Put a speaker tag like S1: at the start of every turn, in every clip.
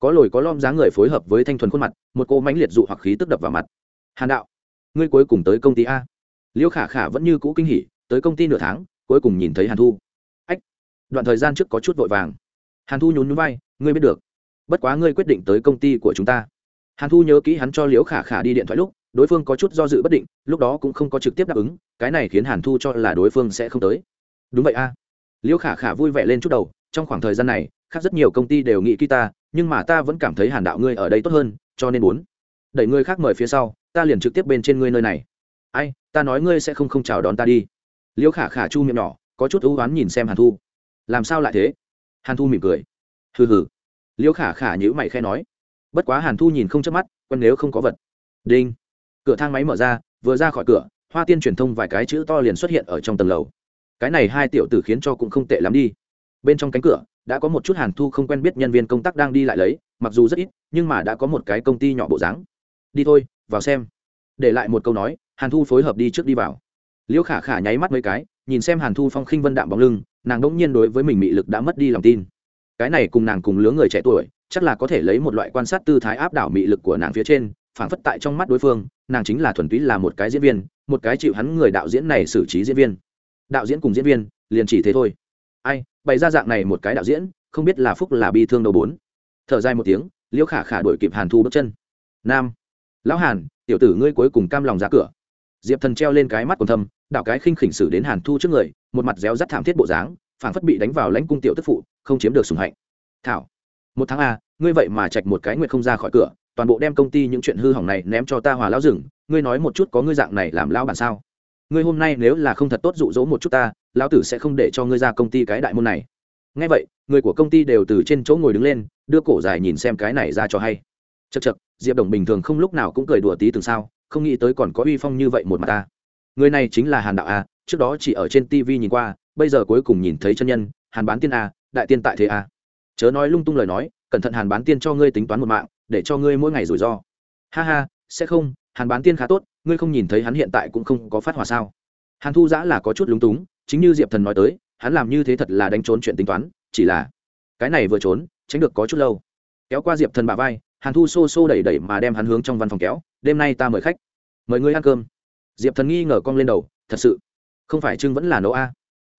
S1: có lồi có lom dáng người phối hợp với thanh thuần khuôn mặt, một cô mánh liệt dụ hoặc khí tức đập vào mặt. Hàn đạo, ngươi cuối cùng tới công ty a. Liễu khả khả vẫn như cũ kinh hỉ, tới công ty nửa tháng, cuối cùng nhìn thấy hàn thu. Ách, đoạn thời gian trước có chút vội vàng. Hàn thu nhún nhún vai, ngươi biết được. Bất quá ngươi quyết định tới công ty của chúng ta. Hàn thu nhớ kỹ hắn cho liễu khả khả đi điện thoại lúc, đối phương có chút do dự bất định, lúc đó cũng không có trực tiếp đáp ứng, cái này khiến hàn thu cho là đối phương sẽ không tới. Đúng vậy a. Liễu khả khả vui vẻ lên chút đầu, trong khoảng thời gian này khác rất nhiều công ty đều nghĩ ký ta nhưng mà ta vẫn cảm thấy hàn đạo ngươi ở đây tốt hơn, cho nên muốn đẩy ngươi khác mời phía sau, ta liền trực tiếp bên trên ngươi nơi này. Ai, ta nói ngươi sẽ không không chào đón ta đi. Liễu khả khả chu miệng nhỏ, có chút ưu oán nhìn xem hàn thu. Làm sao lại thế? Hàn thu mỉm cười. Hừ hừ. Liễu khả khả nhữ mày khe nói. Bất quá hàn thu nhìn không chớp mắt quen nếu không có vật. Đinh. Cửa thang máy mở ra, vừa ra khỏi cửa, hoa tiên truyền thông vài cái chữ to liền xuất hiện ở trong tầng lầu. Cái này hai tiểu tử khiến cho cũng không tệ lắm đi. Bên trong cánh cửa đã có một chút hàn thu không quen biết nhân viên công tác đang đi lại lấy, mặc dù rất ít, nhưng mà đã có một cái công ty nhỏ bộ dáng. Đi thôi, vào xem. Để lại một câu nói, hàn thu phối hợp đi trước đi vào. Liễu khả khả nháy mắt mấy cái, nhìn xem hàn thu phong khinh vân đạm bóng lưng, nàng đỗng nhiên đối với mình mị lực đã mất đi lòng tin. Cái này cùng nàng cùng lứa người trẻ tuổi, chắc là có thể lấy một loại quan sát tư thái áp đảo mị lực của nàng phía trên phản phất tại trong mắt đối phương, nàng chính là thuần túy là một cái diễn viên, một cái chịu hắn người đạo diễn này xử trí diễn viên. Đạo diễn cùng diễn viên, liền chỉ thế thôi. Ai? Bày ra dạng này một cái đạo diễn, không biết là phúc là bi thương đầu bốn. Thở dài một tiếng, liễu khả khả đổi kịp hàn thu bước chân. Nam, lão hàn, tiểu tử ngươi cuối cùng cam lòng ra cửa. Diệp thần treo lên cái mắt còn thâm đạo cái khinh khỉnh xử đến hàn thu trước người, một mặt réo rắt thảm thiết bộ dáng, phảng phất bị đánh vào lãnh cung tiểu tức phụ, không chiếm được sùng hạnh. Thảo, một tháng a, ngươi vậy mà chạch một cái nguyện không ra khỏi cửa, toàn bộ đem công ty những chuyện hư hỏng này ném cho ta hòa lão rừng ngươi nói một chút có ngươi dạng này làm lão bản sao? Ngươi hôm nay nếu là không thật tốt dụ dỗ một chút ta lão tử sẽ không để cho ngươi ra công ty cái đại môn này. Ngay vậy, người của công ty đều từ trên chỗ ngồi đứng lên, đưa cổ dài nhìn xem cái này ra cho hay. Chật chật diệp đồng bình thường không lúc nào cũng cười đùa tí từng sao, không nghĩ tới còn có uy phong như vậy một mặt ta. Người này chính là hàn đạo a, trước đó chỉ ở trên tv nhìn qua, bây giờ cuối cùng nhìn thấy chân nhân, hàn bán tiên a, đại tiên tại thế a. Chớ nói lung tung lời nói, cẩn thận hàn bán tiên cho ngươi tính toán một mạng, để cho ngươi mỗi ngày rủi ro. Ha ha, sẽ không, hàn bán tiên khá tốt, ngươi không nhìn thấy hắn hiện tại cũng không có phát hỏa sao. Hàn thu giã là có chút lúng túng chính như diệp thần nói tới, hắn làm như thế thật là đánh trốn chuyện tính toán, chỉ là cái này vừa trốn, tránh được có chút lâu. Kéo qua diệp thần bà vai, hàn thu xô xô đẩy đẩy mà đem hắn hướng trong văn phòng kéo, đêm nay ta mời khách. Mời ngươi ăn cơm. Diệp thần nghi ngờ cong lên đầu, thật sự? Không phải trưng vẫn là nấu a?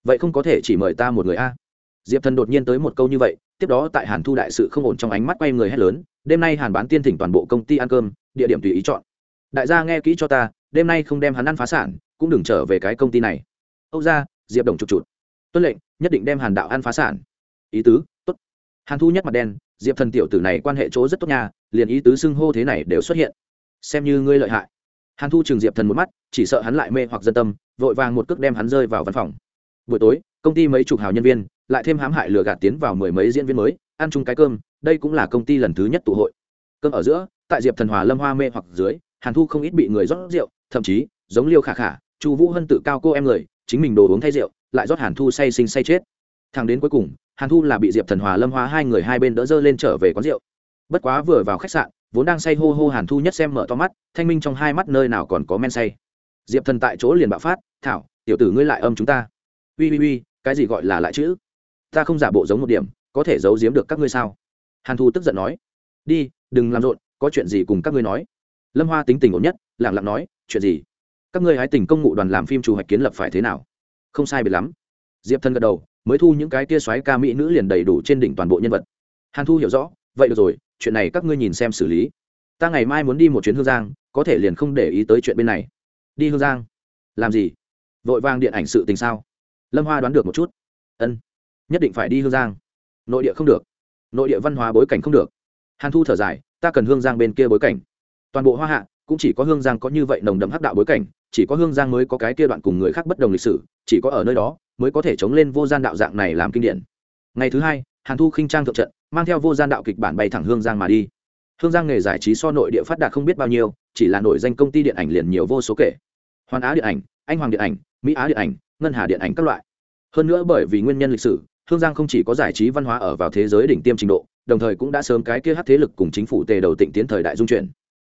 S1: Vậy không có thể chỉ mời ta một người a? Diệp thần đột nhiên tới một câu như vậy, tiếp đó tại hàn thu đại sự không ổn trong ánh mắt quay người hét lớn, đêm nay hàn bán tiên thỉnh toàn bộ công ty ăn cơm, địa điểm tùy ý chọn. Đại gia nghe kỹ cho ta, đêm nay không đem hắn ăn phá sản, cũng đừng trở về cái công ty này. Âu ra diệp đồng chụp chụp tuân lệnh, nhất định đem hàn đạo ăn phá sản. Ý tứ, tốt. Hàn thu nhất mặt đen, diệp thần tiểu tử này quan hệ chỗ rất tốt nha, liền ý tứ xưng hô thế này đều xuất hiện. Xem như ngươi lợi hại. Hàn thu trường diệp thần một mắt, chỉ sợ hắn lại mê hoặc dân tâm, vội vàng một cước đem hắn rơi vào văn phòng. Buổi tối, công ty mấy chục hào nhân viên, lại thêm hãm hại lừa gạt tiến vào mười mấy diễn viên mới, ăn chung cái cơm, đây cũng là công ty lần thứ nhất tụ hội. Cơm ở giữa, tại diệp thần hòa lâm hoa mê hoặc dưới, hàn thu không ít bị người rót rượu, thậm chí, giống liêu khả khả, chu vũ hân tự cao cô em người chính mình đồ uống thay rượu, lại rót hàn thu say sinh say chết. Thằng đến cuối cùng, hàn thu là bị diệp thần hòa lâm hoa hai người hai bên đỡ dơ lên trở về quán rượu. Bất quá vừa vào khách sạn, vốn đang say hô hô hàn thu nhất xem mở to mắt, thanh minh trong hai mắt nơi nào còn có men say. Diệp thần tại chỗ liền bạo phát, thảo, tiểu tử ngươi lại âm chúng ta. Ui ui ui, cái gì gọi là lại chữ? Ta không giả bộ giống một điểm, có thể giấu giếm được các ngươi sao? Hàn thu tức giận nói, đi, đừng làm rộn, có chuyện gì cùng các ngươi nói. Lâm hoa tính tình ổn nhất lẳng lặng nói, chuyện gì? Các ngươi hái tình công ngụ đoàn làm phim chủ hoạch kiến lập phải thế nào? Không sai biệt lắm. Diệp thân gật đầu, mới thu những cái tia xoáy ca mỹ nữ liền đầy đủ trên đỉnh toàn bộ nhân vật. Hàn thu hiểu rõ, vậy được rồi, chuyện này các ngươi nhìn xem xử lý. Ta ngày mai muốn đi một chuyến hương giang, có thể liền không để ý tới chuyện bên này. Đi hương giang? Làm gì? Vội vàng điện ảnh sự tình sao? Lâm hoa đoán được một chút. Ân, nhất định phải đi hương giang. Nội địa không được. Nội địa văn hóa bối cảnh không được. Hàn thu thở dài, ta cần hương giang bên kia bối cảnh. Toàn bộ hoa hạ cũng chỉ có hương giang có như vậy nồng đậm hắc đạo bối cảnh, chỉ có hương giang mới có cái kia đoạn cùng người khác bất đồng lịch sử, chỉ có ở nơi đó mới có thể chống lên vô gian đạo dạng này làm kinh điển. Ngày thứ hai, hàn thu khinh trang thượng trận, mang theo vô gian đạo kịch bản bay thẳng hương giang mà đi. Hương giang nghề giải trí so nội địa phát đạt không biết bao nhiêu, chỉ là nổi danh công ty điện ảnh liền nhiều vô số kể. Hoàn á điện ảnh, anh hoàng điện ảnh, mỹ á điện ảnh, ngân hà điện ảnh các loại. Hơn nữa bởi vì nguyên nhân lịch sử, hương giang không chỉ có giải trí văn hóa ở vào thế giới đỉnh tiêm trình độ, đồng thời cũng đã sớm cái kia hát thế lực cùng chính phủ tề đầu tịnh tiến thời đại dung chuyển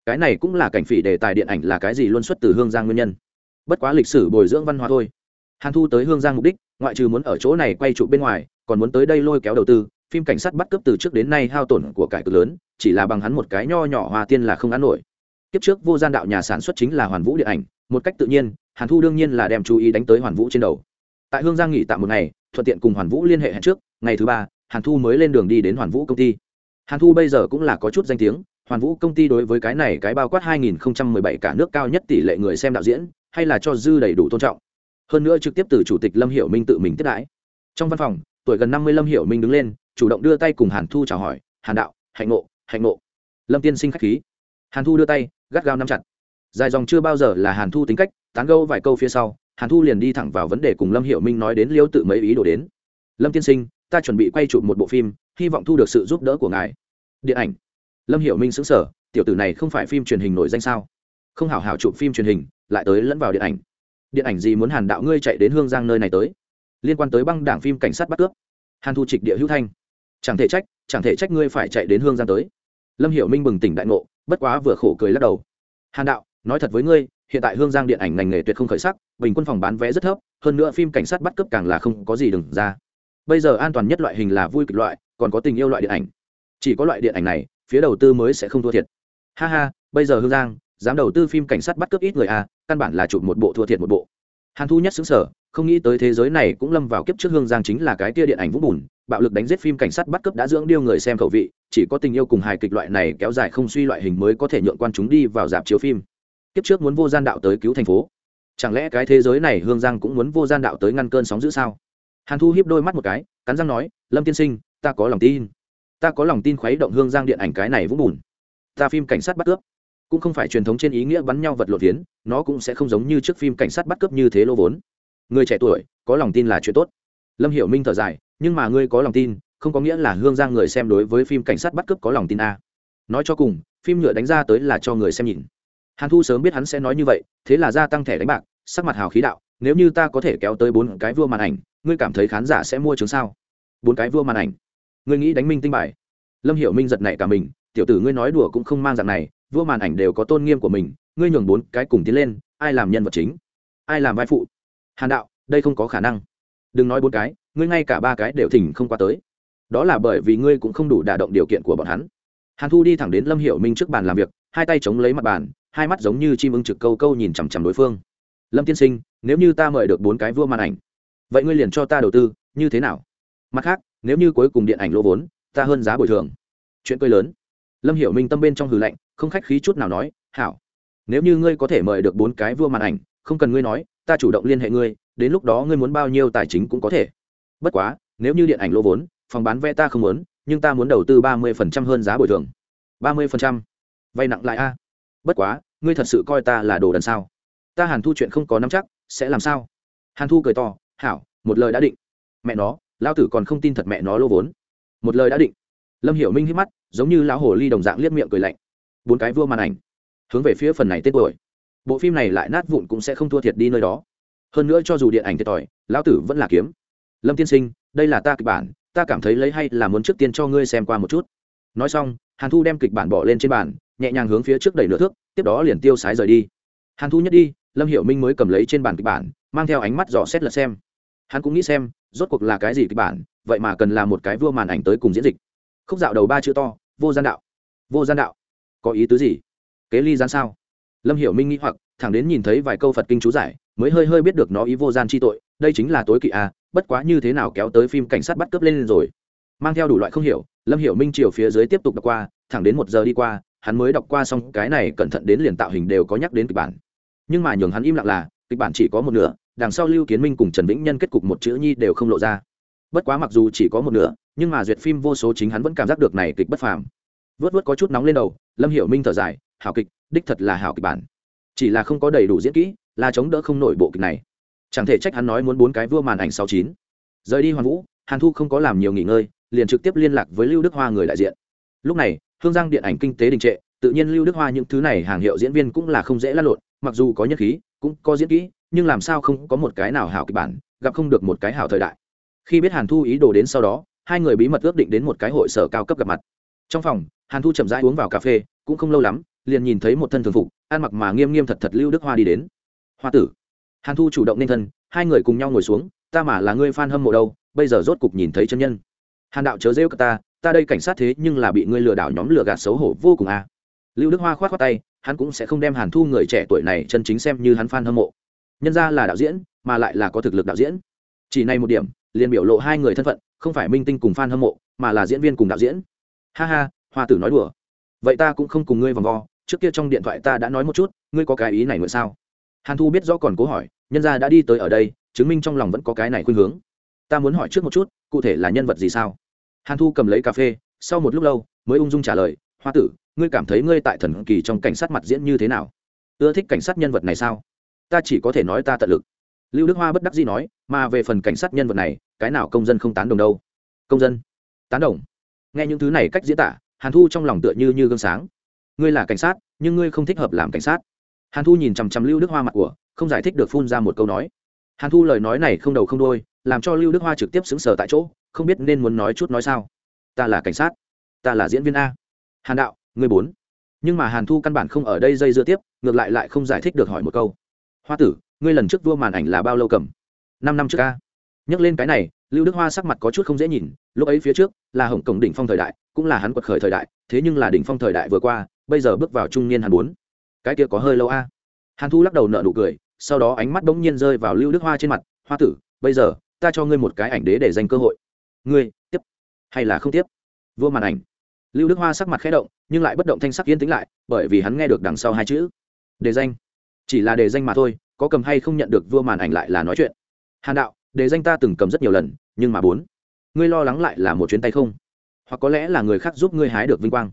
S1: cái này cũng là cảnh phỉ đề tài điện ảnh là cái gì luôn xuất từ hương giang nguyên nhân. Bất quá lịch sử bồi dưỡng văn hóa thôi. Hàn thu tới hương giang mục đích, ngoại trừ muốn ở chỗ này quay trụ bên ngoài, còn muốn tới đây lôi kéo đầu tư, phim cảnh sát bắt cướp từ trước đến nay hao tổn của cải cực lớn, chỉ là bằng hắn một cái nho nhỏ hoa tiên là không ăn nổi. Kiếp trước vô gian đạo nhà sản xuất chính là hoàn vũ điện ảnh, một cách tự nhiên, hàn thu đương nhiên là đem chú ý đánh tới hoàn vũ trên đầu. Tại hương giang nghỉ tạm một ngày, thuận tiện cùng hoàn vũ liên hệ hẹn trước, ngày thứ ba, hàn thu mới lên đường đi đến hoàn vũ công ty. Hàn thu bây giờ cũng là có chút danh tiếng hoàn vũ công ty đối với cái này cái bao quát 2017 cả nước cao nhất tỷ lệ người xem đạo diễn, hay là cho dư đầy đủ tôn trọng. Hơn nữa trực tiếp từ chủ tịch lâm hiểu minh tự mình tiếp đãi. Trong văn phòng, tuổi gần năm mươi lâm hiểu minh đứng lên, chủ động đưa tay cùng hàn thu chào hỏi, hàn đạo, hạnh ngộ hạnh ngộ. Lâm tiên sinh khách khí. Hàn thu đưa tay, gắt gao nắm chặt. Dài dòng chưa bao giờ là hàn thu tính cách, tán gâu vài câu phía sau, hàn thu liền đi thẳng vào vấn đề cùng lâm hiểu minh nói đến liêu tự mấy ý đồ đến. Lâm tiên sinh, ta chuẩn bị quay chụp một bộ phim, hy vọng thu được sự giúp đỡ của ngài. Điện ảnh lâm hiểu minh xứng sở tiểu tử này không phải phim truyền hình nổi danh sao? Không hảo hảo chụp phim truyền hình, lại tới lẫn vào điện ảnh. Điện ảnh gì muốn hàn đạo ngươi chạy đến hương giang nơi này tới? Liên quan tới băng đảng phim cảnh sát bắt cướp. Hàn thu trịch địa hữu thanh. Chẳng thể trách, chẳng thể trách ngươi phải chạy đến hương giang tới. Lâm hiểu minh bừng tỉnh đại ngộ, bất quá vừa khổ cười lắc đầu. Hàn đạo, nói thật với ngươi, hiện tại hương giang điện ảnh ngành nghề tuyệt không khởi sắc, bình quân phòng bán vé rất thấp, hơn nữa phim cảnh sát bắt cướp càng là không có gì đừng ra. Bây giờ an toàn nhất loại hình là vui kịch loại, còn có tình yêu loại điện ảnh. Chỉ có loại điện ảnh này phía đầu tư mới sẽ không thua thiệt. Ha ha, bây giờ hương giang, dám đầu tư phim cảnh sát bắt cướp ít người à căn bản là chụp một bộ thua thiệt một bộ. Hàn thu nhất xứng sở không nghĩ tới thế giới này cũng lâm vào kiếp trước hương giang chính là cái tia điện ảnh vũng bùn, bạo lực đánh giết phim cảnh sát bắt cướp đã dưỡng điêu người xem khẩu vị, chỉ có tình yêu cùng hài kịch loại này kéo dài không suy loại hình mới có thể nhượng quan chúng đi vào dạp chiếu phim. Kiếp trước muốn vô gian đạo tới cứu thành phố. Chẳng lẽ cái thế giới này hương giang cũng muốn vô gian đạo tới ngăn cơn sóng giữ sao? Hàn thu hiếp đôi mắt một cái, cắn răng nói, lâm tiên sinh, ta có lòng tin ta có lòng tin khuấy động hương giang điện ảnh cái này vũng bùn. Ta phim cảnh sát bắt cướp. Cũng không phải truyền thống trên ý nghĩa bắn nhau vật lộn tiến, nó cũng sẽ không giống như trước phim cảnh sát bắt cướp như thế lô vốn. Người trẻ tuổi, có lòng tin là chuyện tốt. Lâm hiểu minh thở dài, nhưng mà ngươi có lòng tin, không có nghĩa là hương giang người xem đối với phim cảnh sát bắt cướp có lòng tin a. Nói cho cùng, phim nhựa đánh ra tới là cho người xem nhìn. Hàn thu sớm biết hắn sẽ nói như vậy, thế là gia tăng thẻ đánh bạc, sắc mặt hào khí đạo, nếu như ta có thể kéo tới bốn cái vua màn ảnh, ngươi cảm thấy khán giả sẽ mua chứng sao? Bốn cái vua màn ảnh ngươi nghĩ đánh minh tinh bài. Lâm hiểu minh giật nảy cả mình, tiểu tử ngươi nói đùa cũng không mang dạng này, vua màn ảnh đều có tôn nghiêm của mình, ngươi nhường bốn cái cùng tiến lên, ai làm nhân vật chính? Ai làm vai phụ? Hàn đạo, đây không có khả năng. Đừng nói bốn cái, ngươi ngay cả ba cái đều thỉnh không qua tới. Đó là bởi vì ngươi cũng không đủ đả động điều kiện của bọn hắn. Hàn thu đi thẳng đến lâm hiểu minh trước bàn làm việc, hai tay chống lấy mặt bàn, hai mắt giống như chim ưng trực câu câu nhìn chằm chằm đối phương. Lâm tiên sinh, nếu như ta mời được bốn cái vua màn ảnh, vậy ngươi liền cho ta đầu tư, như thế nào? Mặt khác nếu như cuối cùng điện ảnh lỗ vốn, ta hơn giá bồi thường. Chuyện cười lớn. Lâm hiểu minh tâm bên trong hừ lạnh, không khách khí chút nào nói, hảo. Nếu như ngươi có thể mời được bốn cái vua màn ảnh, không cần ngươi nói, ta chủ động liên hệ ngươi, đến lúc đó ngươi muốn bao nhiêu tài chính cũng có thể. Bất quá, nếu như điện ảnh lỗ vốn, phòng bán vé ta không muốn, nhưng ta muốn đầu tư ba mươi phần trăm hơn giá bồi thường. ba mươi phần trăm. Vay nặng lại a. Bất quá, ngươi thật sự coi ta là đồ đần sao? Ta hàn thu chuyện không có nắm chắc, sẽ làm sao? Hàn thu cười to, hảo, một lời đã định. Mẹ nó lao tử còn không tin thật mẹ nó lô vốn. Một lời đã định. Lâm hiểu minh hít mắt, giống như lão hồ ly đồng dạng liếc miệng cười lạnh. Bốn cái vua màn ảnh, hướng về phía phần này tên tuổi. Bộ phim này lại nát vụn cũng sẽ không thua thiệt đi nơi đó. Hơn nữa cho dù điện ảnh thiệt thòi, lão tử vẫn là kiếm. Lâm tiên sinh, đây là ta kịch bản, ta cảm thấy lấy hay là muốn trước tiên cho ngươi xem qua một chút. Nói xong, hàn thu đem kịch bản bỏ lên trên bàn, nhẹ nhàng hướng phía trước đẩy nửa thước, tiếp đó liền tiêu sái rời đi. Hàn thu nhất đi, lâm hiểu minh mới cầm lấy trên bàn kịch bản, mang theo ánh mắt dò xét lật xem. Hắn cũng nghĩ xem rốt cuộc là cái gì kịch bản, vậy mà cần là một cái vua màn ảnh tới cùng diễn dịch. Khúc dạo đầu ba chữ to, vô gian đạo. Vô gian đạo. Có ý tứ gì? Kế ly gian sao? Lâm hiểu minh nghĩ hoặc, thẳng đến nhìn thấy vài câu phật kinh chú giải, mới hơi hơi biết được nó ý vô gian chi tội, đây chính là tối kỵ a bất quá như thế nào kéo tới phim cảnh sát bắt cướp lên rồi. Mang theo đủ loại không hiểu, lâm hiểu minh chiều phía dưới tiếp tục đọc qua, thẳng đến một giờ đi qua, hắn mới đọc qua xong cái này cẩn thận đến liền tạo hình đều có nhắc đến kịch bản. Nhưng mà nhường hắn im lặng là, kịch bản chỉ có một nửa đằng sau lưu kiến minh cùng trần vĩnh nhân kết cục một chữ nhi đều không lộ ra. Bất quá mặc dù chỉ có một nửa, nhưng mà duyệt phim vô số chính hắn vẫn cảm giác được này kịch bất phàm. Vớt vớt có chút nóng lên đầu, lâm hiểu minh thở dài, hảo kịch, đích thật là hảo kịch bản. Chỉ là không có đầy đủ diễn kỹ, là chống đỡ không nổi bộ kịch này. Chẳng thể trách hắn nói muốn bốn cái vua màn ảnh sáu chín. Rời đi hoàn vũ, hàn thu không có làm nhiều nghỉ ngơi, liền trực tiếp liên lạc với lưu đức hoa người đại diện. Lúc này, hương giang điện ảnh kinh tế đình trệ, tự nhiên lưu đức hoa những thứ này hàng hiệu diễn viên cũng là không dễ lăn lộn, mặc dù có nhất khí, cũng có diễn kỹ nhưng làm sao không có một cái nào hảo kịch bản, gặp không được một cái hảo thời đại. Khi biết hàn thu ý đồ đến sau đó, hai người bí mật ước định đến một cái hội sở cao cấp gặp mặt. Trong phòng, hàn thu chậm rãi uống vào cà phê, cũng không lâu lắm, liền nhìn thấy một thân thường phục, ăn mặc mà nghiêm nghiêm thật thật lưu đức hoa đi đến. Hoa tử. Hàn thu chủ động nên thân, hai người cùng nhau ngồi xuống, ta mà là ngươi f a n hâm mộ đâu, bây giờ rốt cục nhìn thấy chân nhân. Hàn đạo chớ rêu cả ta ta đây cảnh sát thế nhưng là bị ngươi lừa đảo nhóm lừa gạt xấu hổ vô cùng à. lưu đức hoa khoát khoát tay, hắn cũng sẽ không đem hàn thu người trẻ tuổi này chân chính xem như hắn f a n hâm mộ nhân ra là đạo diễn, mà lại là có thực lực đạo diễn. Chỉ này một điểm, liền biểu lộ hai người thân phận, không phải minh tinh cùng f a n hâm mộ, mà là diễn viên cùng đạo diễn. Ha ha, hoa tử nói đùa. Vậy ta cũng không cùng ngươi vòng vo, trước kia trong điện thoại ta đã nói một chút, ngươi có cái ý này nguyện sao? Hàn thu biết rõ còn cố hỏi, nhân gia đã đi tới ở đây, chứng minh trong lòng vẫn có cái này khuyên hướng. Ta muốn hỏi trước một chút, cụ thể là nhân vật gì sao? Hàn thu cầm lấy cà phê, sau một lúc lâu, mới ung dung trả lời, hoa tử, ngươi cảm thấy ngươi tại thần kỳ trong cảnh sát mặt diễn như thế nào? Ưa thích cảnh sát nhân vật này sao? Ta chỉ có thể nói ta tận lực. Lưu đức hoa bất đắc dĩ nói, mà về phần cảnh sát nhân vật này, cái nào công dân không tán đồng đâu. Công dân, tán đồng. Nghe những thứ này cách diễn tả, hàn thu trong lòng tựa như như gương sáng. Ngươi là cảnh sát, nhưng ngươi không thích hợp làm cảnh sát. Hàn thu nhìn chằm chằm lưu đức hoa mặt của, không giải thích được phun ra một câu nói. Hàn thu lời nói này không đầu không đôi làm cho lưu đức hoa trực tiếp xứng sở tại chỗ, không biết nên muốn nói chút nói sao. Ta là cảnh sát, ta là diễn viên a. Hàn đạo, ngươi bốn. Nhưng mà hàn thu căn bản không ở đây dây dưa tiếp, ngược lại lại không giải thích được hỏi một câu hoa tử, ngươi lần trước vua màn ảnh là bao lâu cầm? Năm năm trước ca nhắc lên cái này, lưu đức hoa sắc mặt có chút không dễ nhìn, lúc ấy phía trước là hồng cổng đỉnh phong thời đại, cũng là hắn quật khởi thời đại, thế nhưng là đỉnh phong thời đại vừa qua, bây giờ bước vào trung niên hàn bốn. Cái kia có hơi lâu a. Hàn thu lắc đầu nợ nụ cười, sau đó ánh mắt bỗng nhiên rơi vào lưu đức hoa trên mặt, hoa tử, bây giờ, ta cho ngươi một cái ảnh đế để dành cơ hội. Ngươi, tiếp hay là không tiếp? Vua màn ảnh. Lưu đức hoa sắc mặt khẽ động, nhưng lại bất động thanh sắc yên tĩnh lại, bởi vì hắn nghe được đằng sau hai chữ. Đề danh chỉ là đề danh mà thôi, có cầm hay không nhận được vua màn ảnh lại là nói chuyện. Hàn đạo đề danh ta từng cầm rất nhiều lần, nhưng mà bốn, ngươi lo lắng lại là một chuyến tay không? Hoặc có lẽ là người khác giúp ngươi hái được vinh quang.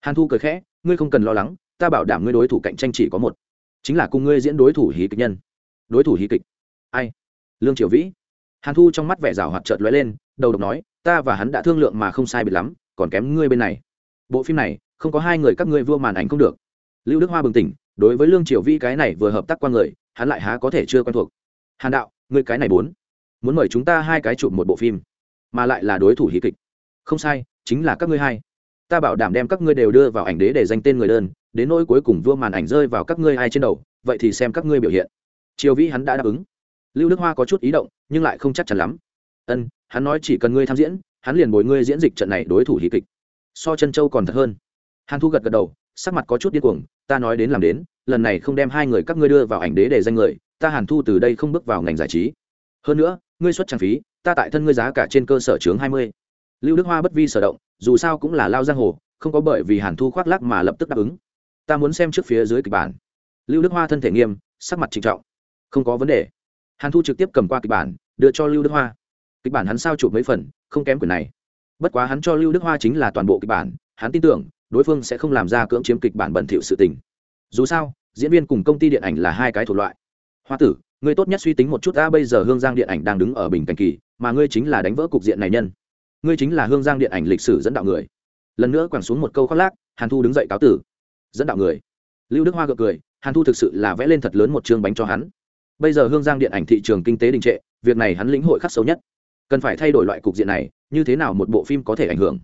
S1: Hàn thu cười khẽ, ngươi không cần lo lắng, ta bảo đảm ngươi đối thủ cạnh tranh chỉ có một. Chính là cùng ngươi diễn đối thủ hí kịch nhân. Đối thủ hí kịch? Ai? Lương triều vĩ. Hàn thu trong mắt vẻ rào hoạt trợt lóe lên, đầu độc nói, ta và hắn đã thương lượng mà không sai biệt lắm, còn kém ngươi bên này. Bộ phim này, không có hai người các ngươi vua màn ảnh không được. Lưu đức hoa bừng tỉnh đối với lương triều vi cái này vừa hợp tác qua người, hắn lại há có thể chưa quen thuộc. Hàn đạo người cái này bốn, muốn mời chúng ta hai cái chụp một bộ phim, mà lại là đối thủ hí kịch. Không sai, chính là các ngươi hai. Ta bảo đảm đem các ngươi đều đưa vào ảnh đế để danh tên người đơn, đến nỗi cuối cùng vua màn ảnh rơi vào các ngươi hai trên đầu, vậy thì xem các ngươi biểu hiện. Triều vĩ hắn đã đáp ứng. Lưu đức hoa có chút ý động, nhưng lại không chắc chắn lắm. Ân, hắn nói chỉ cần ngươi tham diễn, hắn liền bồi ngươi diễn dịch trận này đối thủ hí kịch. So chân châu còn thật hơn. Hàn thu gật gật đầu sắc mặt có chút điên cuồng, ta nói đến làm đến, lần này không đem hai người các ngươi đưa vào ảnh đế để danh người, ta hàn thu từ đây không bước vào ngành giải trí. Hơn nữa, ngươi xuất trang phí, ta tại thân ngươi giá cả trên cơ sở chướng hai mươi. Lưu đức hoa bất vi sở động, dù sao cũng là lao giang hồ, không có bởi vì hàn thu khoác lác mà lập tức đáp ứng. Ta muốn xem trước phía dưới kịch bản. Lưu đức hoa thân thể nghiêm, sắc mặt trịnh trọng. Không có vấn đề. Hàn thu trực tiếp cầm qua kịch bản, đưa cho lưu đức hoa. Kịch bản hắn sao chụp mấy phần, không kém quyền này. Bất quá hắn cho lưu đức hoa chính là toàn bộ kịch bản, hắn tin tưởng đối phương sẽ không làm ra cưỡng chiếm kịch bản bẩn thỉu sự tình. Dù sao, diễn viên cùng công ty điện ảnh là hai cái thuộc loại. Hoa tử, ngươi tốt nhất suy tính một chút ta bây giờ hương giang điện ảnh đang đứng ở bình cảnh kỳ, mà ngươi chính là đánh vỡ cục diện này nhân. Ngươi chính là hương giang điện ảnh lịch sử dẫn đạo người. Lần nữa quẳng xuống một câu khoác lác, hàn thu đứng dậy cáo tử. Dẫn đạo người. Lưu đức hoa gật cười, hàn thu thực sự là vẽ lên thật lớn một chương bánh cho hắn. Bây giờ hương giang điện ảnh thị trường kinh tế đình trệ, việc này hắn lĩnh hội khắc sâu nhất. Cần phải thay đổi loại cục diện này, như thế nào một bộ phim có thể ảnh hưởng?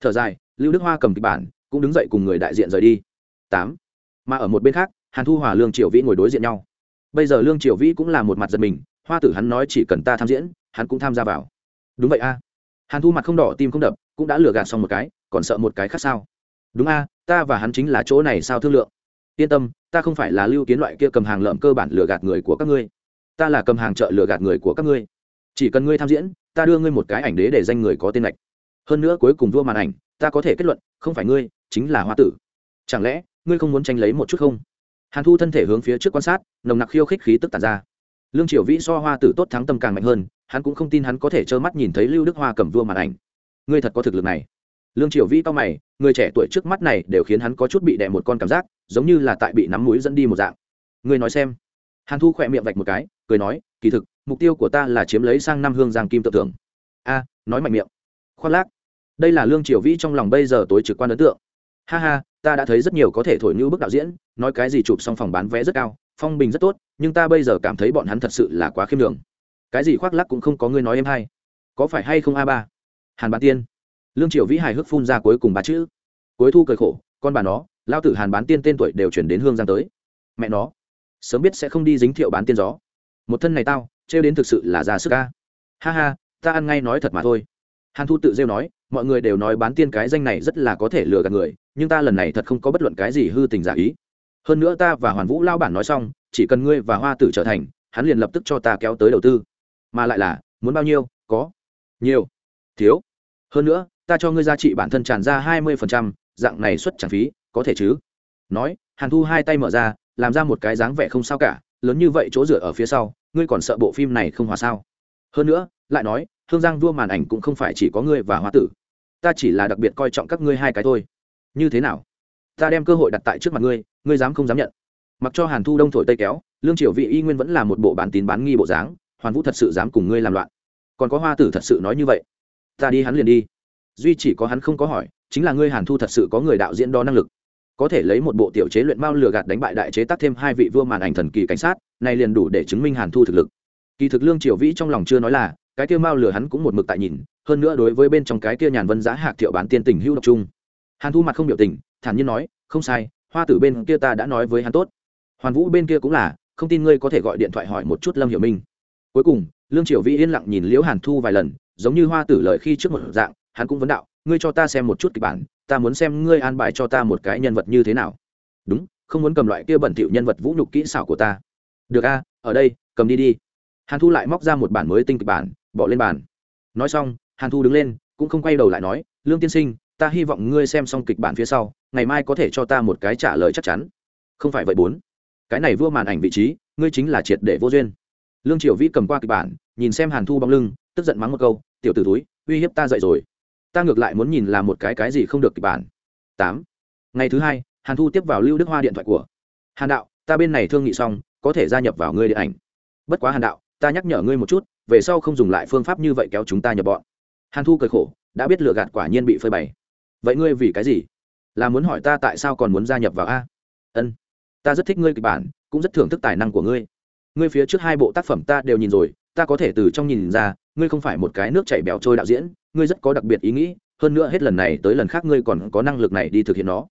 S1: Thở dài, lưu đức hoa cầm kịch bản cũng đứng dậy cùng người đại diện rời đi. Tám. Mà ở một bên khác, hàn thu hòa, lương triều vĩ ngồi đối diện nhau. Bây giờ lương triều vĩ cũng là một mặt giật mình, hoa tử hắn nói chỉ cần ta tham diễn, hắn cũng tham gia vào. Đúng vậy a. Hàn thu mặt không đỏ, tim không đập, cũng đã lừa gạt xong một cái, còn sợ một cái khác sao? Đúng a, ta và hắn chính là chỗ này sao thương lượng? Yên tâm, ta không phải là lưu kiến loại kia cầm hàng lợm cơ bản lừa gạt người của các ngươi. Ta là cầm hàng chợ lừa gạt người của các ngươi. Chỉ cần ngươi tham diễn, ta đưa ngươi một cái ảnh đế để danh người có tên lệch hơn nữa cuối cùng vua màn ảnh, ta có thể kết luận, không phải ngươi, chính là hoa tử. Chẳng lẽ, ngươi không muốn tranh lấy một chút không? Hàn thu thân thể hướng phía trước quan sát, nồng nặc khiêu khích khí tức tàn ra. Lương triều vĩ so hoa tử tốt thắng tâm càng mạnh hơn, hắn cũng không tin hắn có thể trơ mắt nhìn thấy lưu đức hoa cầm vua màn ảnh. Ngươi thật có thực lực này. Lương triều vĩ to mày, người trẻ tuổi trước mắt này đều khiến hắn có chút bị đè một con cảm giác, giống như là tại bị nắm mũi dẫn đi một dạng. Ngươi nói xem. Hàn thu khỏe miệng vạch một cái, cười nói, kỳ thực, mục tiêu của ta là chiếm lấy sang năm hương giang kim tự tưởng a, nói mạnh miệng khoác lác. Đây là lương triều vĩ trong lòng bây giờ tối trực quan ấn tượng. Ha ha, ta đã thấy rất nhiều có thể thổi như bức đạo diễn, nói cái gì chụp xong phòng bán vé rất cao, phong bình rất tốt, nhưng ta bây giờ cảm thấy bọn hắn thật sự là quá khiêm đường cái gì khoác lắc cũng không có người nói em hay. Có phải hay không a ba? Hàn bán tiên. Lương triều vĩ hài hước phun ra cuối cùng ba chữ. Cuối thu cười khổ, con bà nó, lao tử hàn bán tiên tên tuổi đều chuyển đến hương giang tới. Mẹ nó, sớm biết sẽ không đi dính thiệu bán tiên gió. Một thân này tao, trêu đến thực sự là ra sức ca ha ha, ta ăn ngay nói thật mà thôi hàn thu tự rêu nói, mọi người đều nói bán tiên cái danh này rất là có thể lừa gạt người, nhưng ta lần này thật không có bất luận cái gì hư tình giả ý. Hơn nữa ta và hoàn vũ lao bản nói xong, chỉ cần ngươi và hoa tử trở thành, hắn liền lập tức cho ta kéo tới đầu tư. Mà lại là, muốn bao nhiêu? Có. Nhiều. Thiếu. Hơn nữa, ta cho ngươi giá trị bản thân tràn ra hai mươi phần trăm, dạng này xuất trả phí, có thể chứ? Nói, hàn thu hai tay mở ra, làm ra một cái dáng vẻ không sao cả, lớn như vậy chỗ dựa ở phía sau, ngươi còn sợ bộ phim này không hòa sao? Hơn nữa, lại nói hương giang vua màn ảnh cũng không phải chỉ có ngươi và hoa tử. Ta chỉ là đặc biệt coi trọng các ngươi hai cái thôi. Như thế nào? Ta đem cơ hội đặt tại trước mặt ngươi ngươi dám không dám nhận. Mặc cho hàn thu đông thổi tây kéo, lương triều vị y nguyên vẫn là một bộ bán tín bán nghi bộ dáng, hoàn vũ thật sự dám cùng ngươi làm loạn. Còn có hoa tử thật sự nói như vậy? Ta đi hắn liền đi. Duy chỉ có hắn không có hỏi, chính là ngươi hàn thu thật sự có người đạo diễn đo năng lực. Có thể lấy một bộ tiểu chế luyện mao lừa gạt đánh bại đại chế tác thêm hai vị vua màn ảnh thần kỳ cảnh sát, này liền đủ để chứng minh hàn thu thực lực. Kỳ thực lương triều vĩ trong lòng chưa nói là cái kia mao lừa hắn cũng một mực tại nhìn, hơn nữa đối với bên trong cái kia nhàn vân giá hạc thiệu bán tiên tình hưu độc trung hàn thu mặt không biểu tình, thản nhiên nói, không sai, hoa tử bên kia ta đã nói với hắn tốt. Hoàn vũ bên kia cũng là, không tin ngươi có thể gọi điện thoại hỏi một chút lâm hiểu minh. Cuối cùng, lương triều vĩ yên lặng nhìn liễu hàn thu vài lần, giống như hoa tử lời khi trước một dạng, hắn cũng vấn đạo, ngươi cho ta xem một chút kịch bản, ta muốn xem ngươi an bài cho ta một cái nhân vật như thế nào. Đúng, không muốn cầm loại kia bẩn thỉu nhân vật vũ nhục kỹ xảo của ta. Được a, ở đây, cầm đi đi. Hàn thu lại móc ra một bản mới tinh kịch bản bỏ lên bàn. Nói xong, hàn thu đứng lên, cũng không quay đầu lại nói, lương tiên sinh, ta hy vọng ngươi xem xong kịch bản phía sau, ngày mai có thể cho ta một cái trả lời chắc chắn. Không phải vậy bốn. Cái này vua màn ảnh vị trí, ngươi chính là triệt để vô duyên. Lương triều vĩ cầm qua kịch bản, nhìn xem hàn thu bóng lưng, tức giận mắng một câu, tiểu t ử túi uy hiếp ta dậy rồi. Ta ngược lại muốn nhìn là một cái cái gì không được kịch bản. Tám. Ngày thứ hai, hàn thu tiếp vào lưu đức hoa điện thoại của. Hàn đạo, ta bên này thương nghị xong, có thể gia nhập vào ngươi điện ảnh. Bất quá hàn đạo, ta nhắc nhở ngươi một chút về sau không dùng lại phương pháp như vậy kéo chúng ta nhập bọn. Hàn thu cười khổ, đã biết lựa gạt quả nhiên bị phơi bày. Vậy ngươi vì cái gì? Là muốn hỏi ta tại sao còn muốn gia nhập vào a? Ân, ta rất thích ngươi kịch bản, cũng rất thưởng thức tài năng của ngươi. Ngươi phía trước hai bộ tác phẩm ta đều nhìn rồi, ta có thể từ trong nhìn ra, ngươi không phải một cái nước chảy bèo trôi đạo diễn, ngươi rất có đặc biệt ý nghĩ, hơn nữa hết lần này tới lần khác ngươi còn có năng lực này đi thực hiện nó.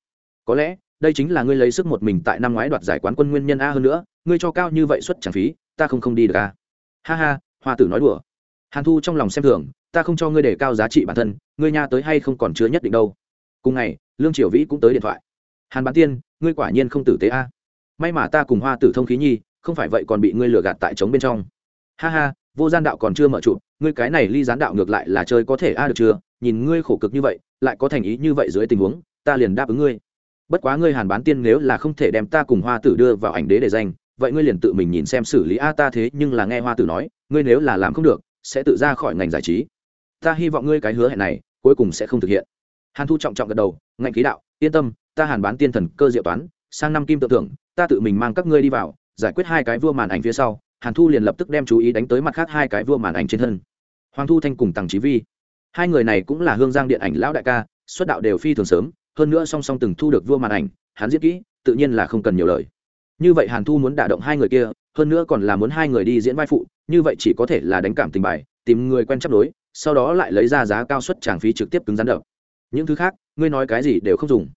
S1: Có lẽ, đây chính là ngươi lấy sức một mình tại năm ngoái đoạt giải quán quân nguyên nhân a hơn nữa, ngươi cho cao như vậy suất chẳng phí, ta không không đi được a. Ha ha hoa tử nói đùa. Hàn thu trong lòng xem thường, ta không cho ngươi để cao giá trị bản thân, ngươi nha tới hay không còn chứa nhất định đâu. Cùng ngày, lương triều vĩ cũng tới điện thoại. Hàn bán tiên, ngươi quả nhiên không tử tế a. May mà ta cùng hoa tử thông khí nhi, không phải vậy còn bị ngươi lừa gạt tại trống bên trong. Ha ha, vô gian đạo còn chưa mở trụ, ngươi cái này ly gián đạo ngược lại là chơi có thể a được chưa? Nhìn ngươi khổ cực như vậy, lại có thành ý như vậy dưới tình huống, ta liền đáp ứng ngươi. Bất quá ngươi hàn bán tiên nếu là không thể đem ta cùng hoa tử đưa vào ảnh đế để danh vậy ngươi liền tự mình nhìn xem xử lý a, ta thế nhưng là nghe hoa tử nói, ngươi nếu là làm không được, sẽ tự ra khỏi ngành giải trí. Ta hy vọng ngươi cái hứa hẹn này, cuối cùng sẽ không thực hiện. Hàn thu trọng trọng gật đầu, ngạnh khí đạo, yên tâm, ta hàn bán tiên thần cơ diệu toán, sang năm kim tự tưởng ta tự mình mang các ngươi đi vào, giải quyết hai cái vua màn ảnh phía sau. Hàn thu liền lập tức đem chú ý đánh tới mặt khác hai cái vua màn ảnh trên thân. Hoàng thu thanh cùng tằng trí vi. Hai người này cũng là hương giang điện ảnh lão đại ca, xuất đạo đều phi thường sớm, hơn nữa song song từng thu được vua màn ảnh, hắn diễn kỹ, tự nhiên là không cần nhiều lời như vậy hàn thu muốn đả động hai người kia, hơn nữa còn là muốn hai người đi diễn vai phụ, như vậy chỉ có thể là đánh cảm tình bài, tìm người quen chấp đối sau đó lại lấy ra giá cao suất tràng phí trực tiếp cứng rắn đập. Những thứ khác, ngươi nói cái gì đều không dùng.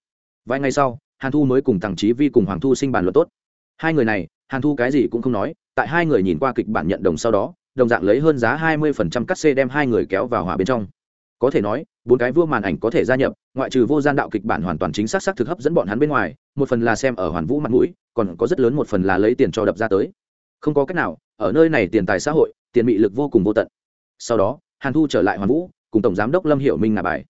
S1: Vài ngày sau, hàn thu mới cùng tằng trí vi cùng hoàng thu sinh bản luận tốt. Hai người này, hàn thu cái gì cũng không nói, tại hai người nhìn qua kịch bản nhận đồng sau đó, đồng dạng lấy hơn giá hai mươi phần trăm cắt xê đem hai người kéo vào hòa bên trong có thể nói, bốn cái vua màn ảnh có thể gia nhập, ngoại trừ vô gian đạo kịch bản hoàn toàn chính xác xác thực hấp dẫn bọn hắn bên ngoài, một phần là xem ở hoàn vũ mặt mũi, còn có rất lớn một phần là lấy tiền cho đập ra tới. Không có cách nào, ở nơi này tiền tài xã hội, tiền bị lực vô cùng vô tận. Sau đó, hàn thu trở lại hoàn vũ, cùng tổng giám đốc lâm hiểu minh ngả bài.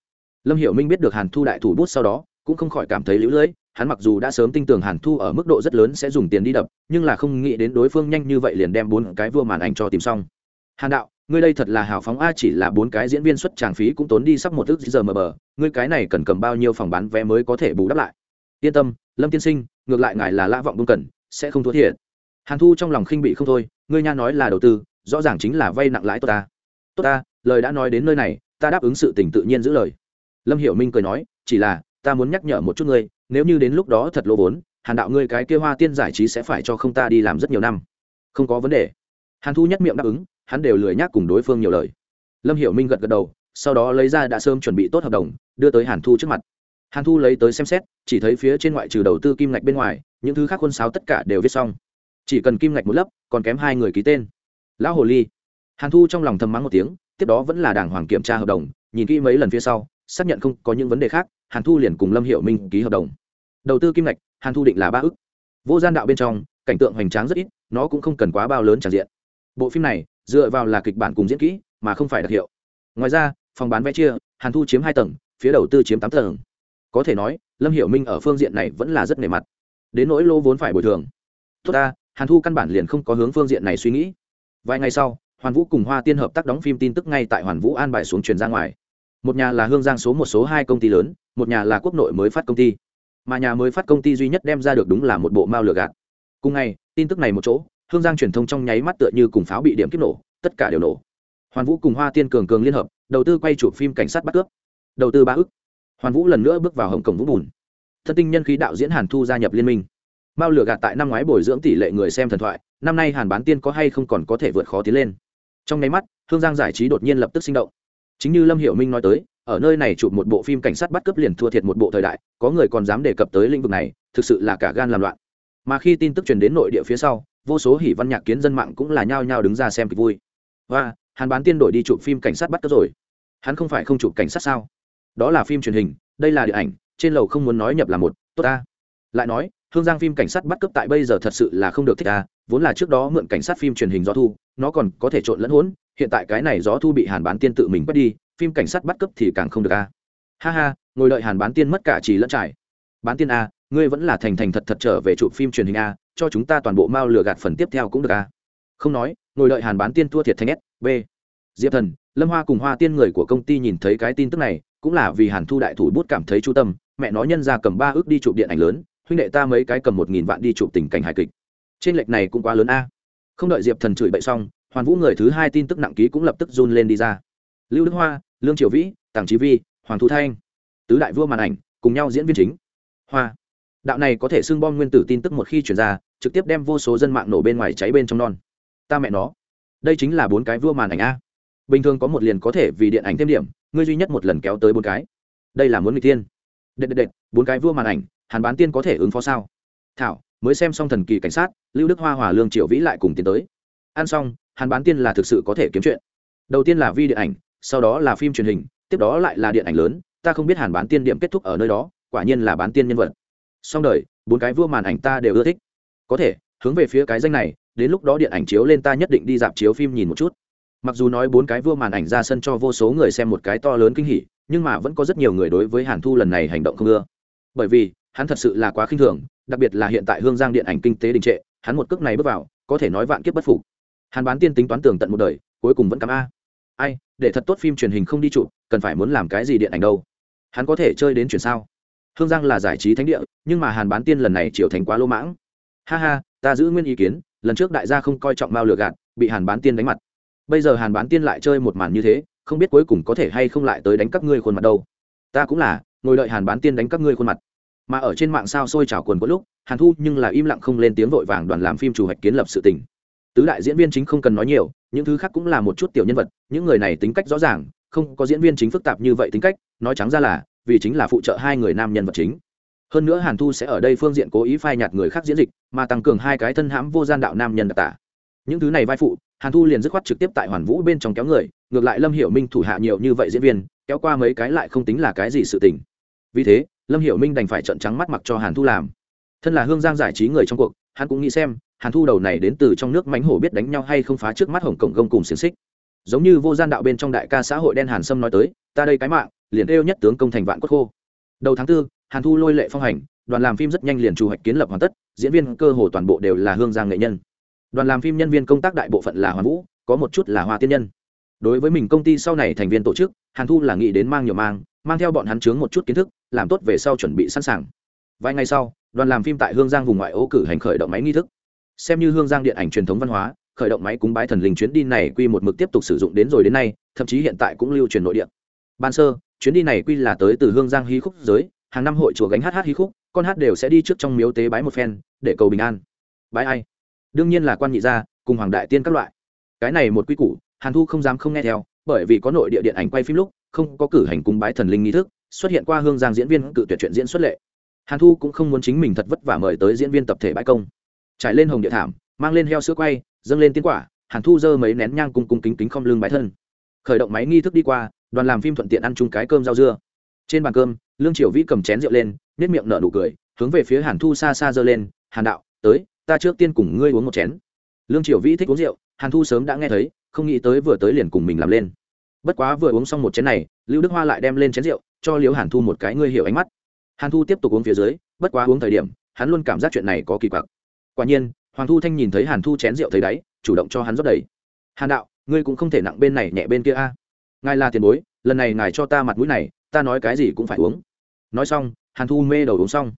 S1: Lâm hiểu minh biết được hàn thu đại thủ bút sau đó, cũng không khỏi cảm thấy lũ lưỡi, hắn mặc dù đã sớm tin tưởng hàn thu ở mức độ rất lớn sẽ dùng tiền đi đập, nhưng là không nghĩ đến đối phương nhanh như vậy liền đem bốn cái vua màn ảnh cho tìm xong. Hàn đạo ngươi đây thật là hào phóng, a, chỉ là bốn cái diễn viên xuất tràng phí cũng tốn đi sắp một ước giờ mờ bờ. Ngươi cái này cần cầm bao nhiêu phòng bán vé mới có thể bù đắp lại? Yên tâm, lâm tiên sinh, ngược lại ngài là lã vọng công cần, sẽ không thua thiệt. Hàn thu trong lòng khinh bị không thôi, ngươi nha nói là đầu tư, rõ ràng chính là vay nặng lãi tốt ta. Tốt ta, lời đã nói đến nơi này, ta đáp ứng sự tình tự nhiên giữ lời. Lâm hiểu minh cười nói, chỉ là, ta muốn nhắc nhở một chút ngươi, nếu như đến lúc đó thật lỗ vốn, hàn đạo ngươi cái kia hoa tiên giải trí sẽ phải cho không ta đi làm rất nhiều năm. Không có vấn đề. Hàn thu nhất miệng đáp ứng hắn đều lười nhác cùng đối phương nhiều lời. Lâm hiểu minh gật gật đầu, sau đó lấy ra đã sớm chuẩn bị tốt hợp đồng, đưa tới hàn thu trước mặt. Hàn thu lấy tới xem xét, chỉ thấy phía trên ngoại trừ đầu tư kim ngạch bên ngoài, những thứ khác khuôn sáo tất cả đều viết xong. Chỉ cần kim ngạch một lớp, còn kém hai người ký tên. Lão hồ ly. Hàn thu trong lòng thầm mắng một tiếng, tiếp đó vẫn là đàng hoàng kiểm tra hợp đồng, nhìn kỹ mấy lần phía sau, xác nhận không có những vấn đề khác, hàn thu liền cùng lâm hiệu minh ký hợp đồng. Đầu tư kim ngạch, hàn thu định là ba ức. Vô gian đạo bên trong, cảnh tượng hoành tráng rất ít, nó cũng không cần quá bao lớn tràn diện. Bộ phim này dựa vào là kịch bản cùng diễn kỹ mà không phải đặc hiệu. Ngoài ra, phòng bán vé chia, hàn thu chiếm hai tầng, phía đầu tư chiếm tám tầng. Có thể nói, lâm hiểu minh ở phương diện này vẫn là rất nề mặt. Đến nỗi lô vốn phải bồi thường. Tốt ta, hàn thu căn bản liền không có hướng phương diện này suy nghĩ. Vài ngày sau, hoàn vũ cùng hoa tiên hợp tác đóng phim tin tức ngay tại hoàn vũ an bài xuống truyền ra ngoài. Một nhà là hương giang số một số hai công ty lớn, một nhà là quốc nội mới phát công ty. Mà nhà mới phát công ty duy nhất đem ra được đúng là một bộ mao lừa gạt. Cùng ngày, tin tức này một chỗ hương giang truyền thông trong nháy mắt tựa như cùng pháo bị điểm kích nổ, tất cả đều nổ. Hoàn vũ cùng hoa tiên cường cường liên hợp, đầu tư quay chụp phim cảnh sát bắt cướp. Đầu tư ba ức. Hoàn vũ lần nữa bước vào hồng cổng vũng bùn. Thân tinh nhân khí đạo diễn hàn thu gia nhập liên minh. Mao lửa gạt tại năm ngoái bồi dưỡng tỷ lệ người xem thần thoại, năm nay hàn bán tiên có hay không còn có thể vượt khó tiến lên. Trong nháy mắt, hương giang giải trí đột nhiên lập tức sinh động. Chính như lâm hiểu minh nói tới, ở nơi này chụp một bộ phim cảnh sát bắt cướp liền thua thiệt một bộ thời đại, có người còn dám đề cập tới lĩnh vực này, thực sự là cả gan làm loạn. Mà khi tin tức truyền đến nội địa phía sau vô số hỉ văn nhạc kiến dân mạng cũng là nhao nhao đứng ra xem kịch vui. Và hàn bán tiên đổi đi chụp phim cảnh sát bắt cướp rồi. Hắn không phải không chụp cảnh sát sao? Đó là phim truyền hình, đây là điện ảnh, trên lầu không muốn nói nhập là một, tốt ta. Lại nói, hương giang phim cảnh sát bắt cướp tại bây giờ thật sự là không được thích ta, vốn là trước đó mượn cảnh sát phim truyền hình gió thu, nó còn có thể trộn lẫn hỗn, hiện tại cái này gió thu bị hàn bán tiên tự mình bắt đi, phim cảnh sát bắt cướp thì càng không được a. Ha ha, ngồi đợi hàn bán tiên mất cả trì lẫn trải bán tiên a, ngươi vẫn là thành thành thật thật trở về chụp phim truyền hình a, cho chúng ta toàn bộ mao lừa gạt phần tiếp theo cũng được a. Không nói, ngồi đợi hàn bán tiên thua thiệt thành s b. Diệp thần, lâm hoa cùng hoa tiên người của công ty nhìn thấy cái tin tức này, cũng là vì hàn thu đại thủ bút cảm thấy chu tâm, mẹ nó nhân ra cầm ba ước đi chụp điện ảnh lớn, huynh đệ ta mấy cái cầm một nghìn vạn đi chụp tình cảnh hài kịch. Trên lệch này cũng quá lớn a. Không đợi diệp thần chửi bậy xong, hoàn vũ người thứ hai tin tức nặng ký cũng lập tức run lên đi ra. Lưu đức hoa, lương triều vĩ, tàng trí vi, hoàng thu thanh, tứ đại vua màn ảnh, cùng nhau diễn viên chính hoa. Đạo này có thể xưng bom nguyên tử tin tức một khi chuyển ra, trực tiếp đem vô số dân mạng nổ bên ngoài cháy bên trong non. Ta mẹ nó. Đây chính là bốn cái vua màn ảnh a. Bình thường có một liền có thể vì điện ảnh thêm điểm, ngươi duy nhất một lần kéo tới bốn cái. Đây là muốn người tiên đệt đệt đệt, bốn cái vua màn ảnh, hàn bán tiên có thể ứng phó sao? Thảo, mới xem xong thần kỳ cảnh sát, lưu đức hoa hòa lương triệu vĩ lại cùng tiến tới. Ăn xong, hàn bán tiên là thực sự có thể kiếm chuyện. Đầu tiên là vi điện ảnh, sau đó là phim truyền hình, tiếp đó lại là điện ảnh lớn, ta không biết hàn bán tiên điểm kết thúc ở nơi đó quả nhiên là bán tiên nhân vật. Xong đời, bốn cái vua màn ảnh ta đều ưa thích. Có thể, hướng về phía cái danh này, đến lúc đó điện ảnh chiếu lên ta nhất định đi dạp chiếu phim nhìn một chút. Mặc dù nói bốn cái vua màn ảnh ra sân cho vô số người xem một cái to lớn kinh hỉ, nhưng mà vẫn có rất nhiều người đối với hàn thu lần này hành động không ưa. Bởi vì, hắn thật sự là quá khinh thường, đặc biệt là hiện tại hương giang điện ảnh kinh tế đình trệ, hắn một cước này bước vào, có thể nói vạn kiếp bất phục. Hàn bán tiên tính toán tường tận một đời, cuối cùng vẫn cắm a. Ai, để thật tốt phim truyền hình không đi chụp, cần phải muốn làm cái gì điện ảnh đâu? Hắn có thể chơi đến chuyển sao? Hương giang là giải trí thánh địa, nhưng mà hàn bán tiên lần này triều thành quá lỗ mãng. Ha ha, ta giữ nguyên ý kiến, lần trước đại gia không coi trọng mao lừa gạt, bị hàn bán tiên đánh mặt. Bây giờ hàn bán tiên lại chơi một màn như thế, không biết cuối cùng có thể hay không lại tới đánh các ngươi khuôn mặt đâu. Ta cũng là, ngồi đợi hàn bán tiên đánh các ngươi khuôn mặt. Mà ở trên mạng sao sôi trào quần có lúc, hàn thu nhưng là im lặng không lên tiếng vội vàng đoàn làm phim chủ hạch kiến lập sự tình. Tứ đại diễn viên chính không cần nói nhiều, những thứ khác cũng là một chút tiểu nhân vật, những người này tính cách rõ ràng, không có diễn viên chính phức tạp như vậy tính cách, nói trắng ra là vì chính là phụ trợ hai người nam nhân vật chính. Hơn nữa hàn thu sẽ ở đây phương diện cố ý phai nhạt người khác diễn dịch, mà tăng cường hai cái thân hãm vô gian đạo nam nhân đặc tả. Những thứ này vai phụ, hàn thu liền dứt khoát trực tiếp tại hoàn vũ bên trong kéo người, ngược lại lâm hiểu minh thủ hạ nhiều như vậy diễn viên, kéo qua mấy cái lại không tính là cái gì sự tình. Vì thế, lâm hiểu minh đành phải trận trắng mắt mặc cho hàn thu làm. Thân là hương giang giải trí người trong cuộc, hắn cũng nghĩ xem, hàn thu đầu này đến từ trong nước mánh hổ biết đánh nhau hay không phá trước mắt hồng Cộng gông cùng xiềng xích. Giống như vô gian đạo bên trong đại ca xã hội đen hàn sâm nói tới, ta đây cái mạng liền kêu nhất tướng công thành vạn quốc khô. Đầu tháng tư, hàn thu lôi lệ phong hành, đoàn làm phim rất nhanh liền chủ hoạch kiến lập hoàn tất, diễn viên cơ hồ toàn bộ đều là hương giang nghệ nhân. Đoàn làm phim nhân viên công tác đại bộ phận là hoàn vũ, có một chút là hoa tiên nhân. Đối với mình công ty sau này thành viên tổ chức, hàn thu là nghĩ đến mang nhiều mang mang theo bọn hắn chướng một chút kiến thức, làm tốt về sau chuẩn bị sẵn sàng. Vài ngày sau, đoàn làm phim tại hương giang vùng ngoại ô cử hành khởi động máy nghi thức. Xem như hương giang điện ảnh truyền thống văn hóa, khởi động máy cúng bái thần linh chuyến đi này quy một mực tiếp tục sử dụng đến rồi đến nay, thậm chí hiện tại cũng lưu truyền nội địa. Ban sơ chuyến đi này quy là tới từ hương giang hí khúc giới, hàng năm hội chùa gánh hát hát hí khúc, con hát đều sẽ đi trước trong miếu tế bái một phen, để cầu bình an. Bái ai? Đương nhiên là quan nhị gia, cùng hoàng đại tiên các loại. Cái này một quy củ, hàn thu không dám không nghe theo, bởi vì có nội địa điện ảnh quay phim lúc, không có cử hành cung bái thần linh nghi thức, xuất hiện qua hương giang diễn viên cự tuyệt chuyện diễn xuất lệ. Hàn thu cũng không muốn chính mình thật vất vả mời tới diễn viên tập thể bãi công. Trải lên hồng địa thảm, mang lên heo sữa quay, dâng lên tiên quả, hàn thu dơ mấy nén nhang cung cung kính kính không lưng bái thân. Khởi động máy nghi thức đi qua đoàn làm phim thuận tiện ăn chung cái cơm rau dưa. Trên bàn cơm, lương triều vĩ cầm chén rượu lên nếp miệng nở nụ cười, hướng về phía hàn thu xa xa giơ lên, hàn đạo, tới, ta trước tiên cùng ngươi uống một chén. Lương triều vĩ thích uống rượu, hàn thu sớm đã nghe thấy, không nghĩ tới vừa tới liền cùng mình làm lên. Bất quá vừa uống xong một chén này, lưu đức hoa lại đem lên chén rượu, cho liễu hàn thu một cái ngươi hiểu ánh mắt. Hàn thu tiếp tục uống phía dưới, bất quá uống thời điểm, hắn luôn cảm giác chuyện này có kỳ quặc. Quả nhiên, hoàng thu thanh nhìn thấy hàn thu chén rượu thấy đáy, chủ động cho hắn rót đầy. Hàn đạo, ngươi cũng không thể nặng bên này nhẹ bên kia a ngài là tiền bối lần này ngài cho ta mặt mũi này ta nói cái gì cũng phải uống. Nói xong hàn thu mê đầu uống xong.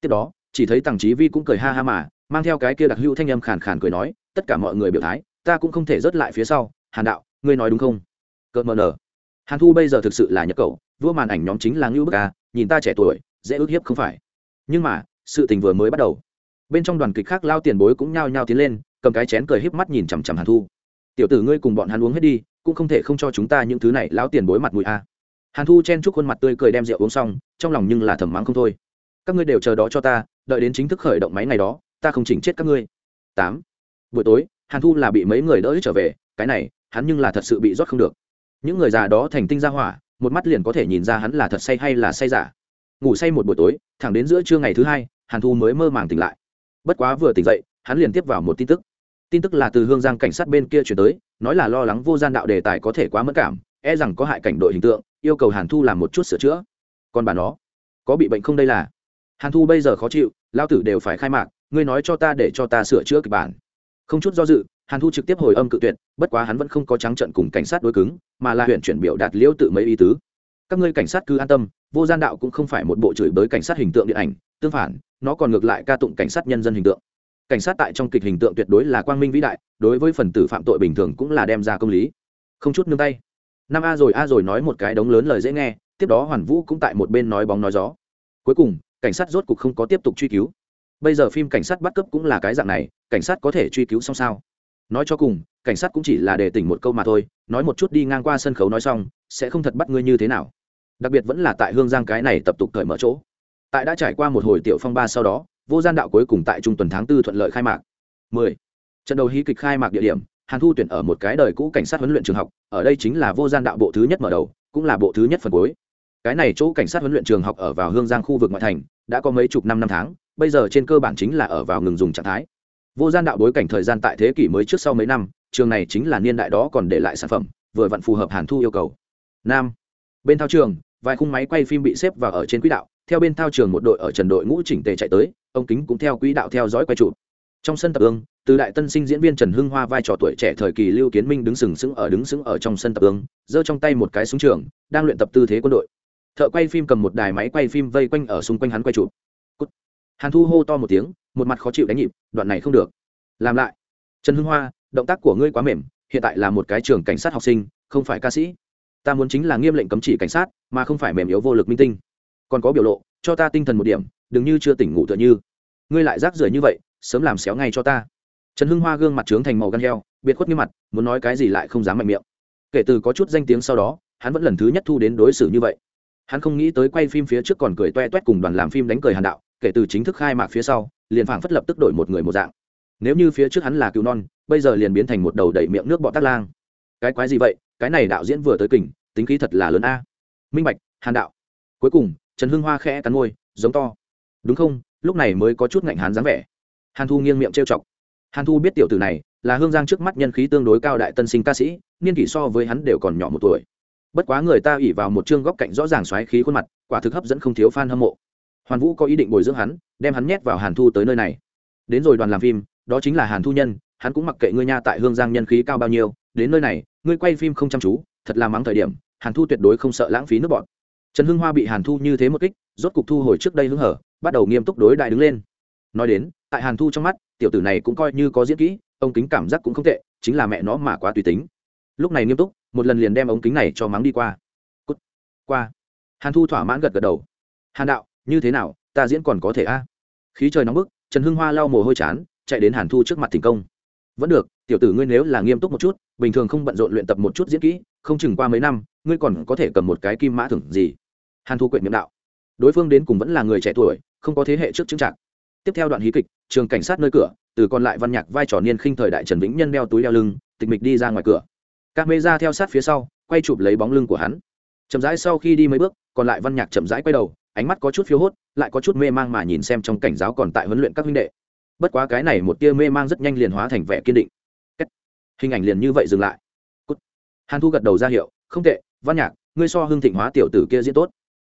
S1: Tiếp đó chỉ thấy tằng trí vi cũng cười ha ha mà mang theo cái kia đặc hữu thanh âm khàn khàn cười nói tất cả mọi người biểu thái ta cũng không thể rớt lại phía sau. Hàn đạo ngươi nói đúng không? Cợt mờ nở. Hàn thu bây giờ thực sự là nhập cậu vua màn ảnh nhóm chính là ngưu bức Ca, nhìn ta trẻ tuổi dễ ước hiếp không phải. Nhưng mà sự tình vừa mới bắt đầu. Bên trong đoàn kịch khác lao tiền bối cũng nhao nhao tiến lên cầm cái chén cười híp mắt nhìn chằm chằm hàn thu. Tiểu tử ngươi cùng bọn hắn uống hết đi cũng không thể không cho chúng ta những thứ này lão tiền bối mặt mũi a. Hàn thu chen chúc khuôn mặt tươi cười đem rượu uống xong, trong lòng nhưng là thầm mắng không thôi. Các ngươi đều chờ đó cho ta, đợi đến chính thức khởi động máy ngày đó, ta không chỉnh chết các ngươi. Tám. Buổi tối, hàn thu là bị mấy người đỡ trở về, cái này, hắn nhưng là thật sự bị rót không được. Những người già đó thành tinh ra hỏa, một mắt liền có thể nhìn ra hắn là thật say hay là say giả. Ngủ say một buổi tối, thẳng đến giữa trưa ngày thứ hai, hàn thu mới mơ màng tỉnh lại. Bất quá vừa tỉnh dậy, hắn liền tiếp vào một tin tức. Tin tức là từ hương giang cảnh sát bên kia chuyển tới nói là lo lắng vô gian đạo đề tài có thể quá mất cảm e rằng có hại cảnh đội hình tượng, yêu cầu hàn thu làm một chút sửa chữa. Còn bà nó, có bị bệnh không đây là? Hàn thu bây giờ khó chịu lao tử đều phải khai mạc, ngươi nói cho ta để cho ta sửa chữa kịch bản. Không chút do dự, hàn thu trực tiếp hồi âm cự tuyệt, bất quá hắn vẫn không có trắng trận cùng cảnh sát đối cứng, mà là huyện chuyển biểu đạt liễu tự mấy ý tứ. Các ngươi cảnh sát cứ an tâm, vô gian đạo cũng không phải một bộ chửi bới cảnh sát hình tượng điện ảnh, tương phản, nó còn ngược lại ca tụng cảnh sát nhân dân hình tượng cảnh sát tại trong kịch hình tượng tuyệt đối là quang minh vĩ đại, đối với phần tử phạm tội bình thường cũng là đem ra công lý. Không chút nương tay. Năm a rồi a rồi nói một cái đống lớn lời dễ nghe, tiếp đó hoàn vũ cũng tại một bên nói bóng nói gió. Cuối cùng, cảnh sát rốt cục không có tiếp tục truy cứu. Bây giờ phim cảnh sát bắt cấp cũng là cái dạng này, cảnh sát có thể truy cứu xong sao? Nói cho cùng, cảnh sát cũng chỉ là để tỉnh một câu mà thôi, nói một chút đi ngang qua sân khấu nói xong, sẽ không thật bắt ngươi như thế nào. Đặc biệt vẫn là tại hương giang cái này tập tục cởi mở chỗ. Tại đã trải qua một hồi tiểu phong ba sau đó vô gian đạo cuối cùng tại trung tuần tháng tư thuận lợi khai mạc. 10. trận đầu hí kịch khai mạc địa điểm, hàn thu tuyển ở một cái đời cũ cảnh sát huấn luyện trường học, ở đây chính là vô gian đạo bộ thứ nhất mở đầu, cũng là bộ thứ nhất phần cuối. Cái này chỗ cảnh sát huấn luyện trường học ở vào hương giang khu vực ngoại thành, đã có mấy chục năm năm tháng, bây giờ trên cơ bản chính là ở vào ngừng dùng trạng thái. Vô gian đạo bối cảnh thời gian tại thế kỷ mới trước sau mấy năm, trường này chính là niên đại đó còn để lại sản phẩm, vừa vặn phù hợp hàn thu yêu cầu. Nam. Bên thao trường, vài khung máy quay phim bị xếp vào ở trên quỹ đạo theo bên thao trường một đội ở trần đội ngũ chỉnh tề chạy tới, ông kính cũng theo quỹ đạo theo dõi quay trụ trong sân tập ương, từ đại tân sinh diễn viên trần hưng hoa vai trò tuổi trẻ thời kỳ lưu kiến minh đứng sừng sững ở đứng sững ở trong sân tập ương, giơ trong tay một cái súng trường, đang luyện tập tư thế quân đội. Thợ quay phim cầm một đài máy quay phim vây quanh ở xung quanh hắn quay chụp. Hàn thu hô to một tiếng, một mặt khó chịu đánh nhịp, đoạn này không được. Làm lại. Trần hưng hoa, động tác của ngươi quá mềm, hiện tại là một cái trường cảnh sát học sinh, không phải ca sĩ. Ta muốn chính là nghiêm lệnh cấm chỉ cảnh sát, mà không phải mềm yếu vô lực minh tinh còn có biểu lộ, cho ta tinh thần một điểm, đừng như chưa tỉnh ngủ tựa như. Ngươi lại rác rưởi như vậy, sớm làm xéo ngay cho ta. Trần hưng hoa gương mặt trướng thành màu gan heo, biệt khuất như mặt, muốn nói cái gì lại không dám mạnh miệng. Kể từ có chút danh tiếng sau đó, hắn vẫn lần thứ nhất thu đến đối xử như vậy. Hắn không nghĩ tới quay phim phía trước còn cười toe toét cùng đoàn làm phim đánh cười hàn đạo, kể từ chính thức khai mạc phía sau, liền phảng phất lập tức đổi một người một dạng. Nếu như phía trước hắn là cứu non, bây giờ liền biến thành một đầu đẩy miệng nước bọt tắc lang. Cái quái gì vậy? Cái này đạo diễn vừa tới kình tính khí thật là lớn a. Minh bạch, hàn đạo. Cuối cùng trần hưng hoa khẽ cắn môi, giống to. Đúng không? Lúc này mới có chút ngạnh hán dáng vẻ. Hàn thu nghiêng miệng trêu chọc. Hàn thu biết tiểu tử này là hương giang trước mắt nhân khí tương đối cao đại tân sinh ca sĩ, niên kỷ so với hắn đều còn nhỏ một tuổi. Bất quá người ta ỉ vào một chương góc cạnh rõ ràng xoáy khí khuôn mặt, quả thực hấp dẫn không thiếu f a n hâm mộ. Hoàn vũ có ý định bồi dưỡng hắn, đem hắn nhét vào hàn thu tới nơi này. Đến rồi đoàn làm phim, đó chính là hàn thu nhân, hắn cũng mặc kệ ngươi nha tại hương giang nhân khí cao bao nhiêu, đến nơi này, ngươi quay phim không chăm chú, thật là mắng thời điểm, hàn thu tuyệt đối không sợ lãng phí nước bọn trần hưng hoa bị hàn thu như thế một kích, rốt cục thu hồi trước đây hứng hở, bắt đầu nghiêm túc đối đại đứng lên. Nói đến, tại hàn thu trong mắt, tiểu tử này cũng coi như có diễn kỹ ông kính cảm giác cũng không tệ, chính là mẹ nó mà quá tùy tính. Lúc này nghiêm túc, một lần liền đem ống kính này cho mắng đi qua. Cút. qua. Hàn thu thỏa mãn gật gật đầu. Hàn đạo, như thế nào, ta diễn còn có thể a? Khí trời nóng bức, trần hưng hoa lau mồ hôi chán, chạy đến hàn thu trước mặt thành công. Vẫn được, tiểu tử ngươi nếu là nghiêm túc một chút, bình thường không bận rộn luyện tập một chút diễn kỹ, không chừng qua mấy năm, ngươi còn có thể cầm một cái kim mã thưởng gì? Hàn thu quyện miệng đạo. Đối phương đến cùng vẫn là người trẻ tuổi, không có thế hệ trước chứng trạng tiếp theo đoạn hí kịch, trường cảnh sát nơi cửa, từ còn lại văn nhạc vai trò niên khinh thời đại trần vĩnh nhân đeo túi đeo lưng, tịch mịch đi ra ngoài cửa. Các mê ra theo sát phía sau, quay chụp lấy bóng lưng của hắn. Chậm rãi sau khi đi mấy bước, còn lại văn nhạc chậm rãi quay đầu, ánh mắt có chút phiếu hốt, lại có chút mê mang mà nhìn xem trong cảnh giáo còn tại huấn luyện các huynh đệ. Bất quá cái này một tia mê mang rất nhanh liền hóa thành vẻ kiên định. Hình ảnh liền như vậy dừng lại. Hàn thu gật đầu ra hiệu, không tệ, văn nhạc, ngươi so hưng thịnh hóa tiểu tử kia diễn tốt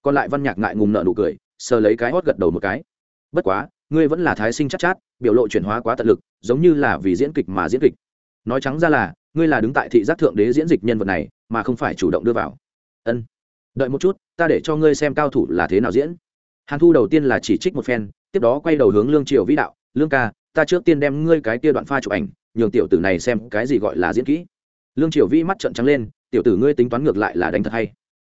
S1: còn lại văn nhạc ngại ngùng nợ nụ cười sờ lấy cái hót gật đầu một cái. Bất quá ngươi vẫn là thái sinh chắc chát, chát biểu lộ chuyển hóa quá tận lực giống như là vì diễn kịch mà diễn kịch. Nói trắng ra là ngươi là đứng tại thị giác thượng đế diễn dịch nhân vật này mà không phải chủ động đưa vào. Ân. Đợi một chút ta để cho ngươi xem cao thủ là thế nào diễn. Hàn thu đầu tiên là chỉ trích một phen tiếp đó quay đầu hướng lương triều vĩ đạo lương ca ta trước tiên đem ngươi cái kia đoạn pha chụp ảnh nhường tiểu tử này xem cái gì gọi là diễn kỹ. Lương triều vĩ mắt trợn trắng lên tiểu tử ngươi tính toán ngược lại là đánh thật hay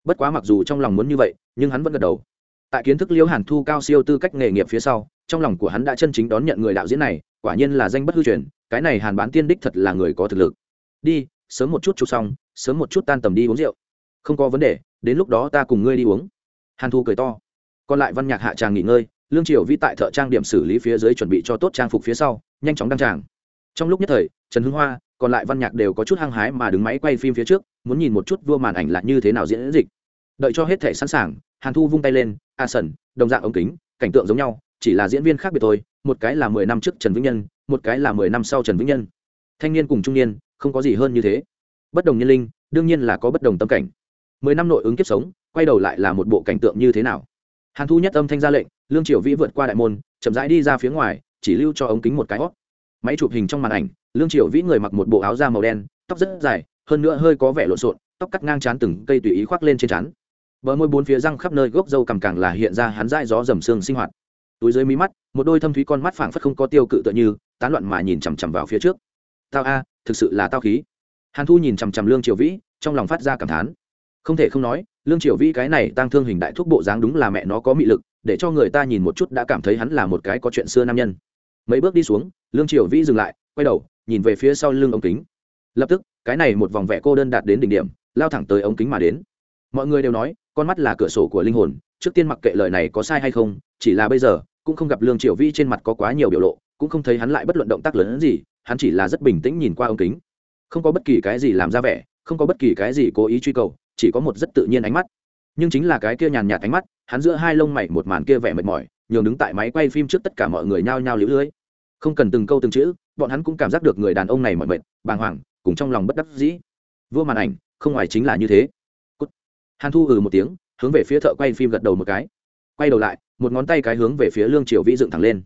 S1: bất quá mặc dù trong lòng muốn như vậy, nhưng hắn vẫn gật đầu. Tại kiến thức liễu hàn thu cao siêu tư cách nghề nghiệp phía sau, trong lòng của hắn đã chân chính đón nhận người đạo diễn này, quả nhiên là danh bất hư truyền, cái này hàn bán tiên đích thật là người có thực lực. Đi, sớm một chút chụp xong, sớm một chút tan tầm đi uống rượu. Không có vấn đề, đến lúc đó ta cùng ngươi đi uống. Hàn thu cười to. Còn lại văn nhạc hạ tràng nghỉ ngơi, lương triều vi tại thợ trang điểm xử lý phía dưới chuẩn bị cho tốt trang phục phía sau, nhanh chóng đăng tràng. Trong lúc nhất thời, trần hưng hoa, còn lại văn nhạc đều có chút hăng hái mà đứng máy quay phim phía trước, muốn nhìn một chút vua màn ảnh là như thế nào diễn dịch đợi cho hết thể sẵn sàng, hàn thu vung tay lên, a sần, đồng dạng ống kính, cảnh tượng giống nhau, chỉ là diễn viên khác biệt thôi, một cái là mười năm trước trần vĩnh nhân, một cái là mười năm sau trần vĩnh nhân. Thanh niên cùng trung niên, không có gì hơn như thế. Bất đồng nhân linh, đương nhiên là có bất đồng tâm cảnh. Mười năm nội ứng kiếp sống, quay đầu lại là một bộ cảnh tượng như thế nào? Hàn thu nhất âm thanh ra lệnh, lương triều vĩ vượt qua đại môn, chậm rãi đi ra phía ngoài, chỉ lưu cho ống kính một cái hót máy chụp hình trong màn ảnh, lương triều vĩ người mặc một bộ áo da màu đen, tóc rất dài, hơn nữa hơi có vẻ lộn xộn, tóc cắt ngang chán từng cây tùy ý khoác lên trên chán bờ môi bốn phía răng khắp nơi gốc dâu cằm càng là hiện ra hắn dai gió dầm xương sinh hoạt. Túi dưới mí mắt, một đôi thâm thúy con mắt phảng phất không có tiêu cự tựa như, tán loạn mà nhìn chằm chằm vào phía trước. Tao a, thực sự là tao khí. Hàn thu nhìn chằm chằm lương triều vĩ, trong lòng phát ra cảm thán. Không thể không nói, lương triều vĩ cái này tăng thương hình đại thúc bộ dáng đúng là mẹ nó có mị lực, để cho người ta nhìn một chút đã cảm thấy hắn là một cái có chuyện xưa nam nhân. Mấy bước đi xuống, lương triều vĩ dừng lại, quay đầu, nhìn về phía sau lưng ống kính. Lập tức, cái này một vòng vẽ cô đơn đạt đến đỉnh điểm, lao thẳng tới ống kính mà đến. Mọi người đều nói con mắt là cửa sổ của linh hồn, trước tiên mặc kệ lời này có sai hay không, chỉ là bây giờ, cũng không gặp lương triều vi trên mặt có quá nhiều biểu lộ, cũng không thấy hắn lại bất luận động tác lớn hơn gì, hắn chỉ là rất bình tĩnh nhìn qua ống kính. Không có bất kỳ cái gì làm ra vẻ, không có bất kỳ cái gì cố ý truy cầu, chỉ có một rất tự nhiên ánh mắt. Nhưng chính là cái kia nhàn nhạt ánh mắt, hắn giữa hai lông mày một màn kia vẻ mệt mỏi, nhường đứng tại máy quay phim trước tất cả mọi người nhao nhao lưỡi lưới. Không cần từng câu từng chữ, bọn hắn cũng cảm giác được người đàn ông này mỏi mệt, bàng hoàng, cùng trong lòng bất đắc dĩ. Vua màn ảnh, không ngoài chính là như thế hàn thu ừ một tiếng, hướng về phía thợ quay phim gật đầu một cái. Quay đầu lại, một ngón tay cái hướng về phía lương triều vĩ dựng thẳng lên.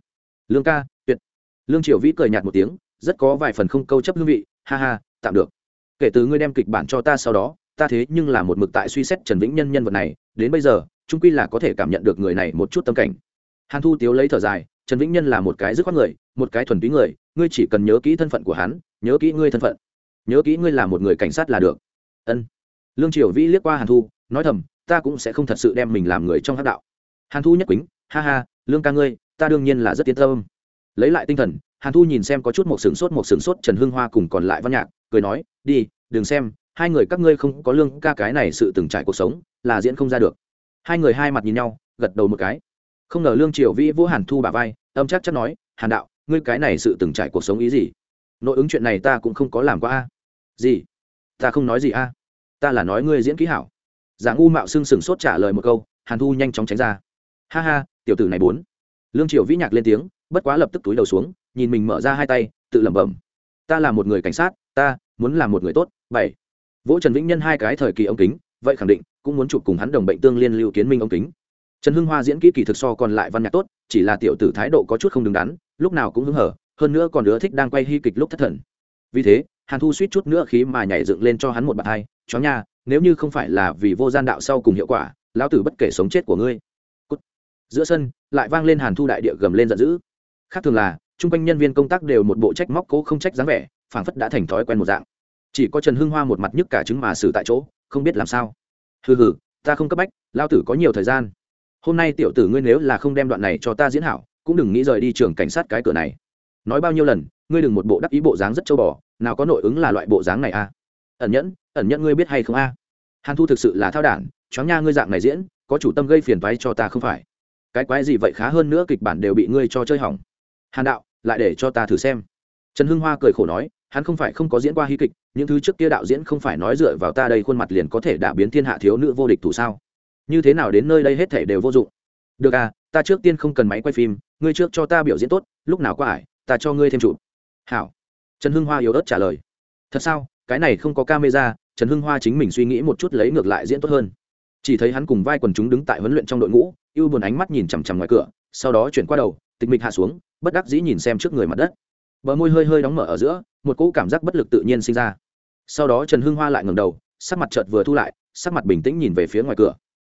S1: Lương ca, tuyệt. Lương triều vĩ cười nhạt một tiếng, rất có vài phần không câu chấp hương vị, ha ha, tạm được. Kể từ ngươi đem kịch bản cho ta sau đó, ta thế nhưng là một mực tại suy xét trần vĩnh nhân nhân vật này, đến bây giờ trung quy là có thể cảm nhận được người này một chút tâm cảnh. Hàn thu tiếu lấy thở dài, trần vĩnh nhân là một cái dứt khoát người, một cái thuần túy người, ngươi chỉ cần nhớ kỹ thân phận của hắn, nhớ kỹ ngươi thân phận, nhớ kỹ ngươi là một người cảnh sát là được. Ân. Lương triều vĩ liếc qua hàn thu nói thầm, ta cũng sẽ không thật sự đem mình làm người trong hát đạo. Hàn thu nhất quýnh ha ha, lương ca ngươi, ta đương nhiên là rất yên tâm. Lấy lại tinh thần, hàn thu nhìn xem có chút một sừng sốt một sừng sốt trần hưng hoa cùng còn lại văn nhạc, cười nói, đi, đừng xem, hai người các ngươi không có lương ca cái này sự từng trải cuộc sống, là diễn không ra được. Hai người hai mặt nhìn nhau, gật đầu một cái. Không ngờ lương triều vĩ vũ hàn thu bà vai, âm chắc chắc nói, hàn đạo, ngươi cái này sự từng trải cuộc sống ý gì? Nội ứng chuyện này ta cũng không có làm qua a. Gì? Ta không nói gì a? Ta là nói ngươi diễn kỹ hảo giả ngu mạo xưng sừng sốt trả lời một câu, hàn thu nhanh chóng tránh ra. Ha ha, tiểu tử này bốn. Lương triều vĩ nhạc lên tiếng, bất quá lập tức túi đầu xuống, nhìn mình mở ra hai tay, tự lẩm bẩm. Ta là một người cảnh sát, ta muốn là một người tốt, bảy. Vỗ trần vĩnh nhân hai cái thời kỳ ông kính, vậy khẳng định cũng muốn chụp cùng hắn đồng bệnh tương liên lưu kiến minh ông kính. Trần hưng hoa diễn kỹ kỳ thực so còn lại văn nhạc tốt, chỉ là tiểu tử thái độ có chút không đứng đắn, lúc nào cũng hứng hở, hơn nữa còn nữa thích đang quay hy kịch lúc thất thần. Vì thế, hàn thu suýt chút nữa khí mà nhảy dựng lên cho hắn một bàn hai chó nha nếu như không phải là vì vô gian đạo sau cùng hiệu quả, lão tử bất kể sống chết của ngươi. Cút. giữa sân, lại vang lên hàn thu đại địa gầm lên giận dữ. Khác thường là, chung quanh nhân viên công tác đều một bộ trách móc cố không trách dáng vẻ, phảng phất đã thành thói quen một dạng. Chỉ có trần hưng hoa một mặt nhức cả trứng mà xử tại chỗ, không biết làm sao. Hừ hừ, ta không cấp bách lao tử có nhiều thời gian. Hôm nay tiểu tử ngươi nếu là không đem đoạn này cho ta diễn hảo, cũng đừng nghĩ rời đi trường cảnh sát cái cửa này. Nói bao nhiêu lần, ngươi đừng một bộ đắc ý bộ dáng rất châu bò, nào có nội ứng là loại bộ dáng này a à? ẩn nhẫn ẩn nhận ngươi biết hay không a? À? hàn thu thực sự là thao đản, choáng nha ngươi dạng này diễn, có chủ tâm gây phiền toái cho ta không phải? Cái quái gì vậy khá hơn nữa kịch bản đều bị ngươi cho chơi hỏng. Hàn đạo, lại để cho ta thử xem. Trần hưng hoa cười khổ nói, hắn không phải không có diễn qua hy kịch, những thứ trước kia đạo diễn không phải nói dựa vào ta đây khuôn mặt liền có thể đả biến thiên hạ thiếu nữ vô địch thủ sao? Như thế nào đến nơi đây hết thể đều vô dụng? Được à ta trước tiên không cần máy quay phim, ngươi trước cho ta biểu diễn tốt, lúc nào qua ải, ta cho ngươi thêm chụp. Hảo. Trần hưng hoa yếu ớt trả lời. Thật sao? Cái này không có camera trần hưng hoa chính mình suy nghĩ một chút lấy ngược lại diễn tốt hơn. Chỉ thấy hắn cùng vai quần chúng đứng tại huấn luyện trong đội ngũ, ưu buồn ánh mắt nhìn chằm chằm ngoài cửa, sau đó chuyển qua đầu, tịch mịch hạ xuống, bất đắc dĩ nhìn xem trước người mặt đất. Bờ môi hơi hơi đóng mở ở giữa, một cỗ cảm giác bất lực tự nhiên sinh ra. Sau đó trần hưng hoa lại ngầm đầu, sắc mặt chợt vừa thu lại, sắc mặt bình tĩnh nhìn về phía ngoài cửa.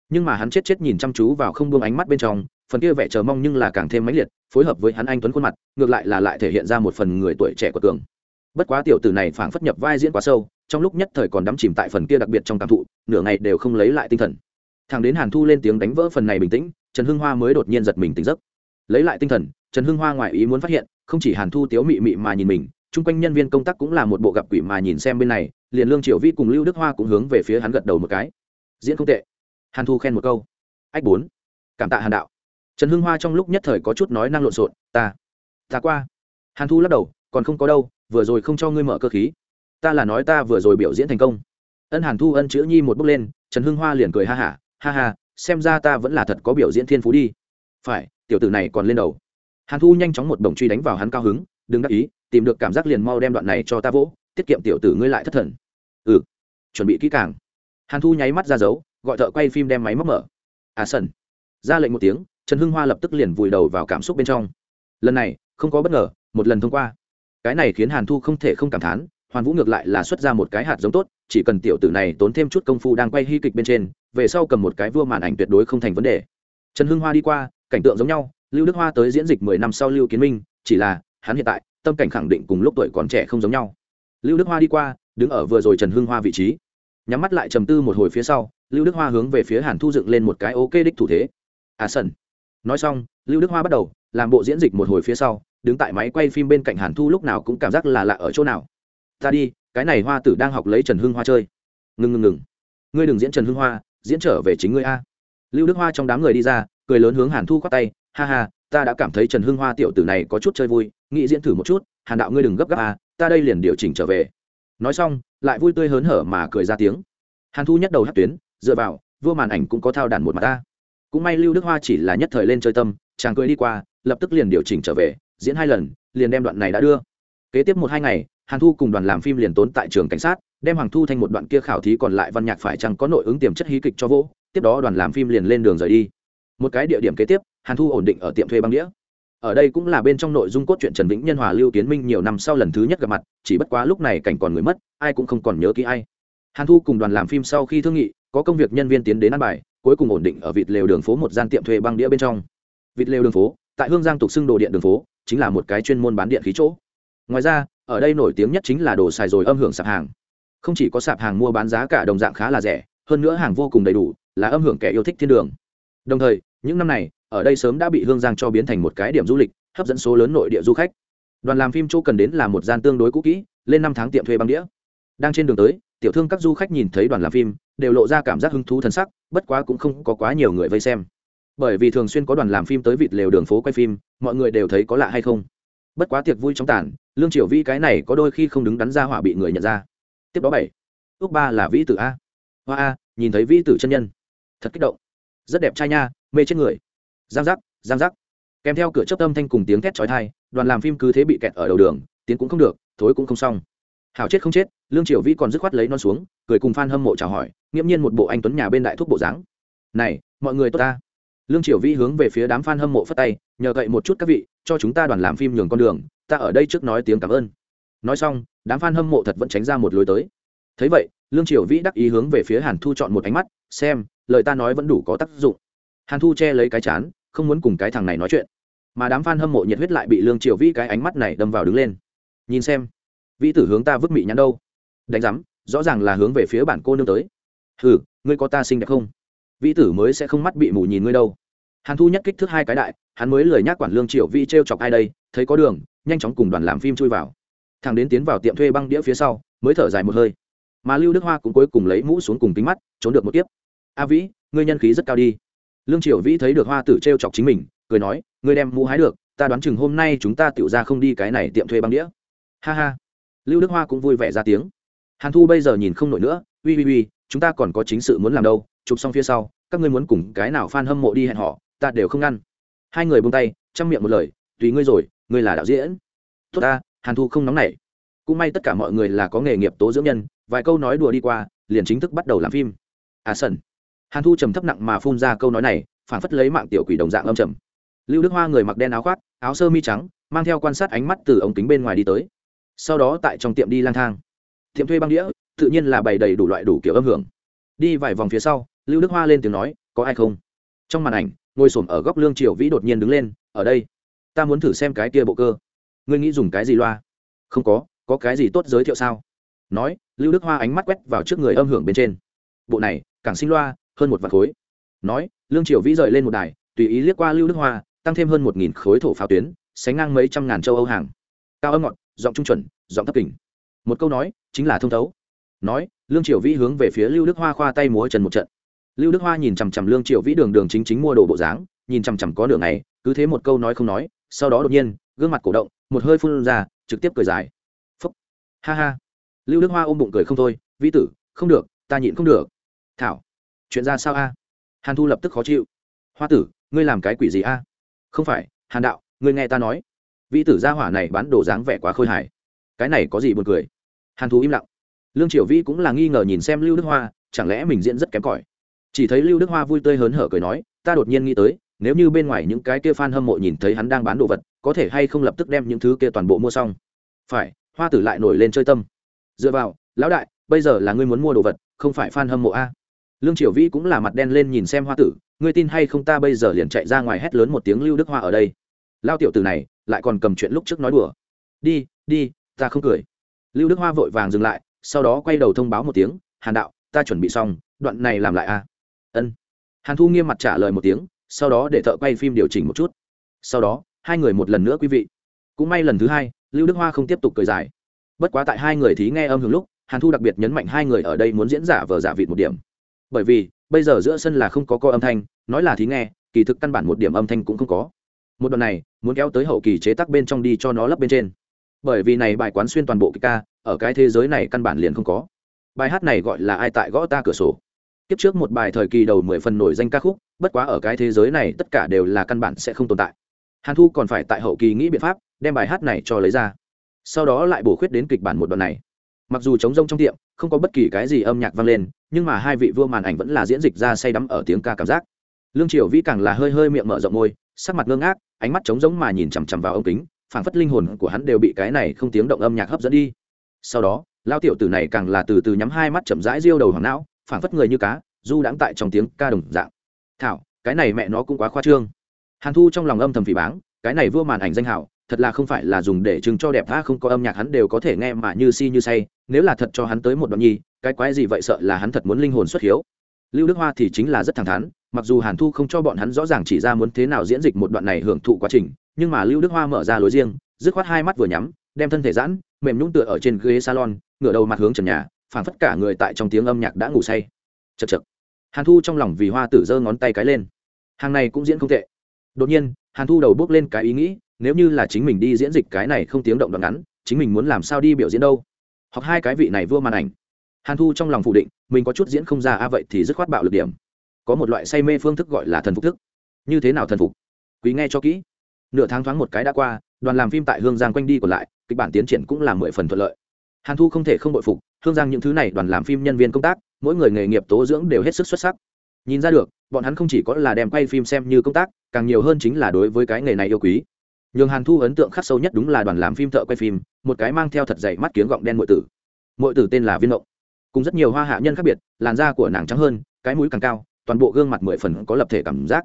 S1: Nhưng mà hắn chết chết nhìn chăm chú vào không buông ánh mắt bên trong, phần kia vẻ chờ mong nhưng là càng thêm mãnh liệt, phối hợp với hắn anh tuấn khuôn mặt, ngược lại là lại thể hiện ra một phần người tuổi trẻ của cường. Bất quá tiểu tử này phảng phất nhập vai diễn quá sâu trong lúc nhất thời còn đắm chìm tại phần kia đặc biệt trong cảm thụ, nửa ngày đều không lấy lại tinh thần. Thằng đến hàn thu lên tiếng đánh vỡ phần này bình tĩnh, trần hưng hoa mới đột nhiên giật mình tỉnh giấc. Lấy lại tinh thần, trần hưng hoa ngoài ý muốn phát hiện, không chỉ hàn thu tiếu mị mị mà nhìn mình, chung quanh nhân viên công tác cũng là một bộ gặp quỷ mà nhìn xem bên này, liền lương triều vi cùng lưu đức hoa cũng hướng về phía hắn gật đầu một cái. Diễn không tệ. Hàn thu khen một câu. Ách bốn. Cảm tạ hàn đạo. Trần hưng hoa trong lúc nhất thời có chút nói năng lộn xộn, ta ta qua. Hàn thu lắc đầu, còn không có đâu, vừa rồi không cho ngươi mở cơ khí ta là nói ta vừa rồi biểu diễn thành công. Ân hàn thu ân chữ nhi một bước lên, trần hưng hoa liền cười ha hả, ha ha, xem ra ta vẫn là thật có biểu diễn thiên phú đi. Phải, tiểu tử này còn lên đầu. Hàn thu nhanh chóng một đồng truy đánh vào hắn cao hứng, đừng đắc ý, tìm được cảm giác liền mau đem đoạn này cho ta vỗ, tiết kiệm tiểu tử ngươi lại thất thần. Ừ chuẩn bị kỹ càng. Hàn thu nháy mắt ra dấu, gọi thợ quay phim đem máy móc mở. À sần. Ra lệnh một tiếng, trần hưng hoa lập tức liền vùi đầu vào cảm xúc bên trong. Lần này, không có bất ngờ, một lần thông qua. Cái này khiến hàn thu không thể không cảm thán hoàn vũ ngược lại là xuất ra một cái hạt giống tốt, chỉ cần tiểu tử này tốn thêm chút công phu đang quay hy kịch bên trên, về sau cầm một cái vua màn ảnh tuyệt đối không thành vấn đề. Trần hưng hoa đi qua, cảnh tượng giống nhau, lưu đức hoa tới diễn dịch mười năm sau lưu kiến minh, chỉ là, hắn hiện tại, tâm cảnh khẳng định cùng lúc tuổi còn trẻ không giống nhau. Lưu đức hoa đi qua, đứng ở vừa rồi trần hưng hoa vị trí. Nhắm mắt lại trầm tư một hồi phía sau, lưu đức hoa hướng về phía hàn thu dựng lên một cái ok đích thủ thế. À sân nói xong, lưu đức hoa bắt đầu, làm bộ diễn dịch một hồi phía sau, đứng tại máy quay phim bên cạnh hàn thu lúc nào cũng cảm giác là lạ ở chỗ nào ta đi, cái này hoa tử đang học lấy trần hưng hoa chơi. Ngừng ngừng ngừng ngươi đừng diễn trần hưng hoa, diễn trở về chính ngươi a. Lưu đức hoa trong đám người đi ra, cười lớn hướng hàn thu khoác tay. Ha ha, ta đã cảm thấy trần hưng hoa tiểu tử này có chút chơi vui, nghĩ diễn thử một chút. Hàn đạo ngươi đừng gấp gáp a, ta đây liền điều chỉnh trở về. Nói xong, lại vui tươi hớn hở mà cười ra tiếng. Hàn thu nhắc đầu hát tuyến, dựa vào, vua màn ảnh cũng có thao đàn một mặt ta cũng may lưu đức hoa chỉ là nhất thời lên chơi tâm, chàng cười đi qua, lập tức liền điều chỉnh trở về, diễn hai lần, liền đem đoạn này đã đưa. Kế tiếp một hai ngày hàn thu cùng đoàn làm phim liền tốn tại trường cảnh sát, đem hoàng thu thành một đoạn kia khảo thí còn lại văn nhạc phải chăng có nội ứng tiềm chất hí kịch cho vỗ, tiếp đó đoàn làm phim liền lên đường rời đi. Một cái địa điểm kế tiếp, hàn thu ổn định ở tiệm thuê băng đĩa. Ở đây cũng là bên trong nội dung cốt truyện trần vĩnh nhân, hòa lưu tiến minh nhiều năm sau lần thứ nhất gặp mặt, chỉ bất quá lúc này cảnh còn người mất, ai cũng không còn nhớ kỹ ai. Hàn thu cùng đoàn làm phim sau khi thương nghị, có công việc nhân viên tiến đến ăn bài, cuối cùng ổn định ở vịt lều đường phố một gian tiệm thuê băng đĩa bên trong. Vịt lều đường phố, tại hương giang tục xưng đồ điện đường phố, chính là một cái chuyên môn bán điện khí chỗ. Ngoài ra ở đây nổi tiếng nhất chính là đồ xài rồi âm hưởng sạp hàng. Không chỉ có sạp hàng mua bán giá cả đồng dạng khá là rẻ, hơn nữa hàng vô cùng đầy đủ, là âm hưởng kẻ yêu thích thiên đường. Đồng thời, những năm này, ở đây sớm đã bị hương giang cho biến thành một cái điểm du lịch, hấp dẫn số lớn nội địa du khách. Đoàn làm phim chỗ cần đến là một gian tương đối cũ kỹ, lên năm tháng tiệm thuê băng đĩa. Đang trên đường tới, tiểu thương các du khách nhìn thấy đoàn làm phim, đều lộ ra cảm giác hứng thú t sắc, bất quá cũng không có quá nhiều người vây xem. Bởi vì thường xuyên có đoàn làm phim tới vịt lều đường phố quay phim, mọi người đều thấy có lạ hay không. Bất quá tiệc vui trong tàn lương triều vi cái này có đôi khi không đứng đắn ra hỏa bị người nhận ra. Tiếp đó bảy. Ước ba là vĩ tử a. Hoa a, nhìn thấy vĩ tử chân nhân. Thật kích động. Rất đẹp trai nha, mê chết người. Giang giác giang giác. Kèm theo cửa chấp âm thanh cùng tiếng thét trói thai đoàn làm phim cứ thế bị kẹt ở đầu đường, tiến cũng không được, thối cũng không xong. Hảo chết không chết, lương triều vi còn dứt khoát lấy non xuống, cười cùng f a n hâm mộ chào hỏi, nghiễm nhiên một bộ anh tuấn nhà bên đại thúc bộ dáng. Này, mọi người tốt ta. Lương triều vi hướng về phía đám f a n hâm mộ phất tay, nhờ cậy một chút các vị, cho chúng ta đoàn làm phim nhường con đường ta ở đây trước nói tiếng cảm ơn. Nói xong, đám f a n hâm mộ thật vẫn tránh ra một lối tới. Thấy vậy, lương triều vĩ đắc ý hướng về phía hàn thu chọn một ánh mắt, xem, lời ta nói vẫn đủ có tác dụng. Hàn thu che lấy cái chán, không muốn cùng cái thằng này nói chuyện. Mà đám f a n hâm mộ nhiệt huyết lại bị lương triều vĩ cái ánh mắt này đâm vào đứng lên. Nhìn xem, vĩ tử hướng ta vứt mị nhắn đâu? Đánh giám, rõ ràng là hướng về phía bản cô nương tới. Ừ ngươi có ta xinh đẹp không? Vĩ tử mới sẽ không mắt bị mù nhìn ngươi đâu. Hàn thu nhất kích thước hai cái đại, hắn mới lời nhắc quản lương triều vĩ t r e o chọc ai đây, thấy có đường nhanh chóng cùng đoàn làm phim chui vào. Thằng đến tiến vào tiệm thuê băng đĩa phía sau, mới thở dài một hơi. Mà lưu đức hoa cũng cuối cùng lấy mũ xuống cùng kính mắt, trốn được một tiếp a vĩ, ngươi nhân khí rất cao đi. Lương triều vĩ thấy được hoa tử t r e o chọc chính mình, cười nói, ngươi đem mũ hái được, ta đoán chừng hôm nay chúng ta tự ra không đi cái này tiệm thuê băng đĩa. Ha ha. Lưu đức hoa cũng vui vẻ ra tiếng. Hàn thu bây giờ nhìn không nổi nữa ui ui ui chúng ta còn có chính sự muốn làm đâu, chụp xong phía sau, các ngươi muốn cùng cái nào f a n hâm mộ đi hẹn họ, ta đều không ngăn. Hai người buông tay, chăm miệng một lời, tùy ngươi rồi ngươi là đạo diễn. Tốt ta, hàn thu không nóng nảy. Cũng may tất cả mọi người là có nghề nghiệp tố dưỡng nhân, vài câu nói đùa đi qua, liền chính thức bắt đầu làm phim. À sần. Hàn thu trầm thấp nặng mà phun ra câu nói này, phản phất lấy mạng tiểu quỷ đồng dạng âm trầm. Lưu đức hoa người mặc đen áo khoác, áo sơ mi trắng, mang theo quan sát ánh mắt từ ống kính bên ngoài đi tới. Sau đó tại trong tiệm đi lang thang. Tiệm thuê băng đĩa, tự nhiên là bày đầy đủ loại đủ kiểu âm hưởng. Đi vài vòng phía sau, lưu đức hoa lên tiếng nói, có ai không? Trong màn ảnh, ngồi s ở góc lương triều vĩ đột nhiên đứng lên, ở đây ta muốn thử xem cái kia bộ cơ. Ngươi nghĩ dùng cái gì loa? Không có có cái gì tốt giới thiệu sao? Nói, lưu đức hoa ánh mắt quét vào trước người âm hưởng bên trên. Bộ này, càng sinh loa, hơn một vạn khối. Nói, lương triều vĩ rời lên một đài, tùy ý liếc qua lưu đức hoa, tăng thêm hơn một nghìn khối thổ pháo tuyến, sánh ngang mấy trăm ngàn châu âu hàng. Cao âm ngọt, giọng trung chuẩn, giọng thấp kình. Một câu nói, chính là thông thấu. Nói, lương triều vĩ hướng về phía lưu đức hoa khoa tay múa trần một trận. Lưu đức hoa nhìn chằm chằm lương triều vĩ đường đường chính chính mua đồ bộ dáng, nhìn chằm chằm có đường này cứ thế một câu nói không nói sau đó đột nhiên, gương mặt cổ động, một hơi phun ra, trực tiếp cười dài. Phúc. Ha ha. Lưu đức hoa ôm bụng cười không thôi, vĩ tử, không được, ta nhịn không được. Thảo, chuyện ra sao a? Hàn thu lập tức khó chịu. Hoa tử, ngươi làm cái quỷ gì a? Không phải, hàn đạo, ngươi nghe ta nói. Vĩ tử gia hỏa này bán đồ dáng vẻ quá khôi hài. Cái này có gì buồn cười? Hàn thu im lặng. Lương triều vĩ cũng là nghi ngờ nhìn xem lưu đức hoa, chẳng lẽ mình diễn rất kém cỏi? Chỉ thấy lưu đức hoa vui tươi hớn hở cười nói, ta đột nhiên nghĩ tới nếu như bên ngoài những cái kia fan hâm mộ nhìn thấy hắn đang bán đồ vật, có thể hay không lập tức đem những thứ kia toàn bộ mua xong? Phải, hoa tử lại nổi lên chơi tâm. Dựa vào, lão đại, bây giờ là ngươi muốn mua đồ vật, không phải fan hâm mộ a. Lương triều vĩ cũng là mặt đen lên nhìn xem hoa tử, ngươi tin hay không ta bây giờ liền chạy ra ngoài hét lớn một tiếng lưu đức hoa ở đây. Lao tiểu tử này, lại còn cầm chuyện lúc trước nói đùa. Đi đi, ta không cười. Lưu đức hoa vội vàng dừng lại, sau đó quay đầu thông báo một tiếng, hàn đạo, ta chuẩn bị xong, đoạn này làm lại a. Ân. Hàn thu nghiêm mặt trả lời một tiếng sau đó để thợ quay phim điều chỉnh một chút. Sau đó, hai người một lần nữa quý vị. Cũng may lần thứ hai, lưu đức hoa không tiếp tục cười dài. Bất quá tại hai người thí nghe âm hưởng lúc, hàn thu đặc biệt nhấn mạnh hai người ở đây muốn diễn giả vờ giả vịt một điểm. Bởi vì, bây giờ giữa sân là không có co âm thanh, nói là thí nghe, kỳ thực căn bản một điểm âm thanh cũng không có. Một đoạn này, muốn kéo tới hậu kỳ chế tác bên trong đi cho nó lấp bên trên. Bởi vì này bài quán xuyên toàn bộ kịch ca, ở cái thế giới này căn bản liền không có. Bài hát này gọi là ai tại gõ ta cửa sổ tiếp trước một bài thời kỳ đầu mười phần nổi danh ca khúc, bất quá ở cái thế giới này tất cả đều là căn bản sẽ không tồn tại. Hàn thu còn phải tại hậu kỳ nghĩ biện pháp, đem bài hát này cho lấy ra. Sau đó lại bổ khuyết đến kịch bản một đoạn này. Mặc dù trống rông trong tiệm, không có bất kỳ cái gì âm nhạc vang lên, nhưng mà hai vị vua màn ảnh vẫn là diễn dịch ra say đắm ở tiếng ca cảm giác. Lương triều vĩ càng là hơi hơi miệng mở rộng môi, sắc mặt ngơ ngác, ánh mắt trống rỗng mà nhìn chằm chằm vào ống kính, phảng phất linh hồn của hắn đều bị cái này không tiếng động âm nhạc hấp dẫn đi. Sau đó lao tiểu tử này càng là từ từ nhắm hai mắt chậm rãi riêu đầu hoàng não phảng phất người như cá, du đãng tại trong tiếng ca đồng dạng. Thảo, cái này mẹ nó cũng quá khoa trương. Hàn thu trong lòng âm thầm phỉ báng, cái này vua màn ảnh danh hảo thật là không phải là dùng để chứng cho đẹp tha không có âm nhạc hắn đều có thể nghe mà như si như say, nếu là thật cho hắn tới một đoạn nhi, cái quái gì vậy sợ là hắn thật muốn linh hồn xuất hiếu. Lưu đức hoa thì chính là rất thẳng thắn, mặc dù hàn thu không cho bọn hắn rõ ràng chỉ ra muốn thế nào diễn dịch một đoạn này hưởng thụ quá trình, nhưng mà lưu đức hoa mở ra lối riêng, dứt khoát hai mắt vừa nhắm, đem thân thể giãn, mềm nhũng tựa ở trên ghế salon, ngửa đầu mặt hướng trần nhà phảng phất cả người tại trong tiếng âm nhạc đã ngủ say. Chật chật hàn thu trong lòng vì hoa tử giơ ngón tay cái lên. Hàng này cũng diễn không tệ. Đột nhiên, hàn thu đầu bước lên cái ý nghĩ, nếu như là chính mình đi diễn dịch cái này không tiếng động đoạn ngắn, chính mình muốn làm sao đi biểu diễn đâu? Hoặc hai cái vị này vua màn ảnh. Hàn thu trong lòng phủ định, mình có chút diễn không ra, a vậy thì dứt khoát bạo lực điểm. Có một loại say mê phương thức gọi là thần phục thức. Như thế nào thần phục? Quý nghe cho kỹ. Nửa tháng thoáng một cái đã qua, đoàn làm phim tại hương giang quanh đi còn lại, kịch bản tiến triển cũng là mười phần thuận lợi hàn thu không thể không bội phục, hương giang những thứ này đoàn làm phim nhân viên công tác, mỗi người nghề nghiệp tố dưỡng đều hết sức xuất sắc. Nhìn ra được, bọn hắn không chỉ có là đem quay phim xem như công tác, càng nhiều hơn chính là đối với cái nghề này yêu quý. Nhường hàn thu ấn tượng khắc sâu nhất đúng là đoàn làm phim thợ quay phim, một cái mang theo thật dày mắt kiếng gọng đen mọi tử. Mọi tử tên là viên mộng cùng rất nhiều hoa hạ nhân khác biệt, làn da của nàng trắng hơn, cái mũi càng cao, toàn bộ gương mặt mười phần có lập thể cảm giác.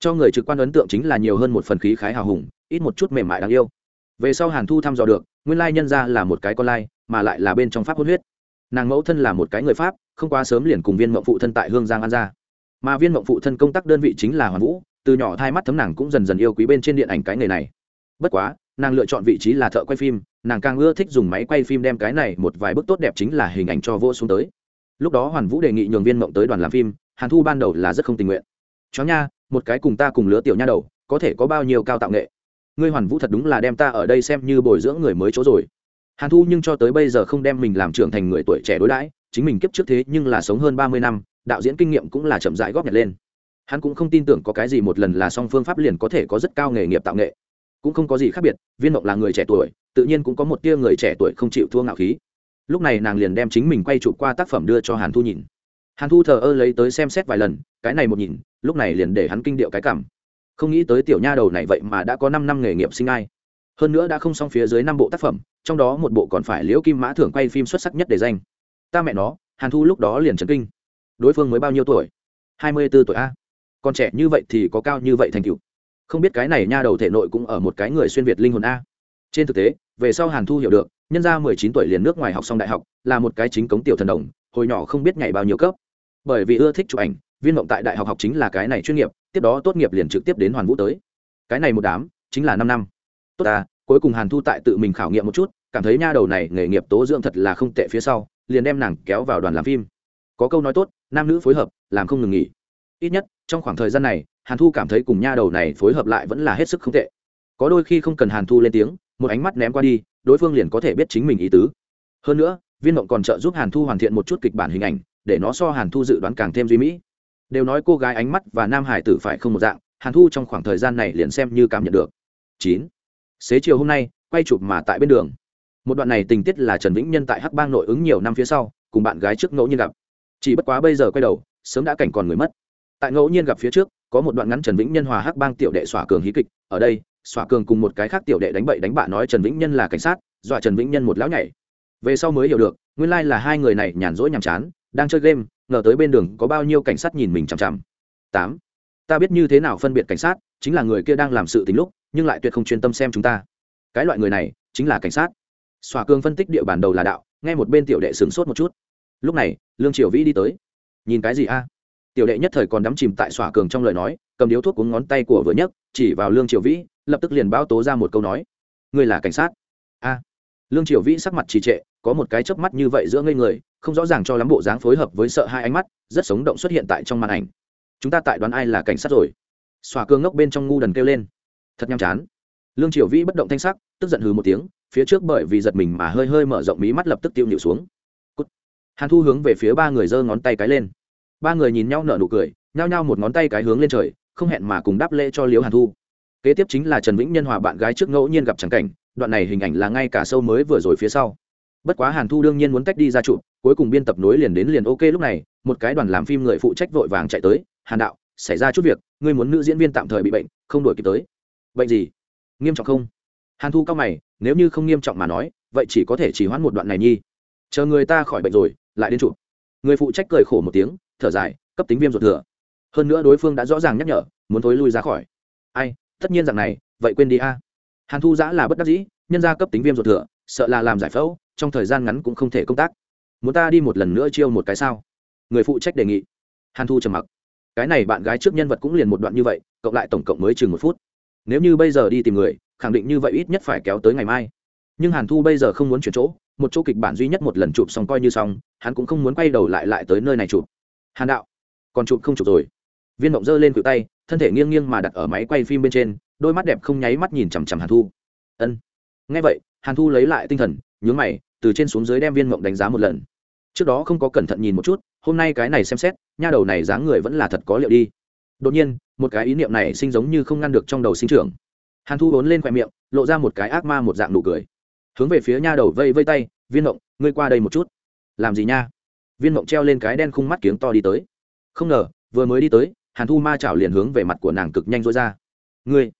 S1: Cho người trực quan ấn tượng chính là nhiều hơn một phần khí khái hào hùng, ít một chút mềm mại đáng yêu. Về sau hàn thu thăm dò được, nguyên lai nhân ra là một cái con lai mà lại là bên trong pháp hôn huyết. Nàng mẫu thân là một cái người pháp, không quá sớm liền cùng viên mộng phụ thân tại hương giang an ra. Mà viên mộng phụ thân công tác đơn vị chính là hoàn vũ, từ nhỏ thai mắt thấm nàng cũng dần dần yêu quý bên trên điện ảnh cái nghề này. Bất quá, nàng lựa chọn vị trí là thợ quay phim, nàng càng ưa thích dùng máy quay phim đem cái này một vài bức tốt đẹp chính là hình ảnh cho vô xuống tới. Lúc đó hoàn vũ đề nghị nhường viên mộng tới đoàn làm phim, hàn thu ban đầu là rất không tình nguyện. Chó nha, một cái cùng ta cùng lứa tiểu nha đầu, có thể có bao nhiêu cao tạo nghệ? Ngươi hoàn vũ thật đúng là đem ta ở đây xem như bồi dưỡng người mới chỗ rồi hàn thu nhưng cho tới bây giờ không đem mình làm trưởng thành người tuổi trẻ đối đãi, chính mình kiếp trước thế nhưng là sống hơn ba mươi năm, đạo diễn kinh nghiệm cũng là chậm rãi góp nhặt lên. Hắn cũng không tin tưởng có cái gì một lần là song phương pháp liền có thể có rất cao nghề nghiệp tạo nghệ. Cũng không có gì khác biệt, viên mộng là người trẻ tuổi, tự nhiên cũng có một tia người trẻ tuổi không chịu thua ngạo khí. Lúc này nàng liền đem chính mình quay chụp qua tác phẩm đưa cho hàn thu nhìn. Hàn thu thờ ơ lấy tới xem xét vài lần, cái này một nhìn, lúc này liền để hắn kinh điệu cái cảm. Không nghĩ tới tiểu nha đầu này vậy mà đã có năm năm nghề nghiệp sinh ai hơn nữa đã không xong phía dưới năm bộ tác phẩm, trong đó một bộ còn phải liễu kim mã thưởng quay phim xuất sắc nhất để danh. Ta mẹ nó, hàn thu lúc đó liền trấn kinh. Đối phương mới bao nhiêu tuổi? Hai mươi b ố tuổi a. Còn trẻ như vậy thì có cao như vậy thành cựu không biết cái này nha đầu thể nội cũng ở một cái người xuyên việt linh hồn a. Trên thực tế, về sau hàn thu hiểu được, nhân ra mười chín tuổi liền nước ngoài học xong đại học, là một cái chính cống tiểu thần đồng, hồi nhỏ không biết nhảy bao nhiêu cấp. Bởi vì ưa thích chụp ảnh, viên mộng tại đại học học chính là cái này chuyên nghiệp, tiếp đó tốt nghiệp liền trực tiếp đến hoàn vũ tới. Cái này một đám, chính là năm năm tốt ta, cuối cùng hàn thu tại tự mình khảo nghiệm một chút, cảm thấy nha đầu này nghề nghiệp tố dưỡng thật là không tệ phía sau, liền đem nàng kéo vào đoàn làm phim. Có câu nói tốt, nam nữ phối hợp, làm không ngừng nghỉ. Ít nhất, trong khoảng thời gian này, hàn thu cảm thấy cùng nha đầu này phối hợp lại vẫn là hết sức không tệ. Có đôi khi không cần hàn thu lên tiếng, một ánh mắt ném qua đi, đối phương liền có thể biết chính mình ý tứ. Hơn nữa, viên mộng còn trợ giúp hàn thu hoàn thiện một chút kịch bản hình ảnh, để nó so hàn thu dự đoán càng thêm duy mỹ. Đều nói cô gái ánh mắt và nam hải tử phải không một dạng, hàn thu trong khoảng thời gian này liền xem như cảm nhận được. Chín xế chiều hôm nay, quay chụp mà tại bên đường. Một đoạn này tình tiết là trần vĩnh nhân tại hắc bang nội ứng nhiều năm phía sau, cùng bạn gái trước ngẫu nhiên gặp. Chỉ bất quá bây giờ quay đầu, sớm đã cảnh còn người mất. Tại ngẫu nhiên gặp phía trước, có một đoạn ngắn trần vĩnh nhân hòa hắc bang tiểu đệ xỏa cường hí kịch. Ở đây, xỏa cường cùng một cái khác tiểu đệ đánh bậy đánh bạ nói trần vĩnh nhân là cảnh sát, dọa trần vĩnh nhân một lão nhảy. Về sau mới hiểu được, nguyên lai là hai người này nhàn rỗi nhàm chán, đang chơi game, ngờ tới bên đường có bao nhiêu cảnh sát nhìn mình chằm chằm. Tám. Ta biết như thế nào phân biệt cảnh sát? Chính là người kia đang làm sự tình lúc, nhưng lại tuyệt không chuyên tâm xem chúng ta. Cái loại người này, chính là cảnh sát. Xòa cương phân tích địa bàn đầu là đạo, nghe một bên tiểu đệ sửng sốt một chút. Lúc này, lương triều vĩ đi tới. Nhìn cái gì a? Tiểu đệ nhất thời còn đắm chìm tại xòa cường trong lời nói, cầm điếu thuốc cuống ngón tay của vừa nhấc, chỉ vào lương triều vĩ, lập tức liền báo tố ra một câu nói. Ngươi là cảnh sát? A. Lương triều vĩ sắc mặt trì trệ, có một cái chớp mắt như vậy giữa ngây người, không rõ ràng cho lắm bộ dáng phối hợp với sợ hai ánh mắt, rất sống động xuất hiện tại trong màn ảnh. Chúng ta tại đoán ai là cảnh sát rồi? Xòa cương ngốc bên trong ngu đần kêu lên. Thật nhàm chán. Lương triều vĩ bất động thanh sắc, tức giận hừ một tiếng, phía trước bởi vì giật mình mà hơi hơi mở rộng mí mắt lập tức tiêu nhịu xuống. Cút. hàn thu hướng về phía ba người giơ ngón tay cái lên. Ba người nhìn nhau nở nụ cười, nhao nhao một ngón tay cái hướng lên trời, không hẹn mà cùng đáp lễ cho liễu hàn thu. Kế tiếp chính là trần vĩnh nhân hòa bạn gái trước ngẫu nhiên gặp trắng cảnh, đoạn này hình ảnh là ngay cả sâu mới vừa rồi phía sau. Bất quá hàn thu đương nhiên muốn tách đi ra chụp, cuối cùng biên tập nối liền đến liền ok lúc này, một cái đoàn làm phim người phụ trách vội vàng chạy tới, hàn đạo xảy ra chút việc, ngươi muốn nữ diễn viên tạm thời bị bệnh, không đổi kịp tới. Bệnh gì? Nghiêm trọng không? Hàn thu cao mày, nếu như không nghiêm trọng mà nói, vậy chỉ có thể chỉ hoãn một đoạn này nhi. Chờ người ta khỏi bệnh rồi, lại đến chụp. Người phụ trách cười khổ một tiếng, thở dài, cấp tính viêm ruột thừa. Hơn nữa đối phương đã rõ ràng nhắc nhở, muốn thối lui ra khỏi. Ai, tất nhiên rằng này, vậy quên đi a. Hàn thu giã là bất đắc dĩ, nhân ra cấp tính viêm ruột thừa, sợ là làm giải phẫu, trong thời gian ngắn cũng không thể công tác. Muốn ta đi một lần nữa chiêu một cái sao? Người phụ trách đề nghị. Hàn thu trầm mặc cái này bạn gái trước nhân vật cũng liền một đoạn như vậy, cộng lại tổng cộng mới chừng một phút. Nếu như bây giờ đi tìm người, khẳng định như vậy ít nhất phải kéo tới ngày mai. Nhưng hàn thu bây giờ không muốn chuyển chỗ, một chỗ kịch bản duy nhất một lần chụp xong coi như xong, hắn cũng không muốn quay đầu lại lại tới nơi này chụp. Hàn đạo, còn chụp không chụp rồi? Viên mộng giơ lên cự tay, thân thể nghiêng nghiêng mà đặt ở máy quay phim bên trên, đôi mắt đẹp không nháy mắt nhìn chằm chằm hàn thu. Ân. Ngay vậy, hàn thu lấy lại tinh thần, nhướng mày, từ trên xuống dưới đem viên mộng đánh giá một lần. Trước đó không có cẩn thận nhìn một chút hôm nay cái này xem xét, nha đầu này dáng người vẫn là thật có liệu đi. Đột nhiên, một cái ý niệm này sinh giống như không ngăn được trong đầu sinh trưởng. Hàn thu vốn lên khoe miệng, lộ ra một cái ác ma một dạng nụ cười. Hướng về phía nha đầu vây vây tay, viên mộng ngươi qua đây một chút. Làm gì nha? Viên mộng treo lên cái đen khung mắt kiếng to đi tới. Không ngờ, vừa mới đi tới, hàn thu ma chảo liền hướng về mặt của nàng cực nhanh rối ra. Ngươi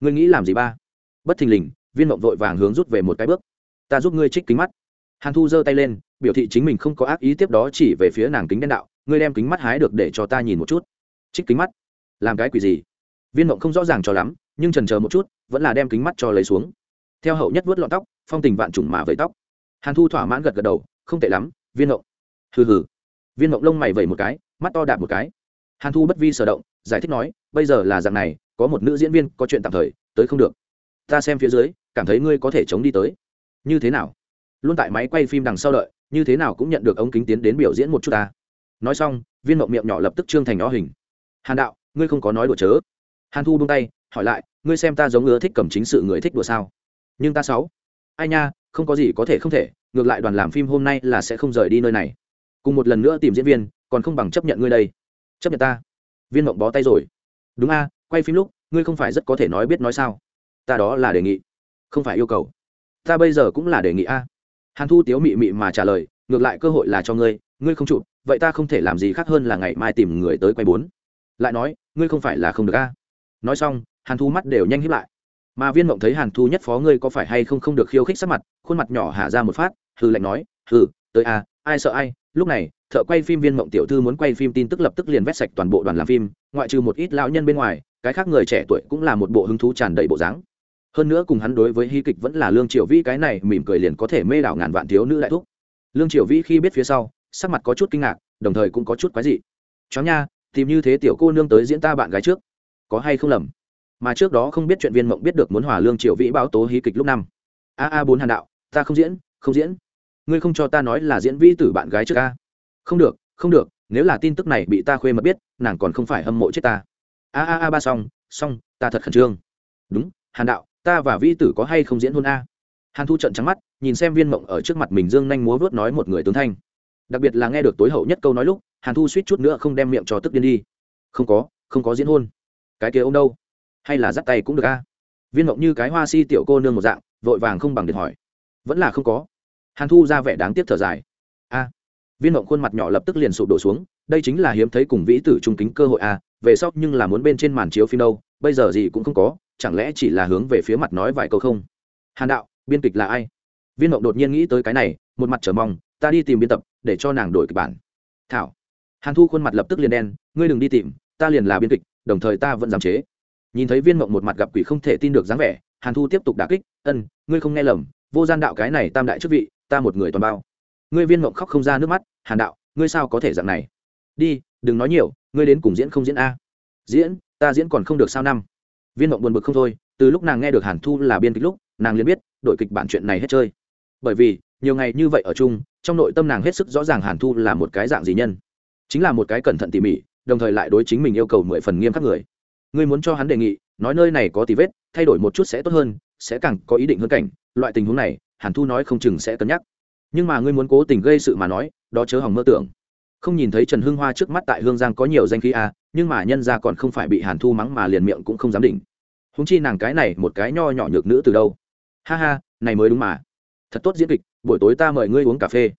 S1: ngươi nghĩ làm gì ba? Bất thình lình, viên mộng vội vàng hướng rút về một cái bước. Ta giúp ngươi trích kính mắt. Hàn thu giơ tay lên biểu thị chính mình không có ác ý tiếp đó chỉ về phía nàng kính đen đạo, ngươi đem kính mắt hái được để cho ta nhìn một chút. Trích kính mắt? Làm cái quỷ gì? Viên mộng không rõ ràng cho lắm, nhưng trần chờ một chút, vẫn là đem kính mắt cho lấy xuống. Theo hậu nhất vớt lọn tóc, phong tình vạn trùng mà vẫy tóc. Hàn thu thỏa mãn gật gật đầu, không tệ lắm, viên mộng. Hừ hừ. Viên mộng lông mày vẩy một cái, mắt to đạp một cái. Hàn thu bất vi sở động, giải thích nói, bây giờ là dạng này, có một nữ diễn viên có chuyện tạm thời, tới không được. Ta xem phía dưới, cảm thấy ngươi có thể chống đi tới. Như thế nào? Luôn tại máy quay phim đằng sau đợi như thế nào cũng nhận được ống kính tiến đến biểu diễn một chút ta. Nói xong, viên mộng miệng nhỏ lập tức trương thành nó hình. Hàn đạo, ngươi không có nói đùa chớ. Hàn thu buông tay, hỏi lại, ngươi xem ta giống ngứa thích cầm chính sự người thích đùa sao? Nhưng ta sáu. Ai nha, không có gì có thể không thể, ngược lại đoàn làm phim hôm nay là sẽ không rời đi nơi này. Cùng một lần nữa tìm diễn viên, còn không bằng chấp nhận ngươi đây. Chấp nhận ta. Viên mộng bó tay rồi. Đúng a, quay phim lúc, ngươi không phải rất có thể nói biết nói sao. Ta đó là đề nghị. Không phải yêu cầu. Ta bây giờ cũng là đề nghị a hàn thu tiếu mị mị mà trả lời, ngược lại cơ hội là cho ngươi ngươi không chụp, vậy ta không thể làm gì khác hơn là ngày mai tìm người tới quay bốn. Lại nói, ngươi không phải là không được a? Nói xong, hàn thu mắt đều nhanh hiếp lại. Mà viên mộng thấy hàn thu nhất phó ngươi có phải hay không không được khiêu khích sắc mặt, khuôn mặt nhỏ hạ ra một phát hư lệnh nói, hừ, tới a, ai sợ ai, lúc này, thợ quay phim viên mộng tiểu thư muốn quay phim tin tức lập tức liền vét sạch toàn bộ đoàn làm phim, ngoại trừ một ít lão nhân bên ngoài, cái khác người trẻ tuổi cũng là một bộ hứng thú tràn đầy bộ dáng hơn nữa cùng hắn đối với hy kịch vẫn là lương triều vĩ cái này mỉm cười liền có thể mê đảo ngàn vạn thiếu nữ đại thúc. Lương triều vĩ khi biết phía sau, sắc mặt có chút kinh ngạc, đồng thời cũng có chút quái dị. Chó nha, tìm như thế tiểu cô nương tới diễn ta bạn gái trước, có hay không lầm? Mà trước đó không biết chuyện viên mộng biết được muốn hòa lương triều vĩ báo tố hí kịch lúc năm. A a, bốn hàn đạo, ta không diễn không diễn. Ngươi không cho ta nói là diễn vĩ tử bạn gái trước a? Không được không được, nếu là tin tức này bị ta khuê mật biết, nàng còn không phải hâm mộ chết ta. A a a, ba xong xong, ta thật khẩn trương. Đúng, hàn đạo ta và vĩ tử có hay không diễn hôn a? Hàn thu trận trắng mắt, nhìn xem viên mộng ở trước mặt mình dương nhanh múa vớt nói một người tướng thanh. Đặc biệt là nghe được tối hậu nhất câu nói lúc, hàn thu suýt chút nữa không đem miệng cho tức điên đi. Không có không có diễn hôn. Cái kia ông đâu? Hay là dắt tay cũng được a? Viên mộng như cái hoa si tiểu cô nương một dạng, vội vàng không bằng điện hỏi. Vẫn là không có. Hàn thu ra vẻ đáng tiếc thở dài. A. Viên mộng khuôn mặt nhỏ lập tức liền sụp đổ xuống, đây chính là hiếm thấy cùng vĩ tử trung kính cơ hội a, về sau nhưng là muốn bên trên màn chiếu phim đâu, bây giờ gì cũng không có chẳng lẽ chỉ là hướng về phía mặt nói vài câu không? Hàn đạo, biên kịch là ai? Viên mộng đột nhiên nghĩ tới cái này, một mặt trở mong, ta đi tìm biên tập, để cho nàng đổi kịch bản. Thảo. Hàn thu khuôn mặt lập tức liền đen, ngươi đừng đi tìm, ta liền là biên kịch, đồng thời ta vẫn giảm chế. Nhìn thấy viên mộng một mặt gặp quỷ không thể tin được dáng vẻ, hàn thu tiếp tục đà kích, ân, ngươi không nghe lầm, vô gian đạo cái này tam đại chức vị, ta một người toàn bao. Ngươi viên mộng khóc không ra nước mắt, hàn đạo, ngươi sao có thể dạng này? Đi, đừng nói nhiều, ngươi đến cùng diễn không diễn a. Diễn, ta diễn còn không được sao năm viên mộng buồn bực không thôi, từ lúc nàng nghe được hàn thu là biên kịch lúc, nàng liền biết, đội kịch bản chuyện này hết chơi. Bởi vì, nhiều ngày như vậy ở chung, trong nội tâm nàng hết sức rõ ràng hàn thu là một cái dạng gì nhân. Chính là một cái cẩn thận tỉ mỉ, đồng thời lại đối chính mình yêu cầu mười phần nghiêm khắc người. Ngươi muốn cho hắn đề nghị, nói nơi này có tí vết, thay đổi một chút sẽ tốt hơn, sẽ càng có ý định hơn cảnh, loại tình huống này, hàn thu nói không chừng sẽ cân nhắc. Nhưng mà ngươi muốn cố tình gây sự mà nói, đó chớ hỏng mơ tưởng không nhìn thấy trần hưng hoa trước mắt tại hương giang có nhiều danh khí à, nhưng mà nhân ra còn không phải bị hàn thu mắng mà liền miệng cũng không dám đỉnh. Húng chi nàng cái này một cái nho nhỏ nhược nữ từ đâu? Ha ha này mới đúng mà. Thật tốt diễn kịch buổi tối ta mời ngươi uống cà phê.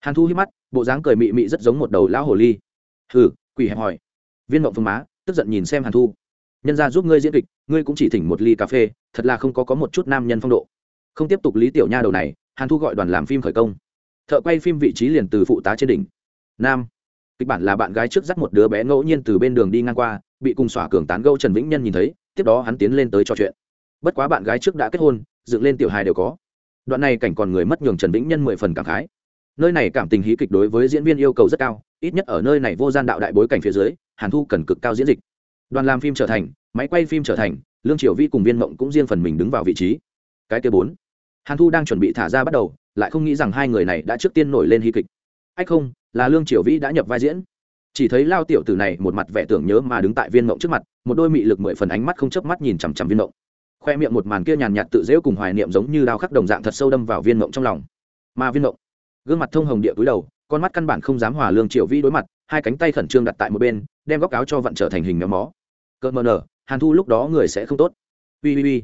S1: Hàn thu hít mắt bộ dáng cười mị mị rất giống một đầu lão hồ ly. Hừ quỷ hẹp hỏi viên mộng phương má tức giận nhìn xem hàn thu. Nhân ra giúp ngươi diễn kịch ngươi cũng chỉ thỉnh một ly cà phê thật là không có có một chút nam nhân phong độ. Không tiếp tục lý tiểu nha đầu này hàn thu gọi đoàn làm phim khởi công. Thợ quay phim vị trí liền từ phụ tá trên đỉnh nam. Kịch bản là bạn gái trước dắt một đứa bé ngẫu nhiên từ bên đường đi ngang qua, bị cùng xỏa cường tán gâu trần vĩnh nhân nhìn thấy, tiếp đó hắn tiến lên tới trò chuyện. Bất quá bạn gái trước đã kết hôn, dựng lên tiểu hài đều có. Đoạn này cảnh còn người mất nhường trần vĩnh nhân mười phần cảm khái. Nơi này cảm tình hí kịch đối với diễn viên yêu cầu rất cao, ít nhất ở nơi này vô gian đạo đại bối cảnh phía dưới, hàn thu cần cực cao diễn dịch. Đoàn làm phim trở thành, máy quay phim trở thành, lương triều vi cùng viên mộng cũng riêng phần mình đứng vào vị trí. Cái kế bốn. Hàn thu đang chuẩn bị thả ra bắt đầu, lại không nghĩ rằng hai người này đã trước tiên nổi lên hí kịch ách không, là lương triều vĩ đã nhập vai diễn. Chỉ thấy lao tiểu tử này một mặt vẻ tưởng nhớ mà đứng tại viên mộng trước mặt, một đôi mị lực mười phần ánh mắt không chớp mắt nhìn chằm chằm viên mộng. Khoe miệng một màn kia nhàn nhạt tự dễu cùng hoài niệm giống như đao khắc đồng dạng thật sâu đâm vào viên mộng trong lòng. Mà viên mộng, gương mặt thông hồng địa túi đầu, con mắt căn bản không dám hòa lương triều vĩ đối mặt, hai cánh tay khẩn trương đặt tại một bên, đem góc áo cho vận trở thành hình méo mó. Cợt mờ nở, hàn thu lúc đó người sẽ không tốt. Ui ui ui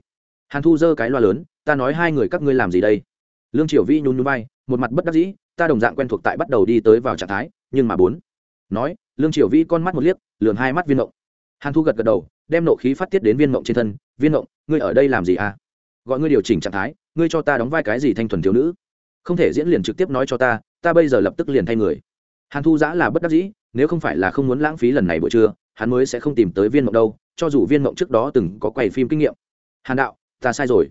S1: hàn thu giơ cái loa lớn, ta nói hai người các ngươi làm gì đây? Lương triều vĩ nhún nhún vai, một mặt bất đắc dĩ ta đồng dạng quen thuộc tại bắt đầu đi tới vào trạng thái, nhưng mà bốn. Nói, lương triều vĩ con mắt một liếc lường hai mắt viên mộng hàn thu gật gật đầu, đem nộ khí phát tiết đến viên mộng trên thân. Viên mộng ngươi ở đây làm gì à? Gọi ngươi điều chỉnh trạng thái, ngươi cho ta đóng vai cái gì thanh thuần thiếu nữ? Không thể diễn liền trực tiếp nói cho ta ta bây giờ lập tức liền thay người. Hàn thu giã là bất đắc dĩ, nếu không phải là không muốn lãng phí lần này buổi trưa, hắn mới sẽ không tìm tới viên mộng đâu, cho dù viên mộng trước đó từng có quay phim kinh nghiệm. Hàn đạo, ta sai rồi.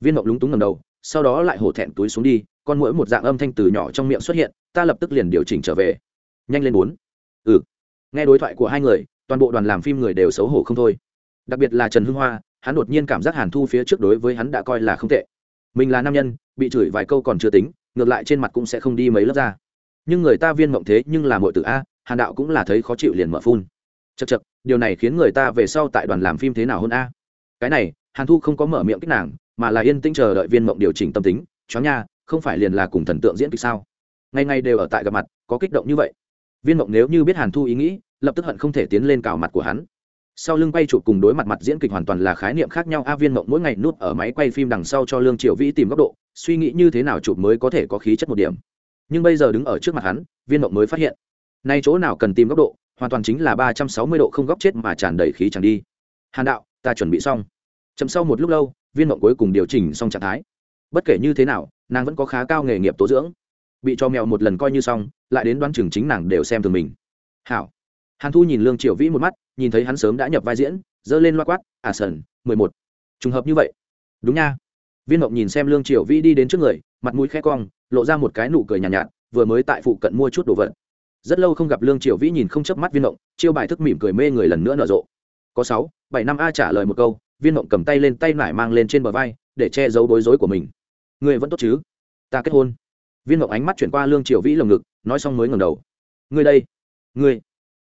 S1: Viên mộng lúng túng ngầm đầu sau đó lại hổ thẹn túi xuống đi, con mũi một dạng âm thanh từ nhỏ trong miệng xuất hiện, ta lập tức liền điều chỉnh trở về. Nhanh lên bốn. Ừ. Nghe đối thoại của hai người, toàn bộ đoàn làm phim người đều xấu hổ không thôi. Đặc biệt là trần hưng hoa, hắn đột nhiên cảm giác hàn thu phía trước đối với hắn đã coi là không tệ. Mình là nam nhân, bị chửi vài câu còn chưa tính, ngược lại trên mặt cũng sẽ không đi mấy lớp ra. Nhưng người ta viên mộng thế nhưng là mọi từ a, hàn đạo cũng là thấy khó chịu liền mở phun. Chật chật điều này khiến người ta về sau tại đoàn làm phim thế nào hơn a? Cái này, hàn thu không có mở miệng kích nàng mà là yên tĩnh chờ đợi viên mộng điều chỉnh tâm tính choáng nha, không phải liền là cùng thần tượng diễn kịch sao? Ngày ngày đều ở tại gặp mặt, có kích động như vậy. Viên mộng nếu như biết hàn thu ý nghĩ, lập tức hận không thể tiến lên cào mặt của hắn. Sau lưng quay chụp cùng đối mặt mặt diễn kịch hoàn toàn là khái niệm khác nhau, a viên mộng mỗi ngày nút ở máy quay phim đằng sau cho lương triệu vĩ tìm góc độ, suy nghĩ như thế nào chụp mới có thể có khí chất một điểm. Nhưng bây giờ đứng ở trước mặt hắn, viên mộng mới phát hiện, nay chỗ nào cần tìm góc độ, hoàn toàn chính là ba trăm sáu mươi độ không góc chết mà tràn đầy khí chẳng đi. Hàn đạo, ta chuẩn bị xong. Chậm sau một lúc lâu viên mộng cuối cùng điều chỉnh xong trạng thái. Bất kể như thế nào nàng vẫn có khá cao nghề nghiệp tố dưỡng. Bị cho mèo một lần coi như xong lại đến đoán chừng chính nàng đều xem thường mình. Hảo. Hàn thu nhìn lương triều vĩ một mắt nhìn thấy hắn sớm đã nhập vai diễn dơ lên loa quát à sần mười một. Trùng hợp như vậy. Đúng nha. Viên mộng nhìn xem lương triều vĩ đi đến trước người mặt mũi khẽ cong lộ ra một cái nụ cười nhàn nhạt, nhạt vừa mới tại phụ cận mua chút đồ vật. Rất lâu không gặp lương triều vĩ nhìn không chớp mắt viên mộng chiêu bài thức mỉm cười mê người lần nữa nở rộ. Có sáu bảy năm a trả lời một câu viên mộng cầm tay lên tay nải mang lên trên bờ vai, để che giấu bối rối của mình. Người vẫn tốt chứ? Ta kết hôn. Viên mộng ánh mắt chuyển qua lương triều vĩ lồng ngực, nói xong mới ngầm đầu. Ngươi đây. Ngươi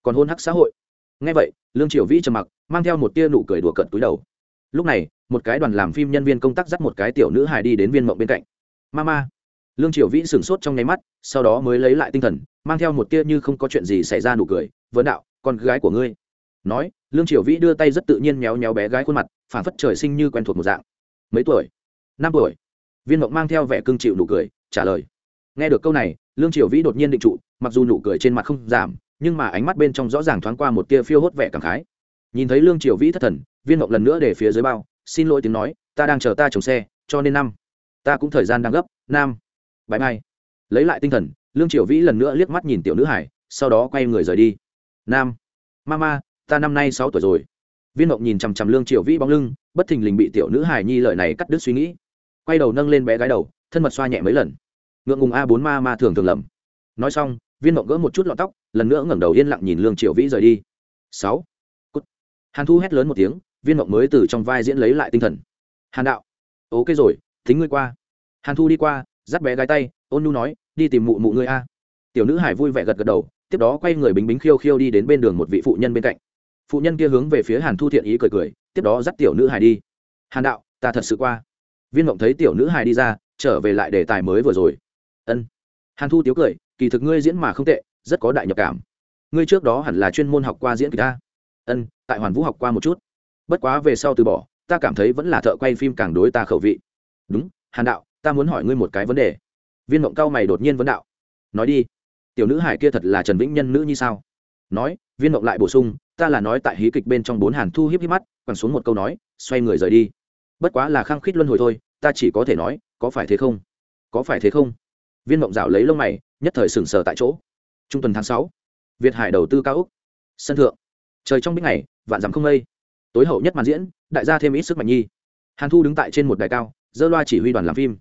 S1: còn hôn hắc xã hội. Ngay vậy, lương triều vĩ trầm mặc, mang theo một tia nụ cười đùa cận túi đầu. Lúc này, một cái đoàn làm phim nhân viên công tác dắt một cái tiểu nữ hài đi đến viên mộng bên cạnh. Mama lương triều vĩ sửng sốt trong nháy mắt, sau đó mới lấy lại tinh thần, mang theo một tia như không có chuyện gì xảy ra nụ cười. Vấn đạo, con gái của ngươi nói, lương triều vĩ đưa tay rất tự nhiên méo méo bé gái khuôn mặt phản phất trời sinh như quen thuộc một dạng. Mấy tuổi? Năm tuổi. Viên mộng mang theo vẻ cưng chịu nụ cười, trả lời. Nghe được câu này, lương triều vĩ đột nhiên định trụ, mặc dù nụ cười trên mặt không giảm, nhưng mà ánh mắt bên trong rõ ràng thoáng qua một tia phiêu hốt vẻ cảm khái. Nhìn thấy lương triều vĩ thất thần, viên mộng lần nữa để phía dưới bao, xin lỗi tiếng nói, ta đang chờ ta chồng xe, cho nên năm. Ta cũng thời gian đang gấp nam bãi mai. Lấy lại tinh thần, lương triều vĩ lần nữa liếc mắt nhìn tiểu nữ hải, sau đó quay người rời đi. Nam. Mama ta năm nay sáu tuổi rồi. Viên mộng nhìn chằm chằm lương triều vĩ bóng lưng, bất thình lình bị tiểu nữ hải nhi lợi này cắt đứt suy nghĩ. Quay đầu nâng lên bé gái đầu, thân mật xoa nhẹ mấy lần. Ngượng ngùng a bốn ma ma thường thường lầm. Nói xong, viên mộng gỡ một chút lọn tóc, lần nữa ngẩng đầu yên lặng nhìn lương triều vĩ rời đi. Sáu. Cút. Hàn thu hét lớn một tiếng, viên mộng mới từ trong vai diễn lấy lại tinh thần. Hàn đạo. Ok rồi, thính ngươi qua. Hàn thu đi qua, dắt bé gái tay, ôn nu nói, đi tìm mụ mụ ngươi a. Tiểu nữ hải vui vẻ gật gật đầu, tiếp đó quay người bính bính khiêu khiêu đi đến bên đường một vị phụ nhân bên cạnh phụ nhân kia hướng về phía hàn thu thiện ý cười cười, tiếp đó dắt tiểu nữ hài đi. Hàn đạo, ta thật sự qua. Viên mộng thấy tiểu nữ hài đi ra, trở về lại đề tài mới vừa rồi. Ân. Hàn thu tiếu cười, kỳ thực ngươi diễn mà không tệ, rất có đại nhập cảm. Ngươi trước đó hẳn là chuyên môn học qua diễn kịch ta. Ân, tại hoàn vũ học qua một chút. Bất quá về sau từ bỏ, ta cảm thấy vẫn là thợ quay phim càng đối ta khẩu vị. Đúng, hàn đạo, ta muốn hỏi ngươi một cái vấn đề. Viên mộng cao mày đột nhiên vấn đạo. Nói đi. Tiểu nữ hải kia thật là trần vĩnh nhân nữ như sao? Nói, viên mộng lại bổ sung ta là nói tại hí kịch bên trong bốn hàn thu hiếp hiếp mắt, quẳng xuống một câu nói, xoay người rời đi. Bất quá là khăng khít luân hồi thôi, ta chỉ có thể nói, có phải thế không? Có phải thế không? Viên mộng dạo lấy lông mày, nhất thời sừng sờ tại chỗ. Trung tuần tháng sáu, việt hải đầu tư cao úc. Sân thượng. Trời trong bích ngày, vạn dặm không mây. Tối hậu nhất màn diễn, đại gia thêm ít sức mạnh nhi. Hàn thu đứng tại trên một đài cao, dơ loa chỉ huy đoàn làm phim.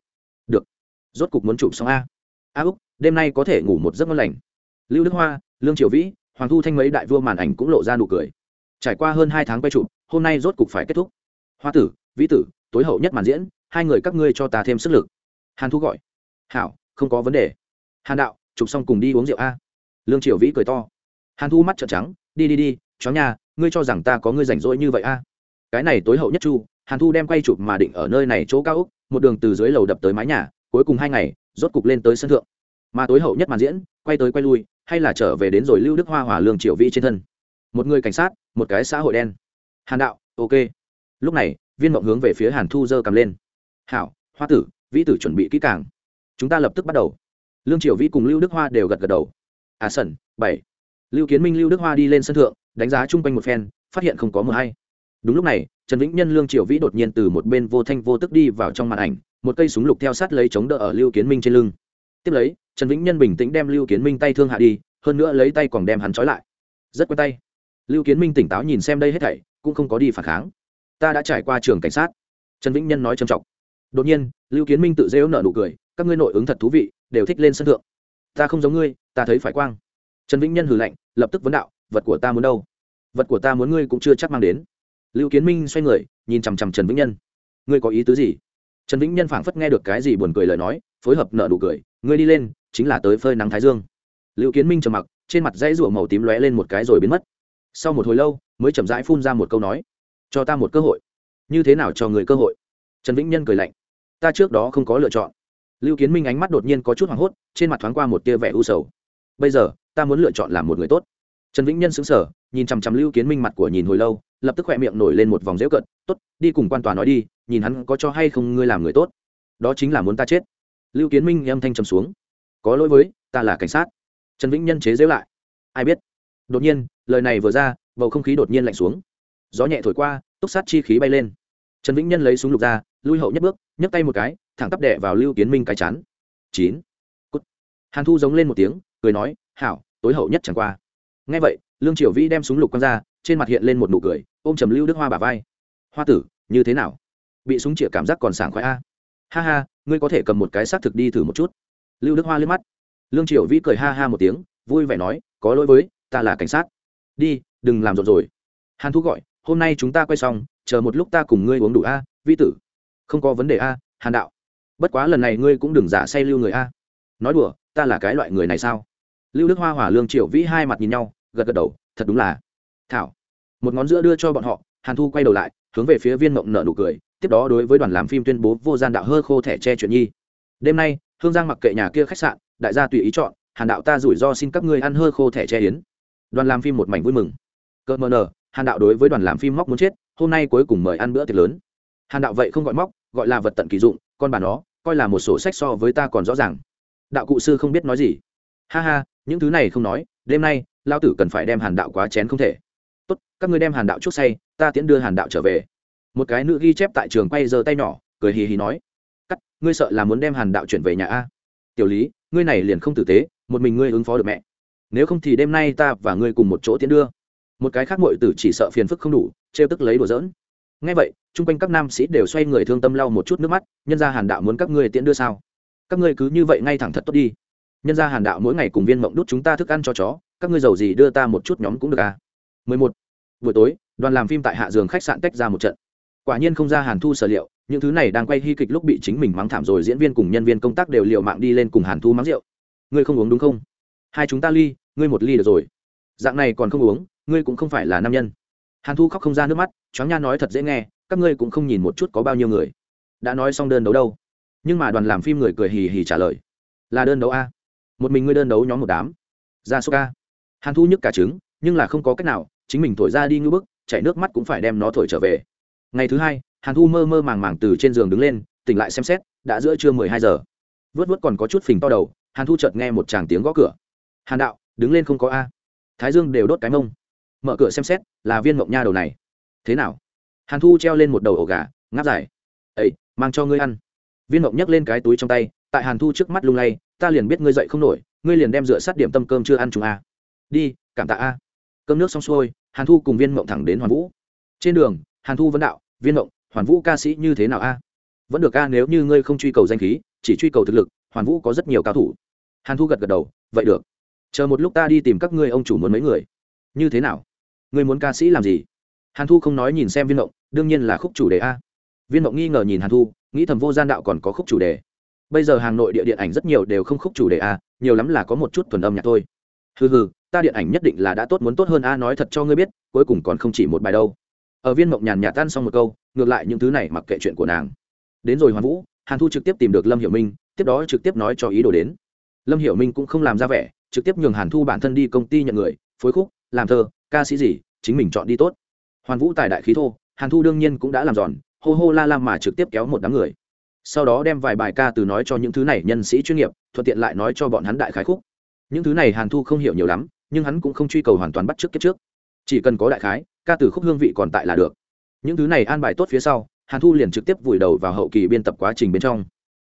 S1: Được. Rốt cục muốn chụp xong a. A úc, đêm nay có thể ngủ một giấc ngon lành. Lưu đức hoa, lương triều vĩ hoàng thu thanh mấy đại vua màn ảnh cũng lộ ra nụ cười. Trải qua hơn hai tháng quay chụp, hôm nay rốt cục phải kết thúc. Hoa tử, vĩ tử, tối hậu nhất màn diễn, hai người các ngươi cho ta thêm sức lực. Hàn thu gọi. Hảo, không có vấn đề. Hàn đạo, chụp xong cùng đi uống rượu a. Lương triều vĩ cười to. Hàn thu mắt trợn trắng, đi đi đi, chó nhà, ngươi cho rằng ta có ngươi rảnh rỗi như vậy a? Cái này tối hậu nhất chu, hàn thu đem quay chụp mà định ở nơi này chỗ cao úc, một đường từ dưới lầu đập tới mái nhà, cuối cùng hai ngày, rốt cục lên tới sân thượng mà tối hậu nhất màn diễn, quay tới quay lui, hay là trở về đến rồi lưu đức hoa hỏa lương triệu vĩ trên thân. Một người cảnh sát, một cái xã hội đen. Hàn đạo, ok. Lúc này, viên mộng hướng về phía hàn thu dơ cầm lên. Hảo, hoa tử, vĩ tử chuẩn bị kỹ càng. Chúng ta lập tức bắt đầu. Lương triều vĩ cùng lưu đức hoa đều gật gật đầu. À sẩn, bảy. Lưu kiến minh, lưu đức hoa đi lên sân thượng, đánh giá chung quanh một phen, phát hiện không có mờ hay. Đúng lúc này, trần vĩnh nhân, lương triều vĩ đột nhiên từ một bên vô thanh vô tức đi vào trong màn ảnh, một cây súng lục theo sát lấy chống đỡ ở lưu kiến minh trên lưng tiếp lấy, trần vĩnh nhân bình tĩnh đem lưu kiến minh tay thương hạ đi, hơn nữa lấy tay còn đem hắn trói lại. Rất quen tay. Lưu kiến minh tỉnh táo nhìn xem đây hết thảy, cũng không có đi phản kháng. Ta đã trải qua trường cảnh sát. Trần vĩnh nhân nói trầm trọng. Đột nhiên, lưu kiến minh tự rêu nợ nụ cười, các ngươi nội ứng thật thú vị, đều thích lên sân thượng. Ta không giống ngươi, ta thấy phải quang. Trần vĩnh nhân hừ lạnh, lập tức vấn đạo, vật của ta muốn đâu? Vật của ta muốn ngươi cũng chưa chắc mang đến. Lưu kiến minh xoay người, nhìn chằm chằm trần vĩnh nhân. Ngươi có ý tứ gì? Trần vĩnh nhân phảng phất nghe được cái gì buồn cười lời nói, phối hợp nợ nụ cười ngươi đi lên, chính là tới phơi nắng thái dương. Lưu kiến minh trầm mặc, trên mặt dãy rủa màu tím lóe lên một cái rồi biến mất. Sau một hồi lâu, mới chậm rãi phun ra một câu nói, cho ta một cơ hội. Như thế nào cho người cơ hội? Trần vĩnh nhân cười lạnh, ta trước đó không có lựa chọn. Lưu kiến minh ánh mắt đột nhiên có chút hoảng hốt, trên mặt thoáng qua một tia vẻ u sầu. Bây giờ, ta muốn lựa chọn làm một người tốt. Trần vĩnh nhân xứng sở nhìn chằm chằm lưu kiến minh mặt của nhìn hồi lâu, lập tức khoe miệng nổi lên một vòng dễu cận tốt, đi cùng quan tòa nói đi, nhìn hắn có cho hay không ngươi làm người tốt. Đó chính là muốn ta chết lưu kiến minh âm thanh trầm xuống. Có lỗi với, ta là cảnh sát. Trần vĩnh nhân chế giễu lại. Ai biết? Đột nhiên, lời này vừa ra, bầu không khí đột nhiên lạnh xuống. Gió nhẹ thổi qua, túc sát chi khí bay lên. Trần vĩnh nhân lấy súng lục ra, lui hậu nhất bước, nhấc tay một cái, thẳng tắp đệ vào lưu kiến minh cái chán. chín. Cút. Hàn thu giống lên một tiếng, cười nói, hảo, tối hậu nhất chẳng qua. Ngay vậy, lương triều vĩ đem súng lục quăng ra, trên mặt hiện lên một nụ cười, ôm trầm lưu đức hoa bà vai. Hoa tử, như thế nào? Bị súng chĩa cảm giác còn sảng khoái a ha ha, ngươi có thể cầm một cái xác thực đi thử một chút. Lưu đức hoa liếc mắt. Lương triều vĩ cười ha ha một tiếng, vui vẻ nói, có lỗi với, ta là cảnh sát. Đi, đừng làm rộn rồi. Hàn thu gọi, hôm nay chúng ta quay xong, chờ một lúc ta cùng ngươi uống đủ a vi tử. Không có vấn đề a, hàn đạo. Bất quá lần này ngươi cũng đừng giả say lưu người a. Nói đùa, ta là cái loại người này sao? Lưu đức hoa hỏa lương triệu vĩ hai mặt nhìn nhau, gật gật đầu, thật đúng là. Thảo. Một ngón giữa đưa cho bọn họ, hàn thu quay đầu lại, hướng về phía viên mộng nợ nụ cười tiếp đó đối với đoàn làm phim tuyên bố vô gian đạo hơ khô thẻ che chuyện nhi. Đêm nay, hương giang mặc kệ nhà kia khách sạn, đại gia tùy ý chọn, hàn đạo ta rủi ro xin các ngươi ăn hơ khô thẻ che yến. Đoàn làm phim một mảnh vui mừng. Cỡ mờ nờ hàn đạo đối với đoàn làm phim móc muốn chết, hôm nay cuối cùng mời ăn bữa tiệc lớn. Hàn đạo vậy không gọi móc, gọi là vật tận kỳ dụng, con bà nó, coi là một sổ sách so với ta còn rõ ràng. Đạo cụ sư không biết nói gì. Ha ha, những thứ này không nói, đêm nay, lao tử cần phải đem hàn đạo quá chén không thể. Tốt, các ngươi đem hàn đạo chút say, ta tiễn đưa hàn đạo trở về một cái nữ ghi chép tại trường quay giơ tay nhỏ, cười hì hì nói, cắt, ngươi sợ là muốn đem hàn đạo chuyển về nhà a? Tiểu lý, ngươi này liền không tử tế, một mình ngươi ứng phó được mẹ. Nếu không thì đêm nay ta và ngươi cùng một chỗ tiễn đưa. Một cái khác mội tử chỉ sợ phiền phức không đủ, trêu tức lấy đùa giỡn. Ngay vậy, chung quanh các nam sĩ đều xoay người thương tâm lau một chút nước mắt, nhân ra hàn đạo muốn các ngươi tiễn đưa sao? Các ngươi cứ như vậy ngay thẳng thật tốt đi. Nhân ra hàn đạo mỗi ngày cùng viên mộng đút chúng ta thức ăn cho chó, các ngươi giàu gì đưa ta một chút nhóm cũng được à. 11. buổi tối, đoàn làm phim tại hạ giường khách sạn tách ra một trận quả nhiên không ra hàn thu sở liệu, những thứ này đang quay hy kịch lúc bị chính mình mắng thảm rồi, diễn viên cùng nhân viên công tác đều liều mạng đi lên cùng hàn thu mắng rượu. Ngươi không uống đúng không? Hai chúng ta ly, ngươi một ly được rồi. Dạng này còn không uống, ngươi cũng không phải là nam nhân. Hàn thu khóc không ra nước mắt, choáng nha nói thật dễ nghe, các ngươi cũng không nhìn một chút có bao nhiêu người. Đã nói xong đơn đấu đâu? Nhưng mà đoàn làm phim người cười hì hì trả lời. Là đơn đấu a. Một mình ngươi đơn đấu nhóm một đám. Ra số ca hàn thu nhức cả trứng, nhưng là không có cách nào, chính mình thổi ra đi ngưỡng bức, chảy nước mắt cũng phải đem nó thổi trở về ngày thứ hai, hàn thu mơ mơ màng màng từ trên giường đứng lên, tỉnh lại xem xét, đã giữa trưa mười hai giờ. Vớt vớt còn có chút phình to đầu, hàn thu chợt nghe một tràng tiếng gõ cửa. Hàn đạo, đứng lên không có a. Thái dương đều đốt cái mông. Mở cửa xem xét, là viên mộng nha đầu này. Thế nào? Hàn thu treo lên một đầu ổ gà, ngáp dài. Ấy mang cho ngươi ăn. Viên mộng nhấc lên cái túi trong tay, tại hàn thu trước mắt lung lay, ta liền biết ngươi dậy không nổi, ngươi liền đem rửa sát điểm tâm cơm chưa ăn chúng a. Đi, cảm tạ a. Cơm nước xong xuôi, hàn thu cùng viên mộng thẳng đến hoàn vũ. Trên đường hàn thu vấn đạo, viên mộng, hoàn vũ ca sĩ như thế nào a? Vẫn được a, nếu như ngươi không truy cầu danh khí, chỉ truy cầu thực lực, hoàn vũ có rất nhiều cao thủ. Hàn thu gật gật đầu, vậy được. Chờ một lúc ta đi tìm các ngươi ông chủ muốn mấy người. Như thế nào? Ngươi muốn ca sĩ làm gì? Hàn thu không nói nhìn xem viên mộng, đương nhiên là khúc chủ đề a. Viên mộng nghi ngờ nhìn hàn thu, nghĩ thầm vô gian đạo còn có khúc chủ đề. Bây giờ Hàng nội địa điện ảnh rất nhiều đều không khúc chủ đề a, nhiều lắm là có một chút thuần âm nhạc thôi. Hừ hừ, ta điện ảnh nhất định là đã tốt muốn tốt hơn a, nói thật cho ngươi biết, cuối cùng còn không chỉ một bài đâu ở viên mộng nhàn nhạt tan xong một câu, ngược lại những thứ này mặc kệ chuyện của nàng. Đến rồi hoàn vũ, hàn thu trực tiếp tìm được lâm hiểu minh, tiếp đó trực tiếp nói cho ý đồ đến. Lâm hiểu minh cũng không làm ra vẻ, trực tiếp nhường hàn thu bản thân đi công ty nhận người, phối khúc, làm thơ, ca sĩ gì, chính mình chọn đi tốt. Hoàn vũ tài đại khí thô, hàn thu đương nhiên cũng đã làm giòn, hô hô la la mà trực tiếp kéo một đám người. Sau đó đem vài bài ca từ nói cho những thứ này nhân sĩ chuyên nghiệp, thuận tiện lại nói cho bọn hắn đại khái khúc. Những thứ này hàn thu không hiểu nhiều lắm, nhưng hắn cũng không truy cầu hoàn toàn bắt trước kết trước chỉ cần có đại khái, ca từ khúc hương vị còn tại là được. Những thứ này an bài tốt phía sau, hàn thu liền trực tiếp vùi đầu vào hậu kỳ biên tập quá trình bên trong.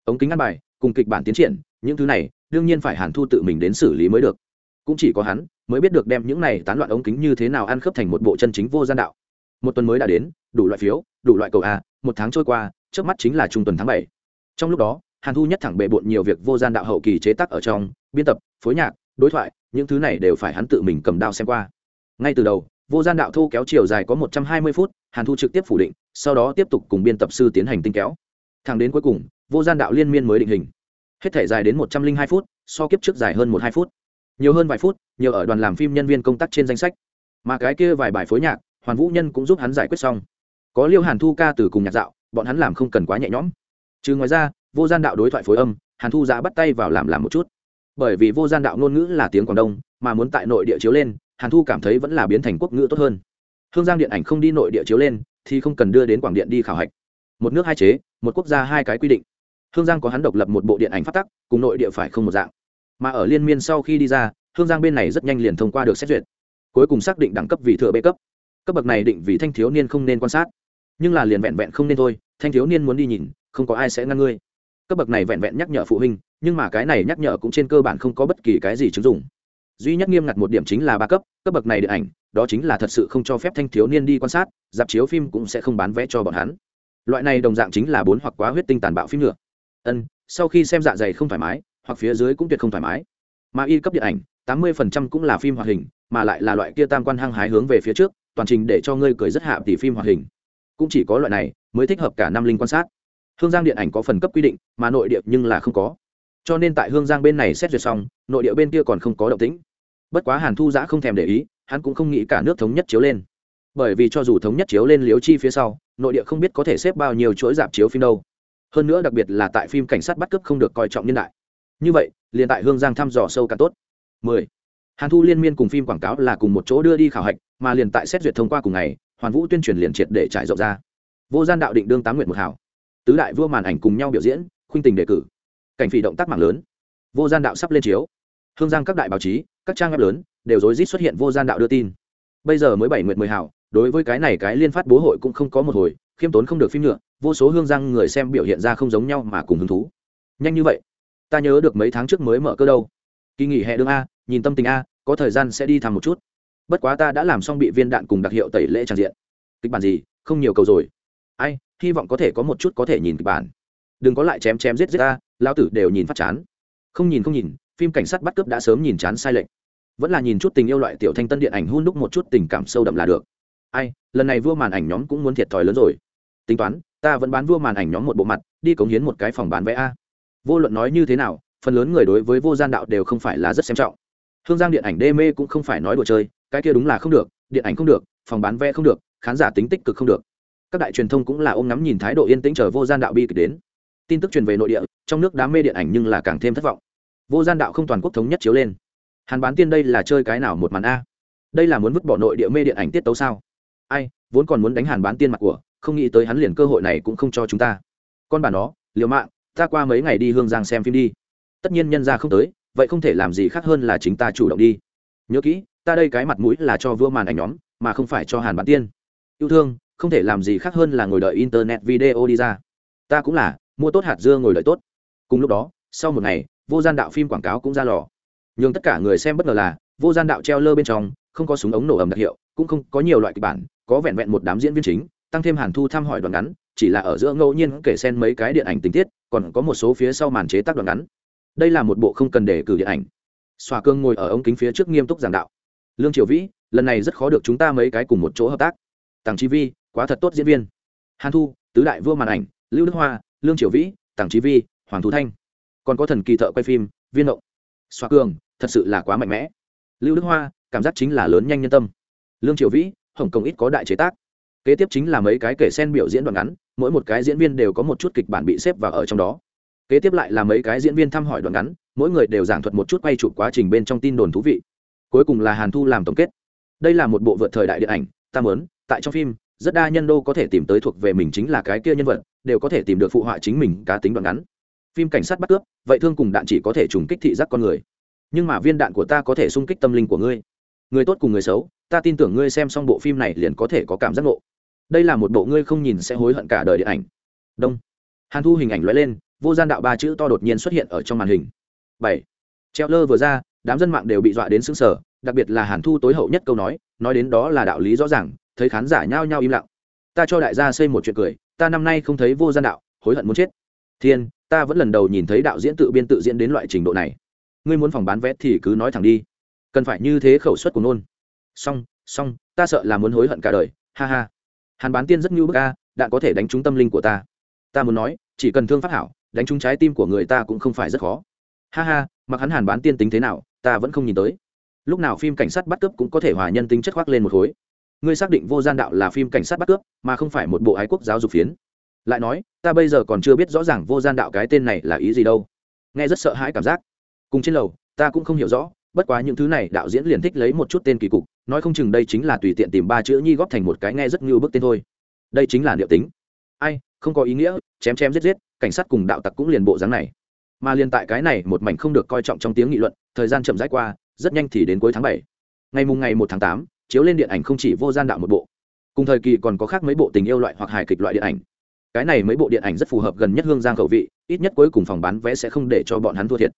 S1: Ống kính an bài, cùng kịch bản tiến triển, những thứ này, đương nhiên phải hàn thu tự mình đến xử lý mới được. Cũng chỉ có hắn, mới biết được đem những này tán loạn ống kính như thế nào ăn khớp thành một bộ chân chính vô gian đạo. Một tuần mới đã đến, đủ loại phiếu, đủ loại cầu a, một tháng trôi qua, trước mắt chính là trung tuần tháng bảy. Trong lúc đó, hàn thu nhất thẳng bệ bộn nhiều việc vô gian đạo hậu kỳ chế tác ở trong, biên tập, phối nhạc, đối thoại, những thứ này đều phải hắn tự mình cầm đao xem qua ngay từ đầu, vô gian đạo thu kéo chiều dài có một trăm hai mươi phút, hàn thu trực tiếp phủ định, sau đó tiếp tục cùng biên tập sư tiến hành tinh kéo. Thẳng đến cuối cùng, vô gian đạo liên miên mới định hình. Hết thể dài đến một trăm linh hai phút, so kiếp trước dài hơn một hai phút. Nhiều hơn vài phút, nhiều ở đoàn làm phim nhân viên công tác trên danh sách. Mà cái kia vài bài phối nhạc, hoàn vũ nhân cũng giúp hắn giải quyết xong. Có liêu hàn thu ca từ cùng nhạc dạo, bọn hắn làm không cần quá nhẹ nhõm. Trừ ngoài ra, vô gian đạo đối thoại phối âm, hàn thu giã bắt tay vào làm làm một chút. Bởi vì vô gian đạo ngôn ngữ là tiếng quảng đông, mà muốn tại nội địa chiếu lên hàn thu cảm thấy vẫn là biến thành quốc ngữ tốt hơn. Hương giang điện ảnh không đi nội địa chiếu lên, thì không cần đưa đến quảng điện đi khảo hạch. Một nước hai chế, một quốc gia hai cái quy định. Hương giang có hắn độc lập một bộ điện ảnh phát tắc, cùng nội địa phải không một dạng. Mà ở liên miên sau khi đi ra, hương giang bên này rất nhanh liền thông qua được xét duyệt. Cuối cùng xác định đẳng cấp vị thừa bê cấp. Cấp bậc này định vì thanh thiếu niên không nên quan sát. Nhưng là liền vẹn vẹn không nên thôi, thanh thiếu niên muốn đi nhìn, không có ai sẽ ngăn ngươi. Cấp bậc này vẹn vẹn nhắc nhở phụ huynh, nhưng mà cái này nhắc nhở cũng trên cơ bản không có bất kỳ cái gì chứng dụng duy nhất nghiêm ngặt một điểm chính là ba cấp cấp bậc này điện ảnh, đó chính là thật sự không cho phép thanh thiếu niên đi quan sát, dạp chiếu phim cũng sẽ không bán vé cho bọn hắn. Loại này đồng dạng chính là bốn hoặc quá huyết tinh tàn bạo phim nữa. Ân, sau khi xem dạ dày không thoải mái, hoặc phía dưới cũng tuyệt không thoải mái. Mà y cấp điện ảnh, tám mươi phần trăm cũng là phim hoạt hình, mà lại là loại kia tam quan hăng hái hướng về phía trước, toàn trình để cho ngươi cười rất hạ tỷ phim hoạt hình. Cũng chỉ có loại này, mới thích hợp cả năm linh quan sát. Hương giang điện ảnh có phần cấp quy định, mà nội địa nhưng là không có cho nên tại hương giang bên này xét duyệt xong, nội địa bên kia còn không có động tĩnh. Bất quá hàn thu giã không thèm để ý, hắn cũng không nghĩ cả nước thống nhất chiếu lên. Bởi vì cho dù thống nhất chiếu lên liếu chi phía sau, nội địa không biết có thể xếp bao nhiêu chuỗi dạp chiếu phim đâu. Hơn nữa đặc biệt là tại phim cảnh sát bắt cướp không được coi trọng nhân đại. Như vậy, liền tại hương giang thăm dò sâu cả tốt. 10. hàn thu liên miên cùng phim quảng cáo là cùng một chỗ đưa đi khảo hạch, mà liền tại xét duyệt thông qua cùng ngày, hoàn vũ tuyên truyền liền triệt để trải rộng ra. Vô gian đạo định đương tám nguyện một hảo. Tứ đại vua màn ảnh cùng nhau biểu diễn, khuynh tình đề cử cảnh phỉ động tác mạng lớn. Vô gian đạo sắp lên chiếu. Hương giang các đại báo chí, các trang web lớn đều rối rít xuất hiện vô gian đạo đưa tin. Bây giờ mới bảy nguyện mười hảo, đối với cái này cái liên phát bố hội cũng không có một hồi, khiêm tốn không được phim nữa vô số hương giang người xem biểu hiện ra không giống nhau mà cùng hứng thú. Nhanh như vậy, ta nhớ được mấy tháng trước mới mở cơ đâu. Kỳ nghỉ hè đương a, nhìn tâm tình a, có thời gian sẽ đi thăm một chút. Bất quá ta đã làm xong bị viên đạn cùng đặc hiệu tẩy lễ tràn diện. Kịch bản gì? Không nhiều cầu rồi. Ai, hy vọng có thể có một chút có thể nhìn kịch bản. Đừng có lại chém chém giết giết ta lao tử đều nhìn phát chán. Không nhìn không nhìn, phim cảnh sát bắt cướp đã sớm nhìn chán sai lệch. Vẫn là nhìn chút tình yêu loại tiểu thanh tân điện ảnh hôn đúc một chút tình cảm sâu đậm là được. Ai, lần này vua màn ảnh nhóm cũng muốn thiệt thòi lớn rồi. Tính toán, ta vẫn bán vua màn ảnh nhóm một bộ mặt, đi cống hiến một cái phòng bán vé a. Vô luận nói như thế nào, phần lớn người đối với vô gian đạo đều không phải là rất xem trọng. Hương giang điện ảnh đê mê cũng không phải nói đùa chơi, cái kia đúng là không được, điện ảnh không được, phòng bán vé không được, khán giả tính tích cực không được. Các đại truyền thông cũng là ôm ngắm nhìn thái độ yên tĩnh chờ vô gian đạo bi kịch đến tin tức truyền về nội địa, trong nước đám mê điện ảnh nhưng là càng thêm thất vọng. Vô gian đạo không toàn quốc thống nhất chiếu lên. Hàn bán tiên đây là chơi cái nào một màn a? Đây là muốn vứt bỏ nội địa mê điện ảnh tiết tấu sao? Ai, vốn còn muốn đánh hàn bán tiên mặt của, không nghĩ tới hắn liền cơ hội này cũng không cho chúng ta. Con bà nó, liều mạng, ta qua mấy ngày đi hương giang xem phim đi. Tất nhiên nhân ra không tới, vậy không thể làm gì khác hơn là chính ta chủ động đi. Nhớ kỹ, ta đây cái mặt mũi là cho vua màn ảnh nhóm, mà không phải cho hàn bán tiên. Yêu thương, không thể làm gì khác hơn là ngồi đợi internet video đi ra. Ta cũng là mua tốt hạt dưa ngồi đợi tốt. Cùng lúc đó, sau một ngày, vô gian đạo phim quảng cáo cũng ra lò. Nhưng tất cả người xem bất ngờ là, vô gian đạo treo lơ bên trong, không có súng ống nổ ầm đặc hiệu, cũng không có nhiều loại kịch bản, có vẹn vẹn một đám diễn viên chính, tăng thêm hàn thu thăm hỏi đoạn ngắn, chỉ là ở giữa ngẫu nhiên kể xen mấy cái điện ảnh tình tiết, còn có một số phía sau màn chế tác đoạn ngắn. Đây là một bộ không cần để cử điện ảnh. Xòa cương ngồi ở ống kính phía trước nghiêm túc giảng đạo. Lương triều vĩ, lần này rất khó được chúng ta mấy cái cùng một chỗ hợp tác. Tàng chi vi, quá thật tốt diễn viên. Hàn thu, tứ đại vua màn ảnh, lưu đức hoa lương triều vĩ tàng trí vi, hoàng Thú thanh. Còn có thần kỳ thợ quay phim, viên động xoa cường, thật sự là quá mạnh mẽ. Lưu đức hoa, cảm giác chính là lớn nhanh nhân tâm. Lương triều vĩ, hồng kông ít có đại chế tác. Kế tiếp chính là mấy cái kể sen biểu diễn đoạn ngắn, mỗi một cái diễn viên đều có một chút kịch bản bị xếp vào ở trong đó. Kế tiếp lại là mấy cái diễn viên thăm hỏi đoạn ngắn, mỗi người đều giảng thuật một chút quay chụp quá trình bên trong tin đồn thú vị. Cuối cùng là hàn thu làm tổng kết. Đây là một bộ vượt thời đại điện ảnh, ta mớn tại trong phim rất đa nhân đô có thể tìm tới thuộc về mình chính là cái kia nhân vật, đều có thể tìm được phụ họa chính mình cá tính đoạn ngắn. Phim cảnh sát bắt cướp, vậy thương cùng đạn chỉ có thể trùng kích thị giác con người. Nhưng mà viên đạn của ta có thể xung kích tâm linh của ngươi. Người tốt cùng người xấu, ta tin tưởng ngươi xem xong bộ phim này liền có thể có cảm giác ngộ. Đây là một bộ ngươi không nhìn sẽ hối hận cả đời điện ảnh. Đông. Hàn thu hình ảnh lóe lên, vô gian đạo ba chữ to đột nhiên xuất hiện ở trong màn hình. Bảy. Treo lơ vừa ra, đám dân mạng đều bị dọa đến sững sờ, đặc biệt là hàn thu tối hậu nhất câu nói nói đến đó là đạo lý rõ ràng thấy khán giả nhao nhao im lặng. Ta cho đại gia xây một chuyện cười, ta năm nay không thấy vô gian đạo, hối hận muốn chết. Thiên, ta vẫn lần đầu nhìn thấy đạo diễn tự biên tự diễn đến loại trình độ này. Ngươi muốn phòng bán vé thì cứ nói thẳng đi. Cần phải như thế khẩu suất của nôn. Xong xong, ta sợ là muốn hối hận cả đời, ha ha. Hàn bán tiên rất nhu bức ca đạn có thể đánh trúng tâm linh của ta. Ta muốn nói, chỉ cần thương phát hảo, đánh trúng trái tim của người ta cũng không phải rất khó. Ha ha, mặc hắn hàn bán tiên tính thế nào, ta vẫn không nhìn tới. Lúc nào phim cảnh sát bắt cướp cũng có thể hòa nhân tính chất khoác lên một khối ngươi xác định vô gian đạo là phim cảnh sát bắt cướp, mà không phải một bộ ái quốc giáo dục phiến. Lại nói, ta bây giờ còn chưa biết rõ ràng vô gian đạo cái tên này là ý gì đâu. Nghe rất sợ hãi cảm giác. Cùng trên lầu, ta cũng không hiểu rõ, bất quá những thứ này đạo diễn liền thích lấy một chút tên kỳ cục, nói không chừng đây chính là tùy tiện tìm ba chữ nhi góp thành một cái nghe rất ngưu bức tên thôi. Đây chính là liệu tính. Ai, không có ý nghĩa, chém chém giết giết, cảnh sát cùng đạo tặc cũng liền bộ dáng này. Mà liền tại cái này một mảnh không được coi trọng trong tiếng nghị luận, thời gian chậm rãi qua, rất nhanh thì đến cuối tháng bảy. Ngày mùng ngày một tháng tám chiếu lên điện ảnh không chỉ vô gian đạo một bộ, cùng thời kỳ còn có khác mấy bộ tình yêu loại hoặc hài kịch loại điện ảnh. Cái này mấy bộ điện ảnh rất phù hợp gần nhất hương giang khẩu vị, ít nhất cuối cùng phòng bán vé sẽ không để cho bọn hắn thua thiệt.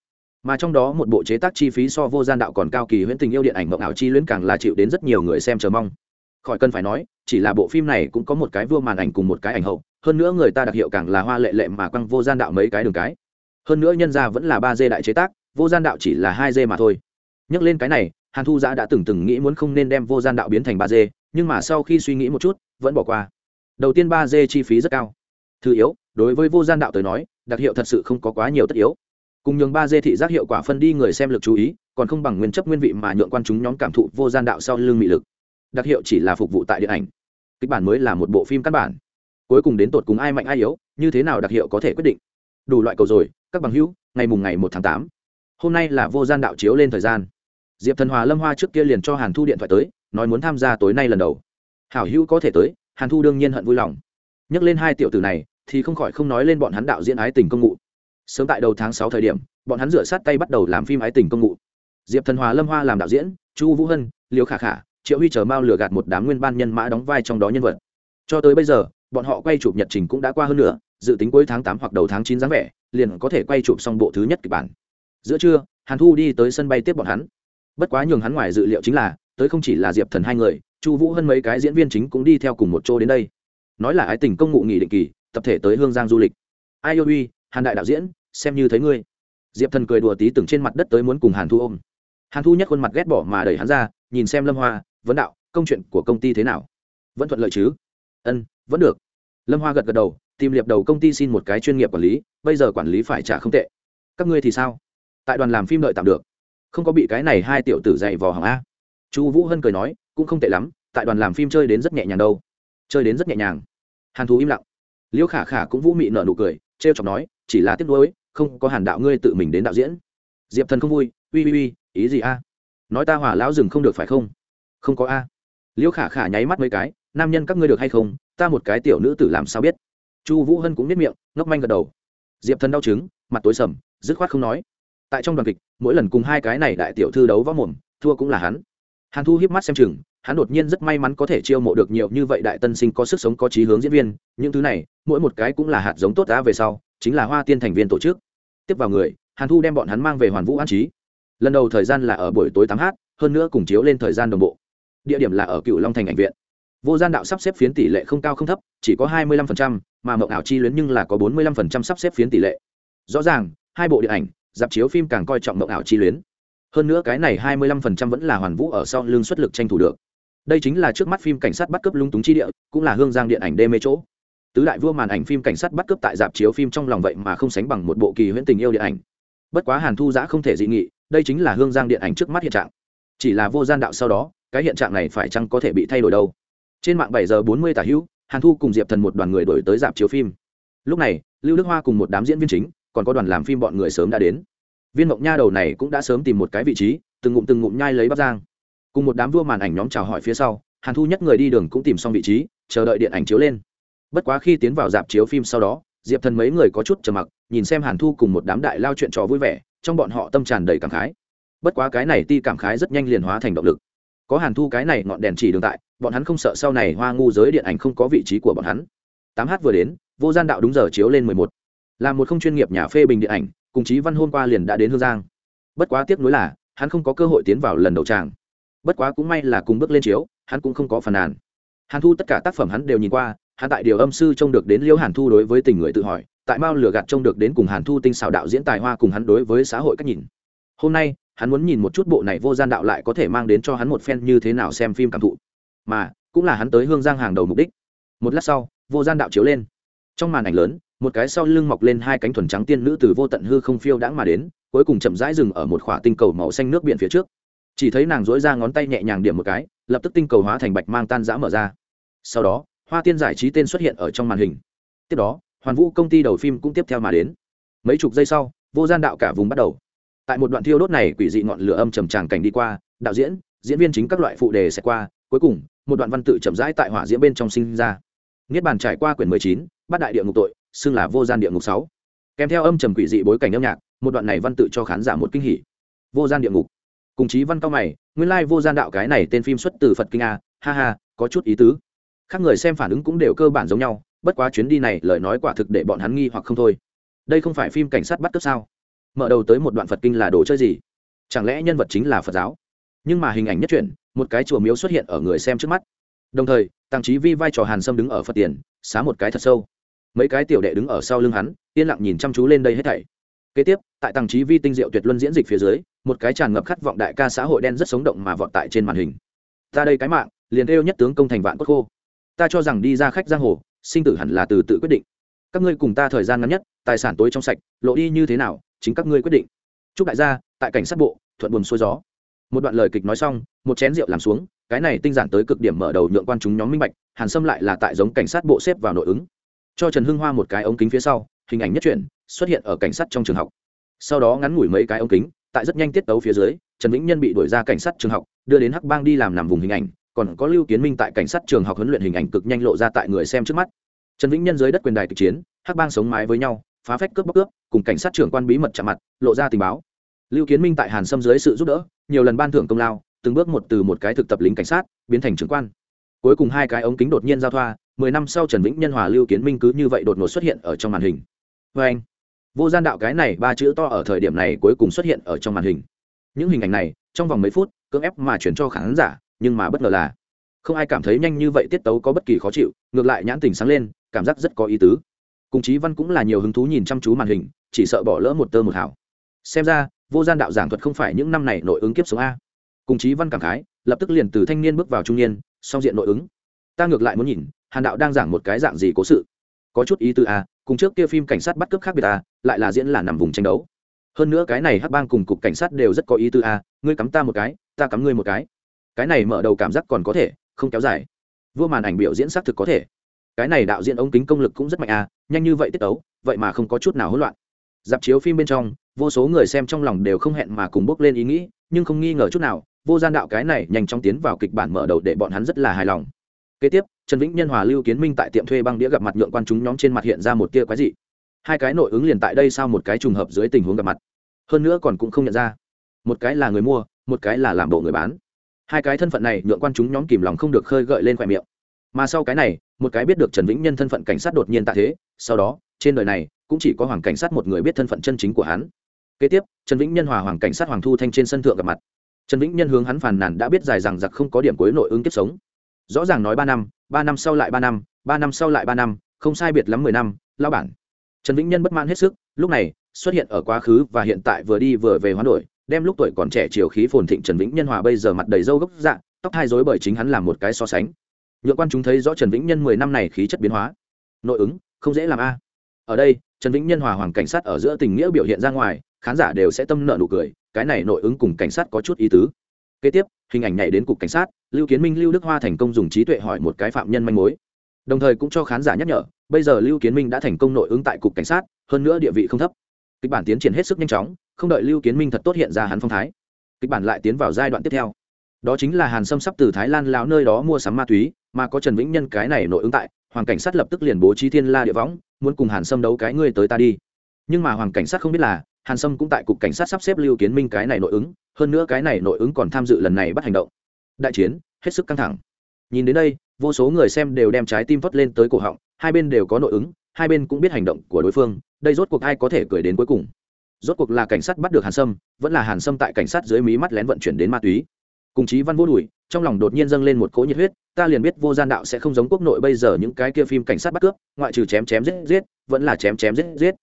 S1: Mà trong đó một bộ chế tác chi phí so vô gian đạo còn cao kỳ huyễn tình yêu điện ảnh mộng ảo chi luyến càng là chịu đến rất nhiều người xem chờ mong. Khỏi cần phải nói, chỉ là bộ phim này cũng có một cái vua màn ảnh cùng một cái ảnh hậu, hơn nữa người ta đặc hiệu càng là hoa lệ lệ mà quăng vô gian đạo mấy cái đường cái. Hơn nữa nhân ra vẫn là ba d đại chế tác, vô gian đạo chỉ là hai d mà thôi. Nhắc lên cái này hàn thu giã đã từng từng nghĩ muốn không nên đem vô gian đạo biến thành ba d nhưng mà sau khi suy nghĩ một chút, vẫn bỏ qua. Đầu tiên ba d chi phí rất cao. Thứ yếu, đối với vô gian đạo tới nói, đặc hiệu thật sự không có quá nhiều tất yếu. Cùng nhường ba d thị giác hiệu quả phân đi người xem lực chú ý, còn không bằng nguyên chấp nguyên vị mà nhượng quan chúng nhóm cảm thụ vô gian đạo sau lưng mị lực. Đặc hiệu chỉ là phục vụ tại điện ảnh. Kịch bản mới là một bộ phim căn bản. Cuối cùng đến tột cùng ai mạnh ai yếu, như thế nào đặc hiệu có thể quyết định. Đủ loại cầu rồi, các bằng hữu, ngày mùng ngày một tháng tám. Hôm nay là vô gian đạo chiếu lên thời gian diệp thần hòa lâm hoa trước kia liền cho hàn thu điện thoại tới, nói muốn tham gia tối nay lần đầu. Hảo hữu có thể tới, hàn thu đương nhiên hận vui lòng. Nhắc lên hai tiểu tử này, thì không khỏi không nói lên bọn hắn đạo diễn ái tình công ngụ sớm tại đầu tháng sáu thời điểm, bọn hắn rửa sát tay bắt đầu làm phim ái tình công ngụ diệp thần hòa lâm hoa làm đạo diễn, chu vũ hân, liễu khả khả, triệu huy chờ mao lừa gạt một đám nguyên ban nhân mã đóng vai trong đó nhân vật. Cho tới bây giờ, bọn họ quay chụp nhật trình cũng đã qua hơn nữa dự tính cuối tháng tám hoặc đầu tháng chín dáng vẻ, liền có thể quay chụp xong bộ thứ nhất kịch bản. Giữa trưa, hàn thu đi tới sân bay tiếp bọn hắn bất quá nhường hắn ngoài dự liệu chính là, tới không chỉ là diệp thần hai người, chu vũ hơn mấy cái diễn viên chính cũng đi theo cùng một chỗ đến đây. Nói là ái tình công ngụ nghỉ định kỳ, tập thể tới hương giang du lịch. Ai ôi uy hàn đại đạo diễn, xem như thấy ngươi. Diệp thần cười đùa tí từng trên mặt đất tới muốn cùng hàn thu ôm. Hàn thu nhất khuôn mặt ghét bỏ mà đẩy hắn ra, nhìn xem lâm hoa, vấn đạo, công chuyện của công ty thế nào? Vẫn thuận lợi chứ? Ân, vẫn được. Lâm hoa gật gật đầu, tìm liệp đầu công ty xin một cái chuyên nghiệp quản lý, bây giờ quản lý phải trả không tệ. Các ngươi thì sao? Tại đoàn làm phim đợi tạm được không có bị cái này hai tiểu tử dạy vò hàng a. Chu vũ hân cười nói, cũng không tệ lắm, tại đoàn làm phim chơi đến rất nhẹ nhàng đâu. Chơi đến rất nhẹ nhàng. Hàn thú im lặng. Liễu khả khả cũng vũ mị nợ nụ cười t r e o chọc nói, chỉ là tiếc nuối, không có hàn đạo ngươi tự mình đến đạo diễn. Diệp thần không vui, ui ui ui, ý gì a? Nói ta hỏa lão rừng không được phải không? Không có a. Liễu khả khả nháy mắt mấy cái, nam nhân các ngươi được hay không? Ta một cái tiểu nữ tử làm sao biết? Chu vũ hân cũng biết miệng ngốc manh gật đầu. Diệp thần đau chứng mặt tối sầm, dứt khoát không nói tại trong đoàn kịch mỗi lần cùng hai cái này đại tiểu thư đấu võ mồm thua cũng là hắn. Hàn thu hiếp mắt xem chừng hắn đột nhiên rất may mắn có thể chiêu mộ được nhiều như vậy đại tân sinh có sức sống có trí hướng diễn viên những thứ này mỗi một cái cũng là hạt giống tốt đã về sau chính là hoa tiên thành viên tổ chức. Tiếp vào người hàn thu đem bọn hắn mang về hoàn vũ an trí. Lần đầu thời gian là ở buổi tối tám h hơn nữa cùng chiếu lên thời gian đồng bộ. Địa điểm là ở cựu long thành ảnh viện. Vô gian đạo sắp xếp phiến tỷ lệ không cao không thấp chỉ có hai mươi lăm phần trăm, mà mộng ảo chi luyến nhưng là có bốn mươi lăm phần trăm sắp xếp phiến tỷ lệ. Rõ ràng hai bộ điện ảnh dạp chiếu phim càng coi trọng mộng ảo chi luyến. Hơn nữa cái này hai mươi lăm phần trăm vẫn là hoàn vũ ở sau lưng xuất lực tranh thủ được. Đây chính là trước mắt phim cảnh sát bắt cướp lung túng chi địa, cũng là hương giang điện ảnh đê mê chỗ. Tứ đại vua màn ảnh phim cảnh sát bắt cướp tại dạp chiếu phim trong lòng vậy mà không sánh bằng một bộ kỳ huyễn tình yêu điện ảnh. Bất quá hàn thu giã không thể dị nghị, đây chính là hương giang điện ảnh trước mắt hiện trạng. Chỉ là vô gian đạo sau đó, cái hiện trạng này phải chăng có thể bị thay đổi đâu? Trên mạng bảy giờ bốn mươi tả hữu, hàn thu cùng diệp thần một đoàn người đổi tới dạp chiếu phim. Lúc này, lưu đức hoa cùng một đám diễn viên chính còn có đoàn làm phim bọn người sớm đã đến. Viên mộng nha đầu này cũng đã sớm tìm một cái vị trí, từng ngụm từng ngụm nhai lấy bắp giang cùng một đám vua màn ảnh nhóm chào hỏi phía sau, hàn thu nhất người đi đường cũng tìm xong vị trí, chờ đợi điện ảnh chiếu lên. Bất quá khi tiến vào dạp chiếu phim sau đó, diệp thần mấy người có chút trầm mặc, nhìn xem hàn thu cùng một đám đại lao chuyện trò vui vẻ, trong bọn họ tâm tràn đầy cảm khái. Bất quá cái này ti cảm khái rất nhanh liền hóa thành động lực. Có hàn thu cái này ngọn đèn chỉ đường tại, bọn hắn không sợ sau này hoa ngu giới điện ảnh không có vị trí của bọn hắn. Tám h vừa đến, vô gian đạo đúng giờ chiếu lên mười một là một không chuyên nghiệp nhà phê bình điện ảnh, cùng chí văn hôm qua liền đã đến hương giang. Bất quá tiếc nuối là, hắn không có cơ hội tiến vào lần đầu tràng. Bất quá cũng may là cùng bước lên chiếu, hắn cũng không có phàn nàn. Hàn thu tất cả tác phẩm hắn đều nhìn qua, hắn tại điều âm sư trông được đến liêu hàn thu đối với tình người tự hỏi, tại mao lửa gạt trông được đến cùng hàn thu tinh xảo đạo diễn tài hoa cùng hắn đối với xã hội cách nhìn. Hôm nay, hắn muốn nhìn một chút bộ này vô gian đạo lại có thể mang đến cho hắn một phen như thế nào xem phim cảm thụ. Mà, cũng là hắn tới hương giang hàng đầu mục đích. Một lát sau, vô gian đạo chiếu lên. Trong màn ảnh lớn một cái sau lưng mọc lên hai cánh thuần trắng tiên nữ từ vô tận hư không phiêu đãng mà đến, cuối cùng chậm rãi dừng ở một khỏa tinh cầu màu xanh nước biển phía trước. Chỉ thấy nàng dỗi ra ngón tay nhẹ nhàng điểm một cái, lập tức tinh cầu hóa thành bạch mang tan giã mở ra. Sau đó, hoa tiên giải trí tên xuất hiện ở trong màn hình. Tiếp đó, hoàn vũ công ty đầu phim cũng tiếp theo mà đến. Mấy chục giây sau, vô gian đạo cả vùng bắt đầu. Tại một đoạn thiêu đốt này, quỷ dị ngọn lửa âm trầm tràng cảnh đi qua, đạo diễn diễn viên chính các loại phụ đề sẽ qua, cuối cùng, một đoạn văn tự chậm rãi tại hỏa diễm bên trong sinh ra. Niết bàn trải qua quyển mười chín bát đại địa ngục tội xưng là vô gian địa ngục sáu. Kèm theo âm trầm quỷ dị bối cảnh âm nhạc, một đoạn này văn tự cho khán giả một kinh hỉ. Vô gian địa ngục. Cùng chí văn cao mày, nguyên lai vô gian đạo cái này tên phim xuất từ phật kinh a, ha ha, có chút ý tứ. Khác người xem phản ứng cũng đều cơ bản giống nhau, bất quá chuyến đi này lời nói quả thực để bọn hắn nghi hoặc không thôi. Đây không phải phim cảnh sát bắt cướp sao? Mở đầu tới một đoạn phật kinh là đồ chơi gì? Chẳng lẽ nhân vật chính là phật giáo? Nhưng mà hình ảnh nhất truyện một cái chùa miếu xuất hiện ở người xem trước mắt. Đồng thời tăng trí vi vai trò hàn sâm đứng ở phật tiền, xá một cái thật sâu mấy cái tiểu đệ đứng ở sau lưng hắn, yên lặng nhìn chăm chú lên đây hết thảy. Kế tiếp, tại tàng trí vi tinh diệu tuyệt luân diễn dịch phía dưới, một cái tràn ngập khát vọng đại ca xã hội đen rất sống động mà vọt tại trên màn hình. Ta đây cái mạng, liền kêu nhất tướng công thành vạn cốt khô. Ta cho rằng đi ra khách giang hồ, sinh tử hẳn là từ tự quyết định. Các ngươi cùng ta thời gian ngắn nhất, tài sản tối trong sạch, lộ đi như thế nào, chính các ngươi quyết định. Chúc đại gia, tại cảnh sát bộ, thuận buồm xuôi gió. Một đoạn lời kịch nói xong, một chén rượu làm xuống, cái này tinh giản tới cực điểm mở đầu nhượng quan chúng nhóm minh bạch, hàn sâm lại là tại giống cảnh sát bộ xếp vào nội ứng cho trần hưng hoa một cái ống kính phía sau, hình ảnh nhất truyện xuất hiện ở cảnh sát trong trường học. Sau đó ngắn ngủi mấy cái ống kính, tại rất nhanh tiết tấu phía dưới, trần vĩnh nhân bị đuổi ra cảnh sát trường học, đưa đến hắc bang đi làm nằm vùng hình ảnh, còn có lưu kiến minh tại cảnh sát trường học huấn luyện hình ảnh cực nhanh lộ ra tại người xem trước mắt. Trần vĩnh nhân dưới đất quyền đài kịch chiến, hắc bang sống mái với nhau, phá phách cướp bóc cướp, cùng cảnh sát trưởng quan bí mật chạm mặt, lộ ra tình báo. Lưu kiến minh tại hàn sâm dưới sự giúp đỡ, nhiều lần ban thưởng công lao, từng bước một từ một cái thực tập lính cảnh sát, biến thành trưởng quan cuối cùng hai cái ống kính đột nhiên giao thoa, mười năm sau trần vĩnh nhân hòa lưu kiến minh cứ như vậy đột ngột xuất hiện ở trong màn hình. Vê anh, vô gian đạo cái này ba chữ to ở thời điểm này cuối cùng xuất hiện ở trong màn hình. Những hình ảnh này, trong vòng mấy phút, cưỡng ép mà chuyển cho khán giả, nhưng mà bất ngờ là, không ai cảm thấy nhanh như vậy tiết tấu có bất kỳ khó chịu, ngược lại nhãn tình sáng lên, cảm giác rất có ý tứ. Cùng chí văn cũng là nhiều hứng thú nhìn chăm chú màn hình, chỉ sợ bỏ lỡ một tơ một hảo xem ra, vô gian đạo giảng thuật không phải những năm này nội ứng kiếp số a. Cùng chí văn cảm khái, lập tức liền từ thanh niên bước vào trung niên song diện nội ứng. Ta ngược lại muốn nhìn, hàn đạo đang giảng một cái dạng gì cố sự. Có chút ý tứ a à, cùng trước kia phim cảnh sát bắt cướp khác biệt a lại là diễn là nằm vùng tranh đấu. Hơn nữa cái này hắc bang cùng cục cảnh sát đều rất có ý tứ a à, ngươi cắm ta một cái, ta cắm ngươi một cái. Cái này mở đầu cảm giác còn có thể, không kéo dài. Vua màn ảnh biểu diễn xác thực có thể. Cái này đạo diễn ống kính công lực cũng rất mạnh à nhanh như vậy tiết tấu, vậy mà không có chút nào hỗn loạn. Dạp chiếu phim bên trong vô số người xem trong lòng đều không hẹn mà cùng bước lên ý nghĩ, nhưng không nghi ngờ chút nào, vô gian đạo cái này nhanh chóng tiến vào kịch bản mở đầu để bọn hắn rất là hài lòng. Kế tiếp, trần vĩnh nhân hòa lưu kiến minh tại tiệm thuê băng đĩa gặp mặt nhượng quan chúng nhóm trên mặt hiện ra một tia quái dị. Hai cái nội ứng liền tại đây sau một cái trùng hợp dưới tình huống gặp mặt. Hơn nữa còn cũng không nhận ra. Một cái là người mua, một cái là làm bộ người bán. Hai cái thân phận này nhượng quan chúng nhóm kìm lòng không được khơi gợi lên khoe miệng. Mà sau cái này, một cái biết được trần vĩnh nhân thân phận cảnh sát đột nhiên tạ thế, sau đó, trên đời này, cũng chỉ có hoàng cảnh sát một người biết thân phận chân chính của hắn kế tiếp, trần vĩnh nhân hòa hoàng cảnh sát hoàng thu thanh trên sân thượng gặp mặt. Trần vĩnh nhân hướng hắn phàn nàn đã biết dài rằng giặc không có điểm cuối nội ứng kiếp sống. Rõ ràng nói ba năm ba năm sau lại ba năm ba năm sau lại ba năm, không sai biệt lắm mười năm lao bản. Trần vĩnh nhân bất mãn hết sức, lúc này, xuất hiện ở quá khứ và hiện tại vừa đi vừa về hoán đổi, đem lúc tuổi còn trẻ chiều khí phồn thịnh trần vĩnh nhân hòa bây giờ mặt đầy râu gốc dạng tóc hai rối bởi chính hắn làm một cái so sánh. Nhượng quan chúng thấy rõ trần vĩnh nhân mười năm này khí chất biến hóa. Nội ứng, không dễ làm a. Ở đây, trần vĩnh nhân hòa hoàng cảnh sát ở giữa tình nghĩa biểu hiện ra ngoài khán giả đều sẽ tâm nợ nụ cười, cái này nội ứng cùng cảnh sát có chút ý tứ. Kế tiếp, hình ảnh nhảy đến cục cảnh sát, lưu kiến minh, lưu đức hoa thành công dùng trí tuệ hỏi một cái phạm nhân manh mối. Đồng thời cũng cho khán giả nhắc nhở, bây giờ lưu kiến minh đã thành công nội ứng tại cục cảnh sát, hơn nữa địa vị không thấp. Kịch bản tiến triển hết sức nhanh chóng, không đợi lưu kiến minh thật tốt hiện ra hắn phong thái. Kịch bản lại tiến vào giai đoạn tiếp theo. Đó chính là hàn sâm sắp từ thái lan lão nơi đó mua sắm ma túy, mà có trần vĩnh nhân cái này nội ứng tại, hoàng cảnh sát lập tức liền bố trí thiên la địa võng, muốn cùng hàn sâm đấu cái ngươi tới ta đi. Nhưng mà hoàng cảnh sát không biết là hàn sâm cũng tại cục cảnh sát sắp xếp lưu kiến minh cái này nội ứng, hơn nữa cái này nội ứng còn tham dự lần này bắt hành động. Đại chiến, hết sức căng thẳng. Nhìn đến đây, vô số người xem đều đem trái tim vất lên tới cổ họng, hai bên đều có nội ứng, hai bên cũng biết hành động của đối phương, đây rốt cuộc ai có thể cười đến cuối cùng. Rốt cuộc là cảnh sát bắt được hàn sâm, vẫn là hàn sâm tại cảnh sát dưới mí mắt lén vận chuyển đến ma túy. Cùng chí văn vô đùi, trong lòng đột nhiên dâng lên một cỗ nhiệt huyết, ta liền biết vô gian đạo sẽ không giống quốc nội bây giờ những cái kia phim cảnh sát bắt cướp, ngoại trừ chém chém giết giết, vẫn là chém chém giết giết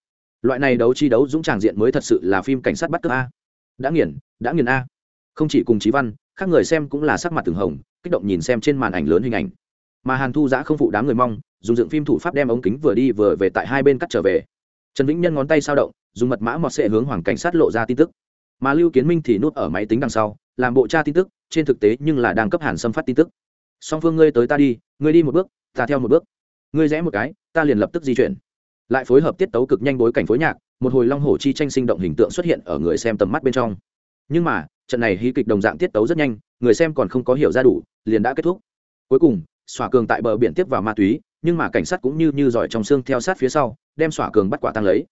S1: loại này đấu chi đấu dũng tràng diện mới thật sự là phim cảnh sát bắt cướp a. Đã nghiền đã nghiền a. Không chỉ cùng chí văn, khác người xem cũng là sắc mặt từng hồng, kích động nhìn xem trên màn ảnh lớn hình ảnh. Mà hàn thu giã không phụ đám người mong, dùng dựng phim thủ pháp đem ống kính vừa đi vừa về tại hai bên cắt trở về. Trần vĩnh nhân ngón tay sao động, dùng mật mã mọt sệ hướng hoàng cảnh sát lộ ra tin tức. Mà lưu kiến minh thì nút ở máy tính đằng sau, làm bộ tra tin tức, trên thực tế nhưng là đang cấp hàn xâm phát tin tức. Song phương, ngươi tới ta đi, ngươi đi một bước, ta theo một bước. Ngươi rẽ một cái, ta liền lập tức di chuyển lại phối hợp tiết tấu cực nhanh bối cảnh phối nhạc, một hồi long hổ chi tranh sinh động hình tượng xuất hiện ở người xem tầm mắt bên trong. Nhưng mà, trận này hí kịch đồng dạng tiết tấu rất nhanh, người xem còn không có hiểu ra đủ, liền đã kết thúc. Cuối cùng xỏa cường tại bờ biển tiếp vào ma túy, nhưng mà cảnh sát cũng như như giỏi trong xương theo sát phía sau, đem xỏa cường bắt quả tăng lấy.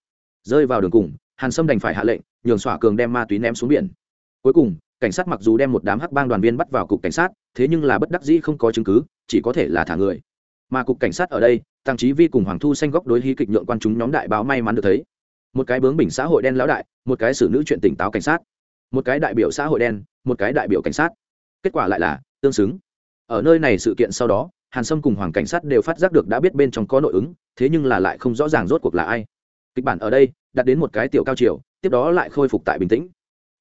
S1: Rơi vào đường cùng, hàn sâm đành phải hạ lệnh, nhường xỏa cường đem ma túy ném xuống biển. Cuối cùng, cảnh sát mặc dù đem một đám hắc bang đoàn viên bắt vào cục cảnh sát, thế nhưng là bất đắc dĩ không có chứng cứ, chỉ có thể là thả người. Mà cục cảnh sát ở đây tăng trí vi cùng hoàng thu xanh góc đối hí kịch nhượng quan chúng nhóm đại báo may mắn được thấy. Một cái bướng bình xã hội đen lão đại, một cái xử nữ chuyện tỉnh táo cảnh sát. Một cái đại biểu xã hội đen, một cái đại biểu cảnh sát. Kết quả lại là, tương xứng. Ở nơi này sự kiện sau đó, hàn sâm cùng hoàng cảnh sát đều phát giác được đã biết bên trong có nội ứng, thế nhưng là lại không rõ ràng rốt cuộc là ai. Kịch bản ở đây, đặt đến một cái tiểu cao chiều, tiếp đó lại khôi phục tại bình tĩnh.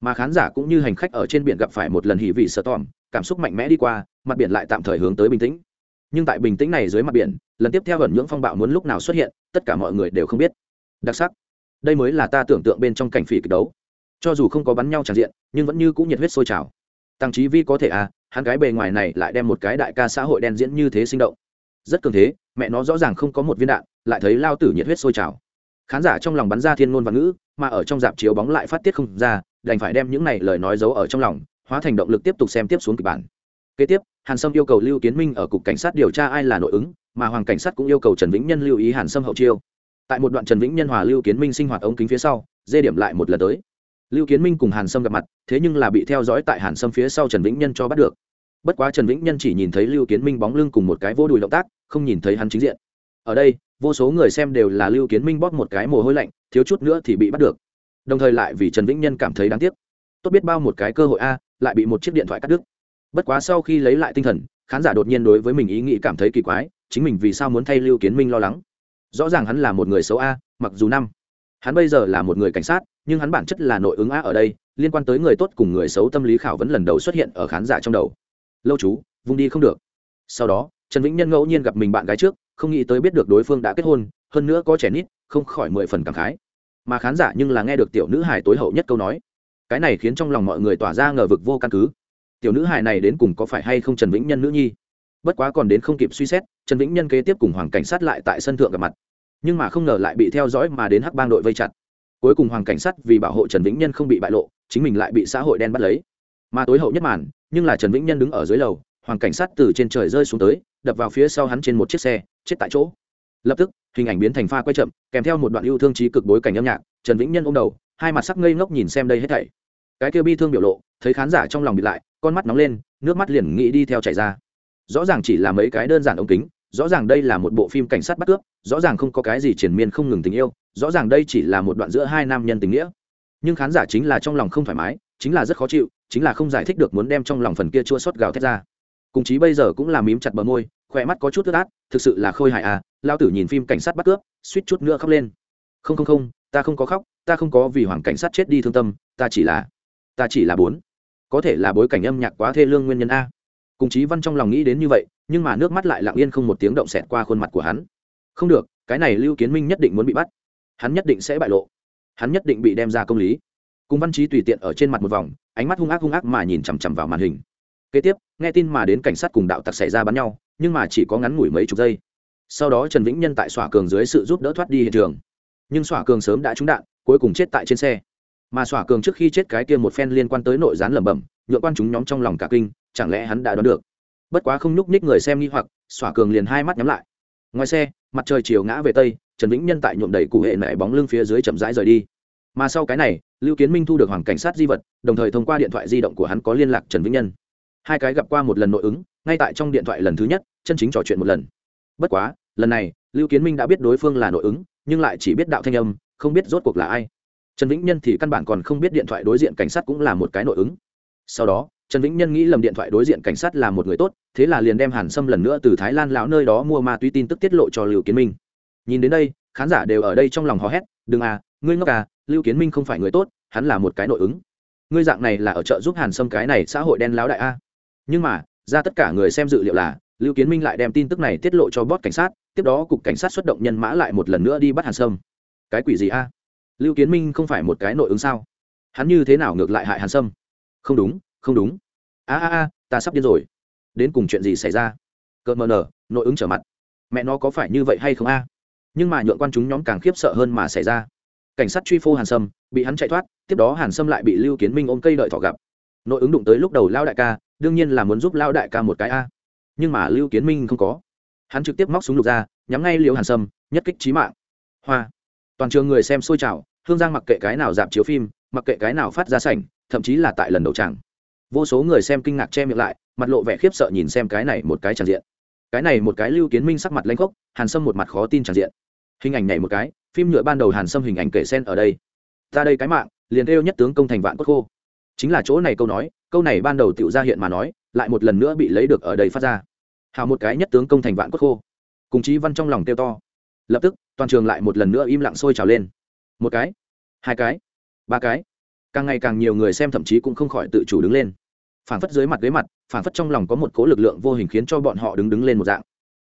S1: Mà khán giả cũng như hành khách ở trên biển gặp phải một lần hỉ vị sợ tòm, cảm xúc mạnh mẽ đi qua, mặt biển lại tạm thời hướng tới bình tĩnh nhưng tại bình tĩnh này dưới mặt biển, lần tiếp theo ẩn nhưỡng phong bạo muốn lúc nào xuất hiện, tất cả mọi người đều không biết. Đặc sắc. Đây mới là ta tưởng tượng bên trong cảnh phỉ kịch đấu. Cho dù không có bắn nhau tràn diện, nhưng vẫn như cũng nhiệt huyết sôi trào. Tăng trí vi có thể à hắn cái bề ngoài này lại đem một cái đại ca xã hội đen diễn như thế sinh động. Rất cường thế, mẹ nó rõ ràng không có một viên đạn, lại thấy lao tử nhiệt huyết sôi trào. Khán giả trong lòng bắn ra thiên ngôn và ngữ, mà ở trong dạp chiếu bóng lại phát tiết không ra, đành phải đem những này lời nói giấu ở trong lòng, hóa thành động lực tiếp tục xem tiếp xuống kịch bản kế tiếp, hàn sâm yêu cầu lưu kiến minh ở cục cảnh sát điều tra ai là nội ứng, mà hoàng cảnh sát cũng yêu cầu trần vĩnh nhân lưu ý hàn sâm hậu chiêu. Tại một đoạn trần vĩnh nhân hòa lưu kiến minh sinh hoạt ống kính phía sau, dê điểm lại một lần tới. Lưu kiến minh cùng hàn sâm gặp mặt, thế nhưng là bị theo dõi tại hàn sâm phía sau trần vĩnh nhân cho bắt được. Bất quá trần vĩnh nhân chỉ nhìn thấy lưu kiến minh bóng lưng cùng một cái vô đùi động tác, không nhìn thấy hắn chính diện. Ở đây, vô số người xem đều là lưu kiến minh bóp một cái mồ hôi lạnh, thiếu chút nữa thì bị bắt được. Đồng thời lại vì trần vĩnh nhân cảm thấy đáng tiếc. Tốt biết bao một cái cơ hội a, lại bị một chiếc điện thoại cắt đứt bất quá sau khi lấy lại tinh thần, khán giả đột nhiên đối với mình ý nghĩ cảm thấy kỳ quái, chính mình vì sao muốn thay lưu kiến minh lo lắng? Rõ ràng hắn là một người xấu a, mặc dù năm. Hắn bây giờ là một người cảnh sát, nhưng hắn bản chất là nội ứng a ở đây, liên quan tới người tốt cùng người xấu tâm lý khảo vấn lần đầu xuất hiện ở khán giả trong đầu. Lâu chú, vung đi không được. Sau đó, trần vĩnh nhân ngẫu nhiên gặp mình bạn gái trước, không nghĩ tới biết được đối phương đã kết hôn, hơn nữa có trẻ nít, không khỏi mười phần cảm khái. Mà khán giả nhưng là nghe được tiểu nữ hài tối hậu nhất câu nói. Cái này khiến trong lòng mọi người tỏa ra ngờ vực vô căn cứ tiểu nữ hài này đến cùng có phải hay không trần vĩnh nhân nữ nhi? Bất quá còn đến không kịp suy xét, trần vĩnh nhân kế tiếp cùng hoàng cảnh sát lại tại sân thượng gặp mặt. Nhưng mà không ngờ lại bị theo dõi mà đến hắc bang đội vây chặt. Cuối cùng hoàng cảnh sát vì bảo hộ trần vĩnh nhân không bị bại lộ, chính mình lại bị xã hội đen bắt lấy. Mà tối hậu nhất màn, nhưng là trần vĩnh nhân đứng ở dưới lầu, hoàng cảnh sát từ trên trời rơi xuống tới, đập vào phía sau hắn trên một chiếc xe, chết tại chỗ. Lập tức, hình ảnh biến thành pha quay chậm, kèm theo một đoạn yêu thương trí cực bối cảnh âm nhạc, trần vĩnh nhân ôm đầu, hai mặt sắc ngây ngốc nhìn xem đây hết thảy cái kia bi thương biểu lộ, thấy khán giả trong lòng bị lại, con mắt nóng lên, nước mắt liền nghĩ đi theo chảy ra. Rõ ràng chỉ là mấy cái đơn giản ống kính, rõ ràng đây là một bộ phim cảnh sát bắt cướp, rõ ràng không có cái gì triển miên không ngừng tình yêu, rõ ràng đây chỉ là một đoạn giữa hai nam nhân tình nghĩa. Nhưng khán giả chính là trong lòng không thoải mái, chính là rất khó chịu, chính là không giải thích được muốn đem trong lòng phần kia chua xót gào thét ra. Cùng chí bây giờ cũng là mím chặt bờ môi, khỏe mắt có chút ướt át, thực sự là khôi hại à lao tử nhìn phim cảnh sát bắt cướp, suýt chút nữa khóc lên. Không không không, ta không có khóc, ta không có vì hoàng cảnh sát chết đi thương tâm, ta chỉ là ta chỉ là bốn. Có thể là bối cảnh âm nhạc quá thê lương nguyên nhân a. Cùng chí văn trong lòng nghĩ đến như vậy, nhưng mà nước mắt lại lặng yên không một tiếng động xẹt qua khuôn mặt của hắn. Không được, cái này lưu kiến minh nhất định muốn bị bắt. Hắn nhất định sẽ bại lộ. Hắn nhất định bị đem ra công lý. Cùng văn trí tùy tiện ở trên mặt một vòng, ánh mắt hung ác hung ác mà nhìn chằm chằm vào màn hình. Kế tiếp, nghe tin mà đến cảnh sát cùng đạo tặc xảy ra bắn nhau, nhưng mà chỉ có ngắn ngủi mấy chục giây. Sau đó trần vĩnh nhân tại xỏa cường dưới sự giúp đỡ thoát đi hiện trường. Nhưng xỏa cường sớm đã trúng đạn, cuối cùng chết tại trên xe mà xỏa cường trước khi chết cái kia một phen liên quan tới nội gián lẩm bẩm, nhượng quan chúng nhóm trong lòng cả kinh, chẳng lẽ hắn đã đoán được? Bất quá không nhúc nhích người xem nghi hoặc xỏa cường liền hai mắt nhắm lại. Ngoài xe, mặt trời chiều ngã về tây, trần vĩnh nhân tại nhuộm đầy cụ hệ nảy bóng lưng phía dưới chậm rãi rời đi. Mà sau cái này, lưu kiến minh thu được hoàng cảnh sát di vật, đồng thời thông qua điện thoại di động của hắn có liên lạc trần vĩnh nhân. Hai cái gặp qua một lần nội ứng, ngay tại trong điện thoại lần thứ nhất, chân chính trò chuyện một lần. Bất quá, lần này, lưu kiến minh đã biết đối phương là nội ứng, nhưng lại chỉ biết đạo thanh âm, không biết rốt cuộc là ai trần vĩnh nhân thì căn bản còn không biết điện thoại đối diện cảnh sát cũng là một cái nội ứng. Sau đó, trần vĩnh nhân nghĩ lầm điện thoại đối diện cảnh sát là một người tốt, thế là liền đem hàn sâm lần nữa từ thái lan lão nơi đó mua ma túy tin tức tiết lộ cho lưu kiến minh. Nhìn đến đây, khán giả đều ở đây trong lòng hò hét, đừng à ngươi ngốc à lưu kiến minh không phải người tốt, hắn là một cái nội ứng. Ngươi dạng này là ở chợ giúp hàn sâm cái này xã hội đen láo đại a. Nhưng mà, ra tất cả người xem dự liệu là, lưu kiến minh lại đem tin tức này tiết lộ cho bót cảnh sát, tiếp đó cục cảnh sát xuất động nhân mã lại một lần nữa đi bắt hàn sâm. Cái quỷ gì a? Lưu kiến minh không phải một cái nội ứng sao? Hắn như thế nào ngược lại hại hàn sâm? Không đúng không đúng. A a a, ta sắp điên rồi. Đến cùng chuyện gì xảy ra? Cợt mờ nở, nội ứng trở mặt. Mẹ nó có phải như vậy hay không a? Nhưng mà nhượng quan chúng nhóm càng khiếp sợ hơn mà xảy ra. Cảnh sát truy phô hàn sâm, bị hắn chạy thoát, tiếp đó hàn sâm lại bị lưu kiến minh ôm cây đợi thỏ gặp. Nội ứng đụng tới lúc đầu lao đại ca, đương nhiên là muốn giúp lao đại ca một cái a. Nhưng mà lưu kiến minh không có. Hắn trực tiếp móc súng lục ra, nhắm ngay liều hàn sâm, nhất kích trí mạng. Hoa. Toàn trường người xem xôi trào hương giang mặc kệ cái nào dạp chiếu phim, mặc kệ cái nào phát ra sảnh, thậm chí là tại lần đầu tràng. Vô số người xem kinh ngạc che miệng lại, mặt lộ vẻ khiếp sợ nhìn xem cái này một cái tràn diện. Cái này một cái lưu kiến minh sắc mặt lanh khốc, hàn sâm một mặt khó tin tràn diện. Hình ảnh này một cái, phim nhựa ban đầu hàn sâm hình ảnh kể sen ở đây. Ra đây cái mạng, liền kêu nhất tướng công thành vạn cốt khô. Chính là chỗ này câu nói, câu này ban đầu tự ra hiện mà nói, lại một lần nữa bị lấy được ở đây phát ra. Hào một cái nhất tướng công thành vạn cốt khô. Cùng chí văn trong lòng kêu to. Lập tức, toàn trường lại một lần nữa im lặng sôi trào lên một cái, hai cái, ba cái. Càng ngày càng nhiều người xem thậm chí cũng không khỏi tự chủ đứng lên. Phản phất dưới mặt ghế mặt phản phất trong lòng có một cố lực lượng vô hình khiến cho bọn họ đứng đứng lên một dạng.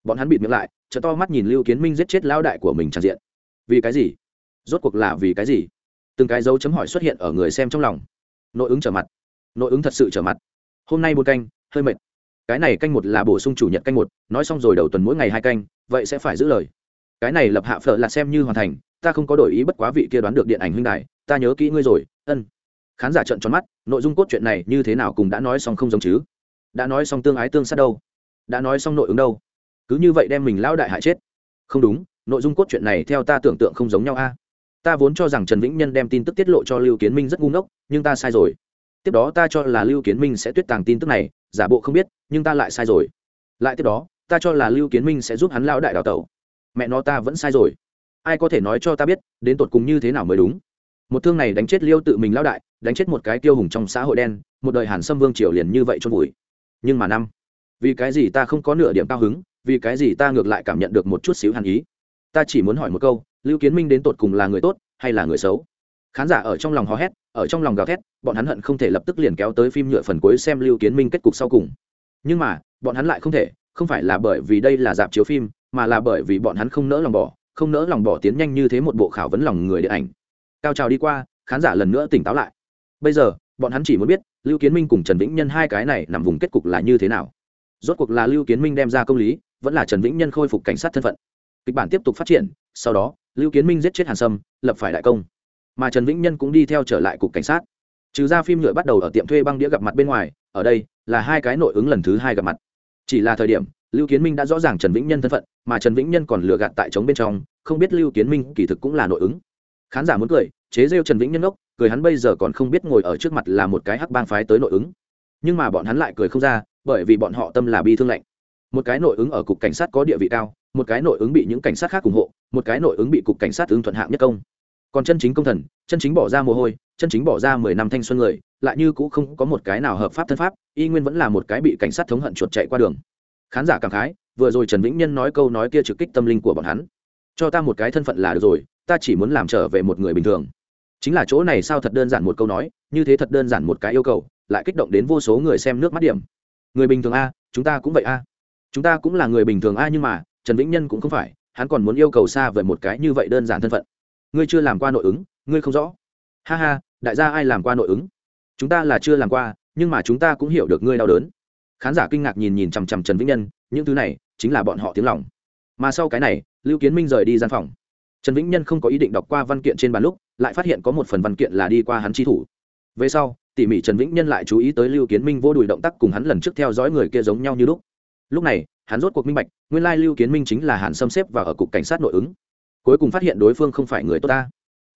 S1: Bọn hắn bịt miệng lại chợ to mắt nhìn lưu kiến minh giết chết lao đại của mình tràn diện. Vì cái gì? Rốt cuộc là vì cái gì? Từng cái dấu chấm hỏi xuất hiện ở người xem trong lòng. Nội ứng trở mặt. Nội ứng thật sự trở mặt. Hôm nay một canh, hơi mệt. Cái này canh một là bổ sung chủ nhật canh một, nói xong rồi đầu tuần mỗi ngày hai canh, vậy sẽ phải giữ lời. Cái này lập hạ phở là xem như hoàn thành ta không có đổi ý bất quá vị kia đoán được điện ảnh huynh đại ta nhớ kỹ ngươi rồi, ân. Khán giả trợn tròn mắt, nội dung cốt truyện này như thế nào cùng đã nói xong không giống chứ? Đã nói xong tương ái tương sát đâu? Đã nói xong nội ứng đâu? Cứ như vậy đem mình lao đại hại chết. Không đúng, nội dung cốt truyện này theo ta tưởng tượng không giống nhau a. Ta vốn cho rằng trần vĩnh nhân đem tin tức tiết lộ cho lưu kiến minh rất ngu ngốc, nhưng ta sai rồi. Tiếp đó ta cho là lưu kiến minh sẽ tuyết tàng tin tức này, giả bộ không biết, nhưng ta lại sai rồi. Lại tiếp đó, ta cho là lưu kiến minh sẽ giúp hắn lão đại đào tẩu. Mẹ nó ta vẫn sai rồi ai có thể nói cho ta biết, đến tột cùng như thế nào mới đúng? Một thương này đánh chết liêu tự mình lão đại, đánh chết một cái tiêu hùng trong xã hội đen, một đời hàn sâm vương triều liền như vậy chôn vùi. Nhưng mà năm, vì cái gì ta không có nửa điểm cao hứng, vì cái gì ta ngược lại cảm nhận được một chút xíu hàn ý? Ta chỉ muốn hỏi một câu, lưu kiến minh đến tột cùng là người tốt hay là người xấu? Khán giả ở trong lòng hò hét, ở trong lòng gào thét, bọn hắn hận không thể lập tức liền kéo tới phim nhựa phần cuối xem lưu kiến minh kết cục sau cùng. Nhưng mà, bọn hắn lại không thể, không phải là bởi vì đây là dạp chiếu phim, mà là bởi vì bọn hắn không nỡ lòng bỏ không nỡ lòng bỏ tiến nhanh như thế một bộ khảo vấn lòng người điện ảnh. Cao trào đi qua, khán giả lần nữa tỉnh táo lại. Bây giờ, bọn hắn chỉ muốn biết, lưu kiến minh cùng trần vĩnh nhân hai cái này nằm vùng kết cục là như thế nào. Rốt cuộc là lưu kiến minh đem ra công lý, vẫn là trần vĩnh nhân khôi phục cảnh sát thân phận. Kịch bản tiếp tục phát triển, sau đó, lưu kiến minh giết chết hàn sâm, lập phải đại công. Mà trần vĩnh nhân cũng đi theo trở lại cục cảnh sát. Trừ ra phim nhựa bắt đầu ở tiệm thuê băng đĩa gặp mặt bên ngoài, ở đây là hai cái nội ứng lần thứ hai gặp mặt. Chỉ là thời điểm lưu kiến minh đã rõ ràng trần vĩnh nhân thân phận mà trần vĩnh nhân còn lừa gạt tại trống bên trong không biết lưu kiến minh kỳ thực cũng là nội ứng. Khán giả muốn cười chế rêu trần vĩnh nhân ngốc, cười hắn bây giờ còn không biết ngồi ở trước mặt là một cái hắc bang phái tới nội ứng. Nhưng mà bọn hắn lại cười không ra bởi vì bọn họ tâm là bi thương lạnh. Một cái nội ứng ở cục cảnh sát có địa vị cao một cái nội ứng bị những cảnh sát khác ủng hộ một cái nội ứng bị cục cảnh sát ứng thuận hạng nhất công. Còn chân chính công thần chân chính bỏ ra mồ hôi chân chính bỏ ra mười năm thanh xuân người lại như cũng không có một cái nào hợp pháp thân pháp y nguyên vẫn là một cái bị cảnh sát thống hận chuột chạy qua đường khán giả cảm khái, vừa rồi trần vĩnh nhân nói câu nói kia trực kích tâm linh của bọn hắn. Cho ta một cái thân phận là được rồi, ta chỉ muốn làm trở về một người bình thường. Chính là chỗ này sao thật đơn giản một câu nói, như thế thật đơn giản một cái yêu cầu, lại kích động đến vô số người xem nước mắt điểm. Người bình thường a, chúng ta cũng vậy a. Chúng ta cũng là người bình thường a nhưng mà, trần vĩnh nhân cũng không phải, hắn còn muốn yêu cầu xa về một cái như vậy đơn giản thân phận. Ngươi chưa làm qua nội ứng, ngươi không rõ. Ha ha, đại gia ai làm qua nội ứng? Chúng ta là chưa làm qua, nhưng mà chúng ta cũng hiểu được ngươi đau đớn khán giả kinh ngạc nhìn nhìn chằm chằm trần vĩnh nhân, những thứ này chính là bọn họ tiếng lòng. Mà sau cái này, lưu kiến minh rời đi gian phòng. Trần vĩnh nhân không có ý định đọc qua văn kiện trên bàn lúc, lại phát hiện có một phần văn kiện là đi qua hắn chi thủ. Về sau, tỉ mỉ trần vĩnh nhân lại chú ý tới lưu kiến minh vô đùi động tác cùng hắn lần trước theo dõi người kia giống nhau như lúc. Lúc này, hắn rốt cuộc minh bạch, nguyên lai lưu kiến minh chính là hàn xâm xếp và ở cục cảnh sát nội ứng. Cuối cùng phát hiện đối phương không phải người tốt ta.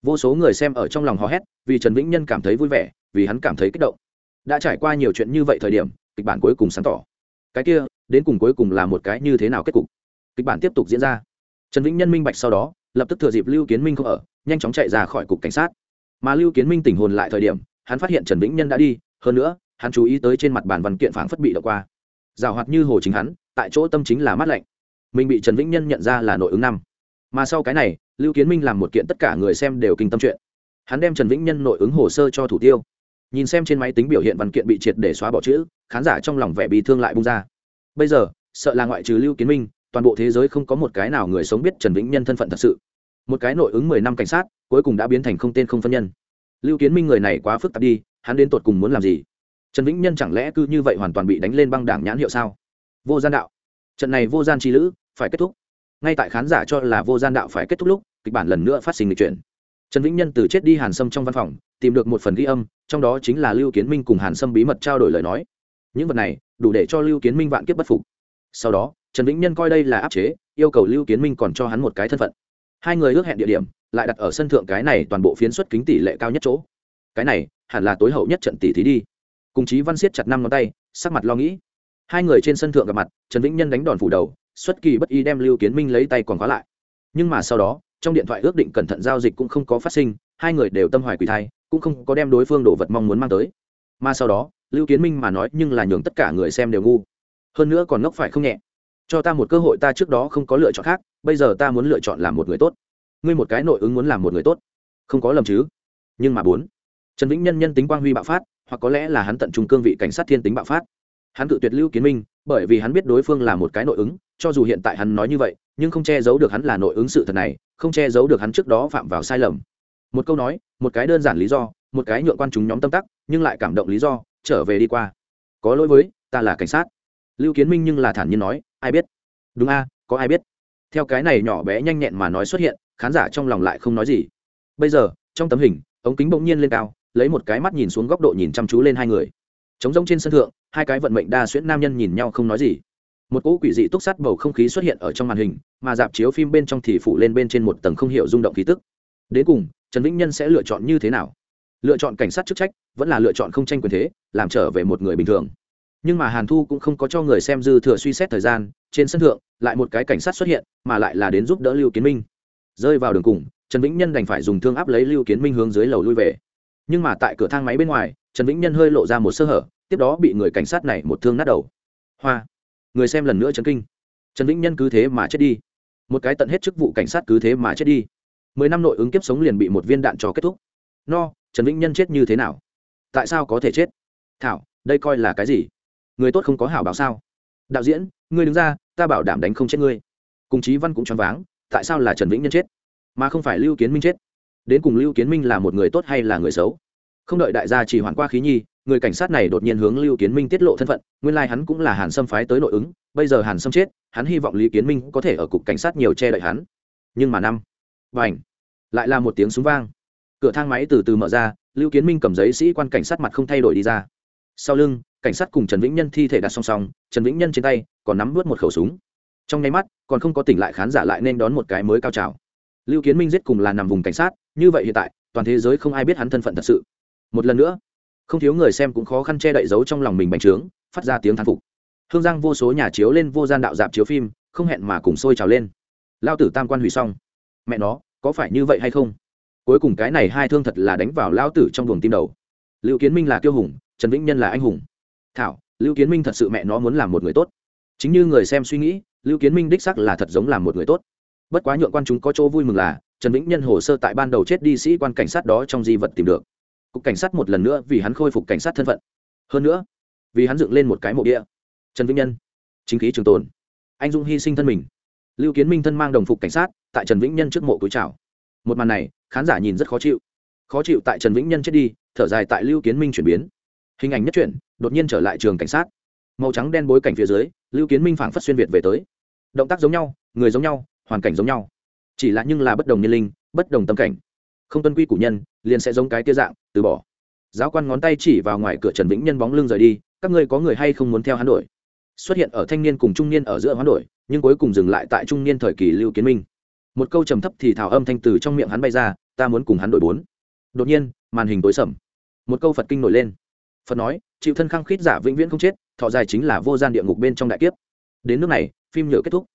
S1: Vô số người xem ở trong lòng hò hét, vì trần vĩnh nhân cảm thấy vui vẻ, vì hắn cảm thấy kích động. Đã trải qua nhiều chuyện như vậy thời điểm kịch bản cuối cùng sáng tỏ. Cái kia, đến cùng cuối cùng là một cái như thế nào kết cục? Kịch bản tiếp tục diễn ra. Trần vĩnh nhân minh bạch sau đó, lập tức thừa dịp lưu kiến minh không ở, nhanh chóng chạy ra khỏi cục cảnh sát. Mà lưu kiến minh tỉnh hồn lại thời điểm, hắn phát hiện trần vĩnh nhân đã đi, hơn nữa, hắn chú ý tới trên mặt bản văn kiện phản phất bị đọc qua. Rào hoạt như hồ chính hắn, tại chỗ tâm chính là mát lạnh. Mình bị trần vĩnh nhân nhận ra là nội ứng năm. Mà sau cái này, lưu kiến minh làm một kiện tất cả người xem đều kinh tâm chuyện. Hắn đem trần vĩnh nhân nội ứng hồ sơ cho thủ tiêu nhìn xem trên máy tính biểu hiện văn kiện bị triệt để xóa bỏ chữ, khán giả trong lòng vẻ bị thương lại bung ra. Bây giờ, sợ là ngoại trừ lưu kiến minh, toàn bộ thế giới không có một cái nào người sống biết trần vĩnh nhân thân phận thật sự. Một cái nội ứng mười năm cảnh sát, cuối cùng đã biến thành không tên không phân nhân. Lưu kiến minh người này quá phức tạp đi, hắn đến tột cùng muốn làm gì? Trần vĩnh nhân chẳng lẽ cứ như vậy hoàn toàn bị đánh lên băng đảng nhãn hiệu sao? Vô gian đạo. Trận này vô gian chi lữ, phải kết thúc. Ngay tại khán giả cho là vô gian đạo phải kết thúc lúc, kịch bản lần nữa phát sinh lịch chuyển trần vĩnh nhân từ chết đi hàn sâm trong văn phòng, tìm được một phần ghi âm, trong đó chính là lưu kiến minh cùng hàn sâm bí mật trao đổi lời nói. Những vật này, đủ để cho lưu kiến minh vạn kiếp bất phục. Sau đó, trần vĩnh nhân coi đây là áp chế, yêu cầu lưu kiến minh còn cho hắn một cái thân phận. Hai người ước hẹn địa điểm, lại đặt ở sân thượng cái này toàn bộ phiến xuất kính tỷ lệ cao nhất chỗ. Cái này, hẳn là tối hậu nhất trận tỷ thí đi. Cùng chí văn siết chặt năm ngón tay, sắc mặt lo nghĩ. Hai người trên sân thượng gặp mặt, trần vĩnh nhân đánh đòn phủ đầu, xuất kỳ bất ý đem lưu kiến minh lấy tay còn khóa lại. Nhưng mà sau đó trong điện thoại ước định cẩn thận giao dịch cũng không có phát sinh, hai người đều tâm hoài quỷ thai, cũng không có đem đối phương đồ vật mong muốn mang tới. Mà sau đó, lưu kiến minh mà nói nhưng là nhường tất cả người xem đều ngu. Hơn nữa còn ngốc phải không nhẹ? Cho ta một cơ hội ta trước đó không có lựa chọn khác, bây giờ ta muốn lựa chọn làm một người tốt. Ngươi một cái nội ứng muốn làm một người tốt. Không có lầm chứ? Nhưng mà bốn. Trần vĩnh nhân nhân tính quang huy bạo phát, hoặc có lẽ là hắn tận trung cương vị cảnh sát thiên tính bạo phát hắn cự tuyệt lưu kiến minh, bởi vì hắn biết đối phương là một cái nội ứng, cho dù hiện tại hắn nói như vậy, nhưng không che giấu được hắn là nội ứng sự thật này, không che giấu được hắn trước đó phạm vào sai lầm. Một câu nói, một cái đơn giản lý do, một cái nhượng quan chúng nhóm tâm tắc, nhưng lại cảm động lý do, trở về đi qua. Có lỗi với, ta là cảnh sát. Lưu kiến minh nhưng là thản nhiên nói, ai biết? Đúng a, có ai biết? Theo cái này nhỏ bé nhanh nhẹn mà nói xuất hiện, khán giả trong lòng lại không nói gì. Bây giờ, trong tấm hình, ống kính bỗng nhiên lên cao, lấy một cái mắt nhìn xuống góc độ nhìn chăm chú lên hai người trống rỗng trên sân thượng, hai cái vận mệnh đa xuyễn nam nhân nhìn nhau không nói gì. Một cỗ quỷ dị túc sát bầu không khí xuất hiện ở trong màn hình, mà dạp chiếu phim bên trong thì phủ lên bên trên một tầng không hiểu rung động khí tức. Đến cùng, trần vĩnh nhân sẽ lựa chọn như thế nào? Lựa chọn cảnh sát chức trách, vẫn là lựa chọn không tranh quyền thế, làm trở về một người bình thường. Nhưng mà hàn thu cũng không có cho người xem dư thừa suy xét thời gian, trên sân thượng, lại một cái cảnh sát xuất hiện, mà lại là đến giúp đỡ lưu kiến minh. Rơi vào đường cùng, trần vĩnh nhân đành phải dùng thương áp lấy lưu kiến minh hướng dưới lầu lui về. Nhưng mà tại cửa thang máy bên ngoài trần vĩnh nhân hơi lộ ra một sơ hở, tiếp đó bị người cảnh sát này một thương nát đầu. Hoa! Người xem lần nữa chấn kinh. Trần vĩnh nhân cứ thế mà chết đi. Một cái tận hết chức vụ cảnh sát cứ thế mà chết đi. Mười năm nội ứng kiếp sống liền bị một viên đạn cho kết thúc. No, trần vĩnh nhân chết như thế nào? Tại sao có thể chết? Thảo, đây coi là cái gì? Người tốt không có hảo báo sao? Đạo diễn, ngươi đứng ra, ta bảo đảm đánh không chết ngươi. Cùng chí văn cũng choáng váng, tại sao là trần vĩnh nhân chết? Mà không phải lưu kiến minh chết? Đến cùng lưu kiến minh là một người tốt hay là người xấu? Không đợi đại gia chỉ hoàn qua khí nhi, người cảnh sát này đột nhiên hướng lưu kiến minh tiết lộ thân phận, nguyên lai、like、hắn cũng là hàn sâm phái tới nội ứng, bây giờ hàn sâm chết, hắn hy vọng lý kiến minh có thể ở cục cảnh sát nhiều che đậy hắn. Nhưng mà năm và ảnh lại là một tiếng súng vang. Cửa thang máy từ từ mở ra, lưu kiến minh cầm giấy sĩ quan cảnh sát mặt không thay đổi đi ra. Sau lưng, cảnh sát cùng trần vĩnh nhân thi thể đặt song song, trần vĩnh nhân trên tay còn nắm vớt một khẩu súng. Trong nháy mắt, còn không có tỉnh lại khán giả lại nên đón một cái mới cao trào. Lưu kiến minh giết cùng là nằm vùng cảnh sát, như vậy hiện tại, toàn thế giới không ai biết hắn thân phận thật sự một lần nữa. Không thiếu người xem cũng khó khăn che đậy giấu trong lòng mình bành trướng, phát ra tiếng thán phục. Hương giang vô số nhà chiếu lên vô gian đạo dạp chiếu phim, không hẹn mà cùng sôi trào lên. Lao tử tam quan hủy xong. Mẹ nó, có phải như vậy hay không? Cuối cùng cái này hai thương thật là đánh vào lao tử trong buồng tim đầu. Lưu kiến minh là kiêu hùng, trần vĩnh nhân là anh hùng. Thảo, lưu kiến minh thật sự mẹ nó muốn làm một người tốt. Chính như người xem suy nghĩ, lưu kiến minh đích sắc là thật giống làm một người tốt. Bất quá nhượng quan chúng có chỗ vui mừng là, trần vĩnh nhân hồ sơ tại ban đầu chết đi sĩ quan cảnh sát đó trong di vật tìm được cục cảnh sát một lần nữa vì hắn khôi phục cảnh sát thân phận. Hơn nữa, vì hắn dựng lên một cái mộ địa. Trần vĩnh nhân, chính khí trường tồn. Anh dung hy sinh thân mình. Lưu kiến minh thân mang đồng phục cảnh sát, tại trần vĩnh nhân trước mộ cúi chào. Một màn này, khán giả nhìn rất khó chịu. Khó chịu tại trần vĩnh nhân chết đi, thở dài tại lưu kiến minh chuyển biến. Hình ảnh nhất chuyển, đột nhiên trở lại trường cảnh sát. Màu trắng đen bối cảnh phía dưới, lưu kiến minh phảng phất xuyên việt về tới. Động tác giống nhau, người giống nhau, hoàn cảnh giống nhau. Chỉ là nhưng là bất đồng nhân linh, bất đồng tâm cảnh không tuân quy củ nhân, liền sẽ giống cái tia dạng, từ bỏ. Giáo quan ngón tay chỉ vào ngoài cửa trần vĩnh nhân bóng lưng rời đi, các ngươi có người hay không muốn theo hắn đổi xuất hiện ở thanh niên cùng trung niên ở giữa hoán đổi, nhưng cuối cùng dừng lại tại trung niên thời kỳ lưu kiến minh. Một câu trầm thấp thì thảo âm thanh từ trong miệng hắn bay ra, ta muốn cùng hắn đổi bốn. Đột nhiên, màn hình tối sầm. Một câu phật kinh nổi lên. Phật nói, chịu thân khăng khít giả vĩnh viễn không chết, thọ dài chính là vô gian địa ngục bên trong đại kiếp. Đến nước này, phim nhựa kết thúc.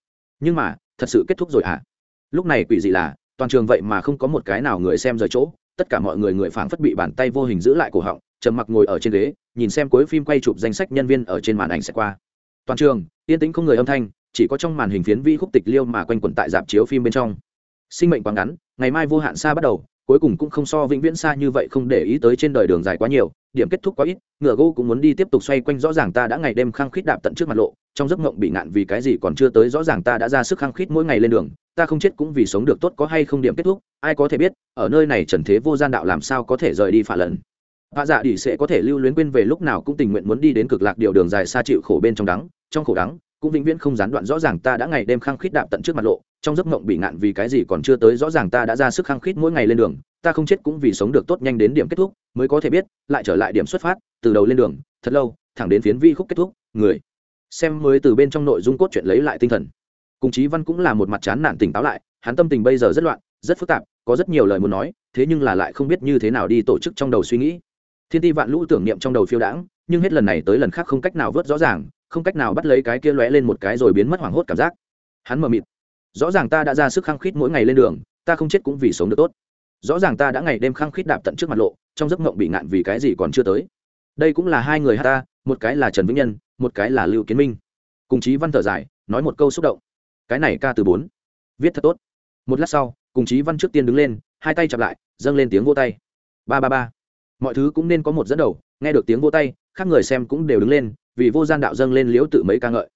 S1: Nhưng mà, thật sự kết thúc rồi hả à? lúc này quỷ dị là toàn trường vậy mà không có một cái nào người xem rời chỗ, tất cả mọi người người phảng phất bị bàn tay vô hình giữ lại cổ họng, trầm mặc ngồi ở trên ghế, nhìn xem cuối phim quay chụp danh sách nhân viên ở trên màn ảnh sẽ qua. Toàn trường, yên tĩnh không người âm thanh, chỉ có trong màn hình phiến vi khúc tịch liêu mà quanh quẩn tại dạp chiếu phim bên trong. Sinh mệnh quá ngắn, ngày mai vô hạn xa bắt đầu cuối cùng cũng không so vĩnh viễn xa như vậy, không để ý tới trên đời đường dài quá nhiều, điểm kết thúc quá ít, ngựa gỗ cũng muốn đi tiếp tục xoay quanh, rõ ràng ta đã ngày đêm khăng khít đạp tận trước mặt lộ, trong giấc mộng bị ngạn vì cái gì còn chưa tới, rõ ràng ta đã ra sức khăng khít mỗi ngày lên đường, ta không chết cũng vì sống được tốt có hay không điểm kết thúc, ai có thể biết, ở nơi này trần thế vô gian đạo làm sao có thể rời đi phả lần hạ dạ đỉ sẽ có thể lưu luyến quên về lúc nào cũng tình nguyện muốn đi đến cực lạc điều đường dài xa chịu khổ bên trong đắng, trong khổ đắng cũng vĩnh viễn không gián đoạn, rõ ràng ta đã ngày đêm khăng khít đạp tận trước mặt lộ, trong giấc mộng bị ngạn vì cái gì còn chưa tới, rõ ràng ta đã ra sức khăng khít mỗi ngày lên đường, ta không chết cũng vì sống được tốt nhanh đến điểm kết thúc, mới có thể biết, lại trở lại điểm xuất phát, từ đầu lên đường, thật lâu, thẳng đến phiến vi khúc kết thúc, người. Xem mới từ bên trong nội dung cốt truyện lấy lại tinh thần. Cùng chí văn cũng là một mặt chán nản tỉnh táo lại, hắn tâm tình bây giờ rất loạn, rất phức tạp, có rất nhiều lời muốn nói, thế nhưng là lại không biết như thế nào đi tổ chức trong đầu suy nghĩ. Thiên ti vạn lũ tưởng niệm trong đầu phiêu đãng, nhưng hết lần này tới lần khác không cách nào vớt rõ ràng không cách nào bắt lấy cái kia lóe lên một cái rồi biến mất hoảng hốt cảm giác. Hắn mờ mịt. Rõ ràng ta đã ra sức khăng khít mỗi ngày lên đường, ta không chết cũng vì sống được tốt. Rõ ràng ta đã ngày đêm khăng khít đạp tận trước mặt lộ, trong giấc mộng bị ngạn vì cái gì còn chưa tới. Đây cũng là hai người hát ta, một cái là trần vĩnh nhân, một cái là lưu kiến minh. Cùng chí văn thở dài, nói một câu xúc động. Cái này ca từ bốn. Viết thật tốt. Một lát sau, cùng chí văn trước tiên đứng lên, hai tay chặp lại, dâng lên tiếng vô tay. Ba ba ba. Mọi thứ cũng nên có một dẫn đầu, nghe được tiếng vô tay, khác người xem cũng đều đứng lên vì vô gian đạo dâng lên liễu tự mấy ca ngợi.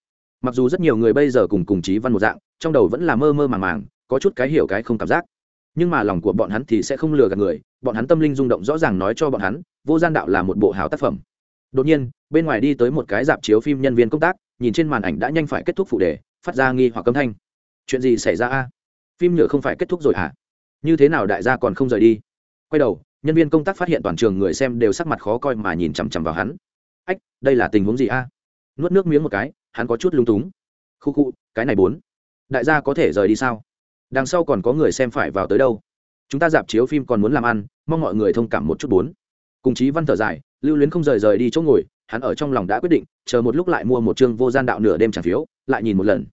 S1: Mặc dù rất nhiều người bây giờ cùng cùng chí văn một dạng, trong đầu vẫn là mơ mơ màng màng, có chút cái hiểu cái không cảm giác. Nhưng mà lòng của bọn hắn thì sẽ không lừa gạt người, bọn hắn tâm linh rung động rõ ràng nói cho bọn hắn, vô gian đạo là một bộ hào tác phẩm. Đột nhiên, bên ngoài đi tới một cái dạp chiếu phim nhân viên công tác, nhìn trên màn ảnh đã nhanh phải kết thúc phụ đề, phát ra nghi hoặc âm thanh. Chuyện gì xảy ra a? Phim nhựa không phải kết thúc rồi hả? Như thế nào đại gia còn không rời đi? Quay đầu, nhân viên công tác phát hiện toàn trường người xem đều sắc mặt khó coi mà nhìn chằm chằm vào hắn ách, đây là tình huống gì a? Nuốt nước miếng một cái, hắn có chút lung túng. Khu khu, cái này bốn. Đại gia có thể rời đi sao? Đằng sau còn có người xem phải vào tới đâu? Chúng ta dạp chiếu phim còn muốn làm ăn, mong mọi người thông cảm một chút bốn. Cùng chí văn thở dài, lưu luyến không rời rời đi chỗ ngồi, hắn ở trong lòng đã quyết định, chờ một lúc lại mua một chương vô gian đạo nửa đêm trả phiếu, lại nhìn một lần.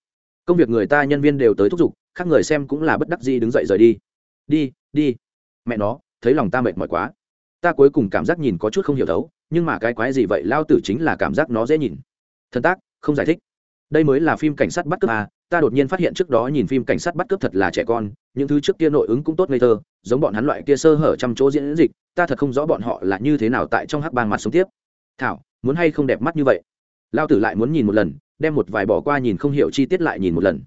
S1: Công việc người ta nhân viên đều tới thúc giục, khác người xem cũng là bất đắc dĩ đứng dậy rời đi. Đi đi. Mẹ nó, thấy lòng ta mệt mỏi quá. Ta cuối cùng cảm giác nhìn có chút không hiểu thấu nhưng mà cái quái gì vậy? Lao tử chính là cảm giác nó dễ nhìn. Thân tác, không giải thích. Đây mới là phim cảnh sát bắt cướp à? Ta đột nhiên phát hiện trước đó nhìn phim cảnh sát bắt cướp thật là trẻ con, những thứ trước kia nội ứng cũng tốt ngây thơ, giống bọn hắn loại kia sơ hở trăm chỗ diễn dịch, ta thật không rõ bọn họ là như thế nào tại trong hắc bang mặt sống tiếp. Thảo, muốn hay không đẹp mắt như vậy? Lao tử lại muốn nhìn một lần, đem một vài bỏ qua nhìn không hiểu chi tiết lại nhìn một lần.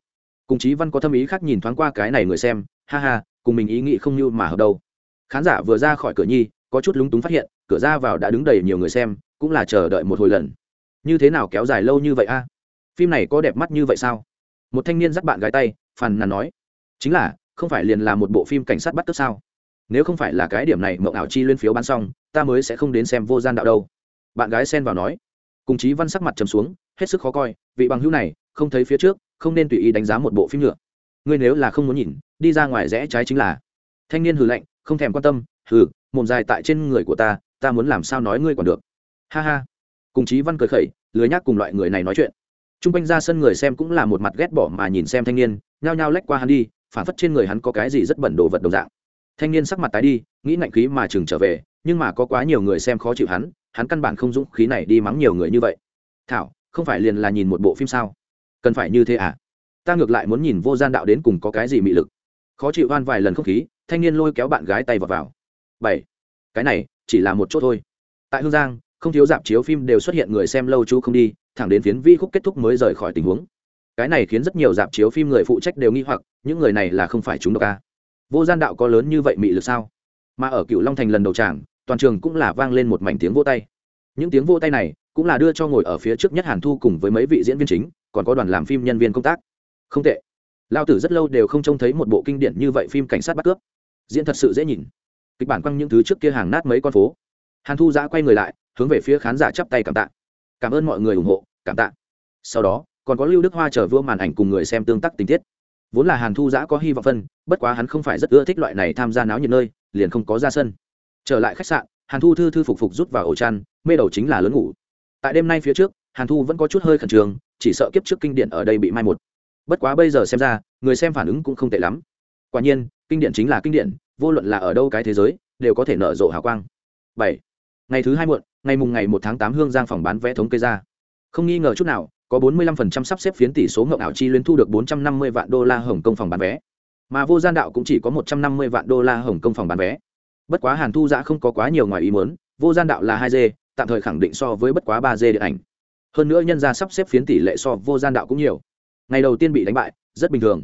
S1: Cùng chí văn có thâm ý khác nhìn thoáng qua cái này người xem, ha ha, cùng mình ý nghĩ không như mà hợp đâu. Khán giả vừa ra khỏi cửa nhi, có chút lúng túng phát hiện cửa ra vào đã đứng đầy nhiều người xem, cũng là chờ đợi một hồi lần. Như thế nào kéo dài lâu như vậy a? À? Phim này có đẹp mắt như vậy sao? Một thanh niên dắt bạn gái tay, phàn nàn nói. Chính là, không phải liền là một bộ phim cảnh sát bắt cướp sao? Nếu không phải là cái điểm này mậu ảo chi lên phiếu bán xong, ta mới sẽ không đến xem vô gian đạo đâu. Bạn gái xen vào nói. Cùng chí văn sắc mặt trầm xuống, hết sức khó coi, vị bằng hữu này, không thấy phía trước, không nên tùy ý đánh giá một bộ phim nữa. Ngươi nếu là không muốn nhìn, đi ra ngoài rẽ trái chính là. Thanh niên hừ lạnh, không thèm quan tâm, hừ, mồm dài tại trên người của ta ta muốn làm sao nói ngươi còn được. Ha ha. Cùng chí văn cười khẩy, lười nhác cùng loại người này nói chuyện. T r u n g quanh ra sân người xem cũng là một mặt ghét bỏ mà nhìn xem thanh niên, nhao nhao lách qua hắn đi, phản phất trên người hắn có cái gì rất bẩn đồ vật đồng dạng. Thanh niên sắc mặt tái đi, nghĩ ngạnh khí mà chừng trở về, nhưng mà có quá nhiều người xem khó chịu hắn hắn căn bản không dũng khí này đi mắng nhiều người như vậy. Thảo, không phải liền là nhìn một bộ phim sao? Cần phải như thế à? Ta ngược lại muốn nhìn vô gian đạo đến cùng có cái gì mị lực. Khó chịu van vài lần không khí, thanh niên lôi kéo bạn gái tay vào vào. Bảy. Cái này chỉ là một chỗ thôi. Tại hương giang, không thiếu dạp chiếu phim đều xuất hiện người xem lâu chú không đi, thẳng đến phiến vi khúc kết thúc mới rời khỏi tình huống. Cái này khiến rất nhiều dạp chiếu phim người phụ trách đều nghi hoặc, những người này là không phải chúng độc ca vô gian đạo có lớn như vậy mị lực sao? Mà ở cựu long thành lần đầu tràng, toàn trường cũng là vang lên một mảnh tiếng vô tay. Những tiếng vô tay này cũng là đưa cho ngồi ở phía trước nhất hàn thu cùng với mấy vị diễn viên chính, còn có đoàn làm phim nhân viên công tác. Không tệ. Lao tử rất lâu đều không trông thấy một bộ kinh điển như vậy phim cảnh sát bắt cướp. Diễn thật sự dễ nhìn kịch bản quăng những thứ trước kia hàng nát mấy con phố. Hàn thu giã quay người lại, hướng về phía khán giả chắp tay cảm tạ. Cảm ơn mọi người ủng hộ, cảm tạ. Sau đó, còn có lưu đức hoa chờ vua màn ảnh cùng người xem tương tác tình tiết. Vốn là hàn thu giã có hy vọng phân, bất quá hắn không phải rất ưa thích loại này tham gia náo nhiệt nơi, liền không có ra sân. Trở lại khách sạn, hàn thu thư thư phục phục rút vào ổ chăn, mê đầu chính là lớn ngủ. Tại đêm nay phía trước, hàn thu vẫn có chút hơi khẩn trương, chỉ sợ kiếp trước kinh điển ở đây bị mai một. Bất quá bây giờ xem ra, người xem phản ứng cũng không tệ lắm. Quả nhiên, kinh điển chính là kinh điển vô luận là ở đâu cái thế giới, đều có thể nở rộ hào quang. Bảy, ngày thứ hai muộn, ngày mùng ngày một tháng tám hương giang phòng bán vé thống kê ra. Không nghi ngờ chút nào, có 45% sắp xếp phiến tỷ số ngộng ảo chi liên thu được 450 vạn đô la hồng công phòng bán vé. Mà vô gian đạo cũng chỉ có 150 vạn đô la hồng công phòng bán vé. Bất quá hàn thu giã không có quá nhiều ngoài ý muốn, vô gian đạo là hai d tạm thời khẳng định so với bất quá ba d điện ảnh. Hơn nữa nhân ra sắp xếp phiến tỷ lệ so vô gian đạo cũng nhiều. Ngày đầu tiên bị đánh bại, rất bình thường.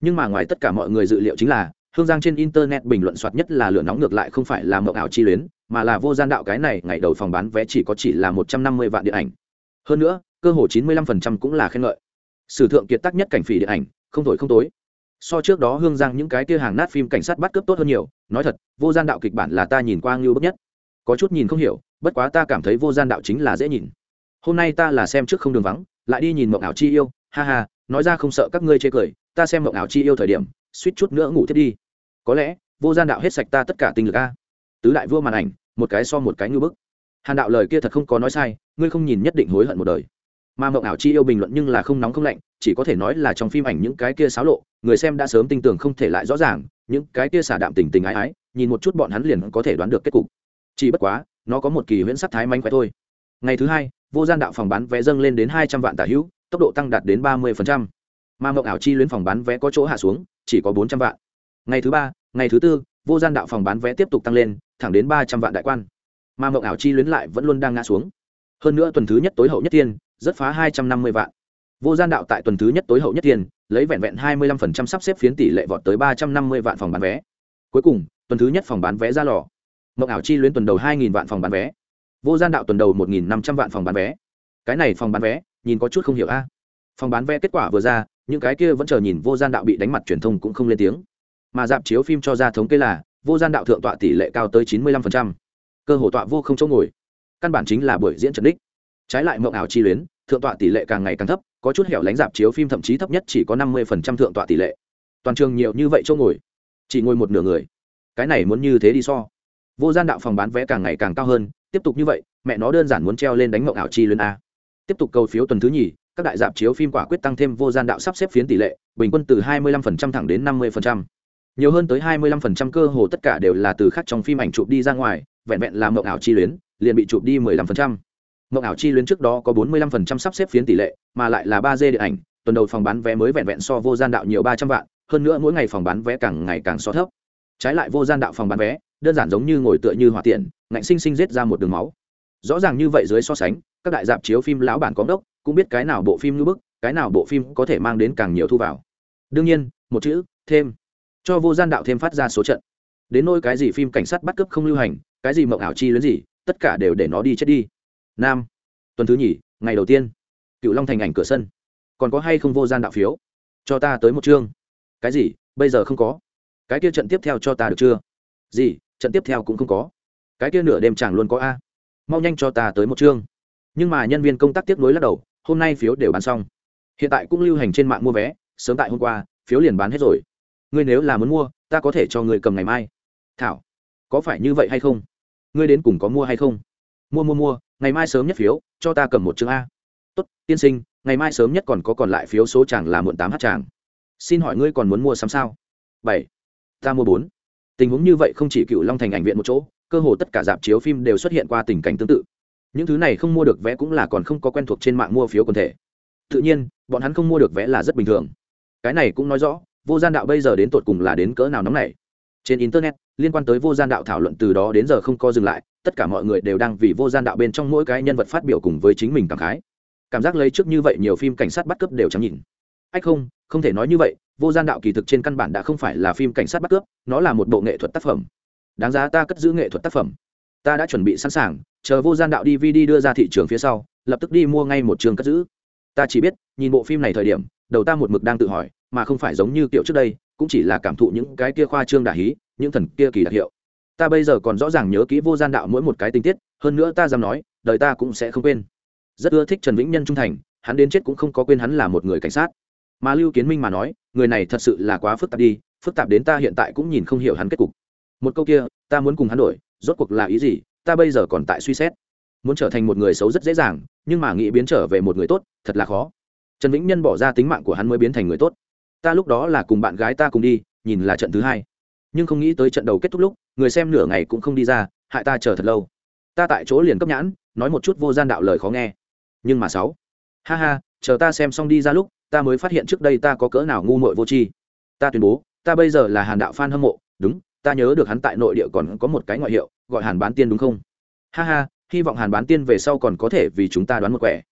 S1: Nhưng mà ngoài tất cả mọi người dự liệu chính là hương giang trên internet bình luận soạt nhất là lửa nóng ngược lại không phải là mộng ảo chi luyến, mà là vô gian đạo cái này, ngày đầu phòng bán vé chỉ có chỉ là một trăm năm mươi vạn điện ảnh. Hơn nữa, cơ hồ chín mươi lăm phần trăm cũng là khen ngợi. Sử thượng kiệt tác nhất cảnh phỉ điện ảnh, không thổi không tối. So trước đó hương giang những cái kia hàng nát phim cảnh sát bắt cướp tốt hơn nhiều, nói thật, vô gian đạo kịch bản là ta nhìn qua ngưu bức nhất. Có chút nhìn không hiểu, bất quá ta cảm thấy vô gian đạo chính là dễ nhìn. Hôm nay ta là xem trước không đường vắng, lại đi nhìn mộng ảo chi yêu, ha ha, nói ra không sợ các ngươi chê cười, ta xem mộng ảo chi yêu thời điểm suýt chút nữa ngủ thiết đi. Có lẽ, vô gian đạo hết sạch ta tất cả tinh lực a. Tứ đại vua màn ảnh, một cái so một cái ngư bức. Hàn đạo lời kia thật không có nói sai, ngươi không nhìn nhất định hối hận một đời. Mà mộng ảo chi yêu bình luận nhưng là không nóng không lạnh, chỉ có thể nói là trong phim ảnh những cái kia xáo lộ, người xem đã sớm tin tưởng không thể lại rõ ràng, những cái kia xả đạm tình tình ái ái, nhìn một chút bọn hắn liền có thể đoán được kết cục. Chỉ bất quá, nó có một kỳ huyễn sắc thái manh khỏe thôi. Ngày thứ hai, vô gian đạo phòng bán vé dâng lên đến hai trăm vạn tả hữu, tốc độ tăng đạt đến ba mươi mà mộng ảo chi luyến phòng bán vé có chỗ hạ xuống chỉ có bốn trăm vạn. Ngày thứ ba, ngày thứ tư, vô gian đạo phòng bán vé tiếp tục tăng lên, thẳng đến ba trăm vạn đại quan. Mà mộng ảo chi luyến lại vẫn luôn đang ngã xuống. Hơn nữa tuần thứ nhất tối hậu nhất tiên rất phá hai trăm năm mươi vạn. Vô gian đạo tại tuần thứ nhất tối hậu nhất tiên lấy vẹn vẹn hai mươi lăm phần trăm sắp xếp phiến tỷ lệ vọt tới ba trăm năm mươi vạn phòng bán vé. Cuối cùng, tuần thứ nhất phòng bán vé ra lò. Mộng ảo chi luyến tuần đầu hai nghìn vạn phòng bán vé. Vô gian đạo tuần đầu một nghìn năm trăm vạn phòng bán vé. Cái này phòng bán vé, nhìn có chút không hiểu a. Phòng bán vé kết quả vừa ra những cái kia vẫn chờ nhìn vô gian đạo bị đánh mặt truyền thông cũng không lên tiếng. Mà dạp chiếu phim cho ra thống kê là, vô gian đạo thượng tọa tỷ lệ cao tới chín mươi lăm phần trăm. Cơ hồ tọa vô không chỗ ngồi. Căn bản chính là buổi diễn trần đích. Trái lại mộng ảo chi luyến, thượng tọa tỷ lệ càng ngày càng thấp, có chút hẻo lánh dạp chiếu phim thậm chí thấp nhất chỉ có năm mươi phần trăm thượng tọa tỷ lệ. Toàn trường nhiều như vậy chỗ ngồi, chỉ ngồi một nửa người. Cái này muốn như thế đi so. Vô gian đạo phòng bán vé càng ngày càng cao hơn, tiếp tục như vậy, mẹ nó đơn giản muốn treo lên đánh mộng ảo chi luyến a. Tiếp tục cầu phiếu tuần thứ nhì các đại dạp chiếu phim quả quyết tăng thêm vô gian đạo sắp xếp phiến tỷ lệ, bình quân từ 25% thẳng đến 50%. nhiều hơn tới 25% cơ hồ tất cả đều là từ khác trong phim ảnh chụp đi ra ngoài, vẹn vẹn là mộng ảo chi luyến, liền bị chụp đi 15%. mộng ảo chi luyến trước đó có 45% sắp xếp phiến tỷ lệ, mà lại là ba d điện ảnh, tuần đầu phòng bán vé mới vẹn vẹn so vô gian đạo nhiều 300 vạn, hơn nữa mỗi ngày phòng bán vé càng ngày càng so thấp trái lại vô gian đạo phòng bán vé, đơn giản giống như ngồi tựa như hỏa tiện, ngạnh sinh sinh giết ra một đường máu rõ ràng như vậy dưới so sánh các đại dạp chiếu phim lão bản có đốc cũng biết cái nào bộ phim như bức, cái nào bộ phim có thể mang đến càng nhiều thu vào. Đương nhiên, một chữ, thêm. Cho vô gian đạo thêm phát ra số trận. Đến nôi cái gì phim cảnh sát bắt cướp không lưu hành, cái gì mộng ảo chi luyến gì, tất cả đều để nó đi chết đi. Nam. Tuần thứ nhì, ngày đầu tiên. Cựu long thành ảnh cửa sân. Còn có hay không vô gian đạo phiếu? Cho ta tới một chương. Cái gì? Bây giờ không có. Cái kia trận tiếp theo cho ta được chưa? Gì? Trận tiếp theo cũng không có. Cái kia nửa đêm chẳng luôn có a. Mau nhanh cho ta tới một chương nhưng mà nhân viên công tác tiếp nối lắc đầu, hôm nay phiếu đều bán xong. Hiện tại cũng lưu hành trên mạng mua vé, sớm tại hôm qua, phiếu liền bán hết rồi. Ngươi nếu là muốn mua, ta có thể cho người cầm ngày mai. Thảo, có phải như vậy hay không? Ngươi đến cùng có mua hay không? Mua mua mua, ngày mai sớm nhất phiếu, cho ta cầm một chương a. Tốt, tiên sinh, ngày mai sớm nhất còn có còn lại phiếu số chàng là muộn tám h chàng. Xin hỏi ngươi còn muốn mua sắm sao? Bảy, ta mua bốn. Tình huống như vậy không chỉ cựu long thành ảnh viện một chỗ, cơ hồ tất cả dạp chiếu phim đều xuất hiện qua tình cảnh tương tự những thứ này không mua được vé cũng là còn không có quen thuộc trên mạng mua phiếu quần thể. Tự nhiên, bọn hắn không mua được vé là rất bình thường. Cái này cũng nói rõ, vô gian đạo bây giờ đến tột cùng là đến cỡ nào nóng này trên internet, liên quan tới vô gian đạo thảo luận từ đó đến giờ không có dừng lại, tất cả mọi người đều đang vì vô gian đạo bên trong mỗi cái nhân vật phát biểu cùng với chính mình cảm khái. Cảm giác lấy trước như vậy nhiều phim cảnh sát bắt cướp đều chẳng nhìn ách không không thể nói như vậy, vô gian đạo kỳ thực trên căn bản đã không phải là phim cảnh sát bắt cướp, nó là một bộ nghệ thuật tác phẩm. Đáng giá ta cất giữ nghệ thuật tác phẩm ta đã chuẩn bị sẵn sàng, chờ vô gian đạo dvd đưa ra thị trường phía sau, lập tức đi mua ngay một trường cất giữ. Ta chỉ biết, nhìn bộ phim này thời điểm, đầu ta một mực đang tự hỏi, mà không phải giống như kiểu trước đây, cũng chỉ là cảm thụ những cái kia khoa trương đả hí, những thần kia kỳ đặc hiệu. Ta bây giờ còn rõ ràng nhớ kỹ vô gian đạo mỗi một cái tình tiết, hơn nữa ta dám nói, đời ta cũng sẽ không quên. Rất ưa thích trần vĩnh nhân trung thành, hắn đến chết cũng không có quên hắn là một người cảnh sát. Mà lưu kiến minh mà nói, người này thật sự là quá phức tạp đi, phức tạp đến ta hiện tại cũng nhìn không hiểu hắn kết cục. Một câu kia, ta muốn cùng hắn đổi rốt cuộc là ý gì, ta bây giờ còn tại suy xét. Muốn trở thành một người xấu rất dễ dàng, nhưng mà nghĩ biến trở về một người tốt, thật là khó. Trần vĩnh nhân bỏ ra tính mạng của hắn mới biến thành người tốt. Ta lúc đó là cùng bạn gái ta cùng đi, nhìn là trận thứ hai. Nhưng không nghĩ tới trận đầu kết thúc lúc, người xem nửa ngày cũng không đi ra, hại ta chờ thật lâu. Ta tại chỗ liền cấp nhãn, nói một chút vô gian đạo lời khó nghe. Nhưng mà sáu. Ha ha, chờ ta xem xong đi ra lúc, ta mới phát hiện trước đây ta có cỡ nào ngu muội vô tri. Ta tuyên bố, ta bây giờ là hàn đạo f a n hâm mộ, đúng ta nhớ được hắn tại nội địa còn có một cái ngoại hiệu, gọi hàn bán tiên đúng không? Ha ha, hy vọng hàn bán tiên về sau còn có thể vì chúng ta đoán một quẻ.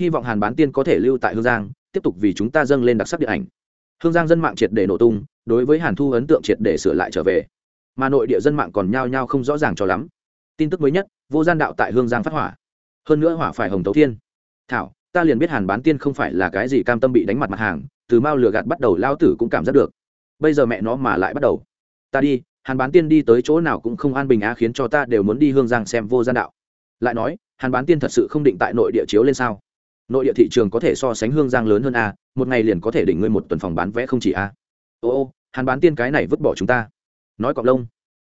S1: Hy vọng hàn bán tiên có thể lưu tại hương giang, tiếp tục vì chúng ta dâng lên đặc sắc điện ảnh. Hương giang dân mạng triệt để nổ tung, đối với hàn thu ấn tượng triệt để sửa lại trở về. Mà nội địa dân mạng còn nhao nhao không rõ ràng cho lắm. Tin tức mới nhất, vô gian đạo tại hương giang phát hỏa. Hơn nữa hỏa phải hồng tấu thiên. Thảo, ta liền biết hàn bán tiên không phải là cái gì cam tâm bị đánh mặt mặt hàng, từ mao lừa gạt bắt đầu, lao tử cũng cảm giác được. Bây giờ mẹ nó mà lại bắt đầu. Ta đi hàn bán tiên đi tới chỗ nào cũng không an bình á khiến cho ta đều muốn đi hương giang xem vô gian đạo. Lại nói, hàn bán tiên thật sự không định tại nội địa chiếu lên sao? Nội địa thị trường có thể so sánh hương giang lớn hơn a một ngày liền có thể đỉnh ngươi một tuần phòng bán vé không chỉ a ô ô, hàn bán tiên cái này vứt bỏ chúng ta. Nói cọc lông.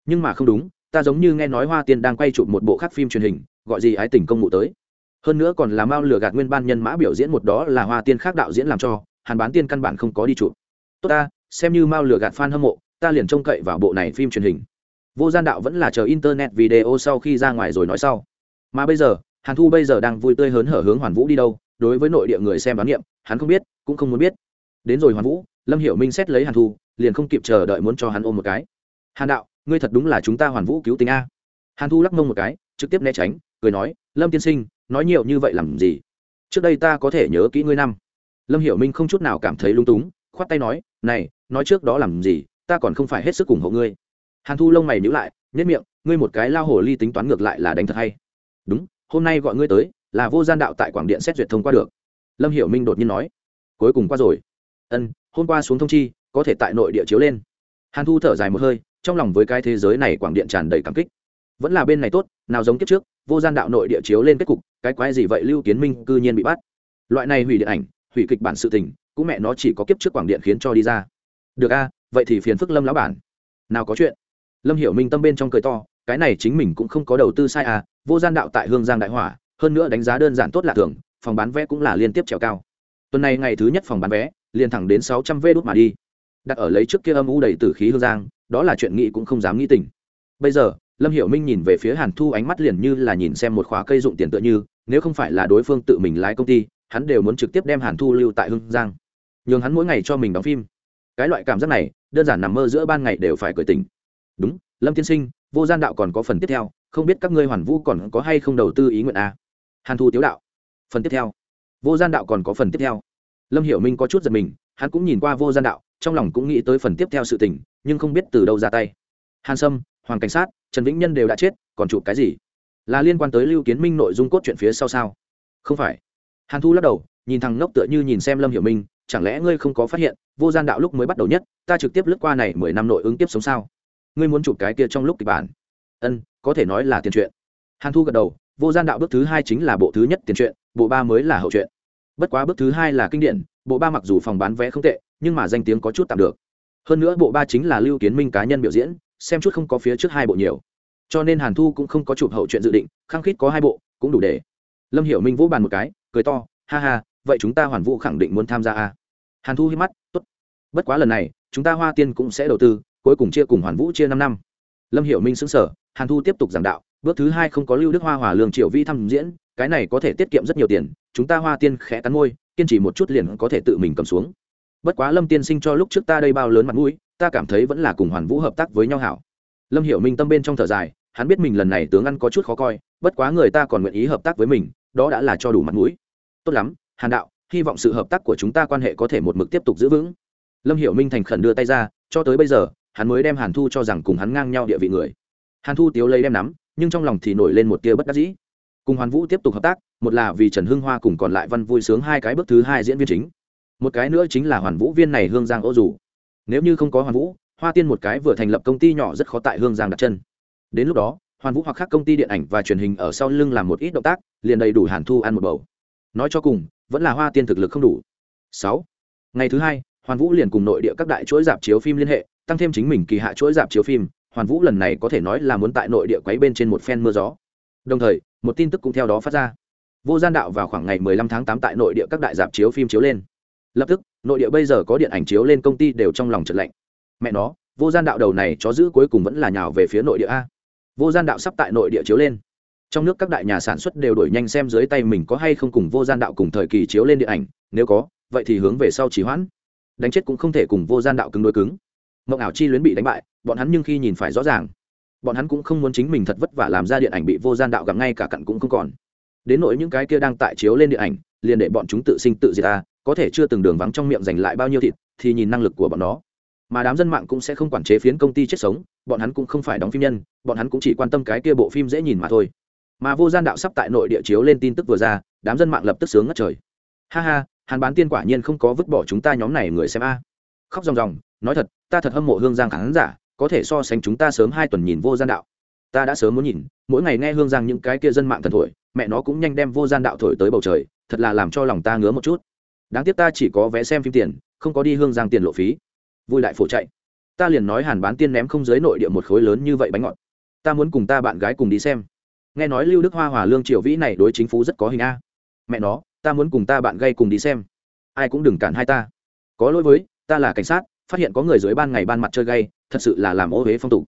S1: Nhưng mà không đúng, ta giống như nghe nói hoa tiên đang quay chụp một bộ khác phim truyền hình, gọi gì ái tình công ngụ tới. Hơn nữa còn là mao lừa gạt nguyên ban nhân mã biểu diễn một đó là hoa tiên khác đạo diễn làm cho, hàn bán tiên căn bản không có đi chụp. Tốt ta, xem như mao lừa gạt fan hâm mộ ta liền trông cậy vào bộ này phim truyền hình. Vô gian đạo vẫn là chờ internet video sau khi ra ngoài rồi nói sau. Mà bây giờ, hàn thu bây giờ đang vui tươi hớn hở hướng hoàn vũ đi đâu, đối với nội địa người xem bán nghiệm hắn không biết, cũng không muốn biết. Đến rồi hoàn vũ, lâm hiểu minh xét lấy hàn thu, liền không kịp chờ đợi muốn cho hắn ôm một cái. Hàn đạo, ngươi thật đúng là chúng ta hoàn vũ cứu tính a. Hàn thu lắc mông một cái, trực tiếp né tránh, cười nói, lâm tiên sinh, nói nhiều như vậy làm gì? Trước đây ta có thể nhớ kỹ ngươi năm. Lâm hiểu minh không chút nào cảm thấy lung túng, khoát tay nói, này, nói trước đó làm gì? Ta còn không phải hết sức ủng hộ ngươi. Hàn thu lông mày nhữ lại nhất miệng, ngươi một cái lao hồ ly tính toán ngược lại là đánh thật hay. Đúng, hôm nay gọi ngươi tới, là vô gian đạo tại quảng điện xét duyệt thông qua được. Lâm hiểu minh đột nhiên nói. Cuối cùng qua rồi. Ân, hôm qua xuống thông chi, có thể tại nội địa chiếu lên. Hàn thu thở dài một hơi, trong lòng với cái thế giới này quảng điện tràn đầy cảm kích. Vẫn là bên này tốt, nào giống kiếp trước, vô gian đạo nội địa chiếu lên kết cục, cái quái gì vậy lưu kiến minh cư nhiên bị bắt. Loại này hủy điện ảnh, hủy kịch bản sự tình, cũng mẹ nó chỉ có kiếp trước quảng điện khiến cho đi ra. Được a vậy thì phiền phức lâm lão bản. Nào có chuyện. Lâm hiểu minh tâm bên trong cười to, cái này chính mình cũng không có đầu tư sai à vô gian đạo tại hương giang đại hỏa, hơn nữa đánh giá đơn giản tốt là thường phòng bán vé cũng là liên tiếp trèo cao. Tuần này ngày thứ nhất phòng bán vé, liền thẳng đến sáu trăm vê đốt mà đi. Đặt ở lấy trước kia âm u đầy tử khí hương giang, đó là chuyện nghĩ cũng không dám nghĩ tình. Bây giờ, lâm hiểu minh nhìn về phía hàn thu ánh mắt liền như là nhìn xem một khóa cây dụng tiền tựa như, nếu không phải là đối phương tự mình lái công ty, hắn đều muốn trực tiếp đem hàn thu lưu tại hương giang. Nhường hắn mỗi ngày cho mình đóng phim cái loại cảm giác này, đơn giản nằm mơ giữa ban ngày đều phải cởi tỉnh. Đúng, lâm tiên sinh, vô gian đạo còn có phần tiếp theo, không biết các ngươi hoàn vũ còn có hay không đầu tư ý nguyện a. Hàn thu tiếu đạo, phần tiếp theo. Vô gian đạo còn có phần tiếp theo. Lâm hiểu minh có chút giật mình, hắn cũng nhìn qua vô gian đạo, trong lòng cũng nghĩ tới phần tiếp theo sự tình, nhưng không biết từ đâu ra tay. Hàn sâm, hoàng cảnh sát, trần vĩnh nhân đều đã chết, còn chụp cái gì? Là liên quan tới lưu kiến minh nội dung cốt truyện phía sau sao? Không phải. Hàn thu lắc đầu, nhìn thằng ngốc tựa như nhìn xem lâm hiểu minh chẳng lẽ ngươi không có phát hiện, vô gian đạo lúc mới bắt đầu nhất, ta trực tiếp lướt qua này mười năm nội ứng tiếp sống sao? Ngươi muốn chụp cái kia trong lúc kịch bản. Ân, có thể nói là tiền truyện. Hàn thu gật đầu, vô gian đạo bước thứ hai chính là bộ thứ nhất tiền truyện, bộ ba mới là hậu truyện. Bất quá bước thứ hai là kinh điển, bộ ba mặc dù phòng bán vé không tệ, nhưng mà danh tiếng có chút tạm được. Hơn nữa bộ ba chính là lưu kiến minh cá nhân biểu diễn, xem chút không có phía trước hai bộ nhiều. Cho nên hàn thu cũng không có chụp hậu chuyện dự định, khăng khít có hai bộ, cũng đủ để. Lâm hiểu minh vỗ bàn một cái, cười to, ha ha vậy chúng ta hoàn vũ khẳng định muốn tham gia a. À? hàn thu hít mắt t ố t bất quá lần này, chúng ta hoa tiên cũng sẽ đầu tư, cuối cùng chia cùng hoàn vũ chia năm năm. Lâm hiểu minh xứng sở hàn thu tiếp tục giảng đạo, bước thứ hai không có lưu đức hoa hòa lương triệu vi thăm diễn, cái này có thể tiết kiệm rất nhiều tiền, chúng ta hoa tiên khẽ cắn môi, kiên trì một chút liền có thể tự mình cầm xuống. Bất quá lâm tiên sinh cho lúc trước ta đây bao lớn mặt mũi, ta cảm thấy vẫn là cùng hoàn vũ hợp tác với nhau hảo. Lâm hiểu minh tâm bên trong thở dài, hắn biết mình lần này tướng ăn có chút khó coi, bất quá người ta còn nguyện ý hợp tác với mình, đó đã là cho đủ mặt mũi. Tốt lắm hàn đạo, hy vọng sự hợp tác của chúng ta quan hệ có thể một mực tiếp tục giữ vững. Lâm hiểu minh thành khẩn đưa tay ra, cho tới bây giờ, hắn mới đem hàn thu cho rằng cùng hắn ngang nhau địa vị người. Hàn thu tiếu lấy đem nắm, nhưng trong lòng thì nổi lên một tia bất đắc dĩ. Cùng hoàn vũ tiếp tục hợp tác, một là vì trần hưng hoa cùng còn lại văn vui sướng hai cái bước thứ hai diễn viên chính. Một cái nữa chính là hoàn vũ viên này hương giang ô dù. Nếu như không có hoàn vũ, hoa tiên một cái vừa thành lập công ty nhỏ rất khó tại hương giang đặt chân. Đến lúc đó, hoàn vũ hoặc khác công ty điện ảnh và truyền hình ở sau lưng làm một ít động tác, liền đầy đủ hàn thu ăn một bầu. Nói cho cùng vẫn là hoa tiên thực lực không đủ. Sáu. Ngày thứ hai, hoàn vũ liền cùng nội địa các đại chuỗi dạp chiếu phim liên hệ, tăng thêm chính mình kỳ hạ chuỗi dạp chiếu phim, hoàn vũ lần này có thể nói là muốn tại nội địa quấy bên trên một phen mưa gió. Đồng thời, một tin tức cũng theo đó phát ra. Vô gian đạo vào khoảng ngày 15 tháng 8 tại nội địa các đại dạp chiếu phim chiếu lên. Lập tức, nội địa bây giờ có điện ảnh chiếu lên công ty đều trong lòng trận lạnh. Mẹ nó, vô gian đạo đầu này chó giữ cuối cùng vẫn là nhào về phía nội địa a. Vô gian đạo sắp tại nội địa chiếu lên trong nước các đại nhà sản xuất đều đổi nhanh xem dưới tay mình có hay không cùng vô gian đạo cùng thời kỳ chiếu lên điện ảnh, nếu có, vậy thì hướng về sau trì hoãn. Đánh chết cũng không thể cùng vô gian đạo cứng đối cứng. Mộng ảo chi luyến bị đánh bại, bọn hắn nhưng khi nhìn phải rõ ràng. Bọn hắn cũng không muốn chính mình thật vất vả làm ra điện ảnh bị vô gian đạo gặp ngay cả cặn cũng không còn. Đến nỗi những cái kia đang tại chiếu lên điện ảnh, liền để bọn chúng tự sinh tự diệt ta, có thể chưa từng đường vắng trong miệng giành lại bao nhiêu thịt, thì nhìn năng lực của bọn nó. Mà đám dân mạng cũng sẽ không quản chế phiến công ty chết sống, bọn hắn cũng không phải đóng phim nhân, bọn hắn cũng chỉ quan tâm cái kia bộ phim dễ nhìn mà thôi mà vô gian đạo sắp tại nội địa chiếu lên tin tức vừa ra, đám dân mạng lập tức sướng ngất trời. Ha ha, hàn bán tiên quả nhiên không có vứt bỏ chúng ta nhóm này người xem a. Khóc ròng ròng, nói thật, ta thật hâm mộ hương giang khán giả, có thể so sánh chúng ta sớm hai tuần nhìn vô gian đạo. Ta đã sớm muốn nhìn, mỗi ngày nghe hương giang những cái kia dân mạng thần thổi, mẹ nó cũng nhanh đem vô gian đạo thổi tới bầu trời, thật là làm cho lòng ta ngứa một chút. Đáng tiếc ta chỉ có vé xem phim tiền, không có đi hương giang tiền lộ phí. Vui lại phổ chạy. Ta liền nói hàn bán tiên ném không giới nội địa một khối lớn như vậy bánh ngọt. Ta muốn cùng ta bạn gái cùng đi xem nghe nói lưu đức hoa hòa lương triều vĩ này đối chính phủ rất có hình a. Mẹ nó, ta muốn cùng ta bạn gây cùng đi xem. Ai cũng đừng cản hai ta. Có lỗi với, ta là cảnh sát, phát hiện có người dưới ban ngày ban mặt chơi gay, thật sự là làm ô huế phong tục.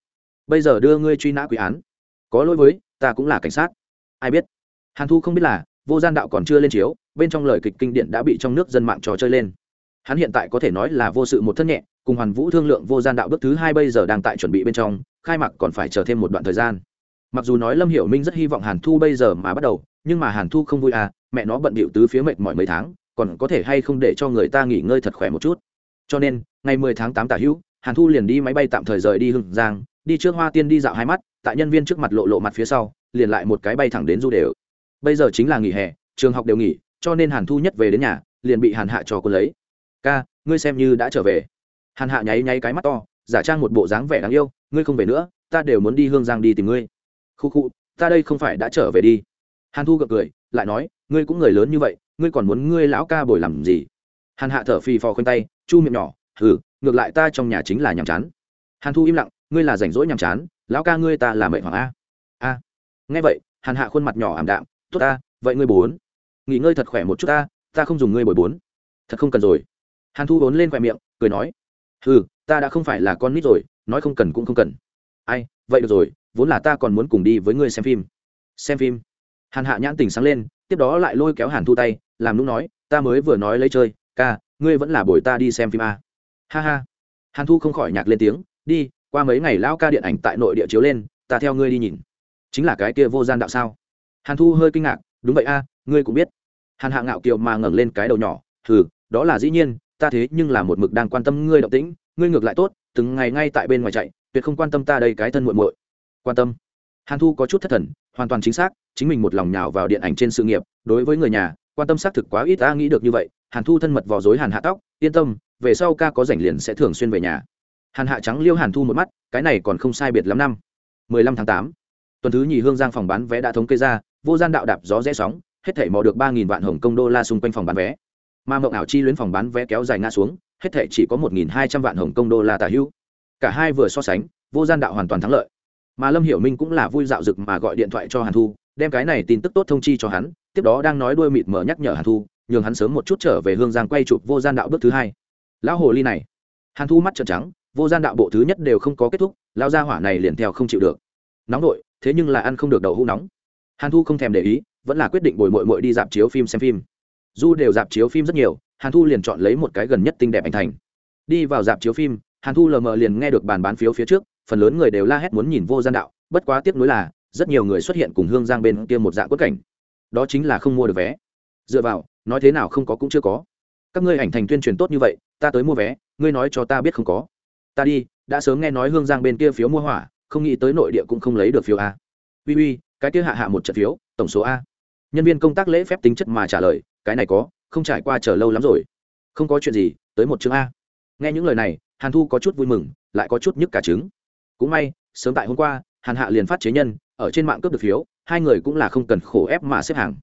S1: Bây giờ đưa ngươi truy nã quý án. Có lỗi với, ta cũng là cảnh sát. Ai biết? Hàn thu không biết là, vô gian đạo còn chưa lên chiếu, bên trong lời kịch kinh điển đã bị trong nước dân mạng trò chơi lên. Hắn hiện tại có thể nói là vô sự một thân nhẹ, cùng hoàn vũ thương lượng vô gian đạo bước thứ hai bây giờ đang tại chuẩn bị bên trong, khai mạc còn phải chờ thêm một đoạn thời gian mặc dù nói lâm hiểu minh rất hy vọng hàn thu bây giờ mà bắt đầu, nhưng mà hàn thu không vui à mẹ nó bận bịu tứ phía mệt mỏi mấy tháng, còn có thể hay không để cho người ta nghỉ ngơi thật khỏe một chút. Cho nên, ngày mười tháng tám tả hữu, hàn thu liền đi máy bay tạm thời rời đi hưng giang, đi trước hoa tiên đi dạo hai mắt, tại nhân viên trước mặt lộ lộ mặt phía sau, liền lại một cái bay thẳng đến du đều. Bây giờ chính là nghỉ hè, trường học đều nghỉ, cho nên hàn thu nhất về đến nhà, liền bị hàn hạ cho cô lấy. Ca, ngươi xem như đã trở về. Hàn hạ nháy nháy cái mắt to, giả trang một bộ dáng vẻ đáng yêu, ngươi không về nữa, ta đều muốn đi hương giang đi tìm ngươi khu khu ta đây không phải đã trở về đi. Hàn thu gật cười lại nói ngươi cũng người lớn như vậy ngươi còn muốn ngươi lão ca bồi làm gì? Hàn hạ thở phì phò khoanh tay chu miệng nhỏ hừ ngược lại ta trong nhà chính là nhàm chán. Hàn thu im lặng ngươi là rảnh rỗi nhàm chán lão ca ngươi ta là mệnh hoàng a. A. Nghe vậy hàn hạ khuôn mặt nhỏ ảm đạm tốt ta vậy ngươi bốn. Nghỉ ngơi thật khỏe một chút ta ta không dùng ngươi bồi bốn. Thật không cần rồi. Hàn thu vốn lên khỏe miệng cười nói hừ, ta đã không phải là con nít rồi nói không cần cũng không cần. Ai vậy được rồi vốn là ta còn muốn cùng đi với ngươi xem phim. Xem phim. Hàn hạ nhãn tình sáng lên tiếp đó lại lôi kéo hàn thu tay làm lúc nói ta mới vừa nói lấy chơi ca ngươi vẫn là bồi ta đi xem phim a ha ha. Hàn thu không khỏi nhạc lên tiếng đi qua mấy ngày lão ca điện ảnh tại nội địa chiếu lên ta theo ngươi đi nhìn. Chính là cái kia vô gian đạo sao? Hàn thu hơi kinh ngạc đúng vậy a ngươi cũng biết. Hàn hạ ngạo kiều mà ngẩng lên cái đầu nhỏ thử, đó là dĩ nhiên ta thế nhưng là một mực đang quan tâm ngươi động tĩnh ngươi ngược lại tốt từng ngày ngay tại bên ngoài chạy tuyệt không quan tâm ta đây cái thân muội muội quan tâm. Hàn thu có chút thất thần, hoàn toàn chính xác, chính mình một lòng nhào vào điện ảnh trên sự nghiệp, đối với người nhà, quan tâm xác thực quá ít, ta nghĩ được như vậy. Hàn thu thân mật vò dối hàn hạ tóc, yên tâm, về sau ca có rảnh liền sẽ thường xuyên về nhà. Hàn hạ trắng liêu hàn thu một mắt, cái này còn không sai biệt lắm năm. 15 tháng 8. tuần thứ nhì hương giang phòng bán vé đã thống kê ra, vô gian đạo đạp gió rẽ sóng, hết thể mò được ba nghìn vạn hồng công đô la xung quanh phòng bán vé. Mà mộng ảo chi luyến phòng bán vé kéo dài ngã xuống, hết thể chỉ có một nghìn hai trăm vạn hồng công đô la tả hữu. Cả hai vừa so sánh, vô gian đạo hoàn toàn thắng lợi mà lâm hiểu minh cũng là vui dạo rực mà gọi điện thoại cho hàn thu, đem cái này tin tức tốt thông chi cho hắn, tiếp đó đang nói đuôi mịt mở nhắc nhở hàn thu, nhường hắn sớm một chút trở về hương giang quay chụp vô gian đạo bước thứ hai. Lão hồ ly này. Hàn thu mắt trợn trắng, vô gian đạo bộ thứ nhất đều không có kết thúc, lão gia hỏa này liền theo không chịu được. Nóng đội thế nhưng là ăn không được đậu hũ nóng. Hàn thu không thèm để ý, vẫn là quyết định bồi mội mội đi dạp chiếu phim xem phim. Du đều dạp chiếu phim rất nhiều, hàn thu liền chọn lấy một cái gần nhất tinh đẹp ảnh thành. Đi vào dạp chiếu phim, hàn thu lờ mờ liền nghe được bàn bán phiếu phía trước phần lớn người đều la hét muốn nhìn vô gian đạo, bất quá tiếc nuối là, rất nhiều người xuất hiện cùng hương giang bên kia một dạng quất cảnh. Đó chính là không mua được vé. Dựa vào, nói thế nào không có cũng chưa có. Các ngươi ảnh thành tuyên truyền tốt như vậy, ta tới mua vé, ngươi nói cho ta biết không có. Ta đi, đã sớm nghe nói hương giang bên kia phiếu mua hỏa, không nghĩ tới nội địa cũng không lấy được phiếu a. Uy uy, cái kia hạ hạ một trận phiếu, tổng số a. Nhân viên công tác lễ phép tính chất mà trả lời, cái này có, không trải qua chờ lâu lắm rồi. Không có chuyện gì, tới một chương a. Nghe những lời này, hàn thu có chút vui mừng, lại có chút nhức cả trứng cũng may, sớm tại hôm qua, hàn hạ liền phát chế nhân, ở trên mạng cướp được phiếu, hai người cũng là không cần khổ ép mà xếp hàng.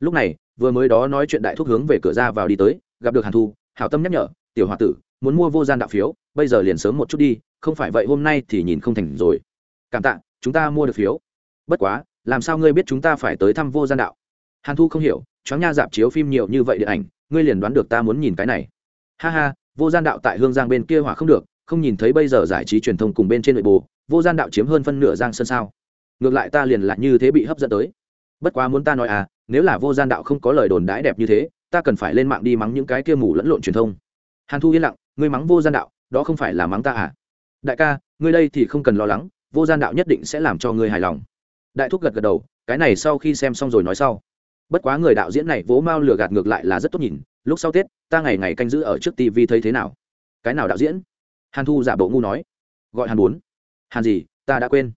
S1: Lúc này, vừa mới đó nói chuyện đại thúc hướng về cửa ra vào đi tới, gặp được hàn thu, hảo tâm nhắc nhở, tiểu h o a tử, muốn mua vô gian đạo phiếu, bây giờ liền sớm một chút đi, không phải vậy hôm nay thì nhìn không thành rồi. Cảm tạ, chúng ta mua được phiếu. Bất quá, làm sao ngươi biết chúng ta phải tới thăm vô gian đạo? Hàn thu không hiểu chó nha dạp chiếu phim nhiều như vậy điện ảnh, ngươi liền đoán được ta muốn nhìn cái này. Ha ha, vô gian đạo tại hương giang bên kia hỏa không được không nhìn thấy bây giờ giải trí truyền thông cùng bên trên nội bộ, vô gian đạo chiếm hơn phân nửa giang sơn sao. Ngược lại ta liền lại như thế bị hấp dẫn tới. Bất quá muốn ta nói à nếu là vô gian đạo không có lời đồn đãi đẹp như thế, ta cần phải lên mạng đi mắng những cái kia mù lẫn lộn truyền thông. Hàn thu yên lặng, ngươi mắng vô gian đạo, đó không phải là mắng ta à? Đại ca, ngươi đây thì không cần lo lắng, vô gian đạo nhất định sẽ làm cho ngươi hài lòng. Đại thúc gật gật đầu, cái này sau khi xem xong rồi nói sau. Bất quá người đạo diễn này vỗ mao lừa gạt ngược lại là rất tốt nhìn, lúc sau tết, ta ngày ngày canh giữ ở trước tv thấy thế nào? Cái nào đạo diễn? Hàn thu giả bộ ngu nói. Gọi hàn bốn. Hàn gì? Ta đã quên.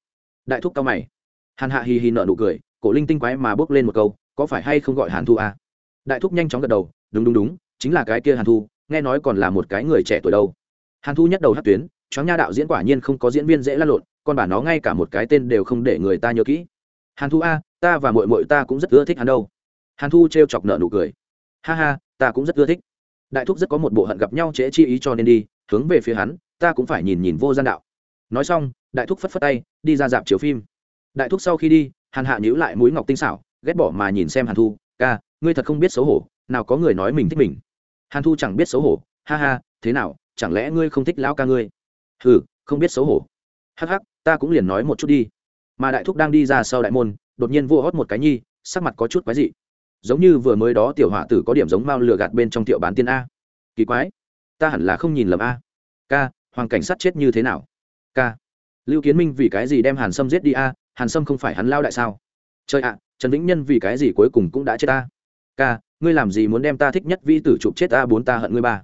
S1: Đại thúc cao mày. Hàn hạ hì hì nợ nụ cười, cổ linh tinh quái mà bước lên một câu, có phải hay không gọi hàn thu à? đại thúc nhanh chóng gật đầu, đúng đúng đúng, chính là cái kia hàn thu, nghe nói còn là một cái người trẻ tuổi đâu. Hàn thu nhắc đầu hát tuyến, choáng nha đạo diễn quả nhiên không có diễn viên dễ l a lộn còn bà nó ngay cả một cái tên đều không để người ta nhớ kỹ. Hàn thu a, ta và mội mội ta cũng rất ưa thích hắn đâu. Hàn thu t r e o chọc nợ nụ cười. Ha ha, ta cũng rất ưa thích. Đại thúc rất có một bộ hận gặp nhau trễ chi ý cho nên đi hướng về phía hắn, ta cũng phải nhìn nhìn vô gian đạo. Nói xong, đại thúc phất phất tay, đi ra dạp chiếu phim. Đại thúc sau khi đi, hàn hạ nhíu lại mũi ngọc tinh xảo, ghét bỏ mà nhìn xem hàn thu, ca, ngươi thật không biết xấu hổ, nào có người nói mình thích mình. Hàn thu chẳng biết xấu hổ, ha ha, thế nào, chẳng lẽ ngươi không thích lão ca ngươi? Hừ, không biết xấu hổ. Hắc hắc, ta cũng liền nói một chút đi. Mà đại thúc đang đi ra sau đại môn, đột nhiên vua hót một cái nhi, sắc mặt có chút quái dị. Giống như vừa mới đó tiểu họa tử có điểm giống mao lừa gạt bên trong tiệu bán tiên a. Kỳ quái ta hẳn là không nhìn lầm a. Ca, hoàng cảnh sát chết như thế nào? Ca. Lưu kiến minh vì cái gì đem hàn sâm giết đi a? Hàn sâm không phải hắn lao đại sao? Trời ạ, trần vĩnh nhân vì cái gì cuối cùng cũng đã chết ta? Ca, ngươi làm gì muốn đem ta thích nhất vi tử chụp chết ta bốn ta hận ngươi ba?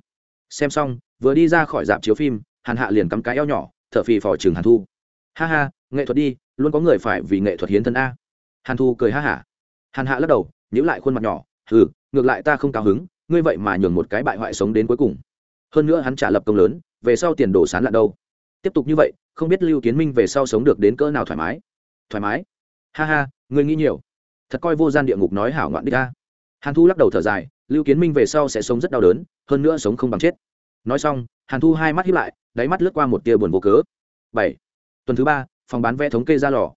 S1: Xem xong, vừa đi ra khỏi dạp chiếu phim, hàn hạ liền cắm cái eo nhỏ, thở phì phò trường hàn thu. Ha ha, nghệ thuật đi, luôn có người phải vì nghệ thuật hiến thân a. Hàn thu cười ha hả. Hàn hạ lắc đầu nhữ lại khuôn mặt nhỏ ừ ngược lại ta không cao hứng, ngươi vậy mà nhường một cái bại hoại sống đến cuối cùng hơn nữa hắn trả lập công lớn, về sau tiền đồ sán lạn đâu? Tiếp tục như vậy, không biết lưu kiến minh về sau sống được đến cỡ nào thoải mái. Thoải mái? Ha ha ngươi nghĩ nhiều. Thật coi vô gian địa ngục nói hảo ngoạn đi ca hàn thu lắc đầu thở dài, lưu kiến minh về sau sẽ sống rất đau đớn, hơn nữa sống không bằng chết. Nói xong, hàn thu hai mắt hiếp lại, đáy mắt lướt qua một tia buồn vô cớ. Bảy. Tuần thứ ba, phòng bán vé thống kê ra lò.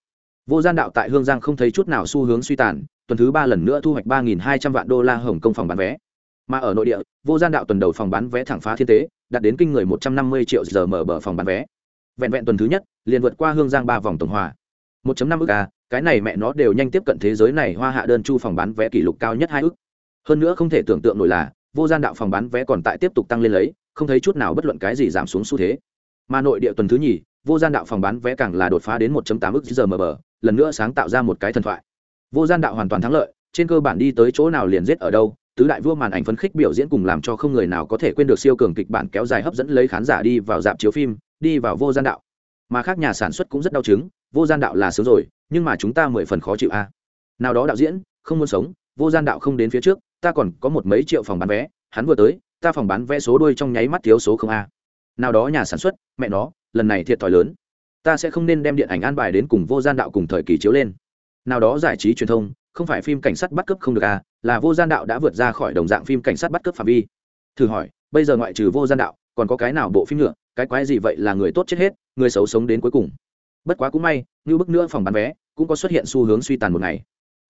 S1: Vô gian đạo tại hương giang không thấy chút nào xu hướng suy tàn, tuần thứ ba lần nữa thu hoạch ba hai trăm vạn đô la hồng công phòng bán vé mà ở nội địa vô gian đạo tuần đầu phòng bán vé thẳng phá thiên tế đạt đến kinh người một trăm năm mươi triệu giờ mở bờ phòng bán vé vẹn vẹn tuần thứ nhất liền vượt qua hương giang ba vòng tổng hòa 1.5 ức à, cái này mẹ nó đều nhanh tiếp cận thế giới này hoa hạ đơn chu phòng bán vé kỷ lục cao nhất hai ức. Hơn nữa không thể tưởng tượng nổi là, vô gian đạo phòng bán vé còn tại tiếp tục tăng lên lấy, không thấy chút nào bất luận cái gì giảm xuống xu thế. Mà nội địa tuần thứ nhì, vô gian đạo phòng bán vé càng là đột phá đến 1.8 ức giờ mờ lần nữa sáng tạo ra một cái thần thoại. Vô gian đạo hoàn toàn thắng lợi, trên cơ bản đi tới chỗ nào liền giết ở đâu, tứ đại vua màn ảnh phấn khích biểu diễn cùng làm cho không người nào có thể quên được siêu cường kịch bản kéo dài hấp dẫn lấy khán giả đi vào dạp chiếu phim, đi vào vô gian đạo. Mà khác nhà sản xuất cũng rất đau chứng, vô gian đạo là sướng rồi nhưng mà chúng ta mười phần khó chịu a. Nào đó đạo diễn không muốn sống vô gian đạo không đến phía trước ta còn có một mấy triệu phòng bán vé hắn vừa tới ta phòng bán vé số đuôi trong nháy mắt thiếu số không a. Nào đó nhà sản xuất mẹ nó lần này thiệt thòi lớn. Ta sẽ không nên đem điện ảnh an bài đến cùng vô gian đạo cùng thời kỳ chiếu lên. Nào đó giải trí truyền thông không phải phim cảnh sát bắt cướp không được à là vô gian đạo đã vượt ra khỏi đồng dạng phim cảnh sát bắt cướp phạm vi. Thử hỏi, bây giờ ngoại trừ vô gian đạo, còn có cái nào bộ phim nữa, cái quái gì vậy là người tốt chết hết, người xấu sống đến cuối cùng? Bất quá cũng may, như bức nữa phòng bán vé, cũng có xuất hiện xu hướng suy tàn một ngày.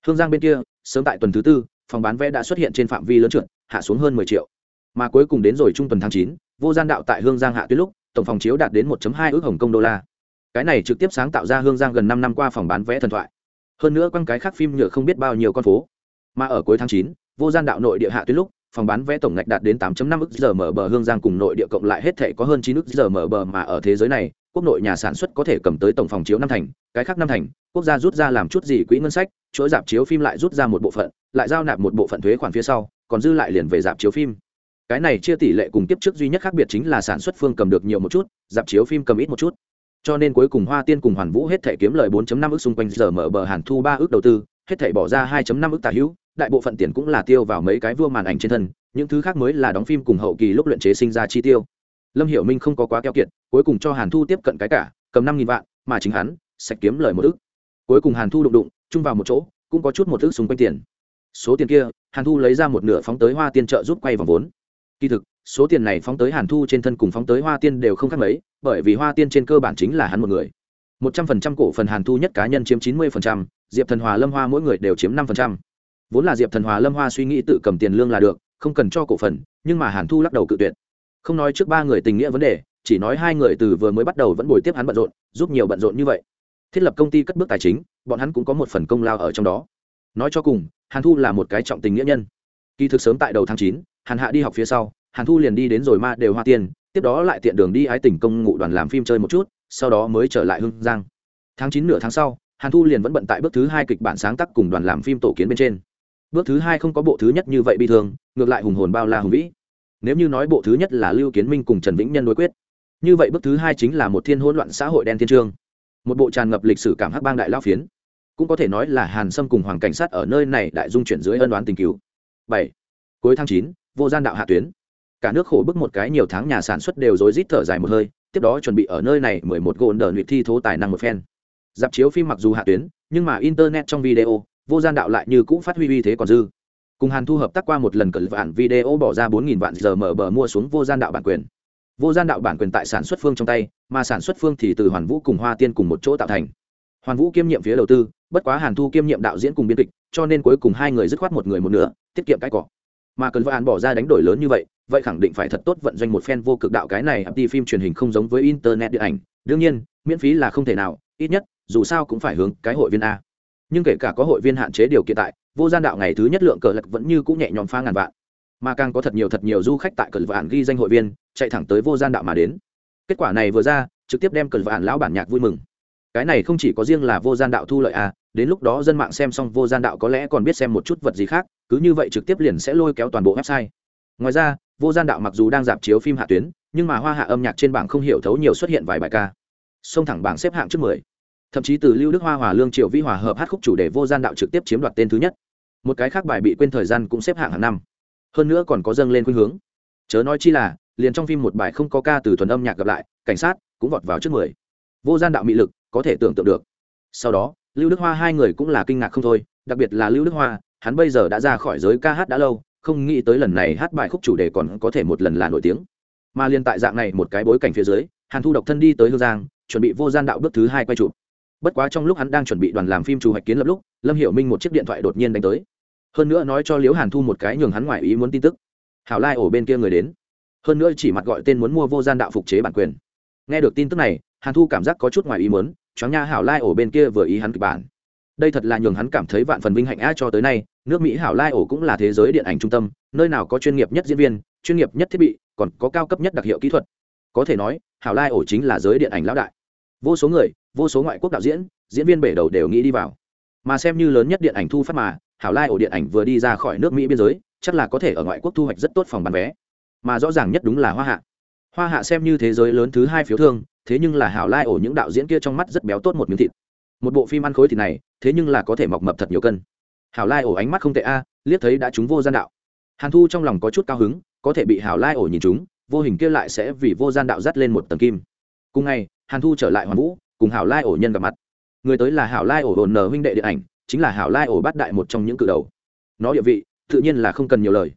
S1: Hương giang bên kia, sớm tại tuần thứ tư, phòng bán vé đã xuất hiện trên phạm vi lớn trượt, hạ xuống hơn mười triệu. Mà cuối cùng đến rồi trung tuần tháng chín, vô gian đạo tại hương giang hạ tuyết lúc, tổng phòng chiếu đạt đến 1 hai ước hồng công đô la. Cái này trực tiếp sáng tạo ra hương giang gần năm năm qua phòng bán vé thần thoại hơn nữa quăng cái khác phim nhựa không biết bao nhiêu con phố. Mà ở cuối tháng chín, vô gian đạo nội địa hạ tuyến lúc, phòng bán vé tổng ngạch đạt đến 8.5 ức giờ mở bờ, hương giang cùng nội địa cộng lại hết thể có hơn 9 ức giờ mở bờ mà ở thế giới này, quốc nội nhà sản xuất có thể cầm tới tổng phòng chiếu năm thành, cái khác năm thành, quốc gia rút ra làm chút gì quỹ ngân sách, chuỗi dạp chiếu phim lại rút ra một bộ phận, lại giao nạp một bộ phận thuế khoản phía sau, còn dư lại liền về dạp chiếu phim. Cái này chia tỷ lệ cùng tiếp trước duy nhất khác biệt chính là sản xuất phương cầm được nhiều một chút, dạp chiếu phim cầm ít một chút cho nên cuối cùng hoa tiên cùng hoàn vũ hết thể kiếm lời 4.5 ức xung quanh giờ mở bờ hàn thu ba ức đầu tư, hết thể bỏ ra 2.5 ức tả hữu, đại bộ phận tiền cũng là tiêu vào mấy cái vua màn ảnh trên thân, những thứ khác mới là đóng phim cùng hậu kỳ lúc luyện chế sinh ra chi tiêu. Lâm hiểu minh không có quá keo kiệt, cuối cùng cho hàn thu tiếp cận cái cả, cầm năm nghìn vạn, mà chính hắn sạch kiếm lời một ức cuối cùng hàn thu đụng đụng, chung vào một chỗ, cũng có chút một ức xung quanh tiền. Số tiền kia, hàn thu lấy ra một nửa phóng tới hoa tiên trợ giúp quay vòng vốn. Kỳ thực số tiền này phóng tới hàn thu trên thân cùng phóng tới hoa tiên đều không khác mấy, bởi vì hoa tiên trên cơ bản chính là hắn một người. Một trăm phần trăm cổ phần hàn thu nhất cá nhân chiếm chín mươi phần trăm, diệp thần hòa lâm hoa mỗi người đều chiếm năm phần trăm. Vốn là diệp thần hòa lâm hoa suy nghĩ tự cầm tiền lương là được, không cần cho cổ phần, nhưng mà hàn thu lắc đầu cự tuyệt. Không nói trước ba người tình nghĩa vấn đề, chỉ nói hai người từ vừa mới bắt đầu vẫn bồi tiếp hắn bận rộn, giúp nhiều bận rộn như vậy. Thiết lập công ty cất bước tài chính, bọn hắn cũng có một phần công lao ở trong đó. Nói cho cùng, hàn thu là một cái trọng tình nghĩa nhân. Kỳ thực sớm tại đầu tháng chín, hàn hạ đi học phía sau hàn thu liền đi đến rồi ma đều hoa tiên, tiếp đó lại tiện đường đi ái tỉnh công ngụ đoàn làm phim chơi một chút, sau đó mới trở lại hưng giang. Tháng chín nửa tháng sau, hàn thu liền vẫn bận tại bước thứ hai kịch bản sáng tác cùng đoàn làm phim tổ kiến bên trên. Bước thứ hai không có bộ thứ nhất như vậy bi thương, ngược lại hùng hồn bao la hùng vĩ. Nếu như nói bộ thứ nhất là lưu kiến minh cùng trần vĩnh nhân đối quyết, như vậy bước thứ hai chính là một thiên hỗn loạn xã hội đen thiên trương. Một bộ tràn ngập lịch sử cảm hắc bang đại lao phiến. Cũng có thể nói là hàn sâm cùng hoàng cảnh sát ở nơi này đại dung chuyển dưới ân đoán tình cứu bảy. Cuối tháng chín, vô gian đạo hạ tuyến cả nước khổ bức một cái nhiều tháng nhà sản xuất đều rối rít thở dài một hơi, tiếp đó chuẩn bị ở nơi này mười một gôn đờ luyện thi thố tài năng một phen. Dạp chiếu phim mặc dù hạ tuyến, nhưng mà internet trong video, vô gian đạo lại như cũ phát huy uy thế còn dư. Cùng hàn thu hợp tác qua một lần cẩn vạn video bỏ ra bốn nghìn vạn giờ mở bờ mua xuống vô gian đạo bản quyền. Vô gian đạo bản quyền tại sản xuất phương trong tay, mà sản xuất phương thì từ hoàn vũ cùng hoa tiên cùng một chỗ tạo thành. Hoàn vũ kiêm nhiệm phía đầu tư, bất quá hàn thu kiêm nhiệm đạo diễn cùng biên kịch, cho nên cuối cùng hai người dứt khoát một người một nửa, tiết kiệm cái cỏ mà cần vạn bỏ ra đánh đổi lớn như vậy vậy khẳng định phải thật tốt vận doanh một phen vô cực đạo cái này đi phim truyền hình không giống với internet điện ảnh. Đương nhiên, miễn phí là không thể nào, ít nhất, dù sao cũng phải hướng cái hội viên a. Nhưng kể cả có hội viên hạn chế điều kiện tại, vô gian đạo ngày thứ nhất lượng cờ lật vẫn như cũng nhẹ nhõm phá ngàn vạn. Mà càng có thật nhiều thật nhiều du khách tại cờ vạn ghi danh hội viên, chạy thẳng tới vô gian đạo mà đến. Kết quả này vừa ra, trực tiếp đem cờ vạn lão bản nhạc vui mừng. Cái này không chỉ có riêng là vô gian đạo thu lợi à đến lúc đó dân mạng xem xong vô gian đạo có lẽ còn biết xem một chút vật gì khác, cứ như vậy trực tiếp liền sẽ lôi kéo toàn bộ website. Ngoài ra, vô gian đạo mặc dù đang dạp chiếu phim hạ tuyến, nhưng mà hoa hạ âm nhạc trên bảng không hiểu thấu nhiều xuất hiện vài bài ca. Xông thẳng bảng xếp hạng trước mười. Thậm chí từ lưu đức hoa, hòa lương triệu vi hòa hợp hát khúc chủ đề vô gian đạo trực tiếp chiếm đoạt tên thứ nhất. Một cái khác bài bị quên thời gian cũng xếp hạng hàng năm. Hơn nữa còn có dâng lên khuynh hướng. Chớ nói chi là, liền trong phim một bài không có ca từ thuần âm nhạc gặp lại, cảnh sát cũng vọt vào trước mười. Vô gian đạo mị lực, có thể tưởng tượng được. Sau đó lưu đức hoa hai người cũng là kinh ngạc không thôi, đặc biệt là lưu đức hoa, hắn bây giờ đã ra khỏi giới ca hát đã lâu, không nghĩ tới lần này hát bài khúc chủ đề còn có thể một lần là nổi tiếng. Mà liên tại dạng này một cái bối cảnh phía dưới, hàn thu độc thân đi tới hương giang, chuẩn bị vô gian đạo bước thứ hai quay chụp. Bất quá trong lúc hắn đang chuẩn bị đoàn làm phim chủ hoạch kiến lập lúc, lâm hiểu minh một chiếc điện thoại đột nhiên đánh tới. Hơn nữa nói cho liễu hàn thu một cái nhường hắn ngoài ý muốn tin tức. Hảo lai ổ bên kia người đến. Hơn nữa chỉ mặt gọi tên muốn mua vô gian đạo phục chế bản quyền. Nghe được tin tức này, hàn thu cảm giác có chút ngoài ý muốn choáng nha hảo lai ổ bên kia vừa ý hắn kịch bản. Đây thật là nhường hắn cảm thấy vạn phần vinh hạnh a cho tới nay, nước mỹ hảo lai ổ cũng là thế giới điện ảnh trung tâm, nơi nào có chuyên nghiệp nhất diễn viên, chuyên nghiệp nhất thiết bị, còn có cao cấp nhất đặc hiệu kỹ thuật. Có thể nói, hảo lai ổ chính là giới điện ảnh lão đại. Vô số người, vô số ngoại quốc đạo diễn diễn viên bể đầu đều nghĩ đi vào. Mà xem như lớn nhất điện ảnh thu phát mà, hảo lai ổ điện ảnh vừa đi ra khỏi nước mỹ biên giới, chắc là có thể ở ngoại quốc thu hoạch rất tốt phòng bán vé. Mà rõ ràng nhất đúng là hoa hạ. Hoa hạ xem như thế giới lớn thứ hai phiếu thương thế nhưng là hảo lai ổ những đạo diễn kia trong mắt rất béo tốt một miếng thịt. Một bộ phim ăn khối thịt này, thế nhưng là có thể mọc mập thật nhiều cân. Hảo lai ổ ánh mắt không tệ a, liếc thấy đã chúng vô gian đạo. Hàn thu trong lòng có chút cao hứng, có thể bị hảo lai ổ nhìn chúng vô hình kia lại sẽ vì vô gian đạo dắt lên một tầng kim. Cùng ngày, hàn thu trở lại hoàn vũ, cùng hảo lai ổ nhân gặp mặt. Người tới là hảo lai ổ hồn nờ huynh đệ điện ảnh, chính là hảo lai ổ bát đại một trong những cự đầu. Nó địa vị, tự nhiên là không cần nhiều lời.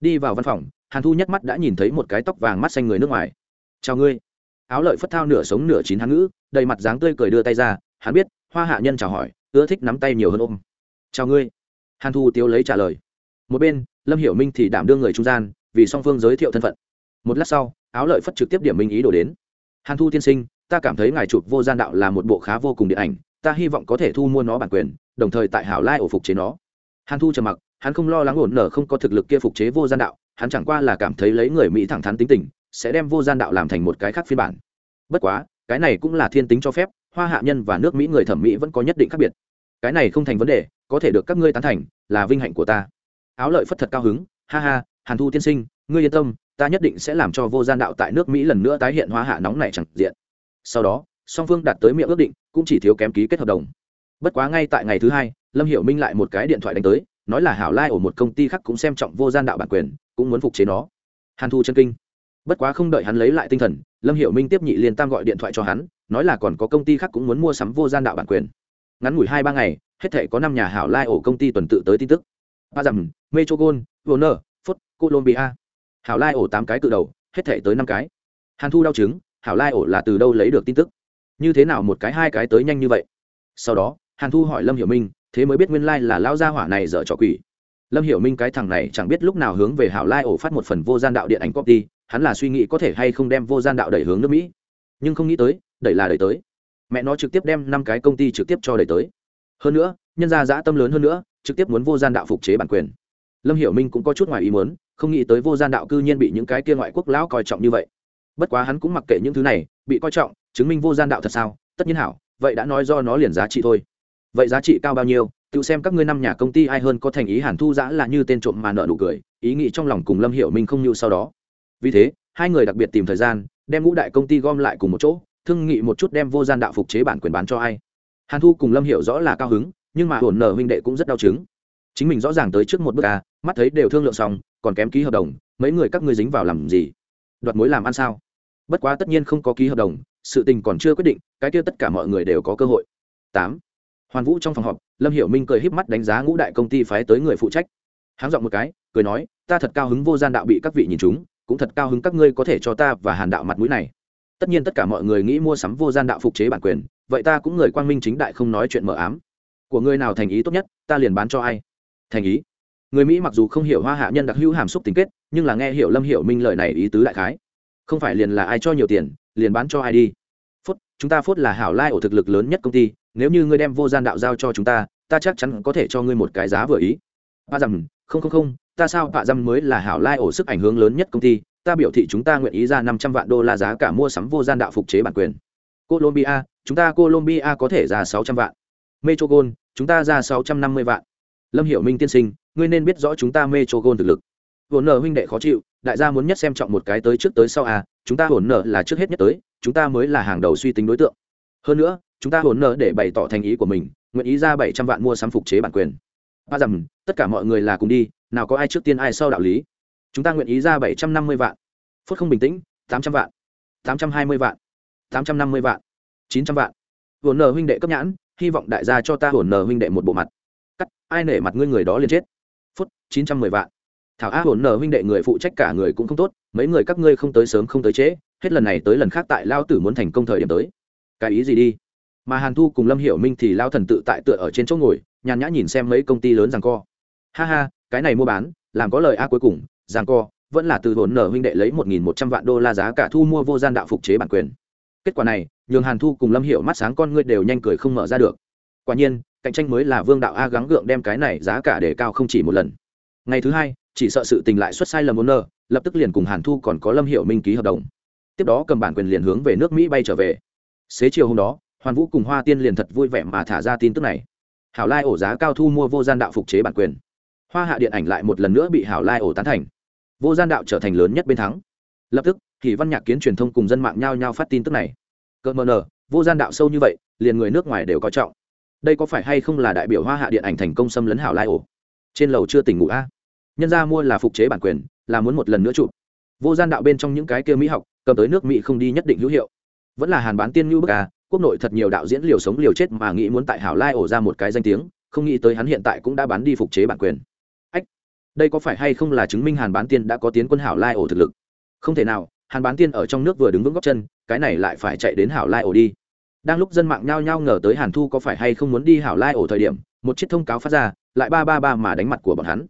S1: Đi vào văn phòng, hàn thu nhắc mắt đã nhìn thấy một cái tóc vàng mắt xanh người nước ngoài. Chào ngươi áo lợi phất thao nửa sống nửa chín hắn ngữ, đầy mặt dáng tươi cười đưa tay ra, hắn biết, hoa hạ nhân chào hỏi, ưa thích nắm tay nhiều hơn ôm. Chào ngươi. Hàn thu tiếu lấy trả lời. Một bên, lâm hiểu minh thì đảm đương người trung gian, vì song phương giới thiệu thân phận. Một lát sau, áo lợi phất trực tiếp điểm minh ý đổ đến. Hàn thu tiên sinh, ta cảm thấy ngài chụp vô gian đạo là một bộ khá vô cùng điện ảnh, ta hy vọng có thể thu mua nó bản quyền, đồng thời tại hảo lai ổ phục chế nó. Hàn thu trầm mặc, hắn không lo lắng ổn nở không có thực lực kia phục chế vô gian đạo, hắn chẳng qua là cảm thấy lấy người mỹ thẳng thắn tính tình sẽ đem vô gian đạo làm thành một cái khác phiên bản. Bất quá, cái này cũng là thiên tính cho phép, hoa hạ nhân và nước mỹ người thẩm mỹ vẫn có nhất định khác biệt. Cái này không thành vấn đề, có thể được các ngươi tán thành, là vinh hạnh của ta. Áo lợi phất thật cao hứng, ha ha, hàn thu tiên sinh, ngươi yên tâm, ta nhất định sẽ làm cho vô gian đạo tại nước mỹ lần nữa tái hiện hoa hạ nóng này chẳng diện. Sau đó, song phương đạt tới miệng ước định, cũng chỉ thiếu kém ký kết hợp đồng. Bất quá ngay tại ngày thứ hai, lâm hiểu minh lại một cái điện thoại đánh tới, nói là hảo lai ở một công ty khác cũng xem trọng vô gian đạo bản quyền, cũng muốn phục chế nó. Hàn thu chân kinh bất quá không đợi hắn lấy lại tinh thần lâm hiểu minh tiếp nhị liên tam gọi điện thoại cho hắn nói là còn có công ty khác cũng muốn mua sắm vô gian đạo bản quyền. Ngắn ngủi hai ba ngày hết thể có năm nhà hảo lai ổ công ty tuần tự tới tin tức. Ba dầm metrogon warner Foot, colombia hảo lai ổ tám cái cự đầu hết thể tới năm cái. Hàn thu đau chứng hảo lai ổ là từ đâu lấy được tin tức? Như thế nào một cái hai cái tới nhanh như vậy? Sau đó hàn thu hỏi lâm hiểu minh thế mới biết nguyên lai là lao gia hỏa này dở trò quỷ. Lâm hiểu minh cái thằng này chẳng biết lúc nào hướng về hảo lai ổ phát một phần vô gian đạo điện ảnh copy hắn là suy nghĩ có thể hay không đem vô gian đạo đẩy hướng nước mỹ. Nhưng không nghĩ tới, đẩy là đẩy tới. Mẹ nó trực tiếp đem năm cái công ty trực tiếp cho đẩy tới. Hơn nữa, nhân gia dã tâm lớn hơn nữa, trực tiếp muốn vô gian đạo phục chế bản quyền. Lâm hiểu minh cũng có chút ngoài ý muốn, không nghĩ tới vô gian đạo cư nhiên bị những cái kia ngoại quốc lão coi trọng như vậy. Bất quá hắn cũng mặc kệ những thứ này, bị coi trọng, chứng minh vô gian đạo thật sao? Tất nhiên hảo, vậy đã nói do nó liền giá trị thôi. Vậy giá trị cao bao nhiêu? Tự xem các ngươi năm nhà công ty ai hơn có thành ý hàn thu giã là như tên trộm mà nợ nụ cười, ý nghĩ trong lòng cùng lâm hiểu minh không như sau đó vì thế, hai người đặc biệt tìm thời gian, đem ngũ đại công ty gom lại cùng một chỗ, thương nghị một chút đem vô gian đạo phục chế bản quyền bán cho ai. Hàn thu cùng lâm hiểu rõ là cao hứng, nhưng mà hồn nở huynh đệ cũng rất đau chứng. Chính mình rõ ràng tới trước một bước à mắt thấy đều thương lượng xong, còn kém ký hợp đồng, mấy người các ngươi dính vào làm gì? Đoạt mối làm ăn sao? Bất quá tất nhiên không có ký hợp đồng, sự tình còn chưa quyết định, cái kia tất cả mọi người đều có cơ hội. Tám. Hoàn vũ trong phòng họp, lâm hiểu minh cười híp mắt đánh giá ngũ đại công ty phái tới người phụ trách. Háng giọng một cái, cười nói, ta thật cao hứng vô gian đạo bị các vị nhìn chúng cũng thật cao hứng các ngươi có thể cho ta và hàn đạo mặt mũi này. Tất nhiên tất cả mọi người nghĩ mua sắm vô gian đạo phục chế bản quyền, vậy ta cũng người quang minh chính đại không nói chuyện mờ ám. Của ngươi nào thành ý tốt nhất, ta liền bán cho ai? Thành ý? Người mỹ mặc dù không hiểu hoa hạ nhân đặc hữu hàm xúc tính kết, nhưng là nghe hiểu lâm hiểu minh lời này ý tứ đại khái. Không phải liền là ai cho nhiều tiền, liền bán cho ai đi. Phút chúng ta phút là hảo lai ổ thực lực lớn nhất công ty, nếu như ngươi đem vô gian đạo giao cho chúng ta ta chắc chắn có thể cho ngươi một cái giá vừa ý. Ba rằng không không không ta sao bạ dăm mới là hảo lai ổ sức ảnh hưởng lớn nhất công ty, ta biểu thị chúng ta nguyện ý ra năm trăm vạn đô la giá cả mua sắm vô gian đạo phục chế bản quyền. Colombia, chúng ta colombia có thể ra sáu trăm vạn. Metrogol chúng ta ra sáu trăm năm mươi vạn. Lâm hiểu minh tiên sinh, ngươi nên biết rõ chúng ta metrogol thực lực. Hồn nợ huynh đệ khó chịu, đại gia muốn nhất xem trọng một cái tới trước tới sau à chúng ta hồn nợ là trước hết nhất tới, chúng ta mới là hàng đầu suy tính đối tượng. Hơn nữa, chúng ta hồn nợ để bày tỏ thành ý của mình, nguyện ý ra bảy trăm vạn mua sắm phục chế bản quyền. Ba dầm tất cả mọi người là cùng đi nào có ai trước tiên ai sau đạo lý. Chúng ta nguyện ý ra bảy trăm năm mươi vạn. Phút không bình tĩnh, tám trăm vạn. tám trăm hai mươi vạn. tám trăm năm mươi vạn. chín trăm vạn. Hồn nợ huynh đệ cấp nhãn, hy vọng đại gia cho ta hồn nợ huynh đệ một bộ mặt. Cắt, ai nể mặt ngươi người đó liền chết. Phút, chín trăm mười vạn. Thảo á hồn nợ huynh đệ người phụ trách cả người cũng không tốt, mấy người các ngươi không tới sớm không tới trễ, hết lần này tới lần khác tại lao tử muốn thành công thời điểm tới. Cái ý gì đi? Mà hàn thu cùng lâm hiểu minh thì lao thần tự tại tựa ở trên chỗ ngồi, nhàn nhã nhìn xem mấy công ty lớn rằng co. Ha ha cái này mua bán, làm có lời a cuối cùng rằng co, vẫn là từ hồn nở huynh đệ lấy một nghìn một trăm vạn đô la giá cả thu mua vô gian đạo phục chế bản quyền. Kết quả này, nhường hàn thu cùng lâm hiệu mắt sáng con ngươi đều nhanh cười không mở ra được. Quả nhiên, cạnh tranh mới là vương đạo a gắng gượng đem cái này giá cả để cao không chỉ một lần. Ngày thứ hai, chỉ sợ sự tình lại xuất sai lầm ôn nơ lập tức liền cùng hàn thu còn có lâm hiệu minh ký hợp đồng. Tiếp đó cầm bản quyền liền hướng về nước mỹ bay trở về. Xế chiều hôm đó, hoàn vũ cùng hoa tiên liền thật vui vẻ mà thả ra tin tức này. Hảo lai ổ giá cao thu mua vô gian đạo phục chế bản quyền hoa hạ điện ảnh lại một lần nữa bị hảo lai ổ tán thành. Vô gian đạo trở thành lớn nhất bên thắng. Lập tức thì văn nhạc kiến truyền thông cùng dân mạng nhao nhao phát tin tức này. Cỡ mờ nờ, vô gian đạo sâu như vậy, liền người nước ngoài đều coi trọng. Đây có phải hay không là đại biểu hoa hạ điện ảnh thành công xâm lấn hảo lai ổ? Trên lầu chưa tỉnh ngủ a? Nhân ra mua là phục chế bản quyền, là muốn một lần nữa chụp. Vô gian đạo bên trong những cái kia mỹ học, cầm tới nước mỹ không đi nhất định hữu hiệu. Vẫn là hàn bán tiên như bức à quốc nội thật nhiều đạo diễn liều sống liều chết mà nghĩ muốn tại hảo lai ổ ra một cái danh tiếng, không nghĩ tới hắn hiện tại cũng đã bán đi phục chế bản quyền đây có phải hay không là chứng minh hàn bán tiên đã có tiến quân hảo lai ổ thực lực? Không thể nào, hàn bán tiên ở trong nước vừa đứng vững góc chân, cái này lại phải chạy đến hảo lai ổ đi. Đang lúc dân mạng nhao nhao ngờ tới hàn thu có phải hay không muốn đi hảo lai ổ thời điểm, một chiếc thông cáo phát ra, lại ba ba ba mà đánh mặt của bọn hắn.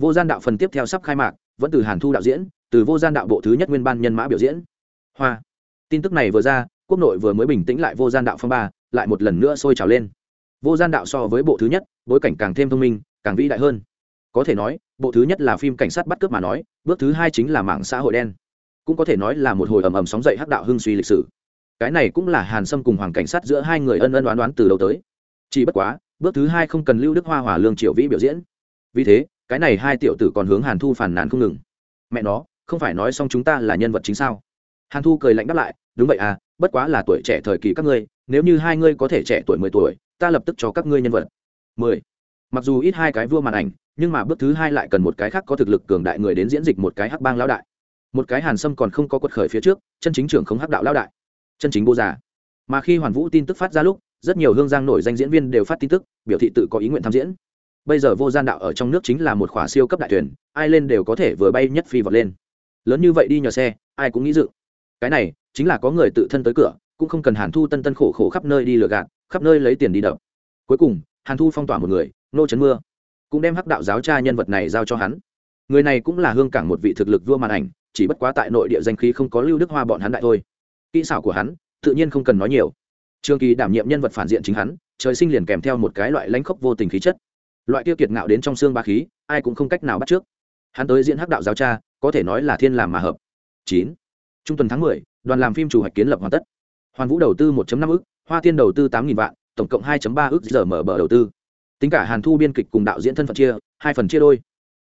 S1: Vô gian đạo phần tiếp theo sắp khai mạc, vẫn từ hàn thu đạo diễn, từ vô gian đạo bộ thứ nhất nguyên ban nhân mã biểu diễn. Hoa. Tin tức này vừa ra, quốc nội vừa mới bình tĩnh lại vô gian đạo phong ba, lại một lần nữa sôi trào lên. Vô gian đạo so với bộ thứ nhất, bối cảnh càng thêm thông minh, càng vĩ đại hơn có thể nói, bộ thứ nhất là phim cảnh sát bắt cướp mà nói, bước thứ hai chính là mạng xã hội đen. Cũng có thể nói là một hồi ầm ầm sóng dậy hắc đạo hưng suy lịch sử. Cái này cũng là hàn sâm cùng hoàng cảnh sát giữa hai người ân ân đoán đoán từ đầu tới. Chỉ bất quá, bước thứ hai không cần lưu đức hoa hòa lương triệu vĩ biểu diễn. Vì thế, cái này hai tiểu tử còn hướng hàn thu phản nàn không ngừng. Mẹ nó, không phải nói xong chúng ta là nhân vật chính sao? Hàn thu cười lạnh đáp lại, đúng vậy à bất quá là tuổi trẻ thời kỳ các ngươi, nếu như hai ngươi có thể trẻ tuổi mười tuổi, ta lập tức cho các ngươi nhân vật. Mười. Mặc dù ít hai cái vua màn ảnh nhưng mà bước thứ hai lại cần một cái khác có thực lực cường đại người đến diễn dịch một cái hắc bang lão đại. Một cái hàn sâm còn không có quật khởi phía trước, chân chính trưởng không hắc đạo lão đại. Chân chính bô già. Mà khi hoàn vũ tin tức phát ra lúc, rất nhiều hương giang nổi danh diễn viên đều phát tin tức, biểu thị tự có ý nguyện tham diễn. Bây giờ vô gian đạo ở trong nước chính là một khỏa siêu cấp đại thuyền, ai lên đều có thể vừa bay nhất phi vọt lên. Lớn như vậy đi nhờ xe, ai cũng nghĩ dự. Cái này, chính là có người tự thân tới cửa, cũng không cần hàn thu tân tân khổ khổ khắp nơi đi lừa gạt, khắp nơi lấy tiền đi đập. Cuối cùng, hàn thu phong tỏa một người, nô trấn mưa cũng đem hắc đạo giáo cha nhân vật này giao cho hắn. Người này cũng là hương cảng một vị thực lực vua màn ảnh, chỉ bất quá tại nội địa danh khí không có lưu đức hoa bọn hắn đại thôi. Kỹ xảo của hắn, tự nhiên không cần nói nhiều. Trường kỳ đảm nhiệm nhân vật phản diện chính hắn, trời sinh liền kèm theo một cái loại lãnh khốc vô tình khí chất. Loại tiêu kiệt ngạo đến trong xương ba khí, ai cũng không cách nào bắt trước. Hắn tới diễn hắc đạo giáo cha, có thể nói là thiên làm mà hợp. Chín. Trung tuần tháng mười, đoàn làm phim chủ hoạch kiến lập hoàn tất. Hoàn vũ đầu tư 1.5 ức, hoa tiên đầu tư tám nghìn vạn, tổng cộng 2.3 ức giờ mở bờ đầu tư tính cả hàn thu biên kịch cùng đạo diễn thân phận chia hai phần chia đôi.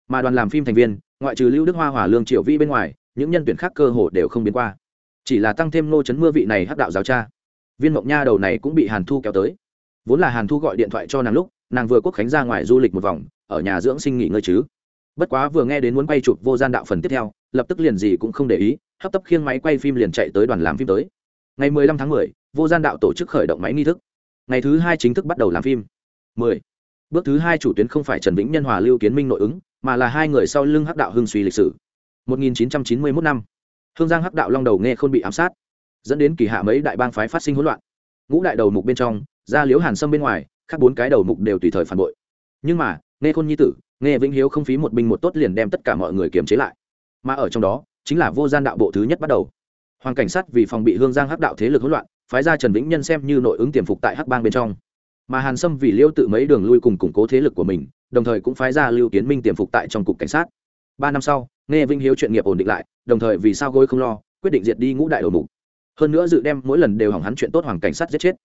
S1: Mà đoàn làm phim thành viên ngoại trừ lưu đức hoa hỏa lương triệu vi bên ngoài những nhân tuyển khác cơ hồ đều không biến qua. Chỉ là tăng thêm nô chấn mưa vị này hắc đạo giáo cha. Viên mộng nha đầu này cũng bị hàn thu kéo tới. Vốn là hàn thu gọi điện thoại cho nàng lúc nàng vừa quốc khánh ra ngoài du lịch một vòng ở nhà dưỡng sinh nghỉ ngơi chứ. Bất quá vừa nghe đến muốn quay chụp vô gian đạo phần tiếp theo lập tức liền gì cũng không để ý hấp tấp khiêng máy quay phim liền chạy tới đoàn làm phim tới. Ngày 15 tháng 10, vô gian đạo tổ chức khởi động máy nghi thức. Ngày thứ hai chính thức bắt đầu làm phim. 10 bước thứ hai chủ tuyến không phải trần vĩnh nhân hòa lưu kiến minh nội ứng, mà là hai người sau lưng hắc đạo hưng suy lịch sử. 1991 năm, hương giang hắc đạo long đầu nghe khôn bị ám sát, dẫn đến kỳ hạ mấy đại bang phái phát sinh hỗn loạn. Ngũ đại đầu mục bên trong ra liếu hàn sâm bên ngoài các bốn cái đầu mục đều tùy thời phản bội. Nhưng mà, nghe khôn nhi tử, nghe vĩnh hiếu không phí một binh một tốt liền đem tất cả mọi người kiềm chế lại. Mà ở trong đó, chính là vô gian đạo bộ thứ nhất bắt đầu. Hoàng cảnh sát vì phòng bị hương giang hắc đạo thế lực hỗn loạn, phái ra trần vĩnh nhân xem như nội ứng tiềm phục tại hắc bang bên trong mà hàn sâm vì liêu tự mấy đường lui cùng củng cố thế lực của mình, đồng thời cũng phái ra lưu kiến minh tiềm phục tại trong cục cảnh sát. Ba năm sau, nghe vinh hiếu chuyện nghiệp ổn định lại, đồng thời vì sao gối không lo, quyết định diệt đi ngũ đại đầu mục. Hơn nữa dự đem mỗi lần đều hỏng hắn chuyện tốt hoàng cảnh sát giết chết.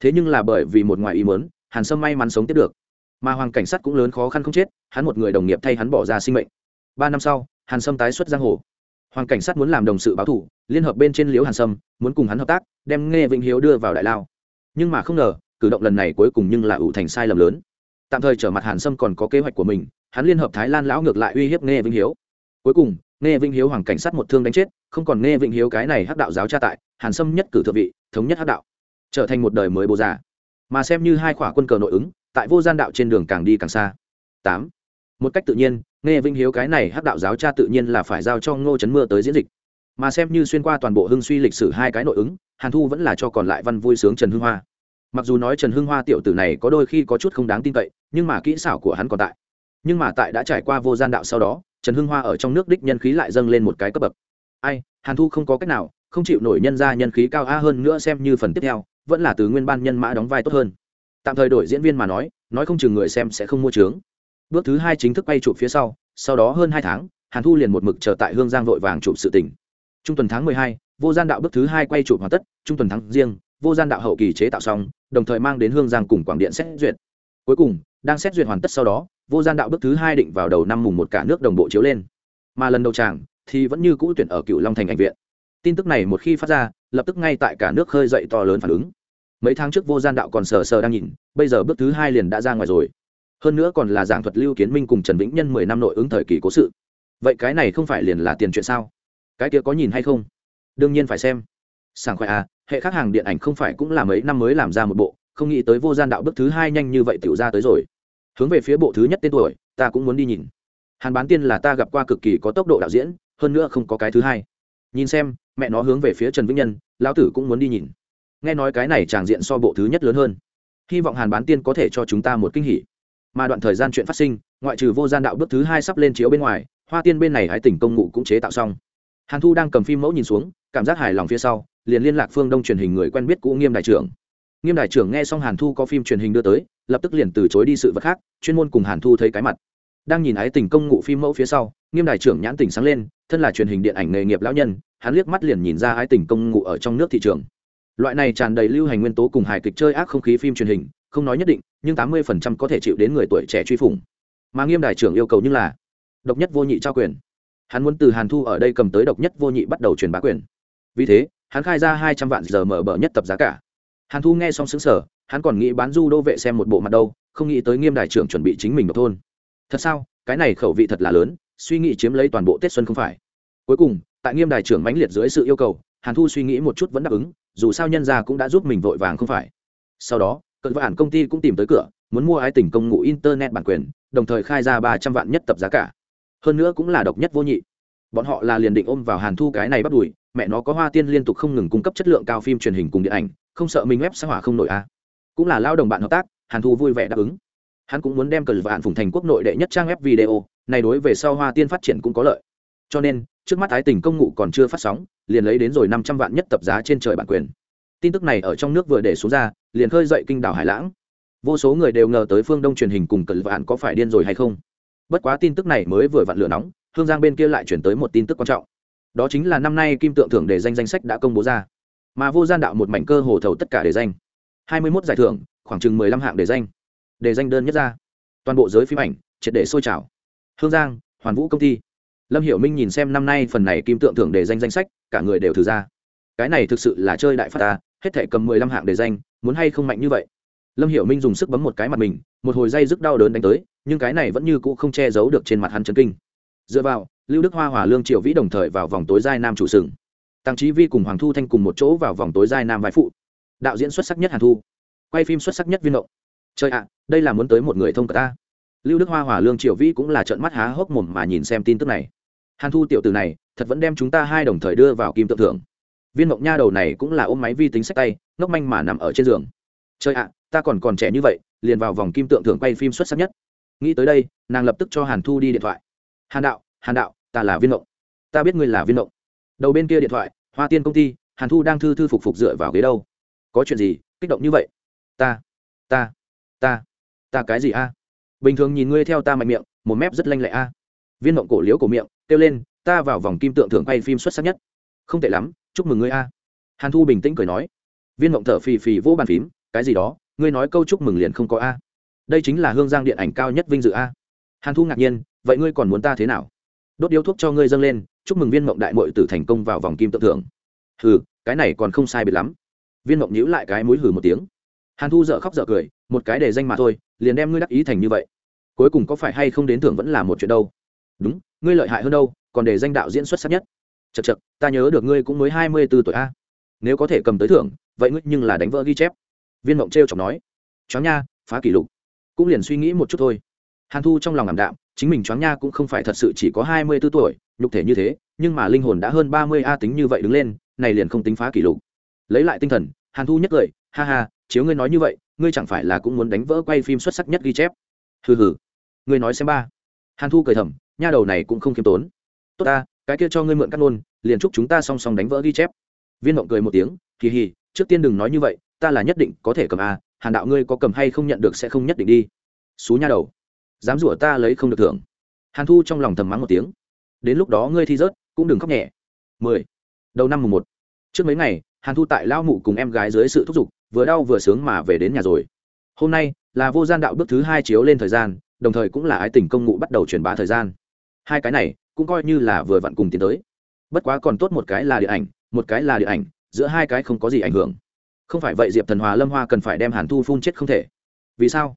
S1: Thế nhưng là bởi vì một ngoài ý mớn hàn sâm may mắn sống tiếp được. Mà hoàng cảnh sát cũng lớn khó khăn không chết, hắn một người đồng nghiệp thay hắn bỏ ra sinh mệnh. Ba năm sau, hàn sâm tái xuất giang hồ. Hoàng cảnh sát muốn làm đồng sự báo thủ, liên hợp bên trên liễu hàn sâm, muốn cùng hắn hợp tác, đem nghe vĩnh hiếu đưa vào đại lao. Nhưng mà không ngờ cử động lần này cuối cùng nhưng là ủ thành sai lầm lớn. Tạm thời trở mặt hàn sâm còn có kế hoạch của mình, hắn liên hợp thái lan lão ngược lại uy hiếp nghe vinh hiếu. Cuối cùng nghe vinh hiếu hoàng cảnh sát một thương đánh chết, không còn nghe vinh hiếu cái này hắc đạo giáo tra tại, hàn sâm nhất cử thượng vị, thống nhất hắc đạo. Trở thành một đời mới bồ già. Mà xem như hai khỏa quân cờ nội ứng, tại vô gian đạo trên đường càng đi càng xa. Tám. Một cách tự nhiên nghe vinh hiếu cái này hắc đạo giáo cha tự nhiên là phải giao cho ngô trấn mưa tới diễn dịch. Mà xem như xuyên qua toàn bộ hưng suy lịch sử hai cái nội ứng, hàn thu vẫn là cho còn lại văn vui sướng trần hưng hoa mặc dù nói trần hưng hoa tiểu tử này có đôi khi có chút không đáng tin cậy, nhưng mà kỹ xảo của hắn còn tại. Nhưng mà tại đã trải qua vô gian đạo sau đó, trần hưng hoa ở trong nước đích nhân khí lại dâng lên một cái cấp bậc. Ai, hàn thu không có cách nào, không chịu nổi nhân ra nhân khí cao a hơn nữa xem như phần tiếp theo, vẫn là từ nguyên ban nhân mã đóng vai tốt hơn. Tạm thời đổi diễn viên mà nói nói không chừng người xem sẽ không mua trướng bước thứ hai chính thức bay chụp phía sau sau đó hơn hai tháng, hàn thu liền một mực chờ tại hương giang vội vàng chụp sự tỉnh trung tuần tháng mười hai, vô gian đạo bước thứ hai quay chụp hoàn tất, trung tuần tháng riêng vô gian đạo hậu kỳ chế tạo xong, đồng thời mang đến hương giang cùng quảng điện xét duyệt. Cuối cùng, đang xét duyệt hoàn tất sau đó, vô gian đạo bước thứ hai định vào đầu năm mùng một cả nước đồng bộ chiếu lên. Mà lần đầu tràng thì vẫn như cũ tuyển ở cựu long thành ảnh viện. Tin tức này một khi phát ra, lập tức ngay tại cả nước khơi dậy to lớn phản ứng. Mấy tháng trước vô gian đạo còn sờ sờ đang nhìn, bây giờ bước thứ hai liền đã ra ngoài rồi. Hơn nữa còn là giảng thuật lưu kiến minh cùng trần vĩnh nhân mười năm nội ứng thời kỳ cố sự. Vậy cái này không phải liền là tiền chuyện sao? Cái kia có nhìn hay không? Đương nhiên phải xem. Sảng khoai à hệ khác hàng điện ảnh không phải cũng là mấy năm mới làm ra một bộ, không nghĩ tới vô gian đạo bước thứ hai nhanh như vậy tiểu ra tới rồi. Hướng về phía bộ thứ nhất tên tuổi, ta cũng muốn đi nhìn. Hàn bán tiên là ta gặp qua cực kỳ có tốc độ đạo diễn, hơn nữa không có cái thứ hai. Nhìn xem, mẹ nó hướng về phía trần vĩnh nhân, lão tử cũng muốn đi nhìn. Nghe nói cái này tràng diện so bộ thứ nhất lớn hơn. Hy vọng hàn bán tiên có thể cho chúng ta một kinh hỉ. Mà đoạn thời gian chuyện phát sinh, ngoại trừ vô gian đạo bước thứ hai sắp lên chiếu bên ngoài, hoa tiên bên này hãy tỉnh công ngụ cũng chế tạo xong. Hàn thu đang cầm phim mẫu nhìn xuống, cảm giác hài lòng phía sau liền liên lạc phương đông truyền hình người quen biết cũ nghiêm đại trưởng. Nghiêm đại trưởng nghe xong hàn thu có phim truyền hình đưa tới, lập tức liền từ chối đi sự vật khác, chuyên môn cùng hàn thu thấy cái mặt. Đang nhìn ái tình công ngụ phim mẫu phía sau, nghiêm đại trưởng nhãn tình sáng lên, thân là truyền hình điện ảnh nghề nghiệp lão nhân, hắn liếc mắt liền nhìn ra ái tình công ngụ ở trong nước thị trường. Loại này tràn đầy lưu hành nguyên tố cùng hài kịch chơi ác không khí phim truyền hình, không nói nhất định, nhưng tám mươi phần trăm có thể chịu đến người tuổi trẻ truy phủng. Mà nghiêm đại trưởng yêu cầu như là độc nhất vô nhị trao quyền. Hắn muốn từ hàn thu ở đây cầm tới độc nhất vô nhị bắt đầu truyền bá quyền. Vì thế hắn khai ra hai trăm vạn giờ mở bờ nhất tập giá cả. Hàn thu nghe xong xứng sở hắn còn nghĩ bán du đô vệ xem một bộ mặt đâu, không nghĩ tới nghiêm đại trưởng chuẩn bị chính mình độc thôn. Thật sao? Cái này khẩu vị thật là lớn, suy nghĩ chiếm lấy toàn bộ tết xuân không phải. Cuối cùng, tại nghiêm đại trưởng mãnh liệt dưới sự yêu cầu, hàn thu suy nghĩ một chút vẫn đáp ứng, dù sao nhân gia cũng đã giúp mình vội vàng không phải. Sau đó cận vạn công ty cũng tìm tới cửa, muốn mua ái tình công ngụ internet bản quyền, đồng thời khai ra ba trăm vạn nhất tập giá cả. Hơn nữa cũng là độc nhất vô nhị bọn họ là liền định ôm vào hàn thu cái này bắt đùi mẹ nó có hoa tiên liên tục không ngừng cung cấp chất lượng cao phim truyền hình cùng điện ảnh, không sợ mình web xã hỏa không nổi a à. cũng là lao đồng bạn hợp tác, hàn thu vui vẻ đáp ứng. Hắn cũng muốn đem cờ vạn phùng thành quốc nội đệ nhất trang web video, này đối về sau hoa tiên phát triển cũng có lợi. Cho nên, trước mắt ái tình công ngụ còn chưa phát sóng, liền lấy đến rồi năm trăm vạn nhất tập giá trên trời bản quyền. Tin tức này ở trong nước vừa để xuống ra, liền khơi dậy kinh đảo hải lãng. Vô số người đều ngờ tới phương đông truyền hình cùng cờ vạn có phải điên rồi hay không. Bất quá tin tức này mới vừa vặn lửa nóng hương giang bên kia lại chuyển tới một tin tức quan trọng. Đó chính là năm nay kim tượng thưởng đề danh danh sách đã công bố ra. Mà vô gian đạo một mảnh cơ hồ thầu tất cả đề danh. Hai mươi 21 giải thưởng, khoảng chừng mười lăm hạng đề danh. Đề danh đơn nhất ra. Toàn bộ giới phim ảnh, triệt để sôi trào. Hương giang, hoàn vũ công ty. Lâm hiểu minh nhìn xem năm nay phần này kim tượng thưởng đề danh danh sách, cả người đều thử ra. Cái này thực sự là chơi đại phát ta, hết thể cầm mười lăm hạng đề danh, muốn hay không mạnh như vậy? Lâm hiểu minh dùng sức bấm một cái mặt mình, một hồi dây rất đau đớn đánh tới, nhưng cái này vẫn như cũ không che giấu được trên mặt hắn chấn kinh dựa vào, lưu đức hoa hòa lương triệu vĩ đồng thời vào vòng tối giai nam chủ sừng. Tăng trí vi cùng hoàng thu thanh cùng một chỗ vào vòng tối giai nam vai phụ. Đạo diễn xuất sắc nhất hàn thu. Quay phim xuất sắc nhất viên động trời ạ, đây là muốn tới một người thông cả ta. Lưu đức hoa hòa lương triệu vĩ cũng là trận mắt há hốc mồm mà nhìn xem tin tức này. Hàn thu tiểu từ này, thật vẫn đem chúng ta hai đồng thời đưa vào kim tượng thưởng. Viên mộng nha đầu này cũng là ôm máy vi tính sách tay, ngốc manh mà nằm ở trên giường. Trời ạ, ta còn còn trẻ như vậy, liền vào vòng kim tượng thưởng quay phim xuất sắc nhất. Nghĩ tới đây, nàng lập tức cho hàn thu đi điện thoại hàn đạo hàn đạo, ta là viên mộng. Ta biết ngươi là viên mộng. Đầu bên kia điện thoại, hoa tiên công ty, hàn thu đang thư thư phục phục dựa vào ghế đâu. Có chuyện gì, kích động như vậy? Ta ta ta ta cái gì a? Bình thường nhìn ngươi theo ta mạnh miệng, một mép rất lanh lệ a. Viên mộng cổ liếu cổ miệng, kêu lên, ta vào vòng kim tượng thưởng quay phim xuất sắc nhất. Không tệ lắm, chúc mừng ngươi a. Hàn thu bình tĩnh cười nói. Viên mộng thở phì phì vỗ bàn phím, cái gì đó, ngươi nói câu chúc mừng liền không có a. Đây chính là hương giang điện ảnh cao nhất vinh dự a. Hàn thu ngạc nhiên vậy ngươi còn muốn ta thế nào? Đốt điếu thuốc cho ngươi dâng lên, chúc mừng viên mộng đại mội tử thành công vào vòng kim tự thưởng. Hừ, cái này còn không sai biệt lắm. Viên mộng nhíu lại cái mũi hừ một tiếng. Hàn thu dợ khóc dợ cười, một cái để danh mà thôi, liền đem ngươi đắc ý thành như vậy. Cuối cùng có phải hay không đến thưởng vẫn là một chuyện đâu. Đúng, ngươi lợi hại hơn đâu, còn để danh đạo diễn xuất sắc nhất. Chật chật ta nhớ được ngươi cũng mới hai mươi b ố tuổi a. Nếu có thể cầm tới thưởng, vậy ngươi nhưng là đánh vỡ ghi chép. Viên mộng t r e o chọc nói. Chó nha, phá kỷ lục. Cũng liền suy nghĩ một chút thôi. Hàn thu trong lòng ảm đạm chính mình choáng nha cũng không phải thật sự chỉ có hai mươi b ố tuổi nhục thể như thế nhưng mà linh hồn đã hơn ba mươi a tính như vậy đứng lên này liền không tính phá kỷ lục. Lấy lại tinh thần hàn thu nhất cười ha ha chiếu ngươi nói như vậy ngươi chẳng phải là cũng muốn đánh vỡ quay phim xuất sắc nhất ghi chép? Hừ hừ ngươi nói xem ba. Hàn thu cười thầm nha đầu này cũng không kiêm tốn. Tốt ta cái kia cho ngươi mượn căn luôn, liền chúc chúng ta song song đánh vỡ ghi chép. Viên mộng cười một tiếng kỳ hì trước tiên đừng nói như vậy ta là nhất định có thể cầm a hàn đạo ngươi có cầm hay không nhận được sẽ không nhất định đi. Sú nha đầu dám rủa ta lấy không được thưởng. Hàn thu trong lòng thầm mắng một tiếng. Đến lúc đó ngươi thi rớt, cũng đừng khóc nhẹ. Mười. Đầu năm mùng một. Trước mấy ngày, hàn thu tại lao mụ cùng em gái dưới sự thúc giục, vừa đau vừa sướng mà về đến nhà rồi. Hôm nay là vô gian đạo bước thứ hai chiếu lên thời gian, đồng thời cũng là ái tình công ngụ bắt đầu truyền bá thời gian. Hai cái này cũng coi như là vừa vặn cùng tiến tới. Bất quá còn tốt một cái là điện ảnh, một cái là điện ảnh, giữa hai cái không có gì ảnh hưởng. Không phải vậy diệp thần hòa lâm hoa cần phải đem hàn thu phun chết không thể. Vì sao?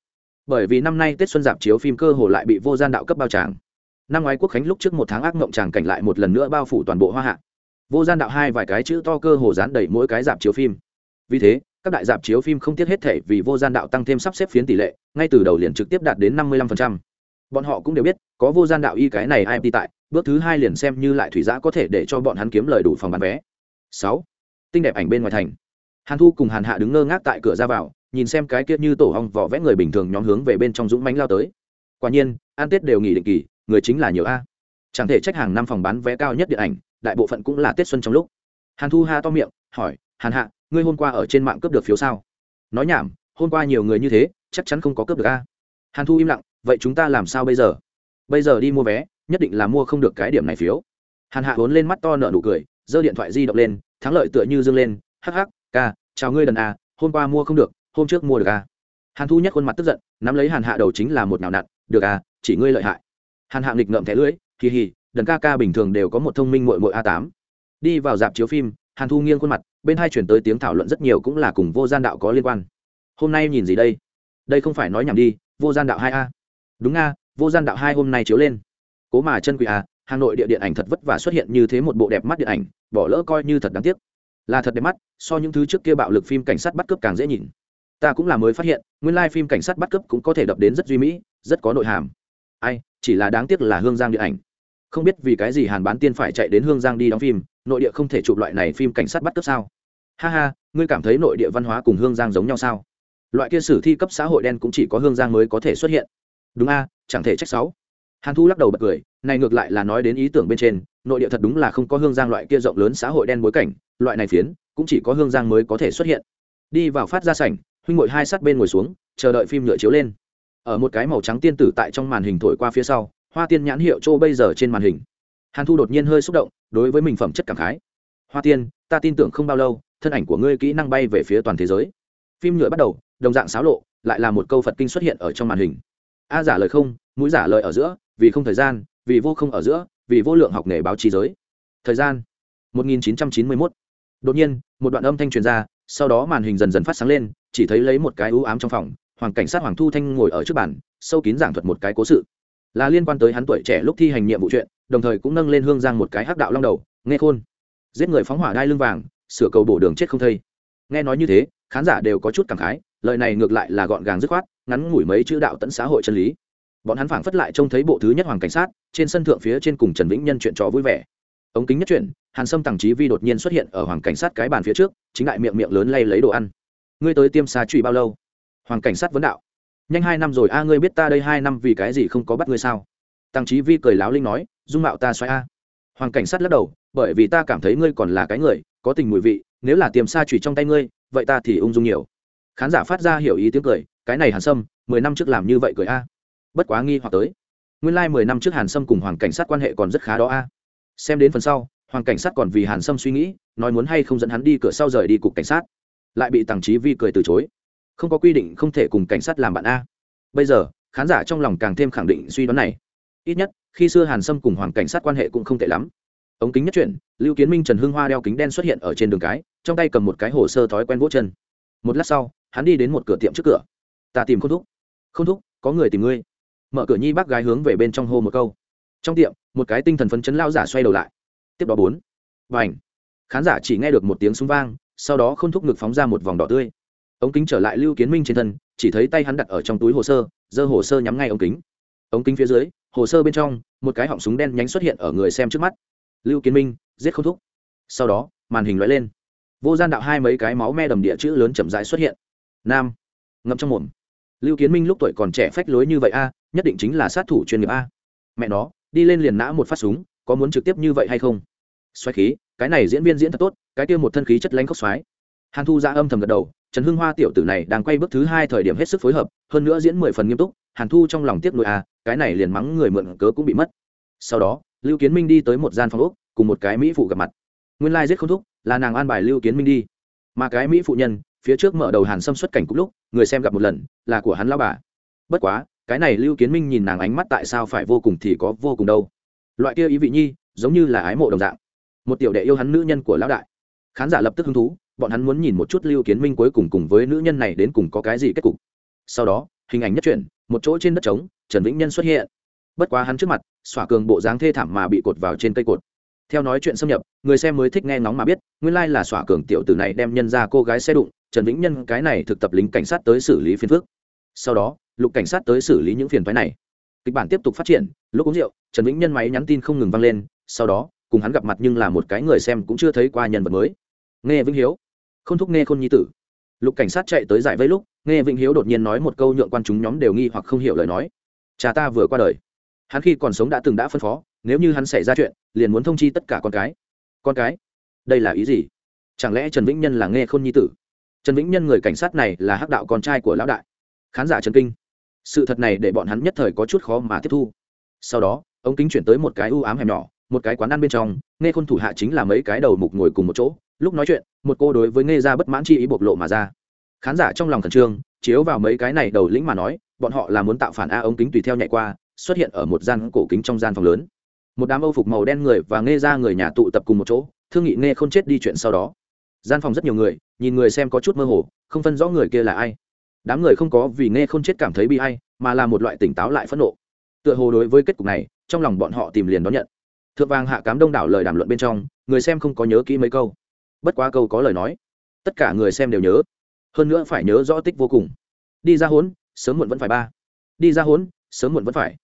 S1: Bởi vì năm nay tết xuân dạp chiếu phim cơ hồ lại bị vô gian đạo cấp bao tràng. Năm ngoái quốc khánh lúc trước một tháng ác mộng tràng cảnh lại một lần nữa bao phủ toàn bộ hoa hạ. Vô gian đạo hai vài cái chữ to cơ hồ dán đầy mỗi cái dạp chiếu phim. Vì thế, các đại dạp chiếu phim không tiếc hết thể vì vô gian đạo tăng thêm sắp xếp phiến tỷ lệ, ngay từ đầu liền trực tiếp đạt đến năm mươi lăm bọn họ cũng đều biết, có vô gian đạo y cái này ai đi tại, bước thứ hai liền xem như lại thủy giã có thể để cho bọn hắn kiếm lời đủ phòng bán vé. Sáu, tinh đẹp ảnh bên ngoài thành. Hàn thu cùng hàn hạ đứng ngơ ngác tại cửa ra vào nhìn xem cái kia như tổ hong vỏ vẽ người bình thường nhóm hướng về bên trong dũng mánh lao tới. Quả nhiên an tết đều nghỉ định kỳ, người chính là nhiều a. Chẳng thể trách hàng năm phòng bán vé cao nhất điện ảnh, đại bộ phận cũng là tết xuân trong lúc. Hàn thu ha to miệng, hỏi, hàn hạ, ngươi hôm qua ở trên mạng cướp được phiếu sao? Nói nhảm, hôm qua nhiều người như thế, chắc chắn không có cướp được a. Hàn thu im lặng, vậy chúng ta làm sao bây giờ? Bây giờ đi mua vé, nhất định là mua không được cái điểm này phiếu. Hàn hạ vốn lên mắt to nợ nụ cười, giơ điện thoại di động lên, thắng lợi tựa như dương lên, hắc hắc, ca, chào ngươi đần à hôm qua mua không được hôm trước mua được à? Hàn thu nhất khuôn mặt tức giận, nắm lấy hàn hạ đầu chính là một nào nặn, được à chỉ ngươi lợi hại. Hàn hạ nghịch ngợm thẻ lưỡi kỳ hì đần ca ca bình thường đều có một thông minh mội mội a tám. Đi vào dạp chiếu phim, hàn thu nghiêng khuôn mặt, bên hai chuyển tới tiếng thảo luận rất nhiều cũng là cùng vô gian đạo có liên quan. Hôm nay nhìn gì đây? Đây không phải nói nhảm đi, vô gian đạo hai a. Đúng a, vô gian đạo hai hôm nay chiếu lên. Cố mà chân quỷ a à, hà nội địa điện ảnh thật vất vả xuất hiện như thế một bộ đẹp mắt điện ảnh, bỏ lỡ coi như thật đáng tiếc. Là thật đẹp mắt, so những thứ trước kia bạo lực phim cảnh sát bắt cướp càng dễ nhìn ta cũng là mới phát hiện, nguyên lai、like、phim cảnh sát bắt cướp cũng có thể đập đến rất duy mỹ, rất có nội hàm. Ai, chỉ là đáng tiếc là hương giang điện ảnh. Không biết vì cái gì hàn bán tiên phải chạy đến hương giang đi đóng phim, nội địa không thể chụp loại này phim cảnh sát bắt cướp sao? Ha ha, ngươi cảm thấy nội địa văn hóa cùng hương giang giống nhau sao? Loại kia sử thi cấp xã hội đen cũng chỉ có hương giang mới có thể xuất hiện. Đúng a, chẳng thể trách sáu. Hàn thu lắc đầu bật cười, này ngược lại là nói đến ý tưởng bên trên, nội địa thật đúng là không có hương giang loại kia rộng lớn xã hội đen bối cảnh, loại này phiến cũng chỉ có hương giang mới có thể xuất hiện. Đi vào phát ra sảnh huynh ngồi hai sát bên ngồi xuống, chờ đợi phim nhựa chiếu lên. Ở một cái màu trắng tiên tử tại trong màn hình thổi qua phía sau, hoa tiên nhãn hiệu châu bây giờ trên màn hình. Hàn thu đột nhiên hơi xúc động, đối với mình phẩm chất cảm khái. Hoa tiên, ta tin tưởng không bao lâu, thân ảnh của ngươi kỹ năng bay về phía toàn thế giới. Phim nhựa bắt đầu, đồng dạng xáo lộ, lại là một câu phật kinh xuất hiện ở trong màn hình. A giả lời không, mũi giả lời ở giữa, vì không thời gian, vì vô không ở giữa, vì vô lượng học nghề báo chí giới. Thời gian 1991. đột nhiên, một đoạn âm thanh truyền ra sau đó màn hình dần dần phát sáng lên, chỉ thấy lấy một cái ưu ám trong phòng, hoàng cảnh sát hoàng thu thanh ngồi ở trước bàn, sâu kín giảng thuật một cái cố sự. Là liên quan tới hắn tuổi trẻ lúc thi hành nhiệm vụ chuyện, đồng thời cũng nâng lên hương giang một cái hắc đạo long đầu, nghe khôn. Giết người phóng hỏa đai lưng vàng, sửa cầu bổ đường chết không thây. Nghe nói như thế, khán giả đều có chút cảm khái, lời này ngược lại là gọn gàng dứt khoát, ngắn ngủi mấy chữ đạo tận xã hội chân lý. Bọn hắn phảng phất lại trông thấy bộ thứ nhất hoàng cảnh sát, trên sân thượng phía trên cùng trần vĩnh nhân chuyện trò vui vẻ. Ống kính nhất chuyển hàn sâm tàng trí vi đột nhiên xuất hiện ở hoàng cảnh sát cái bàn phía trước, chính đại miệng miệng lớn lay lấy đồ ăn. Ngươi tới tiêm xa trụy bao lâu? Hoàng cảnh sát vấn đạo. Nhanh hai năm rồi a, ngươi biết ta đây hai năm vì cái gì không có bắt ngươi sao? Tàng trí vi cười láo linh nói, dung mạo ta xoay a. Hoàng cảnh sát lắc đầu, bởi vì ta cảm thấy ngươi còn là cái người, có tình mùi vị, nếu là tiêm xa trụy trong tay ngươi, vậy ta thì ung dung nhiều. Khán giả phát ra hiểu ý tiếng cười, cái này hàn sâm, mười năm trước làm như vậy cười a. Bất quá nghi hoặc tới. Nguyên lai mười năm trước hàn sâm cùng hoàng cảnh sát quan hệ còn rất khá đó a. Xem đến phần sau hoàng cảnh sát còn vì hàn sâm suy nghĩ, nói muốn hay không dẫn hắn đi cửa sau rời đi cục cảnh sát. Lại bị tàng trí vi cười từ chối. Không có quy định không thể cùng cảnh sát làm bạn a. Bây giờ, khán giả trong lòng càng thêm khẳng định suy đoán này. Ít nhất, khi xưa hàn sâm cùng hoàng cảnh sát quan hệ cũng không tệ lắm. Ống kính nhất chuyển, lưu kiến minh, trần hưng hoa đeo kính đen xuất hiện ở trên đường cái, trong tay cầm một cái hồ sơ thói quen vỗ chân. Một lát sau, hắn đi đến một cửa tiệm trước cửa. Ta tìm không thúc. Không thúc, có người tìm ngươi. Mở cửa nhi bác gái hướng về bên trong hô một câu. Trong tiệm, một cái tinh thần phấn chấn lao giả xoay đầu lại tiếp đó bốn. Và ảnh khán giả chỉ nghe được một tiếng súng vang, sau đó không thúc ngực phóng ra một vòng đỏ tươi. Ống kính trở lại lưu kiến minh trên thân, chỉ thấy tay hắn đặt ở trong túi hồ sơ, giơ hồ sơ nhắm ngay ống kính. Ống kính phía dưới, hồ sơ bên trong, một cái họng súng đen nhánh xuất hiện ở người xem trước mắt. Lưu kiến minh, giết không thúc. Sau đó, màn hình loại lên. Vô gian đạo hai mấy cái máu me đầm địa chữ lớn chậm rãi xuất hiện. Nam. Ngậm trong mồm. Lưu kiến minh lúc tuổi còn trẻ phách lối như vậy a, nhất định chính là sát thủ chuyên nghiệp a. Mẹ nó, đi lên liền nã một phát súng có muốn trực tiếp như vậy hay không? Xoáy khí cái này diễn viên diễn thật tốt cái kia một thân khí chất lánh khóc xoáy. Hàn thu ra âm thầm gật đầu trần hưng hoa tiểu tử này đang quay bước thứ hai thời điểm hết sức phối hợp hơn nữa diễn mười phần nghiêm túc hàn thu trong lòng tiếc nuôi à, cái này liền mắng người mượn cớ cũng bị mất. Sau đó lưu kiến minh đi tới một gian phòng úc cùng một cái mỹ phụ gặp mặt. Nguyên lai không thúc là nàng an bài lưu kiến minh đi. Mà cái mỹ phụ nhân phía trước mở đầu hàn xâm xuất cảnh cũng lúc người xem gặp một lần là của hắn lao bà. Bất quá cái này lưu kiến minh nhìn nàng ánh mắt tại sao phải vô cùng thì có vô cùng đâu loại kia ý vị nhi giống như là ái mộ đồng dạng. Một tiểu đệ yêu hắn nữ nhân của lão đại. Khán giả lập tức hứng thú bọn hắn muốn nhìn một chút lưu kiến minh cuối cùng cùng với nữ nhân này đến cùng có cái gì kết cục. Sau đó hình ảnh nhất chuyển, một chỗ trên đất trống trần vĩnh nhân xuất hiện. Bất quá hắn trước mặt xỏa cường bộ dáng thê thảm mà bị cột vào trên cây cột. Theo nói chuyện xâm nhập người xem mới thích nghe ngóng mà biết nguyên lai là xỏa cường tiểu tử này đem nhân ra cô gái xe đụng trần vĩnh nhân cái này thực tập lính cảnh sát tới xử lý phiên phước sau đó lục cảnh sát tới xử lý những phiền phái này kịch bản tiếp tục phát triển, lúc uống rượu, trần vĩnh nhân máy nhắn tin không ngừng vang lên, sau đó, cùng hắn gặp mặt nhưng là một cái người xem cũng chưa thấy qua nhân vật mới. Nghe vĩnh hiếu. Không thúc nghe khôn nhi tử. Lục cảnh sát chạy tới giải vây lúc, nghe vĩnh hiếu đột nhiên nói một câu nhượng quan chúng nhóm đều nghi hoặc không hiểu lời nói. Cha ta vừa qua đời. Hắn khi còn sống đã từng đã phân phó, nếu như hắn xảy ra chuyện, liền muốn thông chi tất cả con cái. Con cái? Đây là ý gì? Chẳng lẽ trần vĩnh nhân là nghe khôn nhi tử? Trần vĩnh nhân người cảnh sát này là hắc đạo con trai của lão đại. Khán giả trần kinh sự thật này để bọn hắn nhất thời có chút khó mà tiếp thu. Sau đó ông kính chuyển tới một cái u ám hẻm nhỏ, một cái quán ăn bên trong, nghe khôn thủ hạ chính là mấy cái đầu mục ngồi cùng một chỗ. Lúc nói chuyện, một cô đối với nghe ra bất mãn chi ý bộc lộ mà ra. Khán giả trong lòng khẩn trương, chiếu vào mấy cái này đầu lĩnh mà nói, bọn họ là muốn tạo phản a ống kính tùy theo nhảy qua, xuất hiện ở một gian cổ kính trong gian phòng lớn. Một đám âu phục màu đen người và nghe ra người nhà tụ tập cùng một chỗ, thương nghị nghe không chết đi chuyện sau đó. Gian phòng rất nhiều người, nhìn người xem có chút mơ hồ, không phân rõ người kia là ai đám người không có vì nghe không chết cảm thấy bi hay mà là một loại tỉnh táo lại phẫn nộ. Tựa hồ đối với kết cục này, trong lòng bọn họ tìm liền đón nhận. Thượng vàng hạ cám đông đảo lời đàm luận bên trong, người xem không có nhớ kỹ mấy câu. Bất quá câu có lời nói, tất cả người xem đều nhớ. Hơn nữa phải nhớ rõ tích vô cùng. Đi ra hốn, sớm muộn vẫn phải ba. Đi ra hốn, sớm muộn vẫn phải.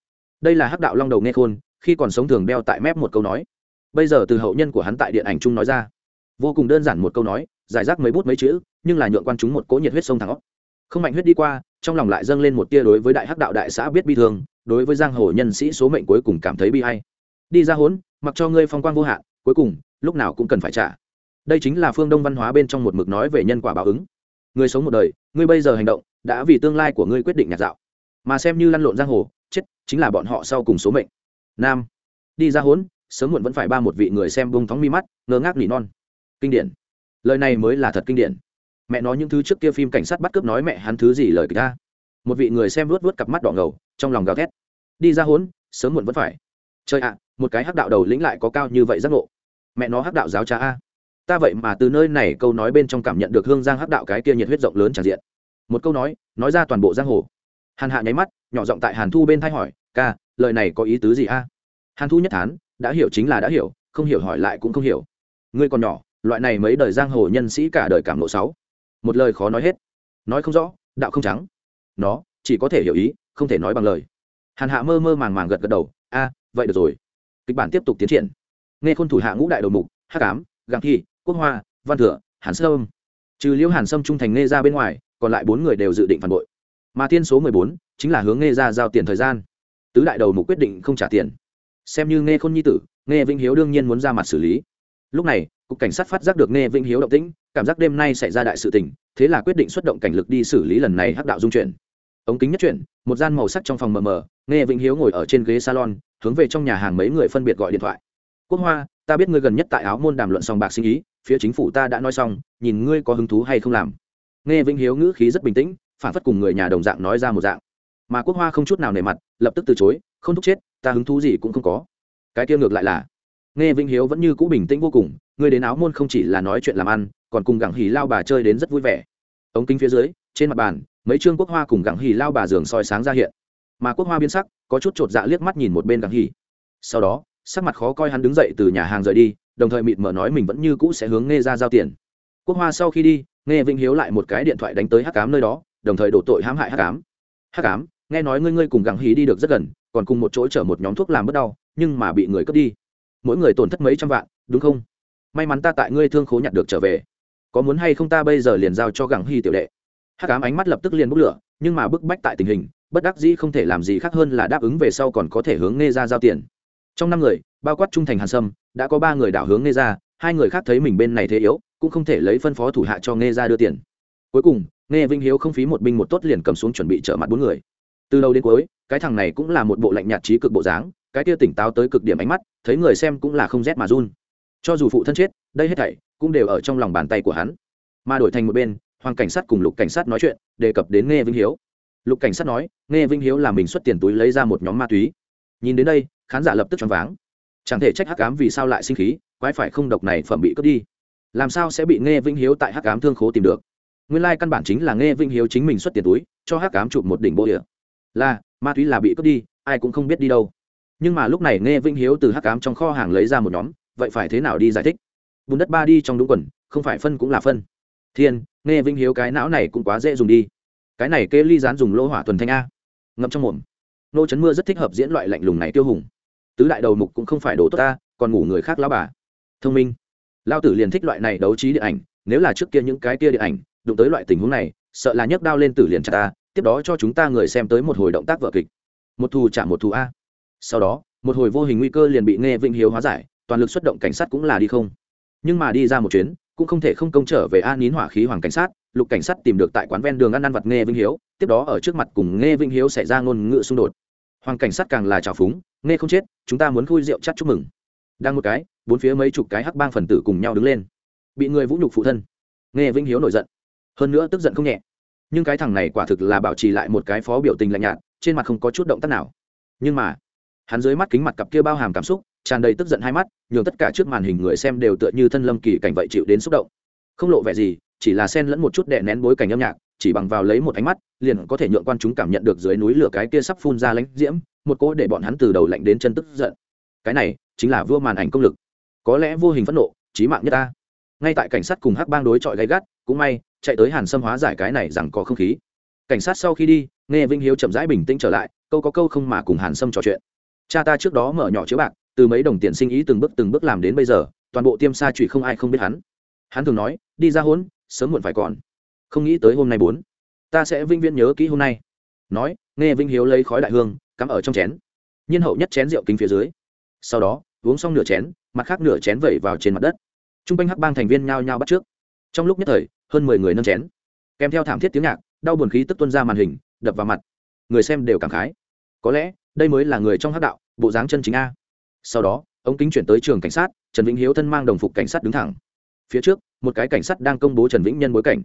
S1: Đây là hắc đạo long đầu nghe khôn, khi còn sống thường đeo tại mép một câu nói. Bây giờ từ hậu nhân của hắn tại điện ảnh chung nói ra. Vô cùng đơn giản một câu nói, giải rác mấy bút mấy chữ, nhưng là nhượng quan chúng một cỗ nhiệt huyết sông thẳng óc không mạnh huyết đi qua, trong lòng lại dâng lên một tia đối với đại hắc đạo đại xã biết bi thương, đối với giang hồ nhân sĩ số mệnh cuối cùng cảm thấy bi hay. Đi ra hốn, mặc cho ngươi phong quang vô hạn, cuối cùng, lúc nào cũng cần phải trả. Đây chính là phương đông văn hóa bên trong một mực nói về nhân quả báo ứng. Người sống một đời, ngươi bây giờ hành động, đã vì tương lai của ngươi quyết định nhạt dạo. Mà xem như lăn lộn giang hồ, chết, chính là bọn họ sau cùng số mệnh. Nam. Đi ra hốn, sớm muộn vẫn phải ba một vị người xem bông thóng mi mắt, ngơ ngác nỉ non. Kinh điển. Lời này mới là thật kinh điển mẹ nói những thứ trước kia phim cảnh sát bắt cướp nói mẹ hắn thứ gì lời kịch ta. Một vị người xem luốt vớt cặp mắt đỏ ngầu, trong lòng gào thét. Đi ra hốn, sớm muộn vẫn phải. Chơi ạ, một cái hắc đạo đầu lĩnh lại có cao như vậy giác ngộ. Mẹ nó hắc đạo giáo cha a. Ta vậy mà từ nơi này câu nói bên trong cảm nhận được hương giang hắc đạo cái kia nhiệt huyết rộng lớn tràn diện. Một câu nói nói ra toàn bộ giang hồ. Hàn hạ nháy mắt, nhỏ giọng tại hàn thu bên thay hỏi, ca, lời này có ý tứ gì a? Hàn thu nhất thán, đã hiểu chính là đã hiểu, không hiểu hỏi lại cũng không hiểu. Ngươi còn nhỏ, loại này mấy đời giang hồ nhân sĩ cả đời cảm lộ sáu một lời khó nói hết. Nói không rõ, đạo không trắng. Nó chỉ có thể hiểu ý, không thể nói bằng lời. Hàn hạ mơ mơ màng màng gật gật đầu, a, vậy được rồi. Kịch bản tiếp tục tiến triển. Nghe khôn thủ hạ ngũ đại đầu mục, hắc ám gàng thi, quốc hoa, văn thừa, hàn sâm. Trừ liễu hàn sâm trung thành nghe ra bên ngoài, còn lại bốn người đều dự định phản bội. Mà tiên số mười bốn chính là hướng nghe ra giao tiền thời gian. Tứ đại đầu mục quyết định không trả tiền. Xem như nghe khôn nhi tử, nghe vĩnh hiếu đương nhiên muốn ra mặt xử lý. Lúc này cục cảnh sát phát giác được nghe vĩnh hiếu động tĩnh, cảm giác đêm nay xảy ra đại sự tình, thế là quyết định xuất động cảnh lực đi xử lý lần này hắc đạo dung chuyển. Ống kính nhất chuyển, một gian màu sắc trong phòng mờ mờ, nghe vĩnh hiếu ngồi ở trên ghế salon, hướng về trong nhà hàng mấy người phân biệt gọi điện thoại. Quốc hoa, ta biết ngươi gần nhất tại áo môn đàm luận sòng bạc sinh ý, phía chính phủ ta đã nói xong, nhìn ngươi có hứng thú hay không làm. Nghe vĩnh hiếu ngữ khí rất bình tĩnh, phản phất cùng người nhà đồng dạng nói ra một dạng. Mà quốc hoa không chút nào nề mặt, lập tức từ chối, không thúc chết, ta hứng thú gì cũng không có. Cái kia ngược lại là nghe vĩnh hiếu vẫn như cũ bình tĩnh vô cùng, Người đến áo môn không chỉ là nói chuyện làm ăn, còn cùng gặng hì lao bà chơi đến rất vui vẻ. Ống kính phía dưới, trên mặt bàn, mấy trương quốc hoa cùng gặng hì lao bà giường soi sáng ra hiện. Mà quốc hoa biến sắc, có chút chột dạ liếc mắt nhìn một bên gặng hì sau đó, sắc mặt khó coi hắn đứng dậy từ nhà hàng rời đi, đồng thời mịt mở nói mình vẫn như cũ sẽ hướng nghe ra giao tiền. Quốc hoa sau khi đi nghe vĩnh hiếu lại một cái điện thoại đánh tới hắc cám nơi đó, đồng thời đổ tội hãm hại hắc cám hắc cám nghe nói ngươi ngươi cùng gặng hí đi được rất gần, còn cùng một chỗ chở một nhóm thuốc làm bớt đau, nhưng mà bị người cướp đi mỗi người tổn thất mấy trăm vạn, đúng không? May mắn ta tại ngươi thương khố nhặt được trở về. Có muốn hay không ta bây giờ liền giao cho gặng hy tiểu đệ. Hắc ám ánh mắt lập tức liền bốc lửa, nhưng mà bức bách tại tình hình, bất đắc dĩ không thể làm gì khác hơn là đáp ứng về sau còn có thể hướng nghe ra giao tiền. Trong năm người, bao quát trung thành hàn sâm, đã có ba người đảo hướng nghe ra hai người khác thấy mình bên này thế yếu, cũng không thể lấy phân phó thủ hạ cho nghe ra đưa tiền. Cuối cùng nghe vinh hiếu không phí một binh một tốt liền cầm xuống chuẩn bị trở mặt bốn người. Từ đầu đến cuối, cái thằng này cũng là một bộ lạnh nhạt trí cực bộ dáng cái kia tỉnh táo tới cực điểm ánh mắt, thấy người xem cũng là không rét mà run. Cho dù phụ thân chết, đây hết thảy cũng đều ở trong lòng bàn tay của hắn. Mà đổi thành một bên, hoàng cảnh sát cùng lục cảnh sát nói chuyện, đề cập đến nghe vinh hiếu. Lục cảnh sát nói, nghe vinh hiếu là mình xuất tiền túi lấy ra một nhóm ma túy. Nhìn đến đây, khán giả lập tức choáng váng. Chẳng thể trách hắc ám vì sao lại sinh khí, quái phải không độc này phẩm bị cướp đi. Làm sao sẽ bị nghe vinh hiếu tại hắc ám thương khố tìm được? Nguyên lai căn bản chính là nghe vinh hiếu chính mình xuất tiền túi, cho hắc ám chụp một đỉnh bộ địa. Là, ma túy là bị cướp đi, ai cũng không biết đi đâu nhưng mà lúc này nghe vinh hiếu từ hắc ám trong kho hàng lấy ra một nhóm, vậy phải thế nào đi giải thích? Bùn đất ba đi trong đúng quần, không phải phân cũng là phân. Thiên, nghe vinh hiếu cái não này cũng quá dễ dùng đi. Cái này kê ly dán dùng lô hỏa thuần thanh a. Ngậm trong mồm. Nô chấn mưa rất thích hợp diễn loại lạnh lùng này tiêu hùng. Tứ đại đầu mục cũng không phải đồ tốt ta còn ngủ người khác lao bà. Thông minh. Lao tử liền thích loại này đấu trí điện ảnh, nếu là trước kia những cái kia điện ảnh, đụng tới loại tình huống này, sợ là nhấc đao lên tử liền chặt ta, tiếp đó cho chúng ta người xem tới một hồi động tác vợ kịch. Một thù trả một thù a sau đó, một hồi vô hình nguy cơ liền bị nghe vĩnh hiếu hóa giải, toàn lực xuất động cảnh sát cũng là đi không. Nhưng mà đi ra một chuyến, cũng không thể không công trở về an nín hỏa khí hoàng cảnh sát, lục cảnh sát tìm được tại quán ven đường ăn ăn vặt nghe vĩnh hiếu, tiếp đó ở trước mặt cùng nghe vĩnh hiếu xảy ra ngôn ngữ xung đột. Hoàng cảnh sát càng là trào phúng nghe không chết, chúng ta muốn khui rượu chắt chúc mừng. Đang một cái, bốn phía mấy chục cái hắc bang phần tử cùng nhau đứng lên. Bị người vũ nhục phụ thân. Nghe vĩnh hiếu nổi giận. Hơn nữa tức giận không nhẹ. Nhưng cái thằng này quả thực là bảo trì lại một cái phó biểu tình lạnh nhạt, trên mặt không có chút động tác nào. Nhưng mà hắn dưới mắt kính mặt cặp kia bao hàm cảm xúc, tràn đầy tức giận hai mắt, nhường tất cả trước màn hình người xem đều tựa như thân lâm kỳ cảnh vậy chịu đến xúc động. Không lộ vẻ gì, chỉ là xen lẫn một chút đè nén bối cảnh âm nhạc, chỉ bằng vào lấy một ánh mắt, liền có thể nhượng quan chúng cảm nhận được dưới núi lửa cái kia sắp phun ra lãnh diễm, một cỗ để bọn hắn từ đầu lạnh đến chân tức giận. Cái này, chính là vua màn ảnh công lực. Có lẽ vô hình phẫn nộ trí mạng nhất ta. Ngay tại cảnh sát cùng hắc bang đối chọi gay gắt, cũng may, chạy tới hàn xâm hóa giải cái này rằng có không khí. Cảnh sát sau khi đi, nghe vinh hiếu chậm rãi bình tĩnh trở lại, câu có câu không mà cùng hàn sâm trò chuyện cha ta trước đó mở nhỏ chữ bạc, từ mấy đồng tiền sinh ý từng bước từng bước làm đến bây giờ, toàn bộ tiêm sa trụy không ai không biết hắn. Hắn thường nói, đi ra hôn, sớm muộn phải còn. Không nghĩ tới hôm nay bốn, ta sẽ vinh viễn nhớ kỹ hôm nay. Nói, nghe vinh hiếu lấy khói đại hương, cắm ở trong chén. Nhiên hậu nhất chén rượu kính phía dưới. Sau đó, uống xong nửa chén, mặt khác nửa chén vẩy vào trên mặt đất. T r u n g quanh hắc bang thành viên nhao nhao bắt trước. Trong lúc nhất thời, hơn mười người nâng chén. Kèm theo thảm thiết tiếng nhạc, đau buồn khí tức tuân ra màn hình, đập vào mặt. Người xem đều cảm khái. Có lẽ đây mới là người trong hắc đạo, bộ dáng chân chính a. Sau đó, ống kính chuyển tới trường cảnh sát, trần vĩnh hiếu thân mang đồng phục cảnh sát đứng thẳng. Phía trước, một cái cảnh sát đang công bố trần vĩnh nhân bối cảnh.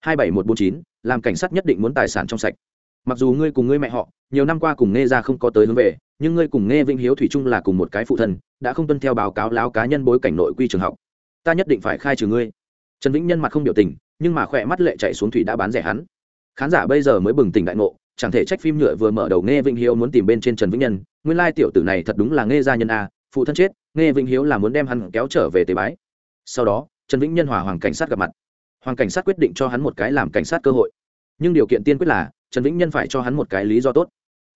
S1: hai bảy một bốn chín, làm cảnh sát nhất định muốn tài sản trong sạch. Mặc dù ngươi cùng ngươi mẹ họ, nhiều năm qua cùng nghe ra không có tới hướng về, nhưng ngươi cùng nghe vĩnh hiếu thủy chung là cùng một cái phụ thân, đã không tuân theo báo cáo láo cá nhân bối cảnh nội quy trường học. Ta nhất định phải khai trừ ngươi. Trần vĩnh nhân mặt không biểu tình, nhưng mà khỏe mắt lệ chạy xuống thủy đã bán rẻ hắn. Khán giả bây giờ mới bừng tỉnh đại ngộ chẳng thể trách phim nhựa vừa mở đầu nghe vĩnh hiếu muốn tìm bên trên trần vĩnh nhân. Nguyên lai tiểu tử này thật đúng là nghe gia nhân a, phụ thân chết nghe vĩnh hiếu là muốn đem hắn kéo trở về tế bái. Sau đó, trần vĩnh nhân hòa hoàng cảnh sát gặp mặt. Hoàng cảnh sát quyết định cho hắn một cái làm cảnh sát cơ hội. Nhưng điều kiện tiên quyết là, trần vĩnh nhân phải cho hắn một cái lý do tốt.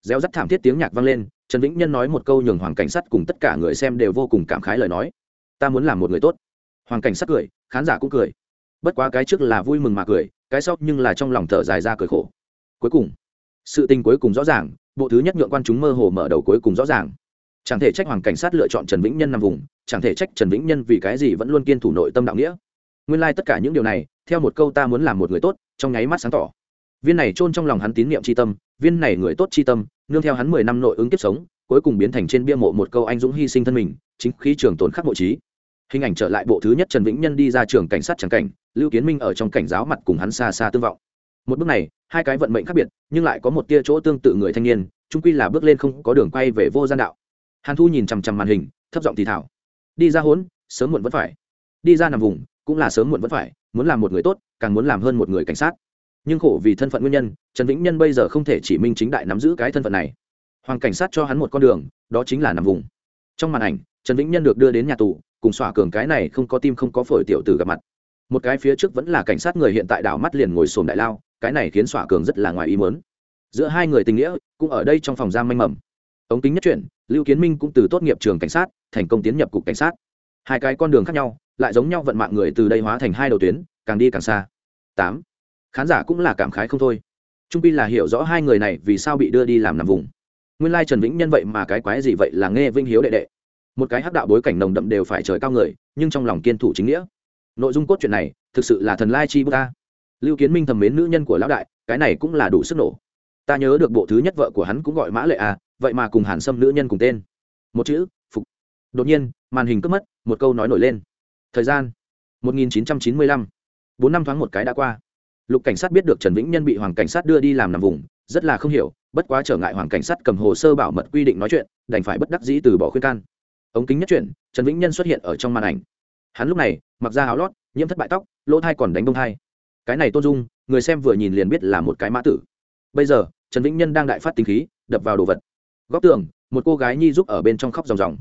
S1: Gieo rắt thảm thiết tiếng nhạc vang lên, trần vĩnh nhân nói một câu nhường hoàng cảnh sát cùng tất cả người xem đều vô cùng cảm khái lời nói. Ta muốn làm một người tốt. Hoàng cảnh sát cười, khán giả cũng cười. Bất quá cái trước là vui mừng mà cười, cái sau nhưng là trong lòng thở dài ra cười khổ. Cuối cùng sự tình cuối cùng rõ ràng, bộ thứ nhất nhượng quan chúng mơ hồ mở đầu cuối cùng rõ ràng. Chẳng thể trách hoàng cảnh sát lựa chọn trần vĩnh nhân nằm vùng, chẳng thể trách trần vĩnh nhân vì cái gì vẫn luôn kiên thủ nội tâm đạo nghĩa. Nguyên lai、like、tất cả những điều này, theo một câu ta muốn làm một người tốt, trong nháy mắt sáng tỏ. Viên này chôn trong lòng hắn tín nhiệm c h i tâm, viên này người tốt c h i tâm, nương theo hắn mười năm nội ứng kiếp sống, cuối cùng biến thành trên bia mộ một câu anh dũng hy sinh thân mình, chính khí trường tồn khắc mộ trí. Hình ảnh trở lại bộ thứ nhất trần vĩnh nhân đi ra trường cảnh sát tràng cảnh, lưu kiến minh ở trong cảnh giáo mặt cùng hắn xa xa tương vọng một bước này, hai cái vận mệnh khác biệt, nhưng lại có một tia chỗ tương tự người thanh niên trung quy là bước lên không có đường quay về vô gian đạo. Hàn thu nhìn chằm chằm màn hình, thấp giọng thì thảo đi ra hốn, sớm muộn vẫn phải. Đi ra nằm vùng, cũng là sớm muộn vẫn phải, muốn làm một người tốt, càng muốn làm hơn một người cảnh sát. Nhưng khổ vì thân phận nguyên nhân, trần vĩnh nhân bây giờ không thể chỉ minh chính đại nắm giữ cái thân phận này. Hoàng cảnh sát cho hắn một con đường, đó chính là nằm vùng. Trong màn ảnh, trần vĩnh nhân được đưa đến nhà tù, cùng xỏa cường cái này không có tim không có phổi tiểu tử gặp mặt. Một cái phía trước vẫn là cảnh sát người hiện tại đảo mắt liền ngồi sồn đại lao cái này khiến xỏa cường rất là ngoài ý mớn giữa hai người tình nghĩa, cũng ở đây trong phòng giam manh mầm. Ống kính nhất chuyển, lưu kiến minh cũng từ tốt nghiệp trường cảnh sát, thành công tiến nhập cục cảnh sát. Hai cái con đường khác nhau, lại giống nhau vận mạng người từ đây hóa thành hai đầu tuyến, càng đi càng xa. Tám. Khán giả cũng là cảm khái không thôi. Trung pi là hiểu rõ hai người này vì sao bị đưa đi làm nằm vùng. Nguyên lai trần vĩnh nhân vậy mà cái quái gì vậy là nghe vinh hiếu đệ đệ. Một cái hắc đạo bối cảnh nồng đậm đều phải trời cao người, nhưng trong lòng kiên thủ chính nghĩa. Nội dung cốt truyện này, thực sự là thần lai chi bút ta lưu kiến minh thầm mến nữ nhân của lão đại, cái này cũng là đủ sức nổ. Ta nhớ được bộ thứ nhất vợ của hắn cũng gọi mã lệ à vậy mà cùng hàn sâm nữ nhân cùng tên. Một chữ, phục. Đột nhiên, màn hình cướp mất, một câu nói nổi lên. Thời gian 1995. bốn năm thoáng một cái đã qua. Lục cảnh sát biết được trần vĩnh nhân bị hoàng cảnh sát đưa đi làm nằm vùng, rất là không hiểu, bất quá trở ngại hoàng cảnh sát cầm hồ sơ bảo mật quy định nói chuyện, đành phải bất đắc dĩ từ bỏ khuyên can. Ống kính nhất chuyển, trần vĩnh nhân xuất hiện ở trong màn ảnh. Hắn lúc này, mặc ra áo lót, nhiễm thất bại tóc, lỗ thai còn đánh bông thai cái này tôn dung, người xem vừa nhìn liền biết là một cái mã tử. Bây giờ, trần vĩnh nhân đang đại phát tính khí, đập vào đồ vật. Góc tường, một cô gái nhi giúp ở bên trong khóc ròng ròng.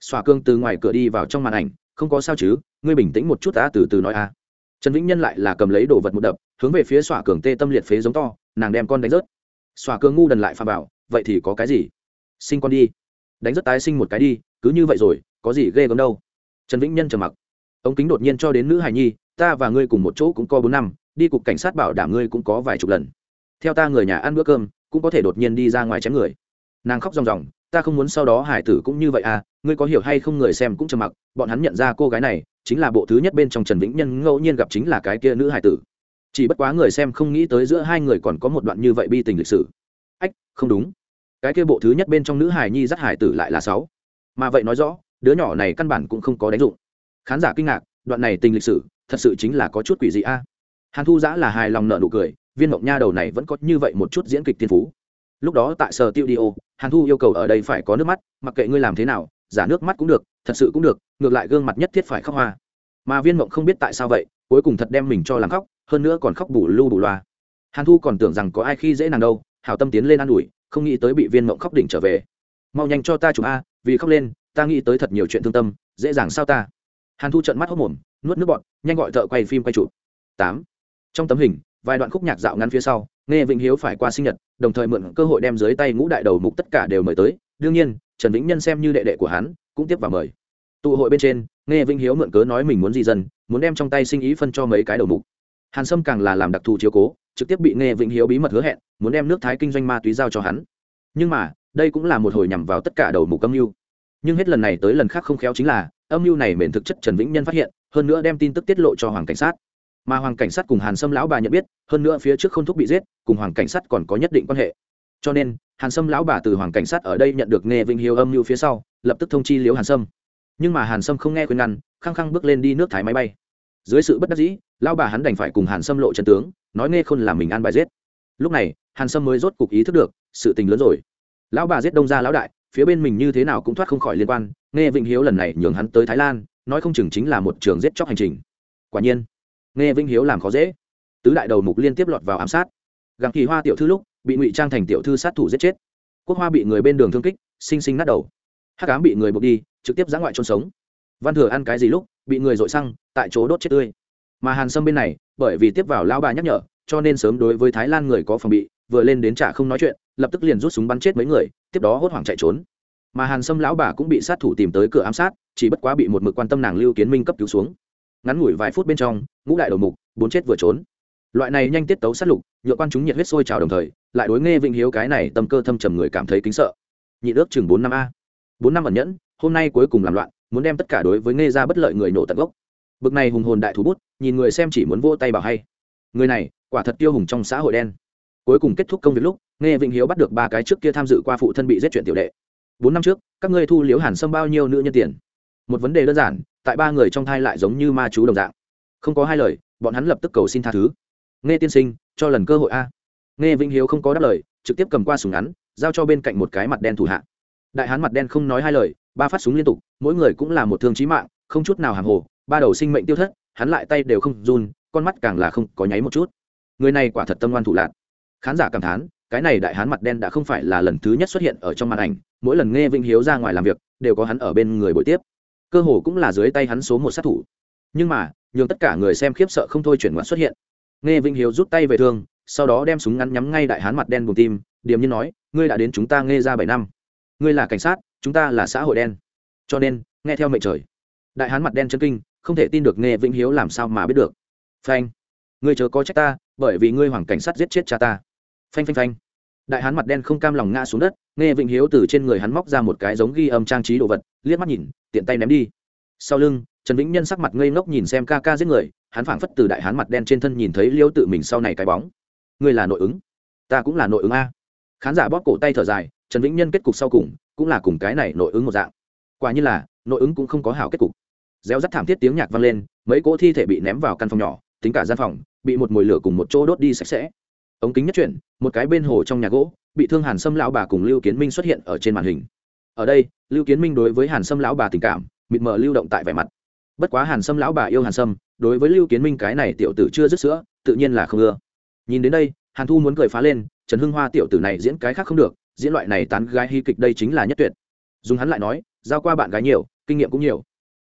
S1: Xòa cương từ ngoài cửa đi vào trong màn ảnh, không có sao chứ, ngươi bình tĩnh một chút ta từ từ nói a trần vĩnh nhân lại là cầm lấy đồ vật một đập, hướng về phía xòa cường tê tâm liệt phế giống to, nàng đem con đánh rớt. Xòa cường ngu đần lại pha bảo, vậy thì có cái gì? Sinh con đi. Đánh rất tái sinh một cái đi, cứ như vậy rồi, có gì ghê gớm đâu. Trần vĩnh nhân trầm mặc. Ống kính đột nhiên cho đến nữ hài nhi, ta và ngươi cùng một chỗ cũng có bốn năm đi cục cảnh sát bảo đảm ngươi cũng có vài chục lần. Theo ta người nhà ăn bữa cơm, cũng có thể đột nhiên đi ra ngoài chém người. Nàng khóc ròng ròng, ta không muốn sau đó hải tử cũng như vậy à ngươi có hiểu hay không người xem cũng trầm mặc, bọn hắn nhận ra cô gái này, chính là bộ thứ nhất bên trong trần vĩnh nhân ngẫu nhiên gặp chính là cái kia nữ hải tử. Chỉ bất quá người xem không nghĩ tới giữa hai người còn có một đoạn như vậy bi tình lịch sử. Ách, không đúng. Cái kia bộ thứ nhất bên trong nữ hải nhi dắt hải tử lại là sáu. Mà vậy nói rõ, đứa nhỏ này căn bản cũng không có đánh dụng. Khán giả kinh ngạc, đoạn này tình lịch sử, thật sự chính là có chút quỷ dị a hàn thu giã là hài lòng nợ nụ cười, viên mộng nha đầu này vẫn có như vậy một chút diễn kịch tiên phú. Lúc đó tại sở tiêu đi ô hàn thu yêu cầu ở đây phải có nước mắt, mặc kệ ngươi làm thế nào, giả nước mắt cũng được, thật sự cũng được, ngược lại gương mặt nhất thiết phải khóc hoa. Mà viên mộng không biết tại sao vậy, cuối cùng thật đem mình cho làm khóc, hơn nữa còn khóc bù lu bù loa. Hàn thu còn tưởng rằng có ai khi dễ nàng đâu hào tâm tiến lên ă n ủi, không nghĩ tới bị viên mộng khóc đỉnh trở về. Mau nhanh cho ta chụp a, vì khóc lên, ta nghĩ tới thật nhiều chuyện thương tâm, dễ dàng sao ta? Hàn thu trận mắt hốc mồm, nuốt nước bọn nhanh gọi thợ quay phim quay chụp. Tám trong tấm hình, vài đoạn khúc nhạc dạo ngắn phía sau, nghe vĩnh hiếu phải qua sinh nhật, đồng thời mượn cơ hội đem dưới tay ngũ đại đầu mục tất cả đều mời tới. Đương nhiên, trần vĩnh nhân xem như đệ đệ của hắn, cũng tiếp vào mời. Tụ hội bên trên, nghe vĩnh hiếu mượn cớ nói mình muốn gì dần muốn đem trong tay sinh ý phân cho mấy cái đầu mục. Hàn sâm càng là làm đặc thù chiếu cố, trực tiếp bị nghe vĩnh hiếu bí mật hứa hẹn, muốn đem nước thái kinh doanh ma túy giao cho hắn. Nhưng mà, đây cũng là một hồi nhằm vào tất cả đầu mục âm mưu. Nhưng hết lần này tới lần khác không khéo chính là, âm mưu này mền thực chất trần vĩnh nhân phát hiện, hơn nữa đem tin tức tiết lộ cho hoàng cảnh sát mà hoàng cảnh sát cùng hàn sâm lão bà nhận biết hơn nữa phía trước k h ô n thúc bị giết cùng hoàng cảnh sát còn có nhất định quan hệ cho nên hàn sâm lão bà từ hoàng cảnh sát ở đây nhận được nghe vinh hiếu âm mưu phía sau lập tức thông chi liếu hàn sâm nhưng mà hàn sâm không nghe khuyên ngăn khăng khăng bước lên đi nước thái máy bay dưới sự bất đắc dĩ lão bà hắn đành phải cùng hàn sâm lộ trần tướng nói nghe khôn làm mình ăn bài giết lúc này hàn sâm mới rốt cục ý thức được sự tình lớn rồi lão bà giết đông ra lão đại phía bên mình như thế nào cũng thoát không khỏi liên quan nghe vịnh hiếu lần này nhường hắn tới thái lan nói không chừng chính là một trường giết chóc hành trình quả nhiên nghe vinh hiếu làm khó dễ. Tứ đại đầu mục liên tiếp lọt vào ám sát. Gặng kỳ hoa tiểu thư lúc, bị ngụy trang thành tiểu thư sát thủ giết chết. Quốc hoa bị người bên đường thương kích, sinh sinh nát đầu. Hắc ám bị người buộc đi, trực tiếp giã ngoại trôn sống. Văn thừa ăn cái gì lúc, bị người dội xăng, tại chỗ đốt chết tươi. Mà hàn sâm bên này, bởi vì tiếp vào lao bà nhắc nhở, cho nên sớm đối với thái lan người có phòng bị, vừa lên đến trả không nói chuyện, lập tức liền rút súng bắn chết mấy người, tiếp đó hốt hoảng chạy trốn. Mà hàn sâm lão bà cũng bị sát thủ tìm tới cửa ám sát, chỉ bất quá bị một mực quan tâm nàng lưu kiến minh cấp cứu xuống ngắn ngủi vài phút bên trong, ngũ đại đầu mục, bốn chết vừa trốn. Loại này nhanh tiết tấu sát lục, nhựa quan chúng nhiệt huyết sôi trào đồng thời, lại đối nghe vĩnh hiếu cái này tâm cơ thâm trầm người cảm thấy kính sợ. Nhị ước chừng bốn năm a. Bốn năm ẩn nhẫn, hôm nay cuối cùng làm loạn, muốn đem tất cả đối với nghe ra bất lợi người nổ tận gốc. Bực này hùng hồn đại thú bút, nhìn người xem chỉ muốn vô tay bảo hay. Người này, quả thật tiêu hùng trong xã hội đen. Cuối cùng kết thúc công việc lúc nghe vĩnh hiếu bắt được ba cái trước kia tham dự qua phụ thân bị giết chuyện tiểu đệ. Bốn năm trước, các ngươi thu liếu hàn sâm bao nhiêu nữ nhân tiền? Một vấn đề đơn giản tại ba người trong thai lại giống như ma chú đồng dạng. Không có hai lời, bọn hắn lập tức cầu xin tha thứ. Nghe tiên sinh, cho lần cơ hội a. Nghe vĩnh hiếu không có đáp lời, trực tiếp cầm qua súng ngắn, giao cho bên cạnh một cái mặt đen thủ hạ. Đại hán mặt đen không nói hai lời, ba phát súng liên tục, mỗi người cũng là một thương chí mạng, không chút nào hàng hồ, ba đầu sinh mệnh tiêu thất, hắn lại tay đều không run, con mắt càng là không có nháy một chút. Người này quả thật tâm ngoan thủ lạc khán giả cảm thán, cái này đại hán mặt đen đã không phải là lần thứ nhất xuất hiện ở trong màn ảnh, mỗi lần nghe vĩnh hiếu ra ngoài làm việc, đều có hắn ở bên người buổi tiếp cơ hồ cũng là dưới tay hắn số một sát thủ. Nhưng mà, nhường tất cả người xem khiếp sợ không thôi chuyển ngoặt xuất hiện. Nghe vinh hiếu rút tay về thương, sau đó đem súng ngắn nhắm ngay đại hán mặt đen buồng tim, điềm như nói, ngươi đã đến chúng ta nghe ra bảy năm. Ngươi là cảnh sát, chúng ta là xã hội đen. Cho nên, nghe theo mệnh trời. Đại hán mặt đen chân kinh, không thể tin được nghe vĩnh hiếu làm sao mà biết được. Phanh, ngươi chớ có trách ta, bởi vì ngươi hoàng cảnh sát giết chết cha ta. Phanh phanh phanh đại hán mặt đen không cam lòng ngã xuống đất, nghe Vịnh hiếu từ trên người hắn móc ra một cái giống ghi âm trang trí đồ vật, liếc mắt nhìn, tiện tay ném đi. Sau lưng, trần vĩnh nhân sắc mặt ngây ngốc nhìn xem ca ca giết người, hắn phảng phất từ đại hán mặt đen trên thân nhìn thấy liêu tự mình sau này cái bóng. Ngươi là nội ứng. Ta cũng là nội ứng a. Khán giả bóp cổ tay thở dài, trần vĩnh nhân kết cục sau cùng, cũng là cùng cái này nội ứng một dạng. Quả như là, nội ứng cũng không có hảo kết cục. Reo rắt thảm thiết tiếng nhạc vang lên, mấy cỗ thi thể bị ném vào căn phòng nhỏ, tính cả gian phòng, bị một mồi lửa cùng một chỗ đốt đi sạch sẽ. Ống kính nhất chuyển một cái bên hồ trong nhà gỗ, bị thương hàn sâm lão bà cùng lưu kiến minh xuất hiện ở trên màn hình. Ở đây, lưu kiến minh đối với hàn sâm lão bà tình cảm, mịt mờ lưu động tại vẻ mặt. Bất quá hàn sâm lão bà yêu hàn sâm, đối với lưu kiến minh cái này tiểu tử chưa dứt sữa, tự nhiên là không ưa. Nhìn đến đây, hàn thu muốn cười phá lên, trần hưng hoa tiểu tử này diễn cái khác không được, diễn loại này tán gái hy kịch đây chính là nhất tuyệt. Dùng hắn lại nói, giao qua bạn gái nhiều, kinh nghiệm cũng nhiều.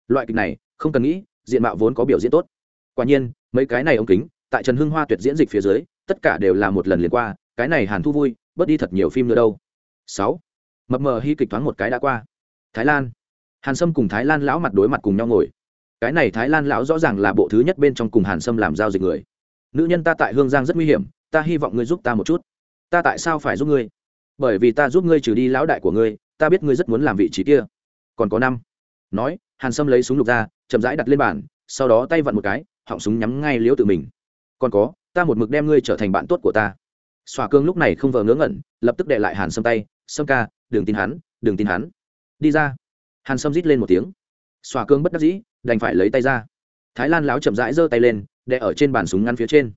S1: Loại kịch này, không cần nghĩ, diện mạo vốn có biểu diễn tốt. Quả nhiên, mấy cái này ống kính, tại trần hưng hoa tuyệt diễn dịch phía dưới, tất cả đều là một lần liền qua cái này hàn thu vui, bớt đi thật nhiều phim nữa đâu. Sáu. Mập mờ hy kịch thoáng một cái đã qua. Thái lan. Hàn sâm cùng thái lan lão mặt đối mặt cùng nhau ngồi. Cái này thái lan lão rõ ràng là bộ thứ nhất bên trong cùng hàn sâm làm giao dịch người. Nữ nhân ta tại hương giang rất nguy hiểm, ta hy vọng ngươi giúp ta một chút. Ta tại sao phải giúp ngươi? Bởi vì ta giúp ngươi trừ đi lão đại của ngươi, ta biết ngươi rất muốn làm vị trí kia. Còn có năm. Nói, hàn sâm lấy súng lục ra, chậm rãi đặt lên bàn, sau đó tay vặn một cái, họng súng nhắm ngay liễu tự mình. Còn có, ta một mực đem ngươi trở thành bạn tốt của ta xòa cương lúc này không vờ ngớ ngẩn, lập tức đệ lại hàn sâm tay, sâm ca, đừng tin hắn, đừng tin hắn. Đi ra. Hàn sâm rít lên một tiếng. Xòa cương bất đắc dĩ, đành phải lấy tay ra. Thái lan láo chậm rãi giơ tay lên đệ ở trên bàn súng ngắn phía trên.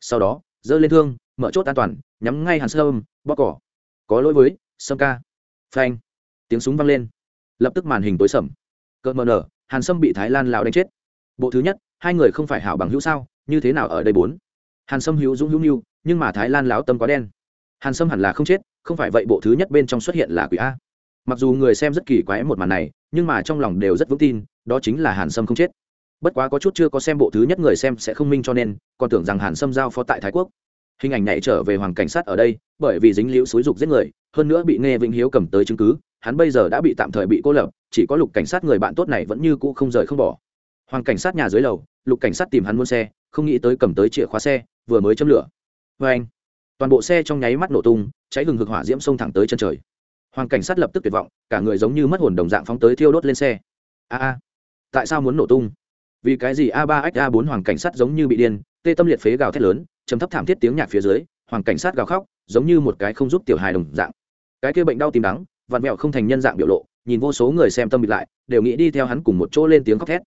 S1: Sau đó, giơ lên thương, mở chốt an toàn, nhắm ngay hàn sâm, bóc cỏ. Có lỗi với, sâm ca. Phanh, tiếng súng vang lên. Lập tức màn hình tối sầm. Cợt mờ nở, hàn sâm bị thái lan lào đánh chết. Bộ thứ nhất, hai người không phải hảo bằng hữu sao, như thế nào ở đây bốn? Hàn sâm hữu dũng hữu nhu nhưng mà thái lan láo tâm quá đen. Hàn sâm hẳn là không chết, không phải vậy bộ thứ nhất bên trong xuất hiện là quỷ a. Mặc dù người xem rất kỳ quái một màn này, nhưng mà trong lòng đều rất vững tin, đó chính là hàn sâm không chết. Bất quá có chút chưa có xem bộ thứ nhất người xem sẽ không minh cho nên, còn tưởng rằng hàn sâm giao phó tại thái quốc. Hình ảnh này trở về hoàng cảnh sát ở đây, bởi vì dính liễu xúi dục giết người, hơn nữa bị nghe vĩnh hiếu cầm tới chứng cứ, hắn bây giờ đã bị tạm thời bị cô lập, chỉ có lục cảnh sát người bạn tốt này vẫn như cũ không rời không bỏ. Hoàng cảnh sát nhà dưới lầu, lục cảnh sát tìm hắn muốn xe, không nghĩ tới cầm tới chìa khóa xe vừa mới châm lửa. Vê anh, toàn bộ xe trong nháy mắt nổ tung, cháy hừng hực hỏa diễm xông thẳng tới chân trời. Hoàng cảnh sát lập tức tuyệt vọng, cả người giống như mất hồn đồng dạng phóng tới thiêu đốt lên xe. A a, tại sao muốn nổ tung? Vì cái gì a ba x a bốn hoàng cảnh sát giống như bị điên, tê tâm liệt phế gào thét lớn chấm thấp thảm thiết tiếng nhạc phía dưới, hoàng cảnh sát gào khóc, giống như một cái không giúp tiểu hài đồng dạng. Cái kia bệnh đau tìm đắng, vặn vẹo không thành nhân dạng biểu lộ, nhìn vô số người xem tâm bịt lại, đều nghĩ đi theo hắn cùng một chỗ lên tiếng khóc thét.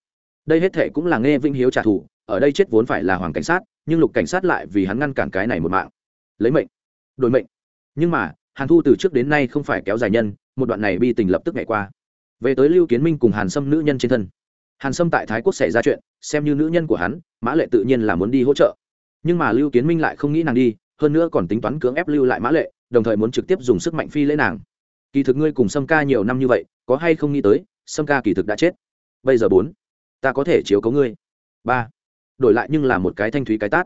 S1: Đây hết thệ cũng là nghe vinh hiếu trả thù ở đây chết vốn phải là hoàng cảnh sát, nhưng lục cảnh sát lại vì hắn ngăn cản cái này một mạng. Lấy mệnh. Đổi mệnh. Nhưng mà, hàn thu từ trước đến nay không phải kéo dài nhân, một đoạn này bi tình lập tức ngày qua. Về tới lưu kiến minh cùng hàn sâm nữ nhân trên thân. Hàn sâm tại thái quốc xảy ra chuyện, xem như nữ nhân của hắn, mã lệ tự nhiên là muốn đi hỗ trợ. Nhưng mà lưu kiến minh lại không nghĩ nàng đi, hơn nữa còn tính toán cưỡng ép lưu lại mã lệ, đồng thời muốn trực tiếp dùng sức mạnh phi lễ nàng. Kỳ thực ngươi cùng sâm ca nhiều năm như vậy, có hay không nghĩ tới, sâm ca kỳ thực đã chết. Bây giờ bốn, ta có thể chiếu cấu ngươi. Ba đổi lại nhưng là một cái thanh thúy cái tát.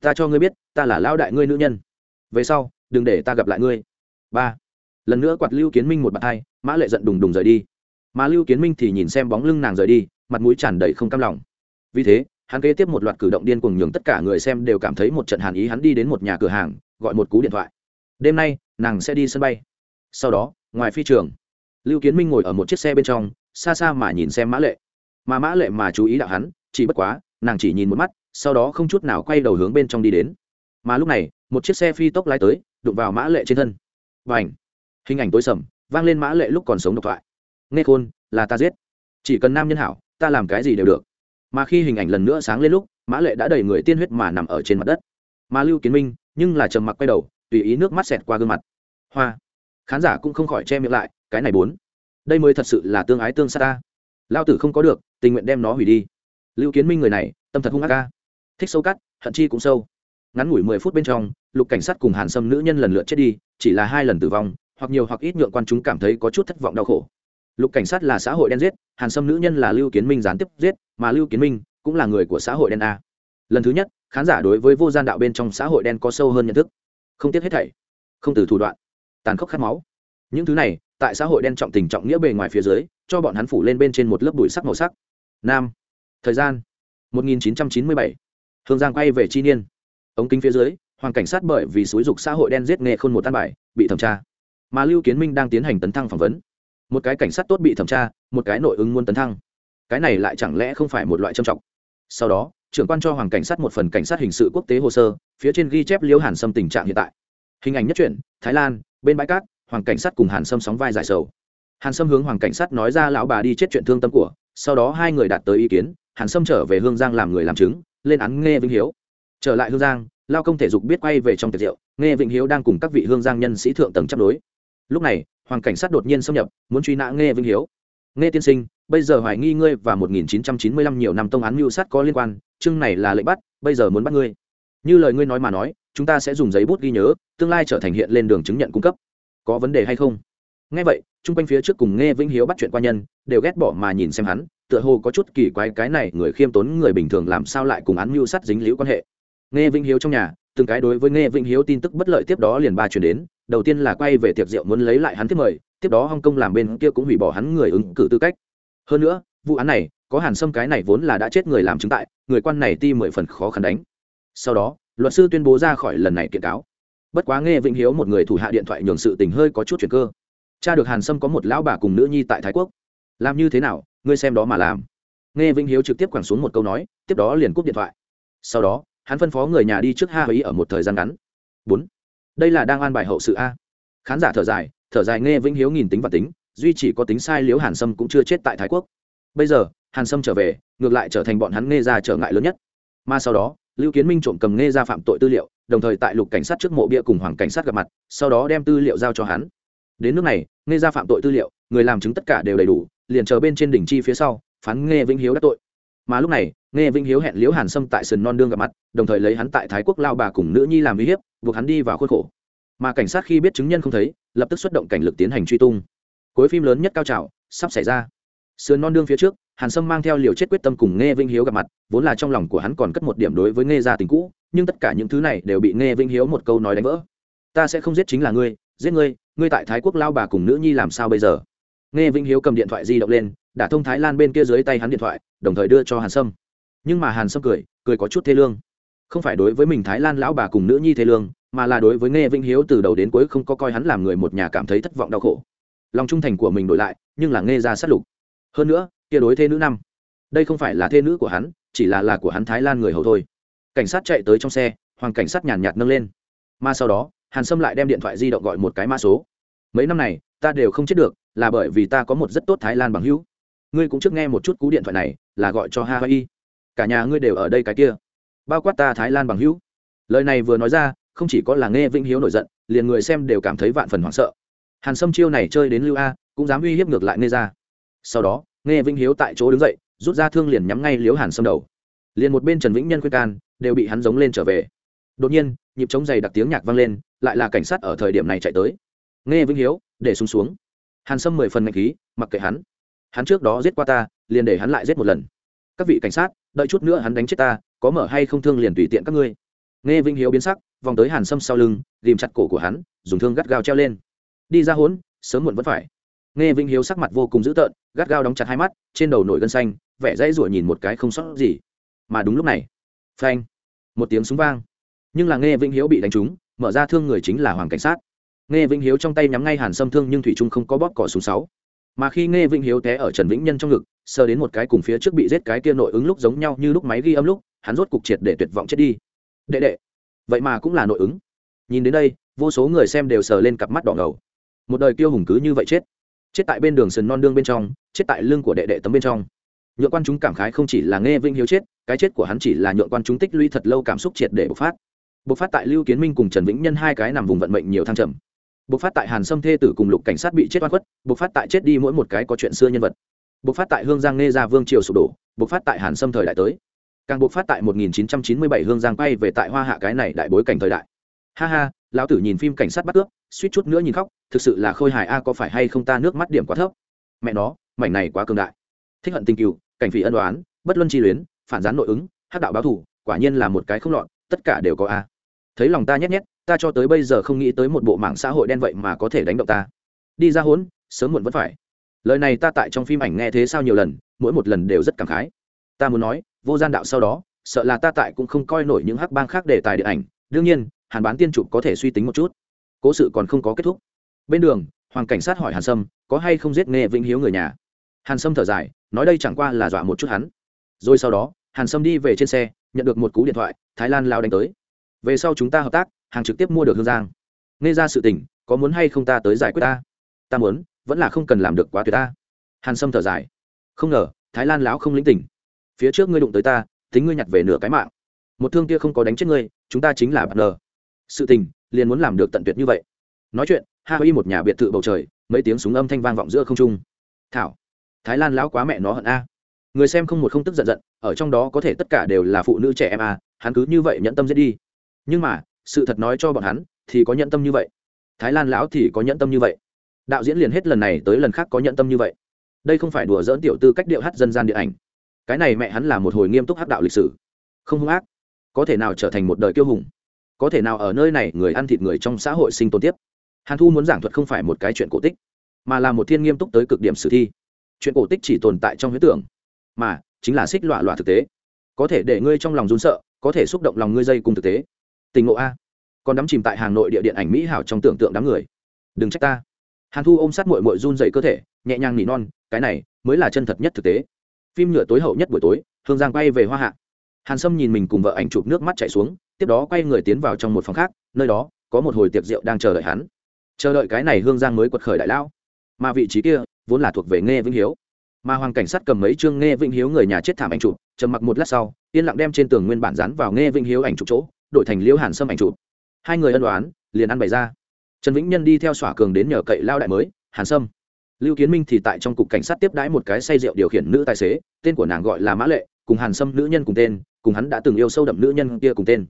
S1: Ta cho ngươi biết, ta là lao đại ngươi nữ nhân. Về sau, đừng để ta gặp lại ngươi. Ba. Lần nữa quạt lưu kiến minh một bàn tay, mã lệ giận đùng đùng rời đi. Mà lưu kiến minh thì nhìn xem bóng lưng nàng rời đi, mặt mũi tràn đầy không cam lòng. Vì thế, hắn kế tiếp một loạt cử động điên cuồng nhường tất cả người xem đều cảm thấy một trận hàn ý, hắn đi đến một nhà cửa hàng, gọi một cú điện thoại. Đêm nay, nàng sẽ đi sân bay. Sau đó, ngoài phi trường, lưu kiến minh ngồi ở một chiếc xe bên trong, xa xa mà nhìn xem mã lệ. Mà mã lệ mà chú ý đạo hắn, chỉ bất quá nàng chỉ nhìn một mắt, sau đó không chút nào quay đầu hướng bên trong đi đến. Mà lúc này, một chiếc xe phi tốc lái tới, đụng vào mã lệ trên thân. Và ảnh hình ảnh tối sầm, vang lên mã lệ lúc còn sống độc thoại. Nghe khôn, là ta giết. Chỉ cần nam nhân hảo, ta làm cái gì đều được. Mà khi hình ảnh lần nữa sáng lên lúc, mã lệ đã đầy người tiên huyết mà nằm ở trên mặt đất. Mà lưu kiến minh, nhưng là trầm mặc quay đầu, tùy ý nước mắt xẹt qua gương mặt. Hoa! Khán giả cũng không khỏi che miệng lại, cái này bốn. Đây mới thật sự là tương ái tương xa ta. Lao tử không có được, tình nguyện đem nó hủy đi lưu kiến minh người này, tâm thật hung ác ca. Thích sâu cắt, hận chi cũng sâu. Ngắn ngủi mười phút bên trong, lục cảnh sát cùng hàn sâm nữ nhân lần lượt chết đi, chỉ là hai lần tử vong, hoặc nhiều hoặc ít nhượng quan chúng cảm thấy có chút thất vọng đau khổ. Lục cảnh sát là xã hội đen giết, hàn sâm nữ nhân là lưu kiến minh gián tiếp giết, mà lưu kiến minh cũng là người của xã hội đen a. Lần thứ nhất, khán giả đối với vô gian đạo bên trong xã hội đen có sâu hơn nhận thức. Không tiếc hết thảy. Không từ thủ đoạn. Tàn khốc khát máu. Những thứ này, tại xã hội đen trọng tình trọng nghĩa bề ngoài phía dưới, cho bọn hắn phủ lên bên trên một lớp bụi sắc màu sắc. Nam thời gian. 1997. hương giang quay về chi niên. Ống kính phía dưới, hoàng cảnh sát bởi vì xúi dục xã hội đen giết nghề khôn một tan bài, bị thẩm tra. Mà lưu kiến minh đang tiến hành tấn thăng phỏng vấn. Một cái cảnh sát tốt bị thẩm tra, một cái nội ứng muốn tấn thăng. Cái này lại chẳng lẽ không phải một loại trầm trọng? Sau đó, trưởng quan cho hoàng cảnh sát một phần cảnh sát hình sự quốc tế hồ sơ, phía trên ghi chép liêu hàn sâm tình trạng hiện tại. Hình ảnh nhất truyện, thái lan, bên bãi cát, hoàng cảnh sát cùng hàn sâm sóng vai giải sầu. Hàn sâm hướng hoàng cảnh sát nói ra lão bà đi chết chuyện thương tâm của, sau đó hai người đạt tới ý kiến hàn sâm trở về hương giang làm người làm chứng, lên án nghe vĩnh hiếu. Trở lại hương giang, lao công thể dục biết quay về trong tiệc rượu nghe vĩnh hiếu đang cùng các vị hương giang nhân sĩ thượng tầng chấp đối. Lúc này, hoàng cảnh sát đột nhiên xâm nhập, muốn truy nã nghe vĩnh hiếu. Nghe tiên sinh, bây giờ hoài nghi ngươi và 1995 nhiều năm tông án mưu sát có liên quan, chương này là lệnh bắt, bây giờ muốn bắt ngươi. Như lời ngươi nói mà nói, chúng ta sẽ dùng giấy bút ghi nhớ, tương lai trở thành hiện lên đường chứng nhận cung cấp. Có vấn đề hay không? Nghe vậy, chung quanh phía trước cùng nghe vĩnh hiếu bắt chuyện qua nhân, đều ghét bỏ mà nhìn xem hắn, tựa hồ có chút kỳ quái cái này người khiêm tốn, người bình thường làm sao lại cùng án mưu sát dính liễu quan hệ. Nghe vĩnh hiếu trong nhà, từng cái đối với nghe vĩnh hiếu tin tức bất lợi tiếp đó liền ba chuyển đến, đầu tiên là quay về tiệc rượu muốn lấy lại hắn tiếp mời, tiếp đó hong kông làm bên kia cũng hủy bỏ hắn người ứng cử tư cách. Hơn nữa, vụ án này, có hàn sâm cái này vốn là đã chết người làm chứng tại, người quan này ti mười phần khó khăn đánh. Sau đó, luật sư tuyên bố ra khỏi lần này kiện cáo. Bất quá nghe vĩnh hiếu một người thủ hạ điện thoại nhường sự tình hơi có chút chuyện cơ cha được hàn sâm có một lão bà cùng nữ nhi tại thái quốc làm như thế nào ngươi xem đó mà làm nghe vĩnh hiếu trực tiếp quẳng xuống một câu nói tiếp đó liền cúp điện thoại sau đó hắn phân phó người nhà đi trước ha ấy ở một thời gian ngắn bốn đây là đang an bài hậu sự a khán giả thở dài thở dài nghe vĩnh hiếu nghìn tính và tính duy chỉ có tính sai liếu hàn sâm cũng chưa chết tại thái quốc bây giờ hàn sâm trở về ngược lại trở thành bọn hắn nghe ra trở ngại lớn nhất mà sau đó lưu kiến minh trộm cầm nghe ra phạm tội tư liệu đồng thời tại lục cảnh sát trước mộ bia cùng hoàng cảnh sát gặp mặt sau đó đem tư liệu giao cho hắn đến nước này, nghe ra phạm tội tư liệu, người làm chứng tất cả đều đầy đủ, liền chờ bên trên đỉnh chi phía sau, phán nghe vĩnh hiếu đã tội. Mà lúc này, nghe vĩnh hiếu hẹn liễu hàn sâm tại sườn non đương gặp mặt, đồng thời lấy hắn tại thái quốc lao bà cùng nữ nhi làm uy hiếp, buộc hắn đi vào khuôn khổ. Mà cảnh sát khi biết chứng nhân không thấy, lập tức xuất động cảnh lực tiến hành truy tung. Cuối phim lớn nhất cao trào, sắp xảy ra. Sườn non đương phía trước, hàn sâm mang theo liều chết quyết tâm cùng nghe vĩnh hiếu gặp mặt, vốn là trong lòng của hắn còn cất một điểm đối với nghe gia tình cũ, nhưng tất cả những thứ này đều bị nghe vĩnh hiếu một câu nói đánh vỡ. Ta sẽ không giết chính là ngươi, giết ngươi ngươi tại thái quốc lao bà cùng nữ nhi làm sao bây giờ? Nghe vĩnh hiếu cầm điện thoại di động lên, đã thông thái lan bên kia dưới tay hắn điện thoại, đồng thời đưa cho hàn sâm. Nhưng mà hàn sâm cười cười có chút thê lương. Không phải đối với mình thái lan lão bà cùng nữ nhi thê lương, mà là đối với nghe vĩnh hiếu từ đầu đến cuối không có coi hắn làm người một nhà cảm thấy thất vọng đau khổ. Lòng trung thành của mình đổi lại, nhưng là nghe ra sát lục. Hơn nữa, kia đối thê nữ năm. Đây không phải là thê nữ của hắn, chỉ là là của hắn thái lan người hầu thôi. Cảnh sát chạy tới trong xe, hoàng cảnh sát nhàn nhạt nâng lên. Mà sau đó hàn sâm lại đem điện thoại di động gọi một cái mã số. Mấy năm này, ta đều không chết được, là bởi vì ta có một rất tốt thái lan bằng hữu. Ngươi cũng trước nghe một chút cú điện thoại này, là gọi cho hawaii cả nhà ngươi đều ở đây cái kia. Bao quát ta thái lan bằng hữu. Lời này vừa nói ra, không chỉ có là nghe vĩnh hiếu nổi giận, liền người xem đều cảm thấy vạn phần hoảng sợ. Hàn sâm chiêu này chơi đến lưu a, cũng dám uy hiếp ngược lại nghe ra. Sau đó, nghe vĩnh hiếu tại chỗ đứng dậy, rút ra thương liền nhắm ngay liếu hàn sâm đầu. Liền một bên trần vĩnh nhân khuyên can, đều bị hắn giống lên trở về đột nhiên, nhịp trống dày đặc tiếng nhạc vang lên, lại là cảnh sát ở thời điểm này chạy tới. Nghe vĩnh hiếu, để xuống xuống. Hàn sâm mười phần ngạch khí, mặc kệ hắn. Hắn trước đó giết qua ta, liền để hắn lại giết một lần. Các vị cảnh sát, đợi chút nữa hắn đánh chết ta, có mở hay không thương liền tùy tiện các ngươi. Nghe vĩnh hiếu biến sắc, vòng tới hàn sâm sau lưng ghìm chặt cổ của hắn, dùng thương gắt gao treo lên. Đi ra hốn, sớm muộn vẫn phải. Nghe vĩnh hiếu sắc mặt vô cùng dữ tợn, gắt gao đóng chặt hai mắt, trên đầu nổi gân xanh, vẻ dãy rủa nhìn một cái không sót gì. Mà đúng lúc này, phanh, một tiếng súng vang nhưng là nghe vĩnh hiếu bị đánh trúng, mở ra thương người chính là hoàng cảnh sát. Nghe vĩnh hiếu trong tay nhắm ngay hàn sâm thương nhưng thủy trung không có bóp cỏ súng sáu. Mà khi nghe vĩnh hiếu té ở trần vĩnh nhân trong ngực, sờ đến một cái cùng phía trước bị giết cái kia nội ứng lúc giống nhau như lúc máy ghi âm lúc, hắn rốt cục triệt để tuyệt vọng chết đi. Đệ đệ, vậy mà cũng là nội ứng. Nhìn đến đây, vô số người xem đều sờ lên cặp mắt đỏ ngầu. Một đời kiêu hùng cứ như vậy chết. Chết tại bên đường sườn non đương bên trong, chết tại lưng của đệ đệ tấm bên trong. Nhượng quan chúng cảm khái không chỉ là nghe vinh hiếu chết, cái chết của hắn chỉ là nhượng quan chúng tích lũy thật lâu cảm xúc triệt để bộc phát bộc phát tại lưu kiến minh cùng trần vĩnh nhân hai cái nằm vùng vận mệnh nhiều thăng trầm. Bộc phát tại hàn sâm thê tử cùng lục cảnh sát bị chết oan khuất, bộc phát tại chết đi mỗi một cái có chuyện xưa nhân vật. Bộc phát tại hương giang nghe ra vương triều sụp đổ, bộc phát tại hàn sâm thời đại tới. Càng bộc phát tại 1997 hương giang quay về tại hoa hạ cái này đại bối cảnh thời đại. Ha ha, lão tử nhìn phim cảnh sát bắt cướp, suýt chút nữa nhìn khóc, thực sự là khôi hài a, có phải hay không ta nước mắt điểm quá thấp? Mẹ nó, mảnh này quá cường đại. Thích hận tình cựu cảnh phỉ ân đoán bất luân chi luyến, phản gián nội ứng, hắc đạo báo thủ quả nhiên là một cái không lọt, tất cả đều có a thấy lòng ta nhét nhét, ta cho tới bây giờ không nghĩ tới một bộ mạng xã hội đen vậy mà có thể đánh động ta. Đi ra hốn, sớm muộn vẫn phải. Lời này ta tại trong phim ảnh nghe thế sao nhiều lần, mỗi một lần đều rất cảm khái. Ta muốn nói, vô gian đạo sau đó, sợ là ta tại cũng không coi nổi những hắc bang khác để tài điện ảnh. Đương nhiên, hàn bán tiên chụp có thể suy tính một chút. Cố sự còn không có kết thúc. Bên đường, hoàng cảnh sát hỏi hàn sâm, có hay không giết nghe vĩnh hiếu người nhà? Hàn sâm thở dài, nói đây chẳng qua là dọa một chút hắn. Rồi sau đó, hàn sâm đi về trên xe, nhận được một cú điện thoại, thái lan lao đánh tới về sau chúng ta hợp tác, hàng trực tiếp mua được hương giang. Nghe ra sự tình, có muốn hay không ta tới giải quyết ta? Ta muốn, vẫn là không cần làm được quá tuyệt ta. Hàn sâm thở dài. Không ngờ, thái lan lão không lĩnh tỉnh. Phía trước ngươi đụng tới ta, tính ngươi nhặt về nửa cái mạng. Một thương kia không có đánh chết ngươi, chúng ta chính là bạn nờ. Sự tình, liền muốn làm được tận tuyệt như vậy. Nói chuyện hawaii một nhà biệt thự bầu trời, mấy tiếng súng âm thanh vang vọng giữa không trung. Thảo, thái lan lão quá mẹ nó hận a. Người xem không một không tức giận giận, ở trong đó có thể tất cả đều là phụ nữ trẻ em a, hắn cứ như vậy nhẫn tâm giết đi nhưng mà, sự thật nói cho bọn hắn, thì có nhẫn tâm như vậy. Thái lan lão thì có nhẫn tâm như vậy. Đạo diễn liền hết lần này tới lần khác có nhẫn tâm như vậy. Đây không phải đùa dỡn tiểu tư cách điệu hát dân gian điện ảnh. Cái này mẹ hắn là một hồi nghiêm túc hát đạo lịch sử. Không hung ác. Có thể nào trở thành một đời kiêu hùng? Có thể nào ở nơi này người ăn thịt người trong xã hội sinh tồn tiếp? Hàn thu muốn giảng thuật không phải một cái chuyện cổ tích, mà là một thiên nghiêm túc tới cực điểm sử thi. Chuyện cổ tích chỉ tồn tại trong huyết tưởng, mà chính là xích loạ loạ thực tế. Có thể để ngươi trong lòng run sợ, có thể xúc động lòng ngươi dây cùng thực tế tình ngộ a. Còn đắm chìm tại hà nội địa điện ảnh mỹ hảo trong tưởng tượng đám người. Đừng trách ta. Hàn thu ôm sát mội mội run dậy cơ thể, nhẹ nhàng nỉ non, cái này mới là chân thật nhất thực tế. Phim nhựa tối hậu nhất buổi tối, hương giang quay về hoa hạ. Hàn sâm nhìn mình cùng vợ ảnh chụp nước mắt chảy xuống, tiếp đó quay người tiến vào trong một phòng khác, nơi đó có một hồi tiệc rượu đang chờ đợi hắn. Chờ đợi cái này hương giang mới quật khởi đại lão mà vị trí kia vốn là thuộc về nghe vĩnh hiếu. Mà hoàng cảnh sát cầm mấy chương nghe vĩnh hiếu người nhà chết thảm ảnh chụp, trầm mặc một lát sau, yên lặng đem trên tường nguyên bản dán vào nghe vĩnh hiếu ảnh chụp chỗ đổi thành liễu hàn sâm ảnh chụp. Hai người ân đoán liền ăn bày ra. Trần vĩnh nhân đi theo xỏa cường đến nhờ cậy lao đại mới, hàn sâm. Lưu kiến minh thì tại trong cục cảnh sát tiếp đãi một cái say rượu điều khiển nữ tài xế, tên của nàng gọi là mã lệ, cùng hàn sâm nữ nhân cùng tên, cùng hắn đã từng yêu sâu đậm nữ nhân kia cùng tên.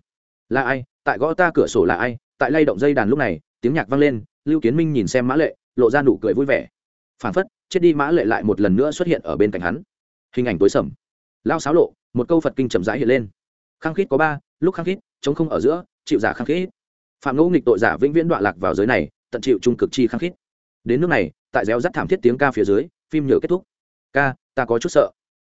S1: Là ai? Tại gõ ta cửa sổ là ai? Tại lay động dây đàn lúc này, tiếng nhạc vang lên, lưu kiến minh nhìn xem mã lệ, lộ ra nụ cười vui vẻ. Phản phất, chết đi mã lệ lại một lần nữa xuất hiện ở bên cạnh hắn. Hình ảnh tối sầm. Lao xáo lộ, một câu phật kinh chậm rãi hiện lên. Khăng khít có ba, lúc khăng khít chống không ở giữa, chịu giả khăng khít. Phạm ngẫu nghịch tội giả vĩnh viễn đoạn lạc vào giới này, tận chịu trung cực chi khăng khít. Đến nước này, tại réo rắt thảm thiết tiếng ca phía dưới, phim nhựa kết thúc. Ca, ta có chút sợ.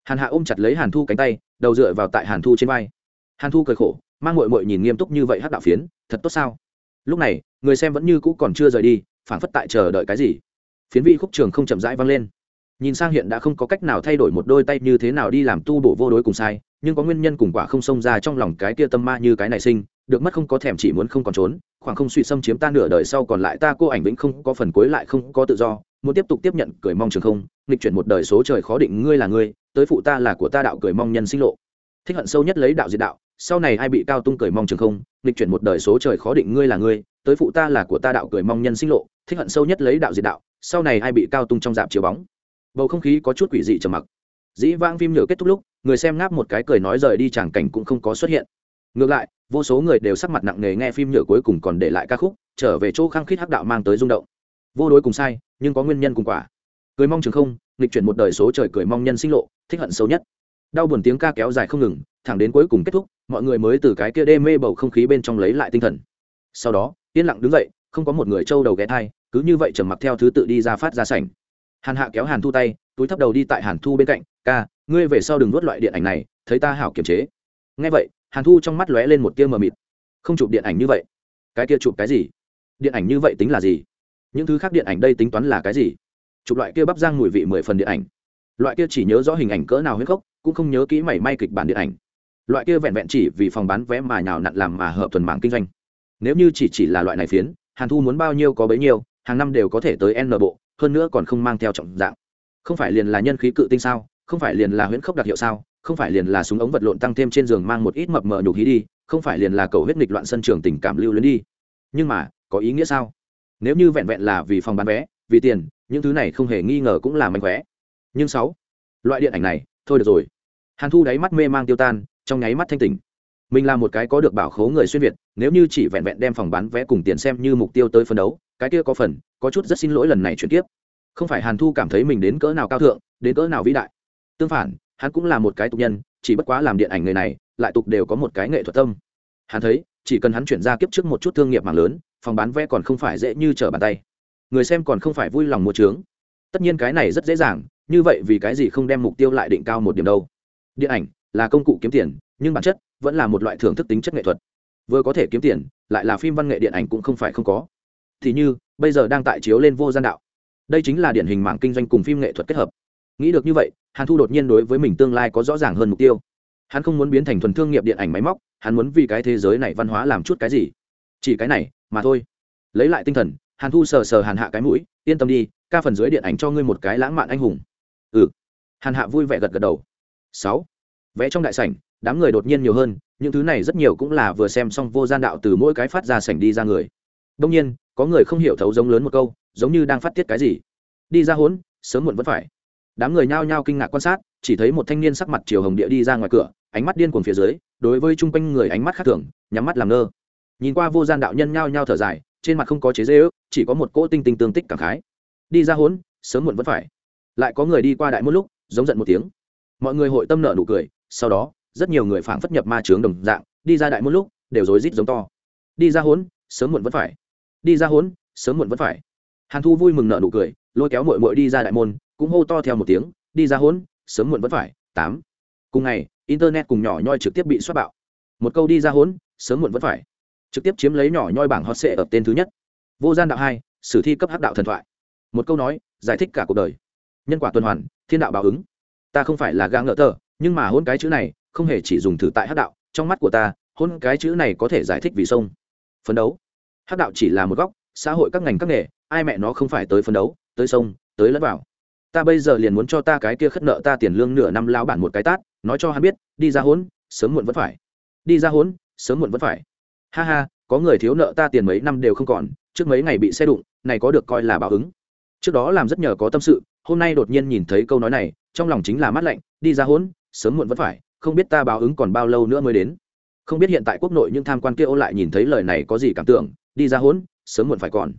S1: Hàn hạ ôm chặt lấy hàn thu cánh tay, đầu dựa vào tại hàn thu trên vai. Hàn thu cười khổ, mang mội mội nhìn nghiêm túc như vậy hát đạo phiến, thật tốt sao? Lúc này, người xem vẫn như cũ còn chưa rời đi, phảng phất tại chờ đợi cái gì. Phiến vị khúc trường không chậm rãi vang lên. Nhìn sang hiện đã không có cách nào thay đổi một đôi tay như thế nào đi làm tu bổ vô đối cùng sai nhưng có nguyên nhân cùng quả không xông ra trong lòng cái kia tâm ma như cái này sinh, được mất không có thèm chỉ muốn không còn trốn, khoảng không suy xâm chiếm ta nửa đời sau còn lại ta cô ảnh vĩnh không có phần cuối lại không có tự do, muốn tiếp tục tiếp nhận cười mong trường không, nghịch chuyển một đời số trời khó định ngươi là ngươi, tới phụ ta là của ta đạo cười mong nhân sinh lộ. Thích hận sâu nhất lấy đạo diệt đạo, sau này ai bị cao tung cười mong trường không, nghịch chuyển một đời số trời khó định ngươi là ngươi, tới phụ ta là của ta đạo cười mong nhân sinh lộ, thích hận sâu nhất lấy đạo diệt đạo, sau này ai bị cao tung trong dạp chiếu bóng. Bầu không khí có chút quỷ dị trầm mặc. Dĩ vãng phim nhựa kết thúc lúc người xem ngáp một cái cười nói rời đi chẳng cảnh cũng không có xuất hiện. Ngược lại, vô số người đều sắc mặt nặng nề nghe phim nhựa cuối cùng còn để lại ca khúc, trở về chỗ khăng khít hắc đạo mang tới rung động. Vô đối cùng sai, nhưng có nguyên nhân cùng quả. Cười mong trường không, nghịch chuyển một đời số trời cười mong nhân sinh lộ, thích hận xấu nhất. Đau buồn tiếng ca kéo dài không ngừng, thẳng đến cuối cùng kết thúc, mọi người mới từ cái kia đê mê bầu không khí bên trong lấy lại tinh thần. Sau đó, yên lặng đứng dậy, không có một người trâu đầu ghé thai, cứ như vậy trầm mặc theo thứ tự đi ra phát ra sảnh. Hàn hạ kéo hàn thu tay, túi thấp đầu đi tại hàn thu bên cạnh, ca ngươi về sau đừng nuốt loại điện ảnh này, thấy ta hảo kiềm chế. Ngay vậy, hàn thu trong mắt lóe lên một tia mờ mịt. Không chụp điện ảnh như vậy. Cái kia chụp cái gì? Điện ảnh như vậy tính là gì? Những thứ khác điện ảnh đây tính toán là cái gì? Chụp loại kia bắp giang mùi vị mười phần điện ảnh. Loại kia chỉ nhớ rõ hình ảnh cỡ nào huyết gốc, cũng không nhớ kỹ mảy may kịch bản điện ảnh. Loại kia vẹn vẹn chỉ vì phòng bán vé mà nhào nặn làm mà hợp tuần mạng kinh doanh. Nếu như chỉ chỉ là loại này phiến, hàn thu muốn bao nhiêu có bấy nhiêu, hàng năm đều có thể tới n bộ, hơn nữa còn không mang theo trọng dạng. Không phải liền là nhân khí cự tinh sao? Không phải liền là huyễn khốc đặc hiệu sao? Không phải liền là súng ống vật lộn tăng thêm trên giường mang một ít mập mờ nhục hí đi, không phải liền là cầu huyết nghịch loạn sân trường tình cảm lưu luyến đi. Nhưng mà, có ý nghĩa sao? Nếu như vẹn vẹn là vì phòng bán vé, vì tiền, những thứ này không hề nghi ngờ cũng là mánh khóe. Nhưng sáu, loại điện ảnh này, thôi được rồi. Hàn thu đáy mắt mê mang tiêu tan, trong nháy mắt thanh tỉnh. Mình là một cái có được bảo khố người xuyên việt, nếu như chỉ vẹn vẹn đem phòng bán vé cùng tiền xem như mục tiêu tới phân đấu, cái kia có phần, có chút rất xin lỗi lần này chuyển tiếp. Không phải hàn thu cảm thấy mình đến cỡ nào cao thượng, đến cỡ nào vĩ đại tương phản, hắn cũng là một cái tục nhân, chỉ bất quá làm điện ảnh người này, lại tục đều có một cái nghệ thuật tâm. Hắn thấy, chỉ cần hắn chuyển ra kiếp trước một chút thương nghiệp mạng lớn, phòng bán vé còn không phải dễ như trở bàn tay. Người xem còn không phải vui lòng mua trướng tất nhiên cái này rất dễ dàng, như vậy vì cái gì không đem mục tiêu lại định cao một điểm đâu. Điện ảnh là công cụ kiếm tiền, nhưng bản chất vẫn là một loại thưởng thức tính chất nghệ thuật. Vừa có thể kiếm tiền, lại là phim văn nghệ điện ảnh cũng không phải không có. Thì như, bây giờ đang tại chiếu lên vô gian đạo. Đây chính là điển hình mạng kinh doanh cùng phim nghệ thuật kết hợp. Nghĩ được như vậy hàn thu đột nhiên đối với mình tương lai có rõ ràng hơn mục tiêu. Hắn không muốn biến thành thuần thương nghiệp điện ảnh máy móc, hắn muốn vì cái thế giới này văn hóa làm chút cái gì? Chỉ cái này, mà thôi. Lấy lại tinh thần, hàn thu sờ sờ hàn hạ cái mũi, yên tâm đi, ca phần dưới điện ảnh cho ngươi một cái lãng mạn anh hùng. Ừ. Hàn hạ vui vẻ gật gật đầu. Sáu. Vẽ trong đại sảnh, đám người đột nhiên nhiều hơn, những thứ này rất nhiều cũng là vừa xem xong vô gian đạo từ mỗi cái phát ra sảnh đi ra người. Đông nhiên, có người không hiểu thấu giống lớn một câu, giống như đang phát tiết cái gì. Đi ra hốn, sớm muộn vẫn phải đám người nhao nhao kinh ngạc quan sát, chỉ thấy một thanh niên sắc mặt chiều hồng địa đi ra ngoài cửa, ánh mắt điên cuồng phía dưới, đối với chung quanh người ánh mắt khác thường, nhắm mắt làm ngơ. Nhìn qua vô gian đạo nhân nhao nhao thở dài, trên mặt không có chế dễ ước, chỉ có một cỗ tinh tinh tương tích cảm khái. Đi ra hốn, sớm muộn vẫn phải. Lại có người đi qua đại một lúc, giống giận một tiếng. Mọi người hội tâm nợ nụ cười, sau đó, rất nhiều người phảng phất nhập ma trướng đồng dạng, đi ra đại một lúc, đều rối rít giống to. Đi ra hốn, sớm muộn vẫn phải. Đi ra hốn, sớm muộn vẫn phải. Hàn thu vui mừng nợ nụ cười, lôi kéo mội mội đi ra đại môn cũng hô to theo một tiếng đi ra hôn, sớm muộn vẫn phải tám. Cùng ngày internet cùng nhỏ nhoi trực tiếp bị xoát bạo. Một câu đi ra hôn, sớm muộn vẫn phải. Trực tiếp chiếm lấy nhỏ nhoi bảng hot sệ ở tên thứ nhất. Vô gian đạo hai sử thi cấp hắc đạo thần thoại. Một câu nói giải thích cả cuộc đời. Nhân quả tuần hoàn thiên đạo báo ứng. Ta không phải là gã ngỡ tờ nhưng mà hôn cái chữ này không hề chỉ dùng thử tại hắc đạo. Trong mắt của ta hôn cái chữ này có thể giải thích vì sông. Phấn đấu. Hắc đạo chỉ là một góc xã hội các ngành các nghề ai mẹ nó không phải tới phấn đấu tới sông tới lẫn vào ta bây giờ liền muốn cho ta cái kia khất nợ ta tiền lương nửa năm lao bản một cái tát, nói cho hắn biết, đi ra hốn, sớm muộn vẫn phải. Đi ra hốn, sớm muộn vẫn phải. Ha ha, có người thiếu nợ ta tiền mấy năm đều không còn, trước mấy ngày bị xe đụng, này có được coi là báo ứng. Trước đó làm rất nhờ có tâm sự, hôm nay đột nhiên nhìn thấy câu nói này, trong lòng chính là mát lạnh, đi ra hốn, sớm muộn vẫn phải, không biết ta báo ứng còn bao lâu nữa mới đến. Không biết hiện tại quốc nội những tham quan kia ô lại nhìn thấy lời này có gì cảm tưởng, đi ra hốn, sớm muộn phải còn.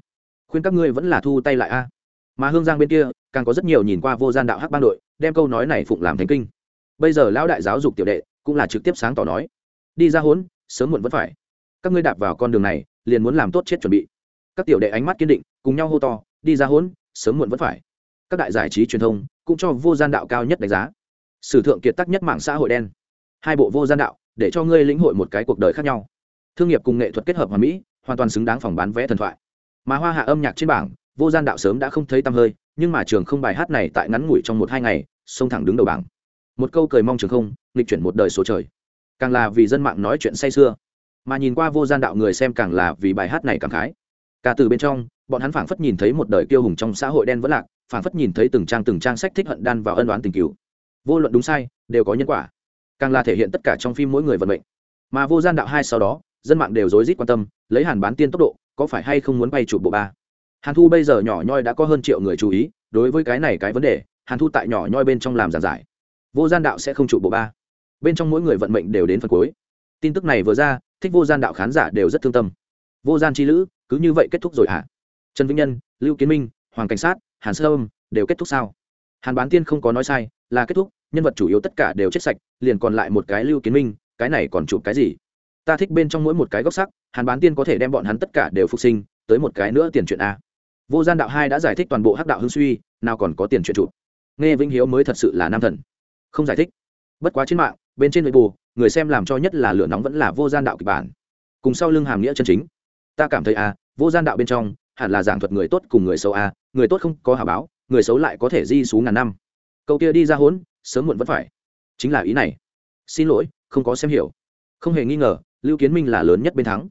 S1: Khuyên các ngươi vẫn là thu tay lại a. Mà hương giang bên kia càng có rất nhiều nhìn qua vô gian đạo hắc ban đội, đem câu nói này phụng làm thành kinh. Bây giờ lão đại giáo dục tiểu đệ cũng là trực tiếp sáng tỏ nói, đi ra hốn, sớm muộn vẫn phải. Các ngươi đạp vào con đường này, liền muốn làm tốt chết chuẩn bị. Các tiểu đệ ánh mắt kiên định, cùng nhau hô to, đi ra hốn, sớm muộn vẫn phải. Các đại giải trí truyền thông cũng cho vô gian đạo cao nhất đánh giá. Sử thượng kiệt tác nhất mạng xã hội đen. Hai bộ vô gian đạo, để cho ngươi lĩnh hội một cái cuộc đời khác nhau. Thương nghiệp cùng nghệ thuật kết hợp hòa mỹ, hoàn toàn xứng đáng phòng bán vé thần thoại. Mà hoa hạ âm nhạc trên bảng, vô gian đạo sớm đã không thấy tăm hơi nhưng mà trường không bài hát này tại ngắn ngủi trong một hai ngày, xông thẳng đứng đầu bảng. Một câu cười mong trường không, nghịch chuyển một đời số trời. Càng là vì dân mạng nói chuyện say sưa. Mà nhìn qua vô gian đạo người xem càng là vì bài hát này càng khái. Cả từ bên trong, bọn hắn phảng phất nhìn thấy một đời kiêu hùng trong xã hội đen vẫn lạc, phảng phất nhìn thấy từng trang từng trang sách thích hận đan vào ân đoán tình cứu vô luận đúng sai, đều có nhân quả. Càng là thể hiện tất cả trong phim mỗi người vận mệnh. Mà vô gian đạo hai sau đó, dân mạng đều rối rít quan tâm, lấy hàn bán tiên tốc độ, có phải hay không muốn bay chụp bộ ba? Hàn thu bây giờ nhỏ nhoi đã có hơn triệu người chú ý, đối với cái này cái vấn đề, hàn thu tại nhỏ nhoi bên trong làm giảng giải. Vô gian đạo sẽ không trụ bộ ba. Bên trong mỗi người vận mệnh đều đến phần cuối. Tin tức này vừa ra, thích vô gian đạo khán giả đều rất thương tâm. Vô gian chi lữ, cứ như vậy kết thúc rồi hả? À? trần vĩnh nhân, lưu kiến minh, hoàng cảnh sát, hàn sơ âm đều kết thúc sao? Hàn bán tiên không có nói sai, là kết thúc, nhân vật chủ yếu tất cả đều chết sạch, liền còn lại một cái lưu kiến minh, cái này còn chụp cái gì? Ta thích bên trong mỗi một cái góc sắc, hàn bán tiên có thể đem bọn hắn tất cả đều phục sinh, tới một cái nữa tiền chuyện a vô gian đạo hai đã giải thích toàn bộ hắc đạo hưng suy, nào còn có tiền chuyện chụp. Nghe vĩnh hiếu mới thật sự là nam thần. Không giải thích. Bất quá trên mạng, bên trên nội bù người xem làm cho nhất là lửa nóng vẫn là vô gian đạo kịch bản. Cùng sau lưng hàm nghĩa chân chính. Ta cảm thấy a vô gian đạo bên trong, hẳn là giảng thuật người tốt cùng người xấu a người tốt không có hà báo, người xấu lại có thể di xuống ngàn năm. Câu kia đi ra hốn, sớm muộn vẫn phải. Chính là ý này. Xin lỗi, không có xem hiểu. Không hề nghi ngờ, lưu kiến minh là lớn nhất bên thắng.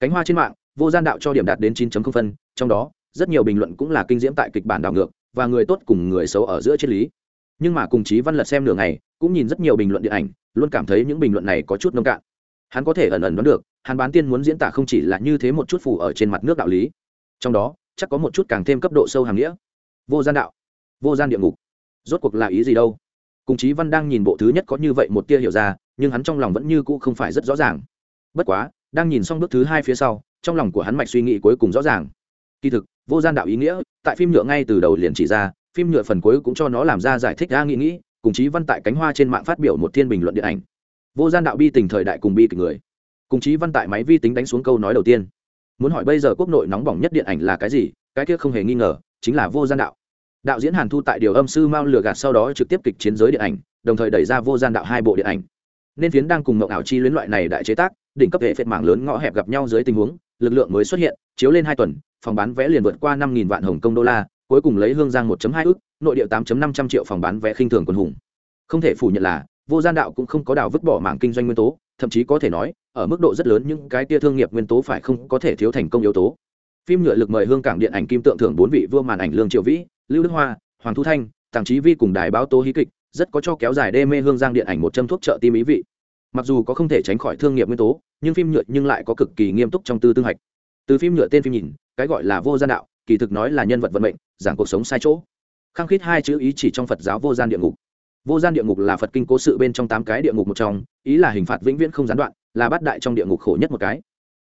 S1: Cánh hoa trên mạng, vô gian đạo cho điểm đạt đến 9 phân, trong đó rất nhiều bình luận cũng là kinh diễm tại kịch bản đảo ngược và người tốt cùng người xấu ở giữa triết lý. Nhưng mà cùng chí văn lật xem nửa ngày, cũng nhìn rất nhiều bình luận điện ảnh, luôn cảm thấy những bình luận này có chút nông cạn. Hắn có thể ẩn ẩn đoán được hắn bán tiên muốn diễn tả không chỉ là như thế một chút phủ ở trên mặt nước đạo lý. Trong đó, chắc có một chút càng thêm cấp độ sâu hàm nghĩa. Vô gian đạo, vô gian địa ngục, rốt cuộc là ý gì đâu? Cùng chí văn đang nhìn bộ thứ nhất có như vậy một tia hiểu ra, nhưng hắn trong lòng vẫn như cũ không phải rất rõ ràng. Bất quá, đang nhìn xong bước thứ hai phía sau, trong lòng của hắn mạch suy nghĩ cuối cùng rõ ràng kỳ thực, vô gian đạo ý nghĩa, tại phim nhựa ngay từ đầu liền chỉ ra, phim nhựa phần cuối cũng cho nó làm ra giải thích ra nghĩ nghĩ, cùng chí văn tại cánh hoa trên mạng phát biểu một thiên bình luận điện ảnh. Vô gian đạo bi tình thời đại cùng bi kịch người. Cùng chí văn tại máy vi tính đánh xuống câu nói đầu tiên. Muốn hỏi bây giờ quốc nội nóng bỏng nhất điện ảnh là cái gì, cái kia không hề nghi ngờ, chính là vô gian đạo. Đạo diễn hàn thu tại điều âm sư mao lừa gạt sau đó trực tiếp kịch chiến giới điện ảnh, đồng thời đẩy ra vô gian đạo hai bộ điện ảnh. Nên phiến đang cùng mộng ảo chi luyến loại này đại chế tác, đỉnh cấp hệ phệt mảng lớn ngõ hẹp gặp nhau dưới tình huống lực lượng mới xuất hiện, chiếu lên hai tuần, phòng bán vé liền vượt qua năm nghìn vạn hồng công đô la, cuối cùng lấy hương giang 1 hai ức, nội địa 8 năm trăm triệu phòng bán vé khinh thường quân hùng. Không thể phủ nhận là, vô gian đạo cũng không có đào vứt bỏ mảng kinh doanh nguyên tố, thậm chí có thể nói, ở mức độ rất lớn những cái tia thương nghiệp nguyên tố phải không có thể thiếu thành công yếu tố. Phim nhựa lực mời hương cảng điện ảnh kim tượng thưởng bốn vị vua màn ảnh lương triệu vĩ, lưu đức hoa, hoàng thu thanh, tàng trí vi cùng đài báo tố hí kịch, rất có cho kéo dài đê mê hương giang điện ảnh một châm thuốc trợ tim ý vị. Mặc dù có không thể tránh khỏi thương nghiệp nguyên tố nhưng phim nhựa nhưng lại có cực kỳ nghiêm túc trong tư tương hạch từ phim nhựa tên phim nhìn, cái gọi là vô gian đạo, kỳ thực nói là nhân vật vận mệnh, giảng cuộc sống sai chỗ. Khăng khít hai chữ ý chỉ trong phật giáo vô gian địa ngục. Vô gian địa ngục là phật kinh cố sự bên trong tám cái địa ngục một trong, ý là hình phạt vĩnh viễn không gián đoạn, là bát đại trong địa ngục khổ nhất một cái.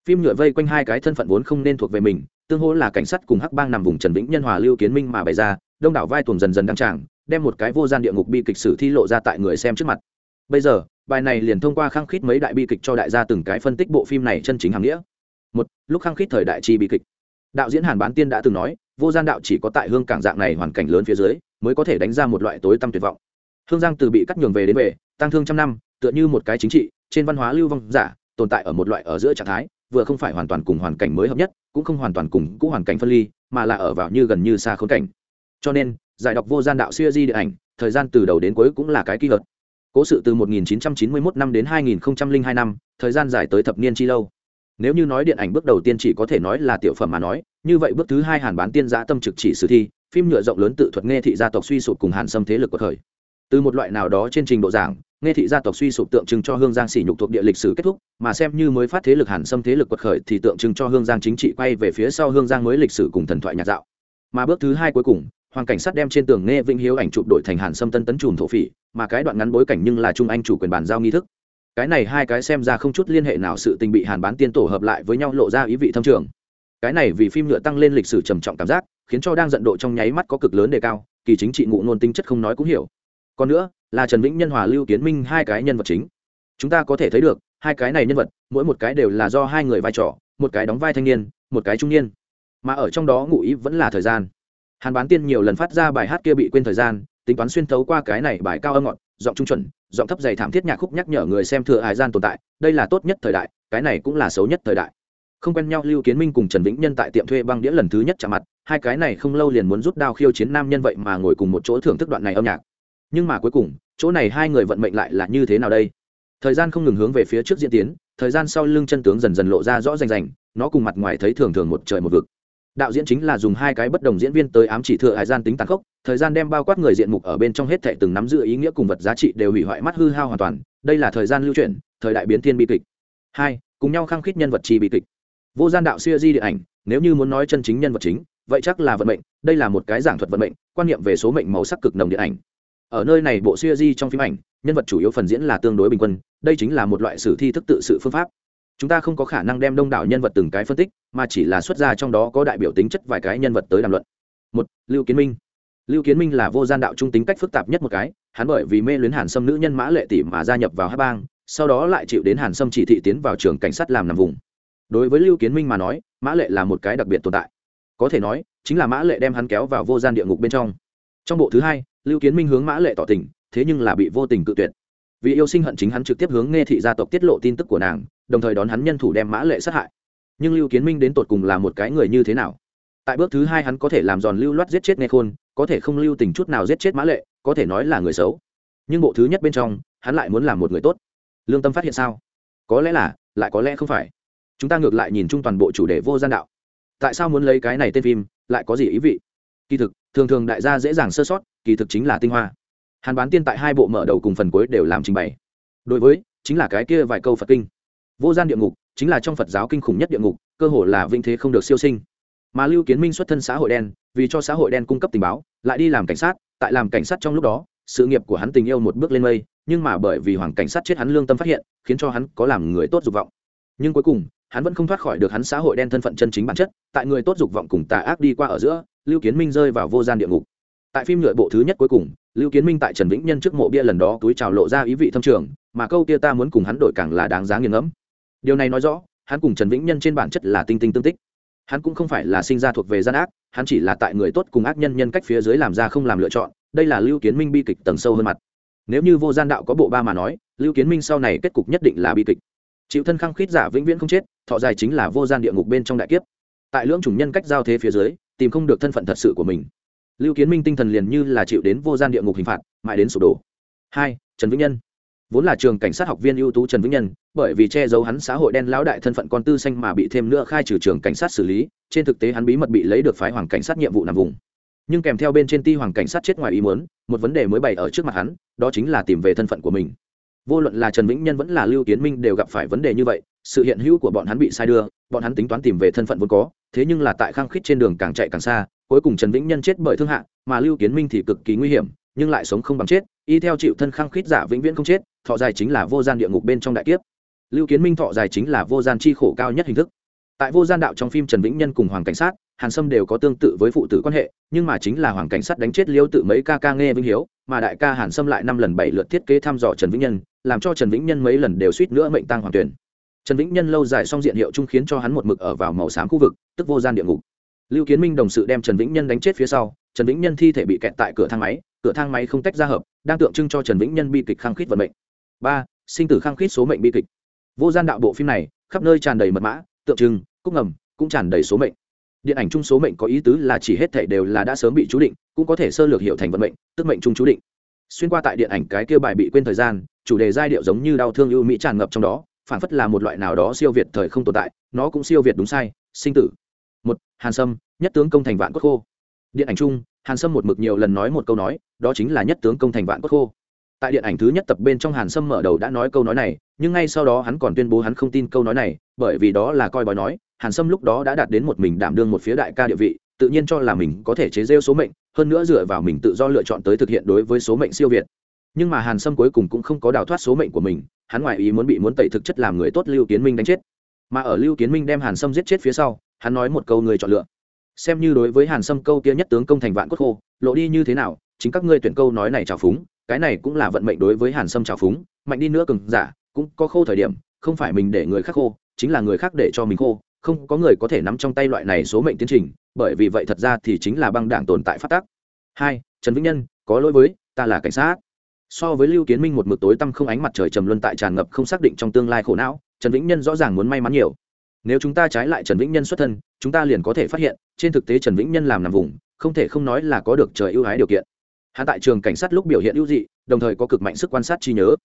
S1: Phim nhựa vây quanh hai cái thân phận vốn không nên thuộc về mình, tương hỗ là cảnh sát cùng hắc bang nằm vùng trần vĩnh nhân hòa lưu kiến minh mà bày ra, đông đảo vai tuồng dần dần đăng tràng, đem một cái vô gian địa ngục bi kịch sử thi lộ ra tại người xem trước mặt. Bây giờ bài này liền thông qua khăng khít mấy đại bi kịch cho đại gia từng cái phân tích bộ phim này chân chính hàng nghĩa. Một, lúc khăng khít thời đại chi bi kịch. Đạo diễn hàn bán tiên đã từng nói, vô gian đạo chỉ có tại hương cảng dạng này hoàn cảnh lớn phía dưới, mới có thể đánh ra một loại tối tăm tuyệt vọng. Hương giang từ bị cắt nhường về đến về, tăng thương trăm năm, tựa như một cái chính trị, trên văn hóa lưu vong giả, tồn tại ở một loại ở giữa trạng thái, vừa không phải hoàn toàn cùng hoàn cảnh mới hợp nhất, cũng không hoàn toàn cùng cũ hoàn cảnh phân ly, mà là ở vào như gần như xa khốn cảnh. Cho nên, giải đọc vô gian đạo siêu di điện ảnh, thời gian từ đầu đến cuối cũng là cái kỹ thuật cố sự từ 1991 năm đến 2002 năm, thời gian dài tới thập niên chi lâu. Nếu như nói điện ảnh bước đầu tiên chỉ có thể nói là tiểu phẩm mà nói, như vậy bước thứ hai hàn bán tiên giã tâm trực chỉ sử thi, phim nhựa rộng lớn tự thuật nghe thị gia tộc suy sụp cùng hàn xâm thế lực của thời từ một loại nào đó trên trình độ giảng, nghe thị gia tộc suy sụp tượng trưng cho hương giang sỉ nhục thuộc địa lịch sử kết thúc, mà xem như mới phát thế lực hàn xâm thế lực quật khởi thì tượng trưng cho hương giang chính trị quay về phía sau hương giang mới lịch sử cùng thần thoại nhạc dạo. Mà bước thứ hai cuối cùng hoàng cảnh sát đem trên tường nghe vĩnh hiếu ảnh chụp đổi thành hàn Sâm tân tấn trùm thổ phỉ, mà cái đoạn ngắn bối cảnh nhưng là trung anh chủ quyền bàn giao nghi thức. Cái này hai cái xem ra không chút liên hệ nào sự tình bị hàn bán tiên tổ hợp lại với nhau lộ ra ý vị thâm trường. Cái này vì phim nhựa tăng lên lịch sử trầm trọng cảm giác, khiến cho đang giận độ trong nháy mắt có cực lớn đề cao, kỳ chính trị ngụ ngôn tinh chất không nói cũng hiểu. Còn nữa, là trần vĩnh nhân hòa lưu kiến minh hai cái nhân vật chính. Chúng ta có thể thấy được, hai cái này nhân vật, mỗi một cái đều là do hai người vai trò, một cái đóng vai thanh niên, một cái trung niên. Mà ở trong đó ngụ ý vẫn là thời gian hàn bán tiên nhiều lần phát ra bài hát kia bị quên thời gian, tính toán xuyên thấu qua cái này bài cao âm ngọt, giọng trung chuẩn, giọng thấp dày thảm thiết nhạc khúc nhắc nhở người xem thừa hài gian tồn tại, đây là tốt nhất thời đại, cái này cũng là xấu nhất thời đại. Không quen nhau, lưu kiến minh cùng trần vĩnh nhân tại tiệm thuê băng đĩa lần thứ nhất chạm mặt, hai cái này không lâu liền muốn rút đao khiêu chiến nam nhân vậy mà ngồi cùng một chỗ thưởng thức đoạn này âm nhạc. Nhưng mà cuối cùng, chỗ này hai người vận mệnh lại là như thế nào đây? Thời gian không ngừng hướng về phía trước diễn tiến, thời gian sau lưng chân tướng dần dần lộ ra rõ rành rành, nó cùng mặt ngoài thấy thường thường một trời một vực đạo diễn chính là dùng hai cái bất đồng diễn viên tới ám chỉ thừa hải gian tính tàn khốc, thời gian đem bao quát người diện mục ở bên trong hết thệ từng nắm giữ ý nghĩa cùng vật giá trị đều hủy hoại mắt hư hao hoàn toàn, đây là thời gian lưu chuyển thời đại biến thiên bi kịch. Hai, cùng nhau khăng khít nhân vật chi bi kịch. Vô gian đạo siêu di điện ảnh, nếu như muốn nói chân chính nhân vật chính, vậy chắc là vận mệnh, đây là một cái giảng thuật vận mệnh, quan niệm về số mệnh màu sắc cực nồng điện ảnh. Ở nơi này bộ siêu di trong phim ảnh, nhân vật chủ yếu phần diễn là tương đối bình quân, đây chính là một loại sử thi thức tự sự phương pháp chúng ta không có khả năng đem đông đảo nhân vật từng cái phân tích, mà chỉ là xuất ra trong đó có đại biểu tính chất vài cái nhân vật tới đàm luận. Một, lưu kiến minh. Lưu kiến minh là vô gian đạo trung tính cách phức tạp nhất một cái, hắn bởi vì mê luyến hàn sâm nữ nhân mã lệ tỷ mà gia nhập vào hát bang, sau đó lại chịu đến hàn sâm chỉ thị tiến vào trường cảnh sát làm nằm vùng. Đối với lưu kiến minh mà nói, mã lệ là một cái đặc biệt tồn tại. Có thể nói, chính là mã lệ đem hắn kéo vào vô gian địa ngục bên trong. Trong bộ thứ hai, lưu kiến minh hướng mã lệ tỏ tình, thế nhưng là bị vô tình cự tuyệt. Vì yêu sinh hận chính hắn trực tiếp hướng nghe thị gia tộc tiết lộ tin tức của nàng đồng thời đón hắn nhân thủ đem mã lệ sát hại. Nhưng lưu kiến minh đến tột cùng là một cái người như thế nào? Tại bước thứ hai hắn có thể làm giòn lưu loát giết chết nghe khôn, có thể không lưu tình chút nào giết chết mã lệ, có thể nói là người xấu. Nhưng bộ thứ nhất bên trong, hắn lại muốn làm một người tốt. Lương tâm phát hiện sao? Có lẽ là, lại có lẽ không phải. Chúng ta ngược lại nhìn chung toàn bộ chủ đề vô gian đạo. Tại sao muốn lấy cái này tên phim, lại có gì ý vị? Kỳ thực, thường thường đại gia dễ dàng sơ sót, kỳ thực chính là tinh hoa. Hàn bán tiên tại hai bộ mở đầu cùng phần cuối đều làm trình bày. Đối với, chính là cái kia vài câu phật kinh vô gian địa ngục chính là trong phật giáo kinh khủng nhất địa ngục, cơ hồ là vinh thế không được siêu sinh. Mà lưu kiến minh xuất thân xã hội đen, vì cho xã hội đen cung cấp tình báo, lại đi làm cảnh sát, tại làm cảnh sát trong lúc đó, sự nghiệp của hắn tình yêu một bước lên mây, nhưng mà bởi vì hoàng cảnh sát chết hắn lương tâm phát hiện, khiến cho hắn có làm người tốt dục vọng. Nhưng cuối cùng, hắn vẫn không thoát khỏi được hắn xã hội đen thân phận chân chính bản chất, tại người tốt dục vọng cùng tà ác đi qua ở giữa, lưu kiến minh rơi vào vô gian địa ngục. Tại phim nhựa bộ thứ nhất cuối cùng, lưu kiến minh tại trần vĩnh nhân trước mộ bia lần đó túi trào lộ ra ý vị thâm trường, mà câu kia ta muốn cùng hắn đổi càng là đáng giá nghiền ngẫm điều này nói rõ, hắn cùng trần vĩnh nhân trên bản chất là tinh tinh tương tích. Hắn cũng không phải là sinh ra thuộc về gian ác, hắn chỉ là tại người tốt cùng ác nhân nhân cách phía dưới làm ra không làm lựa chọn, đây là lưu kiến minh bi kịch tầng sâu hơn mặt. Nếu như vô gian đạo có bộ ba mà nói, lưu kiến minh sau này kết cục nhất định là bi kịch. Chịu thân khăng khít giả vĩnh viễn không chết, thọ dài chính là vô gian địa ngục bên trong đại kiếp. Tại lưỡng chủng nhân cách giao thế phía dưới, tìm không được thân phận thật sự của mình. Lưu kiến minh tinh thần liền như là chịu đến vô gian địa ngục hình phạt, mãi đến sụp đổ. Hai, trần vĩnh nhân vốn là trường cảnh sát học viên ưu tú trần vĩnh nhân, bởi vì che giấu hắn xã hội đen lão đại thân phận con tư xanh mà bị thêm nữa khai trừ trường cảnh sát xử lý, trên thực tế hắn bí mật bị lấy được phái hoàng cảnh sát nhiệm vụ nằm vùng. Nhưng kèm theo bên trên ti hoàng cảnh sát chết ngoài ý muốn, một vấn đề mới bày ở trước mặt hắn, đó chính là tìm về thân phận của mình. Vô luận là trần vĩnh nhân vẫn là lưu kiến minh đều gặp phải vấn đề như vậy, sự hiện hữu của bọn hắn bị sai đưa, bọn hắn tính toán tìm về thân phận vốn có, thế nhưng là tại khăng khít trên đường càng chạy càng xa, cuối cùng trần vĩnh nhân chết bởi thương hạ, mà lưu kiến minh thì cực kỳ nguy hiểm, nhưng lại sống không bằng chết, y theo chịu thân khăng khít giả vĩnh viễn không chết thọ dài chính là vô gian địa ngục bên trong đại kiếp. Lưu kiến minh thọ dài chính là vô gian chi khổ cao nhất hình thức. Tại vô gian đạo trong phim trần vĩnh nhân cùng hoàng cảnh sát, hàn sâm đều có tương tự với phụ tử quan hệ, nhưng mà chính là hoàng cảnh sát đánh chết liêu tự mấy ca ca nghe vĩnh hiếu, mà đại ca hàn sâm lại năm lần bảy lượt thiết kế thăm dò trần vĩnh nhân, làm cho trần vĩnh nhân mấy lần đều suýt nữa mệnh tăng hoàng tuyển. Trần vĩnh nhân lâu dài xong diện hiệu chung khiến cho hắn một mực ở vào màu xám khu vực, tức vô gian địa ngục. Lưu kiến minh đồng sự đem trần vĩnh nhân đánh chết phía sau, trần vĩnh nhân thi thể bị kẹt tại cửa thang máy, cửa thang máy không tách ra hợp, đang tượng trưng cho trần vĩnh nhân bi kịch khăng khít vận mệnh ba, sinh tử khăng khít số mệnh bi kịch. Vô gian đạo bộ phim này, khắp nơi tràn đầy mật mã, tượng trưng, cúc ngầm, cũng tràn đầy số mệnh. Điện ảnh chung số mệnh có ý tứ là chỉ hết thể đều là đã sớm bị chú định, cũng có thể sơ lược hiệu thành vận mệnh, tức mệnh chung chú định. Xuyên qua tại điện ảnh cái kia bài bị quên thời gian, chủ đề giai điệu giống như đau thương ưu mỹ tràn ngập trong đó, phản phất là một loại nào đó siêu việt thời không tồn tại, nó cũng siêu việt đúng sai, sinh tử. Một, hàn sâm, nhất tướng công thành vạn cốt khô. Điện ảnh chung, hàn sâm một mực nhiều lần nói một câu nói, đó chính là nhất tướng công thành vạn cốt khô tại điện ảnh thứ nhất tập bên trong hàn sâm mở đầu đã nói câu nói này, nhưng ngay sau đó hắn còn tuyên bố hắn không tin câu nói này, bởi vì đó là coi bói nói, hàn sâm lúc đó đã đạt đến một mình đảm đương một phía đại ca địa vị, tự nhiên cho là mình có thể chế rêu số mệnh, hơn nữa dựa vào mình tự do lựa chọn tới thực hiện đối với số mệnh siêu việt. Nhưng mà hàn sâm cuối cùng cũng không có đào thoát số mệnh của mình, hắn ngoại ý muốn bị muốn tẩy thực chất làm người tốt lưu kiến minh đánh chết. Mà ở lưu kiến minh đem hàn sâm giết chết phía sau, hắn nói một câu người chọn lựa. Xem như đối với hàn sâm câu kia nhất tướng công thành vạn cốt khô, lộ đi như thế nào, chính các ngươi tuyển câu nói này trào phúng cái này cũng là vận mệnh đối với hàn sâm trào phúng, mạnh đi nữa cừng giả, cũng có khô thời điểm, không phải mình để người khác khô, chính là người khác để cho mình khô, không có người có thể nắm trong tay loại này số mệnh tiến trình, bởi vì vậy thật ra thì chính là băng đảng tồn tại phát tác hai, trần vĩnh nhân, có lỗi với, ta là cảnh sát. So với lưu kiến minh một mực tối tăm không ánh mặt trời trầm luân tại tràn ngập không xác định trong tương lai khổ não, trần vĩnh nhân rõ ràng muốn may mắn nhiều. Nếu chúng ta trái lại trần vĩnh nhân xuất thân, chúng ta liền có thể phát hiện, trên thực tế trần vĩnh nhân làm nằm vùng, không thể không nói là có được trời ưu ái điều kiện hắn tại trường cảnh sát lúc biểu hiện ưu dị, đồng thời có cực mạnh sức quan sát trí nhớ.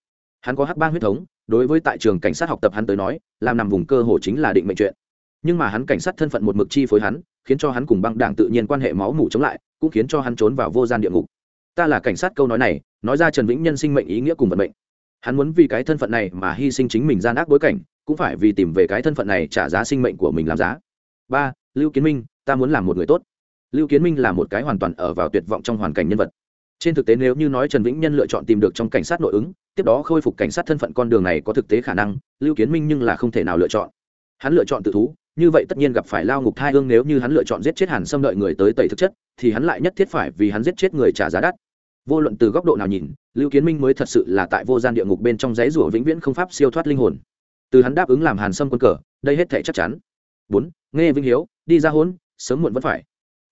S1: Hắn có hắc bang huyết thống, đối với tại trường cảnh sát học tập hắn tới nói, làm nằm vùng cơ hồ chính là định mệnh chuyện. Nhưng mà hắn cảnh sát thân phận một mực chi phối hắn, khiến cho hắn cùng băng đảng tự nhiên quan hệ máu mủ chống lại, cũng khiến cho hắn trốn vào vô gian địa ngục. Ta là cảnh sát câu nói này, nói ra trần vĩnh nhân sinh mệnh ý nghĩa cùng vận mệnh. Hắn muốn vì cái thân phận này mà hy sinh chính mình gian ác bối cảnh, cũng phải vì tìm về cái thân phận này trả giá sinh mệnh của mình làm giá. Ba, lưu kiến minh, ta muốn làm một người tốt. Lưu kiến minh là một cái hoàn toàn ở vào tuyệt vọng trong hoàn cảnh nhân vật trên thực tế nếu như nói trần vĩnh nhân lựa chọn tìm được trong cảnh sát nội ứng, tiếp đó khôi phục cảnh sát thân phận con đường này có thực tế khả năng, lưu kiến minh nhưng là không thể nào lựa chọn. Hắn lựa chọn tự thú, như vậy tất nhiên gặp phải lao ngục thai hương nếu như hắn lựa chọn giết chết hàn xâm đợi người tới tẩy thực chất, thì hắn lại nhất thiết phải vì hắn giết chết người trả giá đắt. Vô luận từ góc độ nào nhìn, lưu kiến minh mới thật sự là tại vô gian địa ngục bên trong giấy rủa vĩnh viễn không pháp siêu thoát linh hồn. Từ hắn đáp ứng làm hàn sâm quân cờ, đây hết thể chắc chắn. Bốn, nghe vinh hiếu, đi ra hôn, sớm muộn vẫn phải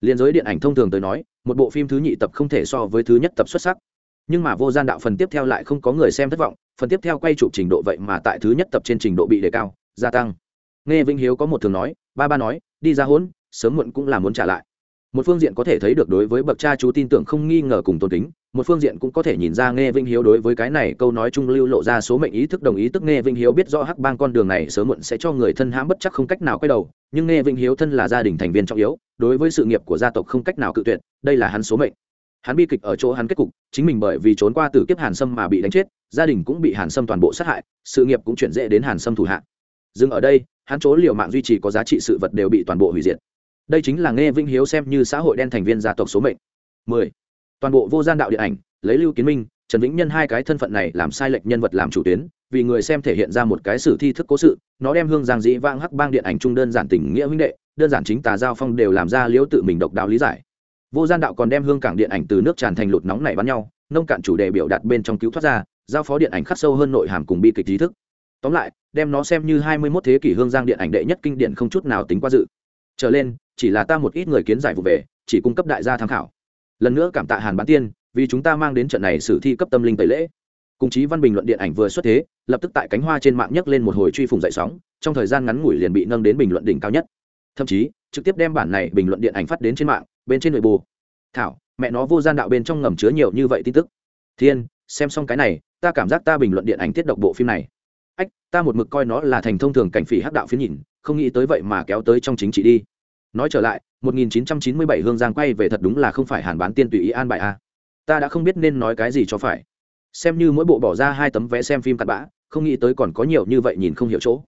S1: liên giới điện ảnh thông thường tới nói, một bộ phim thứ nhị tập không thể so với thứ nhất tập xuất sắc. Nhưng mà vô gian đạo phần tiếp theo lại không có người xem thất vọng, phần tiếp theo quay chụp trình độ vậy mà tại thứ nhất tập trên trình độ bị đề cao, gia tăng. Nghe vinh hiếu có một thường nói, ba ba nói, đi ra hôn, sớm muộn cũng là muốn trả lại một phương diện có thể thấy được đối với bậc cha chú tin tưởng không nghi ngờ cùng tôn kính, một phương diện cũng có thể nhìn ra nghe vinh hiếu đối với cái này câu nói trung lưu lộ ra số mệnh ý thức đồng ý tức nghe vinh hiếu biết rõ hắc bang con đường này sớm muộn sẽ cho người thân hãm bất chắc không cách nào quay đầu, nhưng nghe vinh hiếu thân là gia đình thành viên trọng yếu, đối với sự nghiệp của gia tộc không cách nào cự tuyệt, đây là hắn số mệnh. Hắn bi kịch ở chỗ hắn kết cục, chính mình bởi vì trốn qua từ kiếp hàn sâm mà bị đánh chết, gia đình cũng bị hàn sâm toàn bộ sát hại, sự nghiệp cũng chuyển dễ đến hàn sâm thủ hạ. Dừng ở đây, hắn chỗ liều mạng duy trì có giá trị sự vật đều bị toàn bộ hủy diệt đây chính là nghe vĩnh hiếu xem như xã hội đen thành viên gia tộc số mệnh. 10. toàn bộ vô gian đạo điện ảnh, lấy lưu kiến minh, trần vĩnh nhân hai cái thân phận này làm sai lệch nhân vật làm chủ tuyến, vì người xem thể hiện ra một cái sử thi thức cố sự, nó đem hương giang dĩ vang hắc bang điện ảnh trung đơn giản tình nghĩa huynh đệ, đơn giản chính tà giao phong đều làm ra liễu tự mình độc đáo lý giải. Vô gian đạo còn đem hương cảng điện ảnh từ nước tràn thành lụt nóng này bắn nhau, nông cạn chủ đề biểu đạt bên trong cứu thoát ra, giao phó điện ảnh khắc sâu hơn nội hàm cùng bi kịch trí thức. Tóm lại, đem nó xem như hai mươi 21 thế kỷ hương giang điện ảnh đệ nhất kinh điển không chút nào tính qua dự trở lên, chỉ là ta một ít người kiến giải vụ về, chỉ cung cấp đại gia tham khảo. Lần nữa cảm tạ hàn bán tiên, vì chúng ta mang đến trận này sử thi cấp tâm linh tẩy lễ. Cùng chí văn bình luận điện ảnh vừa xuất thế, lập tức tại cánh hoa trên mạng nhấc lên một hồi truy phùng dậy sóng, trong thời gian ngắn ngủi liền bị nâng đến bình luận đỉnh cao nhất. Thậm chí, trực tiếp đem bản này bình luận điện ảnh phát đến trên mạng, bên trên nội bù thảo, mẹ nó vô gian đạo bên trong ngầm chứa nhiều như vậy tin tức. Thiên, xem xong cái này, ta cảm giác ta bình luận điện ảnh tiết độc bộ phim này. Ách, ta một mực coi nó là thành thông thường cảnh phỉ hắc đạo phiến nhìn không nghĩ tới vậy mà kéo tới trong chính trị đi. Nói trở lại 1997 hương giang quay về thật đúng là không phải hàn bán tiên tùy ý an bài a. Ta đã không biết nên nói cái gì cho phải. Xem như mỗi bộ bỏ ra hai tấm vé xem phim cặn bã, không nghĩ tới còn có nhiều như vậy nhìn không hiểu chỗ.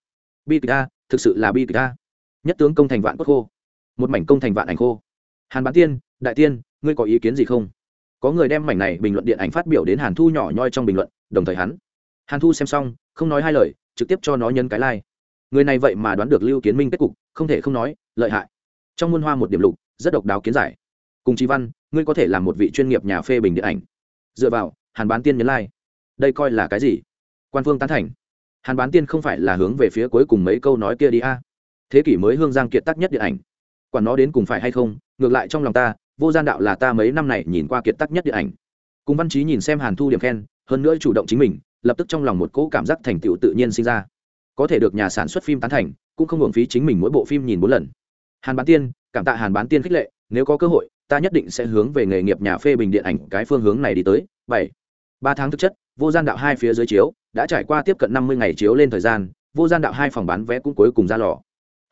S1: Bi kịch a, thực sự là bi kịch a. Nhất tướng công thành vạn cốt khô, một mảnh công thành vạn ảnh khô. Hàn bán tiên, đại tiên, ngươi có ý kiến gì không? Có người đem mảnh này bình luận điện ảnh phát biểu đến hàn thu nhỏ nhoi trong bình luận, đồng thời hắn. Hàn thu xem xong, không nói hai lời, trực tiếp cho nó nhân cái lai、like người này vậy mà đoán được lưu kiến minh kết cục, không thể không nói, lợi hại. Trong muôn hoa một điểm lục, rất độc đáo kiến giải. Cùng trí văn, ngươi có thể là một vị chuyên nghiệp nhà phê bình điện ảnh. Dựa vào, hàn bán tiên nhấn lai、like. đây coi là cái gì? Quan phương tán thành. Hàn bán tiên không phải là hướng về phía cuối cùng mấy câu nói kia đi a. Thế kỷ mới hương giang kiệt tác nhất điện ảnh. Quản nó đến cùng phải hay không, ngược lại trong lòng ta, vô gian đạo là ta mấy năm này nhìn qua kiệt tác nhất điện ảnh. Cùng văn trí nhìn xem hàn thu điểm khen, hơn nữa chủ động chính mình, lập tức trong lòng một cỗ cảm giác thành tựu tự nhiên sinh ra có thể được nhà sản xuất phim tán thành, cũng không hưởng phí chính mình mỗi bộ phim nhìn bốn lần. Hàn bán tiên, cảm tạ hàn bán tiên khích lệ, nếu có cơ hội, ta nhất định sẽ hướng về nghề nghiệp nhà phê bình điện ảnh cái phương hướng này đi tới. Bảy. Ba tháng thực chất, vô gian đạo hai phía dưới chiếu, đã trải qua tiếp cận năm mươi ngày chiếu lên thời gian, vô gian đạo hai phòng bán vé cũng cuối cùng ra lò.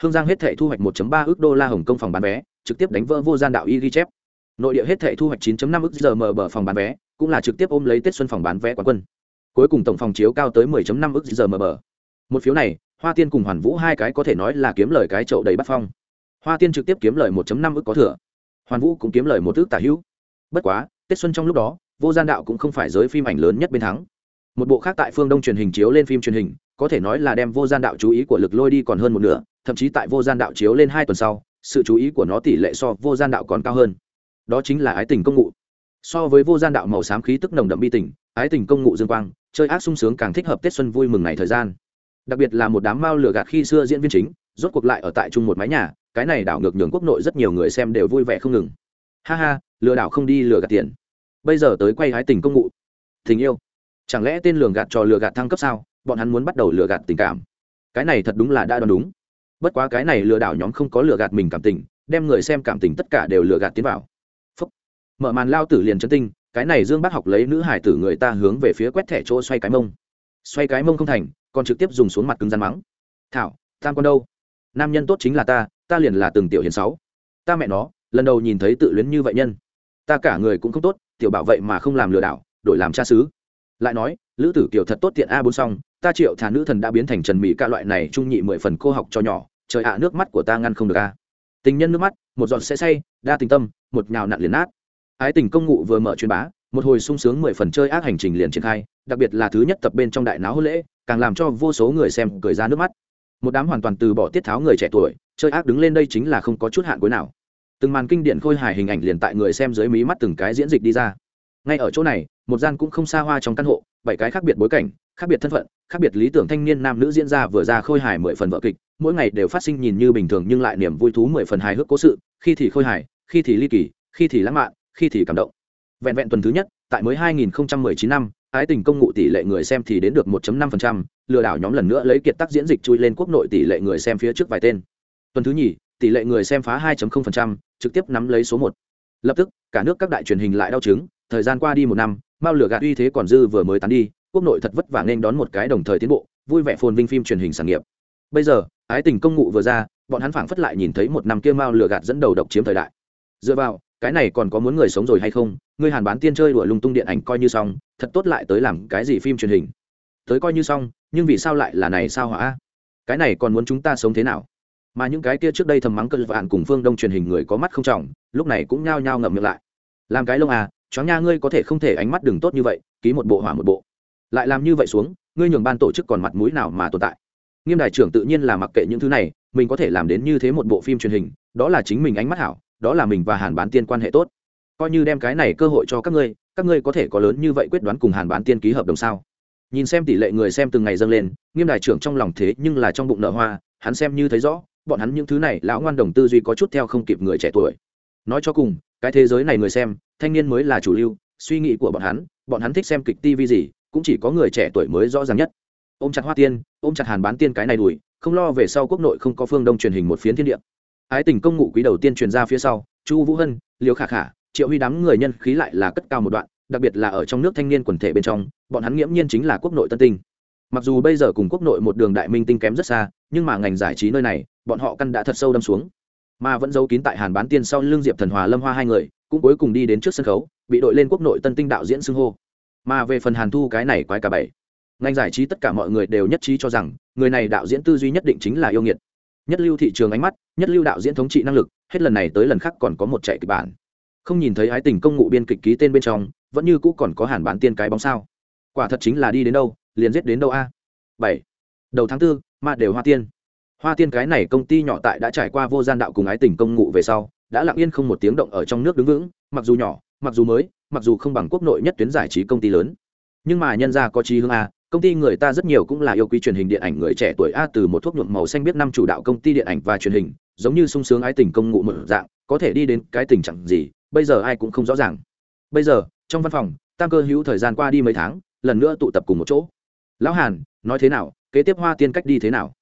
S1: Hương giang hết thể thu hoạch 1 ba ước đô la hồng công phòng bán vé, trực tiếp đánh vỡ vô gian đạo y ghi chép. Nội địa hết thể thu hoạch 9 năm ước giờ mở bờ phòng bán vé, cũng là trực tiếp ôm lấy tết xuân phòng bán vé quán quân. Cuối cùng tổng phòng chiếu cao tới 10 năm ước giờ mở bờ một phiếu này, hoa tiên cùng hoàn vũ hai cái có thể nói là kiếm lời cái chậu đầy bắt phong. Hoa tiên trực tiếp kiếm lời một năm ước có thừa. Hoàn vũ cũng kiếm lời một ước tả hữu. Bất quá, tết xuân trong lúc đó, vô gian đạo cũng không phải giới phim ảnh lớn nhất bên thắng. Một bộ khác tại phương đông truyền hình chiếu lên phim truyền hình, có thể nói là đem vô gian đạo chú ý của lực lôi đi còn hơn một nửa, thậm chí tại vô gian đạo chiếu lên hai tuần sau, sự chú ý của nó tỷ lệ so vô gian đạo còn cao hơn. Đó chính là ái tình công ngụ. So với vô gian đạo màu xám khí tức nồng đậm bi tình, ái tình công ngụ dương quang, chơi ác sung sướng càng thích hợp tết xuân vui mừng này thời gian đặc biệt là một đám mao lừa gạt khi xưa diễn viên chính, rốt cuộc lại ở tại chung một mái nhà, cái này đảo ngược nhường quốc nội rất nhiều người xem đều vui vẻ không ngừng. Ha ha, lừa đảo không đi lừa gạt tiền. Bây giờ tới quay hái tình công ngụ tình yêu. Chẳng lẽ tên lường gạt trò lừa gạt thăng cấp sao? Bọn hắn muốn bắt đầu lừa gạt tình cảm. Cái này thật đúng là đã đoán đúng. Bất quá cái này lừa đảo nhóm không có lừa gạt mình cảm tình, đem người xem cảm tình tất cả đều lừa gạt tiến vào. Phúc. mở màn lao tử liền chân tinh, cái này dương bác học lấy nữ hải tử người ta hướng về phía quét thẻ chỗ xoay cái mông. Xoay cái mông không thành còn trực tiếp dùng xuống mặt cứng rắn mắng. Thảo, tam con đâu? Nam nhân tốt chính là ta ta liền là từng tiểu hiền sáu. Ta mẹ nó, lần đầu nhìn thấy tự luyến như vậy nhân. Ta cả người cũng không tốt, tiểu bảo vậy mà không làm lừa đảo, đổi làm cha xứ. Lại nói, lữ tử kiều thật tốt tiện a bốn xong, ta triệu thả nữ thần đã biến thành trần mỹ ca loại này trung nhị mười phần cô học cho nhỏ, trời ạ, nước mắt của ta ngăn không được a. Tình nhân nước mắt, một giọt sẽ say, đa tình tâm, một nhào nặn liền nát. Ái tình công ngụ vừa mở truyền bá, một hồi sung sướng mười phần chơi ác hành trình liền triển khai, đặc biệt là thứ nhất tập bên trong đại náo hôn lễ càng làm cho vô số người xem cười ra nước mắt. Một đám hoàn toàn từ bỏ tiết tháo người trẻ tuổi, chơi ác đứng lên đây chính là không có chút hạn cuối nào. Từng màn kinh điển khôi hài hình ảnh liền tại người xem dưới mí mắt từng cái diễn dịch đi ra. Ngay ở chỗ này, một gian cũng không xa hoa trong căn hộ, bảy cái khác biệt bối cảnh, khác biệt thân phận, khác biệt lý tưởng thanh niên nam nữ diễn ra vừa ra khôi hài mười phần vợ kịch, mỗi ngày đều phát sinh nhìn như bình thường nhưng lại niềm vui thú mười phần hài hước cố sự, khi thì khôi hài, khi thì ly kỳ, khi thì lãng mạn, khi thì cảm động. Vẹn vẹn tuần thứ nhất, tại mới 2019 năm ái tình công ngụ tỷ lệ người xem thì đến được 1.5%, lừa đảo nhóm lần nữa lấy kiệt tác diễn dịch chui lên quốc nội tỷ lệ người xem phía trước vài tên. Tuần thứ nhì tỷ lệ người xem phá 2.0%, trực tiếp nắm lấy số một. Lập tức cả nước các đại truyền hình lại đau chứng thời gian qua đi một năm mao lửa gạt uy thế còn dư vừa mới tán đi quốc nội thật vất vả nên đón một cái đồng thời tiến bộ vui vẻ phồn vinh phim truyền hình sản nghiệp. Bây giờ ái tình công ngụ vừa ra bọn hắn phảng phất lại nhìn thấy một năm kia mao lửa gạt dẫn đầu độc chiếm thời đại. Dựa vào cái này còn có muốn người sống rồi hay không ngươi hàn bán tiên chơi đuổi lung tung điện ảnh coi như xong thật tốt lại tới làm cái gì phim truyền hình? Tới coi như xong, nhưng vì sao lại là này sao hả? Cái này còn muốn chúng ta sống thế nào? Mà những cái kia trước đây thầm mắng cơn vạn cùng phương đông truyền hình người có mắt không trọng, lúc này cũng nhao nhao ngậm miệng lại. Làm cái lông à chó nha ngươi có thể không thể ánh mắt đừng tốt như vậy, ký một bộ hỏa một bộ. Lại làm như vậy xuống, ngươi nhường ban tổ chức còn mặt mũi nào mà tồn tại? Nghiêm đại trưởng tự nhiên là mặc kệ những thứ này, mình có thể làm đến như thế một bộ phim truyền hình, đó là chính mình ánh mắt hảo, đó là mình và hàn bán tiên quan hệ tốt. Coi như đem cái này cơ hội cho các ngươi các ngươi có thể có lớn như vậy quyết đoán cùng hàn bán tiên ký hợp đồng sao? Nhìn xem tỷ lệ người xem từng ngày dâng lên, nghiêm đại trưởng trong lòng thế nhưng là trong bụng nợ hoa, hắn xem như thấy rõ, bọn hắn những thứ này, lão ngoan đồng tư duy có chút theo không kịp người trẻ tuổi. Nói cho cùng, cái thế giới này người xem, thanh niên mới là chủ lưu, suy nghĩ của bọn hắn bọn hắn thích xem kịch tv gì, cũng chỉ có người trẻ tuổi mới rõ ràng nhất. Ôm chặt hoa tiên, ôm chặt hàn bán tiên cái này đùi, không lo về sau quốc nội không có phương đông truyền hình một phiến thiên địa. Ái tình công ngụ quý đầu tiên truyền ra phía sau, chu vũ hân, liễu khả khả triệu huy đám người nhân khí lại là cất cao một đoạn, đặc biệt là ở trong nước thanh niên quần thể bên trong, bọn hắn nghiễm nhiên chính là quốc nội tân tinh. Mặc dù bây giờ cùng quốc nội một đường đại minh tinh kém rất xa, nhưng mà ngành giải trí nơi này, bọn họ căn đã thật sâu đâm xuống. Mà vẫn giấu kín tại hàn bán tiên sau l ư n g diệp thần hòa, lâm hoa hai người, cũng cuối cùng đi đến trước sân khấu, bị đội lên quốc nội tân tinh đạo diễn xưng hô. Mà về phần hàn thu cái này quái cả bảy, ngành giải trí tất cả mọi người đều nhất trí cho rằng, người này đạo diễn tư duy nhất định chính là yêu nghiệt. Nhất lưu thị trường ánh mắt, nhất lưu đạo diễn thống trị năng lực, hết lần này tới lần khác còn có một chạy kịch bản không nhìn thấy ái tình công ngụ biên kịch ký tên bên trong, vẫn như cũ còn có hàn bán tiên cái bóng sao? Quả thật chính là đi đến đâu, liền giết đến đâu a? Bảy. Đầu tháng tư mà đều hoa tiên. Hoa tiên cái này công ty nhỏ tại đã trải qua vô gian đạo cùng ái tình công ngụ về sau, đã lặng yên không một tiếng động ở trong nước đứng vững, mặc dù nhỏ, mặc dù mới, mặc dù không bằng quốc nội nhất tuyến giải trí công ty lớn. Nhưng mà nhân ra có trí hướng a, công ty người ta rất nhiều cũng là yêu quý truyền hình điện ảnh người trẻ tuổi a, từ một thuốc nhuộm màu xanh biết năm chủ đạo công ty điện ảnh và truyền hình, giống như sung sướng ái tình công ngụ một dạng, có thể đi đến cái tình trạng gì bây giờ ai cũng không rõ ràng. Bây giờ, trong văn phòng, tam cơ hữu thời gian qua đi mấy tháng, lần nữa tụ tập cùng một chỗ. Lão hàn, nói thế nào? Kế tiếp hoa tiên cách đi thế nào?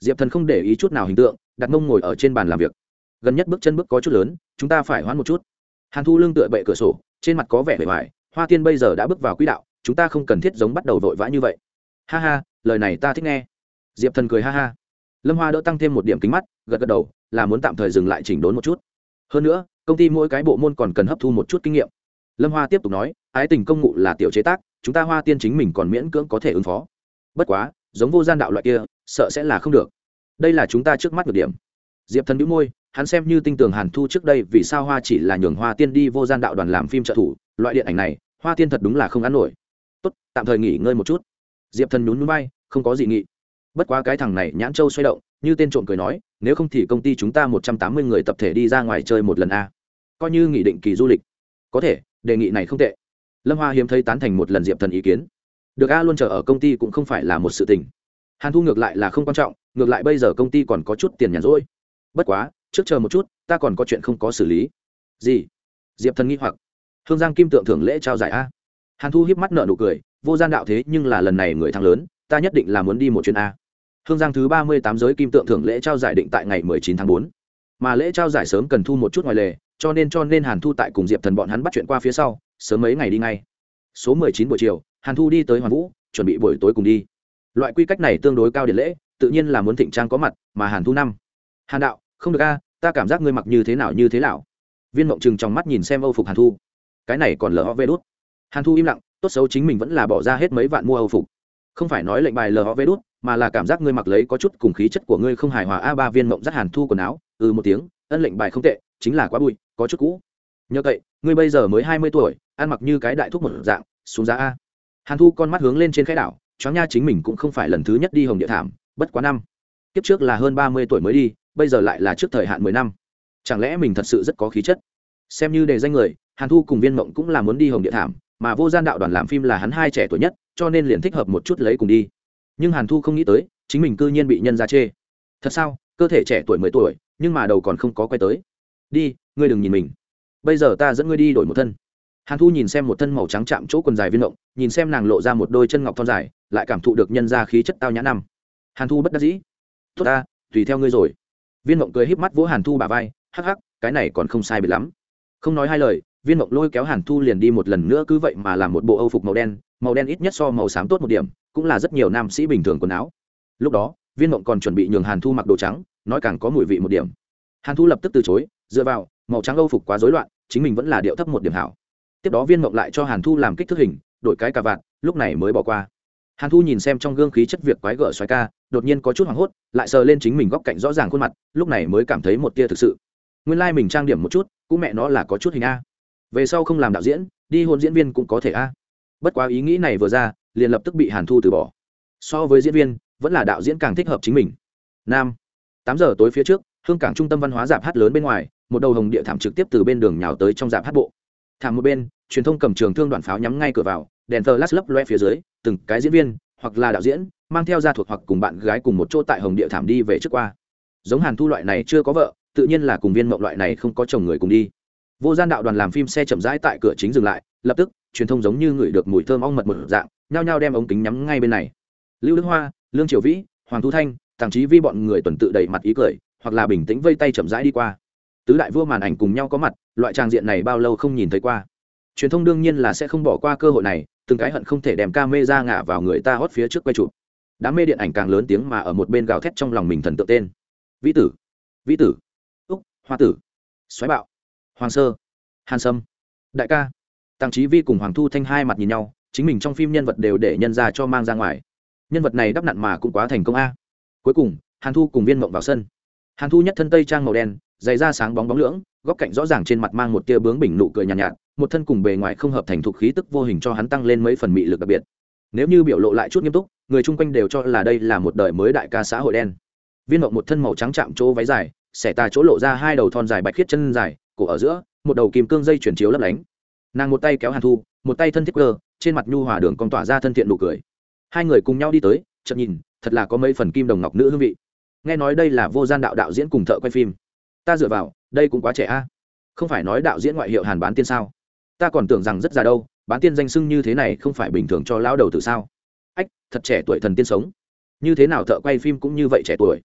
S1: Diệp thần không để ý chút nào hình tượng, đặt mông ngồi ở trên bàn làm việc. Gần nhất bước chân bước có chút lớn, chúng ta phải hoãn một chút. Hàn thu lương tựa bệ cửa sổ, trên mặt có vẻ bề ngoài, hoa tiên bây giờ đã bước vào quỹ đạo, chúng ta không cần thiết giống bắt đầu vội vã như vậy. Ha ha, lời này ta thích nghe. Diệp thần cười ha ha. Lâm hoa đỡ tăng thêm một điểm kính mắt, gật gật đầu, là muốn tạm thời dừng lại chỉnh đốn một chút hơn nữa, công ty mỗi cái bộ môn còn cần hấp thu một chút kinh nghiệm. Lâm hoa tiếp tục nói, ái tình công ngụ là tiểu chế tác, chúng ta hoa tiên chính mình còn miễn cưỡng có thể ứng phó. Bất quá, giống vô gian đạo loại kia, sợ sẽ là không được. Đây là chúng ta trước mắt được điểm. Diệp thần đĩu môi, hắn xem như tinh tường hàn thu trước đây vì sao hoa chỉ là nhường hoa tiên đi vô gian đạo đoàn làm phim trợ thủ, loại điện ảnh này, hoa tiên thật đúng là không ăn nổi. Tốt, tạm thời nghỉ ngơi một chút. Diệp thần nhún núi bay không có gì nghị. Bất quá cái thằng này nhãn châu xoay động, như tên trộm cười nói nếu không thì công ty chúng ta một trăm tám mươi người tập thể đi ra ngoài chơi một lần a. Coi như nghị định kỳ du lịch. Có thể, đề nghị này không tệ. Lâm hoa hiếm thấy tán thành một lần diệp thần ý kiến. Được a luôn chờ ở công ty cũng không phải là một sự tình. Hàn thu ngược lại là không quan trọng, ngược lại bây giờ công ty còn có chút tiền nhàn rỗi. Bất quá, trước chờ một chút, ta còn có chuyện không có xử lý. Gì? Diệp thần nghi hoặc. Hương giang kim tượng thưởng lễ trao giải a. Hàn thu hiếp mắt nợ nụ cười, vô gian đạo thế nhưng là lần này người thắng lớn, ta nhất định là muốn đi một chuyến a hương giang thứ ba mươi tám giới kim tượng thưởng lễ trao giải định tại ngày mười chín tháng bốn. Mà lễ trao giải sớm cần thu một chút ngoài lề, cho nên cho nên hàn thu tại cùng diệp thần bọn hắn bắt chuyện qua phía sau, sớm mấy ngày đi ngay. Số mười chín buổi chiều, hàn thu đi tới hoàn vũ, chuẩn bị buổi tối cùng đi. Loại quy cách này tương đối cao điện lễ, tự nhiên là muốn thịnh trang có mặt, mà hàn thu năm. Hàn đạo, không được a, ta cảm giác ngươi mặc như thế nào như thế nào. Viên mộng chừng trong mắt nhìn xem âu phục hàn thu. Cái này còn lỡ ho vê đốt hàn thu im lặng, tốt xấu chính mình vẫn là bỏ ra hết mấy vạn mua âu phục không phải nói lệnh bài lờ họ vê đút, mà là cảm giác ngươi mặc lấy có chút cùng khí chất của ngươi không hài hòa a ba viên mộng rất hàn thu quần áo. Ừ một tiếng, ân lệnh bài không tệ, chính là quá bụi, có chút cũ. Nhờ vậy, ngươi bây giờ mới hai mươi tuổi, ăn mặc như cái đại thuốc một dạng, xuống giá a. Hàn thu con mắt hướng lên trên khai đảo, choáng nha chính mình cũng không phải lần thứ nhất đi hồng địa thảm, bất quá năm. Kiếp trước là hơn ba mươi tuổi mới đi, bây giờ lại là trước thời hạn mười năm. Chẳng lẽ mình thật sự rất có khí chất? Xem như đề danh người, hàn thu cùng viên mộng cũng là muốn đi hồng địa thảm, mà vô gian đạo đoàn làm phim là hắn hai trẻ tuổi nhất cho nên liền thích hợp một chút lấy cùng đi. Nhưng hàn thu không nghĩ tới, chính mình cư nhiên bị nhân ra chê. Thật sao? Cơ thể trẻ tuổi mười tuổi, nhưng mà đầu còn không có quay tới. Đi, ngươi đừng nhìn mình. Bây giờ ta dẫn ngươi đi đổi một thân. Hàn thu nhìn xem một thân màu trắng chạm chỗ quần dài viên động, nhìn xem nàng lộ ra một đôi chân ngọc thon dài, lại cảm thụ được nhân ra khí chất tao nhã năm. Hàn thu bất đắc dĩ. Tốt ta, tùy theo ngươi rồi. Viên mộng cười híp mắt vỗ hàn thu bà vai, hắc hắc, cái này còn không sai biệt lắm. Không nói hai lời viên mộng lôi kéo hàn thu liền đi một lần nữa cứ vậy mà làm một bộ âu phục màu đen màu đen ít nhất so màu xám tốt một điểm, cũng là rất nhiều nam sĩ bình thường quần áo. Lúc đó, viên mộng còn chuẩn bị nhường hàn thu mặc đồ trắng, nói càng có mùi vị một điểm. Hàn thu lập tức từ chối, dựa vào, màu trắng âu phục quá rối loạn, chính mình vẫn là điệu thấp một điểm hảo. Tiếp đó viên mộng lại cho hàn thu làm kích thước hình, đổi cái cà vạt, lúc này mới bỏ qua. Hàn thu nhìn xem trong gương khí chất việc quái gở xoái ca, đột nhiên có chút hoảng hốt, lại sờ lên chính mình góc cạnh rõ ràng khuôn mặt, lúc này mới cảm thấy một tia thực sự. Nguyên lai、like、mình trang điểm một chút, cũng mẹ nó là có chút hình a về sau không làm đạo diễn, đi hôn diễn viên cũng có thể a. Bất quá ý nghĩ này vừa ra, liền lập tức bị hàn thu từ bỏ. So với diễn viên, vẫn là đạo diễn càng thích hợp chính mình. Nam, tám giờ tối phía trước, hương cảng trung tâm văn hóa dạp hát lớn bên ngoài, một đầu hồng địa thảm trực tiếp từ bên đường nhào tới trong dạp hát bộ. Thảm một bên, truyền thông cầm trường thương đoạn pháo nhắm ngay cửa vào, đèn thờ lát lấp loe phía dưới, từng cái diễn viên, hoặc là đạo diễn, mang theo gia thuộc hoặc cùng bạn gái cùng một chỗ tại hồng địa thảm đi về trước qua. Giống hàn thu loại này chưa có vợ, tự nhiên là cùng viên mộng loại này không có chồng người cùng đi vô gian đạo đoàn làm phim xe chậm rãi tại cửa chính dừng lại, lập tức, truyền thông giống như ngửi được mùi thơm ong mật một dạng, nhao nhao đem ống kính nhắm ngay bên này. Lưu đức hoa, lương triều vĩ, hoàng thu thanh thậm chí vi bọn người tuần tự đầy mặt ý cười, hoặc là bình tĩnh vây tay chậm rãi đi qua. Tứ đại vua màn ảnh cùng nhau có mặt, loại trang diện này bao lâu không nhìn thấy qua. Truyền thông đương nhiên là sẽ không bỏ qua cơ hội này, từng cái hận không thể đem ca mê ra ngả vào người ta hót phía trước quay chụp. Đám mê điện ảnh càng lớn tiếng mà ở một bên gào thét trong lòng mình thần tượng tên. Vĩ tử vĩ tử, úc, hoa tử. Xoáy bạo hoàng sơ hàn sâm đại ca. Tăng trí vi cùng hoàng thu thanh hai mặt nhìn nhau chính mình trong phim nhân vật đều để nhân ra cho mang ra ngoài. Nhân vật này đắp nặn mà cũng quá thành công a. Cuối cùng hàn thu cùng viên mộng vào sân. Hàn thu nhất thân tây trang màu đen dày da sáng bóng bóng lưỡng góc cạnh rõ ràng trên mặt mang một tia bướng bình nụ cười nhàn nhạt, nhạt một thân cùng bề ngoài không hợp thành thục khí tức vô hình cho hắn tăng lên mấy phần mị lực đặc biệt. Nếu như biểu lộ lại chút nghiêm túc người chung quanh đều cho là đây là một đời mới đại ca xã hội đen. Viên mộng một thân màu trắng chạm chỗ váy dài xẻ tà chỗ lộ ra hai đầu thon dài bạch khiết chân dài cổ ở giữa, một đầu kìm cương dây chuyển chiếu lấp lánh. Nàng một tay kéo hàn thu, một tay thân thiết cơ trên mặt nhu hòa đường còn tỏa ra thân thiện nụ cười. Hai người cùng nhau đi tới chậm nhìn, thật là có mấy phần kim đồng ngọc nữ hương vị. Nghe nói đây là vô gian đạo đạo diễn cùng thợ quay phim. Ta dựa vào, đây cũng quá trẻ a. À? Không phải nói đạo diễn ngoại hiệu hàn bán tiên sao? Ta còn tưởng rằng rất già đâu, bán tiên danh sưng như thế này không phải bình thường cho lão đầu từ sao? Ách, thật trẻ tuổi thần tiên sống. Như thế nào thợ quay phim cũng như vậy trẻ tuổi?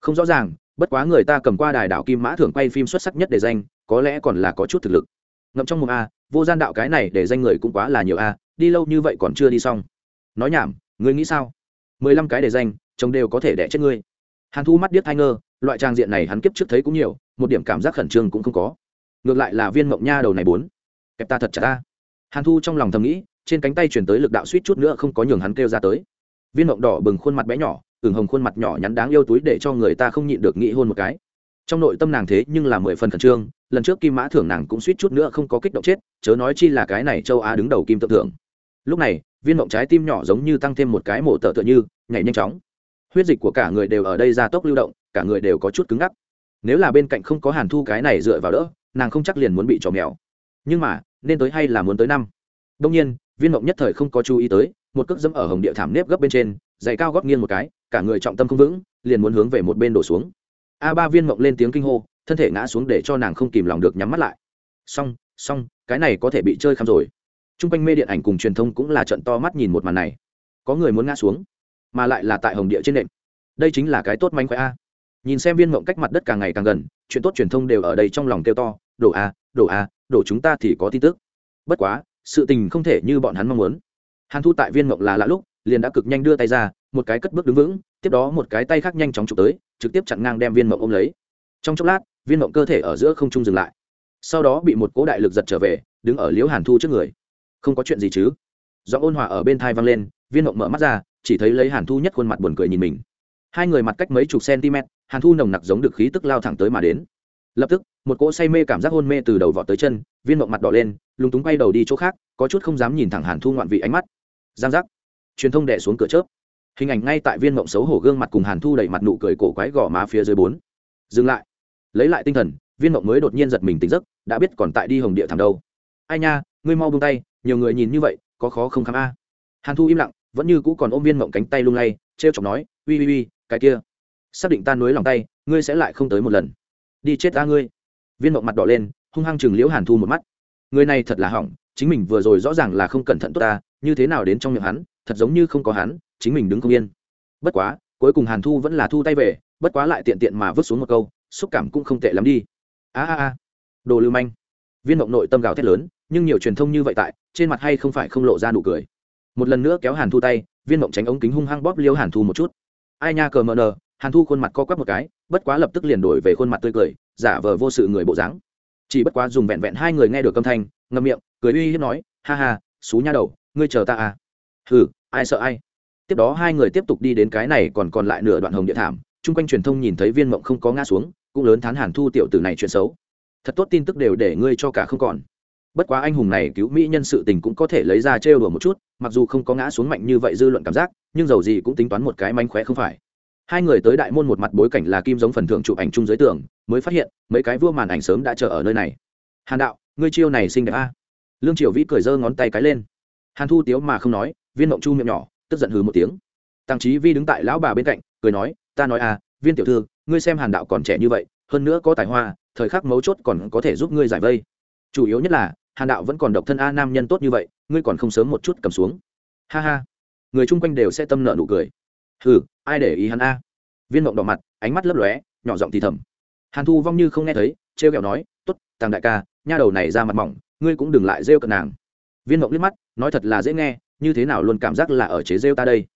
S1: Không rõ ràng, bất quá người ta cầm qua đài đạo kim mã thường quay phim xuất sắc nhất để danh có lẽ còn là có chút thực lực. Ngậm trong mồm a, vô gian đạo cái này để danh người cũng quá là nhiều a, đi lâu như vậy còn chưa đi xong. Nói nhảm, ngươi nghĩ sao? Mười lăm cái để danh, chồng đều có thể đẻ chết ngươi. Hàn thu mắt điếc thai ngơ, loại trang diện này hắn kiếp trước thấy cũng nhiều, một điểm cảm giác khẩn trương cũng không có. Ngược lại là viên mộng nha đầu này bốn. Kẹp ta thật chả ta hàn thu trong lòng thầm nghĩ, trên cánh tay chuyển tới lực đạo suýt chút nữa không có nhường hắn kêu ra tới. Viên mộng đỏ bừng khuôn mặt bé nhỏ, ửng hồng khuôn mặt nhỏ nhắn đáng yêu túi để cho người ta không nhịn được nghĩ hôn một cái trong nội tâm nàng thế nhưng là mười phần khẩn trương, lần trước kim mã thưởng nàng cũng suýt chút nữa không có kích động chết, chớ nói chi là cái này châu á đứng đầu kim tự thưởng. Lúc này, viên mộng trái tim nhỏ giống như tăng thêm một cái mổ tợ tựa như, nhảy nhanh chóng. Huyết dịch của cả người đều ở đây ra tốc lưu động, cả người đều có chút cứng ngắc. Nếu là bên cạnh không có hàn thu cái này dựa vào đỡ, nàng không chắc liền muốn bị trò mèo. Nhưng mà, nên tới hay là muốn tới năm? Đông nhiên, viên mộng nhất thời không có chú ý tới, một cước dẫm ở hồng địa thảm nếp gấp bên trên dày cao gót nghiêng một cái, cả người trọng tâm không vững, liền muốn hướng về một bên đổ xuống a ba viên mộng lên tiếng kinh hô, thân thể ngã xuống để cho nàng không kìm lòng được nhắm mắt lại. Xong xong, cái này có thể bị chơi khăm rồi. T r u n g quanh mê điện ảnh cùng truyền thông cũng là trận to mắt nhìn một màn này. Có người muốn ngã xuống, mà lại là tại hồng địa trên nệm đây chính là cái tốt manh khỏe a. Nhìn xem viên mộng cách mặt đất càng ngày càng gần, chuyện tốt truyền thông đều ở đây trong lòng kêu to, đổ a đổ a, đổ chúng ta thì có tin tức. Bất quá, sự tình không thể như bọn hắn mong muốn. Hàn thu tại viên mộng là lạ lúc, liền đã cực nhanh đưa tay ra, một cái cất bước đứng vững tiếp đó một cái tay khác nhanh chóng chụp tới, trực tiếp chặn ngang đem viên mộng ôm lấy. Trong chốc lát, viên mộng cơ thể ở giữa không trung dừng lại. Sau đó bị một cỗ đại lực giật trở về, đứng ở liễu hàn thu trước người. Không có chuyện gì chứ? Do ôn hòa ở bên thai văng lên, viên mộng mở mắt ra, chỉ thấy lấy hàn thu nhất khuôn mặt buồn cười nhìn mình. Hai người mặt cách mấy chục cm hàn thu nồng nặc giống được khí tức lao thẳng tới mà đến. Lập tức, một cỗ say mê cảm giác hôn mê từ đầu vọt tới chân, viên mộng mặt đỏ lên, lúng túng quay đầu đi chỗ khác, có chút không dám nhìn thẳng hàn thu ngoạn vị ánh mắt. Giang giác. Truyền thông đẻ xuống cửa chớp hình ảnh ngay tại viên mộng xấu hổ gương mặt cùng hàn thu đẩy mặt nụ cười cổ quái gò má phía dưới bốn. Dừng lại. Lấy lại tinh thần, viên mộng mới đột nhiên giật mình tỉnh giấc, đã biết còn tại đi hồng địa thảm đâu. Ai nha, ngươi mau buông tay, nhiều người nhìn như vậy, có khó không khám a? Hàn thu im lặng, vẫn như cũ còn ôm viên mộng cánh tay lung lay t r e o chọc nói ui ui ui cái kia. Xác định ta nối lòng tay, ngươi sẽ lại không tới một lần. Đi chết ta ngươi. Viên mộng mặt đỏ lên, hung hăng chừng liễu hàn thu một mắt. Người này thật là hỏng, chính mình vừa rồi rõ ràng là không cẩn thận tốt ta, như thế nào đến trong miệng hắn, thật giống như không có hắn chính mình đứng không yên. Bất quá, cuối cùng hàn thu vẫn là thu tay về, bất quá lại tiện tiện mà vứt xuống một câu, xúc cảm cũng không tệ lắm đi. A a a. Đồ lưu manh. Viên mộng nội tâm gào thét lớn, nhưng nhiều truyền thông như vậy tại, trên mặt hay không phải không lộ ra nụ cười. Một lần nữa kéo hàn thu tay, viên mộng tránh ống kính hung hăng bóp liêu hàn thu một chút. Ai nha cờ mờ nờ, hàn thu khuôn mặt co quắp một cái, bất quá lập tức liền đổi về khuôn mặt tươi cười, giả vờ vô sự người bộ dáng. Chỉ bất quá dùng vẹn vẹn hai người nghe được âm thanh, ngậm miệng, cười uy hiếp nói, ha ha, xú nha đầu, ngươi chờ ta à? Hừ, ai sợ ai? Tiếp đó hai người tiếp tục đi đến cái này còn còn lại nửa đoạn hồng địa thảm, chung quanh truyền thông nhìn thấy viên mộng không có ngã xuống, cũng lớn thán hàn thu tiểu tử này chuyện xấu. Thật tốt tin tức đều để ngươi cho cả không còn. Bất quá anh hùng này cứu mỹ nhân sự tình cũng có thể lấy ra trêu đùa một chút, mặc dù không có ngã xuống mạnh như vậy dư luận cảm giác, nhưng dầu gì cũng tính toán một cái mánh khóe không phải. Hai người tới đại môn một mặt bối cảnh là kim giống phần thưởng chụp ảnh chung dưới tường, mới phát hiện, mấy cái vua màn ảnh sớm đã chờ ở nơi này. Hàn đạo, ngươi chiêu này xinh đẹp a. Lương triều vĩ cười giơ ngón tay cái lên. Hàn thu tiếu mà không nói, viên mộng chu miệng nhỏ tức giận hừ một tiếng. Tăng trí vi đứng tại lão bà bên cạnh, cười nói, ta nói à viên tiểu thư, ngươi xem hàn đạo còn trẻ như vậy, hơn nữa có tài hoa, thời khắc mấu chốt còn có thể giúp ngươi giải vây. Chủ yếu nhất là, hàn đạo vẫn còn độc thân a nam nhân tốt như vậy, ngươi còn không sớm một chút cầm xuống. Ha ha. Người chung quanh đều sẽ tâm nợ nụ cười. Hừ, ai để ý hắn a? Viên mộng đỏ mặt, ánh mắt lấp lóe, nhỏ giọng thì thầm. Hàn thu vong như không nghe thấy, trêu ghẹo nói t ố t tàng đại ca, nha đầu này ra mặt mỏng, ngươi cũng đừng lại rêu cận nàng. Viên mộng liếc mắt, nói thật là dễ nghe như thế nào luôn cảm giác là ở chế rêu ta đây?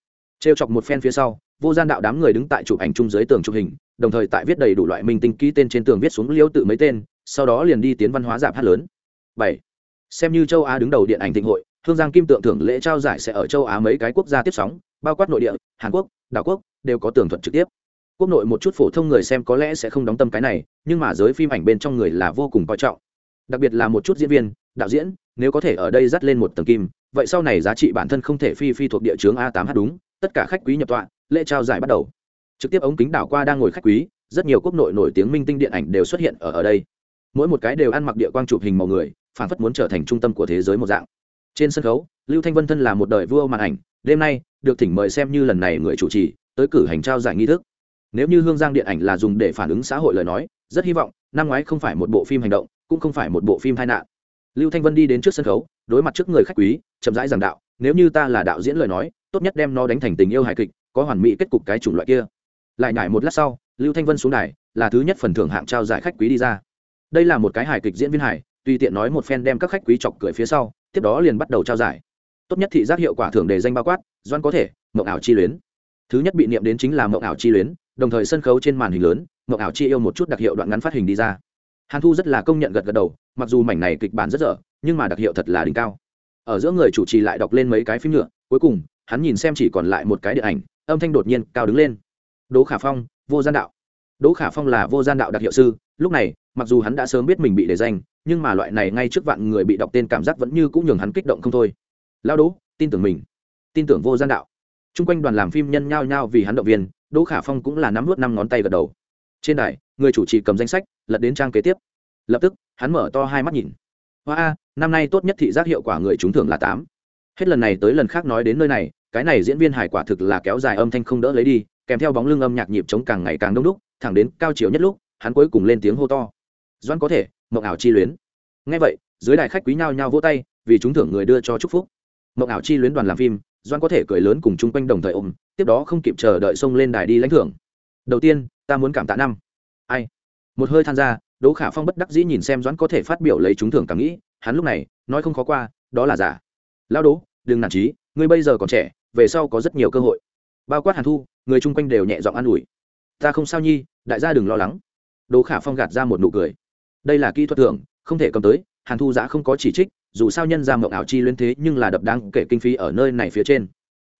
S1: Trêu chọc một phen phía sau, vô gian đạo đám người đứng tại chụp ảnh chung dưới tường chụp hình, đồng thời tại viết đầy đủ loại minh tinh ký tên trên tường viết xuống liêu tự mấy tên, sau đó liền đi tiến văn hóa giảm hát lớn. Bảy. Xem như châu á đứng đầu điện ảnh thịnh hội, hương giang kim tượng thưởng lễ trao giải sẽ ở châu á mấy cái quốc gia tiếp sóng, bao quát nội địa, hàn quốc, đảo quốc, đều có tường thuật trực tiếp. Quốc nội một chút phổ thông người xem có lẽ sẽ không đóng tâm cái này, nhưng mà giới phim ảnh bên trong người là vô cùng coi trọng đặc biệt là một chút diễn viên, đạo diễn, nếu có thể ở đây dắt lên một tầng kim, vậy sau này giá trị bản thân không thể phi phi thuộc địa chướng a 8 h đúng, tất cả khách quý nhập tọa, lễ trao giải bắt đầu. Trực tiếp ống kính đảo qua đang ngồi khách quý, rất nhiều quốc nội nổi tiếng minh tinh điện ảnh đều xuất hiện ở ở đây. Mỗi một cái đều ăn mặc địa quang chụp hình màu người phản phất muốn trở thành trung tâm của thế giới một dạng. Trên sân khấu, lưu thanh vân thân là một đời vua màn ảnh, đêm nay, được thỉnh mời xem như lần này người chủ trì, tới cử hành trao giải nghi thức. Nếu như hương giang điện ảnh là dùng để phản ứng xã hội lời nói, rất hy vọng năm ngoái không phải một bộ phim hành động cũng không phải một bộ phim tai nạn. Lưu thanh vân đi đến trước sân khấu, đối mặt trước người khách quý, chậm rãi giảng đạo, nếu như ta là đạo diễn lời nói, tốt nhất đem nó đánh thành tình yêu hài kịch, có hoàn mỹ kết cục cái chủng loại kia. Lại nhải một lát sau, lưu thanh vân xuống đài, là thứ nhất phần thưởng hạng trao giải khách quý đi ra. Đây là một cái hài kịch diễn viên hài, tùy tiện nói một phen đem các khách quý chọc cười phía sau, tiếp đó liền bắt đầu trao giải. Tốt nhất thị giác hiệu quả thưởng đề danh bao quát, doan có thể, mộng ảo chi luyến. Thứ nhất bị niệm đến chính là mộng ảo chi luyến, đồng thời sân khấu trên màn hình lớn, mộng ảo chi yêu một chút đặc hiệu đoạn ngắn phát hình đi ra hàn thu rất là công nhận gật gật đầu, mặc dù mảnh này kịch bản rất dở, nhưng mà đặc hiệu thật là đỉnh cao. Ở giữa người chủ trì lại đọc lên mấy cái phim nhựa, cuối cùng, hắn nhìn xem chỉ còn lại một cái điện ảnh, âm thanh đột nhiên cao đứng lên. Đỗ khả phong, vô gian đạo. Đỗ khả phong là vô gian đạo đặc hiệu sư, lúc này, mặc dù hắn đã sớm biết mình bị đề danh, nhưng mà loại này ngay trước vạn người bị đọc tên cảm giác vẫn như cũng nhường hắn kích động không thôi. Lao đỗ, tin tưởng mình. Tin tưởng vô gian đạo. T r u n g quanh đoàn làm phim nhân nhao nhao vì hắn động viên, đỗ khả phong cũng là nắm vút năm ngón tay gật đầu. Trên đài người chủ trì cầm danh sách, lật đến trang kế tiếp. Lập tức, hắn mở to hai mắt nhìn. Hoa a, năm nay tốt nhất thị giác hiệu quả người trúng thưởng là tám. Hết lần này tới lần khác nói đến nơi này, cái này diễn viên hài quả thực là kéo dài âm thanh không đỡ lấy đi, kèm theo bóng lưng âm nhạc nhịp chống càng ngày càng đông đúc, thẳng đến cao chiều nhất lúc, hắn cuối cùng lên tiếng hô to. Doan có thể, mộng ảo chi luyến. Ngay vậy, dưới đài khách quý nhao nhao vỗ tay, vì chúng thưởng người đưa cho chúc phúc. Mộng ảo chi luyến đoàn làm phim doan có thể cười lớn cùng chung quanh đồng thời ôm, tiếp đó không kịp chờ đợi xông lên đài đi lãnh thưởng. Đầu tiên, ta muốn cảm tạ năm ai? Một hơi than ra, đỗ khả phong bất đắc dĩ nhìn xem doãn có thể phát biểu lấy chúng thường cảm nghĩ hắn lúc này nói không khó qua đó là giả. Lao đỗ đừng nản trí ngươi bây giờ còn trẻ về sau có rất nhiều cơ hội. Bao quát hàn thu người chung quanh đều nhẹ giọng an ủi. Ta không sao nhi đại gia đừng lo lắng. Đỗ khả phong gạt ra một nụ cười. Đây là kỹ thuật thưởng không thể cầm tới hàn thu giã không có chỉ trích dù sao nhân ra mộng ảo chi liên thế nhưng là đập đáng kể kinh phí ở nơi này phía trên.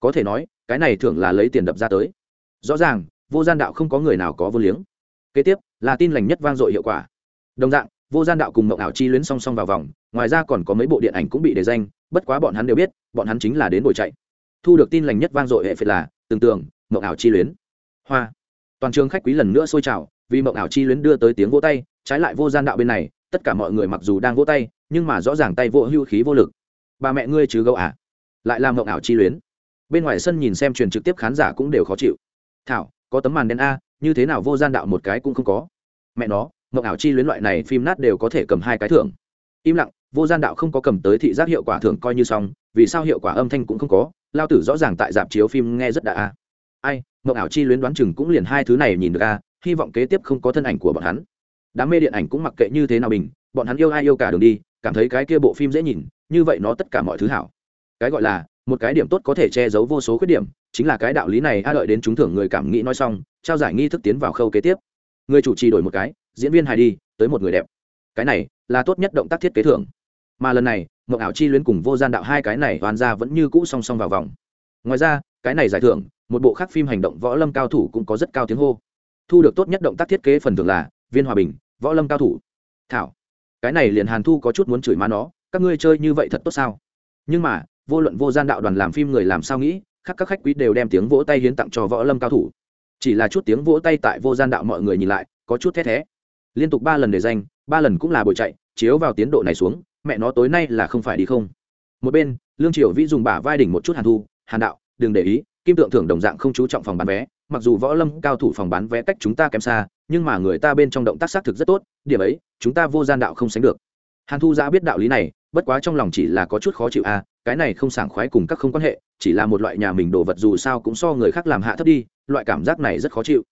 S1: Có thể nói cái này thường là lấy tiền đập ra tới. Rõ ràng vô gian đạo không có người nào có vô liếng kế tiếp, là tin lành nhất vang dội hiệu quả. Đồng dạng, vô gian đạo cùng mộng ảo chi luyến song song vào vòng, ngoài ra còn có mấy bộ điện ảnh cũng bị đề danh, bất quá bọn hắn đều biết, bọn hắn chính là đến buổi chạy. Thu được tin lành nhất vang dội hệ phệt là tưởng tượng mộng ảo chi luyến. Hoa. Toàn trường khách quý lần nữa sôi trào, vì mộng ảo chi luyến đưa tới tiếng vỗ tay, trái lại vô gian đạo bên này, tất cả mọi người mặc dù đang vỗ tay, nhưng mà rõ ràng tay vỗ hưu khí vô lực. Bà mẹ ngươi chứ gấu à? Lại làm mộng ảo chi luyến. Bên ngoài sân nhìn xem truyền trực tiếp khán giả cũng đều khó chịu. Thảo, có tấm màn đen a như thế nào vô gian đạo một cái cũng không có. Mẹ nó mộng ảo chi luyến loại này phim nát đều có thể cầm hai cái thưởng. Im lặng, vô gian đạo không có cầm tới thị giác hiệu quả thưởng coi như xong, vì sao hiệu quả âm thanh cũng không có, lao tử rõ ràng tại dạp chiếu phim nghe rất đã. A ai mộng ảo chi luyến đoán chừng cũng liền hai thứ này nhìn được a, hy vọng kế tiếp không có thân ảnh của bọn hắn. Đám mê điện ảnh cũng mặc kệ như thế nào bình, bọn hắn yêu ai yêu cả đường đi, cảm thấy cái kia bộ phim dễ nhìn, như vậy nó tất cả mọi thứ hảo. Cái gọi là, một cái điểm tốt có thể che giấu vô số khuyết điểm chính là cái đạo lý này a đợi đến chúng thưởng người cảm nghĩ nói xong, trao giải nghi thức tiến vào khâu kế tiếp. Người chủ trì đổi một cái, diễn viên hài đi, tới một người đẹp. Cái này là tốt nhất động tác thiết kế thưởng. Mà lần này, mộng ảo chi luyến cùng vô gian đạo hai cái này hoàn ra vẫn như cũ song song vào vòng. Ngoài ra, cái này giải thưởng, một bộ khác phim hành động võ lâm cao thủ cũng có rất cao tiếng hô. Thu được tốt nhất động tác thiết kế phần thưởng là viên hòa bình, võ lâm cao thủ. Thảo, cái này liền hàn thu có chút muốn chửi má nó, các ngươi chơi như vậy thật tốt sao? Nhưng mà, vô luận vô gian đạo đoàn làm phim người làm sao nghĩ khắc các khách quý đều đem tiếng vỗ tay hiến tặng cho võ lâm cao thủ. Chỉ là chút tiếng vỗ tay tại vô gian đạo mọi người nhìn lại, có chút thét thé. Liên tục ba lần để danh, ba lần cũng là buổi chạy, chiếu vào tiến độ này xuống, mẹ nó tối nay là không phải đi không. Một bên, lương triều vĩ dùng bả vai đỉnh một chút hàn thu, hàn đạo, đừng để ý, kim tượng thưởng đồng dạng không chú trọng phòng bán vé, mặc dù võ lâm cao thủ phòng bán vé cách chúng ta kém xa, nhưng mà người ta bên trong động tác xác thực rất tốt, điểm ấy, chúng ta vô gian đạo không sánh được. Hàn thu giã biết đạo lý này bất quá trong lòng chỉ là có chút khó chịu à cái này không sảng khoái cùng các không quan hệ, chỉ là một loại nhà mình đồ vật dù sao cũng so người khác làm hạ thấp đi, loại cảm giác này rất khó chịu.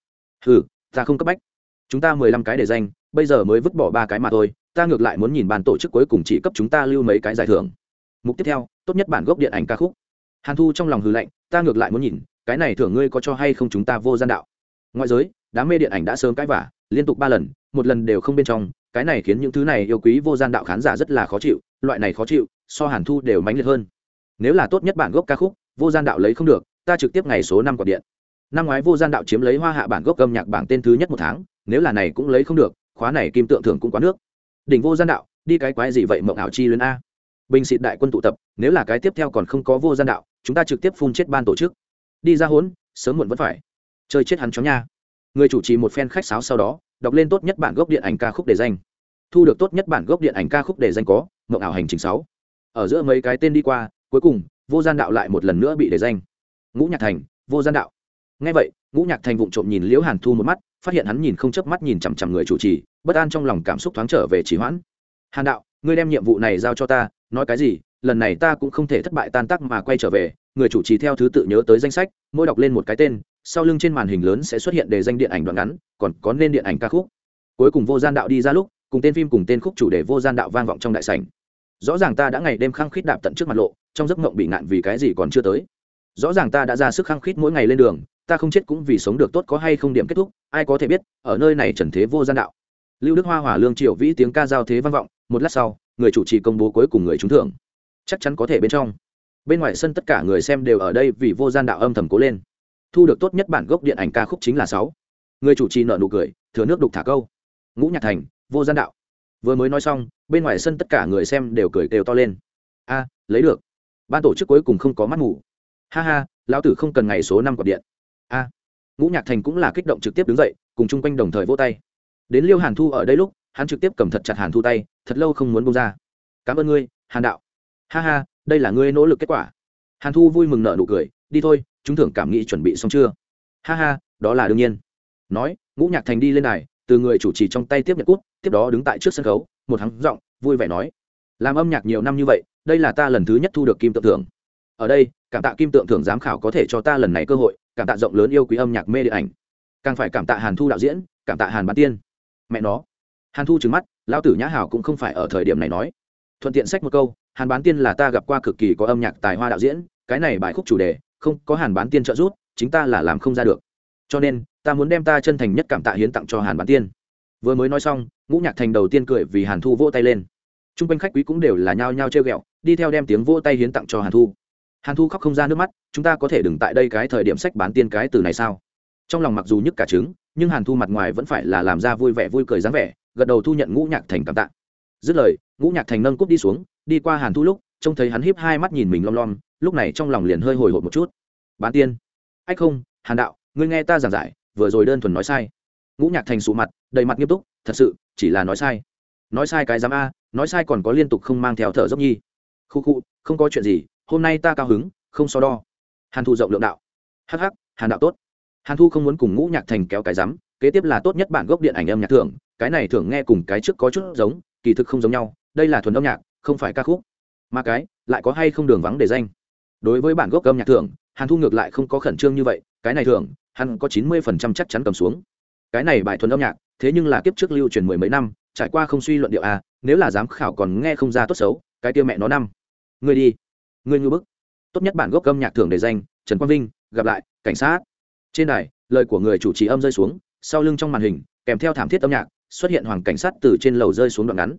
S1: Ừ ta không cấp bách. Chúng ta mười lăm cái để danh, bây giờ mới vứt bỏ ba cái mà thôi, ta ngược lại muốn nhìn bàn tổ chức cuối cùng chỉ cấp chúng ta lưu mấy cái giải thưởng. Mục tiếp theo, tốt nhất bản gốc điện ảnh ca khúc. Hàn thu trong lòng hư lệnh ta ngược lại muốn nhìn, cái này thưởng ngươi có cho hay không chúng ta vô gian đạo. Ngoại giới, đám mê điện ảnh đã sớm cãi vả liên tục ba lần, một lần đều không bên trong, cái này khiến những thứ này yêu quý vô gian đạo khán giả rất là khó chịu loại này khó chịu, so hàn thu đều mãnh liệt hơn. Nếu là tốt nhất bản gốc ca khúc, vô gian đạo lấy không được, ta trực tiếp ngày số năm quạt điện. Năm ngoái vô gian đạo chiếm lấy hoa hạ bản gốc âm nhạc bảng tên thứ nhất một tháng, nếu là này cũng lấy không được, khóa này kim tượng thường cũng quá nước. Đỉnh vô gian đạo, đi cái quái gì vậy mộng ảo chi luyến a? Bình xịt đại quân tụ tập, nếu là cái tiếp theo còn không có vô gian đạo, chúng ta trực tiếp phun chết ban tổ chức. Đi ra hốn, sớm muộn vẫn phải. Chơi chết hắn chó nha. Người chủ trì một phen khách sáo sau đó, đọc lên tốt nhất bản gốc điện ảnh ca khúc để danh. Thu được tốt nhất bản gốc điện ảnh ca khúc để danh có mộng ảo hành trình sáu. Ở giữa mấy cái tên đi qua, cuối cùng, vô gian đạo lại một lần nữa bị đề danh. Ngũ nhạc thành, vô gian đạo. Ngay vậy, ngũ nhạc thành vụng trộm nhìn liễu hàn thu một mắt, phát hiện hắn nhìn không chớp mắt nhìn chằm chằm người chủ trì, bất an trong lòng cảm xúc thoáng trở về chỉ hoãn. Hàn đạo, ngươi đem nhiệm vụ này giao cho ta, nói cái gì, lần này ta cũng không thể thất bại tan tác mà quay trở về, người chủ trì theo thứ tự nhớ tới danh sách, mỗi đọc lên một cái tên, sau lưng trên màn hình lớn sẽ xuất hiện đề danh điện ảnh đoạn ngắn, còn có nên điện ảnh ca khúc. Cuối cùng vô gian đạo đi ra lúc, cùng tên phim cùng tên khúc chủ đề vô gian đạo vang vọng trong đại sảnh rõ ràng ta đã ngày đêm khăng khít đạp tận trước mặt lộ, trong giấc mộng bị ngạn vì cái gì còn chưa tới. Rõ ràng ta đã ra sức khăng khít mỗi ngày lên đường, ta không chết cũng vì sống được tốt có hay không điểm kết thúc, ai có thể biết, ở nơi này trần thế vô gian đạo. Lưu đức hoa hòa lương triệu vĩ tiếng ca giao thế vang vọng, một lát sau, người chủ trì công bố cuối cùng người trúng thưởng. Chắc chắn có thể bên trong. Bên ngoài sân tất cả người xem đều ở đây vì vô gian đạo âm thầm cố lên. Thu được tốt nhất bản gốc điện ảnh ca khúc chính là sáu. Người chủ trì nợ nụ cười, thừa nước đục thả câu. Ngũ nhạc thành, vô gian đạo vừa mới nói xong, bên ngoài sân tất cả người xem đều cười đều to lên. A, lấy được. Ban tổ chức cuối cùng không có mắt ngủ ha ha, lão tử không cần ngày số năm cọc điện. A. Ngũ nhạc thành cũng là kích động trực tiếp đứng dậy, cùng chung quanh đồng thời vỗ tay. Đến liêu hàn thu ở đây lúc, hắn trực tiếp cầm thật chặt hàn thu tay, thật lâu không muốn bông ra. Cảm ơn ngươi, hàn đạo. Ha ha, đây là ngươi nỗ lực kết quả. Hàn thu vui mừng nợ nụ cười, đi thôi, chúng thưởng cảm nghĩ chuẩn bị xong chưa? Ha ha, đó là đương nhiên. Nói, ngũ nhạc thành đi lên này từ người chủ trì trong tay tiếp nhận cút, tiếp đó đứng tại trước sân khấu, một hắn giọng, vui vẻ nói, làm âm nhạc nhiều năm như vậy, đây là ta lần thứ nhất thu được kim tượng thưởng. Ở đây, cảm tạ kim tượng thưởng giám khảo có thể cho ta lần này cơ hội, cảm tạ rộng lớn yêu quý âm nhạc mê điện ảnh. Càng phải cảm tạ hàn thu đạo diễn, cảm tạ hàn bán tiên. Mẹ nó. Hàn thu trừng mắt, lão tử nhã hảo cũng không phải ở thời điểm này nói. Thuận tiện sách một câu, hàn bán tiên là ta gặp qua cực kỳ có âm nhạc tài hoa đạo diễn, cái này bài khúc chủ đề, không có hàn bán tiên trợ giúp, chính ta là làm không ra được. Cho nên ta muốn đem ta chân thành nhất cảm tạ hiến tặng cho hàn bán tiên. Vừa mới nói xong, ngũ nhạc thành đầu tiên cười vì hàn thu vỗ tay lên. T r u n g quanh khách quý cũng đều là nhao nhao treo g ẹ o đi theo đem tiếng vỗ tay hiến tặng cho hàn thu. Hàn thu khóc không ra nước mắt, chúng ta có thể đừng tại đây cái thời điểm sách bán tiên cái từ này sao? Trong lòng mặc dù nhức cả trứng, nhưng hàn thu mặt ngoài vẫn phải là làm ra vui vẻ vui cười dáng vẻ, gật đầu thu nhận ngũ nhạc thành cảm tạ. Dứt lời, ngũ nhạc thành nâng cúp đi xuống, đi qua hàn thu lúc, trông thấy hắn híp hai mắt nhìn mình lom lom, lúc này trong lòng liền hơi hồi hộp một chút. Bán tiên. Ách không, hàn đạo, ngươi nghe ta giảng giải vừa rồi đơn thuần nói sai. Ngũ nhạc thành sụ mặt đầy mặt nghiêm túc thật sự chỉ là nói sai. Nói sai cái dám a nói sai còn có liên tục không mang theo thở dốc nhi. Khu khu không có chuyện gì hôm nay ta cao hứng không so đo. Hàn thu rộng lượng đạo. Hh hàn đạo tốt. Hàn thu không muốn cùng ngũ nhạc thành kéo cái dám, kế tiếp là tốt nhất bản gốc điện ảnh âm nhạc thưởng cái này thường nghe cùng cái trước có chút giống kỳ thực không giống nhau đây là thuần âm nhạc không phải ca khúc. Mà cái lại có hay không đường vắng để danh. Đối với bản gốc âm nhạc thưởng hàn thu ngược lại không có khẩn trương như vậy cái này thường hắn có chín mươi phần trăm chắc chắn cầm xuống. Cái này bài thuần âm nhạc, thế nhưng là kiếp trước lưu truyền mười mấy năm, trải qua không suy luận điệu a nếu là giám khảo còn nghe không ra tốt xấu, cái tiêu mẹ nó năm. Người đi. Người ngư bức. Tốt nhất bản gốc âm nhạc thưởng để danh, trần quang vinh, gặp lại, cảnh sát. Trên đài, lời của người chủ trì âm rơi xuống, sau lưng trong màn hình, kèm theo thảm thiết âm nhạc, xuất hiện hoàng cảnh sát từ trên lầu rơi xuống đoạn ngắn.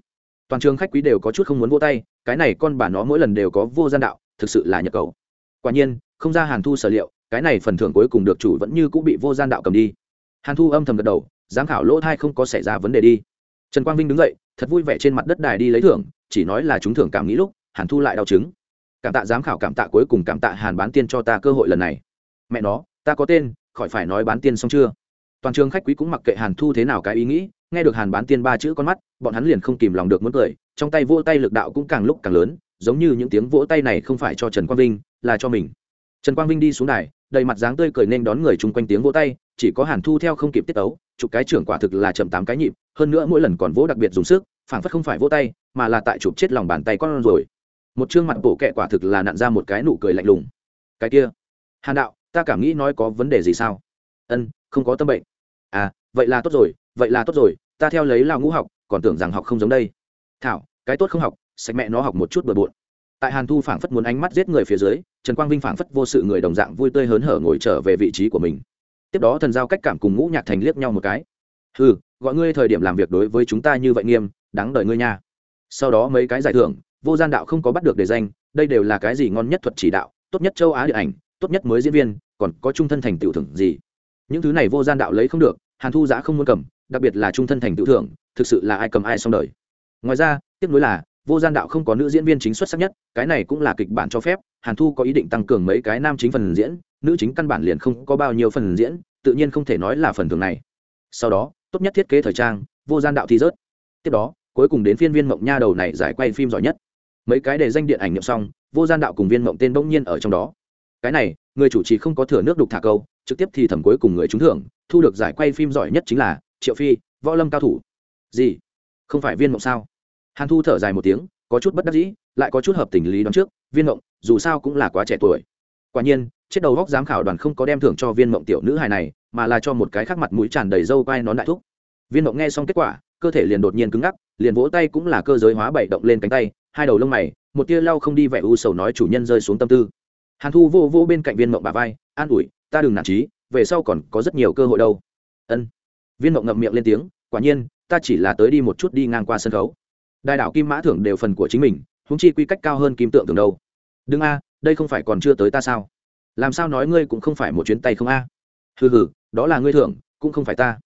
S1: Toàn trường khách quý đều có chút không muốn vô tay, cái này con bà nó mỗi lần đều có vô gian đạo, thực sự là nhập cầu. Quả nhiên, không ra hàn thu sở liệu cái này phần thưởng cuối cùng được chủ vẫn như cũng bị vô gian đạo cầm đi. Hàn thu âm thầm gật đầu, giám khảo lỗ thai không có xảy ra vấn đề đi. Trần quang vinh đứng dậy, thật vui vẻ trên mặt đất đài đi lấy thưởng, chỉ nói là chúng thưởng cảm nghĩ lúc, hàn thu lại đau chứng. Cảm tạ giám khảo, cảm tạ cuối cùng cảm tạ hàn bán tiên cho ta cơ hội lần này. Mẹ nó, ta có tên, khỏi phải nói bán tiên xong chưa? Toàn trường khách quý cũng mặc kệ hàn thu thế nào cái ý nghĩ, nghe được hàn bán tiên ba chữ con mắt, bọn hắn liền không kìm lòng được muốn cười, trong tay vỗ tay lực đạo cũng càng lúc càng lớn, giống như những tiếng vỗ tay này không phải cho trần quang vinh, là cho mình. Trần quang vinh đi xuống đài đầy mặt dáng tươi cười nên đón người chung quanh tiếng vỗ tay, chỉ có hàn thu theo không kịp tiết tấu, chụp cái trưởng quả thực là chậm tám cái nhịp, hơn nữa mỗi lần còn vỗ đặc biệt dùng sức, phảng phất không phải vỗ tay, mà là tại chụp chết lòng bàn tay con rồi. Một chương mặt bổ kẹ quả thực là nặn ra một cái nụ cười lạnh lùng. Cái kia, hàn đạo, ta cảm nghĩ nói có vấn đề gì sao? Ân, không có tâm bệnh. À vậy là tốt rồi, vậy là tốt rồi, ta theo lấy lao ngũ học, còn tưởng rằng học không giống đây. Thảo, cái tốt không học, sạch mẹ nó học một chút bừa bộn tại hàn thu phảng phất muốn ánh mắt giết người phía dưới, trần quang vinh phảng phất vô sự người đồng dạng vui tươi hớn hở ngồi trở về vị trí của mình. Tiếp đó thần giao cách cảm cùng ngũ nhạc thành liếc nhau một cái. Ừ gọi ngươi thời điểm làm việc đối với chúng ta như vậy nghiêm, đáng đợi ngươi nha. Sau đó mấy cái giải thưởng, vô gian đạo không có bắt được đề danh, đây đều là cái gì ngon nhất thuật chỉ đạo, tốt nhất châu á điện ảnh, tốt nhất mới diễn viên, còn có trung thân thành tiểu thưởng gì? Những thứ này vô gian đạo lấy không được, hàn thu giã không muốn cầm, đặc biệt là trung thân thành tiểu thưởng, thực sự là ai cầm ai xong đời. Ngoài ra, tiếp nối là vô gian đạo không có nữ diễn viên chính xuất sắc nhất, cái này cũng là kịch bản cho phép, hàn thu có ý định tăng cường mấy cái nam chính phần diễn, nữ chính căn bản liền không có bao nhiêu phần diễn, tự nhiên không thể nói là phần thường này. Sau đó, tốt nhất thiết kế thời trang, vô gian đạo thi rớt. Tiếp đó, cuối cùng đến phiên viên mộng nha đầu này giải quay phim giỏi nhất. Mấy cái đề danh điện ảnh nhậm xong, vô gian đạo cùng viên mộng tên bỗng nhiên ở trong đó. Cái này, người chủ trì không có thừa nước đục thả câu, trực tiếp thì thẩm cuối cùng người trúng thưởng, thu được giải quay phim giỏi nhất chính là triệu phi, võ lâm cao thủ. Gì? Không phải viên mộng sao? Hàn thu thở dài một tiếng, có chút bất đắc dĩ, lại có chút hợp tình lý đoán trước, viên mộng, dù sao cũng là quá trẻ tuổi. Quả nhiên, chết đầu góc giám khảo đoàn không có đem thưởng cho viên mộng tiểu nữ hài này, mà là cho một cái khác mặt mũi tràn đầy râu quai nón đại thúc. Viên mộng nghe xong kết quả, cơ thể liền đột nhiên cứng ngắc, liền vỗ tay cũng là cơ giới hóa bảy động lên cánh tay, hai đầu lông mày, một tia lau không đi vẻ u sầu nói chủ nhân rơi xuống tâm tư. Hàn thu vô vô bên cạnh viên mộng bà vai, an ủi, ta đừng nản trí, về sau còn có rất nhiều cơ hội đâu. Ân. Viên mộng ngậm miệng lên tiếng, quả nhiên, ta chỉ là tới đi một chút đi ngang qua sân khấu đại đạo kim mã thưởng đều phần của chính mình húng chi quy cách cao hơn kim tượng tưởng đâu. Đừng a, đây không phải còn chưa tới ta sao? Làm sao nói ngươi cũng không phải một chuyến tay không a? À? hừ hừ, đó là ngươi thưởng, cũng không phải ta.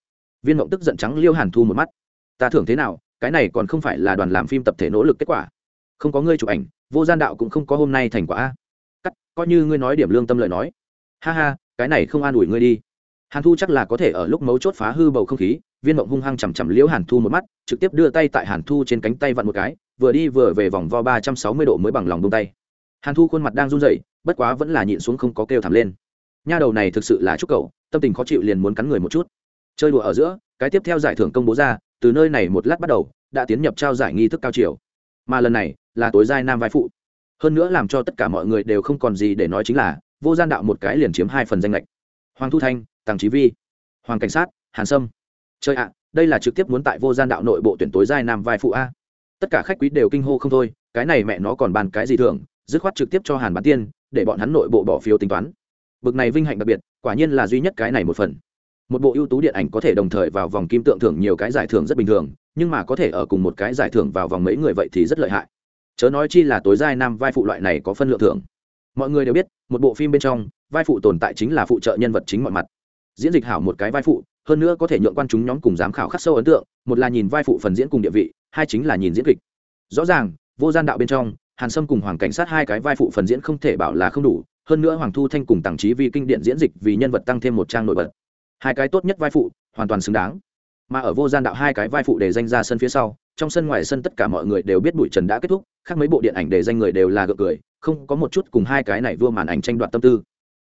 S1: Viên mộng tức giận trắng liêu hàn thu một mắt. Ta thưởng thế nào, cái này còn không phải là đoàn làm phim tập thể nỗ lực kết quả. Không có ngươi chụp ảnh, vô gian đạo cũng không có hôm nay thành quả a. Cắt, coi như ngươi nói điểm lương tâm lời nói. Ha ha, cái này không an ủi ngươi đi. Hàn thu chắc là có thể ở lúc mấu chốt phá hư bầu không khí viên mộng hung hăng chằm chằm liễu hàn thu một mắt, trực tiếp đưa tay tại hàn thu trên cánh tay vặn một cái, vừa đi vừa về vòng vo ba trăm sáu mươi độ mới bằng lòng bông tay. Hàn thu khuôn mặt đang run rẩy, bất quá vẫn là nhịn xuống không có kêu thảm lên. Nha đầu này thực sự là chúc cậu, tâm tình khó chịu liền muốn cắn người một chút. Chơi đùa ở giữa, cái tiếp theo giải thưởng công bố ra, từ nơi này một lát bắt đầu, đã tiến nhập trao giải nghi thức cao chiều. Mà lần này, là tối giai nam vai phụ. Hơn nữa làm cho tất cả mọi người đều không còn gì để nói chính là, vô gian đạo một cái liền chiếm hai phần danh lệch. Hoàng thu thanh tàng trí vi. Hoàng cảnh sát, hàn sâm chơi ạ, đây là trực tiếp muốn tại vô gian đạo nội bộ tuyển tối giai nam vai phụ a. Tất cả khách quý đều kinh hô không thôi, cái này mẹ nó còn bàn cái gì thường dứt khoát trực tiếp cho hàn bán tiên, để bọn hắn nội bộ bỏ phiếu tính toán. Bực này vinh hạnh đặc biệt, quả nhiên là duy nhất cái này một phần. Một bộ ưu tú điện ảnh có thể đồng thời vào vòng kim tượng thưởng nhiều cái giải thưởng rất bình thường, nhưng mà có thể ở cùng một cái giải thưởng vào vòng mấy người vậy thì rất lợi hại. Chớ nói chi là tối giai nam vai phụ loại này có phân lượng thưởng. Mọi người đều biết, một bộ phim bên trong, vai phụ tồn tại chính là phụ trợ nhân vật chính mọi mặt. Diễn dịch hảo một cái vai phụ hơn nữa có thể nhượng quan chúng nhóm cùng giám khảo khắc sâu ấn tượng, một là nhìn vai phụ phần diễn cùng địa vị, hai chính là nhìn diễn kịch. Rõ ràng, vô gian đạo bên trong, hàn sâm cùng hoàng cảnh sát hai cái vai phụ phần diễn không thể bảo là không đủ, hơn nữa hoàng thu thanh cùng tàng trí vi kinh điện diễn dịch vì nhân vật tăng thêm một trang nổi bật. Hai cái tốt nhất vai phụ, hoàn toàn xứng đáng. Mà ở vô gian đạo hai cái vai phụ để danh ra sân phía sau, trong sân ngoài sân tất cả mọi người đều biết bụi trần đã kết thúc, khác mấy bộ điện ảnh để danh người đều là gượng cười, không có một chút cùng hai cái này vua màn ảnh tranh đoạt tâm tư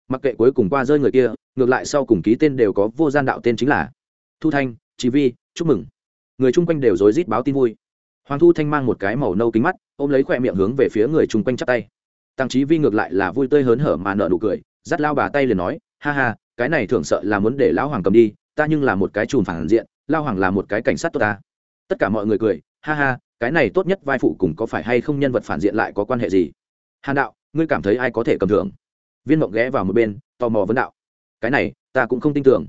S1: mặc kệ cuối cùng qua rơi người kia, ngược lại sau cùng ký tên đều có vô gian đạo tên chính là thu thanh trí vi, chúc mừng. Người chung quanh đều rối rít báo tin vui. Hoàng thu thanh mang một cái màu nâu kính mắt, ôm lấy khỏe miệng hướng về phía người chung quanh chắp tay. Tăng trí vi ngược lại là vui tươi hớn hở mà nợ nụ cười, dắt lao bà tay liền nói, ha ha, cái này thường sợ là muốn để lão hoàng cầm đi, ta nhưng là một cái chùm phản diện lao hoàng là một cái cảnh sát tốt ta. Tất cả mọi người cười, ha ha, cái này tốt nhất vai phụ cùng có phải hay không nhân vật phản diện lại có quan hệ gì? Hàn đạo, ngươi cảm thấy ai có thể cầm thưởng? Viên mộng ghé vào một bên, tò mò vấn đạo. Cái này, ta cũng không tin tưởng.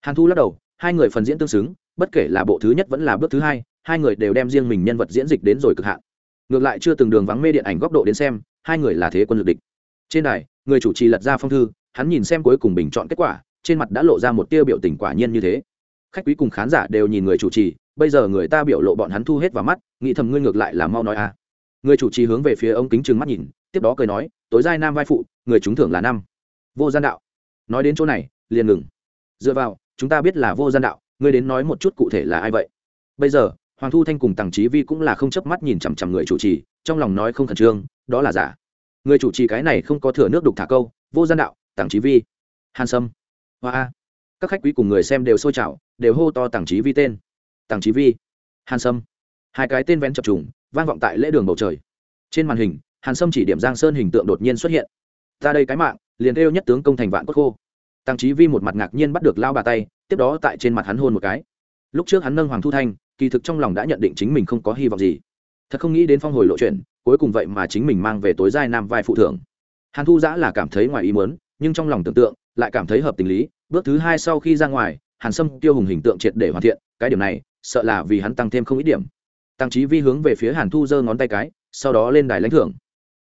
S1: Hàn thu lắc đầu, hai người phần diễn tương xứng, bất kể là bộ thứ nhất vẫn là bước thứ hai hai người đều đem riêng mình nhân vật diễn dịch đến rồi cực hạn. Ngược lại chưa từng đường vắng mê điện ảnh góc độ đến xem, hai người là thế quân lực địch. Trên đài, người chủ trì lật ra phong thư, hắn nhìn xem cuối cùng bình chọn kết quả, trên mặt đã lộ ra một tiêu biểu tình quả nhiên như thế. Khách quý cùng khán giả đều nhìn người chủ trì, bây giờ người ta biểu lộ bọn hắn thu hết vào mắt, nghĩ thầm ngươi ngược lại là mau nói à. người chủ trì hướng về phía ông kính trừng mắt nhìn tiếp đó cười nói, tối giai nam vai phụ, người trúng thưởng là năm. Vô gian đạo. Nói đến chỗ này, liền ngừng. Dựa vào, chúng ta biết là vô gian đạo, ngươi đến nói một chút cụ thể là ai vậy? Bây giờ, hoàng thu thanh cùng tằng trí vi cũng là không chớp mắt nhìn chằm chằm người chủ trì, trong lòng nói không khẩn trương, đó là giả. Người chủ trì cái này không có thừa nước đục thả câu, vô gian đạo, tằng trí vi. Hàn sâm. Hoa các khách quý cùng người xem đều sôi trào đều hô to tằng trí vi tên. Tằng trí vi. Hàn sâm. Hai cái tên vén chập trùng, vang vọng tại lễ đường bầu trời. Trên màn hình hàn sâm chỉ điểm giang sơn hình tượng đột nhiên xuất hiện. Ra đây cái mạng, liền kêu nhất tướng công thành vạn cốt khô. Tăng trí vi một mặt ngạc nhiên bắt được lao bà tay, tiếp đó tại trên mặt hắn hôn một cái. Lúc trước hắn nâng hoàng thu thanh, kỳ thực trong lòng đã nhận định chính mình không có hy vọng gì. Thật không nghĩ đến phong hồi lộ chuyện, cuối cùng vậy mà chính mình mang về tối giai nam vai phụ thưởng. Hàn thu giã là cảm thấy ngoài ý muốn, nhưng trong lòng tưởng tượng, lại cảm thấy hợp tình lý, bước thứ hai sau khi ra ngoài, hàn sâm tiêu hùng hình tượng triệt để hoàn thiện, cái điểm này, sợ là vì hắn tăng thêm không ít điểm. Tăng trí vi hướng về phía hàn thu giơ ngón tay cái, sau đó lên đài lãnh thưởng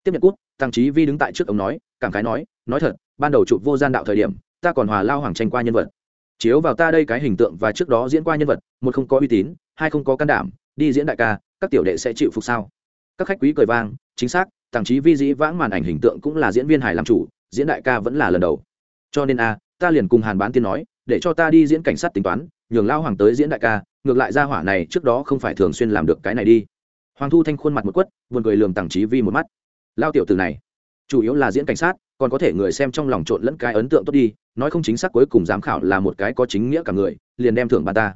S1: tiếp nhận cút, tăng trí vi đứng tại trước ông nói, cảm khái nói nói thật, ban đầu chụp vô gian đạo thời điểm, ta còn hòa lao hoàng tranh qua nhân vật. Chiếu vào ta đây cái hình tượng và trước đó diễn qua nhân vật, một không có uy tín, hai không có can đảm, đi diễn đại ca, các tiểu đệ sẽ chịu phục sao? Các khách quý cười vang, chính xác tàng trí vi dĩ vãng màn ảnh hình tượng cũng là diễn viên hài làm chủ, diễn đại ca vẫn là lần đầu. Cho nên a, ta liền cùng hàn bán tiên nói, để cho ta đi diễn cảnh sát tính toán, nhường lao hoàng tới diễn đại ca, ngược lại ra hỏa này trước đó không phải thường xuyên làm được cái này đi. Hoàng thu thanh khuôn mặt một quất, buồn cười lường tàng trí vi một mắt lao tiểu từ này. Chủ yếu là diễn cảnh sát, còn có thể người xem trong lòng trộn lẫn cái ấn tượng tốt đi, nói không chính xác cuối cùng giám khảo là một cái có chính nghĩa cả người, liền đem thưởng bà ta.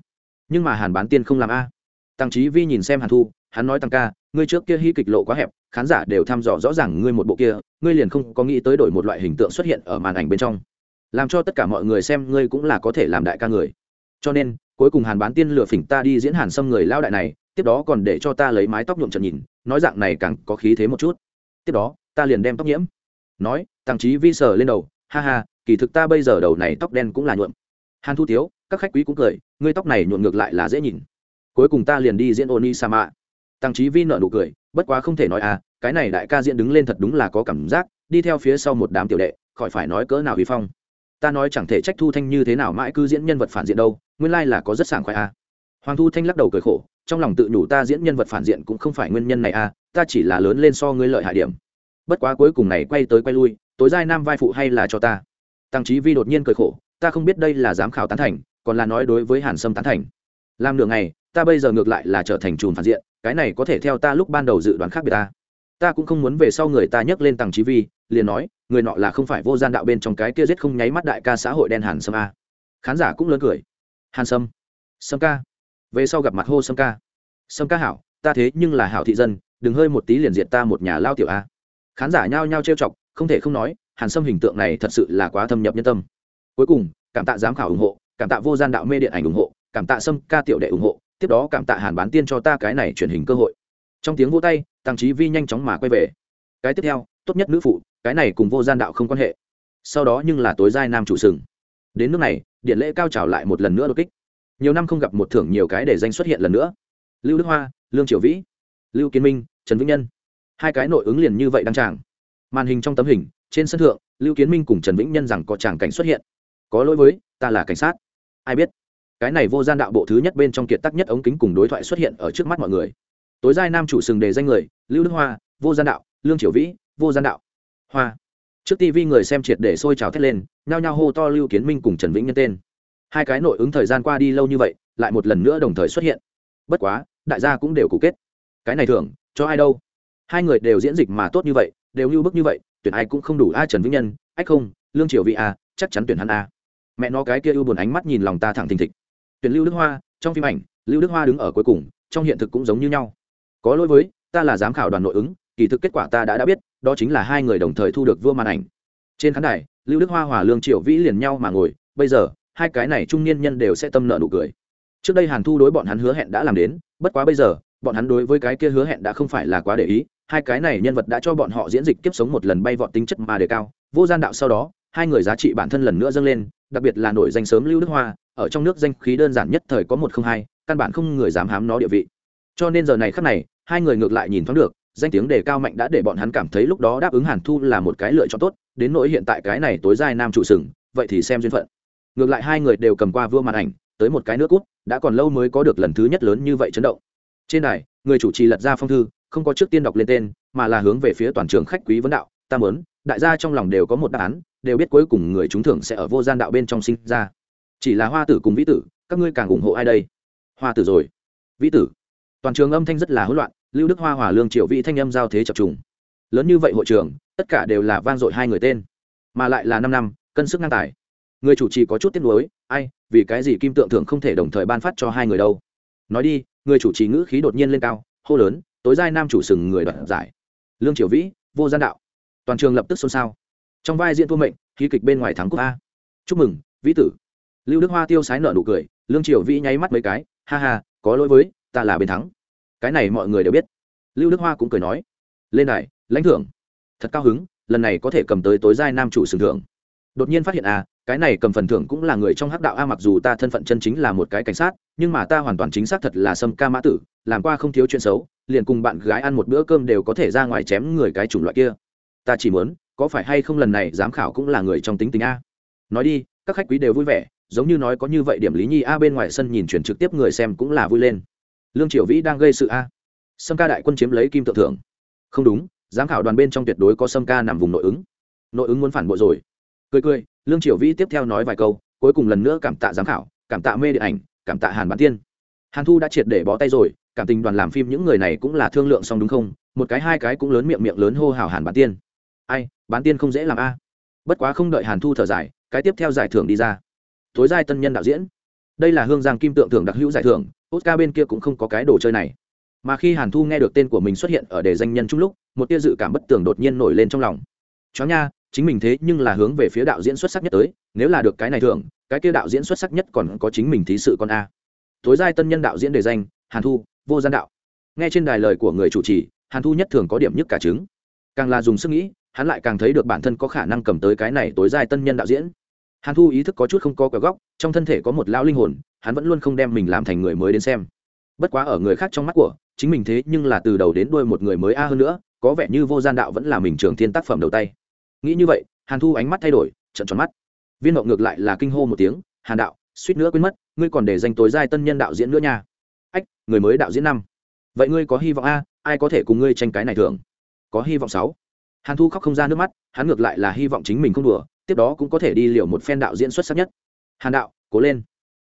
S1: Nhưng mà hàn bán tiên không làm a. Tăng trí vi nhìn xem hàn thu, hắn nói tăng ca, ngươi trước kia hy kịch lộ quá hẹp, khán giả đều thăm dò rõ ràng ngươi một bộ kia, ngươi liền không có nghĩ tới đổi một loại hình tượng xuất hiện ở màn ảnh bên trong. Làm cho tất cả mọi người xem ngươi cũng là có thể làm đại ca người. Cho nên, cuối cùng hàn bán tiên lừa phỉnh ta đi diễn hàn xâm người lao đại này, tiếp đó còn để cho ta lấy mái tóc nhuộm trần nhìn, nói dạng này càng có khí thế một chút tiếp đó, ta liền đem tóc nhiễm. Nói tăng trí vi sờ lên đầu, ha ha, kỳ thực ta bây giờ đầu này tóc đen cũng là nhuộm. Hàn thu tiếu, các khách quý cũng cười, ngươi tóc này nhuộm ngược lại là dễ nhìn. Cuối cùng ta liền đi diễn oni sa mạ tăng trí vi nợ nụ cười, bất quá không thể nói à cái này đại ca diễn đứng lên thật đúng là có cảm giác, đi theo phía sau một đám tiểu đệ, khỏi phải nói cỡ nào vi phong. Ta nói chẳng thể trách thu thanh như thế nào mãi cứ diễn nhân vật phản diện đâu, nguyên lai là có rất sảng khoái à. hoàng thu thanh lắc đầu cười khổ, trong lòng tự nhủ ta diễn nhân vật phản diện cũng không phải nguyên nhân này à ta chỉ là lớn lên so ngươi lợi hại điểm. Bất quá cuối cùng này quay tới quay lui, tối giai nam vai phụ hay là cho ta? Tăng trí vi đột nhiên cười khổ, ta không biết đây là giám khảo tán thành, còn là nói đối với hàn sâm tán thành. Làm nửa ngày, ta bây giờ ngược lại là trở thành chùm phản diện, cái này có thể theo ta lúc ban đầu dự đoán khác biệt ta. Ta cũng không muốn về sau người ta nhắc lên tăng trí vi, liền nói, người nọ là không phải vô gian đạo bên trong cái kia giết không nháy mắt đại ca xã hội đen hàn sâm a. Khán giả cũng lớn cười. Hàn sâm. Sâm ca. Về sau gặp mặt hô sâm ca. Sâm ca hảo, ta thế nhưng là hảo thị dân đừng hơi một tí liền diệt ta một nhà lao tiểu a. Khán giả nhao nhao trêu chọc, không thể không nói, hàn sâm hình tượng này thật sự là quá thâm nhập nhân tâm. Cuối cùng, cảm tạ giám khảo ủng hộ, cảm tạ vô gian đạo mê điện ảnh ủng hộ, cảm tạ sâm ca tiểu đệ ủng hộ, tiếp đó cảm tạ hàn bán tiên cho ta cái này truyền hình cơ hội. Trong tiếng vô tay, tăng trí vi nhanh chóng mà quay về. Cái tiếp theo, tốt nhất nữ phụ, cái này cùng vô gian đạo không quan hệ. Sau đó nhưng là tối giai nam chủ sừng. Đến nước này, điện lễ cao trào lại một lần nữa đột kích. Nhiều năm không gặp một thưởng nhiều cái để danh xuất hiện lần nữa. Lưu đức hoa, lương triều vĩ lưu kiến minh, trần vĩnh nhân. Hai cái nội ứng liền như vậy đăng tràng. Màn hình trong tấm hình, trên sân thượng, lưu kiến minh cùng trần vĩnh nhân rằng có tràng cảnh xuất hiện. Có lỗi với, ta là cảnh sát. Ai biết? Cái này vô gian đạo bộ thứ nhất bên trong kiệt tác nhất ống kính cùng đối thoại xuất hiện ở trước mắt mọi người. Tối giai nam chủ sừng đề danh người, lưu đức hoa, vô gian đạo, lương triều vĩ, vô gian đạo. Hoa. Trước tv người xem triệt để sôi trào thét lên, nhao nhao hô to lưu kiến minh cùng trần vĩnh nhân tên. Hai cái nội ứng thời gian qua đi lâu như vậy, lại một lần nữa đồng thời xuất hiện. Bất quá, đại gia cũng đều cụ kết cái này thường cho ai đâu. Hai người đều diễn dịch mà tốt như vậy, đều lưu bức như vậy, tuyển ai cũng không đủ ai trần vĩnh nhân, ách không, lương triều vị a, chắc chắn tuyển hắn a. Mẹ nó cái kia ưu buồn ánh mắt nhìn lòng ta thẳng thình thịch. Tuyển lưu đức hoa, trong phim ảnh, lưu đức hoa đứng ở cuối cùng, trong hiện thực cũng giống như nhau. Có lỗi với, ta là giám khảo đoàn nội ứng, kỳ thực kết quả ta đã đã biết, đó chính là hai người đồng thời thu được vua màn ảnh. Trên khán đài, lưu đức hoa hòa lương triệu vĩ liền nhau mà ngồi, bây giờ, hai cái này trung niên nhân đều sẽ tâm nợ nụ cười. Trước đây hàn thu đối bọn hắn hứa hẹn đã làm đến, bất quá bây giờ bọn hắn đối với cái kia hứa hẹn đã không phải là quá để ý, hai cái này nhân vật đã cho bọn họ diễn dịch kiếp sống một lần bay vọt tính chất mà đề cao, vô gian đạo sau đó, hai người giá trị bản thân lần nữa dâng lên, đặc biệt là nổi danh sớm lưu đức hoa, ở trong nước danh khí đơn giản nhất thời có một không hai, căn bản không người dám hám nó địa vị. Cho nên giờ này khắc này, hai người ngược lại nhìn thoáng được, danh tiếng đề cao mạnh đã để bọn hắn cảm thấy lúc đó đáp ứng hàn thu là một cái lựa chọn tốt, đến nỗi hiện tại cái này tối dài nam trụ sừng, vậy thì xem duyên phận. Ngược lại hai người đều cầm qua vua màn ảnh, tới một cái nước cút, đã còn lâu mới có được lần thứ nhất lớn như vậy chấn động trên này người chủ trì lật ra phong thư, không có trước tiên đọc lên tên, mà là hướng về phía toàn trường khách quý vấn đạo, ta mớn đại gia trong lòng đều có một đáp án, đều biết cuối cùng người trúng thưởng sẽ ở vô gian đạo bên trong sinh ra. Chỉ là hoa tử cùng vĩ tử, các ngươi càng ủng hộ ai đây? Hoa tử rồi. Vĩ tử. Toàn trường âm thanh rất là hỗn loạn, lưu đức hoa, hòa lương, triệu vĩ thanh âm giao thế chập trùng. Lớn như vậy hội trường, tất cả đều là vang dội hai người tên, mà lại là năm năm, cân sức ngang tài. Người chủ trì có chút tiếc nuối, ai, vì cái gì kim tượng thưởng không thể đồng thời ban phát cho hai người đâu? Nói đi, người chủ trì ngữ khí đột nhiên lên cao, hô lớn, tối giai nam chủ sừng người đoạt giải. Lương triều vĩ, vô gian đạo. Toàn trường lập tức xôn xao. Trong vai diễn thua mệnh, khí kịch bên ngoài thắng quốc a. Chúc mừng, vĩ tử. Lưu đức hoa tiêu sái nợ nụ cười, lương triều vĩ nháy mắt mấy cái, ha ha, có lỗi với, ta là bên thắng. Cái này mọi người đều biết. Lưu đức hoa cũng cười nói, lên đài, lãnh thưởng. Thật cao hứng, lần này có thể cầm tới tối giai nam chủ sừng thưởng đột nhiên phát hiện à cái này cầm phần thưởng cũng là người trong hắc đạo a, mặc dù ta thân phận chân chính là một cái cảnh sát, nhưng mà ta hoàn toàn chính xác thật là sâm ca mã tử, làm qua không thiếu chuyện xấu, liền cùng bạn gái ăn một bữa cơm đều có thể ra ngoài chém người cái chủng loại kia. Ta chỉ muốn, có phải hay không lần này giám khảo cũng là người trong tính tình a? Nói đi, các khách quý đều vui vẻ, giống như nói có như vậy điểm lý nhi a bên ngoài sân nhìn chuyển trực tiếp người xem cũng là vui lên. Lương triều vĩ đang gây sự a. Sâm ca đại quân chiếm lấy kim tự thưởng không đúng, giám khảo đoàn bên trong tuyệt đối có sâm ca nằm vùng nội ứng. Nội ứng muốn phản bội rồi cười cười, lương triều vĩ tiếp theo nói vài câu, cuối cùng lần nữa cảm tạ giám khảo, cảm tạ mê điện ảnh, cảm tạ hàn bán tiên. Hàn thu đã triệt để bó tay rồi, cảm tình đoàn làm phim những người này cũng là thương lượng xong đúng không? Một cái hai cái cũng lớn miệng miệng lớn hô hào hàn bán tiên. Ai bán tiên không dễ làm a. Bất quá không đợi hàn thu thở dài, cái tiếp theo giải thưởng đi ra. Tối giai tân nhân đạo diễn. Đây là hương giang kim tượng thưởng đặc hữu giải thưởng, oscar bên kia cũng không có cái đồ chơi này. Mà khi hàn thu nghe được tên của mình xuất hiện ở đề danh nhân chung lúc, một tia dự cảm bất tường đột nhiên nổi lên trong lòng. Chó nha chính mình thế nhưng là hướng về phía đạo diễn xuất sắc nhất tới, nếu là được cái này thường cái kia đạo diễn xuất sắc nhất còn có chính mình thí sự con a. Tối giai tân nhân đạo diễn đề danh, hàn thu, vô gian đạo. Nghe trên đài lời của người chủ trì, hàn thu nhất thường có điểm nhất cả chứng càng là dùng sức nghĩ, hắn lại càng thấy được bản thân có khả năng cầm tới cái này tối giai tân nhân đạo diễn. Hàn thu ý thức có chút không có quẹo góc, trong thân thể có một lão linh hồn, hắn vẫn luôn không đem mình làm thành người mới đến xem. Bất quá ở người khác trong mắt của, chính mình thế nhưng là từ đầu đến đuôi một người mới a hơn nữa, có vẻ như vô gian đạo vẫn là mình trường thiên tác phẩm đầu tay nghĩ như vậy, hàn thu ánh mắt thay đổi trận tròn mắt. Viên mộng ngược lại là kinh hô một tiếng, hàn đạo, suýt nữa quên mất, ngươi còn để danh tối giai tân nhân đạo diễn nữa nha. Ách, người mới đạo diễn năm. Vậy ngươi có hy vọng a? Ai có thể cùng ngươi tranh cái này thường có hy vọng sáu. Hàn thu khóc không ra nước mắt, hắn ngược lại là hy vọng chính mình không đùa, tiếp đó cũng có thể đi liệu một phen đạo diễn xuất sắc nhất. Hàn đạo, cố lên.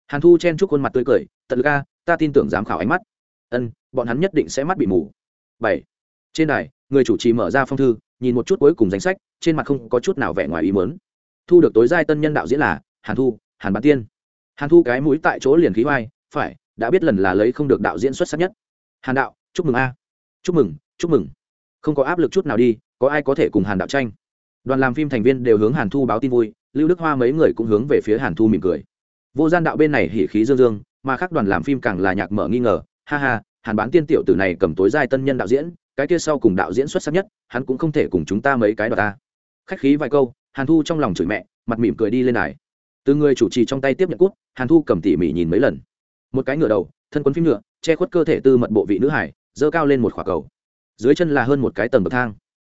S1: Hàn thu chen chúc khuôn mặt tươi cười tận ca ta tin tưởng giám khảo ánh mắt. Ân, bọn hắn nhất định sẽ mắt bị mù. Bảy. Trên đài, người chủ trì mở ra phong thư nhìn một chút cuối cùng danh sách, trên mặt không có chút nào vẻ ngoài ý mớn thu được tối giai tân nhân đạo diễn là hàn thu, hàn bán tiên. Hàn thu cái mũi tại chỗ liền khí hoai phải, đã biết lần là lấy không được đạo diễn xuất sắc nhất. Hàn đạo, chúc mừng a. Chúc mừng chúc mừng. Không có áp lực chút nào đi, có ai có thể cùng hàn đạo tranh? Đoàn làm phim thành viên đều hướng hàn thu báo tin vui, lưu đức hoa mấy người cũng hướng về phía hàn thu mỉm cười. Vô gian đạo bên này hỉ khí dương dương, mà khác đoàn làm phim càng là nhạc mở nghi ngờ. Ha ha, hàn bán tiên tiểu tử này cầm tối giai tân nhân đạo diễn cái kia sau cùng đạo diễn xuất sắc nhất, hắn cũng không thể cùng chúng ta mấy cái đoạt ta. Khách khí vài câu, hàn thu trong lòng chửi mẹ, mặt mỉm cười đi lên này. từ người chủ trì trong tay tiếp nhận cút, hàn thu cầm tỉ mỉ nhìn mấy lần. Một cái ngựa đầu, thân quấn phim ngựa, che khuất cơ thể tư mật bộ vị nữ hải dơ cao lên một khỏa cầu. Dưới chân là hơn một cái tầng bậc thang.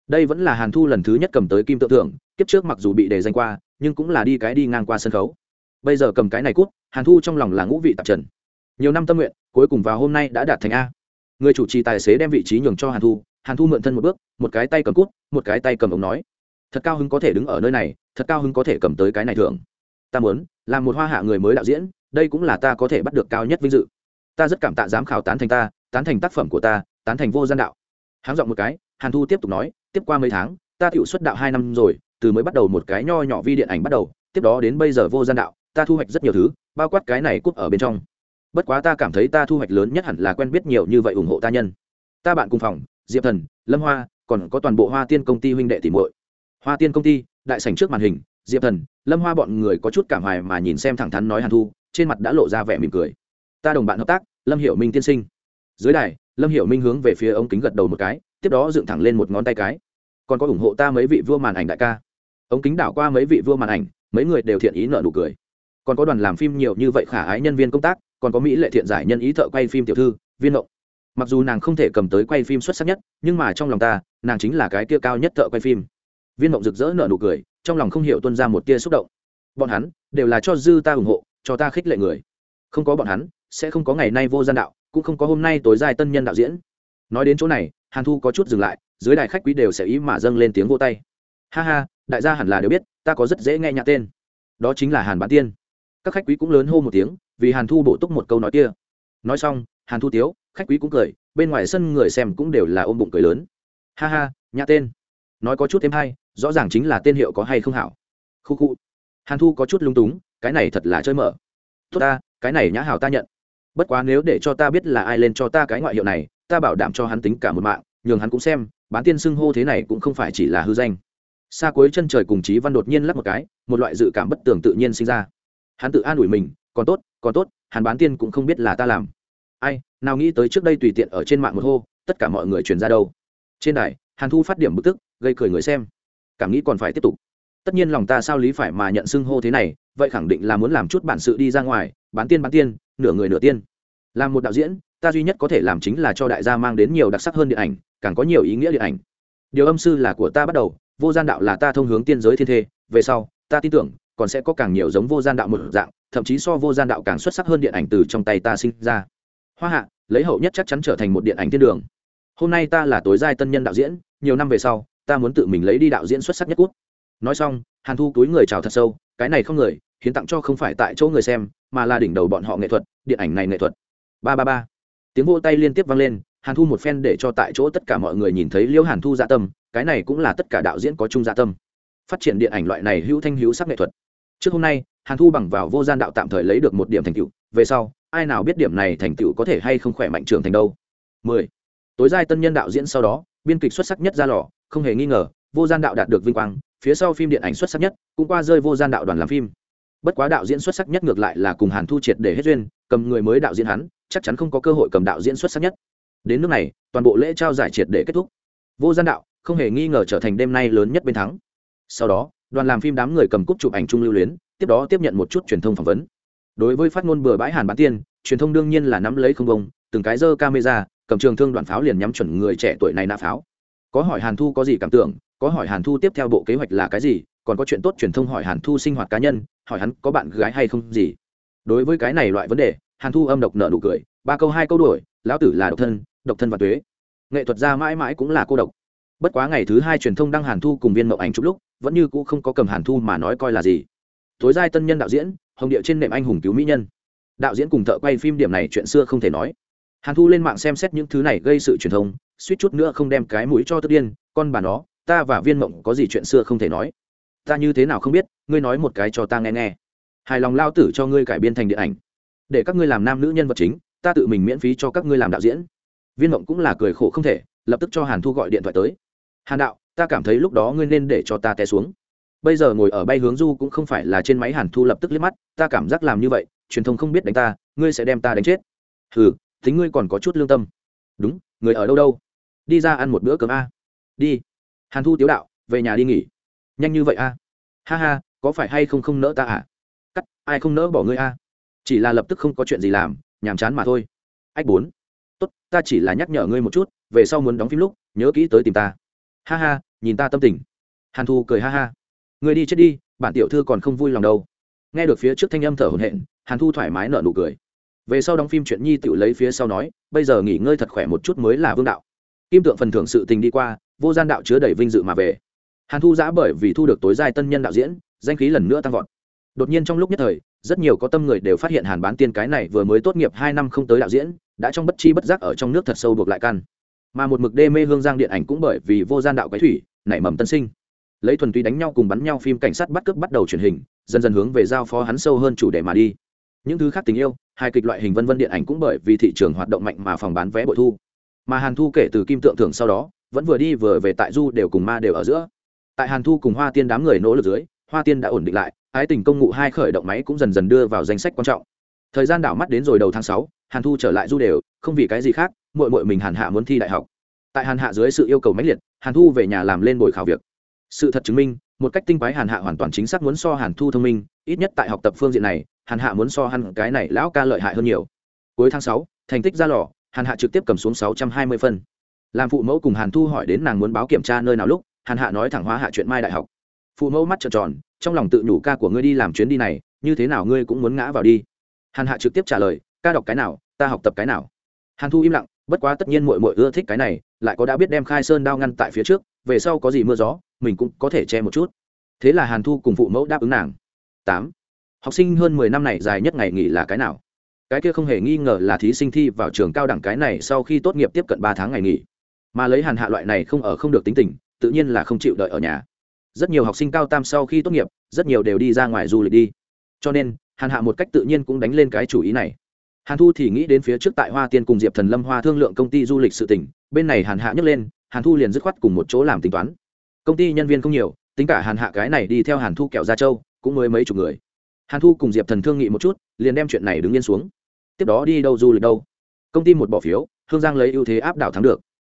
S1: Đây vẫn là hàn thu lần thứ nhất cầm tới kim tự thượng, kiếp trước mặc dù bị đề danh qua, nhưng cũng là đi cái đi ngang qua sân khấu. Bây giờ cầm cái này cút, hàn thu trong lòng là ngũ vị tạp trần. Nhiều năm tâm nguyện, cuối cùng vào hôm nay đã đạt thành a người chủ trì tài xế đem vị trí nhường cho hàn thu hàn thu mượn thân một bước, một cái tay cầm cút, một cái tay cầm ống nói. Thật cao hứng có thể đứng ở nơi này, thật cao hứng có thể cầm tới cái này thường ta muốn, làm một hoa hạ người mới đạo diễn, đây cũng là ta có thể bắt được cao nhất vinh dự. Ta rất cảm tạ giám khảo tán thành ta, tán thành tác phẩm của ta, tán thành vô gian đạo. Háng dọn một cái, hàn thu tiếp tục nói, tiếp qua mấy tháng, ta tự xuất đạo hai năm rồi, từ mới bắt đầu một cái nho nhỏ vi điện ảnh bắt đầu, tiếp đó đến bây giờ vô gian đạo, ta thu hoạch rất nhiều thứ, bao quát cái này cút ở bên trong bất quá ta cảm thấy ta thu hoạch lớn nhất hẳn là quen biết nhiều như vậy ủng hộ ta nhân. Ta bạn cùng phòng, diệp thần, lâm hoa, còn có toàn bộ hoa tiên công ty huynh đệ tìm muội. Hoa tiên công ty, đại sảnh trước màn hình, diệp thần, lâm hoa bọn người có chút cảm hoài mà nhìn xem thẳng thắn nói hàn thu, trên mặt đã lộ ra vẻ mỉm cười. Ta đồng bạn hợp tác, lâm hiểu minh tiên sinh. Dưới đài, lâm hiểu minh hướng về phía ống kính gật đầu một cái, tiếp đó dựng thẳng lên một ngón tay cái. Còn có ủng hộ ta mấy vị vua màn ảnh đại ca. Ống kính đảo qua mấy vị vua màn ảnh, mấy người đều thiện ý nợ nụ cười. Còn có đoàn làm phim nhiều như vậy khả ái nhân viên công tác còn có mỹ lệ thiện giải nhân ý thợ quay phim tiểu thư, viên động mặc dù nàng không thể cầm tới quay phim xuất sắc nhất, nhưng mà trong lòng ta, nàng chính là cái tia cao nhất thợ quay phim. Viên động rực rỡ nở nụ cười, trong lòng không hiểu tuân ra một tia xúc động. Bọn hắn, đều là cho dư ta ủng hộ, cho ta khích lệ người. Không có bọn hắn, sẽ không có ngày nay vô gian đạo, cũng không có hôm nay tối dài tân nhân đạo diễn. Nói đến chỗ này, hàn thu có chút dừng lại, dưới đại khách quý đều sẽ ý mà dâng lên tiếng vô tay. Ha ha, đại gia hẳn là đều biết, ta có rất dễ nghe nhạc tên. Đó chính là hàn bán tiên. Các khách quý cũng lớn hô một tiếng vì hàn thu bổ túc một câu nói kia. Nói xong, hàn thu tiếu, khách quý cũng cười, bên ngoài sân người xem cũng đều là ôm bụng cười lớn. Ha ha, nhã tên. Nói có chút thêm hay, rõ ràng chính là tên hiệu có hay không hảo. Khu khu. Hàn thu có chút lung túng, cái này thật là chơi mở. Tốt ta, cái này nhã hảo ta nhận. Bất quá nếu để cho ta biết là ai lên cho ta cái ngoại hiệu này, ta bảo đảm cho hắn tính cả một mạng, nhường hắn cũng xem, bán tiên xưng hô thế này cũng không phải chỉ là hư danh. Xa cuối chân trời cùng chí văn đột nhiên lắp một cái, một loại dự cảm bất tường tự nhiên sinh ra. Hắn tự an ủi mình, còn tốt còn tốt, hàn bán tiên cũng không biết là ta làm. Ai, nào nghĩ tới trước đây tùy tiện ở trên mạng một hô, tất cả mọi người truyền ra đâu. Trên đài, hàn thu phát điểm bực tức, gây cười người xem. Cảm nghĩ còn phải tiếp tục. Tất nhiên lòng ta sao lý phải mà nhận xưng hô thế này, vậy khẳng định là muốn làm chút bản sự đi ra ngoài, bán tiên bán tiên, nửa người nửa tiên. Làm một đạo diễn, ta duy nhất có thể làm chính là cho đại gia mang đến nhiều đặc sắc hơn điện ảnh, càng có nhiều ý nghĩa điện ảnh. Điều âm sư là của ta bắt đầu, vô gian đạo là ta thông hướng tiên giới thiên thê, về sau, ta tin tưởng, còn sẽ có càng nhiều giống vô gian đạo một dạng thậm chí so vô gian đạo càng xuất sắc hơn điện ảnh từ trong tay ta sinh ra. Hoa hạ, lấy hậu nhất chắc chắn trở thành một điện ảnh thiên đường. Hôm nay ta là tối giai tân nhân đạo diễn, nhiều năm về sau, ta muốn tự mình lấy đi đạo diễn xuất sắc nhất quốc nói xong, hàn thu túi người chào thật sâu, cái này không người, hiến tặng cho không phải tại chỗ người xem, mà là đỉnh đầu bọn họ nghệ thuật, điện ảnh này nghệ thuật. Ba ba ba. Tiếng vô tay liên tiếp vang lên, hàn thu một phen để cho tại chỗ tất cả mọi người nhìn thấy liễu hàn thu dạ tâm, cái này cũng là tất cả đạo diễn có chung dạ tâm. Phát triển điện ảnh loại này hữu thanh hữu sắc nghệ thuật. Trước hôm nay hàn thu bằng vào vô gian đạo tạm thời lấy được một điểm thành tựu, về sau, ai nào biết điểm này thành tựu có thể hay không khỏe mạnh trường thành đâu. Mười. Tối giai tân nhân đạo diễn sau đó, biên kịch xuất sắc nhất ra lò, không hề nghi ngờ, vô gian đạo đạt được vinh quang, phía sau phim điện ảnh xuất sắc nhất, cũng qua rơi vô gian đạo đoàn làm phim. Bất quá đạo diễn xuất sắc nhất ngược lại là cùng hàn thu triệt để hết duyên, cầm người mới đạo diễn hắn, chắc chắn không có cơ hội cầm đạo diễn xuất sắc nhất. Đến nước này, toàn bộ lễ trao giải triệt để kết thúc. Vô gian đạo, không hề nghi ngờ trở thành đêm nay lớn nhất bên thắng. Sau đó, đoàn làm phim đám người cầm cúp chụp ảnh chung lưu luyến tiếp đó tiếp nhận một chút truyền thông phỏng vấn. Đối với phát ngôn bừa bãi hàn bán tiên, truyền thông đương nhiên là nắm lấy không bông, từng cái dơ camera, cầm trường thương đoạn pháo liền nhắm chuẩn người trẻ tuổi này nã pháo. Có hỏi hàn thu có gì cảm tưởng, có hỏi hàn thu tiếp theo bộ kế hoạch là cái gì, còn có chuyện tốt truyền thông hỏi hàn thu sinh hoạt cá nhân, hỏi hắn có bạn gái hay không gì. Đối với cái này loại vấn đề, hàn thu âm độc nợ nụ cười, ba câu hai câu đuổi, lão tử là độc thân độc thân và tuế. Nghệ thuật gia mãi mãi cũng là cô độc. Bất quá ngày thứ hai truyền thông đăng hàn thu cùng viên mậu ảnh chụp lúc, vẫn như cũ không có cầm hàn thu mà nói coi là gì tối giai tân nhân đạo diễn, hồng địa trên nệm anh hùng cứu mỹ nhân. Đạo diễn cùng thợ quay phim điểm này chuyện xưa không thể nói. Hàn thu lên mạng xem xét những thứ này gây sự truyền thông, suýt chút nữa không đem cái mũi cho tức điên, con bà nó, ta và viên mộng có gì chuyện xưa không thể nói? Ta như thế nào không biết, ngươi nói một cái cho ta nghe nghe. Hài lòng lao tử cho ngươi cải biên thành điện ảnh. Để các ngươi làm nam nữ nhân vật chính, ta tự mình miễn phí cho các ngươi làm đạo diễn. Viên mộng cũng là cười khổ không thể, lập tức cho hàn thu gọi điện thoại tới. Hàn đạo, ta cảm thấy lúc đó ngươi nên để cho ta té xuống bây giờ ngồi ở bay hướng du cũng không phải là trên máy hàn thu lập tức liếc mắt ta cảm giác làm như vậy truyền thông không biết đánh ta ngươi sẽ đem ta đánh chết. Hừ, tính ngươi còn có chút lương tâm. Đúng người ở đâu đâu? Đi ra ăn một bữa cơm a. Đi. Hàn thu tiếu đạo về nhà đi nghỉ. Nhanh như vậy a. Ha ha có phải hay không không nỡ ta à? Cắt ai không nỡ bỏ ngươi a? Chỉ là lập tức không có chuyện gì làm nhàm chán mà thôi. Ách bốn. Tốt ta chỉ là nhắc nhở ngươi một chút về sau muốn đóng phim lúc nhớ kỹ tới tìm ta. Ha ha nhìn ta tâm tình. Hàn thu cười ha ha ngươi đi chết đi, bản tiểu thư còn không vui lòng đâu. Nghe được phía trước thanh âm thở hổn hển, hàn thu thoải mái nở nụ cười. Về sau đóng phim chuyện nhi tự lấy phía sau nói, bây giờ nghỉ ngơi thật khỏe một chút mới là vương đạo. Kim tượng phần thưởng sự tình đi qua, vô gian đạo chứa đầy vinh dự mà về. Hàn thu giã bởi vì thu được tối giai tân nhân đạo diễn, danh khí lần nữa tăng vọt. Đột nhiên trong lúc nhất thời, rất nhiều có tâm người đều phát hiện hàn bán tiên cái này vừa mới tốt nghiệp hai năm không tới đạo diễn, đã trong bất chi bất giác ở trong nước thật sâu buộc lại căn. Mà một mực đê mê hương giang điện ảnh cũng bởi vì vô gian đạo cái thủy, nảy mầm tân sinh lấy thuần túy đánh nhau cùng bắn nhau phim cảnh sát bắt cướp bắt đầu truyền hình, dần dần hướng về giao phó hắn sâu hơn chủ đề mà đi. Những thứ khác tình yêu, hài kịch loại hình vân vân điện ảnh cũng bởi vì thị trường hoạt động mạnh mà phòng bán vé bội thu. Mà hàn thu kể từ kim tượng thưởng sau đó, vẫn vừa đi vừa về tại du đều cùng ma đều ở giữa. Tại hàn thu cùng hoa tiên đám người nỗ lực dưới, hoa tiên đã ổn định lại, ái tình công ngụ hai khởi động máy cũng dần dần đưa vào danh sách quan trọng. Thời gian đảo mắt đến rồi đầu tháng sáu, hàn thu trở lại du đều, không vì cái gì khác mội mội mình hàn hạ muốn thi đại học. Tại hàn hạ dưới sự yêu cầu mãnh liệt, hàn thu về nhà làm lên buổi khảo việc sự thật chứng minh, một cách tinh quái hàn hạ hoàn toàn chính xác muốn so hàn thu thông minh, ít nhất tại học tập phương diện này, hàn hạ muốn so hàn cái này lão ca lợi hại hơn nhiều. Cuối tháng sáu, thành tích ra lò, hàn hạ trực tiếp cầm xuống sáu trăm hai mươi phân. Làm phụ mẫu cùng hàn thu hỏi đến nàng muốn báo kiểm tra nơi nào lúc, hàn hạ nói thẳng hóa hạ chuyện mai đại học. Phụ mẫu mắt trợn tròn, trong lòng tự nhủ ca của ngươi đi làm chuyến đi này, như thế nào ngươi cũng muốn ngã vào đi. Hàn hạ trực tiếp trả lời, ca đọc cái nào, ta học tập cái nào. Hàn thu im lặng, bất quá tất nhiên mội mội ưa thích cái này, lại có đã biết đem khai sơn đao ngăn tại phía trước về sau có gì mưa gió, mình cũng có thể che một chút. Thế là hàn thu cùng phụ mẫu đáp ứng nàng. Tám. Học sinh hơn mười năm này dài nhất ngày nghỉ là cái nào? Cái kia không hề nghi ngờ là thí sinh thi vào trường cao đẳng cái này sau khi tốt nghiệp tiếp cận ba tháng ngày nghỉ. Mà lấy hàn hạ loại này không ở không được tính tình, tự nhiên là không chịu đợi ở nhà. Rất nhiều học sinh cao tam sau khi tốt nghiệp, rất nhiều đều đi ra ngoài du lịch đi. Cho nên, hàn hạ một cách tự nhiên cũng đánh lên cái chủ ý này. Hàn thu thì nghĩ đến phía trước tại hoa tiên cùng diệp thần lâm hoa thương lượng công ty du lịch sự tỉnh bên này hàn hạ nhấc lên hàn thu liền dứt khoát cùng một chỗ làm tính toán. Công ty nhân viên không nhiều, tính cả hàn hạ cái này đi theo hàn thu kẹo ra châu, cũng mới mấy chục người. Hàn thu cùng diệp thần thương nghị một chút, liền đem chuyện này đứng yên xuống. Tiếp đó đi đâu du lịch đâu? Công ty một bỏ phiếu, hương giang lấy ưu thế áp đảo thắng được.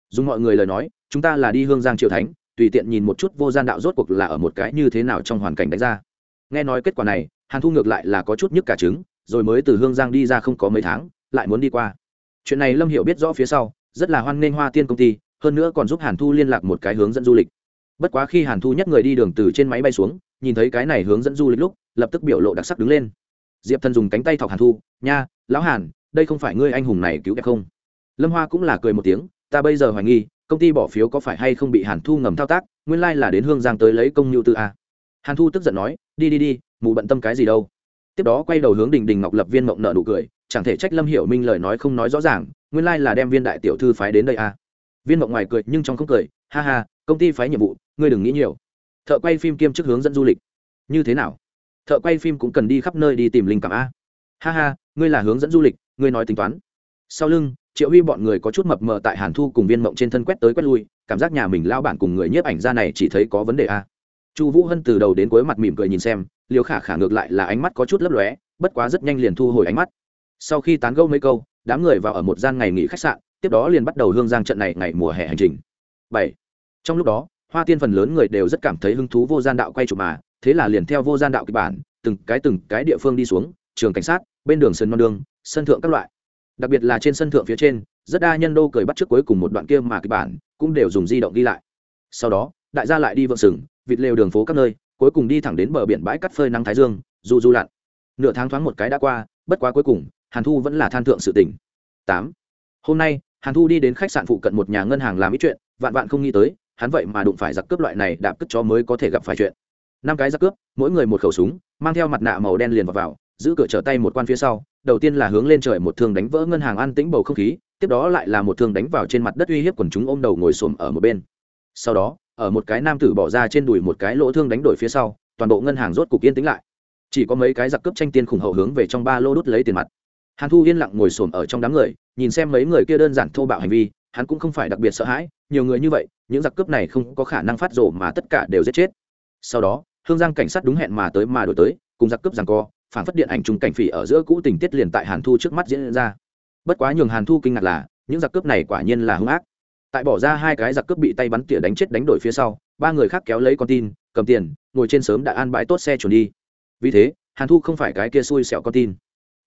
S1: Dùng mọi người lời nói, chúng ta là đi hương giang triều thánh, tùy tiện nhìn một chút vô gian đạo rốt cuộc là ở một cái như thế nào trong hoàn cảnh đánh ra. Nghe nói kết quả này, hàn thu ngược lại là có chút nhức cả trứng, rồi mới từ hương giang đi ra không có mấy tháng, lại muốn đi qua. Chuyện này lâm hiểu biết rõ phía sau, rất là hoan nghênh hoa tiên công ty hơn nữa còn giúp hàn thu liên lạc một cái hướng dẫn du lịch. Bất quá khi hàn thu nhắc người đi đường từ trên máy bay xuống, nhìn thấy cái này hướng dẫn du lịch lúc, lập tức biểu lộ đặc sắc đứng lên. Diệp thần dùng cánh tay thọc hàn thu, nha, lão hàn, đây không phải ngươi anh hùng này cứu đẹp không? Lâm hoa cũng là cười một tiếng, ta bây giờ hoài nghi, công ty bỏ phiếu có phải hay không bị hàn thu ngầm thao tác, nguyên lai、like、là đến hương giang tới lấy công nhu tư a. Hàn thu tức giận nói, đi đi đi, mù bận tâm cái gì đâu. Tiếp đó quay đầu hướng đình đình ngọc lập viên mộng nợ nụ cười, chẳng thể trách lâm hiểu minh lời nói không nói rõ ràng, nguyên lai、like、là đem viên đại tiểu thư phái đến đây a viên mộng ngoài cười nhưng trong không cười, ha ha, công ty phái nhiệm vụ, ngươi đừng nghĩ nhiều. Thợ quay phim kiêm chức hướng dẫn du lịch. Như thế nào? Thợ quay phim cũng cần đi khắp nơi đi tìm linh cảm a. Ha ha, ngươi là hướng dẫn du lịch, ngươi nói tính toán. Sau lưng, triệu huy bọn người có chút mập mờ tại hàn thu cùng viên mộng trên thân quét tới quét lui, cảm giác nhà mình lao bản cùng người nhiếp ảnh ra này chỉ thấy có vấn đề a. Chu vũ hân từ đầu đến cuối mặt mỉm cười nhìn xem liều khả khả ngược lại là ánh mắt có chút lấp lóe, bất quá rất nhanh liền thu hồi ánh mắt. Sau khi tán gâu mấy câu, đám người vào ở một gian ngày nghỉ khách sạn tiếp đó liền bắt đầu hương giang trận này ngày mùa hè hành trình. Bảy. Trong lúc đó, hoa tiên phần lớn người đều rất cảm thấy hứng thú vô gian đạo quay chụp mà, thế là liền theo vô gian đạo kịch bản, từng cái từng cái địa phương đi xuống, trường cảnh sát, bên đường sân non đường, sân thượng các loại. Đặc biệt là trên sân thượng phía trên, rất đa nhân đô cười bắt trước cuối cùng một đoạn kia mà kịch bản, cũng đều dùng di động ghi lại. Sau đó, đại gia lại đi vượng sừng, vịt lều đường phố các nơi, cuối cùng đi thẳng đến bờ biển bãi cắt phơi nắng thái dương, du du lặn. Nửa tháng thoáng một cái đã qua, bất quá cuối cùng, hàn thu vẫn là than thượng sự tỉnh tám. Hôm nay hàn thu đi đến khách sạn phụ cận một nhà ngân hàng làm ít chuyện vạn vạn không nghĩ tới hắn vậy mà đụng phải giặc cướp loại này đạp cướp chó mới có thể gặp phải chuyện. Năm cái giặc cướp mỗi người một khẩu súng mang theo mặt nạ màu đen liền vào, vào giữ cửa trở tay một quan phía sau đầu tiên là hướng lên trời một thương đánh vỡ ngân hàng an tĩnh bầu không khí tiếp đó lại là một thương đánh vào trên mặt đất uy hiếp quần chúng ôm đầu ngồi xổm ở một bên. Sau đó ở một cái nam tử bỏ ra trên đùi một cái lỗ thương đánh đổi phía sau toàn bộ ngân hàng rốt cục yên tĩnh lại. Chỉ có mấy cái giặc cướp tranh tiền khủng hậu hướng về trong ba lô đút lấy tiền mặt hàn thu yên lặng ngồi xổm ở trong đám người, nhìn xem mấy người kia đơn giản thô bạo hành vi, hắn cũng không phải đặc biệt sợ hãi, nhiều người như vậy, những giặc cướp này không có khả năng phát rổ mà tất cả đều giết chết. Sau đó, hương giang cảnh sát đúng hẹn mà tới mà đổi tới, cùng giặc cướp rằng co, phản phất điện ảnh chung cảnh phỉ ở giữa cũ tình tiết liền tại hàn thu trước mắt diễn ra. Bất quá nhường hàn thu kinh ngạc là, những giặc cướp này quả nhiên là hung ác. Tại bỏ ra hai cái giặc cướp bị tay bắn tỉa đánh chết đánh đổi phía sau, ba người khác kéo lấy con tin, cầm tiền, ngồi trên sớm đã an bãi tốt xe chuẩn đi. Vì thế, hàn thu không phải cái kia xui xẻo con tin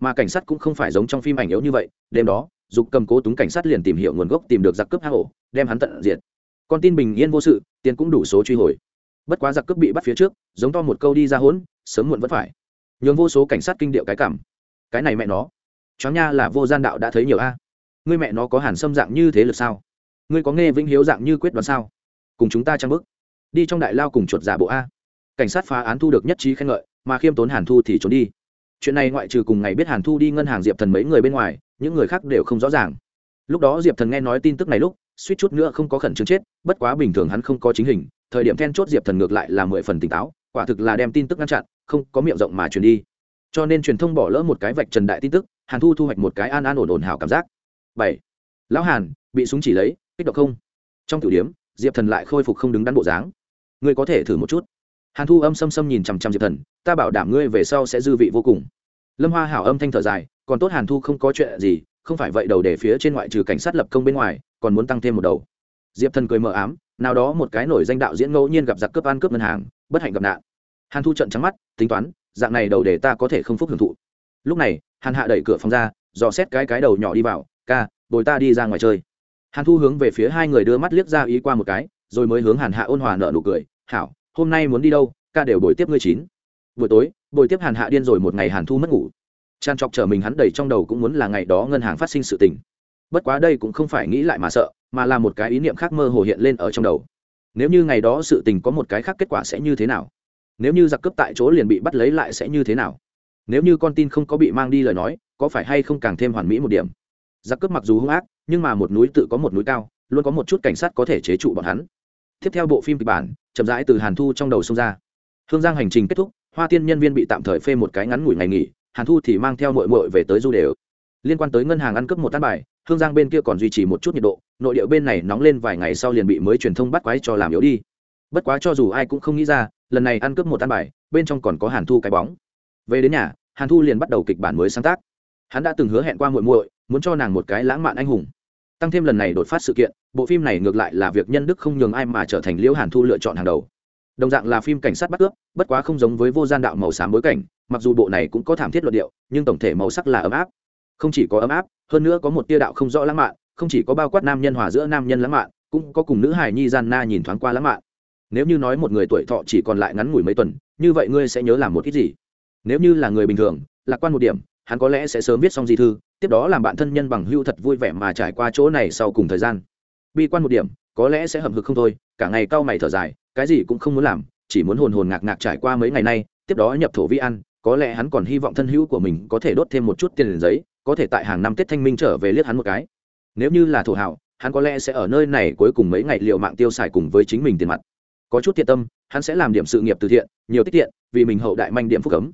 S1: mà cảnh sát cũng không phải giống trong phim ảnh yếu như vậy, đêm đó, dục cầm cố túng cảnh sát liền tìm hiểu nguồn gốc, tìm được giặc cướp hang ổ, đem hắn tận diệt. Con tin bình yên vô sự, tiền cũng đủ số truy hồi. Bất quá giặc cướp bị bắt phía trước, giống to một câu đi ra hỗn, sớm muộn vẫn phải. Nhường vô số cảnh sát kinh điệu cái cảm. Cái này mẹ nó. Chó nha là vô gian đạo đã thấy nhiều a. Ngươi mẹ nó có hàn xâm dạng như thế lực sao? Ngươi có nghe vĩnh hiếu dạng như quyết đoán sao? Cùng chúng ta trang bức đi trong đại lao cùng chuột giả bộ a. Cảnh sát phá án thu được nhất trí khen ngợi, mà khiêm tốn hàn thu thì trốn đi chuyện này ngoại trừ cùng ngày biết hàn thu đi ngân hàng diệp thần mấy người bên ngoài, những người khác đều không rõ ràng. Lúc đó diệp thần nghe nói tin tức này lúc, suýt chút nữa không có khẩn trương chết, bất quá bình thường hắn không có chính hình, thời điểm then chốt diệp thần ngược lại là mười phần tỉnh táo, quả thực là đem tin tức ngăn chặn, không có miệng rộng mà truyền đi. Cho nên truyền thông bỏ lỡ một cái vạch trần đại tin tức, hàn thu thu hoạch một cái an an ổn ổn hảo cảm giác. Bảy. Lão hàn, bị súng chỉ lấy, kích động không? Trong tử điếm diệp thần lại khôi phục không đứng đắn bộ dáng. Ngươi có thể thử một chút hàn thu âm xâm xâm nhìn chằm chằm diệp thần, ta bảo đảm ngươi về sau sẽ dư vị vô cùng. Lâm hoa hảo âm thanh thở dài, còn tốt hàn thu không có chuyện gì, không phải vậy đầu để phía trên ngoại trừ cảnh sát lập công bên ngoài, còn muốn tăng thêm một đầu. Diệp thần cười mờ ám, nào đó một cái nổi danh đạo diễn ngẫu nhiên gặp giặc cướp ăn cướp ngân hàng, bất hạnh gặp nạn. Hàn thu trận trắng mắt, tính toán, dạng này đầu để ta có thể không phúc hưởng thụ. Lúc này, hàn hạ đẩy cửa phòng ra, dò xét cái cái đầu nhỏ đi vào, ca, bồi ta đi ra ngoài chơi. Hàn thu hướng về phía hai người đưa mắt liếc ra ý qua một cái, rồi mới hướng hàn hạ ôn hòa nợ nụ cười, hảo hôm nay muốn đi đâu, ca đều bồi tiếp ngươi chín. Buổi tối, bồi tiếp hàn hạ điên rồi một ngày hàn thu mất ngủ. Tràn trọc trở mình hắn đầy trong đầu cũng muốn là ngày đó ngân hàng phát sinh sự tình. Bất quá đây cũng không phải nghĩ lại mà sợ, mà là một cái ý niệm khác mơ hồ hiện lên ở trong đầu. Nếu như ngày đó sự tình có một cái khác kết quả sẽ như thế nào? Nếu như giặc cướp tại chỗ liền bị bắt lấy lại sẽ như thế nào? Nếu như con tin không có bị mang đi lời nói, có phải hay không càng thêm hoàn mỹ một điểm? Giặc cướp mặc dù hung ác, nhưng mà một núi tự có một núi cao, luôn có một chút cảnh sát có thể chế trụ bọn hắn tiếp theo bộ phim kịch bản, chậm rãi từ hàn thu trong đầu xông ra. Hương giang hành trình kết thúc, hoa tiên nhân viên bị tạm thời phê một cái ngắn ngủi ngày nghỉ, hàn thu thì mang theo mội mội về tới du đều. Liên quan tới ngân hàng ăn cướp một tát bài, hương giang bên kia còn duy trì một chút nhiệt độ, nội địa bên này nóng lên vài ngày sau liền bị mới truyền thông bắt quái cho làm yếu đi. Bất quá cho dù ai cũng không nghĩ ra, lần này ăn cướp một tát bài, bên trong còn có hàn thu cái bóng. Về đến nhà, hàn thu liền bắt đầu kịch bản mới sáng tác. Hắn đã từng hứa hẹn qua muội muội, muốn cho nàng một cái lãng mạn anh hùng tăng thêm lần này đột phát sự kiện, bộ phim này ngược lại là việc nhân đức không nhường ai mà trở thành liễu hàn thu lựa chọn hàng đầu. Đồng dạng là phim cảnh sát bắt cướp bất quá không giống với vô gian đạo màu xám bối cảnh, mặc dù bộ này cũng có thảm thiết luận điệu, nhưng tổng thể màu sắc là ấm áp. Không chỉ có ấm áp, hơn nữa có một tia đạo không rõ lãng mạn, không chỉ có bao quát nam nhân hòa giữa nam nhân lãng mạn, cũng có cùng nữ hài nhi gian na nhìn thoáng qua lãng mạn. Nếu như nói một người tuổi thọ chỉ còn lại ngắn ngủi mấy tuần, như vậy ngươi sẽ nhớ làm một ít gì? Nếu như là người bình thường, lạc quan một điểm, hắn có lẽ sẽ sớm viết xong di thư tiếp đó làm bạn thân nhân bằng hưu thật vui vẻ mà trải qua chỗ này sau cùng thời gian. Bi quan một điểm, có lẽ sẽ hậm hực không thôi, cả ngày cau mày thở dài, cái gì cũng không muốn làm, chỉ muốn hồn hồn ngạc ngạc trải qua mấy ngày nay, tiếp đó nhập thổ vi ăn có lẽ hắn còn hy vọng thân hữu của mình có thể đốt thêm một chút tiền giấy, có thể tại hàng năm tết thanh minh trở về liếc hắn một cái. Nếu như là thổ hảo, hắn có lẽ sẽ ở nơi này cuối cùng mấy ngày liệu mạng tiêu xài cùng với chính mình tiền mặt. Có chút thiện tâm, hắn sẽ làm điểm sự nghiệp từ thiện, nhiều tiết tiện vì mình hậu đại manh điểm phúc cấm.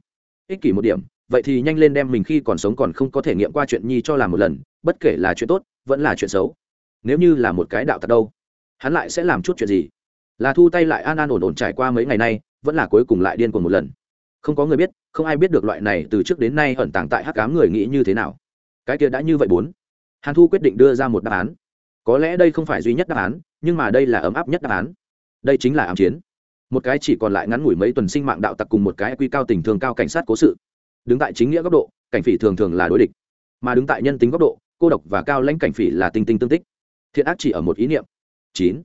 S1: Ích kỷ một điểm vậy thì nhanh lên đem mình khi còn sống còn không có thể nghiệm qua chuyện nhi cho làm một lần, bất kể là chuyện tốt, vẫn là chuyện xấu. Nếu như là một cái đạo tặc đâu, hắn lại sẽ làm chút chuyện gì? Là thu tay lại an an ổn ổn trải qua mấy ngày nay, vẫn là cuối cùng lại điên cuồng một lần. Không có người biết, không ai biết được loại này từ trước đến nay ẩn tàng tại hắc cám người nghĩ như thế nào. Cái kia đã như vậy bốn. Hàn thu quyết định đưa ra một đáp án. Có lẽ đây không phải duy nhất đáp án, nhưng mà đây là ấm áp nhất đáp án. Đây chính là ám chiến. Một cái chỉ còn lại ngắn ngủi mấy tuần sinh mạng đạo tặc cùng một cái quy cao tình thường cao cảnh sát cố sự đứng tại chính nghĩa góc độ, cảnh phỉ thường thường là đối địch, mà đứng tại nhân tính góc độ, cô độc và cao lãnh cảnh phỉ là tinh tinh tương tích. Thiện ác chỉ ở một ý niệm. Chín.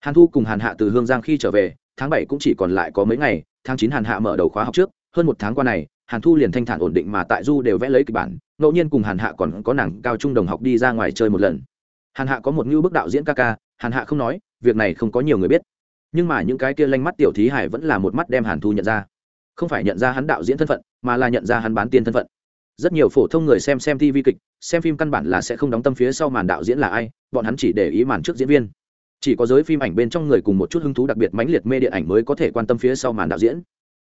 S1: Hàn thu cùng hàn hạ từ hương giang khi trở về, tháng bảy cũng chỉ còn lại có mấy ngày, tháng chín hàn hạ mở đầu khóa học trước, hơn một tháng qua này, hàn thu liền thanh thản ổn định mà tại du đều vẽ lấy kịch bản, ngẫu nhiên cùng hàn hạ còn có nàng cao trung đồng học đi ra ngoài chơi một lần. Hàn hạ có một ngưu bức đạo diễn ca ca, hàn hạ không nói, việc này không có nhiều người biết. Nhưng mà những cái kia lanh mắt tiểu thí hải vẫn là một mắt đem hàn thu nhận ra không phải nhận ra hắn đạo diễn thân phận, mà là nhận ra hắn bán tiền thân phận. Rất nhiều phổ thông người xem xem tv kịch, xem phim căn bản là sẽ không đóng tâm phía sau màn đạo diễn là ai, bọn hắn chỉ để ý màn trước diễn viên. Chỉ có giới phim ảnh bên trong người cùng một chút hứng thú đặc biệt mãnh liệt mê điện ảnh mới có thể quan tâm phía sau màn đạo diễn.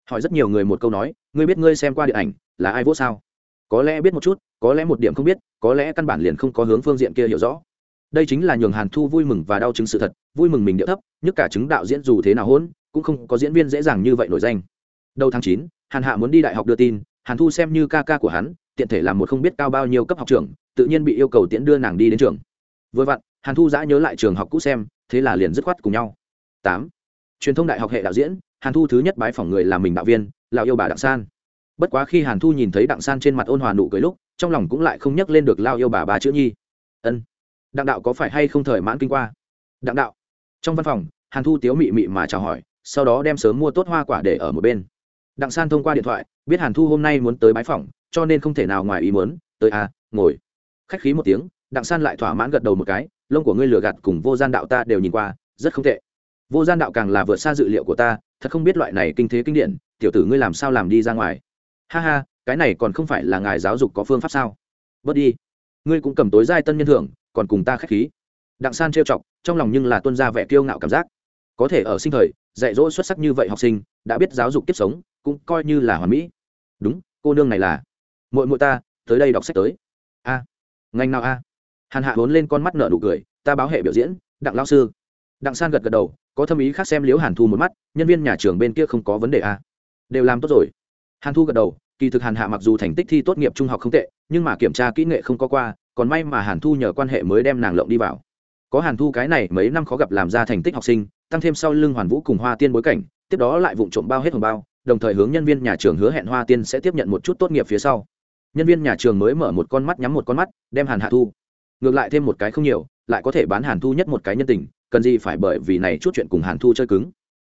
S1: Hỏi rất nhiều người một câu nói, ngươi biết ngươi xem qua điện ảnh, là ai vô sao? Có lẽ biết một chút, có lẽ một điểm không biết, có lẽ căn bản liền không có hướng phương diện kia hiểu rõ. Đây chính là nhường hàn thu vui mừng và đau chứng sự thật, vui mừng mình điệu thấp nhất cả chứng đạo diễn dù thế nào hôn, cũng không có diễn viên dễ dàng như vậy nổi danh đầu tháng chín, hàn hạ muốn đi đại học đưa tin, hàn thu xem như ca ca của hắn, tiện thể làm một không biết cao bao nhiêu cấp học trường tự nhiên bị yêu cầu tiễn đưa nàng đi đến trường. Vừa vặn, hàn thu giã nhớ lại trường học cũ xem, thế là liền dứt khoát cùng nhau. Tám, truyền thông đại học hệ đạo diễn, hàn thu thứ nhất bái phỏng người là mình đạo viên, là yêu bà đặng san. Bất quá khi hàn thu nhìn thấy đặng san trên mặt ôn hòa nụ cười lúc, trong lòng cũng lại không nhắc lên được lao yêu bà bà chữ nhi. Ân, đặng đạo có phải hay không thời mãn kinh qua? Đặng đạo. Trong văn phòng, hàn thu tiếu mị mị mà chào hỏi, sau đó đem sớm mua tốt hoa quả để ở một bên đặng san thông qua điện thoại, biết hàn thu hôm nay muốn tới bái phòng cho nên không thể nào ngoài ý muốn, tới à ngồi. Khách khí một tiếng, đặng san lại thỏa mãn gật đầu một cái, lông của ngươi lừa gạt cùng vô gian đạo ta đều nhìn qua, rất không tệ. Vô gian đạo càng là vượt xa dự liệu của ta, thật không biết loại này kinh thế kinh điển, tiểu tử ngươi làm sao làm đi ra ngoài. Ha ha, cái này còn không phải là ngài giáo dục có phương pháp sao? Bớt đi. Ngươi cũng cầm tối giai tân nhân thưởng, còn cùng ta k h á c h khí. Đặng san trêu chọc, trong lòng nhưng là tuân ra vẻ kiêu ngạo cảm giác. Có thể ở sinh thời, dạy dỗ xuất sắc như vậy học sinh đã biết giáo dục kiếp sống, cũng coi như là hoàn mỹ. Đúng, cô nương này là. Mội mội ta, tới đây đọc sách tới. A. Ngành nào a? Hàn hạ vốn lên con mắt nợ nụ cười, ta báo hệ biểu diễn, đặng lao sư. Đặng san gật gật đầu, có thâm ý khác xem liếu hàn thu một mắt, nhân viên nhà trường bên kia không có vấn đề a. Đều làm tốt rồi. Hàn thu gật đầu, kỳ thực hàn hạ mặc dù thành tích thi tốt nghiệp trung học không tệ, nhưng mà kiểm tra kỹ nghệ không có qua, còn may mà hàn thu nhờ quan hệ mới đem nàng lộng đi vào. Có hàn thu cái này mấy năm khó gặp làm ra thành tích học sinh, tăng thêm sau lưng hoàn vũ cùng hoa tiên bối cảnh tiếp đó lại vụng trộm bao hết hồng bao, đồng thời hướng nhân viên nhà trường hứa hẹn hoa tiên sẽ tiếp nhận một chút tốt nghiệp phía sau. Nhân viên nhà trường mới mở một con mắt nhắm một con mắt, đem hàn hạ thu. Ngược lại thêm một cái không nhiều, lại có thể bán hàn thu nhất một cái nhân tình, cần gì phải bởi vì này chút chuyện cùng hàn thu chơi cứng.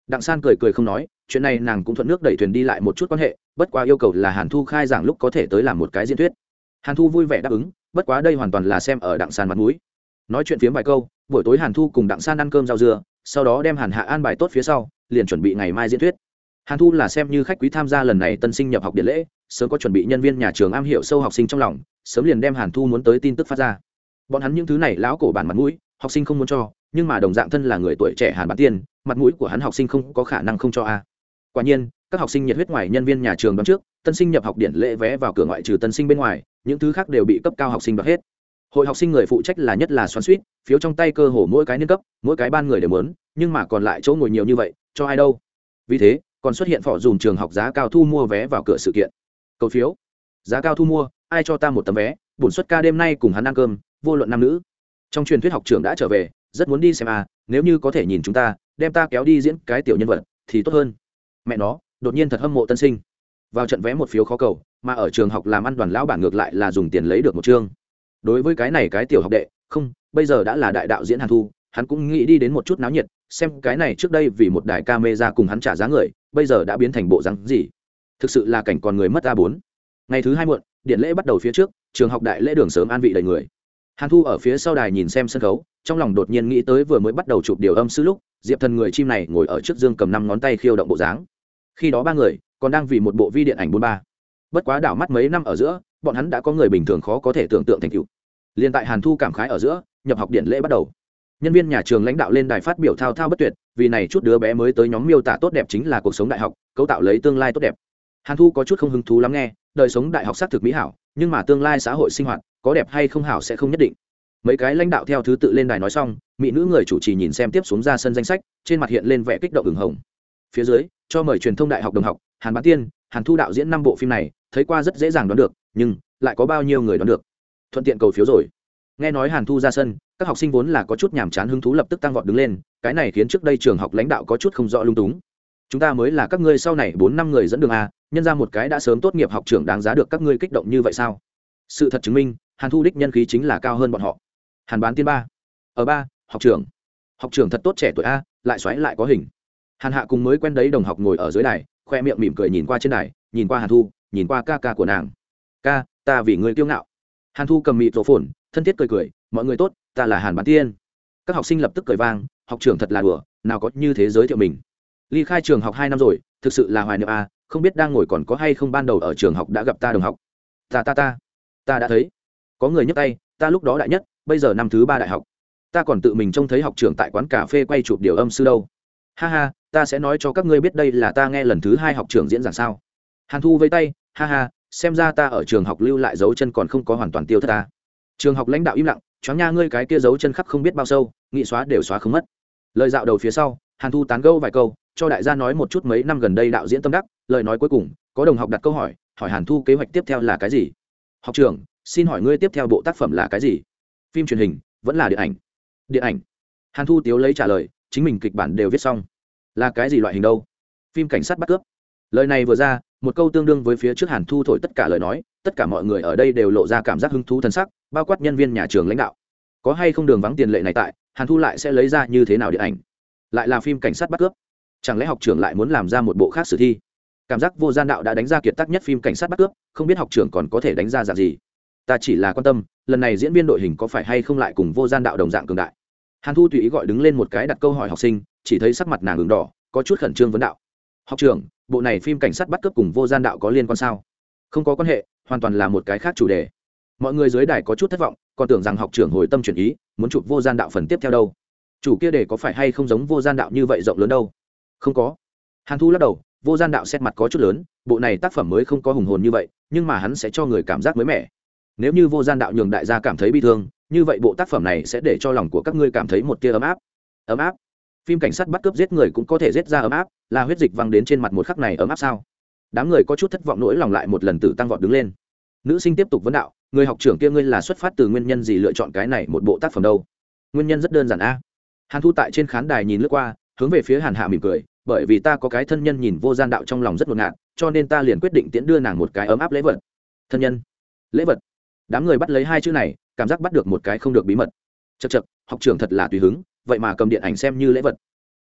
S1: Đặng san cười cười không nói, chuyện này nàng cũng thuận nước đẩy thuyền đi lại một chút quan hệ, bất quá yêu cầu là hàn thu khai giảng lúc có thể tới làm một cái diễn thuyết. Hàn thu vui vẻ đáp ứng, bất quá đây hoàn toàn là xem ở đặng san mặt mũi. Nói chuyện phiếm vài câu, buổi tối hàn thu cùng đặng san ăn cơm rau dưa, sau đó đem hàn hạ an bài tốt phía sau liền chuẩn bị ngày mai diễn thuyết. Hàn thu là xem như khách quý tham gia lần này tân sinh nhập học điện lễ, sớm có chuẩn bị nhân viên nhà trường am hiểu sâu học sinh trong lòng, sớm liền đem hàn thu muốn tới tin tức phát ra. Bọn hắn những thứ này lão cổ bản mặt mũi, học sinh không muốn cho, nhưng mà đồng dạng thân là người tuổi trẻ hàn bản tiên, mặt mũi của hắn học sinh không có khả năng không cho a. Quả nhiên, các học sinh nhiệt huyết ngoài nhân viên nhà trường đón trước, tân sinh nhập học điện lễ vé vào cửa ngoại trừ tân sinh bên ngoài, những thứ khác đều bị cấp cao học sinh đoạt hết. Hội học sinh người phụ trách là nhất là xoắn suýt phiếu trong tay cơ hồ mỗi cái niên cấp, mỗi cái ban người đều muốn, nhưng mà còn lại chỗ ngồi nhiều như vậy cho ai đâu. Vì thế, còn xuất hiện phỏ dùng trường học giá cao thu mua vé vào cửa sự kiện. Cầu phiếu. Giá cao thu mua, ai cho ta một tấm vé? Bổn xuất ca đêm nay cùng hắn ăn cơm, vô luận nam nữ. Trong truyền thuyết học trường đã trở về, rất muốn đi xem à nếu như có thể nhìn chúng ta, đem ta kéo đi diễn cái tiểu nhân vật, thì tốt hơn. Mẹ nó, đột nhiên thật hâm mộ tân sinh. Vào trận vé một phiếu khó cầu, mà ở trường học làm ăn đoàn lão bản ngược lại là dùng tiền lấy được một chương. Đối với cái này cái tiểu học đệ, không, bây giờ đã là đại đạo diễn hàn thu, hắn cũng nghĩ đi đến một chút náo nhiệt xem cái này trước đây vì một đài camera cùng hắn trả giá người, bây giờ đã biến thành bộ rắn gì? Thực sự là cảnh còn người mất a bốn. Ngày thứ hai muộn, điện lễ bắt đầu phía trước, trường học đại lễ đường sớm an vị đầy người. Hàn thu ở phía sau đài nhìn xem sân khấu, trong lòng đột nhiên nghĩ tới vừa mới bắt đầu chụp điều âm sư lúc, diệp thần người chim này ngồi ở trước dương cầm năm ngón tay khiêu động bộ dáng. Khi đó ba người, còn đang vì một bộ vi điện ảnh bốn ba. Bất quá đảo mắt mấy năm ở giữa, bọn hắn đã có người bình thường khó có thể tưởng tượng thành tựu. Liền tại hàn thu cảm khái ở giữa, nhập học điện lễ bắt đầu nhân viên nhà trường lãnh đạo lên đài phát biểu thao thao bất tuyệt, vì này chút đứa bé mới tới nhóm miêu tả tốt đẹp chính là cuộc sống đại học, cấu tạo lấy tương lai tốt đẹp. Hàn thu có chút không hứng thú lắm nghe, đời sống đại học xác thực mỹ hảo, nhưng mà tương lai xã hội sinh hoạt, có đẹp hay không hảo sẽ không nhất định. Mấy cái lãnh đạo theo thứ tự lên đài nói xong, mỹ nữ người chủ trì nhìn xem tiếp xuống ra sân danh sách, trên mặt hiện lên vẻ kích động ửng hồng. Phía dưới, cho mời truyền thông đại học đồng học, hàn bán tiên, hàn thu đạo diễn năm bộ phim này, thấy qua rất dễ dàng đoán được, nhưng lại có bao nhiêu người đoán được? Thuận tiện cầu phiếu rồi nghe nói hàn thu ra sân, các học sinh vốn là có chút nhàm chán hứng thú lập tức tăng vọt đứng lên, cái này khiến trước đây trường học lãnh đạo có chút không rõ lung túng. Chúng ta mới là các ngươi sau này bốn năm người dẫn đường a, nhân ra một cái đã sớm tốt nghiệp học trường đáng giá được các ngươi kích động như vậy sao? Sự thật chứng minh, hàn thu đích nhân khí chính là cao hơn bọn họ. Hàn bán tiên ba. Ở ba, học trường học trường thật tốt trẻ tuổi a, lại xoáy lại có hình. Hàn hạ cùng mới quen đấy đồng học ngồi ở dưới đài, khoe miệng mỉm cười nhìn qua trên đài, nhìn qua hàn thu, nhìn qua ca ca của nàng. Ca, ta vì người kiêu ngạo. Hàn thu cầm mịt rổ phồn thân thiết cười cười, mọi người tốt, ta là hàn bán tiên. Các học sinh lập tức cười vang, học trường thật là đùa, nào có như thế giới thiệu mình. Ly khai trường học hai năm rồi, thực sự là hoài niệm à? không biết đang ngồi còn có hay không ban đầu ở trường học đã gặp ta đồng học. Ta ta ta ta đã thấy. Có người nhấc tay, ta lúc đó đại nhất, bây giờ năm thứ ba đại học. Ta còn tự mình trông thấy học trường tại quán cà phê quay chụp điều âm sư đâu. Ha ha, ta sẽ nói cho các ngươi biết đây là ta nghe lần thứ hai học trường diễn giảng sao. Hàn thu vây tay, ha ha, xem ra ta ở trường học lưu lại dấu chân còn không có hoàn toàn tiêu thất ta trường học lãnh đạo im lặng choáng nha ngươi cái kia giấu chân khắp không biết bao sâu, nghị xóa đều xóa không mất. Lời dạo đầu phía sau, hàn thu tán gâu vài câu, cho đại gia nói một chút mấy năm gần đây đạo diễn tâm đắc, lời nói cuối cùng, có đồng học đặt câu hỏi hỏi hàn thu kế hoạch tiếp theo là cái gì? Học trường xin hỏi ngươi tiếp theo bộ tác phẩm là cái gì? Phim truyền hình, vẫn là điện ảnh. Điện ảnh. Hàn thu tiếu lấy trả lời, chính mình kịch bản đều viết xong. Là cái gì loại hình đâu? Phim cảnh sát bắt cướp. Lời này vừa ra một câu tương đương với phía trước hàn thu thổi tất cả lời nói, tất cả mọi người ở đây đều lộ ra cảm giác hứng thú thân sắc, bao quát nhân viên nhà trường lãnh đạo. Có hay không đường vắng tiền lệ này tại, hàn thu lại sẽ lấy ra như thế nào điện ảnh? Lại là phim cảnh sát bắt cướp. Chẳng lẽ học trường lại muốn làm ra một bộ khác sử thi? Cảm giác vô gian đạo đã đánh ra kiệt tác nhất phim cảnh sát bắt cướp, không biết học trưởng còn có thể đánh ra dạng gì. Ta chỉ là quan tâm, lần này diễn viên đội hình có phải hay không lại cùng vô gian đạo đồng dạng cường đại? Hàn thu tùy ý gọi đứng lên một cái đặt câu hỏi học sinh, chỉ thấy sắc mặt nàng ứng đỏ, có chút khẩn trương vấn đạo. Học trưởng bộ này phim cảnh sát bắt cướp cùng vô gian đạo có liên quan sao? Không có quan hệ, hoàn toàn là một cái khác chủ đề. Mọi người dưới đài có chút thất vọng, còn tưởng rằng học trưởng hồi tâm chuyển ý, muốn chụp vô gian đạo phần tiếp theo đâu. Chủ kia đề có phải hay không giống vô gian đạo như vậy rộng lớn đâu? Không có. Hàn thu lắc đầu, vô gian đạo xét mặt có chút lớn, bộ này tác phẩm mới không có hùng hồn như vậy, nhưng mà hắn sẽ cho người cảm giác mới mẻ. Nếu như vô gian đạo nhường đại gia cảm thấy bi thương, như vậy bộ tác phẩm này sẽ để cho lòng của các ngươi cảm thấy một tia ấm áp. Ấm áp phim cảnh sát bắt cướp giết người cũng có thể giết ra ấm áp, là huyết dịch văng đến trên mặt một khắc này ấm áp sao? Đám người có chút thất vọng nỗi lòng lại một lần tử tăng vọt đứng lên. Nữ sinh tiếp tục vấn đạo, người học trưởng kia ngươi là xuất phát từ nguyên nhân gì lựa chọn cái này một bộ tác phẩm đâu? Nguyên nhân rất đơn giản a. Hàn thu tại trên khán đài nhìn lướt qua, hướng về phía hàn hạ mỉm cười, bởi vì ta có cái thân nhân nhìn vô gian đạo trong lòng rất ngột ngạt, cho nên ta liền quyết định tiễn đưa nàng một cái ấm áp lễ vật. Thân nhân? Lễ vật. Đám người bắt lấy hai chữ này, cảm giác bắt được một cái không được bí mật. Chật chật học trưởng thật là tùy hứng vậy mà cầm điện ảnh xem như lễ vật.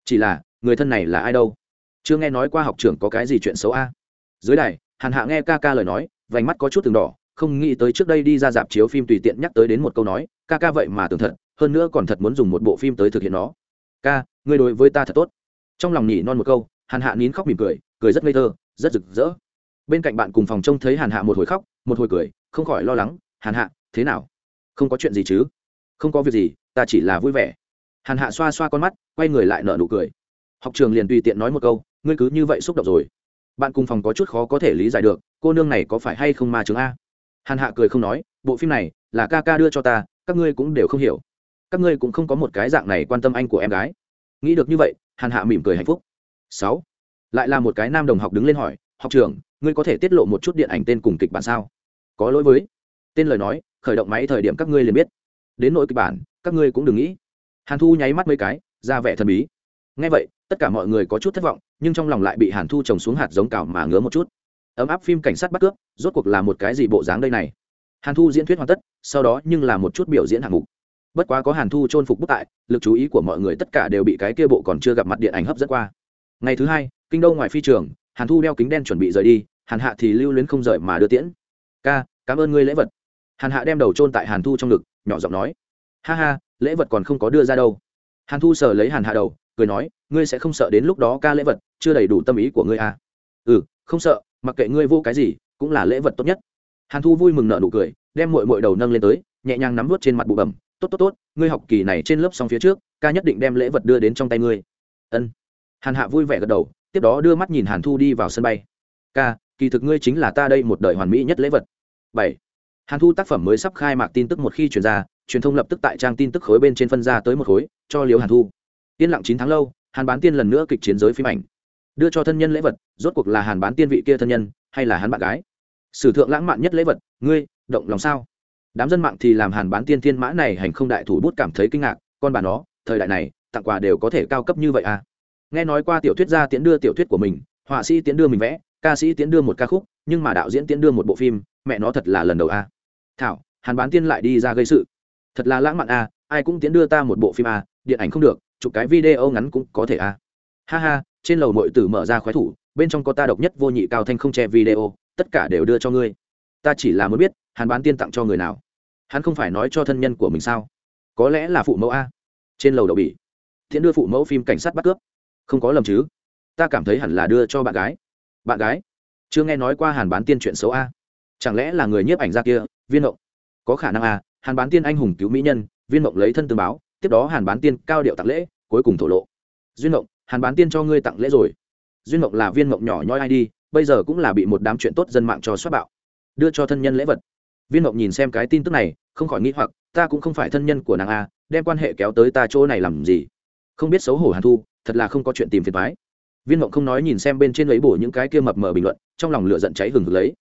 S1: Chỉ là, người thân này là ai đâu? Chưa nghe nói qua học trưởng có cái gì chuyện xấu a? Dưới đài, hàn hạ nghe ca ca lời nói, vành mắt có chút từng đỏ, không nghĩ tới trước đây đi ra dạp chiếu phim tùy tiện nhắc tới đến một câu nói, ca ca vậy mà tưởng thật, hơn nữa còn thật muốn dùng một bộ phim tới thực hiện nó. Ca, ngươi đối với ta thật tốt. Trong lòng nhỉ non một câu, hàn hạ nín khóc mỉm cười cười rất ngây thơ, rất rực rỡ. Bên cạnh bạn cùng phòng trông thấy hàn hạ một hồi khóc, một hồi cười, không khỏi lo lắng, hàn hạ, thế nào? Không có chuyện gì chứ? Không có việc gì, ta chỉ là vui vẻ hàn hạ xoa xoa con mắt, quay người lại nở nụ cười. Học trường liền tùy tiện nói một câu, ngươi cứ như vậy xúc động rồi. Bạn cùng phòng có chút khó có thể lý giải được, cô nương này có phải hay không ma chứng a? Hàn hạ cười không nói, bộ phim này là ca ca đưa cho ta, các ngươi cũng đều không hiểu. Các ngươi cũng không có một cái dạng này quan tâm anh của em gái. Nghĩ được như vậy, hàn hạ mỉm cười hạnh phúc. Sáu. Lại là một cái nam đồng học đứng lên hỏi, học trưởng ngươi có thể tiết lộ một chút điện ảnh tên cùng kịch bản sao? Có lỗi với. Tên lời nói, khởi động máy thời điểm các ngươi liền biết. Đến nội kịch bản, các ngươi cũng đừng nghĩ hàn thu nháy mắt mấy cái, ra vẻ thần bí. Ngay vậy, tất cả mọi người có chút thất vọng, nhưng trong lòng lại bị hàn thu trồng xuống hạt giống cào mà ngứa một chút. Ấm áp phim cảnh sát bắt cướp, rốt cuộc là một cái gì bộ dáng đây này? Hàn thu diễn thuyết hoàn tất, sau đó nhưng là một chút biểu diễn hạng mục. Bất quá có hàn thu chôn phục bức tại, lực chú ý của mọi người tất cả đều bị cái kia bộ còn chưa gặp mặt điện ảnh hấp dẫn qua. Ngày thứ hai, kinh đô ngoài phi trường, hàn thu đeo kính đen chuẩn bị rời đi, hàn hạ thì lưu luyến không rời mà đưa tiễn. Ca, cảm ơn ngươi lễ vật. Hàn hạ đem đầu trôn tại hàn thu trong ngực, nhỏ giọng nói. Ha ha lễ vật còn không có đưa ra đâu. Hàn thu sờ lấy hàn hạ đầu, cười nói, ngươi sẽ không sợ đến lúc đó ca lễ vật chưa đầy đủ tâm ý của ngươi à? Ừ không sợ, mặc kệ ngươi vô cái gì, cũng là lễ vật tốt nhất. Hàn thu vui mừng nợ nụ cười, đem mội mội đầu nâng lên tới, nhẹ nhàng nắm vút trên mặt bụ bẩm, tốt tốt tốt, ngươi học kỳ này trên lớp xong phía trước, ca nhất định đem lễ vật đưa đến trong tay ngươi. Ân. Hàn hạ vui vẻ gật đầu, tiếp đó đưa mắt nhìn hàn thu đi vào sân bay. Ca, kỳ thực ngươi chính là ta đây một đời hoàn mỹ nhất lễ vật. Bảy. Hàn thu tác phẩm mới sắp khai mạc tin tức một khi chuyển ra truyền thông lập tức tại trang tin tức khối bên trên phân ra tới một khối, cho liễu hàn thu. Yên lặng chín tháng lâu, hàn bán tiên lần nữa kịch chiến giới phim ảnh. Đưa cho thân nhân lễ vật, rốt cuộc là hàn bán tiên vị kia thân nhân, hay là hắn bạn gái? Sử thượng lãng mạn nhất lễ vật, ngươi, động lòng sao? Đám dân mạng thì làm hàn bán tiên thiên mã này hành không đại thủ bút cảm thấy kinh ngạc, con bà nó, thời đại này, tặng quà đều có thể cao cấp như vậy à? Nghe nói qua tiểu thuyết gia tiến đưa tiểu thuyết của mình, họa sĩ tiến đưa mình vẽ, ca sĩ tiến đưa một ca khúc, nhưng mà đạo diễn tiến đưa một bộ phim, mẹ nó thật là lần đầu à. thảo, hàn bán tiên lại đi ra gây sự thật là lãng mạn à, ai cũng tiến đưa ta một bộ phim à, điện ảnh không được chụp cái video ngắn cũng có thể à. ha ha trên lầu nội tử mở ra khoái thủ bên trong có ta độc nhất vô nhị cao thanh không che video tất cả đều đưa cho ngươi. Ta chỉ là muốn biết hắn bán tiên tặng cho người nào. Hắn không phải nói cho thân nhân của mình sao? Có lẽ là phụ mẫu a. Trên lầu đậu bỉ. Thiện đưa phụ mẫu phim cảnh sát bắt cướp. Không có lầm chứ. Ta cảm thấy hẳn là đưa cho bạn gái. Bạn gái? Chưa nghe nói qua hàn bán tiên chuyện xấu a. Chẳng lẽ là người nhiếp ảnh ra kia viên hậu, có khả năng a hàn bán tiên anh hùng cứu mỹ nhân, viên mộng lấy thân tương báo, tiếp đó hàn bán tiên cao điệu tặng lễ, cuối cùng thổ lộ. Duyên mộng, hàn bán tiên cho ngươi tặng lễ rồi. Duyên mộng là viên mộng nhỏ nhoi ai đi, bây giờ cũng là bị một đám chuyện tốt dân mạng cho xoát bạo. Đưa cho thân nhân lễ vật. Viên mộng nhìn xem cái tin tức này, không khỏi nghĩ hoặc, ta cũng không phải thân nhân của nàng a đem quan hệ kéo tới ta chỗ này làm gì? Không biết xấu hổ hàn thu, thật là không có chuyện tìm phiền thoái viên mộng không nói nhìn xem bên trên lấy bổ những cái kia mập mờ bình luận, trong lòng lửa giận cháy hừng hực lấy.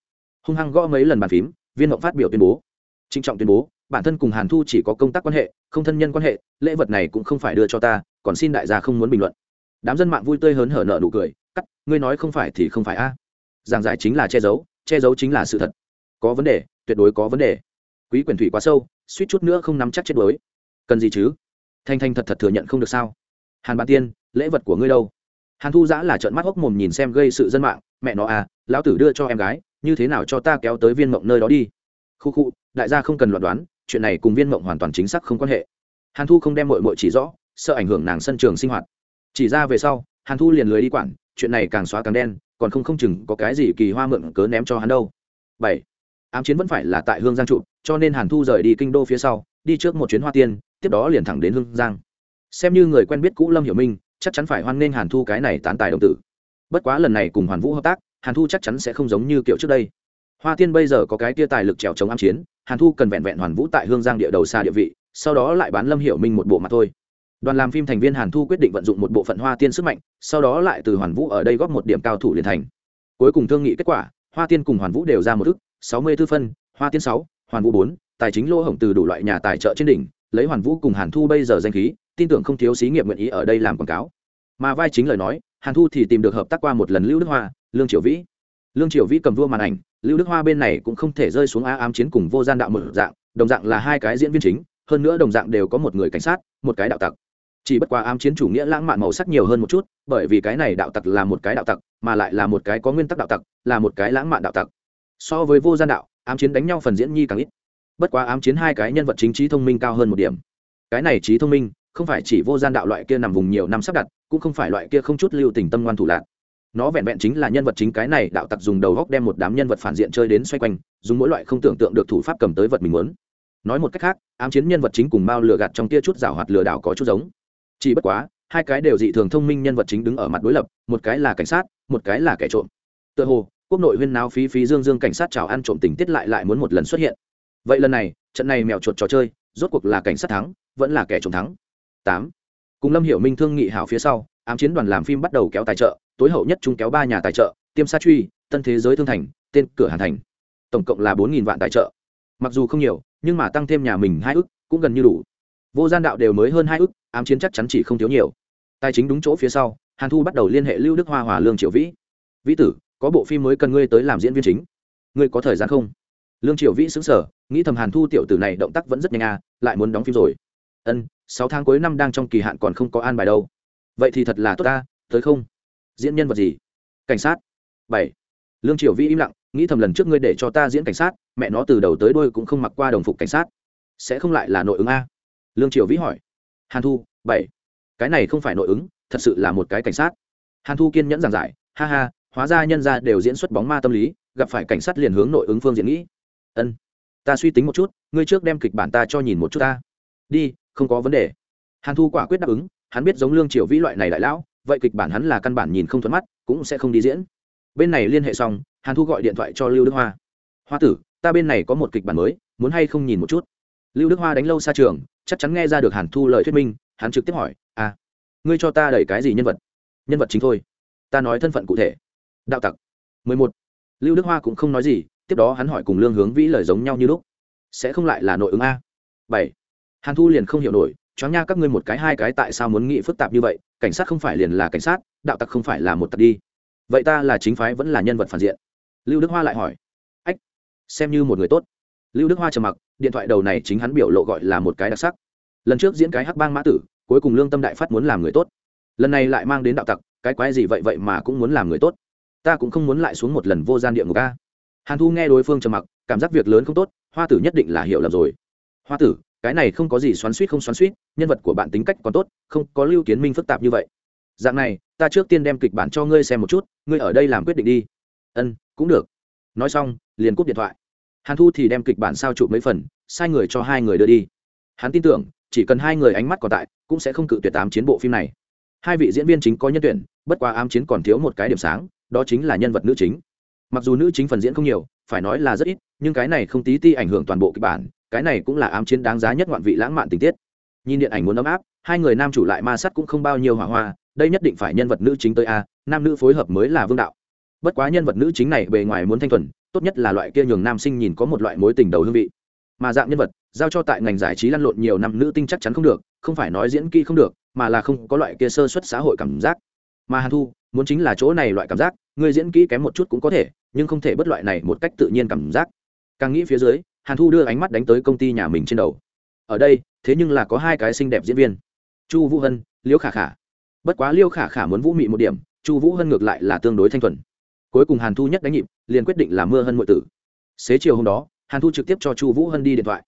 S1: Hung hăng gõ mấy lần bàn phím, viên mộng phát biểu tuyên bố trinh trọng tuyên bố, bản thân cùng hàn thu chỉ có công tác quan hệ, không thân nhân quan hệ, lễ vật này cũng không phải đưa cho ta, còn xin đại gia không muốn bình luận. Đám dân mạng vui tươi hớn hở nợ nụ cười, cắt, ngươi nói không phải thì không phải a. Giảng giải chính là che giấu che giấu chính là sự thật. Có vấn đề, tuyệt đối có vấn đề. Quý quyền thủy quá sâu, suýt chút nữa không nắm chắc chết đối cần gì chứ? Thanh thanh thật thật thừa nhận không được sao? Hàn bản tiên, lễ vật của ngươi đâu? Hàn thu giã là trợn mắt hốc mồm nhìn xem gây sự dân mạng, mẹ nó à lão tử đưa cho em gái, như thế nào cho ta kéo tới viên mộng nơi đó đi? Khu khu, đại gia không cần loạn đoán, chuyện này cùng viên mộng hoàn toàn chính xác không quan hệ. Hàn thu không đem mội mội chỉ rõ, sợ ảnh hưởng nàng sân trường sinh hoạt. Chỉ ra về sau, hàn thu liền lười đi quản, chuyện này càng xóa càng đen, còn không không chừng có cái gì kỳ hoa mượn cớ ném cho hắn đâu. Bảy, ám chiến vẫn phải là tại hương giang trụ, cho nên hàn thu rời đi kinh đô phía sau, đi trước một chuyến hoa tiên, tiếp đó liền thẳng đến hương giang. Xem như người quen biết cũ lâm hiểu minh, chắc chắn phải hoan nghênh hàn thu cái này tán tài đồng tử. Bất quá lần này cùng hoàn vũ hợp tác, hàn thu chắc chắn sẽ không giống như kiểu trước đây hoa tiên bây giờ có cái tia tài lực trèo chống ám chiến, hàn thu cần vẹn vẹn hoàn vũ tại hương giang địa đầu xa địa vị, sau đó lại bán lâm hiểu minh một bộ mặt thôi. Đoàn làm phim thành viên hàn thu quyết định vận dụng một bộ phận hoa tiên sức mạnh, sau đó lại từ hoàn vũ ở đây góp một điểm cao thủ liền thành. Cuối cùng thương nghị kết quả, hoa tiên cùng hoàn vũ đều ra một ức sáu mươi tư phân, hoa tiên sáu, hoàn vũ bốn, tài chính lô hổng từ đủ loại nhà tài trợ trên đỉnh, lấy hoàn vũ cùng hàn thu bây giờ danh khí, tin tưởng không thiếu xí nghiệp nguyện ý ở đây làm quảng cáo. Mà vai chính lời nói, hàn thu thì tìm được hợp tác qua một lần lưu đức hoa, lương triều vĩ lương triều vĩ cầm vua màn ảnh, lưu đức hoa bên này cũng không thể rơi xuống á ám chiến cùng vô gian đạo một dạng, đồng dạng là hai cái diễn viên chính, hơn nữa đồng dạng đều có một người cảnh sát, một cái đạo tặc. Chỉ bất quá ám chiến chủ nghĩa lãng mạn màu sắc nhiều hơn một chút, bởi vì cái này đạo tặc là một cái đạo tặc, mà lại là một cái có nguyên tắc đạo tặc, là một cái lãng mạn đạo tặc. So với vô gian đạo, ám chiến đánh nhau phần diễn nhi càng ít. Bất quá ám chiến hai cái nhân vật chính trí thông minh cao hơn một điểm. Cái này trí thông minh, không phải chỉ vô gian đạo loại kia nằm vùng nhiều năm sắp đặt, cũng không phải loại kia không chút lưu tình tâm ngoan thủ lạc nó vẹn vẹn chính là nhân vật chính cái này đạo tặc dùng đầu góc đem một đám nhân vật phản diện chơi đến xoay quanh, dùng mỗi loại không tưởng tượng được thủ pháp cầm tới vật mình muốn. Nói một cách khác, ám chiến nhân vật chính cùng mao lừa gạt trong tia chút rào hoạt lừa đảo có chút giống. Chỉ bất quá, hai cái đều dị thường thông minh nhân vật chính đứng ở mặt đối lập, một cái là cảnh sát, một cái là kẻ trộm. Tựa hồ, quốc nội huyên náo phí phí dương dương cảnh sát chào ăn trộm tình tiết lại lại muốn một lần xuất hiện. Vậy lần này, trận này mèo chuột trò chơi, rốt cuộc là cảnh sát thắng, vẫn là kẻ trộm thắng? Tám. Cùng lâm hiểu minh thương nghị hảo phía sau, ám chiến đoàn làm phim bắt đầu kéo tài trợ tối hậu nhất trung kéo ba nhà tài trợ, tiêm sa truy, tân thế giới thương thành, tên cửa hàn thành. Tổng cộng là bốn vạn tài trợ. Mặc dù không nhiều, nhưng mà tăng thêm nhà mình hai ức cũng gần như đủ. Vô gian đạo đều mới hơn hai ức, ám chiến chắc chắn chỉ không thiếu nhiều. Tài chính đúng chỗ phía sau, hàn thu bắt đầu liên hệ lưu đức hoa hòa lương triệu vĩ. Vĩ tử, có bộ phim mới cần ngươi tới làm diễn viên chính. Ngươi có thời gian không? Lương triệu vĩ xứng sở nghĩ thầm hàn thu tiểu tử này động tác vẫn rất nhanh à lại muốn đóng phim rồi. Ân, sáu tháng cuối năm đang trong kỳ hạn còn không có an bài đâu. Vậy thì thật là tốt ta, tới không? Diễn nhân vật gì? Cảnh sát. Bảy. Lương triều vĩ im lặng, nghĩ thầm lần trước ngươi để cho ta diễn cảnh sát, mẹ nó từ đầu tới đôi cũng không mặc qua đồng phục cảnh sát. Sẽ không lại là nội ứng a? Lương triều vĩ hỏi. Hàn thu, bảy. Cái này không phải nội ứng, thật sự là một cái cảnh sát. Hàn thu kiên nhẫn giảng giải. Ha ha, hóa ra nhân ra đều diễn xuất bóng ma tâm lý, gặp phải cảnh sát liền hướng nội ứng phương diện nghĩ. Ân. Ta suy tính một chút, ngươi trước đem kịch bản ta cho nhìn một chút ta. Đi, không có vấn đề. Hàn thu quả quyết đáp ứng, hắn biết giống lương triều vĩ loại này đại lão vậy kịch bản hắn là căn bản nhìn không thuận mắt, cũng sẽ không đi diễn. Bên này liên hệ xong, hàn thu gọi điện thoại cho lưu đức hoa. Hoa tử, ta bên này có một kịch bản mới, muốn hay không nhìn một chút? Lưu đức hoa đánh lâu xa trường, chắc chắn nghe ra được hàn thu lời thuyết minh, hắn trực tiếp hỏi à ngươi cho ta đẩy cái gì nhân vật? Nhân vật chính thôi. Ta nói thân phận cụ thể. Đạo tặc. Mười một. Lưu đức hoa cũng không nói gì, tiếp đó hắn hỏi cùng lương hướng vĩ lời giống nhau như lúc. Sẽ không lại là nội ứng a? Bảy. Hàn thu liền không hiểu nổi choáng nha các ngươi một cái hai cái tại sao muốn nghĩ phức tạp như vậy, cảnh sát không phải liền là cảnh sát, đạo tặc không phải là một tặc đi. Vậy ta là chính phái vẫn là nhân vật phản diện? Lưu đức hoa lại hỏi. Ách, xem như một người tốt. Lưu đức hoa trầm mặc, điện thoại đầu này chính hắn biểu lộ gọi là một cái đặc sắc. Lần trước diễn cái hắc bang mã tử, cuối cùng lương tâm đại phát muốn làm người tốt. Lần này lại mang đến đạo tặc, cái quái gì vậy vậy mà cũng muốn làm người tốt. Ta cũng không muốn lại xuống một lần vô gian địa ngục ca hàn thu nghe đối phương trầm mặc, cảm giác việc lớn không tốt, hoa tử nhất định là hiểu lầm rồi. Hoa tử cái này không có gì xoắn suýt không xoắn suýt, nhân vật của bạn tính cách còn tốt, không có lưu kiến minh phức tạp như vậy. Dạng này, ta trước tiên đem kịch bản cho ngươi xem một chút, ngươi ở đây làm quyết định đi. Ân, cũng được. Nói xong, liền cúp điện thoại. Hàn thu thì đem kịch bản sao chụp mấy phần, sai người cho hai người đưa đi. Hắn tin tưởng, chỉ cần hai người ánh mắt còn tại, cũng sẽ không cự tuyệt tám chiến bộ phim này. Hai vị diễn viên chính có nhân tuyển, bất quá ám chiến còn thiếu một cái điểm sáng, đó chính là nhân vật nữ chính. Mặc dù nữ chính phần diễn không nhiều, phải nói là rất ít, nhưng cái này không tí ti ảnh hưởng toàn bộ kịch bản cái này cũng là ám chiến đáng giá nhất ngoạn vị lãng mạn tình tiết. Nhìn điện ảnh muốn ấm áp, hai người nam chủ lại ma sát cũng không bao nhiêu hỏa hoa, đây nhất định phải nhân vật nữ chính tới a, nam nữ phối hợp mới là vương đạo. Bất quá nhân vật nữ chính này bề ngoài muốn thanh thuần, tốt nhất là loại kia nhường nam sinh nhìn có một loại mối tình đầu hương vị. Mà dạng nhân vật, giao cho tại ngành giải trí lăn lộn nhiều năm nữ tinh chắc chắn không được, không phải nói diễn kỹ không được, mà là không có loại kia sơ xuất xã hội cảm giác. Mà hàn thu, muốn chính là chỗ này loại cảm giác, người diễn kỹ kém một chút cũng có thể, nhưng không thể bất loại này một cách tự nhiên cảm giác. Càng nghĩ phía dưới hàn thu đưa ánh mắt đánh tới công ty nhà mình trên đầu. Ở đây, thế nhưng là có hai cái xinh đẹp diễn viên. Chu vũ hân, liễu khả khả. Bất quá Liễu khả khả muốn vũ mị một điểm, chu vũ hân ngược lại là tương đối thanh thuần. Cuối cùng hàn thu nhất đánh nhịp, liền quyết định làm mưa hân mọi tử. Xế chiều hôm đó, hàn thu trực tiếp cho chu vũ hân đi điện thoại.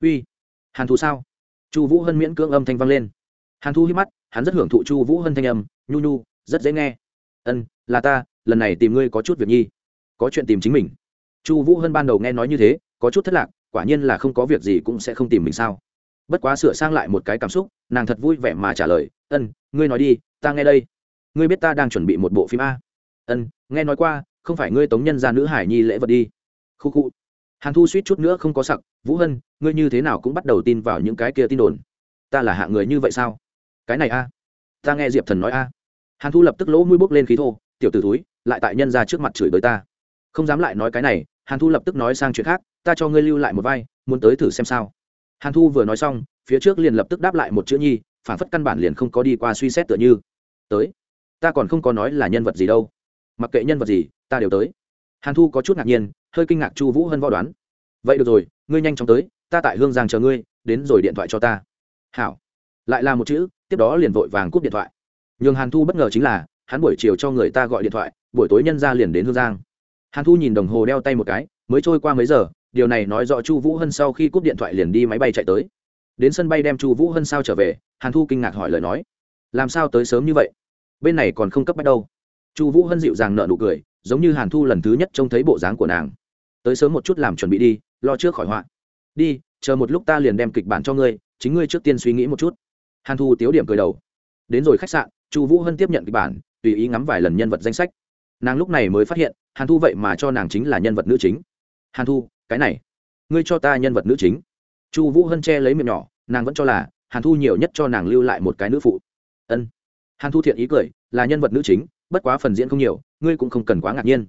S1: Uy, hàn thu sao? Chu vũ hân miễn cưỡng âm thanh vang lên. Hàn thu hít mắt, hắn rất hưởng thụ chu vũ hân thanh âm, nhu nhu, rất dễ nghe. Ân, là ta, lần này tìm ngươi có chút việc nhi. Có chuyện tìm chính mình. Chu vũ hân ban đầu nghe nói như thế có chút thất lạc, quả nhiên là không có việc gì cũng sẽ không tìm mình sao. Bất quá sửa sang lại một cái cảm xúc, nàng thật vui vẻ mà trả lời, ân, ngươi nói đi, ta nghe đây. Ngươi biết ta đang chuẩn bị một bộ phim a. Ân, nghe nói qua, không phải ngươi tống nhân ra nữ hải nhi lễ vật đi. Khu khu. Hàn thu suýt chút nữa không có sặc, vũ hân, ngươi như thế nào cũng bắt đầu tin vào những cái kia tin đồn? Ta là hạ người như vậy sao? Cái này a. Ta nghe diệp thần nói a. Hàn thu lập tức lỗ mũi bốc lên khí thô, tiểu t ử túi lại tại nhân ra trước mặt chửi bới ta. Không dám lại nói cái này, hàn thu lập tức nói sang chuyện khác ta cho ngươi lưu lại một vai, muốn tới thử xem sao. Hàn thu vừa nói xong, phía trước liền lập tức đáp lại một chữ nhi, phản phất căn bản liền không có đi qua suy xét tựa như. Tới, ta còn không có nói là nhân vật gì đâu. Mặc kệ nhân vật gì, ta đều tới. Hàn thu có chút ngạc nhiên, hơi kinh ngạc chu vũ hân võ đoán. Vậy được rồi, ngươi nhanh chóng tới, ta tại hương giang chờ ngươi, đến rồi điện thoại cho ta. Hảo. Lại là một chữ, tiếp đó liền vội vàng cúp điện thoại. Nhường hàn thu bất ngờ chính là, hắn buổi chiều cho người ta gọi điện thoại, buổi tối nhân ra liền đến hương giang. Hàn thu nhìn đồng hồ đeo tay một cái, mới trôi qua mấy giờ điều này nói rõ chu vũ hân sau khi cúp điện thoại liền đi máy bay chạy tới. Đến sân bay đem chu vũ hân sao trở về, hàn thu kinh ngạc hỏi lời nói. Làm sao tới sớm như vậy? Bên này còn không cấp bách đâu. Chu vũ hân dịu dàng nợ nụ cười, giống như hàn thu lần thứ nhất trông thấy bộ dáng của nàng. Tới sớm một chút làm chuẩn bị đi, lo trước khỏi họa. Đi, chờ một lúc ta liền đem kịch bản cho ngươi, chính ngươi trước tiên suy nghĩ một chút. Hàn thu tiếu điểm cười đầu. Đến rồi khách sạn, chu vũ hân tiếp nhận kịch bản, tùy ý ngắm vài lần nhân vật danh sách. Nàng lúc này mới phát hiện, hàn thu vậy mà cho nàng chính là nhân vật nữ chính. Hàn thu cái này, ngươi cho ta nhân vật nữ chính. Chu vũ hân che lấy miệng nhỏ, nàng vẫn cho là hàn thu nhiều nhất cho nàng lưu lại một cái nữ phụ. Ân. Hàn thu thiện ý cười, là nhân vật nữ chính, bất quá phần diễn không nhiều, ngươi cũng không cần quá ngạc nhiên.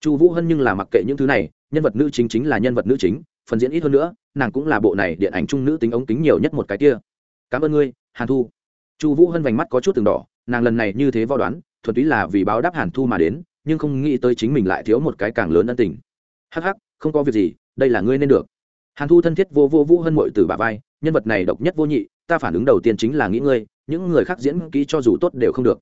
S1: Chu vũ hân nhưng là mặc kệ những thứ này, nhân vật nữ chính chính là nhân vật nữ chính, phần diễn ít hơn nữa, nàng cũng là bộ này điện ảnh trung nữ tính ống kính nhiều nhất một cái kia. Cảm ơn ngươi, hàn thu. Chu vũ hân vành mắt có chút từng đỏ, nàng lần này như thế vo đoán, thuần túy là vì báo đáp hàn thu mà đến, nhưng không nghĩ tới chính mình lại thiếu một cái càng lớn ân tình. Hắc hắc, không có việc gì đây là ngươi nên được. Hàn thu thân thiết vô vô vũ hân mội từ bà vai, nhân vật này độc nhất vô nhị, ta phản ứng đầu tiên chính là nghĩ ngươi, những người khác diễn kỹ cho dù tốt đều không được.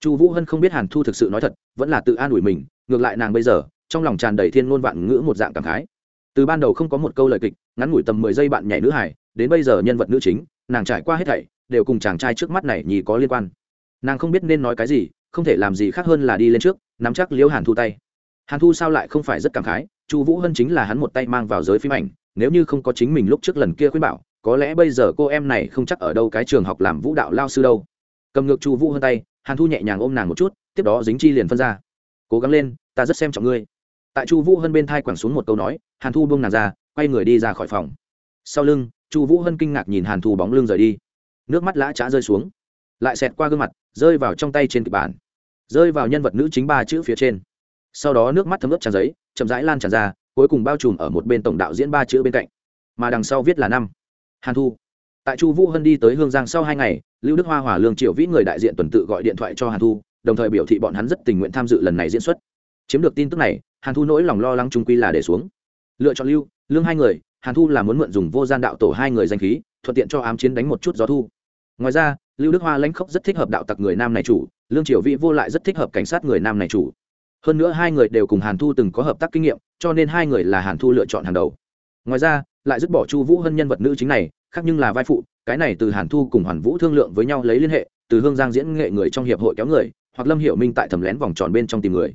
S1: Chu vũ hân không biết hàn thu thực sự nói thật, vẫn là tự an ủi mình, ngược lại nàng bây giờ, trong lòng tràn đầy thiên ngôn vạn ngữ một dạng cảm khái. Từ ban đầu không có một câu lời kịch, ngắn ngủi tầm mười giây bạn nhảy nữ hải đến bây giờ nhân vật nữ chính, nàng trải qua hết thảy, đều cùng chàng trai trước mắt này nhì có liên quan. Nàng không biết nên nói cái gì, không thể làm gì khác hơn là đi lên trước, nắm chắc liễu hàn thu tay. Hàn thu sao lại không phải rất cảm khái? Chu vũ hân chính là hắn một tay mang vào giới phim ảnh, nếu như không có chính mình lúc trước lần kia khuyên bảo, có lẽ bây giờ cô em này không chắc ở đâu cái trường học làm vũ đạo lao sư đâu. Cầm ngược chu vũ Hân tay, hàn thu nhẹ nhàng ôm nàng một chút, tiếp đó dính chi liền phân ra. Cố gắng lên, ta rất xem trọng ngươi. Tại chu vũ hân bên thai quẳng xuống một câu nói, hàn thu buông nàng ra, quay người đi ra khỏi phòng. Sau lưng, chu vũ hân kinh ngạc nhìn hàn thu bóng lưng rời đi. Nước mắt lã trá rơi xuống. Lại xẹt qua gương mặt, rơi vào trong tay trên kịch bản. Rơi vào nhân vật nữ chính ba chữ phía trên. Sau đó nước mắt thấm ướt tràn giấy chậm rãi lan tràn ra, cuối cùng bao trùm ở một bên tổng đạo diễn ba chữ bên cạnh. Mà đằng sau viết là năm. Hàn thu. Tại chu vũ hân đi tới hương giang sau hai ngày, lưu đức hoa hòa lương triệu vĩ người đại diện tuần tự gọi điện thoại cho hàn thu, đồng thời biểu thị bọn hắn rất tình nguyện tham dự lần này diễn xuất. Chiếm được tin tức này, hàn thu nỗi lòng lo lắng trung quy là để xuống. Lựa chọn lưu, lương hai người, hàn thu là muốn mượn dùng vô gian đạo tổ hai người danh khí, thuận tiện cho ám chiến đánh một chút gió thu. Ngoài ra, lưu đức hoa lãnh khốc rất thích hợp đạo tặc người nam này chủ, lương triều vĩ vô lại rất thích hợp cảnh sát người nam này chủ hơn nữa hai người đều cùng hàn thu từng có hợp tác kinh nghiệm, cho nên hai người là hàn thu lựa chọn hàng đầu. Ngoài ra, lại dứt bỏ chu vũ hơn nhân vật nữ chính này, khác nhưng là vai phụ, cái này từ hàn thu cùng hoàn vũ thương lượng với nhau lấy liên hệ, từ hương giang diễn nghệ người trong hiệp hội kéo người, hoặc lâm hiểu minh tại thẩm lén vòng tròn bên trong tìm người.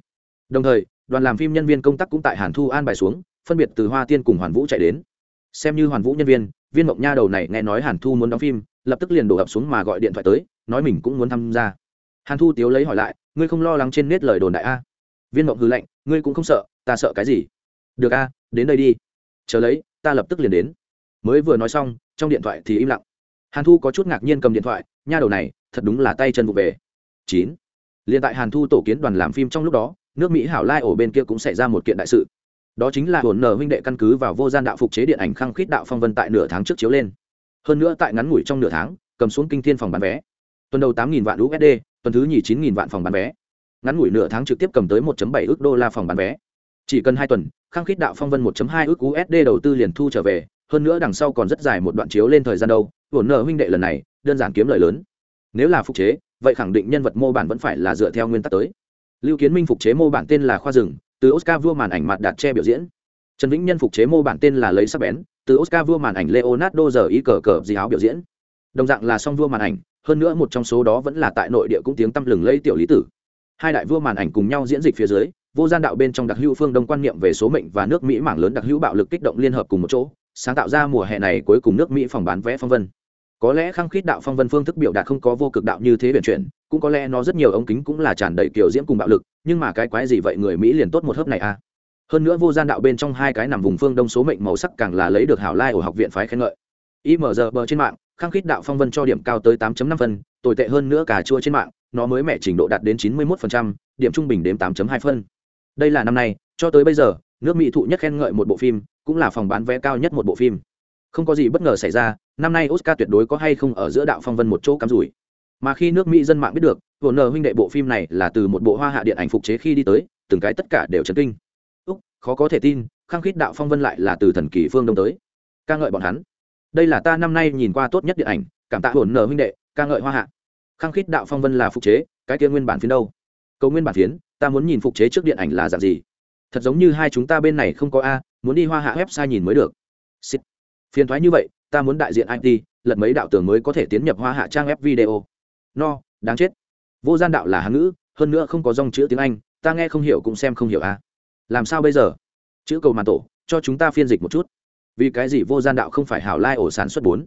S1: Đồng thời, đoàn làm phim nhân viên công tác cũng tại hàn thu an bài xuống, phân biệt từ hoa tiên cùng hoàn vũ chạy đến. Xem như hoàn vũ nhân viên viên mộng nha đầu này nghe nói hàn thu muốn đóng phim, lập tức liền đổ ập xuống mà gọi điện thoại tới, nói mình cũng muốn tham gia. Hàn thu tiếu lấy hỏi lại, ngươi không lo lắng trên nết lời đồn đại a? Viên mộng hư lệnh ngươi cũng không sợ, ta sợ cái gì? Được a, đến đây đi. Chờ lấy, ta lập tức liền đến. Mới vừa nói xong, trong điện thoại thì im lặng. Hàn thu có chút ngạc nhiên cầm điện thoại, nha đầu này, thật đúng là tay chân vụ về. Chín. Liền tại hàn thu tổ kiến đoàn làm phim trong lúc đó, nước mỹ hảo lai ổ bên kia cũng xảy ra một kiện đại sự. Đó chính là hồn nở huynh đệ căn cứ vào vô gian đạo phục chế điện ảnh khăng khít đạo phong vân tại nửa tháng trước chiếu lên. Hơn nữa tại ngắn ngủi trong nửa tháng, cầm xuống kinh thiên phòng bán vé. Tuần đầu tám vạn usd tuần thứ nhì chín vạn phòng bán vé ngắn ngủi nửa tháng trực tiếp cầm tới 1.7 ước đô la phòng bán vé. Chỉ cần hai tuần, khang khít đạo phong vân 1.2 ước usd đầu tư liền thu trở về, hơn nữa đằng sau còn rất dài một đoạn chiếu lên thời gian đâu hồn nợ huynh đệ lần này, đơn giản kiếm lợi lớn. Nếu là phục chế, vậy khẳng định nhân vật mô bản vẫn phải là dựa theo nguyên tắc tới. Lưu kiến minh phục chế mô bản tên là khoa rừng, từ oscar vua màn ảnh mặt đạt che biểu diễn. Trần vĩnh nhân phục chế mô bản tên là lấy sắc bén, từ oscar vua màn ảnh leonardo giờ ý cờ cờ gì áo biểu diễn. Đồng dạng là song vua màn ảnh, hơn nữa một trong số đó vẫn là tại nội địa cũng tiếng tăm lừng lây tiểu lý tử hai đại vua màn ảnh cùng nhau diễn dịch phía dưới, vô gian đạo bên trong đặc hữu phương đông quan niệm về số mệnh và nước mỹ mảng lớn đặc hữu bạo lực kích động liên hợp cùng một chỗ, sáng tạo ra mùa hè này cuối cùng nước mỹ phòng bán vé phong vân. Có lẽ khăng khít đạo phong vân phương thức biểu đạt không có vô cực đạo như thế biển chuyển, cũng có lẽ nó rất nhiều ống kính cũng là tràn đầy kiểu diễm cùng bạo lực, nhưng mà cái quái gì vậy người mỹ liền tốt một hớp này à? Hơn nữa vô gian đạo bên trong hai cái nằm vùng phương đông số mệnh màu sắc càng là lấy được hảo lai ở học viện phái khen ngợi. Img bờ trên mạng, khăng khít đạo phong vân cho điểm cao tới 8.5 phân, tồi tệ hơn nữa cả chua trên mạng nó mới mẹ trình độ đạt đến 91%, điểm trung bình đến 8.2 phân. Đây là năm nay cho tới bây giờ nước mỹ thụ nhất khen ngợi một bộ phim cũng là phòng bán vé cao nhất một bộ phim. Không có gì bất ngờ xảy ra năm nay oscar tuyệt đối có hay không ở giữa đạo phong vân một chỗ cắm rủi. Mà khi nước mỹ dân mạng biết được vốn nờ huynh đệ bộ phim này là từ một bộ hoa hạ điện ảnh phục chế khi đi tới từng cái tất cả đều chấn kinh. Úc khó có thể tin khăng khít đạo phong vân lại là từ thần kỳ phương đông tới. Ca ngợi bọn hắn. Đây là ta năm nay nhìn qua tốt nhất điện ảnh cảm tạ hồn nờ huynh đệ ca ngợi hoa hạ khăng khít đạo phong vân là phục chế, cái kia nguyên bản phiến đâu? Cầu nguyên bản phiến, ta muốn nhìn phục chế trước điện ảnh là dạng gì? Thật giống như hai chúng ta bên này không có a, muốn đi hoa hạ website nhìn mới được. Xịt. phiền thoái như vậy, ta muốn đại diện it lật mấy đạo tường mới có thể tiến nhập hoa hạ trang web video. No, đáng chết. Vô gian đạo là hán ngữ, hơn nữa không có dòng chữ tiếng anh, ta nghe không hiểu cũng xem không hiểu a. Làm sao bây giờ? Chữ cầu màn tổ, cho chúng ta phiên dịch một chút. Vì cái gì vô gian đạo không phải hảo lai ổ sản xuất bốn?